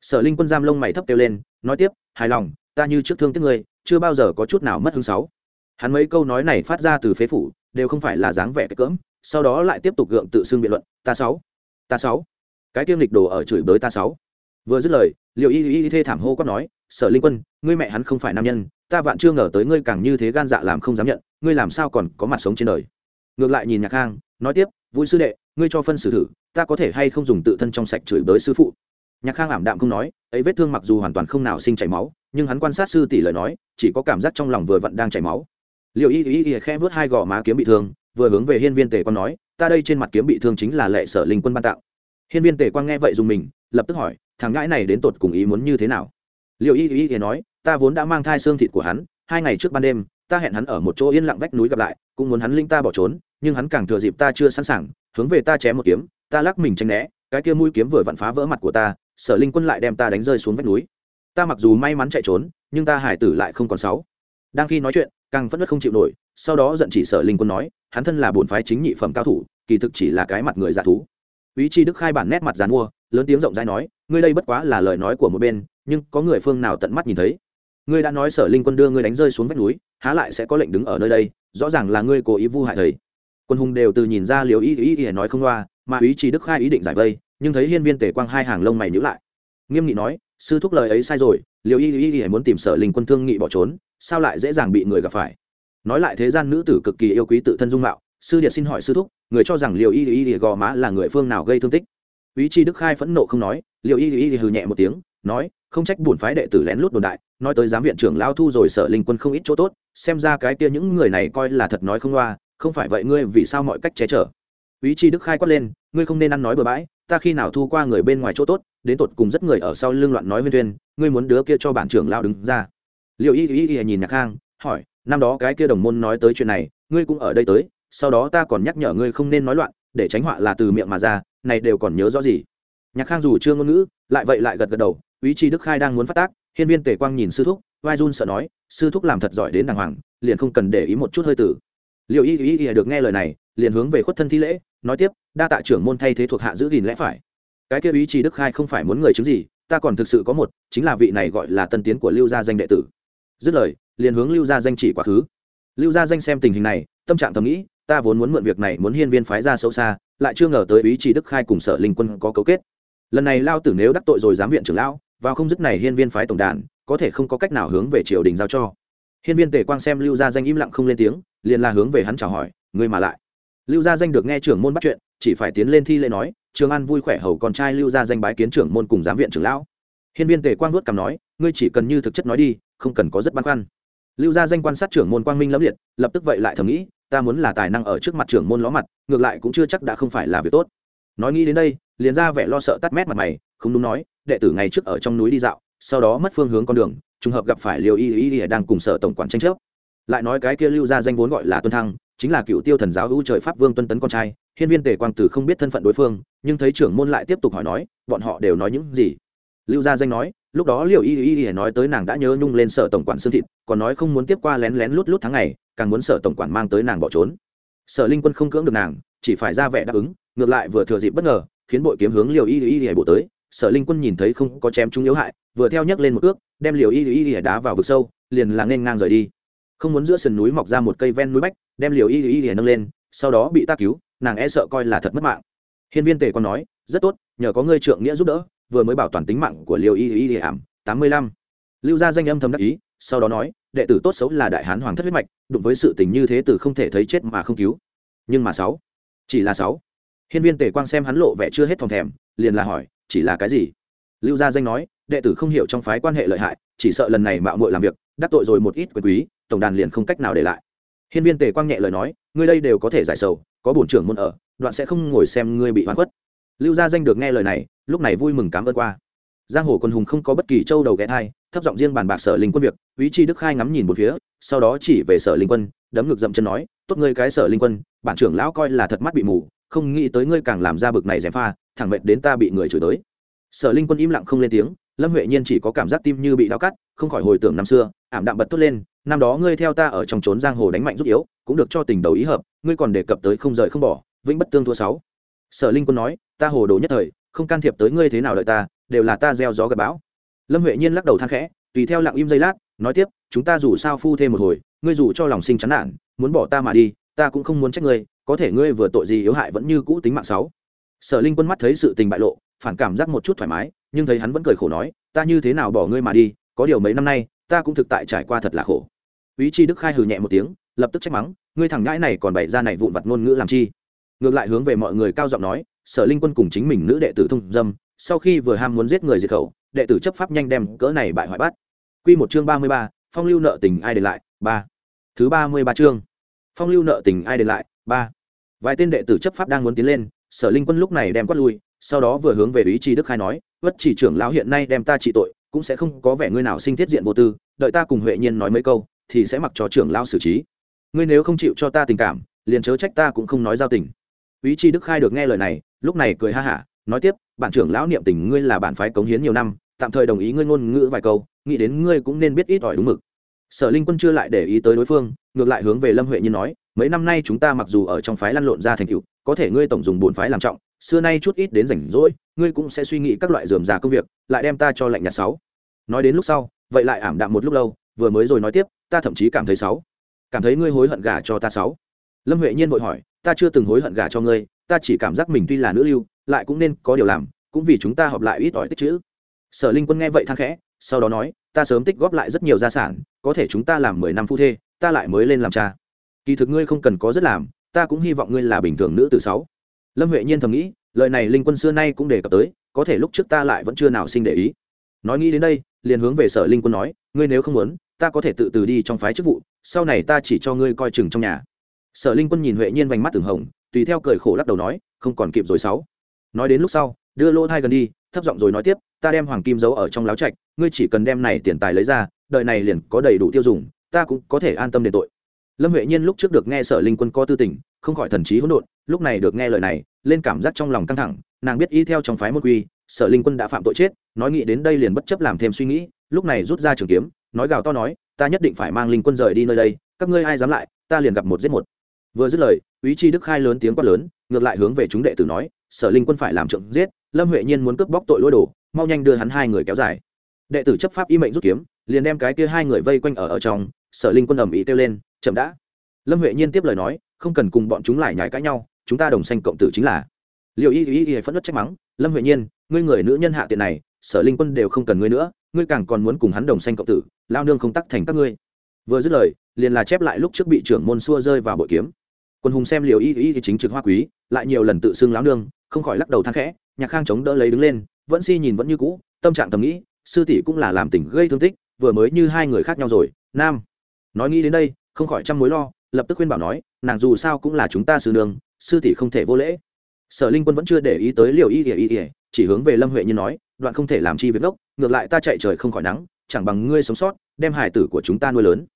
Sở linh quân giam lông mày thấp kêu lên, nói tiếp, hài lòng, ta như trước thương tiếc ngươi, chưa bao giờ có chút nào mất hứng sáu. Hắn mấy câu nói này phát ra từ phế phủ, đều không phải là dáng vẻ cái cỡm, sau đó lại tiếp tục gượng tự xưng biện luận, ta sáu ta sáu. Cái kiêm lịch đồ ở chửi bới ta sáu. Vừa dứt lời liệu y y thê thảm hô quát nói, sở linh quân, ngươi mẹ hắn không phải nam nhân, ta vạn chưa ngờ tới ngươi càng như thế gan dạ làm không dám nhận, ngươi làm sao còn có mặt sống trên đời? Ngược lại nhìn nhạc khang nói tiếp, vui sư đệ, ngươi cho phân xử thử, ta có thể hay không dùng tự thân trong sạch chửi bới sư phụ? Nhạc khang ảm đạm không nói, ấy vết thương mặc dù hoàn toàn không nào sinh chảy máu, nhưng hắn quan sát sư tỷ lời nói, chỉ có cảm giác trong lòng vừa vặn đang chảy máu. Liệu y y y khẽ vớt hai gò má kiếm bị thương, vừa hướng về hiên viên tề quan nói, ta đây trên mặt kiếm bị thương chính là lệ sở linh quân ban tạo hiên viên tề quan nghe vậy dùng mình, lập tức hỏi, thằng ngãi này đến tột cùng ý muốn như thế nào? Liệu y y y nói, ta vốn đã mang thai xương thịt của hắn, hai ngày trước ban đêm, ta hẹn hắn ở một chỗ yên lặng vách núi gặp lại cũng muốn hắn linh ta bỏ trốn, nhưng hắn càng thừa dịp ta chưa sẵn sàng, hướng về ta chém một kiếm, ta lắc mình tranh né, cái kia mũi kiếm vừa vặn phá vỡ mặt của ta, sở linh quân lại đem ta đánh rơi xuống vách núi. Ta mặc dù may mắn chạy trốn, nhưng ta hải tử lại không còn sáu. Đang khi nói chuyện, càng phất đất không chịu nổi, sau đó giận chỉ sở linh quân nói, hắn thân là bổn phái chính nhị phẩm cao thủ, kỳ thực chỉ là cái mặt người dạ thú. Ý chi đức khai bản nét mặt dàn mua, lớn tiếng rộng rãi nói, ngươi đây bất quá là lời nói của một bên, nhưng có người phương nào tận mắt nhìn thấy? Ngươi đã nói sở linh quân đưa ngươi đánh rơi xuống vách núi, há lại sẽ có lệnh đứng ở nơi đây rõ ràng là ngươi cố ý vu hại thầy. Quân hùng đều từ nhìn ra liều ý ý ý nói không loa, mà ý chỉ đức khai ý định giải vây, nhưng thấy hiên viên tề quang hai hàng lông mày nhữ lại. Nghiêm nghị nói, sư thúc lời ấy sai rồi liều ý ý ý muốn tìm sở linh quân thương nghị bỏ trốn, sao lại dễ dàng bị người gặp phải? Nói lại thế gian nữ tử cực kỳ yêu quý tự thân dung mạo, sư điệt xin hỏi sư thúc, người cho rằng liều y y y gò má là người phương nào gây thương tích? Ý chi đức khai phẫn nộ không nói liều y y hừ nhẹ một tiếng, nói không trách bổn phái đệ tử lén lút đồn đại, nói tới giám viện trưởng lao thu rồi sở linh quân không ít chỗ tốt, xem ra cái kia những người này coi là thật nói không loa, không phải vậy ngươi vì sao mọi cách che chở? Ý chi đức khai quát lên, ngươi không nên ăn nói bừa bãi, ta khi nào thu qua người bên ngoài chỗ tốt, đến tột cùng rất người ở sau lưng loạn nói viên tuyên, ngươi muốn đứa kia cho bản trưởng lao đứng ra. Liệu y y y nhìn nhạc khang, hỏi, năm đó cái kia đồng môn nói tới chuyện này, ngươi cũng ở đây tới, sau đó ta còn nhắc nhở ngươi không nên nói loạn, để tránh họa là từ miệng mà ra, này đều còn nhớ rõ gì? Nhạc khang dù chưa ngôn ngữ, lại vậy lại gật gật đầu ý chi đức khai đang muốn phát tác, hiên viên tề quang nhìn sư thúc, vai run sợ nói, sư thúc làm thật giỏi đến đàng hoàng, liền không cần để ý một chút hơi tử. Liệu y y y được nghe lời này, liền hướng về khuất thân thi lễ, nói tiếp, đa tạ trưởng môn thay thế thuộc hạ giữ gìn lẽ phải. Cái kia ý chi đức khai không phải muốn người chứng gì, ta còn thực sự có một, chính là vị này gọi là tân tiến của lưu gia danh đệ tử. Dứt lời, liền hướng lưu gia danh chỉ quá khứ. Lưu gia danh xem tình hình này, tâm trạng thầm nghĩ, ta vốn muốn mượn việc này muốn hiên viên phái ra sâu xa, lại chưa ngờ tới ý chỉ đức khai cùng sở linh quân có cấu kết. Lần này lao tử nếu đắc tội rồi giám viện trưởng lão vào không dứt này hiên viên phái tổng đàn, có thể không có cách nào hướng về triều đình giao cho. Hiên viên tề quang xem lưu gia danh im lặng không lên tiếng, liền là hướng về hắn chào hỏi người mà lại. Lưu gia danh được nghe trưởng môn bắt chuyện, chỉ phải tiến lên thi lễ nói, trường an vui khỏe hầu con trai lưu gia danh bái kiến trưởng môn cùng giám viện trưởng lão. Hiên viên tề quang nuốt cằm nói, ngươi chỉ cần như thực chất nói đi, không cần có rất băn khoăn. Lưu gia danh quan sát trưởng môn quang minh lẫm liệt, lập tức vậy lại thầm nghĩ, ta muốn là tài năng ở trước mặt trưởng môn ló mặt, ngược lại cũng chưa chắc đã không phải là việc tốt. Nói nghĩ đến đây, liền ra vẻ lo sợ tắt mét mặt mày, không đúng nói đệ tử ngày trước ở trong núi đi dạo, sau đó mất phương hướng con đường, trùng hợp gặp phải liều y y y đang cùng sở tổng quản tranh chấp. Lại nói cái kia lưu gia danh vốn gọi là tuân thăng, chính là cựu tiêu thần giáo hữu trời pháp vương tuân tấn con trai, hiên viên tề quang tử không biết thân phận đối phương, nhưng thấy trưởng môn lại tiếp tục hỏi nói, bọn họ đều nói những gì? Lưu gia danh nói, lúc đó liệu y y y nói tới nàng đã nhớ nhung lên sở tổng quản xương thịt, còn nói không muốn tiếp qua lén lén lút lút tháng ngày, càng muốn sở tổng quản mang tới nàng bỏ trốn. Sở linh quân không cưỡng được nàng, chỉ phải ra vẻ đáp ứng, ngược lại vừa thừa dịp bất ngờ, khiến bội kiếm hướng liều y y y bộ tới sở linh quân nhìn thấy không có chém chúng yếu hại, vừa theo nhấc lên một ước, đem liều y y y đá vào vực sâu, liền là nên ngang rời đi. Không muốn giữa sườn núi mọc ra một cây ven núi bách, đem liều y y y nâng lên, sau đó bị ta cứu, nàng e sợ coi là thật mất mạng. Hiên viên tề còn nói, rất tốt, nhờ có ngươi trượng nghĩa giúp đỡ, vừa mới bảo toàn tính mạng của liều y y y ảm, tám mươi lăm. Lưu gia danh âm thầm đắc ý, sau đó nói, đệ tử tốt xấu là đại hán hoàng thất huyết mạch, đụng với sự tình như thế từ không thể thấy chết mà không cứu. Nhưng mà sáu, chỉ là sáu. Hiên viên tề quang xem hắn lộ vẻ chưa hết thòng thèm, liền là hỏi chỉ là cái gì? Lưu gia danh nói, đệ tử không hiểu trong phái quan hệ lợi hại, chỉ sợ lần này mạo muội làm việc, đắc tội rồi một ít quyền quý, tổng đàn liền không cách nào để lại. Hiên viên tề quang nhẹ lời nói, ngươi đây đều có thể giải sầu, có bổn trưởng môn ở, đoạn sẽ không ngồi xem ngươi bị hoán khuất. Lưu gia danh được nghe lời này, lúc này vui mừng cảm ơn qua. Giang hồ quân hùng không có bất kỳ châu đầu ghé thai, thấp giọng riêng bàn bạc sở linh quân việc, ý chi đức khai ngắm nhìn một phía, sau đó chỉ về sở linh quân, đấm ngực dậm chân nói, tốt ngươi cái sở linh quân, bản trưởng lão coi là thật mắt bị mù không nghĩ tới ngươi càng làm ra bực này dèm pha, thẳng mệt đến ta bị người chửi tới. Sở linh quân im lặng không lên tiếng, lâm huệ nhiên chỉ có cảm giác tim như bị đau cắt, không khỏi hồi tưởng năm xưa, ảm đạm bật thốt lên, năm đó ngươi theo ta ở trong trốn giang hồ đánh mạnh rút yếu, cũng được cho tình đầu ý hợp, ngươi còn đề cập tới không rời không bỏ, vĩnh bất tương thua sáu. Sở linh quân nói, ta hồ đồ nhất thời, không can thiệp tới ngươi thế nào đợi ta, đều là ta gieo gió gặp bão. Lâm huệ nhiên lắc đầu than khẽ, tùy theo lặng im giây lát, nói tiếp, chúng ta dù sao phu thêm một hồi, ngươi dù cho lòng sinh chán nản, muốn bỏ ta mà đi, ta cũng không muốn trách ngươi có thể ngươi vừa tội gì yếu hại vẫn như cũ tính mạng sáu. Sở linh quân mắt thấy sự tình bại lộ, phản cảm giác một chút thoải mái, nhưng thấy hắn vẫn cười khổ nói, ta như thế nào bỏ ngươi mà đi, có điều mấy năm nay, ta cũng thực tại trải qua thật là khổ. Ý chi đức khai hừ nhẹ một tiếng, lập tức trách mắng, ngươi thằng ngãi này còn bày ra này vụn vặt ngôn ngữ làm chi? Ngược lại hướng về mọi người cao giọng nói, sở linh quân cùng chính mình nữ đệ tử thông dâm, sau khi vừa ham muốn giết người diệt khẩu, đệ tử chấp pháp nhanh đem cỡ này bại hoại bắt. Quy một chương ba mươi ba, phong lưu nợ tình ai để lại? Ba. Thứ ba mươi ba chương phong lưu nợ tình ai để lại, ba. Vài tên đệ tử chấp pháp đang muốn tiến lên, sở linh quân lúc này đem quát lui, sau đó vừa hướng về ý Chi đức khai nói, vất chỉ trưởng lão hiện nay đem ta trị tội, cũng sẽ không có vẻ ngươi nào sinh thiết diện vô tư, đợi ta cùng huệ nhiên nói mấy câu, thì sẽ mặc cho trưởng lão xử trí. Ngươi nếu không chịu cho ta tình cảm, liền chớ trách ta cũng không nói giao tình. Ý Chi đức khai được nghe lời này, lúc này cười ha hả, nói tiếp, bản trưởng lão niệm tình ngươi là bản phái cống hiến nhiều năm, tạm thời đồng ý ngươi ngôn ngữ vài câu, nghĩ đến ngươi cũng nên biết ít ỏi đúng mực sở linh quân chưa lại để ý tới đối phương, ngược lại hướng về lâm huệ như nói, mấy năm nay chúng ta mặc dù ở trong phái lăn lộn ra thành cựu có thể ngươi tổng dùng bổn phái làm trọng, xưa nay chút ít đến rảnh rỗi, ngươi cũng sẽ suy nghĩ các loại dườm già công việc, lại đem ta cho lạnh nhạt sáu. Nói đến lúc sau, vậy lại ảm đạm một lúc lâu, vừa mới rồi nói tiếp, ta thậm chí cảm thấy sáu, cảm thấy ngươi hối hận gả cho ta sáu. Lâm huệ nhiên vội hỏi, ta chưa từng hối hận gả cho ngươi, ta chỉ cảm giác mình tuy là nữ lưu, lại cũng nên có điều làm, cũng vì chúng ta họp lại ít ỏi tích chữ. Sở linh quân nghe vậy than khẽ, sau đó nói, ta sớm tích góp lại rất nhiều gia sản có thể chúng ta làm mười năm phu thê, ta lại mới lên làm cha. Kỳ thực ngươi không cần có rất làm, ta cũng hy vọng ngươi là bình thường nữ từ sáu. Lâm huệ nhiên thầm nghĩ, lời này linh quân xưa nay cũng đề cập tới, có thể lúc trước ta lại vẫn chưa nào sinh để ý. Nói nghĩ đến đây, liền hướng về sở linh quân nói, ngươi nếu không muốn, ta có thể tự từ đi trong phái chức vụ, sau này ta chỉ cho ngươi coi chừng trong nhà. Sở linh quân nhìn huệ nhiên vành mắt từng hồng, tùy theo cười khổ lắc đầu nói, không còn kịp rồi sáu. Nói đến lúc sau, đưa lô thai gần đi, thấp giọng rồi nói tiếp, ta đem hoàng kim giấu ở trong láo trạch, ngươi chỉ cần đem này tiền tài lấy ra đời này liền có đầy đủ tiêu dùng, ta cũng có thể an tâm đền tội. Lâm huệ nhiên lúc trước được nghe sở linh quân có tư tình, không khỏi thần trí hỗn độn, lúc này được nghe lời này, lên cảm giác trong lòng căng thẳng, nàng biết y theo trong phái môn quy, sở linh quân đã phạm tội chết, nói nghĩ đến đây liền bất chấp làm thêm suy nghĩ, lúc này rút ra trường kiếm, nói gào to nói, ta nhất định phải mang linh quân rời đi nơi đây, các ngươi ai dám lại, ta liền gặp một giết một. Vừa dứt lời ý chi đức khai lớn tiếng quát lớn, ngược lại hướng về chúng đệ tử nói, sở linh quân phải làm trượng giết, lâm huệ nhiên muốn cướp bóc tội lỗi đồ, mau nhanh đưa hắn hai người kéo dài. Đệ tử chấp pháp y mệnh rút kiếm liền đem cái kia hai người vây quanh ở ở trong, sở linh quân ầm ĩ kêu lên, chậm đã. Lâm huệ nhiên tiếp lời nói, không cần cùng bọn chúng lại nhảy cãi nhau, chúng ta đồng sanh cộng tử chính là. Liệu y y y phẫn nộ trách mắng, lâm huệ nhiên, ngươi người nữ nhân hạ tiện này, sở linh quân đều không cần ngươi nữa, ngươi càng còn muốn cùng hắn đồng sanh cộng tử, lao nương không tắc thành các ngươi. Vừa dứt lời, liền là chép lại lúc trước bị trưởng môn xua rơi vào bội kiếm. Quân hùng xem liều y y thì chính trực hoa quý, lại nhiều lần tự xưng lão nương, không khỏi lắc đầu than khẽ, nhạc khang chống đỡ lấy đứng lên, vẫn si nhìn vẫn như cũ, tâm trạng thầm nghĩ, sư tỷ cũng là làm tình gây thương tích vừa mới như hai người khác nhau rồi, nam. Nói nghĩ đến đây, không khỏi trăm mối lo, lập tức khuyên bảo nói, nàng dù sao cũng là chúng ta sư nương, sư tỷ không thể vô lễ. Sở linh quân vẫn chưa để ý tới liều y ỉa y ỉa chỉ hướng về lâm huệ nhiên nói, đoạn không thể làm chi việc đốc ngược lại ta chạy trời không khỏi nắng, chẳng bằng ngươi sống sót, đem hải tử của chúng ta nuôi lớn.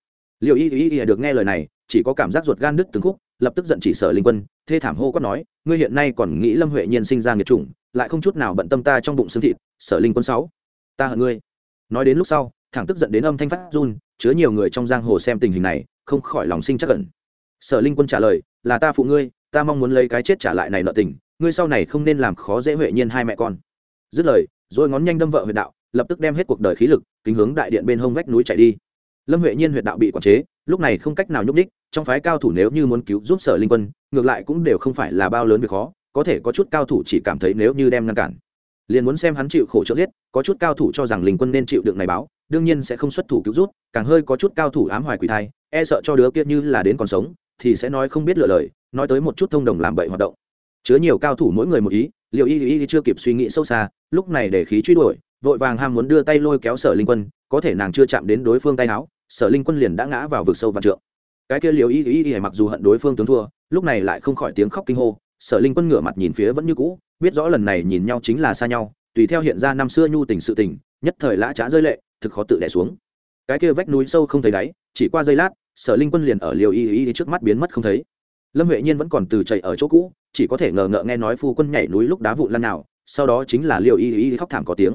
Liều y y y được nghe lời này, chỉ có cảm giác ruột gan đứt từng khúc, lập tức giận chỉ sở linh quân, thê thảm hô quát nói, ngươi hiện nay còn nghĩ lâm huệ nhiên sinh ra nghiệt chủng, lại không chút nào bận tâm ta trong bụng xương thịt, sở linh quân sáu, ta hận ngươi. Nói đến lúc sau thẳng tức giận đến âm thanh phát run, chứa nhiều người trong giang hồ xem tình hình này, không khỏi lòng sinh chắc cẩn sở linh quân trả lời, là ta phụ ngươi, ta mong muốn lấy cái chết trả lại này nợ tình, ngươi sau này không nên làm khó dễ huệ nhiên hai mẹ con. Dứt lời, rồi ngón nhanh đâm vợ huyệt đạo, lập tức đem hết cuộc đời khí lực, kính hướng đại điện bên hông vách núi chạy đi. Lâm huệ nhiên huyệt đạo bị quản chế, lúc này không cách nào nhúc đích trong phái cao thủ nếu như muốn cứu giúp sở linh quân, ngược lại cũng đều không phải là bao lớn việc khó, có thể có chút cao thủ chỉ cảm thấy nếu như đem ngăn cản liền muốn xem hắn chịu khổ trợ giết, có chút cao thủ cho rằng linh quân nên chịu đựng này báo, đương nhiên sẽ không xuất thủ cứu rút, càng hơi có chút cao thủ ám hoài quỷ thai e sợ cho đứa kia như là đến còn sống, thì sẽ nói không biết lựa lời, nói tới một chút thông đồng làm bậy hoạt động. Chứa nhiều cao thủ mỗi người một ý liệu y y chưa kịp suy nghĩ sâu xa, lúc này để khí truy đuổi, vội vàng ham muốn đưa tay lôi kéo sở linh quân, có thể nàng chưa chạm đến đối phương tay áo, sở linh quân liền đã ngã vào vực sâu và trượng. Cái kia liệu y y y mặc dù hận đối phương tướng thua, lúc này lại không khỏi tiếng khóc kinh hô sở linh quân ngửa mặt nhìn phía vẫn như cũ, biết rõ lần này nhìn nhau chính là xa nhau, tùy theo hiện ra năm xưa nhu tình sự tình, nhất thời lã trá rơi lệ, thực khó tự đẻ xuống. Cái kia vách núi sâu không thấy đáy, chỉ qua giây lát, sở linh quân liền ở liều y y trước mắt biến mất không thấy. Lâm huệ nhiên vẫn còn từ chạy ở chỗ cũ, chỉ có thể ngờ ngợ nghe nói phu quân nhảy núi lúc đá vụn lăn nào, sau đó chính là liều y y khóc thảm có tiếng.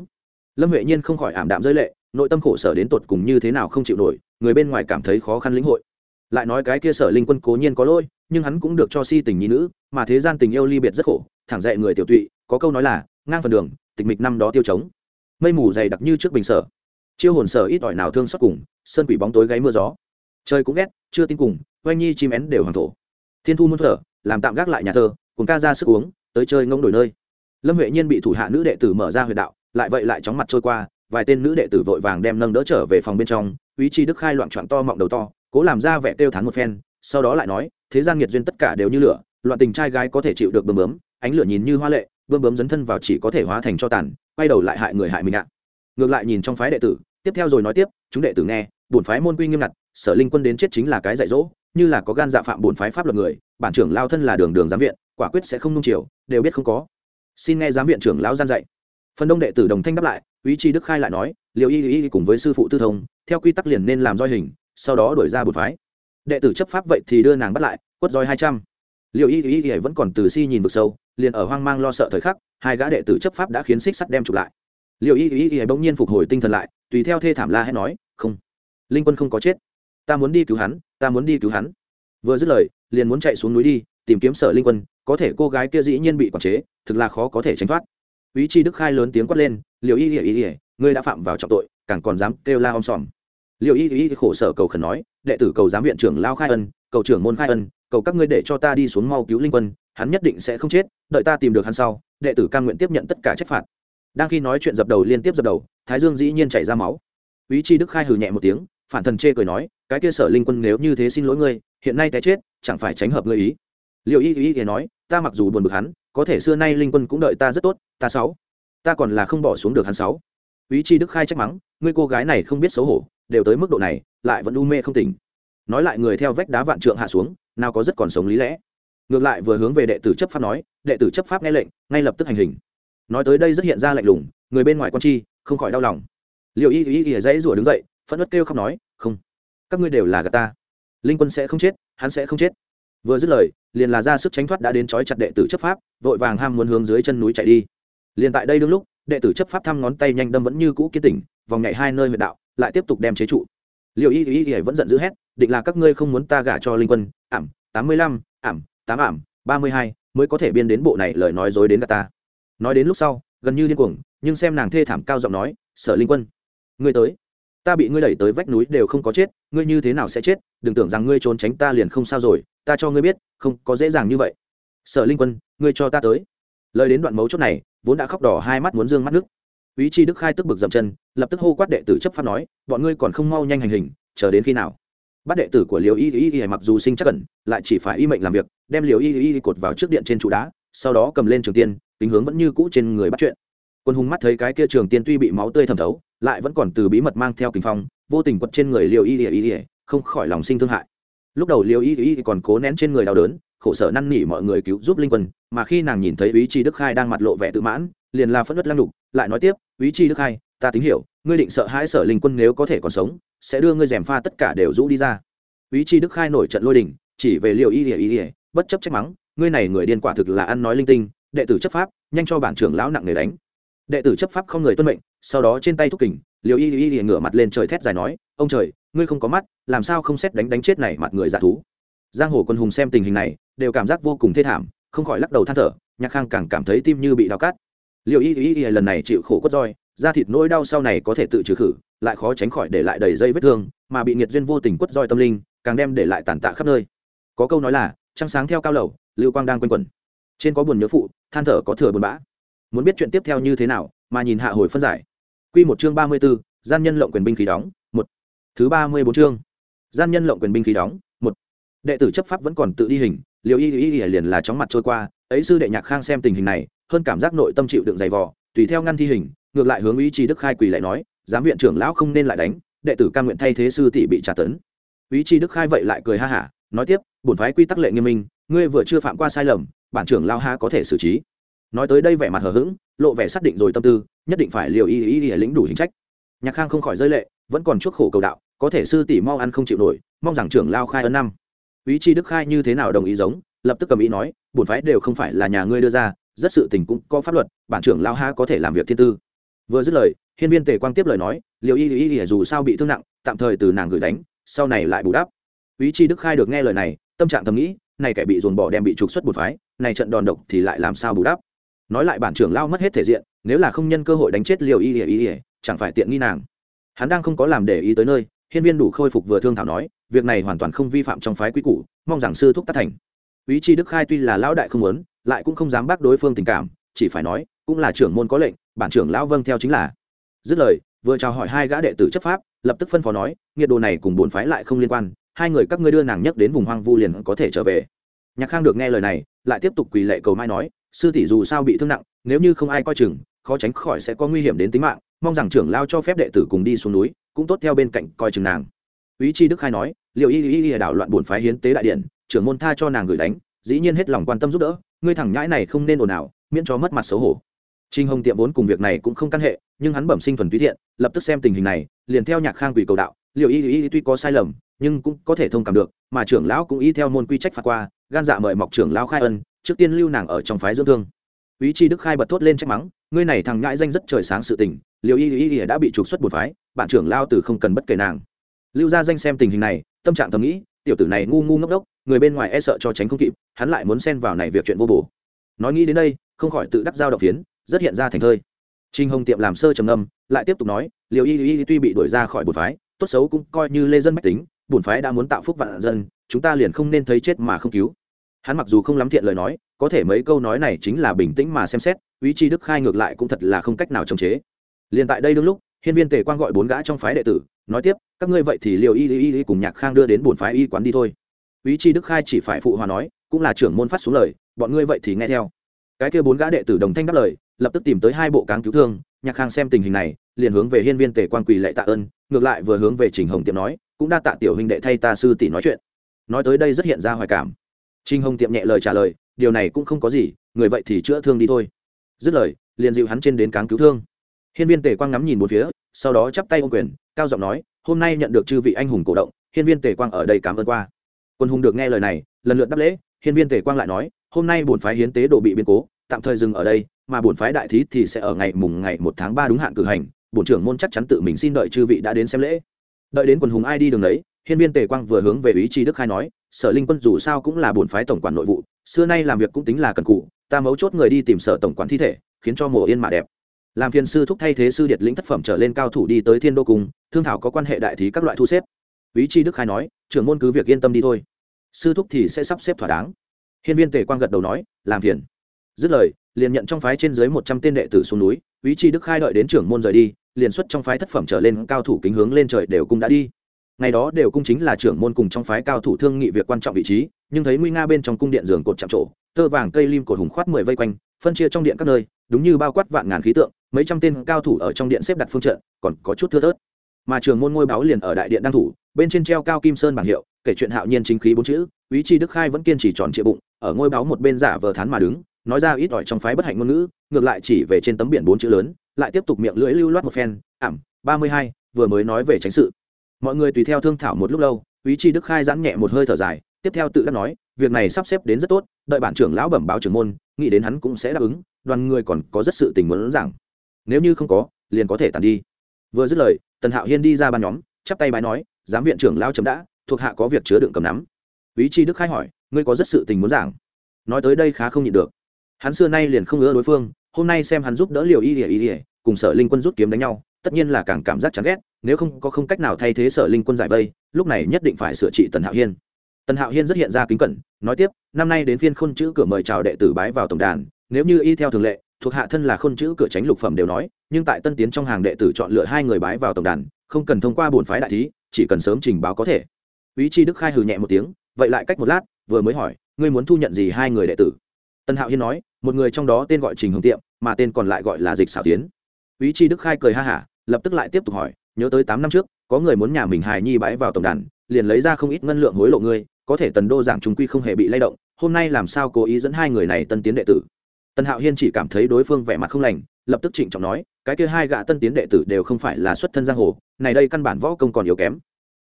Lâm huệ nhiên không khỏi ảm đạm rơi lệ, nội tâm khổ sở đến tột cùng như thế nào không chịu nổi, người bên ngoài cảm thấy khó khăn lĩnh hội lại nói cái kia sở linh quân cố nhiên có lỗi, nhưng hắn cũng được cho si tình nhi nữ, mà thế gian tình yêu ly biệt rất khổ, thẳng dạy người tiểu tụy, có câu nói là, ngang phần đường, tịch mịch năm đó tiêu chống mây mù dày đặc như trước bình sở. Chiêu hồn sở ít ỏi nào thương xót cùng, sơn quỷ bóng tối gáy mưa gió. Trời cũng ghét, chưa tin cùng, oanh nhi chim én đều hoàng thổ. Thiên thu muốn thở, làm tạm gác lại nhà thơ, cùng ca ra sức uống, tới chơi ngông đổi nơi. Lâm huệ nhiên bị thủ hạ nữ đệ tử mở ra huyệt đạo, lại vậy lại chóng mặt trôi qua, vài tên nữ đệ tử vội vàng đem nâng đỡ trở về phòng bên trong quý chi đức khai loạn trọn to mọng đầu to cố làm ra vẻ kêu thán một phen, sau đó lại nói, thế gian nghiệt duyên tất cả đều như lửa, loạn tình trai gái có thể chịu được bơm bướm, ánh lửa nhìn như hoa lệ bơm bướm dấn thân vào chỉ có thể hóa thành cho tàn, quay đầu lại hại người hại mình ạ. Ngược lại nhìn trong phái đệ tử, tiếp theo rồi nói tiếp, chúng đệ tử nghe, bổn phái môn quy nghiêm ngặt, sở linh quân đến chết chính là cái dạy dỗ, như là có gan dạ phạm bổn phái pháp luật người, bản trưởng lao thân là đường đường giám viện, quả quyết sẽ không nung chiều, đều biết không có. Xin nghe giám viện trưởng lão gian dạy. Phần đông đệ tử đồng thanh đáp lại ý chi đức khai lại nói liệu y y cùng với sư phụ tư thông, theo quy tắc liền nên làm roi hình sau đó đuổi ra bột phái. Đệ tử chấp pháp vậy thì đưa nàng bắt lại, quất roi hai trăm. Liệu y y y vẫn còn từ si nhìn vực sâu, liền ở hoang mang lo sợ thời khắc, hai gã đệ tử chấp pháp đã khiến xích sắt đem chụp lại. Liệu y y y bỗng nhiên phục hồi tinh thần lại, tùy theo thê thảm la hét nói, không, linh quân không có chết. Ta muốn đi cứu hắn, ta muốn đi cứu hắn. Vừa dứt lời, liền muốn chạy xuống núi đi, tìm kiếm sở linh quân, có thể cô gái kia dĩ nhiên bị quản chế, thực là khó có thể tránh thoát. Ý chi đức khai lớn tiếng quát lên liều y y y ỉa ngươi đã phạm vào trọng tội, càng còn dám kêu la om sòm. Liệu y y khổ sở cầu khẩn nói, đệ tử cầu giám viện trưởng lao khai ân, cầu trưởng môn khai ân, cầu các ngươi để cho ta đi xuống mau cứu linh quân, hắn nhất định sẽ không chết, đợi ta tìm được hắn sau, đệ tử cam nguyện tiếp nhận tất cả trách phạt. Đang khi nói chuyện dập đầu liên tiếp dập đầu, thái dương dĩ nhiên chảy ra máu. Ý chi đức khai hừ nhẹ một tiếng, phản thần chê cười nói, cái kia sở linh quân nếu như thế xin lỗi ngươi, hiện nay té chết, chẳng phải tránh hợp ngươi ý. Liệu y y y nói, ta mặc dù buồn bực hắn, có thể xưa nay linh quân cũng đợi ta rất tốt, ta sáu, ta còn là không bỏ xuống được hắn sáu. Ý chi đức khai trách mắng, ngươi cô gái này không biết xấu hổ đều tới mức độ này, lại vẫn u mê không tỉnh. Nói lại người theo vách đá vạn trượng hạ xuống, nào có rất còn sống lý lẽ. Ngược lại vừa hướng về đệ tử chấp pháp nói, đệ tử chấp pháp nghe lệnh, ngay lập tức hành hình. Nói tới đây rất hiện ra lạnh lùng, người bên ngoài con chi, không khỏi đau lòng. Liệu y y y dãy rủa đứng dậy, phẫn ất kêu khóc nói, không, các ngươi đều là gà ta. Linh quân sẽ không chết, hắn sẽ không chết. Vừa dứt lời, liền là ra sức tránh thoát đã đến trói chặt đệ tử chấp pháp, vội vàng ham muốn hướng dưới chân núi chạy đi. Liền tại đây đương lúc, đệ tử chấp pháp thăm ngón tay nhanh đâm vẫn như cũ kiên tỉnh, vòng nhảy hai nơi huyện đạo lại tiếp tục đem chế trụ. Liệu y y y vẫn giận dữ hét, định là các ngươi không muốn ta gả cho linh quân, ảm, tám mươi lăm, ảm, tám ảm, ba mươi hai, mới có thể biên đến bộ này lời nói dối đến gà ta. Nói đến lúc sau, gần như điên cuồng, nhưng xem nàng thê thảm cao giọng nói, sở linh quân, ngươi tới. Ta bị ngươi đẩy tới vách núi đều không có chết, ngươi như thế nào sẽ chết? Đừng tưởng rằng ngươi trốn tránh ta liền không sao rồi, ta cho ngươi biết, không có dễ dàng như vậy. Sở linh quân, ngươi cho ta tới. Lời đến đoạn mấu chốt này, vốn đã khóc đỏ hai mắt muốn dương mắt nước ý chi đức khai tức bực dậm chân, lập tức hô quát đệ tử chấp pháp nói, bọn ngươi còn không mau nhanh hành hình, chờ đến khi nào? Bắt đệ tử của liều y y y mặc dù sinh chắc cẩn, lại chỉ phải y mệnh làm việc, đem liều y y Y cột vào trước điện trên trụ đá, sau đó cầm lên trường tiên tính hướng vẫn như cũ trên người bắt chuyện. Quân hùng mắt thấy cái kia trường tiên tuy bị máu tươi thẩm thấu, lại vẫn còn từ bí mật mang theo kình phong, vô tình quật trên người liều y y y không khỏi lòng sinh thương hại. Lúc đầu liều y y còn cố nén trên người đau đớn, khổ sở năn nỉ mọi người cứu giúp linh quân, mà khi nàng nhìn thấy ý chi đức khai đang mặt lộ vẻ tự mãn, liền là phẫn nứt lăng đục lại nói tiếp ý chi đức khai ta tính hiểu, ngươi định sợ hãi sở linh quân nếu có thể còn sống, sẽ đưa ngươi dèm pha tất cả đều rũ đi ra. Ý chi đức khai nổi trận lôi đình, chỉ về Liệu y ỉa y ỉa bất chấp trách mắng, ngươi này người điên quả thực là ăn nói linh tinh, đệ tử chấp pháp, nhanh cho bản trưởng lão nặng người đánh. Đệ tử chấp pháp không người tuân mệnh, sau đó trên tay thúc kình Liệu y y y ngửa mặt lên trời thét dài nói, ông trời, ngươi không có mắt, làm sao không xét đánh đánh chết này mặt người giả thú? Giang hồ quân hùng xem tình hình này, đều cảm giác vô cùng thê thảm, không khỏi lắc đầu than thở, nhạc khang càng cảm thấy tim như bị đau cắt liệu y y y lần này chịu khổ cốt roi, da thịt nỗi đau sau này có thể tự trừ khử, lại khó tránh khỏi để lại đầy dây vết thương, mà bị nghiệt duyên vô tình quất roi tâm linh, càng đem để lại tàn tạ khắp nơi. Có câu nói là, trăng sáng theo cao lầu, lưu quang đang quanh quẩn. Trên có buồn nhớ phụ, than thở có thừa buồn bã. Muốn biết chuyện tiếp theo như thế nào, mà nhìn hạ hồi phân giải. Quy một chương ba mươi b ố gian nhân lộng quyền binh khí đóng, một. Thứ ba mươi bốn chương, gian nhân lộng quyền binh khí đóng, một. Đệ tử chấp pháp vẫn còn tự đi hình Liệu y y y liền là chóng mặt trôi qua ấy sư đệ nhạc khang xem tình hình này, hơn cảm giác nội tâm chịu đựng dày vò, tùy theo ngăn thi hình, ngược lại hướng ý chí đức khai quỳ lại nói, giám viện trưởng lão không nên lại đánh, đệ tử ca nguyện thay thế sư tỷ bị trả tấn. Ý chí đức khai vậy lại cười ha hả, nói tiếp, bổn phái quy tắc lệ nghiêm minh, ngươi vừa chưa phạm qua sai lầm, bản trưởng lao ha có thể xử trí? Nói tới đây vẻ mặt hờ hững, lộ vẻ xác định rồi tâm tư, nhất định phải liều y y y lĩnh đủ hình trách. Nhạc khang không khỏi rơi lệ, vẫn còn chuốc khổ cầu đạo, có thể sư tỷ mau ăn không chịu nổi, mong rằng trưởng lao khai ân năm. Ý chi đức khai như thế nào đồng ý giống lập tức cầm ý nói, bổn phái đều không phải là nhà ngươi đưa ra, rất sự tình cũng có pháp luật, bản trưởng lao ha có thể làm việc thiên tư. Vừa dứt lời, hiên viên tề quang tiếp lời nói liệu y y y, dù sao bị thương nặng, tạm thời từ nàng gửi đánh, sau này lại bù đắp. Ý chi đức khai được nghe lời này, tâm trạng thầm nghĩ, này kẻ bị dồn bỏ đem bị trục xuất bột phái, này trận đòn độc thì lại làm sao bù đắp? Nói lại bản trưởng lao mất hết thể diện, nếu là không nhân cơ hội đánh chết liều y ỉa y ỉa chẳng phải tiện nghi nàng. Hắn đang không có làm để ý tới nơi, hiên viên đủ khôi phục vừa thương thảo nói, việc này hoàn toàn không vi phạm trong phái quy củ, mong rằng sư thúc tác thành ý chi đức khai tuy là lão đại không muốn, lại cũng không dám bác đối phương tình cảm, chỉ phải nói, cũng là trưởng môn có lệnh, bản trưởng lão vâng theo chính là. Dứt lời, vừa chào hỏi hai gã đệ tử chấp pháp, lập tức phân phó nói, nghiệt đồ này cùng bốn phái lại không liên quan, hai người các ngươi đưa nàng nhấc đến vùng hoang vu liền có thể trở về. Nhạc khang được nghe lời này, lại tiếp tục quỳ lệ cầu mai nói, sư tỷ dù sao bị thương nặng, nếu như không ai coi chừng, khó tránh khỏi sẽ có nguy hiểm đến tính mạng, mong rằng trưởng lao cho phép đệ tử cùng đi xuống núi, cũng tốt theo bên cạnh coi chừng nàng. Ý chi đức khai nói, liệu y y y đảo loạn bổn phái hiến tế đại điện trưởng môn tha cho nàng gửi đánh, dĩ nhiên hết lòng quan tâm giúp đỡ, ngươi thẳng nhãi này không nên ồn ào, miễn cho mất mặt xấu hổ. Trinh hồng tiệm vốn cùng việc này cũng không căn hệ, nhưng hắn bẩm sinh thuần túy thiện, lập tức xem tình hình này, liền theo nhạc khang quỷ cầu đạo, liệu y y tuy có sai lầm, nhưng cũng có thể thông cảm được, mà trưởng lão cũng y theo môn quy trách phạt qua, gan dạ mời mọc trưởng lão khai ân, trước tiên lưu nàng ở trong phái dưỡng thương. Ý chi đức khai bật thốt lên trách mắng, ngươi này thằng ngãi danh rất trời sáng sự tình, Liệu y y y đã bị trục xuất một phái, bạn trưởng lao từ không cần bất kể nàng. Lưu gia danh xem tình hình này, tâm trạng thầm nghĩ tiểu tử này ngu ngu ngốc đốc, người bên ngoài e sợ cho tránh không kịp, hắn lại muốn xen vào này việc chuyện vô bổ. Nói nghĩ đến đây, không khỏi tự đắc giao động phiến, rất hiện ra thành thơi. Trinh hồng tiệm làm sơ trầm âm lại tiếp tục nói liệu y y, tuy bị đuổi ra khỏi bùn phái, tốt xấu cũng coi như lê dân mách tính bùn phái đã muốn tạo phúc vạn dân, chúng ta liền không nên thấy chết mà không cứu. Hắn mặc dù không lắm thiện lời nói, có thể mấy câu nói này chính là bình tĩnh mà xem xét, ý chi đức khai ngược lại cũng thật là không cách nào chống chế. Liền tại đây đương lúc, hiên viên tề quang gọi bốn gã trong phái đệ tử nói tiếp, các ngươi vậy thì liều y y y cùng nhạc khang đưa đến bổn phái y quán đi thôi. Ý chi đức khai chỉ phải phụ hòa nói, cũng là trưởng môn phát xuống lời, bọn ngươi vậy thì nghe theo. Cái kia bốn gã đệ tử đồng thanh đáp lời, lập tức tìm tới hai bộ cáng cứu thương, nhạc khang xem tình hình này, liền hướng về hiên viên tề quan quỳ lệ tạ ơn, ngược lại vừa hướng về trình hồng tiệm nói, cũng đa tạ tiểu huynh đệ thay ta sư tỷ nói chuyện. Nói tới đây rất hiện ra hoài cảm. Trình hồng tiệm nhẹ lời trả lời, điều này cũng không có gì, người vậy thì chữa thương đi thôi. Dứt lời, liền dịu hắn trên đến cáng cứu thương. Hiên viên tề quang ngắm nhìn một phía sau đó chắp tay ô quyền, cao giọng nói, hôm nay nhận được chư vị anh hùng cổ động, hiên viên tề quang ở đây cảm ơn qua. Quân hùng được nghe lời này, lần lượt đáp lễ, hiên viên tề quang lại nói, hôm nay bổn phái hiến tế độ bị biến cố, tạm thời dừng ở đây, mà bổn phái đại thí thì sẽ ở ngày mùng ngày một tháng ba đúng hạn cử hành, bổn trưởng môn chắc chắn tự mình xin đợi chư vị đã đến xem lễ. Đợi đến quần hùng ai đi đường đấy, hiên viên tề quang vừa hướng về ý tri đức khai nói, sở linh quân dù sao cũng là bổn phái tổng quản nội vụ, xưa nay làm việc cũng tính là cần cụ, ta mấu chốt người đi tìm sở tổng quản thi thể, khiến cho mùa yên mà đẹp làm phiền sư thúc thay thế sư điệt lĩnh thất phẩm trở lên cao thủ đi tới thiên đô cùng thương thảo có quan hệ đại thí các loại thu xếp. Ý chi đức khai nói, trưởng môn cứ việc yên tâm đi thôi. Sư thúc thì sẽ sắp xếp thỏa đáng. Hiên viên tề quang gật đầu nói, làm phiền. Dứt lời, liền nhận trong phái trên dưới một trăm tên đệ tử xuống núi ý chi đức khai đợi đến trưởng môn rời đi, liền xuất trong phái thất phẩm trở lên cao thủ kính hướng lên trời đều cung đã đi. Ngày đó đều cung chính là trưởng môn cùng trong phái cao thủ thương nghị việc quan trọng vị trí, nhưng thấy nguy nga bên trong cung điện giường cột chạm trổ, tơ vàng cây lim cột hùng khoát mười vây quanh, phân chia trong điện các nơi, đúng như bao quát vạn ngàn khí tượng mấy trăm tên cao thủ ở trong điện xếp đặt phương trận, còn có chút thưa thớt. Mà trường môn ngôi báo liền ở đại điện đang thủ, bên trên treo cao kim sơn bảng hiệu, kể chuyện hạo nhiên chính khí bốn chữ ý chi đức khai vẫn kiên trì tròn trịa bụng, ở ngôi báo một bên giả vờ thán mà đứng, nói ra ít ỏi trong phái bất hạnh ngôn ngữ, ngược lại chỉ về trên tấm biển bốn chữ lớn, lại tiếp tục miệng lưỡi lưu loát một phen, ảm, ba mươi hai, vừa mới nói về tránh sự. Mọi người tùy theo thương thảo một lúc lâu ý chi đức khai giãn nhẹ một hơi thở dài, tiếp theo tự đắc nói, việc này sắp xếp đến rất tốt, đợi bản trưởng lão bẩm báo trưởng môn, nghĩ đến hắn cũng sẽ đáp ứng, đoàn người còn có rất sự tình muốn rằng nếu như không có, liền có thể tàn đi. Vừa dứt lời, tần hạo hiên đi ra ban nhóm, chắp tay bái nói, giám viện trưởng lao chấm đã, thuộc hạ có việc chứa đựng cầm nắm. Ý chi đức khai hỏi, ngươi có rất sự tình muốn giảng? Nói tới đây khá không nhịn được. Hắn xưa nay liền không ngỡ đối phương, hôm nay xem hắn giúp đỡ liều y ỉa y ỉa cùng sở linh quân rút kiếm đánh nhau, tất nhiên là càng cảm giác chán ghét, nếu không có không cách nào thay thế sở linh quân giải vây, lúc này nhất định phải sửa trị tần hạo hiên. Tần hạo hiên rất hiện ra kính cẩn, nói tiếp, năm nay đến phiên khôn chữ cửa mời chào đệ tử bái vào tổng đàn, nếu như y theo thường lệ thuộc hạ thân là khôn chữ cửa tránh lục phẩm đều nói, nhưng tại tân tiến trong hàng đệ tử chọn lựa hai người bái vào tổng đàn, không cần thông qua bổn phái đại thí, chỉ cần sớm trình báo có thể. Ý chi đức khai hừ nhẹ một tiếng, vậy lại cách một lát, vừa mới hỏi, ngươi muốn thu nhận gì hai người đệ tử? Tân hạo hiên nói, một người trong đó tên gọi trình hồng tiệm, mà tên còn lại gọi là dịch xảo tiến. Ý chi đức khai cười ha hả, lập tức lại tiếp tục hỏi, nhớ tới tám năm trước, có người muốn nhà mình hài nhi bái vào tổng đàn, liền lấy ra không ít ngân lượng hối lộ ngươi, có thể tần đô giảng chúng quy không hề bị lay động, hôm nay làm sao cố ý dẫn hai người này tân tiến đệ tử? Tần hạo hiên chỉ cảm thấy đối phương vẻ mặt không lành, lập tức trịnh trọng nói, cái kia hai gã tân tiến đệ tử đều không phải là xuất thân giang hồ, này đây căn bản võ công còn yếu kém.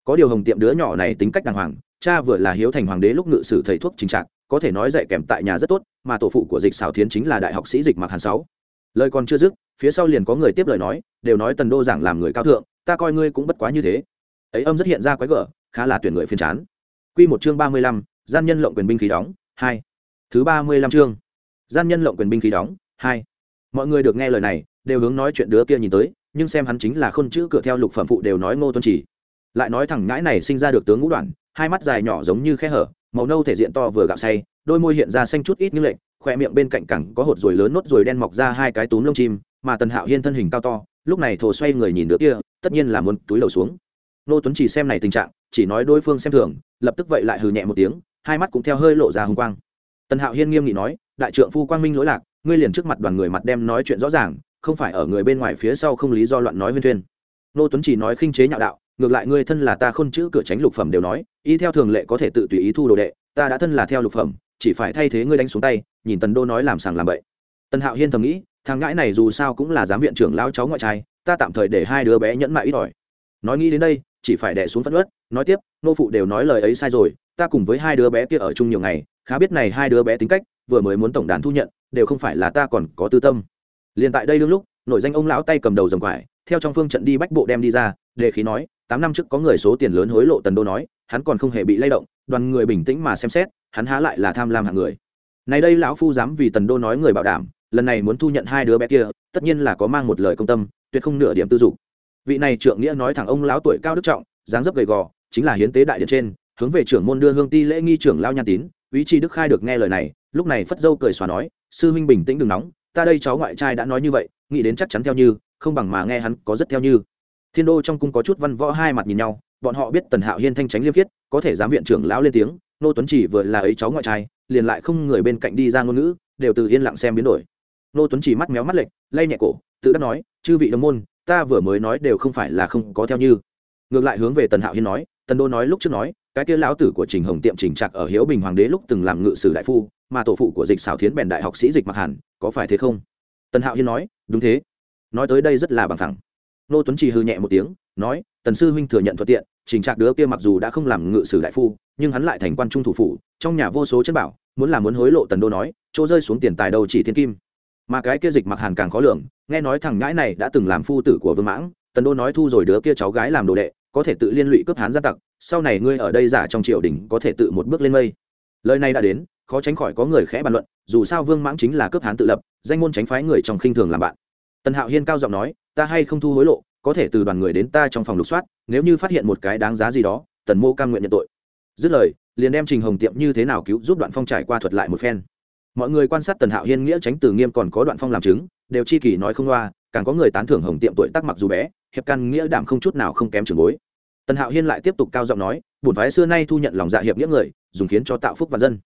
Có điều hồng tiệm đứa nhỏ này tính cách đàng hoàng, cha vừa là hiếu thành hoàng đế lúc ngự sử thầy thuốc chính trạng có thể nói dạy kèm tại nhà rất tốt, mà tổ phụ của dịch xào thiến chính là đại học sĩ dịch mạc hàn sáu. Lời còn chưa dứt, phía sau liền có người tiếp lời nói, đều nói tần đô giảng làm người cao thượng, ta coi ngươi cũng bất quá như thế. Ấy âm rất hiện ra quái gở, khá là tuyển người phiên chán. Quy một chương ba mươi lăm, gian nhân lộng quyền binh khí đóng, hai. Thứ ba mươi lăm chương gian nhân lộng quyền binh khí đóng, hai. Mọi người được nghe lời này, đều hướng nói chuyện đứa kia nhìn tới, nhưng xem hắn chính là khôn chữ cửa theo lục phẩm phụ đều nói ngô tuân chỉ. Lại nói thằng ngãi này sinh ra được tướng ngũ đoạn, hai mắt dài nhỏ giống như khe hở, màu nâu thể diện to vừa gạo say đôi môi hiện ra xanh chút ít như lệnh khoe miệng bên cạnh cẳng có hột ruồi lớn nốt ruồi đen mọc ra hai cái túm lông chim, mà tần hạo hiên thân hình cao to, lúc này thổ xoay người nhìn đứa kia, tất nhiên là muốn túi đầu xuống. Nô tuấn chỉ xem này tình trạng, chỉ nói đối phương xem thường, lập tức vậy lại hừ nhẹ một tiếng, hai mắt cũng theo hơi lộ ra hùng quang. Tần hạo hiên nghiêm nghị nói đại trượng phu quang minh lỗi lạc, ngươi liền trước mặt đoàn người mặt đem nói chuyện rõ ràng, không phải ở người bên ngoài phía sau không lý do loạn nói huyên thuyên. Nô tuấn chỉ nói khinh chế nhạo đạo, ngược lại ngươi thân là ta khôn chữ cửa tránh lục phẩm đều nói, y theo thường lệ có thể tự tùy ý thu đồ đệ, ta đã thân là theo lục phẩm, chỉ phải thay thế ngươi đánh xuống tay, nhìn tần đô nói làm sàng làm bậy. Tần hạo hiên thầm nghĩ, thằng ngãi này dù sao cũng là giám viện trưởng lao cháu ngoại trai, ta tạm thời để hai đứa bé nhẫn mại ít ỏi. Nói nghĩ đến đây, chỉ phải đẻ xuống phất ớt nói tiếp, nô phụ đều nói lời ấy sai rồi, ta cùng với hai đứa bé kia ở chung nhiều ngày, khá biết này hai đứa bé tính cách vừa mới muốn tổng đàn thu nhận, đều không phải là ta còn có tư tâm. Liền tại đây đương lúc nội danh ông lão tay cầm đầu rồng quải, theo trong phương trận đi bách bộ đem đi ra, đề khí nói, tám năm trước có người số tiền lớn hối lộ tần đô nói, hắn còn không hề bị lay động, đoàn người bình tĩnh mà xem xét, hắn há lại là tham lam hạng người. Này đây lão phu dám vì tần đô nói người bảo đảm, lần này muốn thu nhận hai đứa bé kia, tất nhiên là có mang một lời công tâm, tuyệt không nửa điểm tư dục. Vị này trượng nghĩa nói thẳng ông lão tuổi cao đức trọng, dáng dấp gầy gò, chính là hiến tế đại điện trên, hướng về trưởng môn đưa hương ti lễ nghi trưởng lao nhan tín ý chi đức khai được nghe lời này, lúc này phất dâu cười xòa nói, sư huynh bình tĩnh đừng nóng, ta đây cháu ngoại trai đã nói như vậy, nghĩ đến chắc chắn theo như, không bằng mà nghe hắn có rất theo như. Thiên đô trong cung có chút văn võ hai mặt nhìn nhau, bọn họ biết tần hạo hiên thanh tránh liêm khiết, có thể dám viện trưởng lão lên tiếng, nô tuấn chỉ vừa là ấy cháu ngoại trai, liền lại không người bên cạnh đi ra ngôn ngữ, đều từ yên lặng xem biến đổi. Nô tuấn chỉ mắt méo mắt lệch, lay nhẹ cổ, tự đắc nói, chư vị đồng môn, ta vừa mới nói đều không phải là không có theo như. Ngược lại hướng về tần hạo hiên nói, tần đô nói lúc trước nói cái kia lão tử của trình hồng tiệm trình trạc ở hiếu bình hoàng đế lúc từng làm ngự sử đại phu, mà tổ phụ của dịch xảo thiến bèn đại học sĩ dịch mặc hàn, có phải thế không? Tần hạo hiên nói, đúng thế. Nói tới đây rất là bằng thẳng. Nô tuấn trì hư nhẹ một tiếng, nói, tần sư huynh thừa nhận thuận tiện, trình trạc đứa kia mặc dù đã không làm ngự sử đại phu, nhưng hắn lại thành quan trung thủ phủ, trong nhà vô số chất bảo, muốn làm muốn hối lộ tần đô nói, chỗ rơi xuống tiền tài đầu chỉ thiên kim. Mà cái kia dịch mặc hàn càng khó lường, nghe nói thằng ngãi này đã từng làm phu tử của vương mãng, tần đô nói thu rồi đứa kia cháu gái làm đồ đệ, có thể tự liên lụy cướp hán gia tặc sau này ngươi ở đây giả trong triều đình có thể tự một bước lên mây. Lời này đã đến, khó tránh khỏi có người khẽ bàn luận, dù sao vương mãng chính là cướp hán tự lập, danh môn tránh phái người trong khinh thường làm bạn. Tần hạo hiên cao giọng nói, ta hay không thu hối lộ, có thể từ đoàn người đến ta trong phòng lục soát, nếu như phát hiện một cái đáng giá gì đó, tần mô cam nguyện nhận tội. Dứt lời, liền đem trình hồng tiệm như thế nào cứu giúp đoạn phong trải qua thuật lại một phen. Mọi người quan sát tần hạo hiên nghĩa tránh từ nghiêm còn có đoạn phong làm chứng, đều chi kỳ nói không loa, càng có người tán thưởng hồng tiệm tuổi tác mặc dù bé, hiệp căn nghĩa đảm không chút nào không kém trường bối tần hạo hiên lại tiếp tục cao giọng nói, bổn phái xưa nay thu nhận lòng dạ hiệp nghĩa người, dùng khiến cho tạo phúc và dân.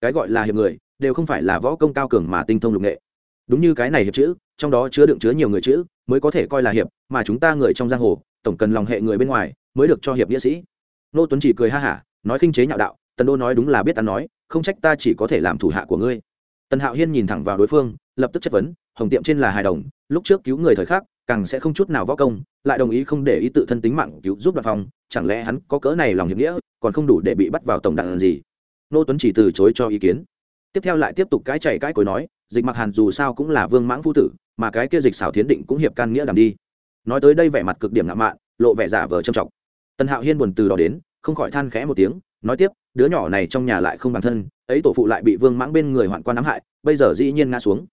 Cái gọi là hiệp người, đều không phải là võ công cao cường mà tinh thông lục nghệ. Đúng như cái này hiệp chữ, trong đó chứa đựng chứa nhiều người chữ, mới có thể coi là hiệp, mà chúng ta người trong giang hồ, tổng cần lòng hệ người bên ngoài, mới được cho hiệp nghĩa sĩ. Nô tuấn chỉ cười ha hả, nói khinh chế nhạo đạo, tần đô nói đúng là biết ta nói, không trách ta chỉ có thể làm thủ hạ của ngươi. Tần hạo hiên nhìn thẳng vào đối phương, lập tức chất vấn, hồng tiệm trên là hài đồng, lúc trước cứu người thời khắc càng sẽ không chút nào võ công, lại đồng ý không để ý tự thân tính mạng cứu giúp đoạn phòng chẳng lẽ hắn có cỡ này lòng hiệp nghĩa, còn không đủ để bị bắt vào tổng đạn gì? Nô tuấn chỉ từ chối cho ý kiến. Tiếp theo lại tiếp tục cái chạy cái cối nói, dịch mặc hàn dù sao cũng là vương mãng phu tử, mà cái kia dịch xảo thiến định cũng hiệp can nghĩa làm đi. Nói tới đây vẻ mặt cực điểm ngạo mạn, lộ vẻ giả vờ trầm trọng. Tần hạo hiên buồn từ đó đến, không khỏi than khẽ một tiếng, nói tiếp, đứa nhỏ này trong nhà lại không bản thân, ấy tổ phụ lại bị vương mãng bên người hoạn quan ám hại, bây giờ dĩ nhiên ngã xuống.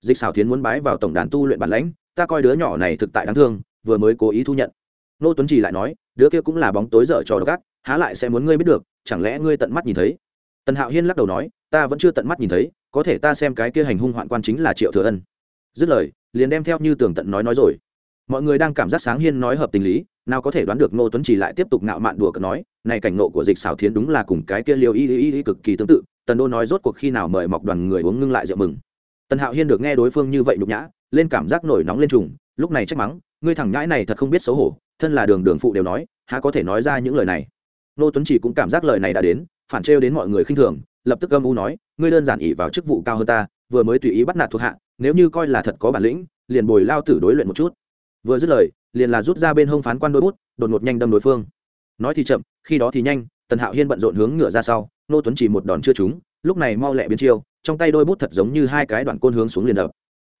Dịch xảo thiến muốn bái vào tổng đàn tu luyện bản lãnh ta coi đứa nhỏ này thực tại đáng thương, vừa mới cố ý thu nhận. Nô tuấn trì lại nói, đứa kia cũng là bóng tối dở trò độc ác, há lại sẽ muốn ngươi biết được, chẳng lẽ ngươi tận mắt nhìn thấy? Tần hạo hiên lắc đầu nói, ta vẫn chưa tận mắt nhìn thấy, có thể ta xem cái kia hành hung hoạn quan chính là triệu thừa ân. Dứt lời, liền đem theo như tường tận nói nói rồi. Mọi người đang cảm giác sáng hiên nói hợp tình lý, nào có thể đoán được ngô tuấn chỉ lại tiếp tục ngạo mạn đùa cợt nói, này cảnh nộ của dịch xảo thiến đúng là cùng cái kia liều y y y cực kỳ tương tự, tần đô nói rốt cuộc khi nào mời mọc đoàn người uống ngưng lại rượu mừng. Tần hạo hiên được nghe đối phương như vậy nhục nhã lên cảm giác nổi nóng lên trùng, lúc này trách mắng, ngươi thẳng nhãi này thật không biết xấu hổ, thân là đường đường phụ đều nói, há có thể nói ra những lời này? Nô tuấn chỉ cũng cảm giác lời này đã đến, phản trêu đến mọi người khinh thường, lập tức âm u nói, ngươi đơn giản ỉ vào chức vụ cao hơn ta, vừa mới tùy ý bắt nạt thuộc hạ, nếu như coi là thật có bản lĩnh, liền bồi lao tử đối luyện một chút. Vừa dứt lời, liền là rút ra bên hông phán quan đôi bút, đột ngột nhanh đâm đối phương. Nói thì chậm, khi đó thì nhanh, tần hạo hiên bận rộn hướng ngựa ra sau, nô tuấn chỉ một đòn chưa trúng, lúc này mau lẹ biến chiêu, trong tay đôi bút thật giống như hai cái đoạn côn hướng xuống liền đập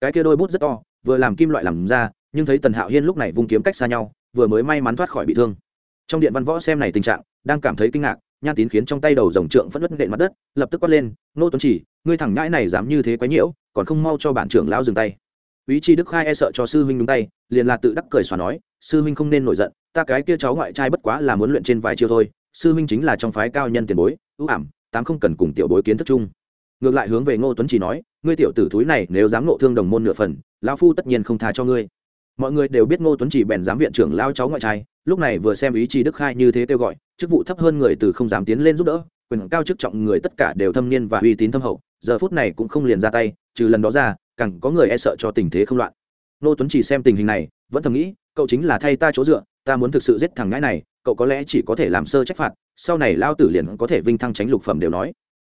cái kia đôi bút rất to, vừa làm kim loại làm ra, nhưng thấy tần hạo hiên lúc này vung kiếm cách xa nhau, vừa mới may mắn thoát khỏi bị thương. Trong điện văn võ xem này tình trạng, đang cảm thấy kinh ngạc, nhan tín khiến trong tay đầu dòng trượng phẫn nứt nện mặt đất, lập tức quát lên, nô tuấn chỉ, ngươi thẳng ngãi này dám như thế quái nhiễu, còn không mau cho bản trưởng lão dừng tay. Ý chi đức khai e sợ cho sư huynh đúng tay, liền là tự đắc cười xòa nói, sư huynh không nên nổi giận, ta cái kia cháu ngoại trai bất quá là muốn luyện trên vài chiêu thôi, sư huynh chính là trong phái cao nhân tiền bối, ưu ảm, tám không cần cùng tiểu bối kiến thức chung ngược lại hướng về ngô tuấn chỉ nói, ngươi tiểu tử thúi này nếu dám nộ thương đồng môn nửa phần, lão phu tất nhiên không tha cho ngươi. Mọi người đều biết ngô tuấn chỉ bèn dám viện trưởng lao cháu ngoại trai, lúc này vừa xem ý chí đức khai như thế kêu gọi, chức vụ thấp hơn người từ không dám tiến lên giúp đỡ, quyền cao chức trọng người tất cả đều thâm niên và uy tín thâm hậu, giờ phút này cũng không liền ra tay, trừ lần đó ra, càng có người e sợ cho tình thế không loạn. Ngô tuấn chỉ xem tình hình này, vẫn thầm nghĩ, cậu chính là thay ta chỗ dựa, ta muốn thực sự giết thằng ngãi này, cậu có lẽ chỉ có thể làm sơ trách phạt, sau này lao tử liền có thể vinh thăng tránh lục phẩm đều nói.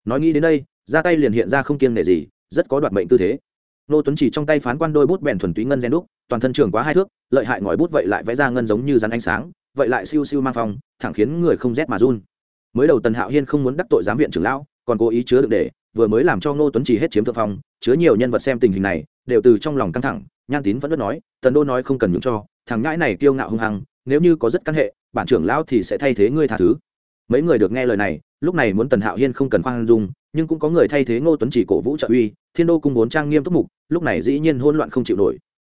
Nói nghĩ đến đây ra tay liền hiện ra không kiêng nể gì, rất có đoạt mệnh tư thế. Nô tuấn chỉ trong tay phán quan đôi bút bèn thuần túy ngân gen đúc, toàn thân trường quá hai thước, lợi hại ngòi bút vậy lại vẽ ra ngân giống như rắn ánh sáng, vậy lại siêu siêu mang phong, thẳng khiến người không rét mà run. Mới đầu tần hạo hiên không muốn đắc tội giám viện trưởng lão, còn cố ý chứa được để, vừa mới làm cho ngô tuấn chỉ hết chiếm thượng phong, chứa nhiều nhân vật xem tình hình này, đều từ trong lòng căng thẳng nhan tín vẫn đất nói, tần đô nói không cần nhường cho, thằng ngãi này kiêu ngạo hung hăng, nếu như có rất căn hệ, bản trưởng lão thì sẽ thay thế ngươi tha thứ. Mấy người được nghe lời này, lúc này muốn tần hạo hiên không cần khoan dung nhưng cũng có người thay thế ngô tuấn chỉ cổ vũ trợ uy, thiên đô cung vốn trang nghiêm túc mục, lúc này dĩ nhiên hôn loạn không chịu nổi.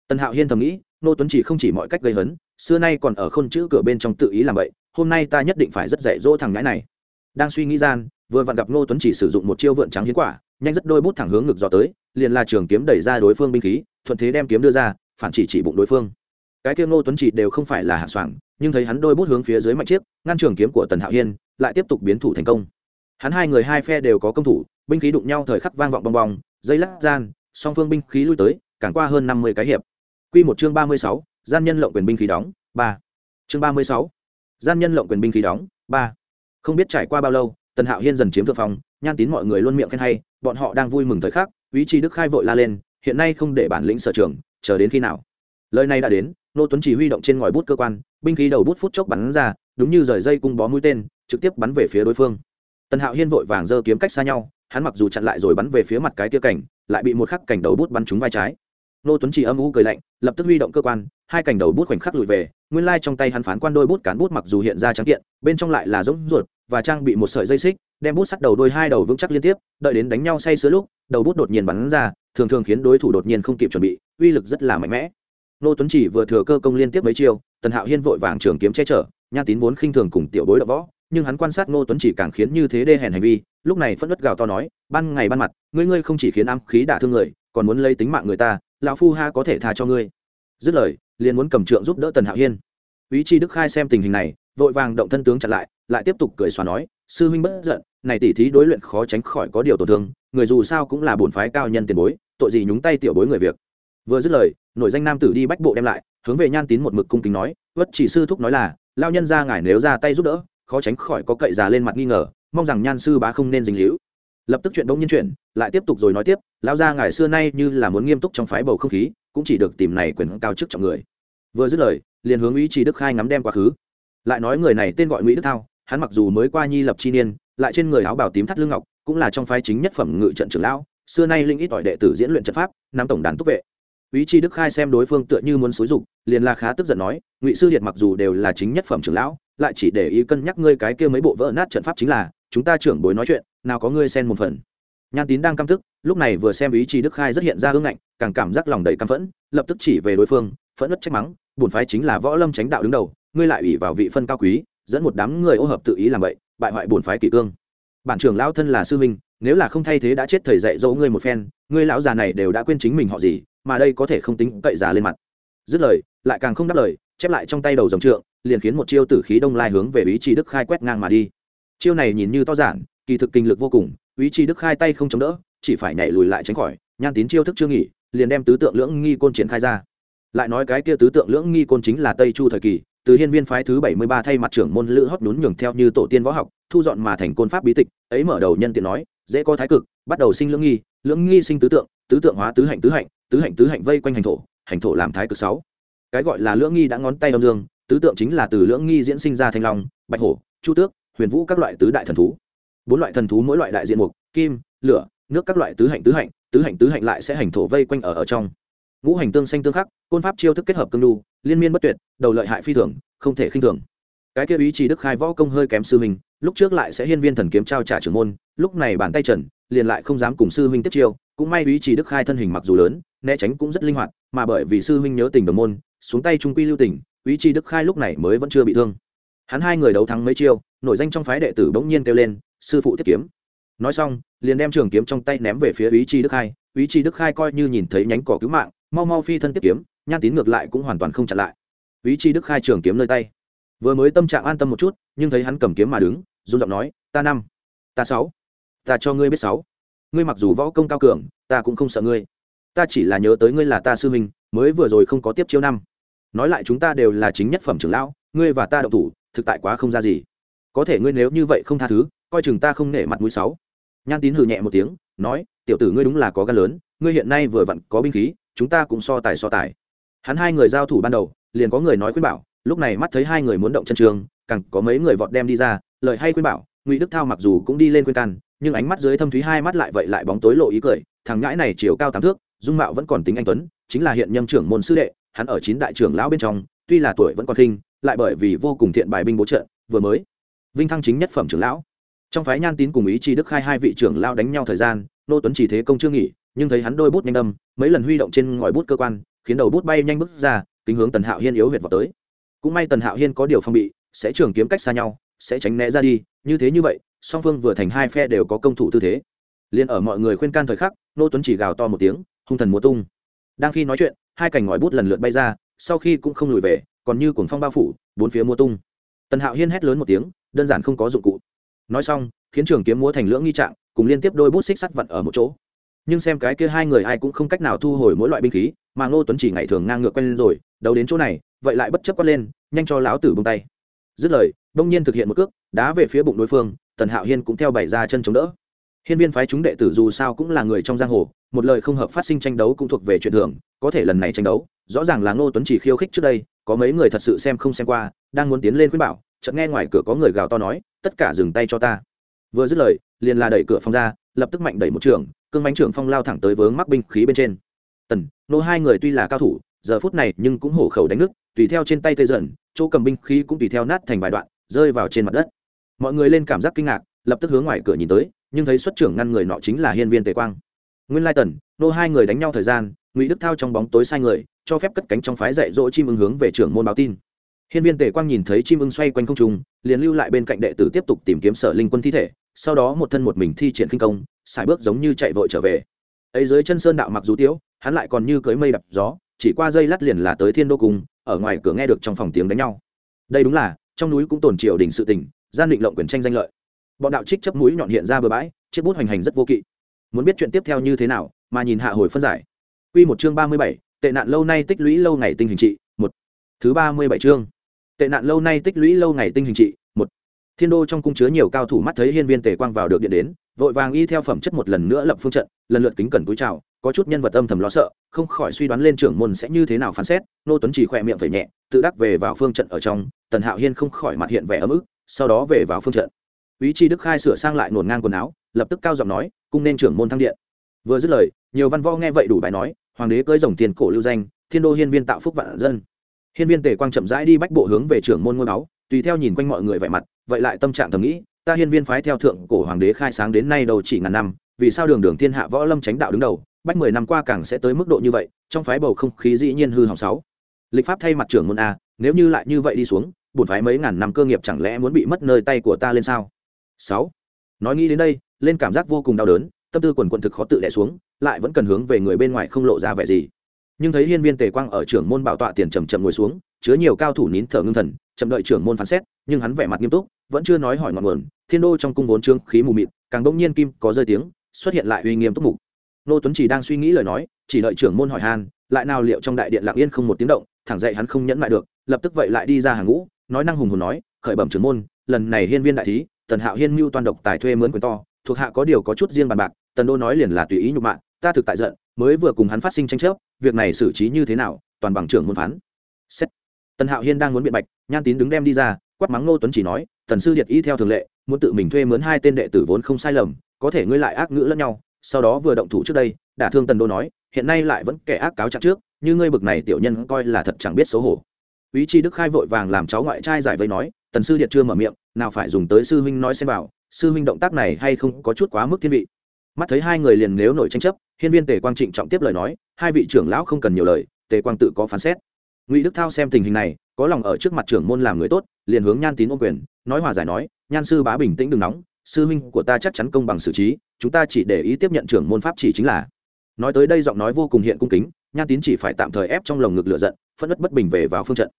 Tần hạo hiên thầm nghĩ, ngô tuấn chỉ không chỉ mọi cách gây hấn, xưa nay còn ở khôn chữ cửa bên trong tự ý làm vậy, hôm nay ta nhất định phải rất dạy dỗ thằng ngãi này. Đang suy nghĩ gian, vừa vặn gặp ngô tuấn chỉ sử dụng một chiêu vượn trắng hiến quả, nhanh rất đôi bút thẳng hướng ngực dò tới, liền là trường kiếm đẩy ra đối phương binh khí, thuận thế đem kiếm đưa ra, phản chỉ chỉ bụng đối phương. Cái kia ngô tuấn chỉ đều không phải là hạ soảng, nhưng thấy hắn đôi bút hướng phía dưới mạnh chiếc, ngăn trường kiếm của tần hạo hiên, lại tiếp tục biến thủ thành công hắn hai người hai phe đều có công thủ binh khí đụng nhau thời khắc vang vọng bong bong dây lắc gian song phương binh khí lui tới càng qua hơn năm mươi cái hiệp. Q một chương ba mươi sáu gian nhân lộng quyền binh khí đóng ba. Chương ba mươi sáu gian nhân lộng quyền binh khí đóng ba. Không biết trải qua bao lâu tần hạo hiên dần chiếm thượng phòng, nhan tín mọi người luôn miệng khen hay bọn họ đang vui mừng thời khắc ý chí đức khai vội la lên hiện nay không để bản lĩnh sở trường chờ đến khi nào? Lời này đã đến nô tuấn chỉ huy động trên ngòi bút cơ quan binh khí đầu bút phút chốc bắn ra đúng như rời dây cung bó mũi tên trực tiếp bắn về phía đối phương tần hạo hiên vội vàng giơ kiếm cách xa nhau, hắn mặc dù chặn lại rồi bắn về phía mặt cái kia cảnh, lại bị một khắc cảnh đầu bút bắn trúng vai trái. Nô tuấn chỉ âm u cười lạnh, lập tức huy động cơ quan, hai cảnh đầu bút khoảnh khắc lùi về, nguyên lai trong tay hắn phán quan đôi bút cán bút mặc dù hiện ra trắng kiện, bên trong lại là giống ruột, và trang bị một sợi dây xích, đem bút sắt đầu đôi hai đầu vững chắc liên tiếp, đợi đến đánh nhau say sưa lúc, đầu bút đột nhiên bắn ra, thường thường khiến đối thủ đột nhiên không kịp chuẩn bị, uy lực rất là mạnh mẽ. Nô tuấn chỉ vừa thừa cơ công liên tiếp mấy chiêu, tần hạo hiên vội vàng trường kiếm che chở, nhan tín vốn khinh thường cùng tiểu bối đập võ nhưng hắn quan sát Ngô tuấn chỉ càng khiến như thế đê hèn hành vi, lúc này phất đất gào to nói, ban ngày ban mặt, ngươi ngươi không chỉ khiến ám khí đả thương người, còn muốn lấy tính mạng người ta, lão phu ha có thể tha cho ngươi. Dứt lời, liền muốn cầm trượng giúp đỡ tần hạo hiên. Ý chi đức khai xem tình hình này, vội vàng động thân tướng chặn lại lại tiếp tục cười xòa nói, sư huynh bất giận, này tỉ thí đối luyện khó tránh khỏi có điều tổn thương, người dù sao cũng là bổn phái cao nhân tiền bối, tội gì nhúng tay tiểu bối người việc. Vừa dứt lời nội danh nam tử đi bách bộ đem lại, hướng về nhan tín một mực cung kính nói vất chỉ sư thúc nói là lao nhân ra ngài nếu ra tay giúp đỡ khó tránh khỏi có cậy già lên mặt nghi ngờ, mong rằng nhan sư bá không nên dính hữu lập tức chuyện bỗng nhiên chuyện lại tiếp tục rồi nói tiếp, lão gia ngài xưa nay như là muốn nghiêm túc trong phái bầu không khí, cũng chỉ được tìm này quyền cao chức trọng người. Vừa dứt lời, liền hướng ý chỉ đức khai ngắm đem quá khứ. Lại nói người này tên gọi ngụy đức thao, hắn mặc dù mới qua nhi lập chi niên, lại trên người áo bào tím thắt lưng ngọc, cũng là trong phái chính nhất phẩm ngự trận trưởng lão, xưa nay linh ít ỏi đệ tử diễn luyện trận pháp, nắm tổng đàn túc vệ. Ý chi đức khai xem đối phương tựa như muốn xúi dục, liền là khá tức giận nói, ngụy sư điệt mặc dù đều là chính nhất phẩm trưởng lão lại chỉ để ý cân nhắc ngươi cái kia mấy bộ vỡ nát trận pháp chính là, chúng ta trưởng bối nói chuyện, nào có ngươi xen một phần. Nhan tín đang căm tức, lúc này vừa xem ý chí đức khai rất hiện ra hương ngạnh, càng cảm giác lòng đầy căm phẫn, lập tức chỉ về đối phương, phẫn nứt trách mắng, bổn phái chính là võ lâm tránh đạo đứng đầu, ngươi lại ủy vào vị phân cao quý, dẫn một đám người ô hợp tự ý làm vậy bại hoại bổn phái kỷ cương. Bản trưởng lão thân là sư minh nếu là không thay thế đã chết thầy dạy dỗ ngươi một phen, ngươi lão già này đều đã quên chính mình họ gì, mà đây có thể không tính cậy già lên mặt. Dứt lời, lại càng không đáp lời, chép lại trong tay đầu dòng trượng liền khiến một chiêu tử khí đông lai hướng về ý chí đức khai quét ngang mà đi. Chiêu này nhìn như to giản, kỳ thực kinh lực vô cùng, ý chí đức khai tay không chống đỡ, chỉ phải nhảy lùi lại tránh khỏi, nhan tín chiêu thức chưa nghỉ, liền đem tứ tượng lưỡng nghi côn triển khai ra. Lại nói cái kia tứ tượng lưỡng nghi côn chính là tây chu thời kỳ, từ hiên viên phái thứ bảy mươi ba thay mặt trưởng môn lữ hót nhún nhường theo như tổ tiên võ học, thu dọn mà thành côn pháp bí tịch, ấy mở đầu nhân tiện nói, dễ có thái cực, bắt đầu sinh lưỡng nghi lưỡng nghi sinh tứ tượng tứ tượng hóa tứ hạnh tứ hạnh tứ hạnh tứ hạnh vây quanh hành thổ hành thổ làm thái cực sáu. Cái gọi là lưỡng nghi đã ngón tay âm dương tứ tượng chính là từ lưỡng nghi diễn sinh ra thanh long, bạch hổ, chu tước, huyền vũ các loại tứ đại thần thú. Bốn loại thần thú mỗi loại đại diện mục, kim, lửa, nước các loại tứ hạnh tứ hạnh tứ hạnh tứ hạnh lại sẽ hành thổ vây quanh ở ở trong. Ngũ hành tương xanh tương khắc, côn pháp chiêu thức kết hợp cương đu, liên miên bất tuyệt, đầu lợi hại phi thường, không thể khinh thường. Cái kia ý chỉ đức khai võ công hơi kém sư huynh, lúc trước lại sẽ hiên viên thần kiếm trao trả trưởng môn, lúc này bàn tay trần, liền lại không dám cùng sư huynh tiếp chiêu, cũng may ý chỉ đức khai thân hình mặc dù lớn, né tránh cũng rất linh hoạt, mà bởi vì sư huynh nhớ tình đồng môn, xuống tay trung quy lưu tình ý Chi đức khai lúc này mới vẫn chưa bị thương. Hắn hai người đấu thắng mấy chiêu, nổi danh trong phái đệ tử bỗng nhiên kêu lên, sư phụ thiết kiếm. Nói xong, liền đem trường kiếm trong tay ném về phía ý chi đức khai. Ý chi đức khai coi như nhìn thấy nhánh cỏ cứu mạng, mau mau phi thân tiếp kiếm, nhan tín ngược lại cũng hoàn toàn không chặn lại. Ý chi đức khai trường kiếm nơi tay. Vừa mới tâm trạng an tâm một chút, nhưng thấy hắn cầm kiếm mà đứng, run giọng nói, ta năm, ta sáu, ta cho ngươi biết sáu. Ngươi mặc dù võ công cao cường, ta cũng không sợ ngươi. Ta chỉ là nhớ tới ngươi là ta sư huynh, mới vừa rồi không có tiếp chiêu năm nói lại chúng ta đều là chính nhất phẩm trưởng lão, ngươi và ta đậu thủ, thực tại quá không ra gì. Có thể ngươi nếu như vậy không tha thứ, coi chừng ta không nể mặt mũi sáu. Nhan tín hừ nhẹ một tiếng, nói, tiểu tử ngươi đúng là có gan lớn, ngươi hiện nay vừa vặn có binh khí, chúng ta cũng so tài so tài. Hắn hai người giao thủ ban đầu, liền có người nói khuyên bảo, lúc này mắt thấy hai người muốn động chân trường, càng có mấy người vọt đem đi ra, lời hay khuyên bảo, ngụy đức thao mặc dù cũng đi lên khuyên can, nhưng ánh mắt dưới thâm thúy hai mắt lại vậy lại bóng tối lộ ý cười, thằng ngãi này chiều cao tám thước, dung mạo vẫn còn tính anh tuấn, chính là hiện nhâm trưởng môn sư đệ hắn ở chín đại trưởng lão bên trong, tuy là tuổi vẫn còn khinh, lại bởi vì vô cùng thiện bài binh bố trợ, vừa mới vinh thăng chính nhất phẩm trưởng lão. Trong phái nhan tín cùng ý chi đức khai hai vị trưởng lão đánh nhau thời gian, nô tuấn chỉ thế công chưa nghỉ, nhưng thấy hắn đôi bút nhanh đâm mấy lần huy động trên ngòi bút cơ quan, khiến đầu bút bay nhanh bước ra, kính hướng tần hạo hiên yếu huyệt vào tới. Cũng may tần hạo hiên có điều phong bị, sẽ trường kiếm cách xa nhau, sẽ tránh né ra đi, như thế như vậy, song phương vừa thành hai phe đều có công thủ tư thế. Liền ở mọi người khuyên can thời khắc, nô tuấn chỉ gào to một tiếng, hung thần múa tung. Đang khi nói chuyện hai cành ngòi bút lần lượt bay ra, sau khi cũng không lùi về, còn như cuồng phong bao phủ, bốn phía mua tung. Tần hạo hiên hét lớn một tiếng, đơn giản không có dụng cụ. Nói xong, khiến trường kiếm múa thành lưỡng nghi trạng, cùng liên tiếp đôi bút xích sắt vặn ở một chỗ. Nhưng xem cái kia hai người ai cũng không cách nào thu hồi mỗi loại binh khí, mà ngô tuấn chỉ ngày thường ngang ngược quen lên rồi đầu đến chỗ này, vậy lại bất chấp quát lên, nhanh cho láo tử bông tay. Dứt lời đông nhiên thực hiện một cước, đá về phía bụng đối phương, tần hạo hiên cũng theo bày ra chân chống đỡ hiên viên phái chúng đệ tử dù sao cũng là người trong giang hồ, một lời không hợp phát sinh tranh đấu cũng thuộc về chuyện thường, có thể lần này tranh đấu, rõ ràng là ngô tuấn chỉ khiêu khích trước đây, có mấy người thật sự xem không xem qua, đang muốn tiến lên khuyên bảo, chợt nghe ngoài cửa có người gào to nói, tất cả dừng tay cho ta. Vừa dứt lời, liền là đẩy cửa phòng ra, lập tức mạnh đẩy một trường, cương bánh trưởng phong lao thẳng tới vướng mắc binh khí bên trên. Tần nô hai người tuy là cao thủ, giờ phút này nhưng cũng hổ khẩu đánh nước, tùy theo trên tay tê dần, chỗ cầm binh khí cũng tùy theo nát thành vài đoạn, rơi vào trên mặt đất. Mọi người lên cảm giác kinh ngạc, lập tức hướng ngoài cửa nhìn tới nhưng thấy xuất trưởng ngăn người nọ chính là hiên viên tề quang. Nguyên lai tần, nô hai người đánh nhau thời gian, ngụy đức thao trong bóng tối sai người, cho phép cất cánh trong phái dạy dỗ chim ưng hướng về trưởng môn báo tin. Hiên viên tề quang nhìn thấy chim ưng xoay quanh không trung, liền lưu lại bên cạnh đệ tử tiếp tục tìm kiếm sở linh quân thi thể, sau đó một thân một mình thi triển kinh công xài bước giống như chạy vội trở về. Ấy dưới chân sơn đạo mặc dù tiếu, hắn lại còn như cưới mây đập gió, chỉ qua dây lát liền là tới thiên đô cung, ở ngoài cửa nghe được trong phòng tiếng đánh nhau. Đây đúng là, trong núi cũng tồn triều đình sự tình, gian định lộng quyền tranh danh lợi bọn đạo trích chấp mũi nhọn hiện ra bừa bãi chiếc bút hoành hành rất vô kỵ muốn biết chuyện tiếp theo như thế nào mà nhìn hạ hồi phân giải Quy một chương ba mươi bảy, tệ nạn lâu nay tích lũy lâu ngày tinh hình trị, một. Thứ ba mươi bảy chương. Tệ nạn lâu nay tích lũy lâu ngày tinh hình trị, một. Thiên đô trong cung chứa nhiều cao thủ mắt thấy hiên viên tề quang vào được điện đến, vội vàng y theo phẩm chất một lần nữa lập phương trận, lần lượt kính cẩn cúi chào, có chút nhân vật âm thầm lo sợ, không khỏi suy đoán lên trưởng môn sẽ như thế nào phán xét, nô tuấn chỉ khỏe miệng phải nhẹ, tự đắc về vào phương trận ở trong, Tần Hạo Hiên không khỏi mặt hiện vẻ ấm ức, sau đó về vào phương trận. Úy Chi Đức khai sửa sang lại nổn ngang quần áo, lập tức cao giọng nói, cung nên trưởng môn thăng điện. Vừa dứt lời, nhiều văn võ nghe vậy đủ bài nói, hoàng đế cưới rồng tiền cổ lưu danh, thiên đô hiên viên tạo phúc vạn dân. Hiên viên Tề Quang chậm rãi đi bách bộ hướng về trưởng môn ngôi máu, tùy theo nhìn quanh mọi người vẻ mặt, vậy lại tâm trạng thầm nghĩ, ta hiên viên phái theo thượng cổ hoàng đế khai sáng đến nay đầu chỉ ngàn năm, vì sao đường đường thiên hạ võ lâm tránh đạo đứng đầu, bách mười năm qua càng sẽ tới mức độ như vậy, trong phái bầu không khí dĩ nhiên hư hỏng sáu. Lịch pháp thay mặt trưởng môn a, nếu như lại như vậy đi xuống, bổn phái mấy ngàn năm cơ nghiệp chẳng lẽ muốn bị mất nơi tay của ta lên sao? Sáu. Nói nghĩ đến đây, lên cảm giác vô cùng đau đớn, tâm tư quần quần thực khó tự đè xuống, lại vẫn cần hướng về người bên ngoài không lộ ra vẻ gì. Nhưng thấy Hiên Viên Tề Quang ở trưởng môn bảo tọa tiền chậm chậm ngồi xuống, chứa nhiều cao thủ nín thở ngưng thần, chậm đợi trưởng môn phán xét, nhưng hắn vẻ mặt nghiêm túc, vẫn chưa nói hỏi ngọn nguồn. Thiên đô trong cung vốn trương khí mù mịt, càng bỗng nhiên kim có rơi tiếng, xuất hiện lại uy nghiêm túc mục. Nô Tuấn chỉ đang suy nghĩ lời nói, chỉ đợi trưởng môn hỏi han, lại nào liệu trong đại điện lặng yên không một tiếng động, thẳng dậy hắn không nhẫn lại được, lập tức vậy lại đi ra hàng ngũ, nói năng hùng hồn nói, khởi bẩm trưởng môn, lần này hiên viên đại thí, Tần Hạo Hiên mưu toàn độc tài thuê mướn quyền to, thuộc hạ có điều có chút riêng bàn bạc, Tần Đô nói liền là tùy ý nhục mạ, ta thực tại giận, mới vừa cùng hắn phát sinh tranh chấp, việc này xử trí như thế nào, toàn bằng trưởng môn phán. Xét. Tần Hạo Hiên đang muốn biện bạch, Nhan Tín đứng đem đi ra, quát mắng Ngô Tuấn chỉ nói, Tần sư điệt ý theo thường lệ, muốn tự mình thuê mướn hai tên đệ tử vốn không sai lầm, có thể ngươi lại ác ngữ lẫn nhau, sau đó vừa động thủ trước đây, đả thương Tần Đô nói, hiện nay lại vẫn kẻ ác cáo trạng trước, như ngươi bực này tiểu nhân coi là thật chẳng biết xấu hổ. ý Chi Đức khai vội vàng làm cháu ngoại trai giải vây nói, Tần sư điệt chưa mở miệng, nào phải dùng tới sư huynh nói xem vào, sư huynh động tác này hay không có chút quá mức thiên vị. Mắt thấy hai người liền nếu nổi tranh chấp, Hiên Viên Tề Quang trịnh trọng tiếp lời nói, hai vị trưởng lão không cần nhiều lời, Tề Quang tự có phán xét. Ngụy Đức Thao xem tình hình này, có lòng ở trước mặt trưởng môn làm người tốt, liền hướng Nhan Tín ô quyền, nói hòa giải nói, Nhan sư bá bình tĩnh đừng nóng, sư huynh của ta chắc chắn công bằng xử trí, chúng ta chỉ để ý tiếp nhận trưởng môn pháp chỉ chính là. Nói tới đây giọng nói vô cùng hiện cung kính, Nhan Tín chỉ phải tạm thời ép trong lồng ngực lửa giận, phẫn nộ bất bình về vào phương trận.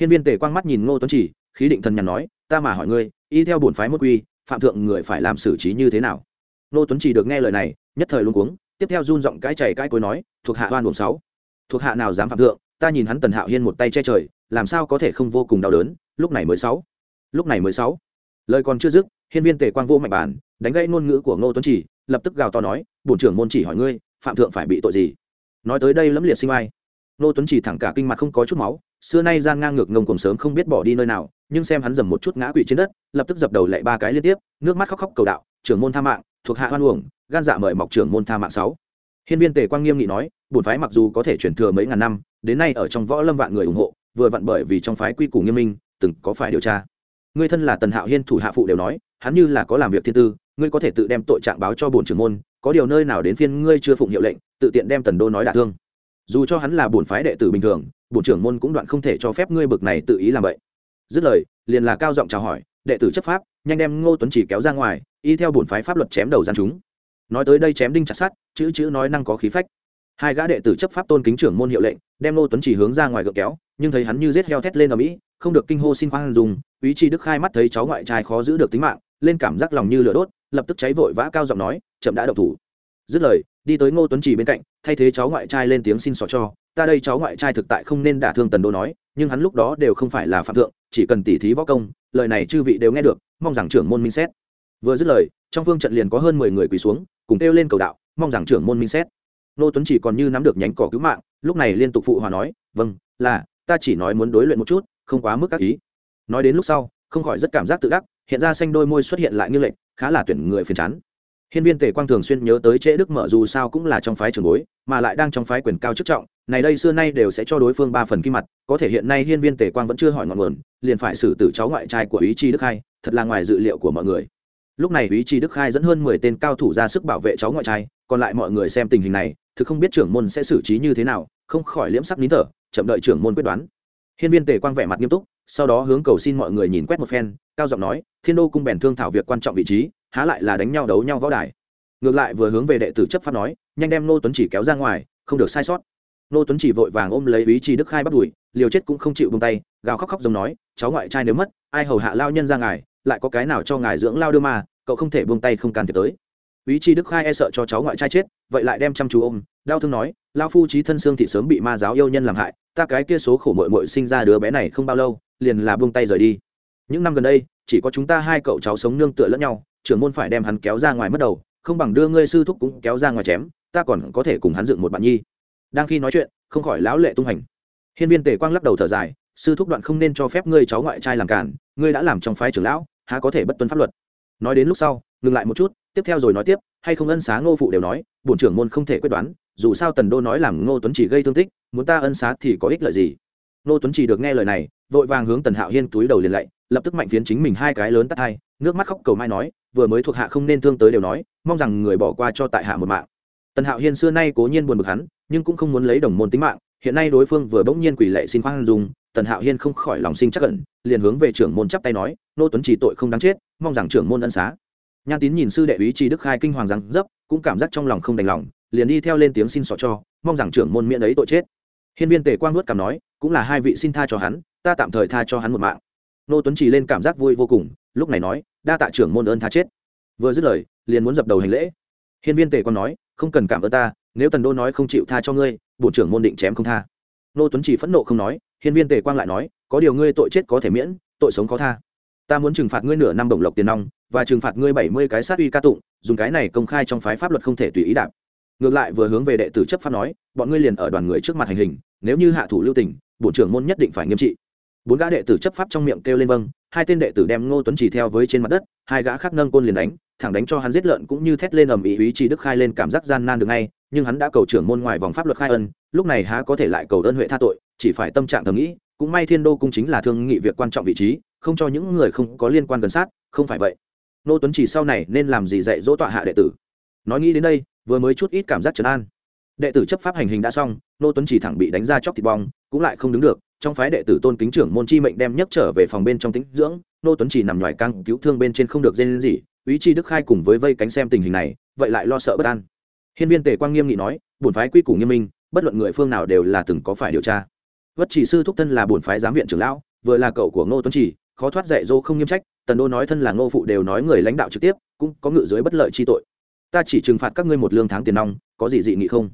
Hiên Viên Tề Quang mắt nhìn Ngô Tuấn Chỉ, khí định thần nhàn nói, ta mà hỏi ngươi, y theo bổn phái môn quy, phạm thượng người phải làm xử trí như thế nào? Nô Tuấn Chỉ được nghe lời này, nhất thời luôn cuống, tiếp theo run giọng cái chảy cái cối nói, thuộc hạ oan uổng sáu. Thuộc hạ nào dám phạm thượng, ta nhìn hắn Tần Hạo Hiên một tay che trời, làm sao có thể không vô cùng đau đớn, lúc này mới sáu. Lúc này mới sáu. Lời còn chưa dứt, Hiên Viên Tề Quang vô mạnh bản, đánh gãy ngôn ngữ của Ngô Tuấn Chỉ, lập tức gào to nói, bổn trưởng môn chỉ hỏi ngươi, phạm thượng phải bị tội gì? Nói tới đây lẫm liệt sinh ai. Ngô Tuấn Chỉ thẳng cả kinh mặt không có chút máu, xưa nay gian ngang ngược ngông cuồng sớm không biết bỏ đi nơi nào, nhưng xem hắn dầm một chút ngã quỵ trên đất, lập tức dập đầu lạy ba cái liên tiếp, nước mắt khóc khóc cầu đạo, trưởng môn tha mạng, thuộc hạ hoan uổng, gan dạ mời mọc trưởng môn tha mạng sáu. Hiên viên tề quang nghiêm nghị nói, bổn phái mặc dù có thể truyền thừa mấy ngàn năm, đến nay ở trong võ lâm vạn người ủng hộ, vừa vặn bởi vì trong phái quy củ nghiêm minh, từng có phải điều tra. Ngươi thân là tần hạo hiên thủ hạ phụ đều nói, hắn như là có làm việc thiên tư, ngươi có thể tự đem tội trạng báo cho bổn trưởng môn, có điều nơi nào đến phiên ngươi chưa phụng hiệu lệnh, tự tiện đem tần đô nói đả thương. Dù cho hắn là bổn phái đệ tử bình thường Bộ trưởng môn cũng đoạn không thể cho phép ngươi bực này tự ý làm vậy. Dứt lời, liền là cao giọng chào hỏi, đệ tử chấp pháp, nhanh đem ngô tuấn chỉ kéo ra ngoài, y theo bổn phái pháp luật chém đầu gian chúng. Nói tới đây chém đinh chặt sát chữ chữ nói năng có khí phách. Hai gã đệ tử chấp pháp tôn kính trưởng môn hiệu lệnh, đem ngô tuấn chỉ hướng ra ngoài gượng kéo, nhưng thấy hắn như rết heo thét lên ở mỹ, không được kinh hô xin khoan dùng ý chi đức khai mắt thấy cháu ngoại trai khó giữ được tính mạng, lên cảm giác lòng như lửa đốt, lập tức cháy vội vã cao giọng nói, chậm đã độc thủ. Dứt lời, đi tới ngô tuấn chỉ bên cạnh, thay thế cháu ngoại trai lên tiếng xin xỏ cho ta đây cháu ngoại trai thực tại không nên đả thương tần đô nói, nhưng hắn lúc đó đều không phải là phạm thượng, chỉ cần tỉ thí võ công, lời này chư vị đều nghe được, mong rằng trưởng môn minh xét. Vừa dứt lời, trong phương trận liền có hơn mười người quỳ xuống, cùng kêu lên cầu đạo, mong rằng trưởng môn minh xét. Nô tuấn chỉ còn như nắm được nhánh cỏ cứu mạng, lúc này liên tục phụ hòa nói vâng là, ta chỉ nói muốn đối luyện một chút, không quá mức các ý. Nói đến lúc sau, không khỏi rất cảm giác tự đắc, hiện ra xanh đôi môi xuất hiện lại như lệnh, khá là tuyển người phiền chán. Hiên viên tề quang thường xuyên nhớ tới trễ đức mở dù sao cũng là trong phái trường bối, mà lại đang trong phái quyền cao chức trọng này đây xưa nay đều sẽ cho đối phương ba phần kim mặt, có thể hiện nay hiên viên tề quang vẫn chưa hỏi ngọn nguồn, liền phải xử tử cháu ngoại trai của ý chi đức khai, thật là ngoài dự liệu của mọi người. Lúc này ý chi đức khai dẫn hơn mười tên cao thủ ra sức bảo vệ cháu ngoại trai, còn lại mọi người xem tình hình này, thực không biết trưởng môn sẽ xử trí như thế nào, không khỏi liễm sắc nín thở, chậm đợi trưởng môn quyết đoán. Hiên viên tề quang vẻ mặt nghiêm túc, sau đó hướng cầu xin mọi người nhìn quét một phen, cao giọng nói, thiên đô cung bèn thương thảo việc quan trọng vị trí, há lại là đánh nhau đấu nhau võ đài. Ngược lại vừa hướng về đệ tử chấp pháp nói, nhanh đem nô tuấn chỉ kéo ra ngoài, không được sai sót nô tuấn chỉ vội vàng ôm lấy ý chí đức khai bắt đùi, liều chết cũng không chịu bông tay, gào khóc khóc giống nói, cháu ngoại trai nếu mất, ai hầu hạ lao nhân ra ngài, lại có cái nào cho ngài dưỡng lao đưa mà cậu không thể buông tay không can thiệp tới. Ý chí đức khai e sợ cho cháu ngoại trai chết, vậy lại đem chăm chú ôm, đau thương nói, lao phu trí thân xương thị sớm bị ma giáo yêu nhân làm hại, ta cái kia số khổ mội mội sinh ra đứa bé này không bao lâu, liền là buông tay rời đi. Những năm gần đây, chỉ có chúng ta hai cậu cháu sống nương tựa lẫn nhau, trưởng môn phải đem hắn kéo ra ngoài mất đầu, không bằng đưa ngươi sư thúc cũng kéo ra ngoài chém, ta còn có thể cùng hắn dựng một bạn nhi đang khi nói chuyện, không khỏi lão lệ tung hành. Hiên viên tề quang lắc đầu thở dài, sư thúc đoạn không nên cho phép ngươi cháu ngoại trai làm cản, ngươi đã làm trong phái trưởng lão, há có thể bất tuân pháp luật. Nói đến lúc sau, ngừng lại một chút, tiếp theo rồi nói tiếp, hay không ân xá ngô phụ đều nói, bổn trưởng môn không thể quyết đoán, dù sao tần đô nói làm ngô tuấn chỉ gây thương tích, muốn ta ân xá thì có ích lợi gì? Ngô tuấn chỉ được nghe lời này, vội vàng hướng tần hạo hiên túi đầu liền lạy, lập tức mạnh phiến chính mình hai cái lớn tắt hai, nước mắt khóc cầu mai nói, vừa mới thuộc hạ không nên thương tới đều nói, mong rằng người bỏ qua cho tại hạ một mạng tần hạo hiên xưa nay cố nhiên buồn bực hắn, nhưng cũng không muốn lấy đồng môn tính mạng, hiện nay đối phương vừa bỗng nhiên quỷ lệ xin khoan dùng tần hạo hiên không khỏi lòng sinh chắc cẩn liền hướng về trưởng môn chắp tay nói, nô tuấn chỉ tội không đáng chết, mong rằng trưởng môn ân xá. Nhan tín nhìn sư đệ úy tri đức khai kinh hoàng rằng dấp, cũng cảm giác trong lòng không đành lòng, liền đi theo lên tiếng xin xỏ cho, mong rằng trưởng môn miễn ấy tội chết. Hiên viên tề quang nuốt cảm nói, cũng là hai vị xin tha cho hắn, ta tạm thời tha cho hắn một mạng. Nô tuấn chỉ lên cảm giác vui vô cùng, lúc này nói, đa tạ trưởng môn ơn tha chết. Vừa dứt lời, liền muốn dập đầu hành lễ. Hiên viên tề quang nói không cần cảm ơn ta, nếu tần đô nói không chịu tha cho ngươi bộ trưởng môn định chém không tha. Nô tuấn chỉ phẫn nộ không nói, hiên viên tề quang lại nói, có điều ngươi tội chết có thể miễn, tội sống khó tha. Ta muốn trừng phạt ngươi nửa năm đồng lộc tiền nong, và trừng phạt ngươi bảy mươi cái sát uy ca tụng, dùng cái này công khai trong phái pháp luật không thể tùy ý đạp. Ngược lại vừa hướng về đệ tử chấp pháp nói, bọn ngươi liền ở đoàn người trước mặt hành hình, nếu như hạ thủ lưu tình bộ trưởng môn nhất định phải nghiêm trị. Bốn gã đệ tử chấp pháp trong miệng kêu lên vâng hai tên đệ tử đem ngô tuấn chỉ theo với trên mặt đất, hai gã khác nâng côn liền đánh thẳng đánh cho hắn giết lợn cũng như thét lên ầm ĩ ý chí đức khai lên cảm giác gian nan được ngay, nhưng hắn đã cầu trưởng môn ngoài vòng pháp luật khai ân, lúc này há có thể lại cầu ơn huệ tha tội, chỉ phải tâm trạng thầm nghĩ, cũng may thiên đô cung chính là thương nghị việc quan trọng vị trí, không cho những người không có liên quan gần sát, không phải vậy. Nô tuấn chỉ sau này nên làm gì dạy dỗ tọa hạ đệ tử? Nói nghĩ đến đây, vừa mới chút ít cảm giác trấn an. Đệ tử chấp pháp hành hình đã xong, nô tuấn chỉ thẳng bị đánh ra chóc thịt bong, cũng lại không đứng được, trong phái đệ tử tôn kính trưởng môn chi mệnh đem nhấc trở về phòng bên trong tĩnh dưỡng, nô tuấn chỉ nằm ngoài căng cứu thương bên trên không được dên gì ý chi đức khai cùng với vây cánh xem tình hình này, vậy lại lo sợ bất an. Hiên viên tề quang nghiêm nghị nói, bổn phái quy củ nghiêm minh, bất luận người phương nào đều là từng có phải điều tra. Vất chỉ sư thúc thân là bổn phái giám viện trưởng lão, vừa là cậu của ngô tuấn chỉ, khó thoát dạy dỗ không nghiêm trách, tần đô nói thân là ngô phụ đều nói người lãnh đạo trực tiếp, cũng có ngự dưới bất lợi chi tội. Ta chỉ trừng phạt các ngươi một lương tháng tiền nong, có gì dị nghị không?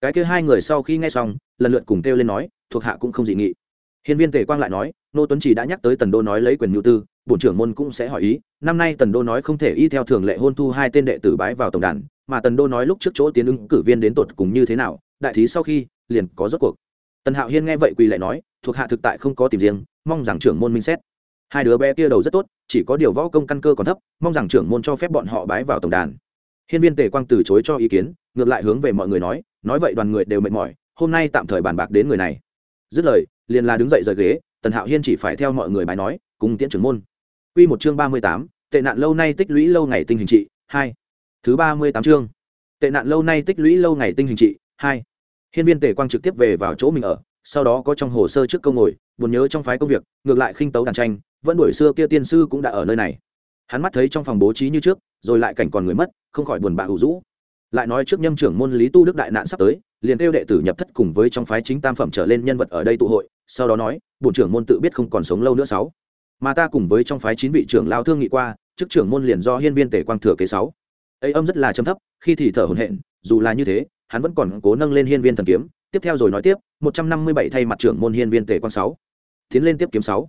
Cái kia hai người sau khi nghe xong, lần lượt cùng kêu lên nói, thuộc hạ cũng không dị nghị. Hiên viên tề quang lại nói nô tuấn chỉ đã nhắc tới tần đô nói lấy quyền nhu tư Bộ trưởng môn cũng sẽ hỏi ý. Năm nay tần đô nói không thể y theo thường lệ hôn thu hai tên đệ tử bái vào tổng đàn, mà tần đô nói lúc trước chỗ tiến ứng cử viên đến tột cùng như thế nào, đại thí sau khi, liền có rốt cuộc. Tần hạo hiên nghe vậy quỳ lại nói, thuộc hạ thực tại không có tìm riêng, mong rằng trưởng môn minh xét. Hai đứa bé kia đầu rất tốt, chỉ có điều võ công căn cơ còn thấp, mong rằng trưởng môn cho phép bọn họ bái vào tổng đàn. Hiên viên tề quang từ chối cho ý kiến, ngược lại hướng về mọi người nói nói vậy đoàn người đều mệt mỏi, hôm nay tạm thời bàn bạc đến người này. Dứt lời, liền là đứng dậy rời ghế, tần hạo hiên chỉ phải theo mọi người bài nói cùng tiễn trưởng môn. Quy một chương ba mươi tám, tệ nạn lâu nay tích lũy lâu ngày tinh hình trị, hai. Thứ ba mươi tám chương, tệ nạn lâu nay tích lũy lâu ngày tinh hình trị, hai. Hiên viên tề quang trực tiếp về vào chỗ mình ở, sau đó có trong hồ sơ trước công ngồi, buồn nhớ trong phái công việc, ngược lại khinh tấu đàn tranh, vẫn đuổi xưa kia tiên sư cũng đã ở nơi này. Hắn mắt thấy trong phòng bố trí như trước, rồi lại cảnh còn người mất, không khỏi buồn bã hữu dũ. lại nói trước nhâm trưởng môn lý tu đức đại nạn sắp tới, liền kêu đệ tử nhập thất cùng với trong phái chính tam phẩm trở lên nhân vật ở đây tụ hội, sau đó nói, bổn trưởng môn tự biết không còn sống lâu nữa sáu mà ta cùng với trong phái chín vị trưởng lao thương nghị qua, chức trưởng môn liền do hiên viên tể quang thừa kế sáu. Ấy âm rất là trầm thấp, khi thì thở hổn hển, dù là như thế, hắn vẫn còn cố nâng lên hiên viên thần kiếm. Tiếp theo rồi nói tiếp, một trăm năm mươi bảy thay mặt trưởng môn hiên viên tể quang sáu. Tiến lên tiếp kiếm sáu.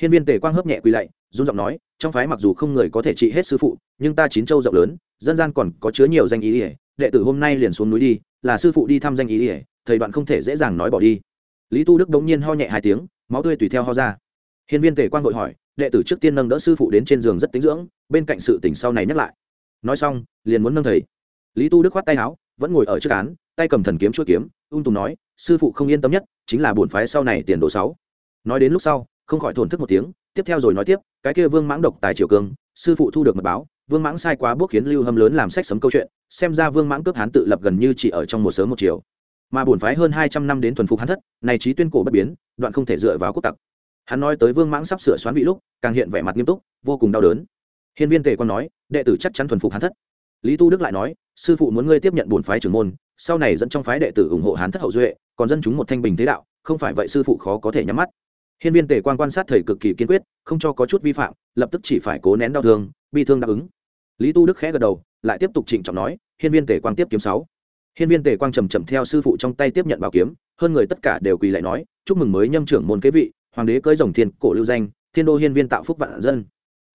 Hiên viên tể quang hớp nhẹ quỳ lạy, run giọng nói, trong phái mặc dù không người có thể trị hết sư phụ, nhưng ta chín châu rộng lớn, dân gian còn có chứa nhiều danh ý ỉa đệ tử hôm nay liền xuống núi đi, là sư phụ đi thăm danh ý ỉa thầy đoạn không thể dễ dàng nói bỏ đi. Lý tu đức đống nhiên ho nhẹ hai tiếng, máu tươi tùy theo ho ra hiên viên tề quang vội hỏi, đệ tử trước tiên nâng đỡ sư phụ đến trên giường rất tính dưỡng, bên cạnh sự tỉnh sau này nhắc lại. Nói xong, liền muốn nâng thầy. Lý tu đức khoát tay áo, vẫn ngồi ở trước án, tay cầm thần kiếm chuỗi kiếm, ung tùng nói, sư phụ không yên tâm nhất, chính là bổn phái sau này tiền đồ sáu. Nói đến lúc sau, không khỏi thổn thức một tiếng, tiếp theo rồi nói tiếp, cái kia vương mãng độc tài triều cương sư phụ thu được mật báo, vương mãng sai quá bước khiến lưu hâm lớn làm sách sấm câu chuyện, xem ra vương mãng cướp hán tự lập gần như chỉ ở trong một sớm một chiều. Mà bổn phái hơn hai trăm năm đến thuần phục hán thất, này trí tuyên cổ bất biến, đoạn không thể dựa vào quốc tặc hắn nói tới vương mãng sắp sửa xoán vị lúc, càng hiện vẻ mặt nghiêm túc, vô cùng đau đớn. Hiên viên tề quan nói, đệ tử chắc chắn thuần phục hắn thất. Lý tu đức lại nói, sư phụ muốn ngươi tiếp nhận bổn phái trưởng môn, sau này dẫn trong phái đệ tử ủng hộ hán thất hậu duệ, còn dân chúng một thanh bình thế đạo, không phải vậy sư phụ khó có thể nhắm mắt. Hiên viên tề quan quan sát thầy cực kỳ kiên quyết, không cho có chút vi phạm, lập tức chỉ phải cố nén đau thương, bi thương đáp ứng. Lý tu đức khẽ gật đầu, lại tiếp tục trịnh trọng nói, hiên viên tề quang tiếp kiếm sáu. Hiên viên tề quang trầm trầm theo sư phụ trong tay tiếp nhận bảo kiếm, hơn người tất cả đều quỳ lại nói, chúc mừng mới nhâm trưởng môn kế vị hoàng đế cưới rồng thiên cổ lưu danh, thiên đô hiên viên tạo phúc vạn dân.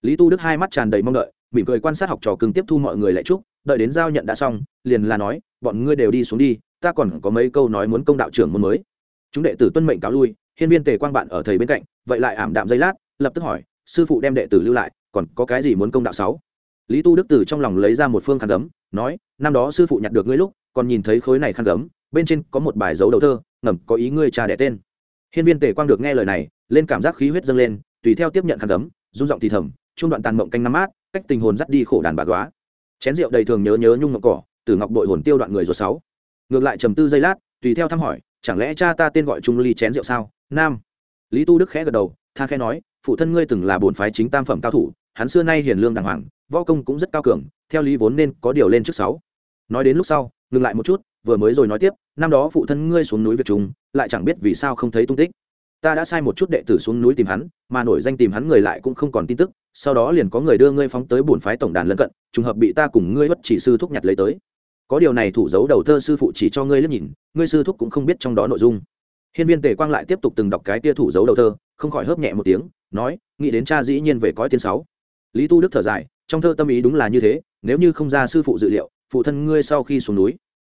Lý tu đức hai mắt tràn đầy mong đợi, mỉm cười quan sát học trò cưng tiếp thu mọi người lại chúc, đợi đến giao nhận đã xong, liền là nói, bọn ngươi đều đi xuống đi, ta còn có mấy câu nói muốn công đạo trưởng môn mới. Chúng đệ tử tuân mệnh cáo lui, hiên viên tề quang bạn ở thầy bên cạnh, vậy lại ảm đạm giây lát, lập tức hỏi, sư phụ đem đệ tử lưu lại, còn có cái gì muốn công đạo sáu? Lý tu đức từ trong lòng lấy ra một phương khăn gấm, nói, năm đó sư phụ nhặt được ngươi lúc, còn nhìn thấy khối này khăn gấm, bên trên có một bài dấu đầu thơ, ngầm có ý ngươi cha đẻ tên hiên viên tề quang được nghe lời này, lên cảm giác khí huyết dâng lên, tùy theo tiếp nhận khăn gấm rung giọng thì thầm trung đoạn tàn mộng canh năm mát, cách tình hồn dắt đi khổ đàn bà góa. Chén rượu đầy thường nhớ nhớ nhung ngọc cỏ từ ngọc đội hồn tiêu đoạn người rồi sáu. Ngược lại trầm tư giây lát, tùy theo thăm hỏi, chẳng lẽ cha ta tên gọi trung ly chén rượu sao? Nam. Lý tu đức khẽ gật đầu, tha khẽ nói, phụ thân ngươi từng là bổn phái chính tam phẩm cao thủ, hắn xưa nay hiền lương đàng hoàng, võ công cũng rất cao cường, theo lý vốn nên có điều lên trước sáu. Nói đến lúc sau, ngừng lại một chút, vừa mới rồi nói tiếp năm đó phụ thân ngươi xuống núi việt trung, lại chẳng biết vì sao không thấy tung tích. Ta đã sai một chút đệ tử xuống núi tìm hắn, mà nổi danh tìm hắn người lại cũng không còn tin tức, sau đó liền có người đưa ngươi phóng tới bổn phái tổng đàn lân cận, trùng hợp bị ta cùng ngươi bất chỉ sư thúc nhặt lấy tới. Có điều này thủ dấu đầu thơ sư phụ chỉ cho ngươi liếc nhìn, ngươi sư thúc cũng không biết trong đó nội dung. Hiên viên tề quang lại tiếp tục từng đọc cái tia thủ dấu đầu thơ, không khỏi hớp nhẹ một tiếng, nói, nghĩ đến cha dĩ nhiên về cõi tiên sáu. Lý tu đức thở dài, trong thơ tâm ý đúng là như thế, nếu như không ra sư phụ dự liệu, phụ thân ngươi sau khi xuống núi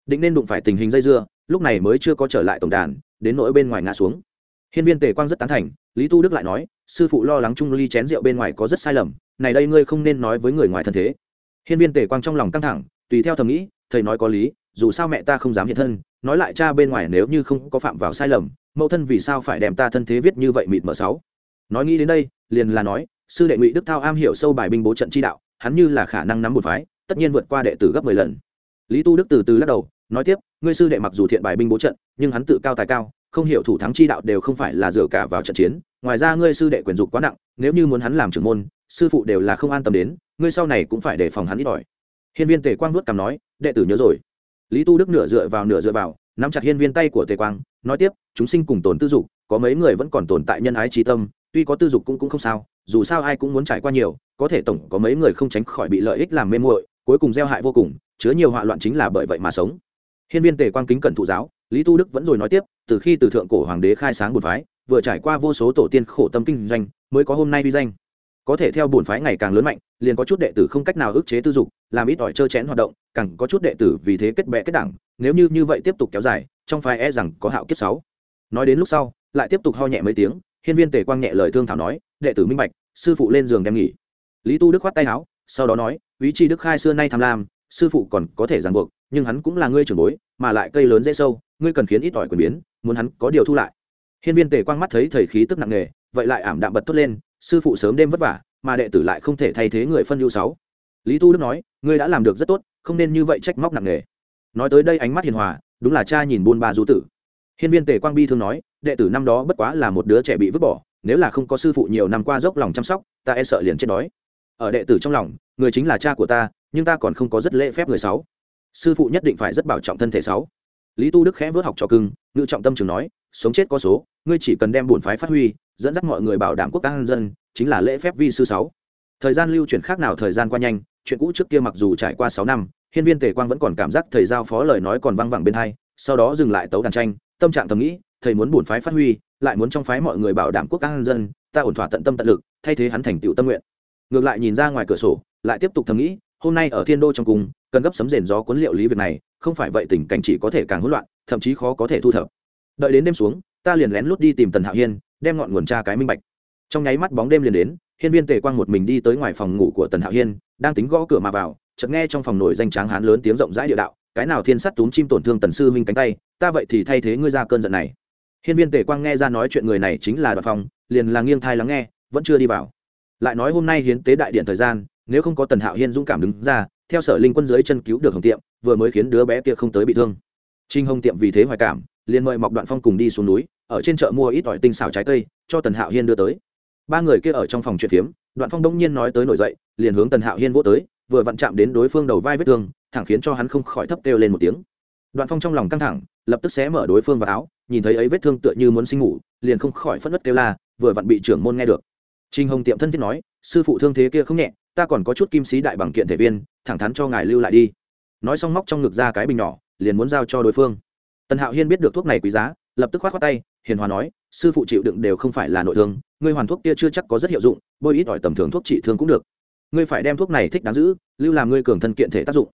định nên đụng phải tình hình dây dưa, lúc này mới chưa có trở lại tổng đàn, đến nỗi bên ngoài ngã xuống. Hiên viên tề quang rất tán thành, lý tu đức lại nói, sư phụ lo lắng chung ly chén rượu bên ngoài có rất sai lầm, này đây ngươi không nên nói với người ngoài thân thế. Hiên viên tề quang trong lòng căng thẳng, tùy theo thầm nghĩ, thầy nói có lý, dù sao mẹ ta không dám hiện thân, nói lại cha bên ngoài nếu như không có phạm vào sai lầm, mẫu thân vì sao phải đem ta thân thế viết như vậy mịt mờ sáu? Nói nghĩ đến đây, liền là nói, sư đệ ngụy đức thao am hiểu sâu bài binh bố trận chi đạo, hắn như là khả năng nắm một phái, tất nhiên vượt qua đệ tử gấp mười lần. Lý tu đức từ từ lắc đầu nói tiếp, ngươi sư đệ mặc dù thiện bài binh bố trận, nhưng hắn tự cao tài cao, không hiểu thủ thắng chi đạo đều không phải là dựa cả vào trận chiến. Ngoài ra ngươi sư đệ quyền dục quá nặng, nếu như muốn hắn làm trưởng môn, sư phụ đều là không an tâm đến, ngươi sau này cũng phải đề phòng hắn ít ỏi. Hiên viên tề quang vớt cằm nói, đệ tử nhớ rồi. Lý tu đức nửa dựa vào nửa dựa vào, nắm chặt hiên viên tay của tề quang, nói tiếp, chúng sinh cùng tồn tư dục, có mấy người vẫn còn tồn tại nhân ái trí tâm, tuy có tư dục cũng cũng không sao, dù sao ai cũng muốn trải qua nhiều, có thể tổng có mấy người không tránh khỏi bị lợi ích làm mê muội, cuối cùng gieo hại vô cùng, chứa nhiều họa loạn chính là bởi vậy mà sống hiên viên tề quang kính cẩn thụ giáo, lý tu đức vẫn rồi nói tiếp, từ khi từ thượng cổ hoàng đế khai sáng bổn phái, vừa trải qua vô số tổ tiên khổ tâm kinh doanh, mới có hôm nay uy danh. Có thể theo bổn phái ngày càng lớn mạnh, liền có chút đệ tử không cách nào ức chế tư dục, làm ít ỏi chơi chén hoạt động, càng có chút đệ tử vì thế kết bè kết đảng, nếu như như vậy tiếp tục kéo dài, trong phái e rằng có hạo kiếp sáu. Nói đến lúc sau, lại tiếp tục ho nhẹ mấy tiếng, hiên viên tề quang nhẹ lời thương thảo nói, đệ tử minh bạch, sư phụ lên giường đem nghỉ. Lý tu đức khoát tay áo, sau đó nói "Úy chi đức khai xưa nay tham lam sư phụ còn có thể ràng buộc, nhưng hắn cũng là ngươi trưởng bối, mà lại cây lớn dễ sâu, ngươi cần khiến ít ỏi quyền biến, muốn hắn có điều thu lại. Hiên viên tề quang mắt thấy thầy khí tức nặng nề, vậy lại ảm đạm bật tốt lên, sư phụ sớm đêm vất vả, mà đệ tử lại không thể thay thế người phân hữu sáu. Lý tu đức nói, ngươi đã làm được rất tốt, không nên như vậy trách móc nặng nề. Nói tới đây ánh mắt hiền hòa, đúng là cha nhìn buôn ba du tử. Hiên viên tề quang bi thương nói, đệ tử năm đó bất quá là một đứa trẻ bị vứt bỏ, nếu là không có sư phụ nhiều năm qua dốc lòng chăm sóc, ta e sợ liền chết đói. Ở đệ tử trong lòng, người chính là cha của ta nhưng ta còn không có rất lễ phép người sáu. Sư phụ nhất định phải rất bảo trọng thân thể sáu. Lý tu đức khẽ vớt học cho cưng, ngự trọng tâm trường nói, sống chết có số, ngươi chỉ cần đem bổn phái phát huy, dẫn dắt mọi người bảo đảm quốc an dân, chính là lễ phép vi sư sáu. Thời gian lưu chuyển khác nào thời gian qua nhanh, chuyện cũ trước kia mặc dù trải qua sáu năm, hiên viên tề quang vẫn còn cảm giác thầy giao phó lời nói còn văng vẳng bên hai, sau đó dừng lại tấu đàn tranh, tâm trạng thầm nghĩ, thầy muốn bổn phái phát huy, lại muốn trong phái mọi người bảo đảm quốc an dân, ta ổn thỏa tận tâm tận lực, thay thế hắn thành tựu tâm nguyện. Ngược lại nhìn ra ngoài cửa sổ, lại tiếp tục thầm nghĩ hôm nay ở thiên đô trong cung, cần gấp sấm rền gió cuốn liệu lý việc này, không phải vậy tình cảnh chỉ có thể càng hỗn loạn, thậm chí khó có thể thu thập. Đợi đến đêm xuống, ta liền lén lút đi tìm tần hạo hiên, đem ngọn nguồn tra cái minh bạch. Trong nháy mắt bóng đêm liền đến, hiên viên tề quang một mình đi tới ngoài phòng ngủ của tần hạo hiên, đang tính gõ cửa mà vào, chợt nghe trong phòng nổi danh tráng hán lớn tiếng rộng rãi địa đạo, cái nào thiên sắt túm chim tổn thương tần sư huynh cánh tay, ta vậy thì thay thế ngươi ra cơn giận này. Hiên viên tề quang nghe ra nói chuyện người này chính là đoạn phòng liền là nghiêng thai lắng nghe, vẫn chưa đi vào. Lại nói hôm nay hiến tế đại điện thời gian nếu không có tần hạo hiên dũng cảm đứng ra, theo sở linh quân dưới chân cứu được hồng tiệm, vừa mới khiến đứa bé kia không tới bị thương. Trinh hồng tiệm vì thế hoài cảm, liền mời mọc đoạn phong cùng đi xuống núi, ở trên chợ mua ít ỏi tinh xào trái cây, cho tần hạo hiên đưa tới. Ba người kia ở trong phòng chuyện phiếm, đoạn phong đông nhiên nói tới nổi dậy, liền hướng tần hạo hiên vô tới, vừa vặn chạm đến đối phương đầu vai vết thương, thẳng khiến cho hắn không khỏi thấp kêu lên một tiếng. Đoạn phong trong lòng căng thẳng, lập tức xé mở đối phương vào áo, nhìn thấy ấy vết thương tựa như muốn sinh ngủ, liền không khỏi phất đất kêu la, vừa vặn bị trưởng môn nghe được. Trinh hồng tiệm thân thiết nói, sư phụ thương thế kia không nhẹ ta còn có chút kim sĩ đại bằng kiện thể viên, thẳng thắn cho ngài lưu lại đi. Nói xong móc trong ngực ra cái bình nhỏ, liền muốn giao cho đối phương. Tần hạo hiên biết được thuốc này quý giá, lập tức k h o á t khoác tay, hiền hòa nói, sư phụ chịu đựng đều không phải là nội thương, ngươi hoàn thuốc kia chưa chắc có rất hiệu dụng, bôi ít ỏi tầm thường thuốc trị thương cũng được. Ngươi phải đem thuốc này thích đáng giữ, lưu làm ngươi cường thân kiện thể tác dụng.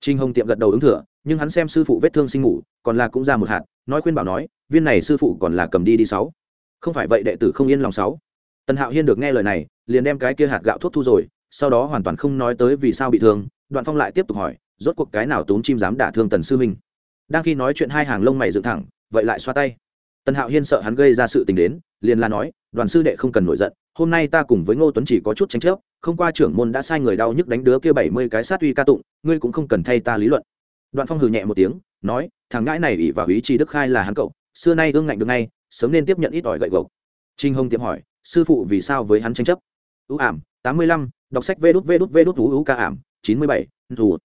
Trinh hồng tiệm gật đầu ứng thừa, nhưng hắn xem sư phụ vết thương sinh ngủ còn là cũng ra một hạt, nói khuyên bảo nói, viên này sư phụ còn là cầm đi đi sáu. Không phải vậy đệ tử không yên lòng sáu. Tần hạo hiên được nghe lời này, liền đem cái kia hạt gạo thuốc thu rồi sau đó hoàn toàn không nói tới vì sao bị thương, đoạn phong lại tiếp tục hỏi, rốt cuộc cái nào tốn chim dám đả thương tần sư minh? Đang khi nói chuyện hai hàng lông mày dựng thẳng, vậy lại xoa tay. Tần hạo hiên sợ hắn gây ra sự tình đến, liền là nói, đoàn sư đệ không cần nổi giận, hôm nay ta cùng với ngô tuấn chỉ có chút tranh chấp, không qua trưởng môn đã sai người đau nhức đánh đứa kia bảy mươi cái sát uy ca tụng, ngươi cũng không cần thay ta lý luận. Đoạn phong hừ nhẹ một tiếng, nói, thằng ngãi này ỷ vào ý chi đức khai là hắn cậu, xưa nay ương ngạnh được ngay, sớm nên tiếp nhận ít ỏi gậy gộc. Trinh hồng tiệm hỏi, sư phụ vì sao với hắn tranh chấp? Ưu ảm, tám mươi lăm đọc sách vê đút vê đút vê đút ú ca ảm, chín mươi bảy, dù.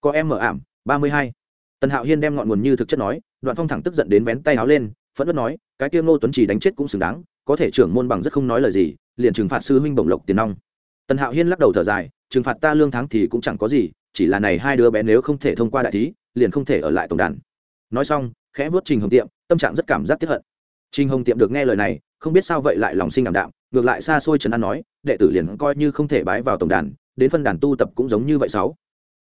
Có em mở ảm, ba mươi hai. Tần hạo hiên đem ngọn nguồn như thực chất nói, đoạn phong thẳng tức giận đến vén tay áo lên, phẫn nộ nói, cái kia ngô tuấn chỉ đánh chết cũng xứng đáng, có thể trưởng môn bằng rất không nói lời gì, liền trừng phạt sư huynh bổng lộc tiền nong. Tần hạo hiên lắc đầu thở dài, trừng phạt ta lương tháng thì cũng chẳng có gì, chỉ là này hai đứa bé nếu không thể thông qua đại thí, liền không thể ở lại tổng đàn. Nói xong, khẽ vớt trình hồng tiệm, tâm trạng rất cảm giác tiếp hận. Trình hồng tiệm được nghe lời này, không biết sao vậy lại lòng sinh cảm đạm ngược lại xa xôi trần an nói, đệ tử liền coi như không thể bái vào tổng đàn, đến phân đàn tu tập cũng giống như vậy sáu.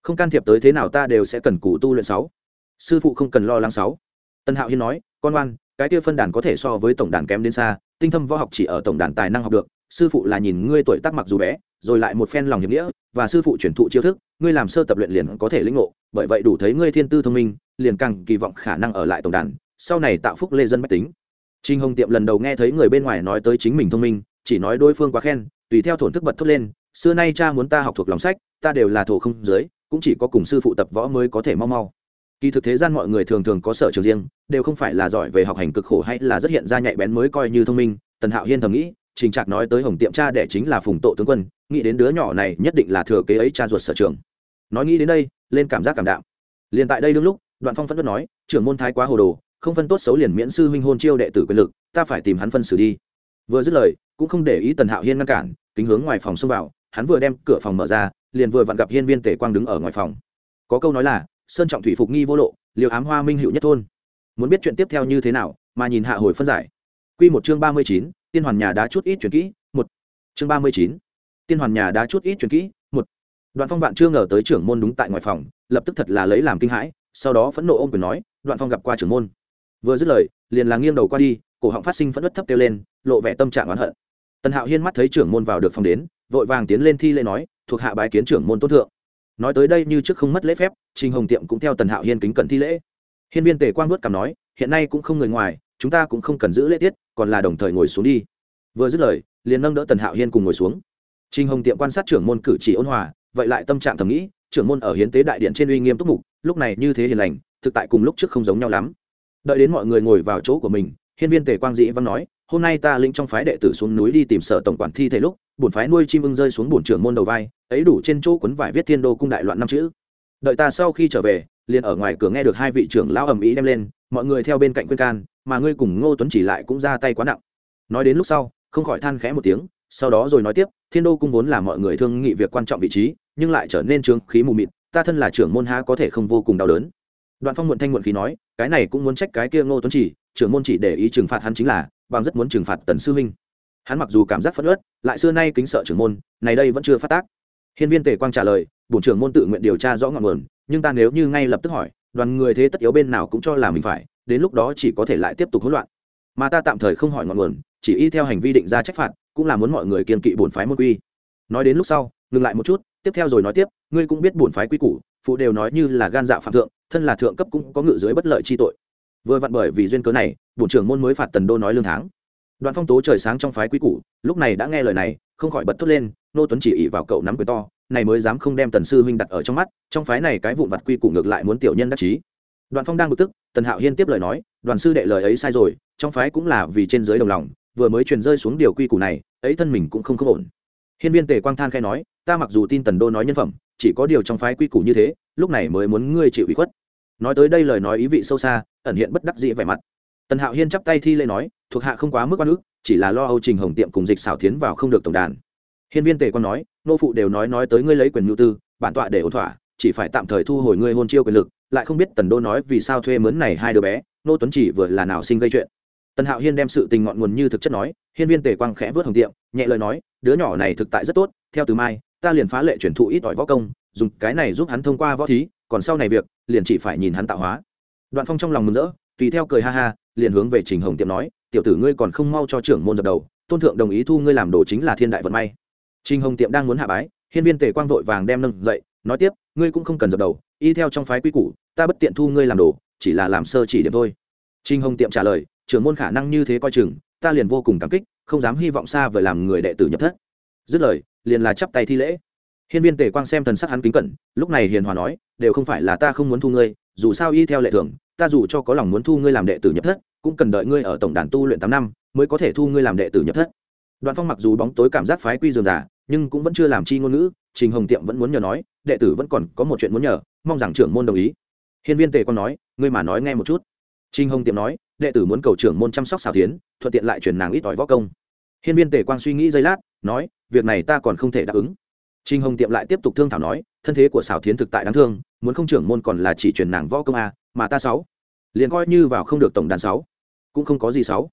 Không can thiệp tới thế nào ta đều sẽ cần cù tu luyện sáu. Sư phụ không cần lo lắng sáu. Tân hạo hiên nói, con oan, cái kia phân đàn có thể so với tổng đàn kém đến xa, tinh thâm võ học chỉ ở tổng đàn tài năng học được, sư phụ là nhìn ngươi tuổi tác mặc dù bé, rồi lại một phen lòng hiệp nghĩa, và sư phụ truyền thụ chiêu thức, ngươi làm sơ tập luyện liền có thể lĩnh ngộ, bởi vậy đủ thấy ngươi thiên tư thông minh, liền càng kỳ vọng khả năng ở lại tổng đàn, sau này tạo phúc lê dân bách tính. Trinh hồng tiệm lần đầu nghe thấy người bên ngoài nói tới chính mình thông minh chỉ nói đối phương quá khen, tùy theo thổn thức bật thốt lên, xưa nay cha muốn ta học thuộc lòng sách, ta đều là thổ không dưới, cũng chỉ có cùng sư phụ tập võ mới có thể mau mau. Kỳ thực thế gian mọi người thường thường có sở trường riêng, đều không phải là giỏi về học hành cực khổ hay là rất hiện ra nhạy bén mới coi như thông minh, tần hạo hiên thầm nghĩ, trình trạc nói tới hồng tiệm cha đẻ chính là phùng tộ tướng quân, nghĩ đến đứa nhỏ này nhất định là thừa kế ấy cha ruột sở trường. Nói nghĩ đến đây, lên cảm giác cảm đạm. Liền tại đây đương lúc, đoạn phong phân đất nói, trưởng môn thái quá hồ đồ, không phân tốt xấu liền miễn sư huynh hôn chiêu đệ tử quyền lực, ta phải tìm hắn phân xử đi. Vừa dứt lời cũng không để ý tần hạo hiên ngăn cản, kính hướng ngoài phòng xông vào, hắn vừa đem cửa phòng mở ra, liền vừa vặn gặp hiên viên tể quang đứng ở ngoài phòng. Có câu nói là, sơn trọng thủy phục nghi vô lộ, liều ám hoa minh hữu nhất thôn. Muốn biết chuyện tiếp theo như thế nào, mà nhìn hạ hồi phân giải. Q một chương ba mươi chín, tiên hoàn nhà đá chút ít chuyển kỹ, một. Chương ba mươi chín, tiên hoàn nhà đá chút ít chuyển kỹ, một. Đoạn phong vạn chưa ngờ tới trưởng môn đúng tại ngoài phòng, lập tức thật là lấy làm kinh hãi, sau đó phẫn nộ ôm quyền nói, đoạn phong gặp qua trưởng môn. Vừa dứt lời, liền là nghiêng đầu qua đi, cổ họng phát sinh phẫn nứt thấp kêu lên, lộ vẻ tâm trạng oán hận tần hạo hiên mắt thấy trưởng môn vào được phòng đến, vội vàng tiến lên thi lễ nói, thuộc hạ bái kiến trưởng môn tốt thượng. Nói tới đây như trước không mất lễ phép, trình hồng tiệm cũng theo tần hạo hiên kính cẩn thi lễ. Hiên viên tề quang vớt cảm nói, hiện nay cũng không người ngoài, chúng ta cũng không cần giữ lễ tiết, còn là đồng thời ngồi xuống đi. Vừa dứt lời, liền nâng đỡ tần hạo hiên cùng ngồi xuống. Trình hồng tiệm quan sát trưởng môn cử chỉ ôn hòa, vậy lại tâm trạng thầm nghĩ, trưởng môn ở hiến tế đại điện trên uy nghiêm túc mục, lúc này như thế hiền lành, thực tại cùng lúc trước không giống nhau lắm. Đợi đến mọi người ngồi vào chỗ của mình, hiên viên tề quang dĩ văn nói hôm nay ta lĩnh trong phái đệ tử xuống núi đi tìm sở tổng quản thi thể lúc, bổn phái nuôi chim ưng rơi xuống bổn trưởng môn đầu vai, ấy đủ trên chỗ quấn vải viết thiên đô cung đại loạn năm chữ. Đợi ta sau khi trở về, liền ở ngoài cửa nghe được hai vị trưởng lão ầm ĩ đem lên, mọi người theo bên cạnh khuyên can, mà ngươi cùng ngô tuấn chỉ lại cũng ra tay quá nặng. Nói đến lúc sau, không khỏi than khẽ một tiếng, sau đó rồi nói tiếp, thiên đô cung vốn là mọi người thương nghị việc quan trọng vị trí, nhưng lại trở nên trướng khí mù mịt, ta thân là trưởng môn há có thể không vô cùng đau đớn. Đoạn phong muộn thanh muộn khí nói, cái này cũng muốn trách cái kia ngô tuấn chỉ, trưởng môn chỉ để ý trừng phạt hắn chính là bằng rất muốn trừng phạt tần sư huynh. Hắn mặc dù cảm giác phất ớt lại xưa nay kính sợ trưởng môn, này đây vẫn chưa phát tác. Hiên viên tề quang trả lời, bổn trưởng môn tự nguyện điều tra rõ ngọn nguồn, nhưng ta nếu như ngay lập tức hỏi, đoàn người thế tất yếu bên nào cũng cho là mình phải, đến lúc đó chỉ có thể lại tiếp tục hỗn loạn. Mà ta tạm thời không hỏi ngọn nguồn, chỉ y theo hành vi định ra trách phạt, cũng là muốn mọi người kiên kỵ bổn phái môn quy. Nói đến lúc sau, ngừng lại một chút, tiếp theo rồi nói tiếp, ngươi cũng biết bổn phái quy củ, phụ đều nói như là gan dạ phạm thượng, thân là thượng cấp cũng có ngự dưới bất lợi chi tội vừa vặn bởi vì duyên cớ này, bổn trưởng môn mới phạt tần đô nói lương tháng. Đoạn phong tố trời sáng trong phái quý củ, lúc này đã nghe lời này, không khỏi bật thốt lên, nô tuấn chỉ ỉ vào cậu nắm quyền to, này mới dám không đem tần sư huynh đặt ở trong mắt, trong phái này cái vụn vặt quy củ ngược lại muốn tiểu nhân đắc chí. Đoạn phong đang bực tức, tần hạo hiên tiếp lời nói, đoàn sư đệ lời ấy sai rồi, trong phái cũng là vì trên giới đồng lòng, vừa mới truyền rơi xuống điều quy củ này, ấy thân mình cũng không không ổn. Hiên viên tề quang than khai nói, ta mặc dù tin tần đô nói nhân phẩm, chỉ có điều trong phái quy củ như thế, lúc này mới muốn ngươi chịu ủy khuất nói tới đây lời nói ý vị sâu xa, ẩn hiện bất đắc dĩ vẻ mặt. Tần hạo hiên chắp tay thi lễ nói, thuộc hạ không quá mức quan ước chỉ là lo âu trình hồng tiệm cùng dịch xảo tiến vào không được tổng đàn. Hiên viên tề quan nói, nô phụ đều nói nói tới ngươi lấy quyền nhu tư, bản tọa để ổn thỏa, chỉ phải tạm thời thu hồi ngươi hôn chiêu quyền lực, lại không biết tần đô nói vì sao thuê mướn này hai đứa bé, nô tuấn chỉ vừa là nào sinh gây chuyện. Tần hạo hiên đem sự tình ngọn nguồn như thực chất nói, hiên viên tề quang khẽ vớt hồng tiệm, nhẹ lời nói, đứa nhỏ này thực tại rất tốt, theo từ mai, ta liền phá lệ chuyển thụ ít ỏi võ công, dùng cái này giúp hắn thông qua võ thí còn sau này việc, liền chỉ phải nhìn hắn tạo hóa. Đoạn phong trong lòng mừng rỡ, tùy theo cười ha ha, liền hướng về trình hồng tiệm nói, tiểu tử ngươi còn không mau cho trưởng môn dập đầu, tôn thượng đồng ý thu ngươi làm đồ chính là thiên đại vận may. Trình hồng tiệm đang muốn hạ bái, hiên viên tề quang vội vàng đem nâng dậy, nói tiếp, ngươi cũng không cần dập đầu, y theo trong phái quy củ, ta bất tiện thu ngươi làm đồ, chỉ là làm sơ chỉ điểm thôi. Trình hồng tiệm trả lời, trưởng môn khả năng như thế coi chừng, ta liền vô cùng cảm kích, không dám hy vọng xa vời làm người đệ tử nhập thất. Dứt lời, liền là chắp tay thi lễ hiên viên tề quang xem thần sắc hắn kính cẩn, lúc này hiền hòa nói, đều không phải là ta không muốn thu ngươi, dù sao y theo lệ thường, ta dù cho có lòng muốn thu ngươi làm đệ tử nhập thất, cũng cần đợi ngươi ở tổng đàn tu luyện tám năm, mới có thể thu ngươi làm đệ tử nhập thất. Đoạn phong mặc dù bóng tối cảm giác phái quy dường giả nhưng cũng vẫn chưa làm chi ngôn ngữ, trình hồng tiệm vẫn muốn nhờ nói, đệ tử vẫn còn có một chuyện muốn nhờ, mong rằng trưởng môn đồng ý. Hiên viên tề quang nói, ngươi mà nói nghe một chút. Trình hồng tiệm nói, đệ tử muốn cầu trưởng môn chăm sóc xào tiến, thuận tiện lại truyền nàng ít ỏi võ công. Hiên viên tề quang suy nghĩ giây lát, nói, việc này ta còn không thể đáp ứng. Trình Hồng Tiệm lại tiếp tục thương thảo nói, thân thế của xảo thiến thực tại đáng thương, muốn không trưởng môn còn là chỉ truyền nàng võ công a, mà ta sáu, liền coi như vào không được tổng đàn sáu, cũng không có gì sáu.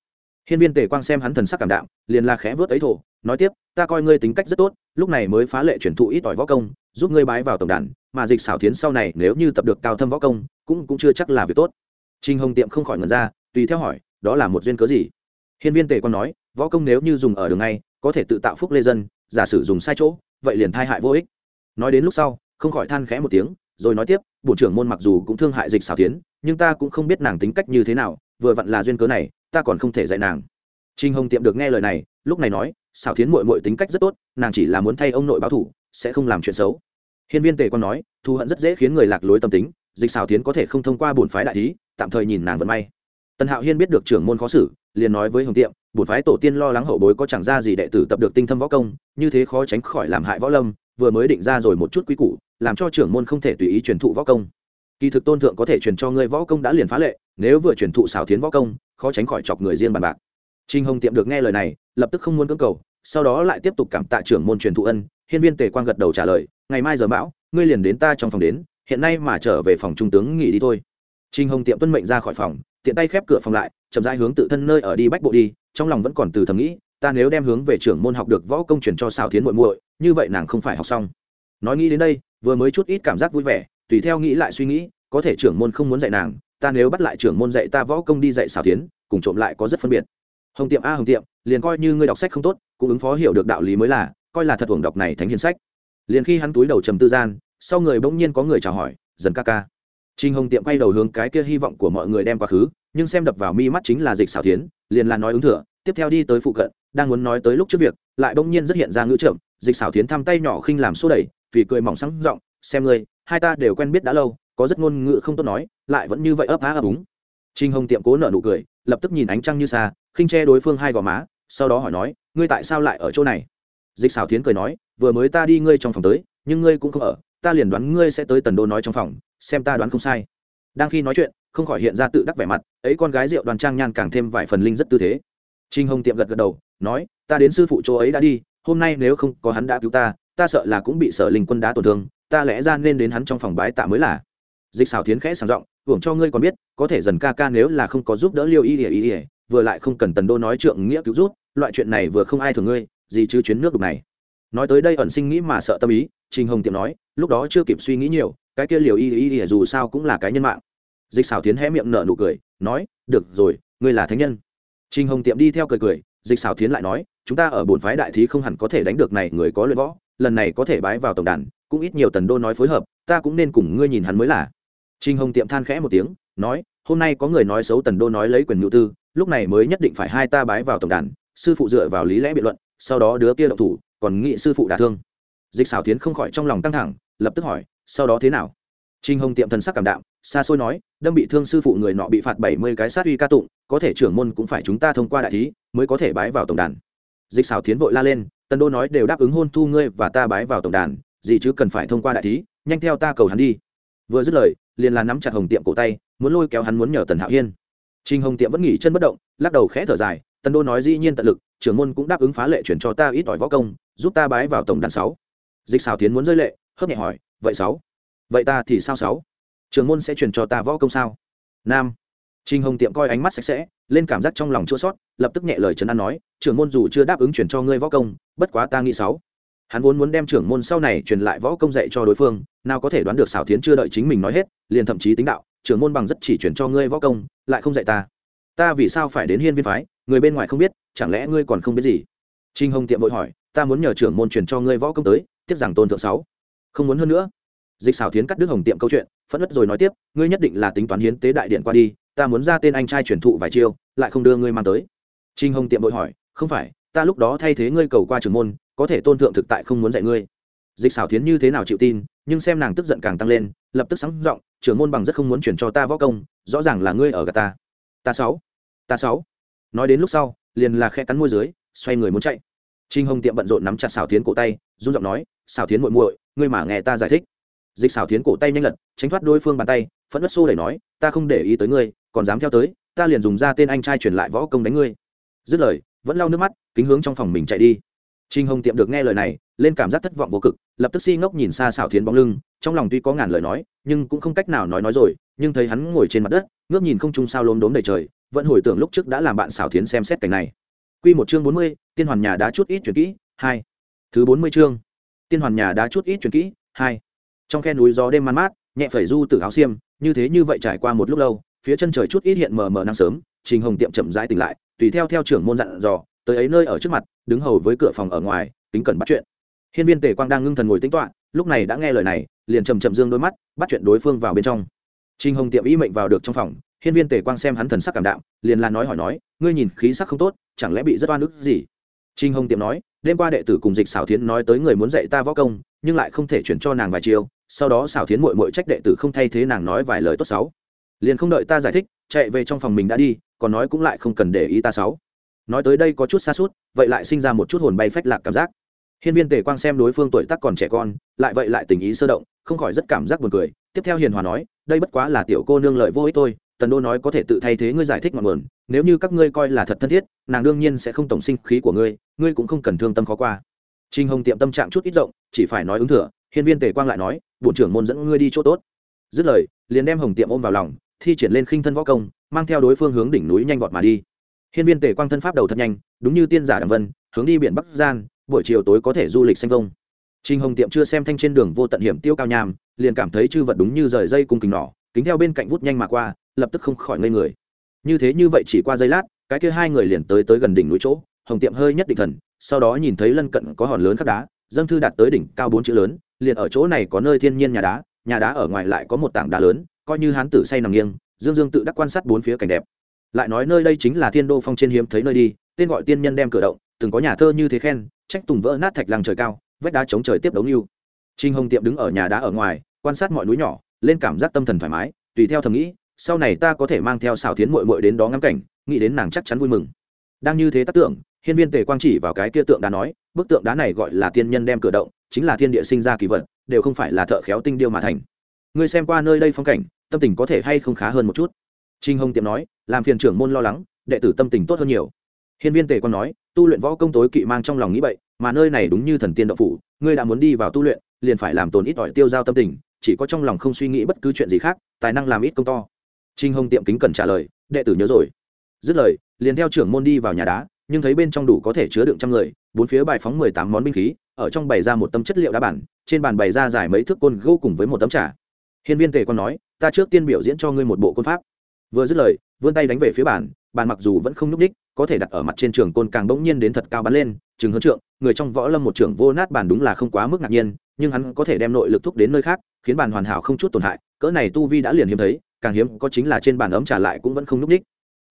Hiên Viên Tề Quang xem hắn thần sắc cảm đạm, liền là khẽ vớt ấy thổ, nói tiếp, ta coi ngươi tính cách rất tốt, lúc này mới phá lệ truyền thụ ít ỏi võ công, giúp ngươi bái vào tổng đàn, mà dịch xảo thiến sau này nếu như tập được cao thâm võ công, cũng cũng chưa chắc là việc tốt. Trình Hồng Tiệm không khỏi ngẩn ra, tùy theo hỏi, đó là một duyên cớ gì? Hiên Viên Tề Quang nói, võ công nếu như dùng ở đường ngay, có thể tự tạo phúc lê dân, giả sử dùng sai chỗ, vậy liền thai hại vô ích. Nói đến lúc sau, không khỏi than khẽ một tiếng, rồi nói tiếp bộ trưởng môn mặc dù cũng thương hại dịch xảo tiến, nhưng ta cũng không biết nàng tính cách như thế nào, vừa vặn là duyên cớ này, ta còn không thể dạy nàng. Trinh hồng tiệm được nghe lời này, lúc này nói, xảo tiến mội mội tính cách rất tốt, nàng chỉ là muốn thay ông nội báo thủ sẽ không làm chuyện xấu. Hiên viên tề còn nói, thù hận rất dễ khiến người lạc lối tâm tính, dịch xảo tiến có thể không thông qua bổn phái đại thí, tạm thời nhìn nàng vận may. Tần hạo hiên biết được trưởng môn khó xử liền nói với hồng tiệm, bổn phái tổ tiên lo lắng hậu bối có chẳng ra gì đệ tử tập được tinh thâm võ công, như thế khó tránh khỏi làm hại võ lâm, vừa mới định ra rồi một chút quý củ, làm cho trưởng môn không thể tùy ý truyền thụ võ công. Kỳ thực tôn thượng có thể truyền cho ngươi võ công đã liền phá lệ, nếu vừa truyền thụ xảo tiến võ công, khó tránh khỏi chọc người riêng bàn bạc. Trinh hồng tiệm được nghe lời này, lập tức không muốn cưỡng cầu, sau đó lại tiếp tục cảm tạ trưởng môn truyền thụ ân, hiên viên tề quang gật đầu trả lời, ngày mai giờ bão ngươi liền đến ta trong phòng đến, hiện nay mà trở về phòng trung tướng nghỉ đi thôi. Trinh hồng tiệm tuân mệnh ra khỏi phòng tiện tay khép cửa phòng lại, chậm rãi hướng tự thân nơi ở đi bách bộ đi, trong lòng vẫn còn từ thầm nghĩ, ta nếu đem hướng về trưởng môn học được võ công truyền cho xào thiến muội muội, như vậy nàng không phải học xong. Nói nghĩ đến đây, vừa mới chút ít cảm giác vui vẻ, tùy theo nghĩ lại suy nghĩ, có thể trưởng môn không muốn dạy nàng, ta nếu bắt lại trưởng môn dạy ta võ công đi dạy xào thiến, cùng trộm lại có rất phân biệt. Hồng tiệm a, hồng tiệm, liền coi như ngươi đọc sách không tốt, cũng ứng phó hiểu được đạo lý mới là, coi là thật hưởng đọc này thánh hiền sách. Liền khi hắn túi đầu trầm tư gian, sau người bỗng nhiên có người chào hỏi, dần ca ca. Trình Hồng Tiệm quay đầu hướng cái kia hy vọng của mọi người đem quá khứ, nhưng xem đập vào mi mắt chính là Dịch Sảo Thiến, liền là nói ứng thừa, tiếp theo đi tới phụ cận đang muốn nói tới lúc trước việc lại bỗng nhiên rất hiện ra ngữ trộm dịch Sảo Thiến thăm tay nhỏ khinh làm xô đẩy vì cười mỏng sáng giọng xem ngươi hai ta đều quen biết đã lâu có rất ngôn ngữ không tốt nói lại vẫn như vậy ấp á ấp úng. Trình hồng tiệm cố nở nụ cười lập tức nhìn ánh trăng như xa khinh che đối phương hai gò má sau đó hỏi nói ngươi tại sao lại ở chỗ này? Dịch Sảo Thiến cười nói vừa mới ta đi ngươi trong phòng tới nhưng ngươi cũng không ở ta liền đoán ngươi sẽ tới tần đô nói trong phòng xem ta đoán không sai. Đang khi nói chuyện, không khỏi hiện ra tự đắc vẻ mặt, ấy con gái rượu đoàn trang nhan càng thêm vài phần linh rất tư thế. Trinh hồng tiệm gật gật đầu, nói, ta đến sư phụ chỗ ấy đã đi, hôm nay nếu không có hắn đã cứu ta ta sợ là cũng bị sở linh quân đá tổn thương, ta lẽ ra nên đến hắn trong phòng bái tạ mới là. Dịch xảo Thiến khẽ sàng giọng, hưởng cho ngươi còn biết, có thể dần ca ca nếu là không có giúp đỡ liêu y ỉa y ỉa vừa lại không cần tần đô nói trượng nghĩa cứu rút loại chuyện này vừa không ai thường ngươi, gì chứ chuyến nước đục này. Nói tới đây ẩn sinh nghĩ mà sợ tâm ý, trình hồng tiệm nói, lúc đó chưa kịp suy nghĩ nhiều cái kia liều y y y dù sao cũng là cái nhân mạng. Dịch xảo tiến hé miệng nở nụ cười, nói, được rồi, ngươi là thánh nhân. Trình hồng tiệm đi theo cười cười, dịch xảo tiến lại nói, chúng ta ở bổn phái đại thí không hẳn có thể đánh được này người có luyện võ, lần này có thể bái vào tổng đàn, cũng ít nhiều tần đô nói phối hợp, ta cũng nên cùng ngươi nhìn hắn mới là. Trình hồng tiệm than khẽ một tiếng, nói, hôm nay có người nói xấu tần đô nói lấy quyền nhu tư, lúc này mới nhất định phải hai ta bái vào tổng đàn, sư phụ dựa vào lý lẽ biện luận, sau đó đứa kia động thủ, còn nghị sư phụ đả thương. Dịch xảo tiến không khỏi trong lòng căng thẳng, lập tức hỏi sau đó thế nào? Trinh hồng tiệm thần sắc cảm đạm, xa xôi nói, đâm bị thương sư phụ người nọ bị phạt bảy mươi cái sát uy ca tụng, có thể trưởng môn cũng phải chúng ta thông qua đại thí mới có thể bái vào tổng đàn. Dịch xảo tiến vội la lên, tần đô nói đều đáp ứng hôn thu ngươi và ta bái vào tổng đàn, gì chứ cần phải thông qua đại thí, nhanh theo ta cầu hắn đi. Vừa dứt lời, liền là nắm chặt hồng tiệm cổ tay, muốn lôi kéo hắn muốn nhờ tần hạo hiên. Trinh hồng tiệm vẫn nghỉ chân bất động, lắc đầu khẽ thở dài, tần đô nói dĩ nhiên tận lực, trưởng môn cũng đáp ứng phá lệ chuyển cho ta ít ỏi võ công, giúp ta bái vào tổng đàn sáu. Dịch xào tiến muốn rơi lệ, hớp nhẹ hỏi vậy sáu vậy ta thì sao sáu trường môn sẽ truyền cho ta võ công sao nam trinh Hồng Tiệm coi ánh mắt sạch sẽ, lên cảm giác trong lòng chua sót, lập tức nhẹ lời trấn an nói, trưởng môn dù chưa đáp ứng chuyển cho ngươi võ công, bất quá ta nghĩ sáu. Hắn vốn muốn đem trưởng môn sau này truyền lại võ công dạy cho đối phương, nào có thể đoán được xảo tiến chưa đợi chính mình nói hết, liền thậm chí tính đạo, trưởng môn bằng rất chỉ chuyển cho ngươi võ công, lại không dạy ta. Ta vì sao phải đến hiên viên phái, người bên ngoài không biết, chẳng lẽ ngươi còn không biết gì? trinh Hồng Tiệm vội hỏi, ta muốn nhờ trưởng môn truyền cho ngươi võ công tới, tiếp rằng tôn thượng sáu. Không muốn hơn nữa. Dịch xảo thiến cắt đứt Hồng Tiệm câu chuyện, phẫn nộ rồi nói tiếp, ngươi nhất định là tính toán hiến tế đại điện qua đi, ta muốn ra tên anh trai truyền thụ vài chiêu lại không đưa ngươi mang tới. Trinh hồng tiệm vội hỏi không phải ta lúc đó thay thế ngươi cầu qua trưởng môn có thể tôn thượng thực tại không muốn dạy ngươi. Dịch xảo thiến như thế nào chịu tin nhưng xem nàng tức giận càng tăng lên lập tức sáng giọng trưởng môn bằng rất không muốn chuyển cho ta võ công rõ ràng là ngươi ở gà ta. Ta sáu ta sáu. Nói đến lúc sau liền là khe cắn môi dưới xoay người muốn chạy. Trinh hồng tiệm bận rộn nắm chặt xảo thiến cổ tay run giọng nói xảo thiến muội muội ngươi mà nghe ta giải thích dịch xảo thiến cổ tay nhanh lật tránh thoát đối phương bàn tay phẫn nứt xô đẩy nói ta không để ý tới ngươi còn dám theo tới ta liền dùng ra tên anh trai truyền lại võ công đánh ngươi dứt lời vẫn lau nước mắt kính hướng trong phòng mình chạy đi trinh hồng tiệm được nghe lời này lên cảm giác thất vọng vô cực lập tức si ngốc nhìn xa xảo thiến bóng lưng trong lòng tuy có ngàn lời nói nhưng cũng không cách nào nói nói rồi nhưng thấy hắn ngồi trên mặt đất ngước nhìn không trung sao lốm đốm đầy trời vẫn hồi tưởng lúc trước đã làm bạn xảo thiến xem xét cảnh này Quy một chương bốn mươi, tiên hoàn nhà đã chút ít chuyển kỹ, hai. Thứ bốn mươi chương. Tiên hoàn nhà đã chút ít chuyển kỹ, hai. Trong khe núi gió đêm man mát, nhẹ phẩy du từ áo xiêm, như thế như vậy trải qua một lúc lâu, phía chân trời chút ít hiện mờ mờ nắng sớm trình hồng tiệm chậm rãi tỉnh lại tùy theo theo trưởng môn dặn dò tới ấy nơi ở trước mặt đứng hầu với cửa phòng ở ngoài tính cần bắt chuyện. Hiên viên tề quang đang ngưng thần ngồi tính toạ lúc này đã nghe lời này liền chầm chậm dương đôi mắt bắt chuyện đối phương vào bên trong. Trình hồng tiệm ý mệnh vào được trong phòng hiên viên tề quang xem hắn thần sắc cảm đạm liền là nói hỏi nói ngươi nhìn khí sắc không tốt chẳng lẽ bị rất oan ức gì? Trình hồng tiệm nói đêm qua đệ tử cùng dịch xảo thiến nói tới người muốn dạy ta võ công, nhưng lại không thể chuyển cho nàng vài chiều sau đó xảo thiến mội mội trách đệ tử không thay thế nàng nói vài lời tốt xấu. Liền không đợi ta giải thích, chạy về trong phòng mình đã đi, còn nói cũng lại không cần để ý ta sáu nói tới đây có chút xa suốt, vậy lại sinh ra một chút hồn bay phách lạc cảm giác. Hiên viên tề quang xem đối phương tuổi tác còn trẻ con, lại vậy lại tình ý sơ động, không khỏi rất cảm giác buồn cười. Tiếp theo hiền hòa nói, đây bất quá là tiểu cô nương lợi vô ích thôi tần đô nói có thể tự thay thế ngươi giải thích ngọn nguồn nếu như các ngươi coi là thật thân thiết nàng đương nhiên sẽ không tổng sinh khí của ngươi ngươi cũng không cần thương tâm khó qua. Trinh hồng tiệm tâm trạng chút ít rộng chỉ phải nói ứng thừa hiên viên tề quang lại nói bổn trưởng môn dẫn ngươi đi chỗ tốt. Dứt lời liền đem hồng tiệm ôm vào lòng thi triển lên khinh thân võ công mang theo đối phương hướng đỉnh núi nhanh vọt mà đi. Hiên viên tề quang thân pháp đầu thật nhanh đúng như tiên giả đằng vân hướng đi biển bắc gian buổi chiều tối có thể du lịch xanh vông. Trình Hồng Tiệm chưa xem thanh trên đường vô tận hiểm tiêu cao nham, liền cảm thấy chư vật đúng như rời dây cung kính nỏ, kính theo bên cạnh vút nhanh mà qua, lập tức không khỏi ngây người. Như thế như vậy chỉ qua giây lát, cái kia hai người liền tới tới gần đỉnh núi chỗ, Hồng Tiệm hơi nhất định thần, sau đó nhìn thấy lân cận có hòn lớn khắc đá, dâng thư đạt tới đỉnh cao bốn chữ lớn, liền ở chỗ này có nơi thiên nhiên nhà đá, nhà đá ở ngoài lại có một tảng đá lớn, coi như hán tử say nằm nghiêng dương dương tự đắc quan sát bốn phía cảnh đẹp lại nói nơi đây chính là thiên đô phong trên hiếm thấy nơi đi tên gọi tiên nhân đem cửa động từng có nhà thơ như thế khen trách tùng vỡ nát thạch làng trời cao vách đá chống trời tiếp đấu lưu trinh hồng tiệm đứng ở nhà đá ở ngoài quan sát mọi núi nhỏ lên cảm giác tâm thần thoải mái tùy theo thầm nghĩ sau này ta có thể mang theo xào tiến mội mội đến đó ngắm cảnh, nghĩ đến nàng chắc chắn vui mừng. Đang như thế tác tưởng, hiên viên tề quang chỉ vào cái kia tượng đá nói, bức tượng đá này gọi là tiên nhân đem cửa động, chính là thiên địa sinh ra kỳ vật, đều không phải là thợ khéo tinh điêu mà thành. Ngươi xem qua nơi đây phong cảnh, tâm tình có thể hay không khá hơn một chút? Trinh hồng tiệm nói, làm phiền trưởng môn lo lắng, đệ tử tâm tình tốt hơn nhiều. Hiên viên tề quang nói, tu luyện võ công tối kỵ mang trong lòng nghĩ vậy mà nơi này đúng như thần tiên động phủ, ngươi đã muốn đi vào tu luyện, liền phải làm tồn ít ỏi tiêu giao tâm tình, chỉ có trong lòng không suy nghĩ bất cứ chuyện gì khác, tài năng làm ít công to trinh hồng tiệm kính cần trả lời, đệ tử nhớ rồi. Dứt lời, liền theo trưởng môn đi vào nhà đá, nhưng thấy bên trong đủ có thể chứa đựng trăm người, bốn phía bài phóng mười tám món binh khí, ở trong bày ra một tấm chất liệu đá bản, trên bàn bày ra dài mấy thước côn gỗ cùng với một tấm trà. Hiên viên tề còn nói, ta trước tiên biểu diễn cho ngươi một bộ côn pháp. Vừa dứt lời, vươn tay đánh về phía bàn bàn mặc dù vẫn không nhúc ních có thể đặt ở mặt trên trường côn càng bỗng nhiên đến thật cao bắn lên, chừng hơn trượng, người trong võ lâm một trưởng vô nát bàn đúng là không quá mức ngạc nhiên, nhưng hắn có thể đem nội lực thúc đến nơi khác, khiến bàn hoàn hảo không chút tổn hại, cỡ này tu vi đã liền hiếm thấy càng hiếm có chính là trên bàn ấm trả lại cũng vẫn không núp ních.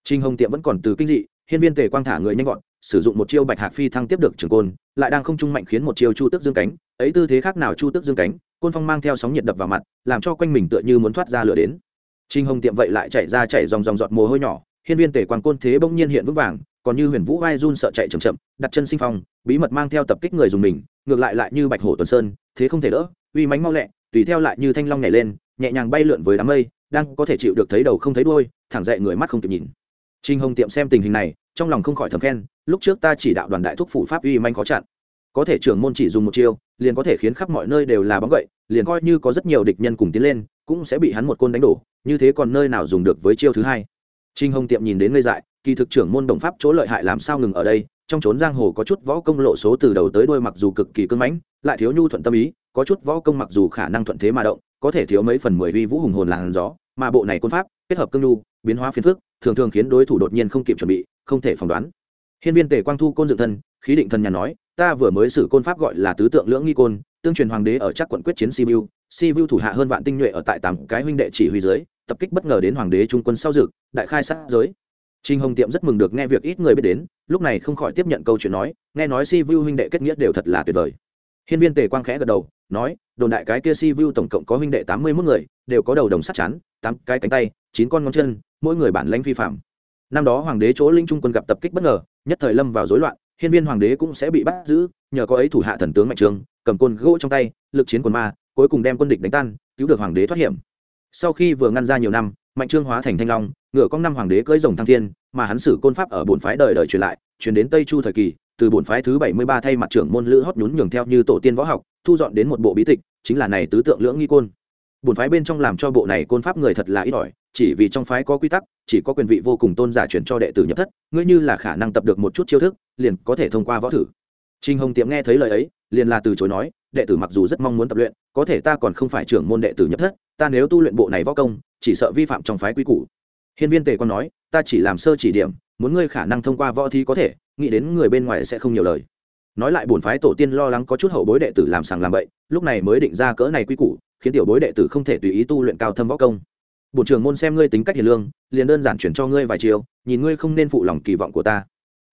Trinh hồng tiệm vẫn còn từ kinh dị, hiên viên tề quang thả người nhanh gọn, sử dụng một chiêu bạch hạc phi thăng tiếp được trường côn, lại đang không trung mạnh khiến một chiêu chu tức dương cánh, ấy tư thế khác nào chu tức dương cánh, côn phong mang theo sóng nhiệt đập vào mặt, làm cho quanh mình tựa như muốn thoát ra lửa đến. Trinh hồng tiệm vậy lại chạy ra chạy dòng dòng giọt mồ hôi nhỏ, hiên viên tề quang côn thế bỗng nhiên hiện vững vàng, còn như huyền vũ vai run sợ chạy chậm chậm, đặt chân sinh phong, bí mật mang theo tập kích người dùng mình, ngược lại lại như bạch hổ tuần sơn, thế không thể đỡ, uy mánh mau lẹ, tùy theo lại như thanh long nhảy lên, nhẹ nhàng bay lượn với đám mây đang có thể chịu được thấy đầu không thấy đuôi, thẳng dậy người mắt không kịp nhìn. Trinh hồng tiệm xem tình hình này, trong lòng không khỏi thầm khen, lúc trước ta chỉ đạo đoàn đại thúc phủ pháp uy manh khó chặn. Có thể trưởng môn chỉ dùng một chiêu, liền có thể khiến khắp mọi nơi đều là bóng gậy, liền coi như có rất nhiều địch nhân cùng tiến lên, cũng sẽ bị hắn một côn đánh đổ, như thế còn nơi nào dùng được với chiêu thứ hai? Trinh hồng tiệm nhìn đến ngây dại, kỳ thực trưởng môn đồng pháp chỗ lợi hại làm sao ngừng ở đây, trong trốn giang hồ có chút võ công lộ số từ đầu tới đuôi mặc dù cực kỳ cưng mãnh, lại thiếu nhu thuận tâm ý, có chút võ công mặc dù khả năng thuận thế mà động có thể thiếu mấy phần mười uy vũ hùng hồn làn gió mà bộ này côn pháp kết hợp cương nhu biến hóa phiến phước thường thường khiến đối thủ đột nhiên không kịp chuẩn bị không thể phỏng đoán hiên viên tề quang thu côn dựng thân khí định thần nhà nói ta vừa mới xử côn pháp gọi là tứ tượng lưỡng nghi côn tương truyền hoàng đế ở chắc quận quyết chiến sibiu sibiu thủ hạ hơn vạn tinh nhuệ ở tại tám cái huynh đệ chỉ huy dưới tập kích bất ngờ đến hoàng đế trung quân sau dực đại khai sát giới Trình Hồng Tiệm rất mừng được nghe việc ít người biết đến, lúc này không khỏi tiếp nhận câu chuyện nói, nghe nói Si Vu huynh đệ kết nghĩa đều thật là tuyệt vời. Hiên Viên Tề Quang khẽ gật đầu, nói, đồn đại cái kia Si Vu tổng cộng có huynh đệ tám mươi 81 người, đều có đầu đồng sắt chắn, tám cái cánh tay, chín con ngón chân, mỗi người bản lãnh phi phàm. Năm đó hoàng đế chỗ linh trung quân gặp tập kích bất ngờ, nhất thời lâm vào rối loạn, hiên viên hoàng đế cũng sẽ bị bắt giữ, nhờ có ấy thủ hạ thần tướng mạnh Trương cầm côn gỗ trong tay, lực chiến quân ma, cuối cùng đem quân địch đánh tan, cứu được hoàng đế thoát hiểm. Sau khi vừa ngăn ra nhiều năm, mạnh trương hóa thành thanh long, ngựa con năm hoàng đế cưỡi rồng thăng thiên, mà hắn sử côn pháp ở bổn phái đời đời truyền lại truyền đến tây chu thời kỳ từ bổn phái thứ bảy mươi ba thay mặt trưởng môn lữ hót nhún nhường theo như tổ tiên võ học thu dọn đến một bộ bí tịch chính là này tứ tượng lưỡng nghi côn bổn phái bên trong làm cho bộ này côn pháp người thật là ít ỏi chỉ vì trong phái có quy tắc chỉ có quyền vị vô cùng tôn giả truyền cho đệ tử nhập thất ngươi như là khả năng tập được một chút chiêu thức liền có thể thông qua võ thử Trình Hồng Tiệm nghe thấy lời ấy, liền là từ chối nói, đệ tử mặc dù rất mong muốn tập luyện, có thể ta còn không phải trưởng môn đệ tử nhập thất, ta nếu tu luyện bộ này võ công, chỉ sợ vi phạm trong phái quy củ. Hiên Viên Tề còn nói, ta chỉ làm sơ chỉ điểm muốn ngươi khả năng thông qua võ thi có thể, nghĩ đến người bên ngoài sẽ không nhiều lời. Nói lại bổn phái tổ tiên lo lắng có chút hậu bối đệ tử làm sàng làm bậy, lúc này mới định ra cỡ này quy củ, khiến tiểu bối đệ tử không thể tùy ý tu luyện cao thâm võ công. Bổn trưởng môn xem ngươi tính cách hiền lương, liền đơn giản chuyển cho ngươi vài chiều nhìn ngươi không nên phụ lòng kỳ vọng của ta.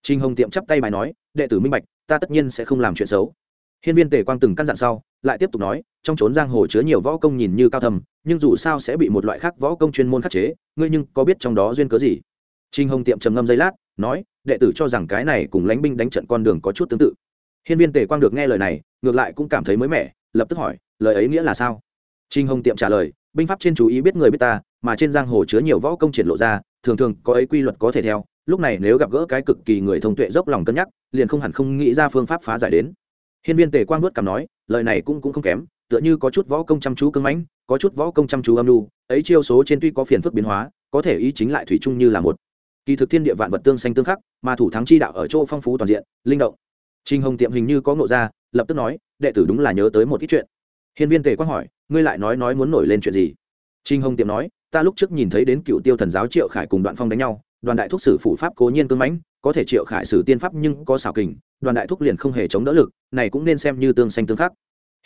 Trinh hồng tiệm chắp tay bài nói, đệ tử minh bạch, ta tất nhiên sẽ không làm chuyện xấu. Hiên viên tề quang từng căn dặn sau, lại tiếp tục nói, trong trốn giang hồ chứa nhiều võ công nhìn như cao thầm nhưng dù sao sẽ bị một loại khác võ công chuyên môn khắc chế, ngươi nhưng có biết trong đó duyên cớ gì? Trình hồng tiệm trầm ngâm giây lát nói đệ tử cho rằng cái này cùng lãnh binh đánh trận con đường có chút tương tự. Hiên viên tề quang được nghe lời này ngược lại cũng cảm thấy mới mẻ lập tức hỏi lời ấy nghĩa là sao? Trình hồng tiệm trả lời binh pháp trên chú ý biết người biết ta mà trên giang hồ chứa nhiều võ công triển lộ ra thường thường có ấy quy luật có thể theo lúc này nếu gặp gỡ cái cực kỳ người thông tuệ dốc lòng cân nhắc liền không hẳn không nghĩ ra phương pháp phá giải đến. Hiên viên tề quang nuốt cảm nói lời này cũng cũng không kém tựa như có chút võ công chăm chú cứng mãnh có chút võ công chăm chú âm nhu, ấy chiêu số trên tuy có phiền phức biến hóa có thể ý chính lại thủy chung như là một kỳ thực thiên địa vạn vật tương xanh tương khắc mà thủ thắng chi đạo ở chỗ phong phú toàn diện linh động Trình Hồng Tiệm hình như có ngộ ra, lập tức nói, đệ tử đúng là nhớ tới một ít chuyện. Hiên Viên Tề quang hỏi, ngươi lại nói nói muốn nổi lên chuyện gì? Trình Hồng Tiệm nói, ta lúc trước nhìn thấy đến cựu tiêu thần giáo Triệu Khải cùng Đoạn Phong đánh nhau, Đoàn đại thúc sử phủ pháp cố nhiên cương mãnh, có thể Triệu Khải sử tiên pháp nhưng có xảo kình, Đoàn đại thúc liền không hề chống đỡ lực, này cũng nên xem như tương xanh tương khắc.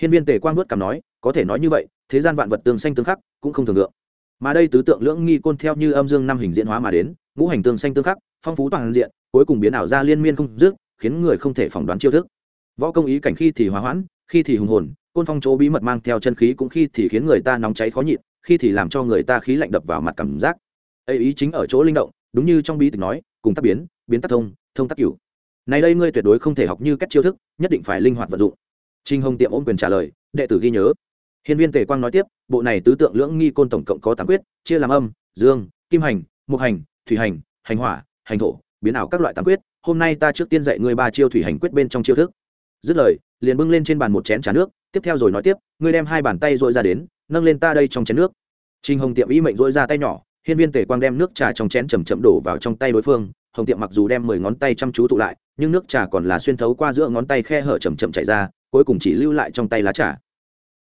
Hiên Viên Tề quang nuốt cằm nói, có thể nói như vậy, thế gian vạn vật tương xanh tương khắc, cũng không thường lượng. Mà đây tứ tượng lưỡng nghi côn theo như âm dương năm hình diễn hóa mà đến, ngũ hành tương xanh tương khắc, phong phú toàn diện, cuối cùng biến ảo ra liên miên không dứt khiến người không thể phỏng đoán chiêu thức. Võ công ý cảnh khi thì hòa hoãn khi thì hùng hồn côn phong chỗ bí mật mang theo chân khí cũng khi thì khiến người ta nóng cháy khó nhịn khi thì làm cho người ta khí lạnh đập vào mặt cảm giác. Ấy ý chính ở chỗ linh động đúng như trong bí tịch nói cùng tác biến biến tác thông thông tác cửu. Này đây ngươi tuyệt đối không thể học như cách chiêu thức nhất định phải linh hoạt vận dụng. Trinh hồng tiệm ôm quyền trả lời đệ tử ghi nhớ hiên viên tề quang nói tiếp, bộ này tứ tượng lưỡng nghi côn tổng cộng có tám quyết, chia làm âm, dương, kim hành mục hành, thủy hành hành hỏa, hành thổ, biến ảo các loại tám quyết. Hôm nay ta trước tiên dạy ngươi ba chiêu thủy hành quyết bên trong chiêu thức. Dứt lời, liền bưng lên trên bàn một chén trà nước, tiếp theo rồi nói tiếp, ngươi đem hai bàn tay dội ra đến, nâng lên ta đây trong chén nước. Trình hồng tiệm ý mệnh dội ra tay nhỏ, hiên viên tề quang đem nước trà trong chén chậm chậm đổ vào trong tay đối phương. Hồng tiệm mặc dù đem mười ngón tay chăm chú tụ lại, nhưng nước trà còn là xuyên thấu qua giữa ngón tay khe hở chậm chậm chảy ra, cuối cùng chỉ lưu lại trong tay lá trà.